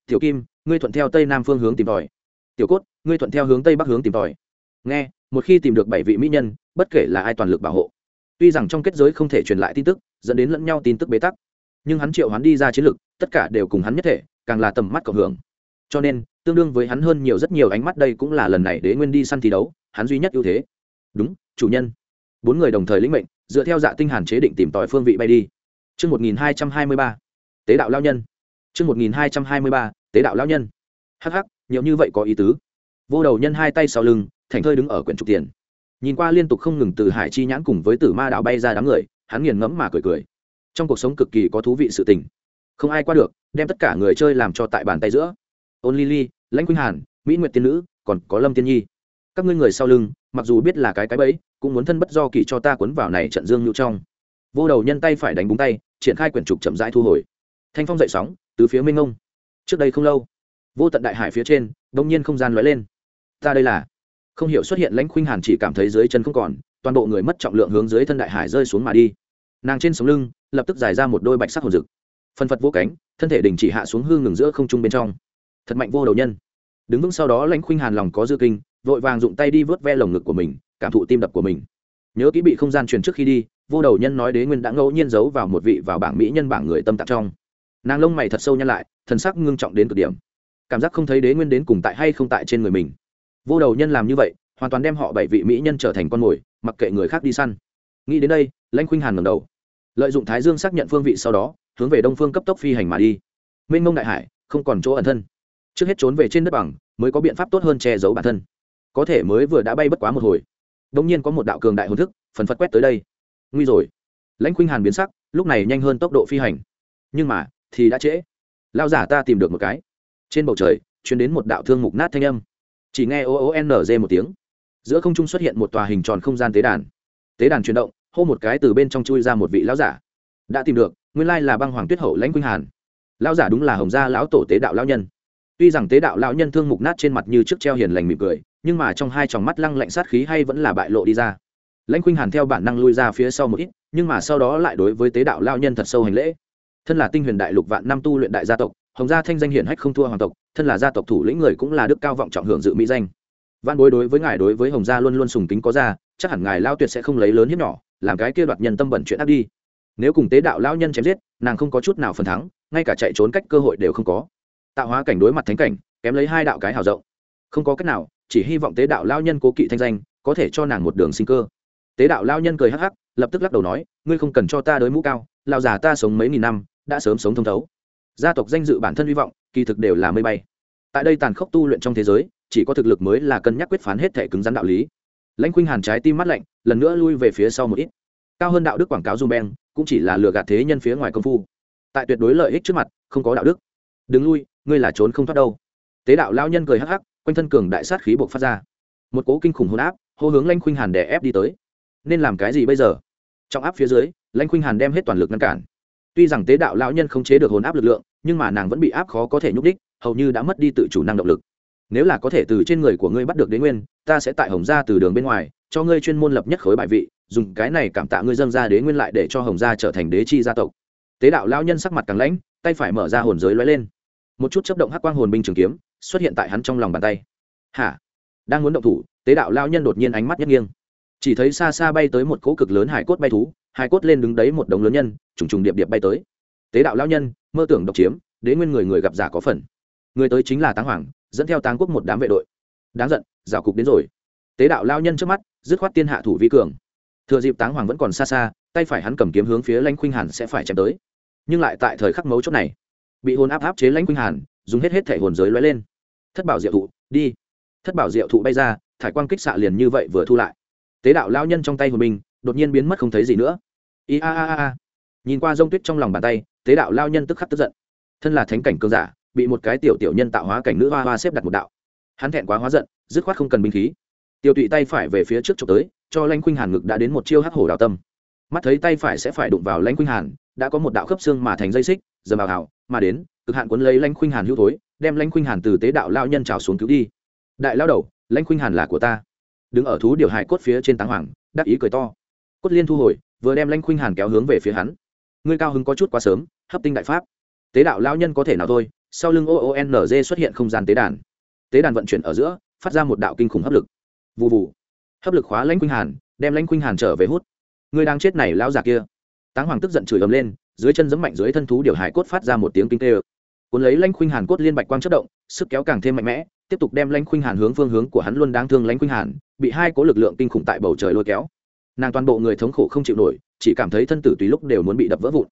Tiểu kim, ngươi thuận theo tây nam phương hướng tìm tòi. Tiểu cốt, ngươi thuận theo hướng tây bắc hướng tìm tòi. Nghe, một khi tìm được bảy vị mỹ nhân, bất kể là ai toàn lực bảo hộ. Tuy rằng trong kết giới không thể truyền lại tin tức dẫn đến lẫn nhau tin tức bế tắc. Nhưng hắn triệu hắn đi ra chiến lược, tất cả đều cùng hắn nhất thể, càng là tầm mắt cộng hưởng. Cho nên, tương đương với hắn hơn nhiều rất nhiều ánh mắt đây cũng là lần này đế nguyên đi săn thi đấu, hắn duy nhất ưu thế. Đúng, chủ nhân. Bốn người đồng thời lĩnh mệnh, dựa theo dạ tinh hàn chế định tìm tòi phương vị bay đi. Chương 1223 tế đạo lao nhân. Chương 1223 tế đạo lao nhân. Hắc hắc, nhiều như vậy có ý tứ. Vô đầu nhân hai tay sau lưng, thành thơi đứng ở quyển trục tiền. Nhìn qua liên tục không ngừng từ hải chi nhãn cùng với tử ma đạo bay ra đám người hắn nghiền ngẫm mà cười cười. Trong cuộc sống cực kỳ có thú vị sự tình. Không ai qua được, đem tất cả người chơi làm cho tại bàn tay giữa. Ôn lily lãnh quynh hàn, mỹ nguyệt tiên nữ, còn có lâm tiên nhi. Các ngươi người sau lưng, mặc dù biết là cái cái bẫy, cũng muốn thân bất do kỳ cho ta cuốn vào này trận dương nhu trong. Vô đầu nhân tay phải đánh búng tay, triển khai quyển trục chậm rãi thu hồi. Thanh phong dậy sóng, từ phía minh ngông. Trước đây không lâu, vô tận đại hải phía trên đông nhiên không gian lóe lên. Ta đây là. Không hiểu xuất hiện lãnh khuynh hàn chỉ cảm thấy dưới chân không còn toàn bộ người mất trọng lượng hướng dưới thân đại hải rơi xuống mà đi. Nàng trên sống lưng, lập tức giải ra một đôi bạch sắc hồn rực. Phân phật vô cánh, thân thể đình chỉ hạ xuống hư ngừng giữa không trung bên trong. Thật mạnh vô đầu nhân. Đứng vững sau đó lãnh khuynh hàn lòng có dư kinh, vội vàng dụng tay đi vớt ve lồng ngực của mình, cảm thụ tim đập của mình. Nhớ kỹ bị không gian truyền trước khi đi, vô đầu nhân nói đế nguyên đã ngẫu nhiên giấu vào một vị vào bảng mỹ nhân bảng người tâm tạng trong. Nàng lông mày thật sâu nhăn lại, thần sắc ngưng trọng đến cực điểm. Cảm giác không thấy đế nguyên đến cùng tại hay không tại trên người mình. Vô đầu nhân làm như vậy hoàn toàn đem họ bảy vị mỹ nhân trở thành con mồi, mặc kệ người khác đi săn. Nghĩ đến đây, lãnh khuynh hàn ngầm đầu. Lợi dụng thái dương xác nhận phương vị sau đó, hướng về đông phương cấp tốc phi hành mà đi. Mênh mông đại hải, không còn chỗ ẩn thân. Trước hết trốn về trên đất bằng, mới có biện pháp tốt hơn che giấu bản thân. Có thể mới vừa đã bay bất quá một hồi. Đông nhiên có một đạo cường đại hồn thức, phần phật quét tới đây. Nguy rồi. Lãnh khuynh hàn biến sắc, lúc này nhanh hơn tốc độ phi hành. Nhưng mà, thì đã trễ. Lao giả ta tìm được một cái. Trên bầu trời chuyển đến một đạo thương mục nát thanh âm. Chỉ nghe o ô n g một tiếng giữa không trung xuất hiện một tòa hình tròn không gian tế đàn. Tế đàn chuyển động, hô một cái từ bên trong chui ra một vị lão giả. Đã tìm được, nguyên lai là băng hoàng tuyết hậu lãnh quynh hàn. Lão giả đúng là hồng gia lão tổ tế đạo lão nhân. Tuy rằng tế đạo lão nhân thương mục nát trên mặt như trước treo hiền lành mỉm cười, nhưng mà trong hai tròng mắt lăng lạnh sát khí hay vẫn là bại lộ đi ra. Lãnh quynh hàn theo bản năng lui ra phía sau một ít, nhưng mà sau đó lại đối với tế đạo lão nhân thật sâu hành lễ. Thân là tinh huyền đại lục vạn năm tu luyện đại gia tộc, hồng gia thanh danh hiển hách không thua hoàng tộc, thân là gia tộc thủ lĩnh người cũng là đức cao vọng trọng hưởng dự mỹ danh văn bối đối với ngài đối với hồng gia luôn luôn sùng kính có ra, chắc hẳn ngài lao tuyệt sẽ không lấy lớn hiếp nhỏ, làm cái kia đoạt nhân tâm bẩn chuyện ác đi. Nếu cùng tế đạo lao nhân chém giết, nàng không có chút nào phần thắng, ngay cả chạy trốn cách cơ hội đều không có. Tạo hóa cảnh đối mặt thánh cảnh, kém lấy hai đạo cái hào rộng. Không có cách nào, chỉ hy vọng tế đạo lao nhân cố kỵ thanh danh, có thể cho nàng một đường sinh cơ. Tế đạo lao nhân cười hắc hắc, lập tức lắc đầu nói, ngươi không cần cho ta đới mũ cao lao già ta sống mấy nghìn năm, đã sớm sống thông thấu. Gia tộc danh dự bản thân hy vọng, kỳ thực đều là mây bay. Tại đây tàn khốc tu luyện trong thế giới chỉ có thực lực mới là cân nhắc quyết phán hết thể cứng rắn đạo lý. Lãnh khuynh hàn trái tim mắt lạnh, lần nữa lui về phía sau một ít. Cao hơn đạo đức quảng cáo dung beng, cũng chỉ là lừa gạt thế nhân phía ngoài công phu. Tại tuyệt đối lợi ích trước mặt, không có đạo đức. Đừng lui, ngươi là trốn không thoát đâu. Tế đạo lao nhân cười hắc hắc, quanh thân cường đại sát khí buộc phát ra. Một cố kinh khủng hôn áp, hô hướng lanh khuynh hàn đè ép đi tới. Nên làm cái gì bây giờ? Trong áp phía dưới lanh khuynh hàn đem hết toàn lực ngăn cản. Tuy rằng tế đạo lão nhân không chế được hồn áp lực lượng, nhưng mà nàng vẫn bị áp khó có thể nhúc đích hầu như đã mất đi tự chủ năng động lực nếu là có thể từ trên người của ngươi bắt được đế nguyên, ta sẽ tại hồng gia từ đường bên ngoài, cho ngươi chuyên môn lập nhất khối bại vị, dùng cái này cảm tạ ngươi dâng ra đế nguyên lại để cho hồng gia trở thành đế chi gia tộc. Tế đạo lão nhân sắc mặt càng lãnh, tay phải mở ra hồn giới lóe lên. Một chút chấp động hắc quang hồn binh trường kiếm, xuất hiện tại hắn trong lòng bàn tay. Hả? Đang muốn động thủ, tế đạo lão nhân đột nhiên ánh mắt nhất nghiêng. Chỉ thấy xa xa bay tới một cỗ cực lớn hải cốt bay thú, hải cốt lên đứng đấy một đống lớn nhân, trùng trùng điệp điệp bay tới. Tế đạo lão nhân, mơ tưởng độc chiếm, đế nguyên người người gặp giả có phần. Người tới chính là táng hoàng dẫn theo táng quốc một đám vệ đội. Đáng giận, rào cục đến rồi. Tế đạo lao nhân trước mắt, dứt khoát tiên hạ thủ vi cường. Thừa dịp táng hoàng vẫn còn xa xa, tay phải hắn cầm kiếm hướng phía lãnh khuynh hàn sẽ phải chém tới. Nhưng lại tại thời khắc mấu chốt này, bị hồn áp áp chế lãnh khuynh hàn, dùng hết hết thể hồn giới lóe lên. Thất bảo diệu thụ, đi. Thất bảo diệu thụ bay ra, thải quang kích xạ liền như vậy vừa thu lại. Tế đạo lao nhân trong tay hồn mình đột nhiên biến mất không thấy gì nữa. I a a a nhìn qua rông tuyết trong lòng bàn tay, tế đạo lao nhân tức khắc tức giận. Thân là thánh cảnh cương giả bị một cái tiểu tiểu nhân tạo hóa cảnh nữ hoa hoa xếp đặt một đạo. Hắn thẹn quá hóa giận, dứt khoát không cần binh khí. Tiêu tụy tay phải về phía trước trộm tới, cho lanh khuynh hàn ngực đã đến một chiêu hắc hổ đào tâm. Mắt thấy tay phải sẽ phải đụng vào lanh khuynh hàn, đã có một đạo khớp xương mà thành dây xích giờ bào hảo mà đến, cực hạn cuốn lấy lanh khuynh hàn hữu thối, đem lanh khuynh hàn từ tế đạo lao nhân trào xuống cứu đi. Đại lao đầu lanh khuynh hàn là của ta. Đứng ở thú điều hại cốt phía trên táng hoàng, đắc ý cười to. Cốt liên thu hồi, vừa đem lanh khuynh hàn kéo hướng về phía hắn. Ngươi cao hứng có chút quá sớm, hấp tinh đại pháp. Tế đạo lao nhân có thể nào thôi sau lưng oonz xuất hiện không gian tế đàn. Tế đàn vận chuyển ở giữa, phát ra một đạo kinh khủng hấp lực. Vụ vụ hấp lực khóa lãnh khuynh hàn, đem lãnh khuynh hàn trở về hút. Người đang chết này lão già kia. Táng hoàng tức giận chửi ầm lên, dưới chân giẫm mạnh dưới thân thú điều hải cốt phát ra một tiếng kinh tê ơ. Cuốn lấy lãnh khuynh hàn cốt liên bạch quang chất động, sức kéo càng thêm mạnh mẽ, tiếp tục đem lãnh khuynh hàn hướng phương hướng của hắn luôn đáng thương lãnh khuynh hàn, bị hai cố lực lượng kinh khủng tại bầu trời lôi kéo. Nàng toàn bộ người thống khổ không chịu nổi, chỉ cảm thấy thân tử tùy lúc đều muốn bị đập vỡ vụn.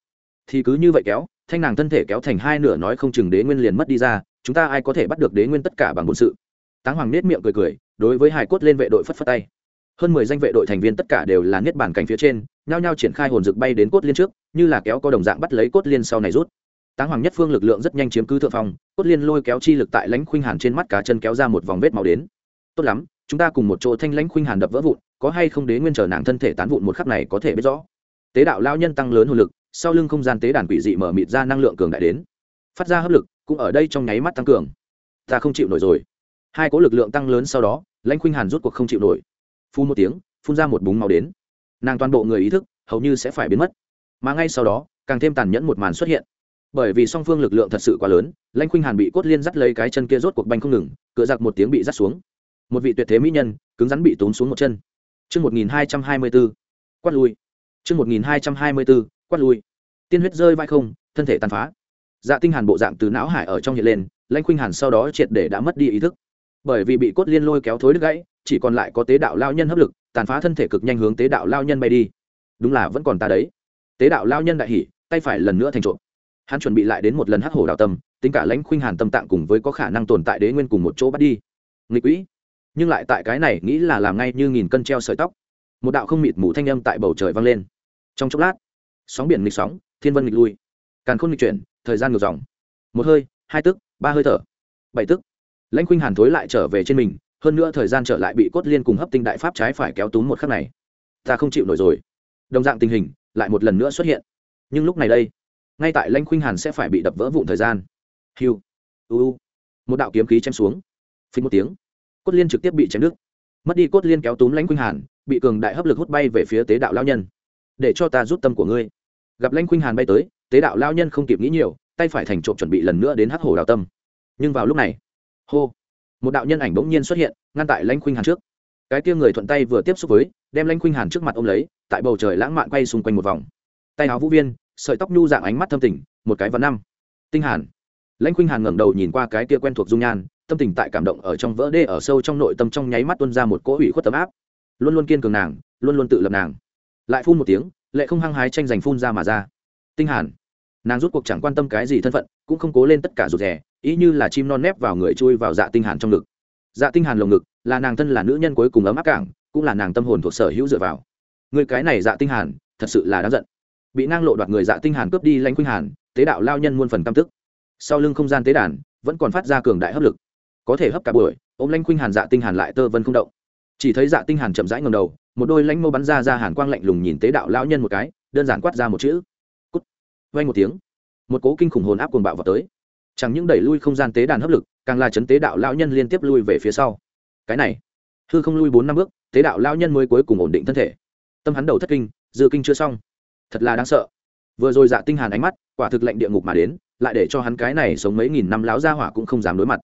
Thì cứ như vậy kéo thanh nàng thân thể kéo thành hai nửa nói không chừng đế nguyên liền mất đi ra, chúng ta ai có thể bắt được đế nguyên tất cả bằng bổn sự? Táng hoàng nết miệng cười cười, đối với hải cốt lên vệ đội phất phất tay. Hơn mười danh vệ đội thành viên tất cả đều là niết bản cảnh phía trên, nhao nhao triển khai hồn rực bay đến cốt liên trước, như là kéo có đồng dạng bắt lấy cốt liên sau này rút. Táng hoàng nhất phương lực lượng rất nhanh chiếm cứ thượng phong, cốt liên lôi kéo chi lực tại lãnh khuynh hàn trên mắt cá chân kéo ra một vòng vết màu đến. Tốt lắm, chúng ta cùng một chỗ thanh lãnh khuynh hàn đập vỡ vụn, có hay không đế nguyên chờ nàng thân thể tán vụn một khắc này có thể biết rõ. Tế đạo lao nhân tăng lớn hồn lực sau lưng không gian tế đàn quỷ dị mở mịt ra năng lượng cường đại đến phát ra hấp lực cũng ở đây trong nháy mắt tăng cường. Ta không chịu nổi rồi. Hai cố lực lượng tăng lớn sau đó lãnh khuynh hàn rút cuộc không chịu nổi. Phun một tiếng phun ra một búng máu đến. Nàng toàn bộ người ý thức hầu như sẽ phải biến mất. Mà ngay sau đó càng thêm tàn nhẫn một màn xuất hiện. Bởi vì song phương lực lượng thật sự quá lớn lãnh khuynh hàn bị cốt liên dắt lấy cái chân kia rốt cuộc banh không ngừng cựa giặc một tiếng bị dắt xuống. Một vị tuyệt thế mỹ nhân cứng rắn bị tốn xuống một chân. Trước 1224, quát lui. Trước 1224, quát lui. Tiên huyết rơi vai không, thân thể tàn phá. Dạ tinh hàn bộ dạng từ não hải ở trong hiện lên, Lãnh Khuynh Hàn sau đó triệt để đã mất đi ý thức. Bởi vì bị cốt liên lôi kéo thối đứt gãy, chỉ còn lại có tế đạo lao nhân hấp lực, tàn phá thân thể cực nhanh hướng tế đạo lao nhân bay đi. Đúng là vẫn còn ta đấy. Tế đạo lao nhân đại hỉ, tay phải lần nữa thành trộm. Hắn chuẩn bị lại đến một lần hắc hổ đạo tâm, tính cả Lãnh Khuynh Hàn tâm tạng cùng với có khả năng tồn tại đế nguyên cùng một chỗ bắt đi. Nghịch quỷ. Nhưng lại tại cái này nghĩ là làm ngay như nghìn cân treo sợi tóc. Một đạo không mịt mù thanh âm tại bầu trời vang lên. Trong chốc lát, sóng biển nghịch sóng, thiên vân nghịch lui. Càn khôn nghịch chuyển, thời gian ngược dòng. Một hơi, hai tức, ba hơi thở. Bảy tức. Lãnh khuynh hàn thối lại trở về trên mình, hơn nữa thời gian trở lại bị cốt liên cùng hấp tinh đại pháp trái phải kéo túm một khắc này. Ta không chịu nổi rồi. Đồng dạng tình hình, lại một lần nữa xuất hiện. Nhưng lúc này đây, ngay tại lãnh khuynh hàn sẽ phải bị đập vỡ vụn thời gian. Hiu uu một đạo kiếm khí chém xuống. Phí một tiếng. Cốt liên trực tiếp bị chém đứt. Mất đi cốt liên kéo túm lãnh khuynh hàn, bị cường đại hấp lực hút bay về phía tế đạo lao nhân. Để cho ta rút tâm của ngươi gặp lãnh khuynh hàn bay tới, tế đạo lao nhân không kịp nghĩ nhiều, tay phải thành trộm chuẩn bị lần nữa đến hắc hồ đào tâm. Nhưng vào lúc này, hô, một đạo nhân ảnh bỗng nhiên xuất hiện, ngăn tại lãnh khuynh hàn trước. Cái kia người thuận tay vừa tiếp xúc với, đem lãnh khuynh hàn trước mặt ô m lấy, tại bầu trời lãng mạn quay xung quanh một vòng. Tay áo vũ viên, sợi tóc nhu dạng ánh mắt thâm tình, một cái và năm. Tinh hàn. Lãnh khuynh hàn ngẩng đầu nhìn qua cái kia quen thuộc dung nhan, tâm tình tại cảm động ở trong vỡ đê ở sâu trong nội tâm trong nháy mắt tuôn ra một cỗ ủy khuất tấm áp. Luôn luôn kiên cường nàng, luôn luôn tự lập nàng. Lại phun một tiếng lệ không hăng hái tranh giành phun ra mà ra. Tinh hàn, nàng rút cuộc chẳng quan tâm cái gì thân phận, cũng không cố lên tất cả rụt rè, ý như là chim non nép vào người chui vào dạ tinh hàn trong ngực. Dạ tinh hàn lồng ngực, là nàng thân là nữ nhân cuối cùng ấm áp cảng, cũng là nàng tâm hồn thuộc sở hữu dựa vào. Người cái này dạ tinh hàn, thật sự là đáng giận. Bị ngang lộ đoạt người dạ tinh hàn cướp đi lãnh khuynh hàn, tế đạo lao nhân muôn phần cam tức. Sau lưng không gian tế đàn, vẫn còn phát ra cường đại hấp lực. Có thể hấp cả buổi, ôm lãnh khuynh hàn dạ tinh hàn lại tơ vân không động chỉ thấy dạ tinh hàn chậm rãi ngẩng đầu, một đôi lãnh mâu bắn ra ra hàn quang lạnh lùng nhìn tế đạo lão nhân một cái, đơn giản quát ra một chữ. Cút. Vang một tiếng, một cố kinh khủng hồn áp cuồng bạo vào tới. Chẳng những đẩy lui không gian tế đàn hấp lực, càng là chấn tế đạo lão nhân liên tiếp lui về phía sau. Cái này, hư không lui bốn năm bước, tế đạo lão nhân mới cuối cùng ổn định thân thể. Tâm hắn đầu thất kinh dự kinh chưa xong. Thật là đáng sợ. Vừa rồi dạ tinh hàn ánh mắt, quả thực lệnh địa ngục mà đến, lại để cho hắn cái này sống mấy nghìn năm láo gia hỏa cũng không dám đối mặt.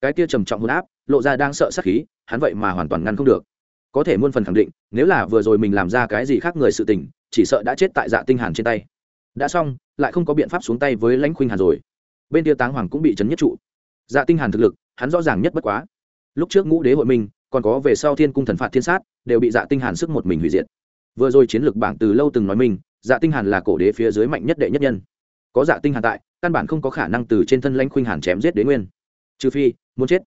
Cái kia trầm trọng hồn áp lộ ra đang sợ sát khí, hắn vậy mà hoàn toàn ngăn không được. Có thể muôn phần khẳng định, nếu là vừa rồi mình làm ra cái gì khác người sự tình, chỉ sợ đã chết tại dạ tinh hàn trên tay. Đã xong, lại không có biện pháp xuống tay với lãnh khuynh hàn rồi. Bên kia táng hoàng cũng bị chấn nhất trụ. Dạ tinh hàn thực lực, hắn rõ ràng nhất bất quá. Lúc trước ngũ đế hội minh, còn có về sau thiên cung thần phạt thiên sát, đều bị dạ tinh hàn sức một mình hủy diệt. Vừa rồi chiến lược bảng từ lâu từng nói mình dạ tinh hàn là cổ đế phía dưới mạnh nhất đệ nhất nhân. Có dạ tinh hàn tại, căn bản không có khả năng từ trên thân lãnh khuynh hàn chém giết đế nguyên. Trừ phi, muốn chết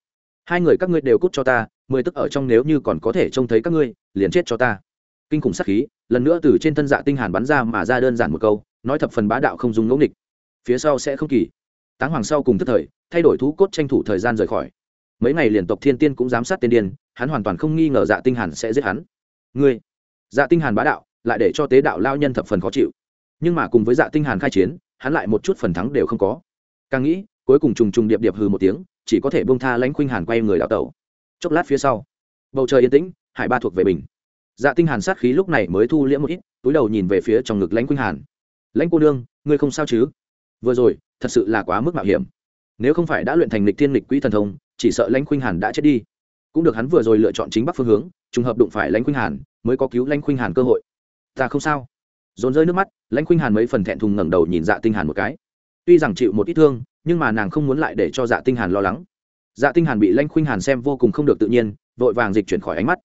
hai người các ngươi đều cút cho ta, mười tức ở trong nếu như còn có thể trông thấy các ngươi, liền chết cho ta. Kinh khủng sát khí, lần nữa từ trên thân dạ tinh hàn bắn ra mà ra đơn giản một câu, nói thập phần bá đạo không dùng ngẫu nghịch. Phía sau sẽ không kỳ. Táng hoàng sau cùng tức thời, thay đổi thú cốt tranh thủ thời gian rời khỏi. Mấy ngày liền tộc thiên tiên cũng giám sát tiên điên, hắn hoàn toàn không nghi ngờ dạ tinh hàn sẽ giết hắn. Ngươi dạ tinh hàn bá đạo, lại để cho tế đạo lao nhân thập phần khó chịu. Nhưng mà cùng với dạ tinh hàn khai chiến, hắn lại một chút phần thắng đều không có. Càng nghĩ, cuối cùng trùng trùng điệp điệp hừ một tiếng chỉ có thể buông tha lãnh khuynh hàn quay người đào tẩu. Chốc lát phía sau, bầu trời yên tĩnh, hải ba thuộc về bình dạ tinh hàn sát khí lúc này mới thu liễm một ít, túi đầu nhìn về phía trong ngực lãnh khuynh hàn. Lãnh cô nương, ngươi không sao chứ? Vừa rồi, thật sự là quá mức mạo hiểm. Nếu không phải đã luyện thành lịch thiên lịch quỹ thần thông, chỉ sợ lãnh khuynh hàn đã chết đi. Cũng được hắn vừa rồi lựa chọn chính bắc phương hướng, trùng hợp đụng phải lãnh khuynh hàn, mới có cứu lãnh khuynh hàn cơ hội. Ta không sao. Dồn rơi nước mắt, lãnh khuynh hàn mấy phần thẹn thùng ngẩng đầu nhìn dạ tinh hàn một cái. Tuy rằng chịu một ít thương nhưng mà nàng không muốn lại để cho dạ tinh hàn lo lắng. Dạ tinh hàn bị lanh khuynh hàn xem vô cùng không được tự nhiên, vội vàng dịch chuyển khỏi ánh mắt.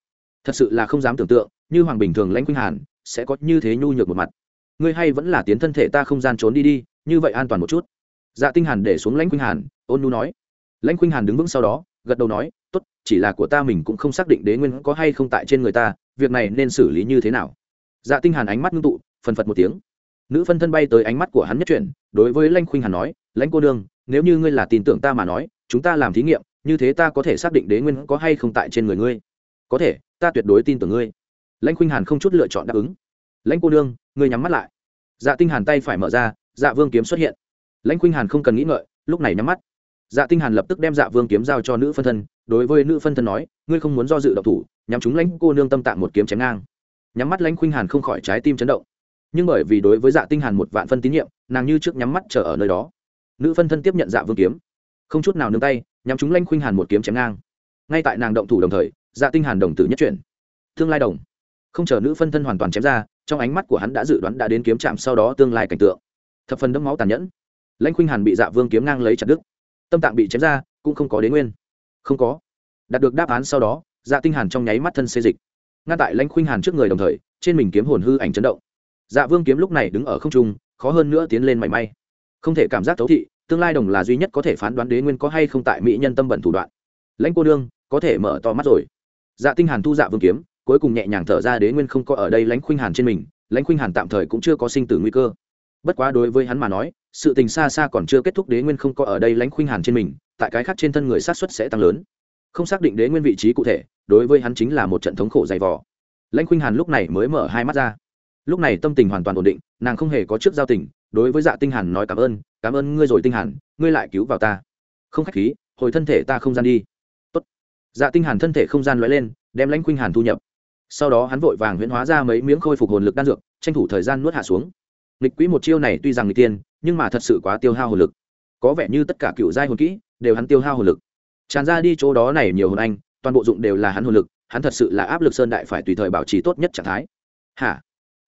Thật sự là không dám tưởng tượng, như hoàng bình thường lanh khuynh hàn sẽ có như thế nhu nhược một mặt. Ngươi hay vẫn là tiến thân thể ta không gian trốn đi đi, như vậy an toàn một chút. Dạ tinh hàn để xuống lãnh khuynh hàn, ôn nu nói. Lãnh khuynh hàn đứng vững sau đó, gật đầu nói, tốt, chỉ là của ta mình cũng không xác định đế nguyên có hay không tại trên người ta, việc này nên xử lý như thế nào? Dạ tinh hàn ánh mắt ngưng tụ, phần phật một tiếng nữ phân thân bay tới ánh mắt của hắn nhất chuyển, đối với lãnh khuynh hàn nói lãnh cô đương nếu như ngươi là tin tưởng ta mà nói, chúng ta làm thí nghiệm, như thế ta có thể xác định đế nguyên có hay không tại trên người ngươi. Có thể, ta tuyệt đối tin tưởng ngươi. Lãnh khuynh hàn không chút lựa chọn đáp ứng. Lãnh cô đương ngươi nhắm mắt lại. Dạ tinh hàn tay phải mở ra dạ vương kiếm xuất hiện. Lãnh khuynh hàn không cần nghĩ ngợi, lúc này nhắm mắt. Dạ tinh hàn lập tức đem dạ vương kiếm giao cho nữ phân thân, đối với nữ phân thân nói, ngươi không muốn do dự động thủ, nhắm chúng lãnh cô nương tâm tạng một kiếm chém ngang. Nhắm mắt lãnh khuynh hàn không khỏi trái tim chấn động nhưng bởi vì đối với dạ tinh hàn một vạn phân tín nhiệm, nàng như trước nhắm mắt chờ ở nơi đó. Nữ phân thân tiếp nhận dạ vương kiếm. Không chút nào nương tay, nhắm chúng Lanh khuynh hàn một kiếm chém ngang. Ngay tại nàng động thủ đồng thời dạ tinh hàn đồng tử nhất chuyển. Tương lai đồng. Không chờ nữ phân thân hoàn toàn chém ra, trong ánh mắt của hắn đã dự đoán đã đến kiếm chạm sau đó tương lai cảnh tượng. Thập phần đẫm máu tàn nhẫn. Lãnh khuynh hàn bị dạ vương kiếm ngang lấy chặt đứt. Tâm tạng bị chém ra, cũng không có đến nguyên. Không có. Đạt được đáp án sau đó dạ tinh hàn trong nháy mắt thân xê dịch. Ngăn tại lãnh khuynh hàn trước người đồng thời, trên mình kiếm hồn hư ảnh chấn động dạ vương kiếm lúc này đứng ở không trung, khó hơn nữa tiến lên mảy may. Không thể cảm giác thấu thị, tương lai đồng là duy nhất có thể phán đoán đế nguyên có hay không tại mỹ nhân tâm bẩn thủ đoạn. Lãnh cô đương có thể mở to mắt rồi. Dạ tinh hàn thu dạ vương kiếm, cuối cùng nhẹ nhàng thở ra đế nguyên không có ở đây lãnh khuynh hàn trên mình, lãnh khuynh hàn tạm thời cũng chưa có sinh tử nguy cơ. Bất quá đối với hắn mà nói, sự tình xa xa còn chưa kết thúc đế nguyên không có ở đây lãnh khuynh hàn trên mình, tại cái khác trên thân người sát xuất sẽ tăng lớn. Không xác định đế nguyên vị trí cụ thể, đối với hắn chính là một trận thống khổ dày vò. Lãnh khuynh hàn lúc này mới mở hai mắt ra lúc này tâm tình hoàn toàn ổn định, nàng không hề có trước giao tình, đối với dạ tinh hàn nói cảm ơn cảm ơn ngươi rồi tinh hàn, ngươi lại cứu vào ta. Không khách khí, hồi thân thể ta không gian đi. Tốt. Dạ tinh hàn thân thể không gian lóe lên, đem lãnh khuynh hàn thu nhập. Sau đó hắn vội vàng huyễn hóa ra mấy miếng khôi phục hồn lực đan dược, tranh thủ thời gian nuốt hạ xuống. Nghịch quỹ một chiêu này tuy rằng nghịch tiên, nhưng mà thật sự quá tiêu hao hồn lực. Có vẻ như tất cả cựu giai hồn kỹ đều hắn tiêu hao hồn lực. Tràn ra đi chỗ đó này nhiều hồn anh, toàn bộ dụng đều là hắn hồn lực, hắn thật sự là áp lực sơn đại phải tùy thời bảo trì tốt nhất trạng thái. Hả?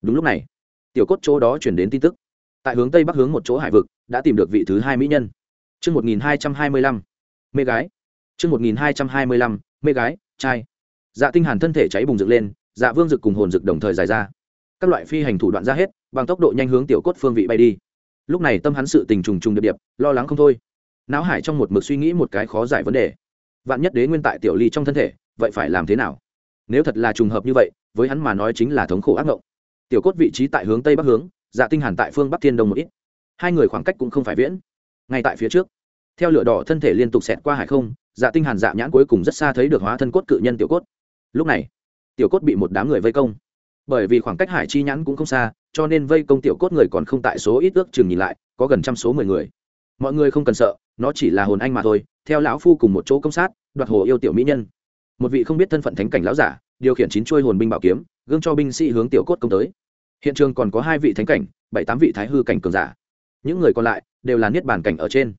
Đúng lúc này tiểu cốt chỗ đó chuyển đến tin tức tại hướng tây bắc hướng một chỗ hải vực đã tìm được vị thứ hai mỹ nhân Trước 1225, mê gái. Trước 1225, mê gái, trai. Dạ tinh hàn thân thể cháy bùng dựng lên, dạ vương dực cùng hồn dực đồng thời dài ra. Các loại phi hành thủ đoạn ra hết, bằng tốc độ nhanh hướng tiểu cốt phương vị bay đi. Lúc này tâm hắn sự tình trùng trùng điệp điệp, lo lắng không thôi. Náo hải trong một mực suy nghĩ một cái khó giải vấn đề. Vạn nhất đế nguyên tại tiểu ly trong thân thể, vậy phải làm thế nào? Nếu thật là trùng hợp như vậy, với hắn mà nói chính là thống khổ ác ngộng. Tiểu cốt vị trí tại hướng tây bắc hướng, dạ tinh hàn tại phương bắc thiên đông một ít. Hai người khoảng cách cũng không phải viễn. Ngay tại phía trước, theo lửa đỏ thân thể liên tục xẹt qua hải không dạ tinh hàn dạ nhãn cuối cùng rất xa thấy được hóa thân cốt cự nhân tiểu cốt lúc này tiểu cốt bị một đám người vây công bởi vì khoảng cách hải chi nhãn cũng không xa cho nên vây công tiểu cốt người còn không tại số ít ước chừng nhìn lại có gần trăm số mười người mọi người không cần sợ nó chỉ là hồn anh mà thôi theo lão phu cùng một chỗ công sát đoạt hồ yêu tiểu mỹ nhân một vị không biết thân phận thánh cảnh lão giả điều khiển chín chuôi hồn binh bảo kiếm gương cho binh sĩ hướng tiểu cốt công tới. Hiện trường còn có hai vị thánh cảnh, bảy tám vị thái hư cảnh cường giả. Những người còn lại đều là niết bàn cảnh ở trên.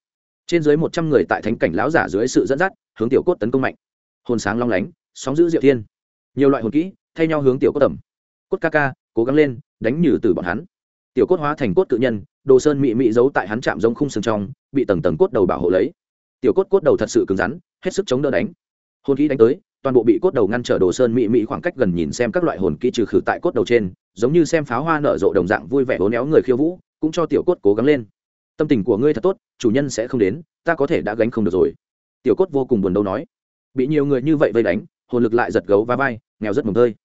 Trên dưới một trăm người tại thánh cảnh lão giả dưới sự dẫn dắt, hướng tiểu cốt tấn công mạnh. Hồn sáng long lánh, sóng giữ diệu thiên. Nhiều loại hồn kỹ, thay nhau hướng tiểu cốt tầm cốt ca ca, cố gắng lên, đánh nhử từ bọn hắn. Tiểu cốt hóa thành cốt cự nhân, đồ sơn mị mị giấu tại hắn chạm giống khung xương trong, bị tầng tầng cốt đầu bảo hộ lấy. Tiểu cốt cốt đầu thật sự cứng rắn, hết sức chống đỡ đánh. Hồn kỹ đánh tới toàn bộ bị cốt đầu ngăn trở đồ sơn mị mị khoảng cách gần nhìn xem các loại hồn kỹ trừ khử tại cốt đầu trên, giống như xem pháo hoa nở rộ đồng dạng vui vẻ hố néo người khiêu vũ, cũng cho tiểu cốt cố gắng lên. Tâm tình của ngươi thật tốt, chủ nhân sẽ không đến, ta có thể đã gánh không được rồi. Tiểu cốt vô cùng buồn đâu nói. Bị nhiều người như vậy vây đánh, hồn lực lại giật gấu và vai, nghèo rất mồm tơi.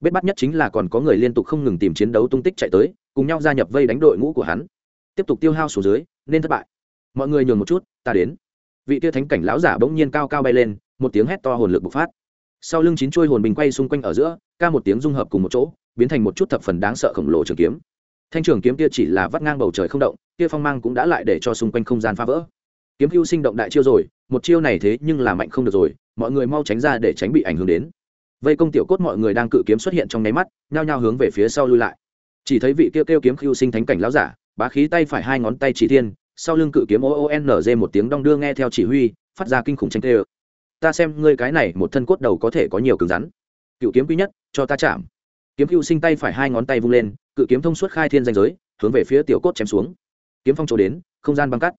Bết bắt nhất chính là còn có người liên tục không ngừng tìm chiến đấu tung tích chạy tới, cùng nhau gia nhập vây đánh đội ngũ của hắn. Tiếp tục tiêu hao xuống dưới, nên thất bại. Mọi người nhường một chút, ta đến. Vị tia thánh cảnh lão giả bỗng nhiên cao cao bay lên, một tiếng hét to hồn lực bộc phát sau lưng chín chuôi hồn bình quay xung quanh ở giữa, ca một tiếng dung hợp cùng một chỗ, biến thành một chút thập phần đáng sợ khổng lồ trường kiếm. Thanh trường kiếm kia chỉ là vắt ngang bầu trời không động, kia phong mang cũng đã lại để cho xung quanh không gian phá vỡ. Kiếm hưu sinh động đại chiêu rồi, một chiêu này thế nhưng là mạnh không được rồi, mọi người mau tránh ra để tránh bị ảnh hưởng đến. Vây công tiểu cốt mọi người đang cự kiếm xuất hiện trong nháy mắt, nhao nhao hướng về phía sau lui lại. Chỉ thấy vị kêu kêu kiếm hưu sinh thánh cảnh láo giả, bá khí tay phải hai ngón tay chỉ thiên, sau lưng cự kiếm oonz một tiếng đong đưa nghe theo chỉ huy, phát ra kinh khủng tranh tê ơ ta xem ngươi cái này một thân cốt đầu có thể có nhiều cứng rắn. Cựu kiếm quý nhất, cho ta chạm. Kiếm cựu sinh tay phải hai ngón tay vung lên, cự kiếm thông suốt khai thiên danh giới, hướng về phía tiểu cốt chém xuống. Kiếm phong trổ đến, không gian băng cắt.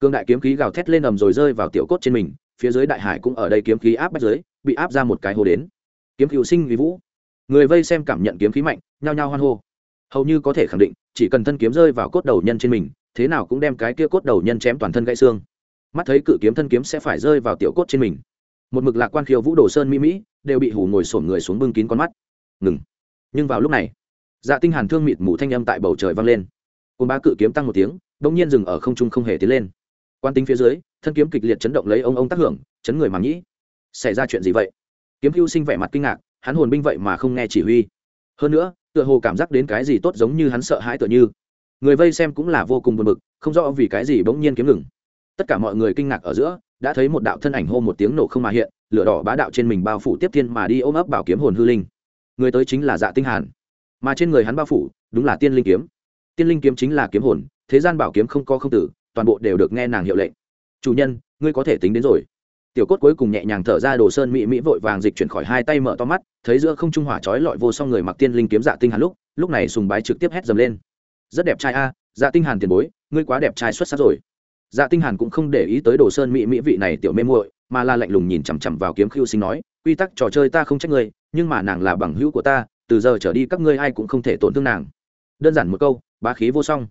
Cương đại kiếm khí gào thét lên ầm rồi rơi vào tiểu cốt trên mình, phía dưới đại hải cũng ở đây kiếm khí áp bách dưới, bị áp ra một cái hồ đến. Kiếm cựu sinh vì vũ. Người vây xem cảm nhận kiếm khí mạnh, nhao nhao hoan hô. Hầu như có thể khẳng định, chỉ cần thân kiếm rơi vào cốt đầu nhân trên mình, thế nào cũng đem cái kia cốt đầu nhân chém toàn thân gãy xương. Mắt thấy cự kiếm thân kiếm sẽ phải rơi vào tiểu cốt trên mình một mực lạc quan khiêu vũ đồ sơn mỹ mỹ, đều bị hủ ngồi sổm người xuống bưng kín con mắt. Ngừng. Nhưng vào lúc này dạ tinh hàn thương mịt mù thanh âm tại bầu trời vang lên. Côn ba cự kiếm tăng một tiếng, đống nhiên dừng ở không trung không hề tiến lên. Quan tính phía dưới, thân kiếm kịch liệt chấn động lấy ông ông tác hưởng, chấn người màng nhĩ xảy ra chuyện gì vậy? Kiếm hưu sinh vẻ mặt kinh ngạc, hắn hồn binh vậy mà không nghe chỉ huy. Hơn nữa, tựa hồ cảm giác đến cái gì tốt giống như hắn sợ hãi tựa như. Người vây xem cũng là vô cùng buồn bực, không rõ vì cái gì bỗng nhiên kiếm ngừng. Tất cả mọi người kinh ngạc ở giữa đã thấy một đạo thân ảnh hô một tiếng nổ không mà hiện, lửa đỏ bá đạo trên mình bao phủ tiếp thiên mà đi ôm ấp bảo kiếm hồn hư linh. Người tới chính là dạ tinh hàn. Mà trên người hắn bao phủ, đúng là tiên linh kiếm. Tiên linh kiếm chính là kiếm hồn, thế gian bảo kiếm không có không tử, toàn bộ đều được nghe nàng hiệu lệnh. Chủ nhân, ngươi có thể tính đến rồi. Tiểu cốt cuối cùng nhẹ nhàng thở ra, đồ sơn mỹ mỹ vội vàng dịch chuyển khỏi hai tay mở to mắt, thấy giữa không trung hỏa chói lọi vô song người mặc tiên linh kiếm dạ tinh hàn lúc lúc này sùng bái trực tiếp hét dầm lên. Rất đẹp trai a dạ tinh hàn tiền bối, ngươi quá đẹp trai xuất sắc rồi dạ tinh hàn cũng không để ý tới đồ sơn mỹ mỹ vị này tiểu mê muội, mà là lạnh lùng nhìn chằm chằm vào kiếm khiêu sinh nói, quy tắc trò chơi ta không trách ngươi, nhưng mà nàng là bằng hữu của ta, từ giờ trở đi các ngươi ai cũng không thể tổn thương nàng. Đơn giản một câu, bá khí vô song.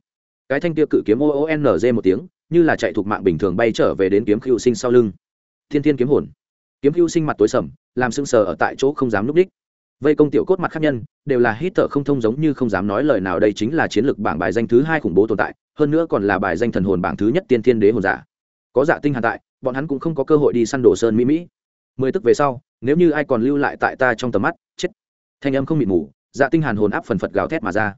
Cái thanh tiêu cự kiếm oonz một tiếng, như là chạy thuộc mạng bình thường bay trở về đến kiếm Khưu sinh sau lưng. Thiên thiên kiếm hồn. Kiếm Khưu sinh mặt tối sầm, làm sưng sờ ở tại chỗ không dám núp đích. Vây công tiểu cốt mặt khác nhân, đều là hít thở không thông giống như không dám nói lời nào, đây chính là chiến lược bảng bài danh thứ hai khủng bố tồn tại hơn nữa còn là bài danh thần hồn bảng thứ nhất tiên thiên đế hồn giả. Có dạ tinh hàn tại, bọn hắn cũng không có cơ hội đi săn đồ sơn mỹ mỹ. Mười tức về sau, nếu như ai còn lưu lại tại ta trong tầm mắt, chết. Thanh âm không mịt mù dạ tinh hàn hồn áp phần phật gào thét mà ra.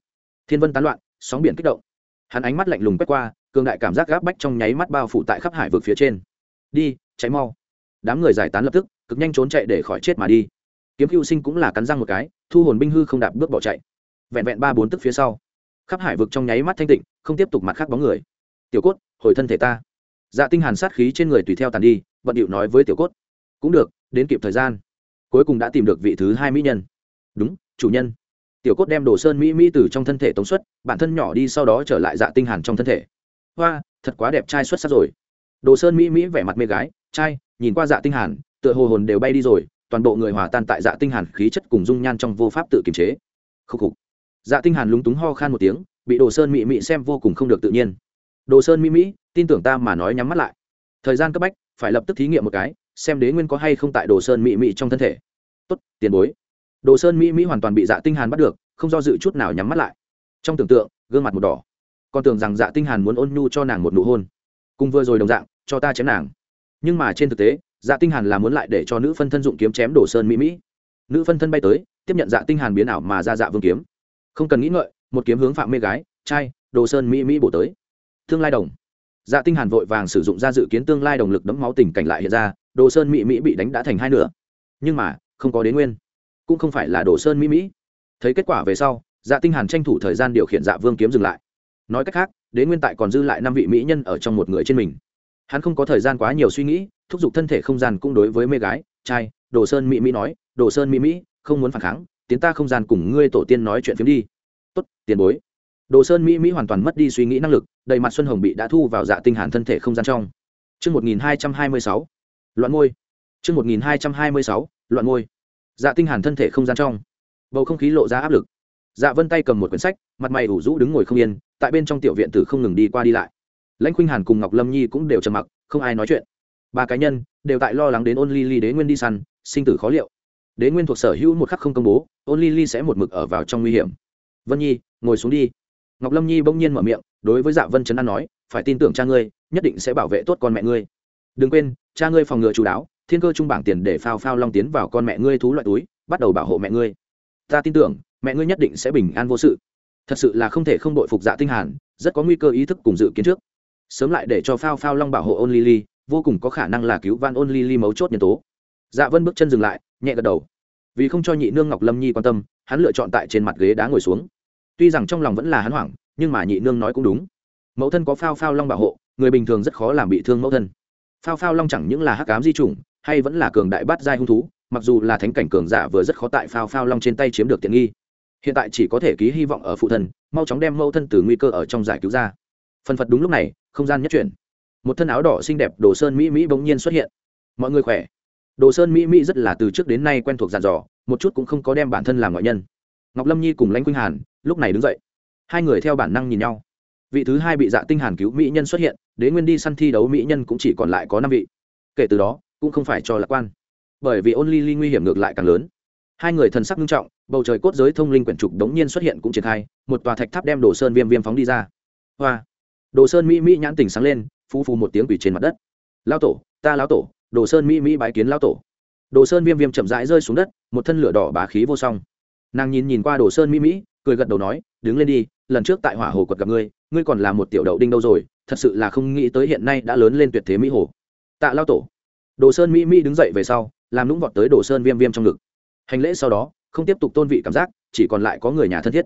Thiên vân tán loạn, sóng biển kích động. Hắn ánh mắt lạnh lùng quét qua, cường đại cảm giác gáp bách trong nháy mắt bao phủ tại khắp hải vực phía trên. Đi cháy mau. Đám người giải tán lập tức, cực nhanh trốn chạy để khỏi chết mà đi. Kiếm hữu sinh cũng là cắn răng một cái, thu hồn binh hư không đạp bước bỏ chạy. Vẹn vẹn ba bốn tức phía sau, khắp hải vực trong nháy mắt thanh tịnh không tiếp tục mặt khác bóng người. Tiểu cốt, hồi thân thể ta. Dạ tinh hàn sát khí trên người tùy theo tàn đi, vận điệu nói với tiểu cốt. Cũng được, đến kịp thời gian. Cuối cùng đã tìm được vị thứ hai mỹ nhân. Đúng, chủ nhân. Tiểu cốt đem đồ sơn mỹ mỹ từ trong thân thể tống xuất, bản thân nhỏ đi sau đó trở lại dạ tinh hàn trong thân thể. Hoa, thật quá đẹp trai xuất sắc rồi. Đồ sơn mỹ mỹ vẻ mặt mê gái, trai, nhìn qua dạ tinh hàn, tựa hồ hồn đều bay đi rồi, toàn bộ người hòa tan tại dạ tinh hàn khí chất cùng dung nhan trong vô pháp tự kiềm chế. Khúc khục. Dạ tinh hàn lúng túng ho khan một tiếng bị đồ sơn mị mị xem vô cùng không được tự nhiên. Đồ sơn mỹ mỹ, tin tưởng ta mà nói nhắm mắt lại. Thời gian cấp bách, phải lập tức thí nghiệm một cái, xem đế nguyên có hay không tại đồ sơn mỹ mỹ trong thân thể. Tốt, tiền bối. Đồ sơn mỹ mỹ hoàn toàn bị dạ tinh hàn bắt được, không do dự chút nào nhắm mắt lại. Trong tưởng tượng, gương mặt một đỏ. Còn tưởng rằng dạ tinh hàn muốn ôn nhu cho nàng một nụ hôn. Cùng vừa rồi đồng dạng, cho ta chém nàng. Nhưng mà trên thực tế dạ tinh hàn là muốn lại để cho nữ phân thân dụng kiếm chém đồ sơn mỹ mỹ. Nữ phân thân bay tới, tiếp nhận dạ tinh hàn biến ảo mà ra dạ vương kiếm. Không cần nghĩ ngợi một kiếm hướng phạm mê gái trai đồ sơn mỹ mỹ bổ tới. Tương lai đồng. Dạ tinh hàn vội vàng sử dụng ra dự kiến tương lai đồng lực đấm máu tình cảnh lại hiện ra, đồ sơn mỹ mỹ bị đánh đã thành hai nửa. Nhưng mà, không có đến nguyên. Cũng không phải là đồ sơn mỹ mỹ. Thấy kết quả về sau dạ tinh hàn tranh thủ thời gian điều khiển dạ vương kiếm dừng lại. Nói cách khác, đến nguyên tại còn dư lại năm vị mỹ nhân ở trong một người trên mình. Hắn không có thời gian quá nhiều suy nghĩ, thúc giục thân thể không gian cũng đối với mê gái trai đồ sơn mỹ mỹ nói, đồ sơn mỹ mỹ, không muốn phản kháng, tiến ta không gian cùng ngươi tổ tiên nói chuyện phiếm đi tốt tiền bối đồ sơn mỹ mỹ hoàn toàn mất đi suy nghĩ năng lực đầy mặt xuân hồng bị đã thu vào dạ tinh hàn thân thể không gian trong Trước 1226, loạn ngôi. Trước 1226, loạn ngôi. Dạ tinh hàn thân thể không gian trong. Bầu không khí lộ ra áp lực. Dạ Vân tay cầm một quyển sách, mặt mày ủ rũ đứng ngồi không yên, tại bên trong tiểu viện tử không ngừng đi qua đi lại. Lãnh Khuynh Hàn cùng Ngọc Lâm Nhi cũng đều trầm mặc, không ai nói chuyện. Ba cá nhân đều tại lo lắng đến Ôn Ly Ly Đế Nguyên đi săn, sinh tử khó liệu. Đế Nguyên thuộc sở hữu một khắc không công bố, Ôn Ly Ly sẽ một mực ở vào trong nguy hiểm. Vân Nhi, ngồi xuống đi. Ngọc Lâm Nhi bỗng nhiên mở miệng, đối với Dạ Vân Trấn An nói, phải tin tưởng cha ngươi, nhất định sẽ bảo vệ tốt con mẹ ngươi. Đừng quên, cha ngươi phòng ngừa chú đáo, thiên cơ trung bảng tiền để phao phao long tiến vào con mẹ ngươi thú loại túi, bắt đầu bảo hộ mẹ ngươi. Ta tin tưởng mẹ ngươi nhất định sẽ bình an vô sự. Thật sự là không thể không đội phục dạ tinh hàn rất có nguy cơ ý thức cùng dự kiến trước. Sớm lại để cho phao phao long bảo hộ ôn lily vô cùng có khả năng là cứu van ôn lily mấu chốt nhân tố. Dạ vân bước chân dừng lại nhẹ gật đầu. Vì không cho nhị nương ngọc lâm nhi quan tâm hắn lựa chọn tại trên mặt ghế đá ngồi xuống. Tuy rằng trong lòng vẫn là hắn hoảng, nhưng mà nhị nương nói cũng đúng. Mẫu thân có phao phao long bảo hộ, người bình thường rất khó làm bị thương mẫu thân. Phao phao long chẳng những là hắc cám di chủng, hay vẫn là cường đại bát giai hung thú, mặc dù là thánh cảnh cường giả vừa rất khó tại phao phao long trên tay chiếm được tiện nghi. Hiện tại chỉ có thể ký hy vọng ở phụ thân, mau chóng đem mẫu thân từ nguy cơ ở trong giải cứu ra. Phần phật đúng lúc này, không gian nhất chuyển. Một thân áo đỏ xinh đẹp đồ sơn mỹ mỹ bỗng nhiên xuất hiện. Mọi người khỏe? Đồ sơn mỹ mỹ rất là từ trước đến nay quen thuộc dàn dò, một chút cũng không có đem bản thân làm ngoại nhân. Ngọc lâm nhi cùng lãnh quynh hàn, lúc này đứng dậy. Hai người theo bản năng nhìn nhau. Vị thứ hai bị dạ tinh hàn cứu mỹ nhân xuất hiện đến nguyên đi săn thi đấu mỹ nhân cũng chỉ còn lại có năm vị. Kể từ đó, cũng không phải cho lạc quan. Bởi vì ôn ly ly nguy hiểm ngược lại càng lớn. Hai người thần sắc nghiêm trọng, bầu trời cốt giới thông linh quyển trục đống nhiên xuất hiện cũng triển khai, một tòa thạch tháp đem đồ sơn viêm viêm phóng đi ra. Hoa! Đồ sơn mỹ mỹ nhãn tỉnh sáng lên phu phu một tiếng quỷ trên mặt đất. Lao tổ, ta lao tổ đồ sơn mỹ mỹ bái kiến lao tổ. Đồ sơn viêm viêm chậm rãi rơi xuống đất, một thân lửa đỏ bá khí vô song. Nàng nhìn nhìn qua đồ sơn mỹ mỹ, cười gật đầu nói, đứng lên đi, lần trước tại hỏa hồ quật gặp ngươi ngươi còn là một tiểu đậu đinh đâu rồi, thật sự là không nghĩ tới hiện nay đã lớn lên tuyệt thế mỹ hồ. Tạ lao tổ. Đồ sơn mỹ mỹ đứng dậy về sau, làm lũng vọt tới đồ sơn viêm viêm trong ngực. Hành lễ sau đó, không tiếp tục tôn vị cảm giác, chỉ còn lại có người nhà thân thiết.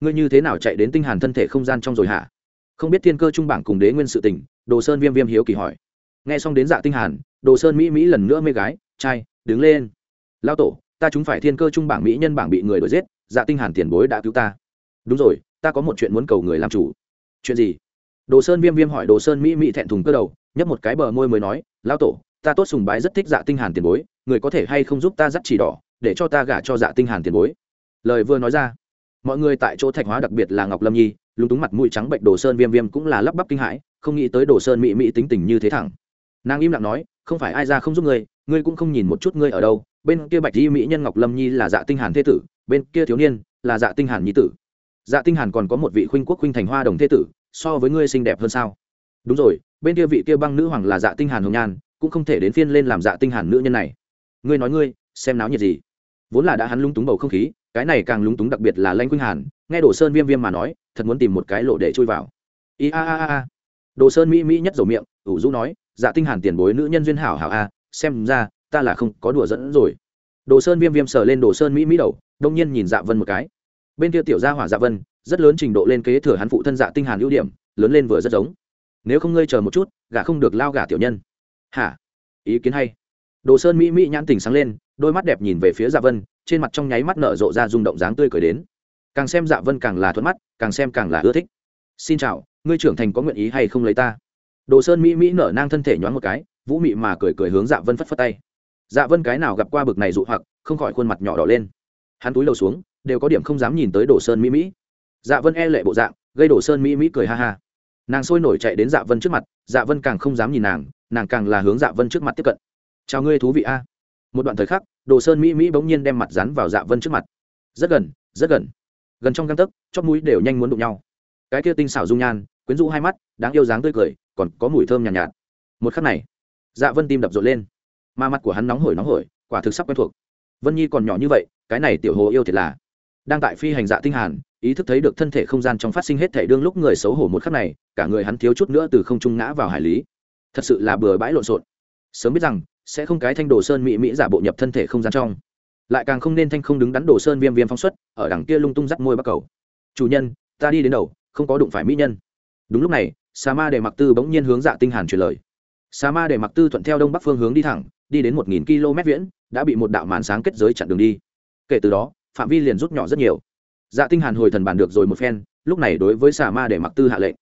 Ngươi như thế nào chạy đến tinh hàn thân thể không gian trong rồi hả? Không biết thiên cơ trung bảng cùng đế nguyên sự tình, đồ sơn viêm viêm hiếu kỳ hỏi. Nghe xong đến dạ tinh hàn đồ sơn mỹ mỹ lần nữa mê gái, trai, đứng lên. Lao tổ, ta chúng phải thiên cơ trung bảng mỹ nhân bảng bị người đuổi giết dạ tinh hàn tiền bối đã cứu ta. Đúng rồi, ta có một chuyện muốn cầu người làm chủ. Chuyện gì? Đồ sơn viêm viêm hỏi đồ sơn mỹ mỹ thẹn thùng cơ đầu, nhấp một cái bờ môi mới nói, lao tổ, ta tốt sùng bái rất thích dạ tinh hàn tiền bối, người có thể hay không giúp ta dắt chỉ đỏ, để cho ta gả cho dạ tinh hàn tiền bối? Lời vừa nói ra, mọi người tại chỗ thạch hóa đặc biệt là ngọc lâm nhi, lúng túng mặt mũi trắng bệnh đồ sơn viêm viêm cũng là lắp bắp kinh hãi, không nghĩ tới đồ sơn mỹ mỹ tính tình như thế thẳng. Nàng im lặng nói không phải ai ra không giúp ngươi ngươi cũng không nhìn một chút ngươi ở đâu, bên kia bạch di mỹ nhân ngọc lâm nhi là dạ tinh hàn thế tử, bên kia thiếu niên là dạ tinh hàn nhi tử. Dạ tinh hàn còn có một vị khuynh quốc khuynh thành hoa đồng thế tử, so với ngươi xinh đẹp hơn sao? Đúng rồi, bên kia vị kia băng nữ hoàng là dạ tinh hàn hồng nhan, cũng không thể đến phiên lên làm dạ tinh hàn nữ nhân này. Ngươi nói ngươi, xem náo nhiệt gì? Vốn là đã hắn lung túng bầu không khí, cái này càng lung túng đặc biệt là lanh khuynh hàn, nghe đồ sơn viêm viêm mà nói, thật muốn tìm một cái lộ để chui vào. I a a a đồ sơn mỹ mỹ nhất dầu miệng, ủ rũ nói dạ tinh hàn tiền bối nữ nhân duyên hảo hảo a, xem ra, ta là không có đùa dẫn rồi. Đồ sơn viêm viêm sờ lên đồ sơn mỹ mỹ đầu, đông nhiên nhìn dạ vân một cái. Bên kia tiểu gia hỏa dạ vân, rất lớn trình độ lên kế thừa hắn phụ thân dạ tinh hàn ưu điểm, lớn lên vừa rất giống. Nếu không ngươi chờ một chút, gả không được lao gả tiểu nhân. Hả? Ý kiến hay. Đồ sơn mỹ mỹ nhãn tình sáng lên, đôi mắt đẹp nhìn về phía dạ vân, trên mặt trong nháy mắt nở rộ ra rung động dáng tươi cười đến. Càng xem dạ vân càng là thuận mắt, càng xem càng là ưa thích. Xin chào, ngươi trưởng thành có nguyện ý hay không lấy ta? Đồ sơn mỹ mỹ nở nang thân thể nhoáng một cái, vũ mị mà cười cười hướng dạ vân phất phất tay. Dạ vân cái nào gặp qua bực này dụ hoặc, không khỏi khuôn mặt nhỏ đỏ lên. Hắn túi đầu xuống, đều có điểm không dám nhìn tới đồ sơn mỹ mỹ. Dạ vân e lệ bộ dạng, gây đồ sơn mỹ mỹ cười ha ha. Nàng sôi nổi chạy đến dạ vân trước mặt dạ vân càng không dám nhìn nàng nàng càng là hướng dạ vân trước mặt tiếp cận. Chào ngươi thú vị a. Một đoạn thời khắc, đồ sơn mỹ mỹ bỗng nhiên đem mặt dán vào dạ vân trước mặt. Rất gần rất gần. Gần trong găng tấc chót mũi đều nhanh muốn đụng nhau. Cái kia tinh xảo dung nhan, quyến rũ hai mắt, đáng yêu dáng tươi cười còn có mùi thơm nhàn nhạt, nhạt. Một khắc này dạ vân tim đập rộn lên. Mà mặt của hắn nóng hổi nóng hổi quả thực sắp quen thuộc. Vân nhi còn nhỏ như vậy cái này tiểu hồ yêu thiệt là đang tại phi hành dạ tinh hàn ý thức thấy được thân thể không gian trong phát sinh hết thể đương lúc người xấu hổ một khắc này cả người hắn thiếu chút nữa từ không trung ngã vào hải lý. Thật sự là bừa bãi lộn xộn. Sớm biết rằng sẽ không cái thanh đồ sơn mỹ mỹ giả bộ nhập thân thể không gian trong. Lại càng không nên thanh không đứng đắn đồ sơn viêm viêm phong xuất ở đằng kia lung tung rắc môi bắc cầu. Chủ nhân ta đi đến đầu không có đụng phải mỹ nhân. Đúng lúc này sa ma để mặc tư bỗng nhiên hướng dạ tinh hàn truyền lời. Sa ma để mặc tư thuận theo đông bắc phương hướng đi thẳng, đi đến một nghìn km viễn, đã bị một đạo màn sáng kết giới chặn đường đi. Kể từ đó, phạm vi liền rút nhỏ rất nhiều. Dạ tinh hàn hồi thần bản được rồi một phen, lúc này đối với sa ma để mặc tư hạ lệnh.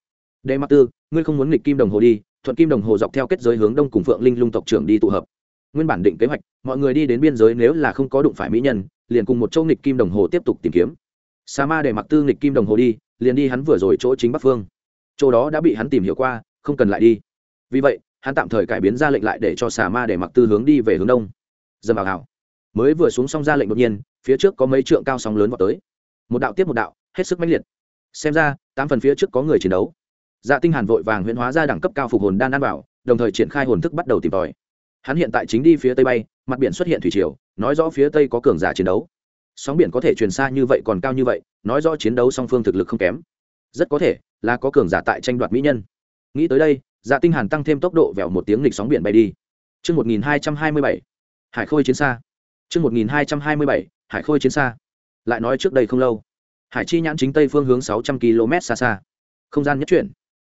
Để mặc tư, ngươi không muốn nghịch kim đồng hồ đi, thuận kim đồng hồ dọc theo kết giới hướng đông cùng phượng linh lung tộc trưởng đi tụ hợp. Nguyên bản định kế hoạch, mọi người đi đến biên giới nếu là không có đụng phải mỹ nhân, liền cùng một châu nghịch kim đồng hồ tiếp tục tìm kiếm. Sa ma để mặc tư nghịch kim đồng hồ đi, liền đi hắn vừa rồi chỗ chính bắc phương chỗ đó đã bị hắn tìm hiểu qua, không cần lại đi. Vì vậy, hắn tạm thời cải biến ra lệnh lại để cho xà ma để mặc tư hướng đi về hướng đông. Dầm vào hảo. Mới vừa xuống xong ra lệnh đột nhiên, phía trước có mấy trượng cao sóng lớn vào tới. Một đạo tiếp một đạo, hết sức mãnh liệt. Xem ra, tám phần phía trước có người chiến đấu. Dạ tinh hàn vội vàng huyễn hóa ra đẳng cấp cao phục hồn đan ăn bảo đồng thời triển khai hồn thức bắt đầu tìm tòi. Hắn hiện tại chính đi phía tây bay, mặt biển xuất hiện thủy triều, nói rõ phía tây có cường giả chiến đấu. Sóng biển có thể truyền xa như vậy còn cao như vậy, nói rõ chiến đấu song phương thực lực không kém rất có thể là có cường giả tại tranh đoạt mỹ nhân. Nghĩ tới đây dạ tinh hàn tăng thêm tốc độ vèo một tiếng nghịch sóng biển bay đi. Chương 1227 hải khôi chiến xa. Chương 1227 hải khôi chiến xa. Lại nói trước đây không lâu, hải chi nhãn chính tây phương hướng 600 km xa xa. Không gian nhất chuyển.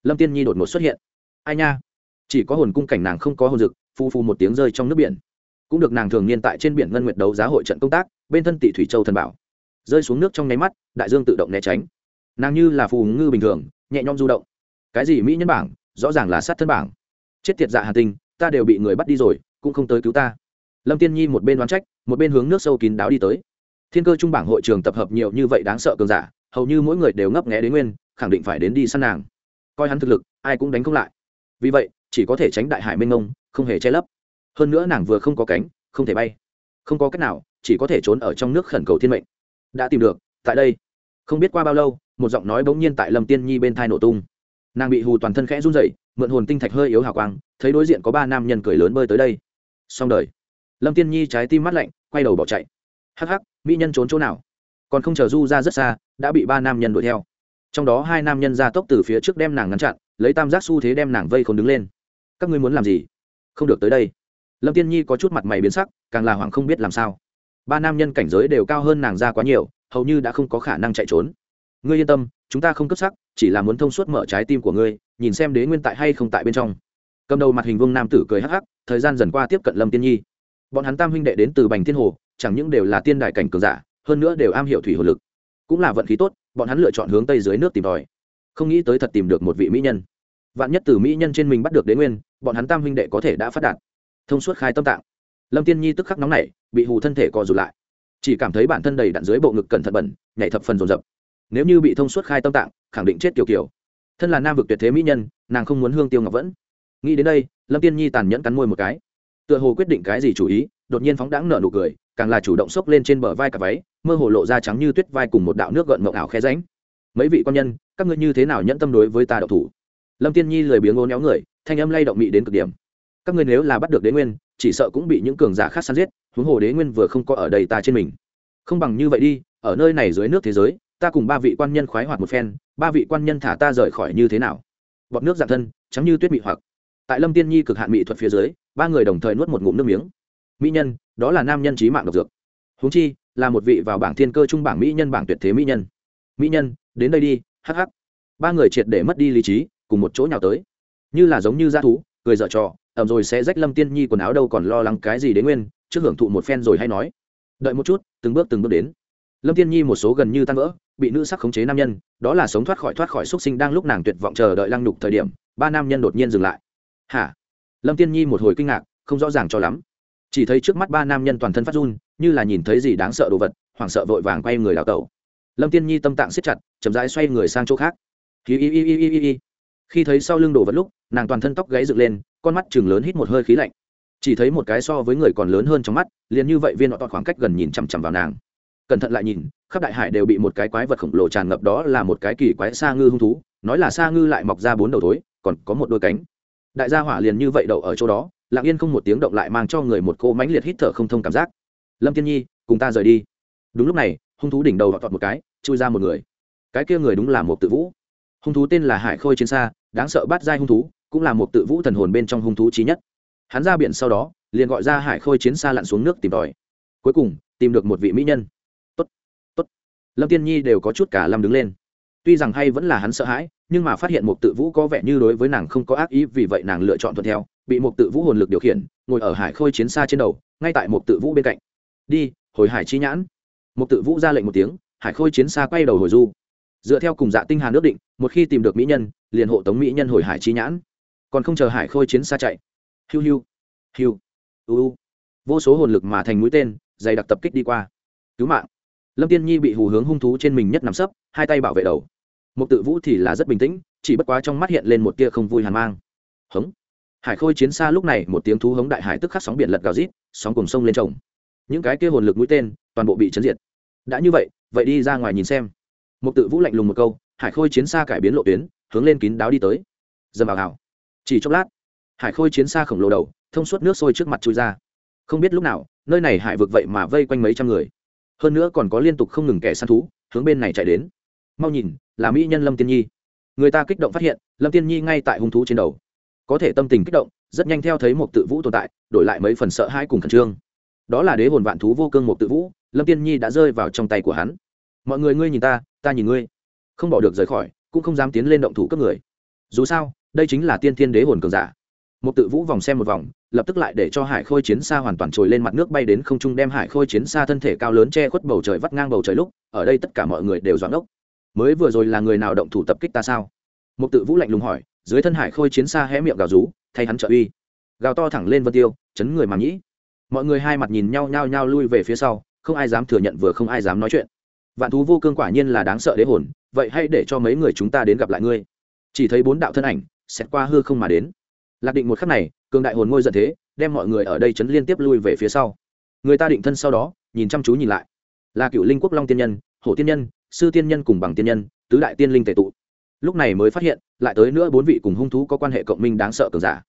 Lâm tiên nhi đột ngột xuất hiện. Ai nha? Chỉ có hồn cung cảnh nàng không có hồn dực, phu phu một tiếng rơi trong nước biển. Cũng được nàng thường niên tại trên biển ngân nguyệt đấu giá hội trận công tác, bên thân tỷ thủy châu thần bảo. Rơi xuống nước trong nháy mắt, đại dương tự động né tránh nàng như là phù ngư bình thường, nhẹ nhõm du động. Cái gì mỹ nhân bảng, rõ ràng là sát thân bảng. Chết tiệt dạ hà tinh, ta đều bị người bắt đi rồi, cũng không tới cứu ta. Lâm tiên nhi một bên đoán trách, một bên hướng nước sâu kín đáo đi tới. Thiên cơ trung bảng hội trường tập hợp nhiều như vậy đáng sợ cường giả, hầu như mỗi người đều ngấp nghé đến nguyên, khẳng định phải đến đi săn nàng. Coi hắn thực lực, ai cũng đánh không lại. Vì vậy, chỉ có thể tránh đại hải mênh mông, không hề che lấp. Hơn nữa nàng vừa không có cánh, không thể bay. Không có cách nào, chỉ có thể trốn ở trong nước khẩn cầu thiên mệnh. Đã tìm được, tại đây. Không biết qua bao lâu một giọng nói bỗng nhiên tại lâm tiên nhi bên thai nổ tung. Nàng bị hù toàn thân khẽ run rẩy, mượn hồn tinh thạch hơi yếu hào quang, thấy đối diện có ba nam nhân cười lớn bơi tới đây. Xong đời. Lâm tiên nhi trái tim mắt lạnh, quay đầu bỏ chạy. Hắc hắc, mỹ nhân trốn chỗ nào? Còn không chờ du ra rất xa, đã bị ba nam nhân đuổi theo. Trong đó hai nam nhân ra tốc từ phía trước đem nàng ngăn chặn, lấy tam giác xu thế đem nàng vây khốn đứng lên. Các ngươi muốn làm gì? Không được tới đây. Lâm tiên nhi có chút mặt mày biến sắc, càng là hoảng không biết làm sao. Ba nam nhân cảnh giới đều cao hơn nàng ra quá nhiều, hầu như đã không có khả năng chạy trốn ngươi yên tâm, chúng ta không cấp sắc, chỉ là muốn thông suốt mở trái tim của ngươi, nhìn xem đế nguyên tại hay không tại bên trong. Cầm đầu mặt hình vương nam tử cười hắc hắc, thời gian dần qua tiếp cận lâm tiên nhi. Bọn hắn tam huynh đệ đến từ bành thiên hồ, chẳng những đều là tiên đại cảnh cường giả, hơn nữa đều am hiểu thủy hồ lực. Cũng là vận khí tốt, bọn hắn lựa chọn hướng tây dưới nước tìm tòi. Không nghĩ tới thật tìm được một vị mỹ nhân. Vạn nhất từ mỹ nhân trên mình bắt được đế nguyên, bọn hắn tam huynh đệ có thể đã phát đạt. Thông suốt khai tâm tạng. Lâm tiên nhi tức khắc nóng nảy, bị hù thân thể co rụt lại. Chỉ cảm thấy bản thân đầy đặn dưới bộ ngực cẩn thận bẩn, nhảy thập phần rồn rập nếu như bị thông suốt khai tâm tạng, khẳng định chết kiều kiều thân là nam vực tuyệt thế mỹ nhân, nàng không muốn hương tiêu ngọc vẫn. Nghĩ đến đây, lâm tiên nhi tàn nhẫn cắn môi một cái. Tựa hồ quyết định cái gì chủ ý, đột nhiên phóng đãng nở nụ cười, càng là chủ động xốc lên trên bờ vai cả váy, mơ hồ lộ ra trắng như tuyết vai cùng một đạo nước gợn mộng ảo khe ránh mấy vị quan nhân, các ngươi như thế nào nhẫn tâm đối với ta độc thủ? Lâm tiên nhi lười biếng ngô néo người, thanh âm lay động mị đến cực điểm. Các ngươi nếu là bắt được đế nguyên, chỉ sợ cũng bị những cường giả khác săn giết, huống hồ đế nguyên vừa không có ở đây ta trên mình. Không bằng như vậy đi, ở nơi này dưới nước thế giới ta cùng ba vị quan nhân khoái hoạt một phen, ba vị quan nhân thả ta rời khỏi như thế nào? Bọt nước dạng thân, trắng như tuyết mị hoặc. Tại lâm tiên nhi cực hạn mỹ thuật phía dưới, ba người đồng thời nuốt một ngụm nước miếng. Mỹ nhân, đó là nam nhân trí mạng độc dược. Huống chi, là một vị vào bảng thiên cơ trung bảng mỹ nhân bảng tuyệt thế mỹ nhân. Mỹ nhân, đến đây đi hh ba người triệt để mất đi lý trí, cùng một chỗ nhào tới. Như là giống như g thú, cười dở trò ẩm rồi sẽ rách lâm tiên nhi quần áo đâu còn lo lắng cái gì đến nguyên, trước hưởng thụ một phen rồi hay nói. Đợi một chút, từng bước từng bước đến lâm tiên nhi một số gần như tan vỡ, bị nữ sắc khống chế nam nhân, đó là sống thoát khỏi thoát khỏi xúc sinh đang lúc nàng tuyệt vọng chờ đợi lăng nhục thời điểm, ba nam nhân đột nhiên dừng lại. Hả? Lâm tiên nhi một hồi kinh ngạc, không rõ ràng cho lắm. Chỉ thấy trước mắt ba nam nhân toàn thân phát run, như là nhìn thấy gì đáng sợ đồ vật, hoảng sợ vội vàng quay người đào tẩu. Lâm tiên nhi tâm tạng siết chặt, chậm rãi xoay người sang chỗ khác. Hi hi hi hi hi hi khi thấy sau lưng đồ vật lúc, nàng toàn thân tóc gáy dựng lên, con mắt chừng lớn hít một hơi khí lạnh. Chỉ thấy một cái so với người còn lớn hơn trong mắt, liền như vậy viên họ tọt khoảng cách gần nhìn chằm chằm vào nàng cẩn thận lại nhìn, khắp đại hải đều bị một cái quái vật khổng lồ tràn ngập đó là một cái kỳ quái sa ngư hung thú, nói là sa ngư lại mọc ra bốn đầu thối, còn có một đôi cánh. Đại gia hỏa liền như vậy đậu ở chỗ đó, lặng yên không một tiếng động lại mang cho người một cô mãnh liệt hít thở không thông cảm giác. Lâm tiên nhi, cùng ta rời đi. Đúng lúc này, hung thú đỉnh đầu họ tọt một cái, chui ra một người. Cái kia người đúng là một tự vũ. Hung thú tên là hải khôi chiến xa đáng sợ bắt dai hung thú, cũng là một tự vũ thần hồn bên trong hung thú trí nhất. Hắn ra biển sau đó, liền gọi ra hải khôi chiến xa lặn xuống nước tìm tòi. Cuối cùng, tìm được một vị mỹ nhân lâm tiên nhi đều có chút cả lâm đứng lên. Tuy rằng hay vẫn là hắn sợ hãi nhưng mà phát hiện một tự vũ có vẻ như đối với nàng không có ác ý vì vậy nàng lựa chọn thuận theo bị một tự vũ hồn lực điều khiển ngồi ở hải khôi chiến xa trên đầu ngay tại một tự vũ bên cạnh. Đi hồi hải chi nhãn. Một tự vũ ra lệnh một tiếng hải khôi chiến xa quay đầu hồi du. Dựa theo cùng dạ tinh hà nước định một khi tìm được mỹ nhân liền hộ tống mỹ nhân hồi hải chi nhãn. Còn không chờ hải khôi chiến xa chạy. Hiu hiu hiu u u, vô số hồn lực mà thành mũi tên dày đặc tập kích đi qua. Cứu mạng lâm tiên nhi bị hù hướng hung thú trên mình nhất nằm sấp, hai tay bảo vệ đầu. Mục tự vũ thì là rất bình tĩnh, chỉ bất quá trong mắt hiện lên một tia không vui hàn mang. Hống. Hải khôi chiến xa lúc này một tiếng thú hống đại hải tức khắc sóng biển lật gào rít, sóng cùng sông lên trồng. Những cái kia hồn lực mũi tên, toàn bộ bị chấn diệt. Đã như vậy vậy đi ra ngoài nhìn xem. Mục tự vũ lạnh lùng một câu, hải khôi chiến xa cải biến lộ tuyến, hướng lên kín đáo đi tới. Dầm vào hào. Chỉ chốc lát, hải khôi chiến xa khổng lồ đầu, thông suốt nước sôi trước mặt chui ra. Không biết lúc nào, nơi này hải vực vậy mà vây quanh mấy trăm người hơn nữa còn có liên tục không ngừng kẻ săn thú, hướng bên này chạy đến. Mau nhìn, là mỹ nhân lâm tiên nhi. Người ta kích động phát hiện, lâm tiên nhi ngay tại hung thú trên đầu. Có thể tâm tình kích động, rất nhanh theo thấy một tự vũ tồn tại, đổi lại mấy phần sợ hãi cùng khẩn trương. Đó là đế hồn vạn thú vô cương một tự vũ, lâm tiên nhi đã rơi vào trong tay của hắn. Mọi người ngươi nhìn ta ta nhìn ngươi. Không bỏ được rời khỏi, cũng không dám tiến lên động thủ cấp người. Dù sao, đây chính là tiên thiên đế hồn cường giả. Một tự vũ vòng xem một vòng lập tức lại để cho hải khôi chiến xa hoàn toàn trồi lên mặt nước bay đến không trung đem hải khôi chiến xa thân thể cao lớn che khuất bầu trời vắt ngang bầu trời lúc, ở đây tất cả mọi người đều doãn ốc mới vừa rồi là người nào động thủ tập kích ta sao? Một tự vũ lạnh lùng hỏi, dưới thân hải khôi chiến xa hé miệng gào rú, thay hắn trợ uy. Gào to thẳng lên vân tiêu, chấn người mà nhĩ mọi người hai mặt nhìn nhau nhao nhao lui về phía sau, không ai dám thừa nhận vừa không ai dám nói chuyện. Vạn thú vô cương quả nhiên là đáng sợ đế hồn, vậy hãy để cho mấy người chúng ta đến gặp lại ngươi. Chỉ thấy bốn đạo thân ảnh xét qua hư không mà đến lạc định một khắc này, cường đại hồn ngôi giận thế, đem mọi người ở đây chấn liên tiếp lui về phía sau. Người ta định thân sau đó, nhìn chăm chú nhìn lại. Là cựu linh quốc long tiên nhân, hổ tiên nhân, sư tiên nhân cùng bằng tiên nhân, tứ đại tiên linh tệ tụ. Lúc này mới phát hiện, lại tới nữa bốn vị cùng hung thú có quan hệ cộng minh đáng sợ cường giả.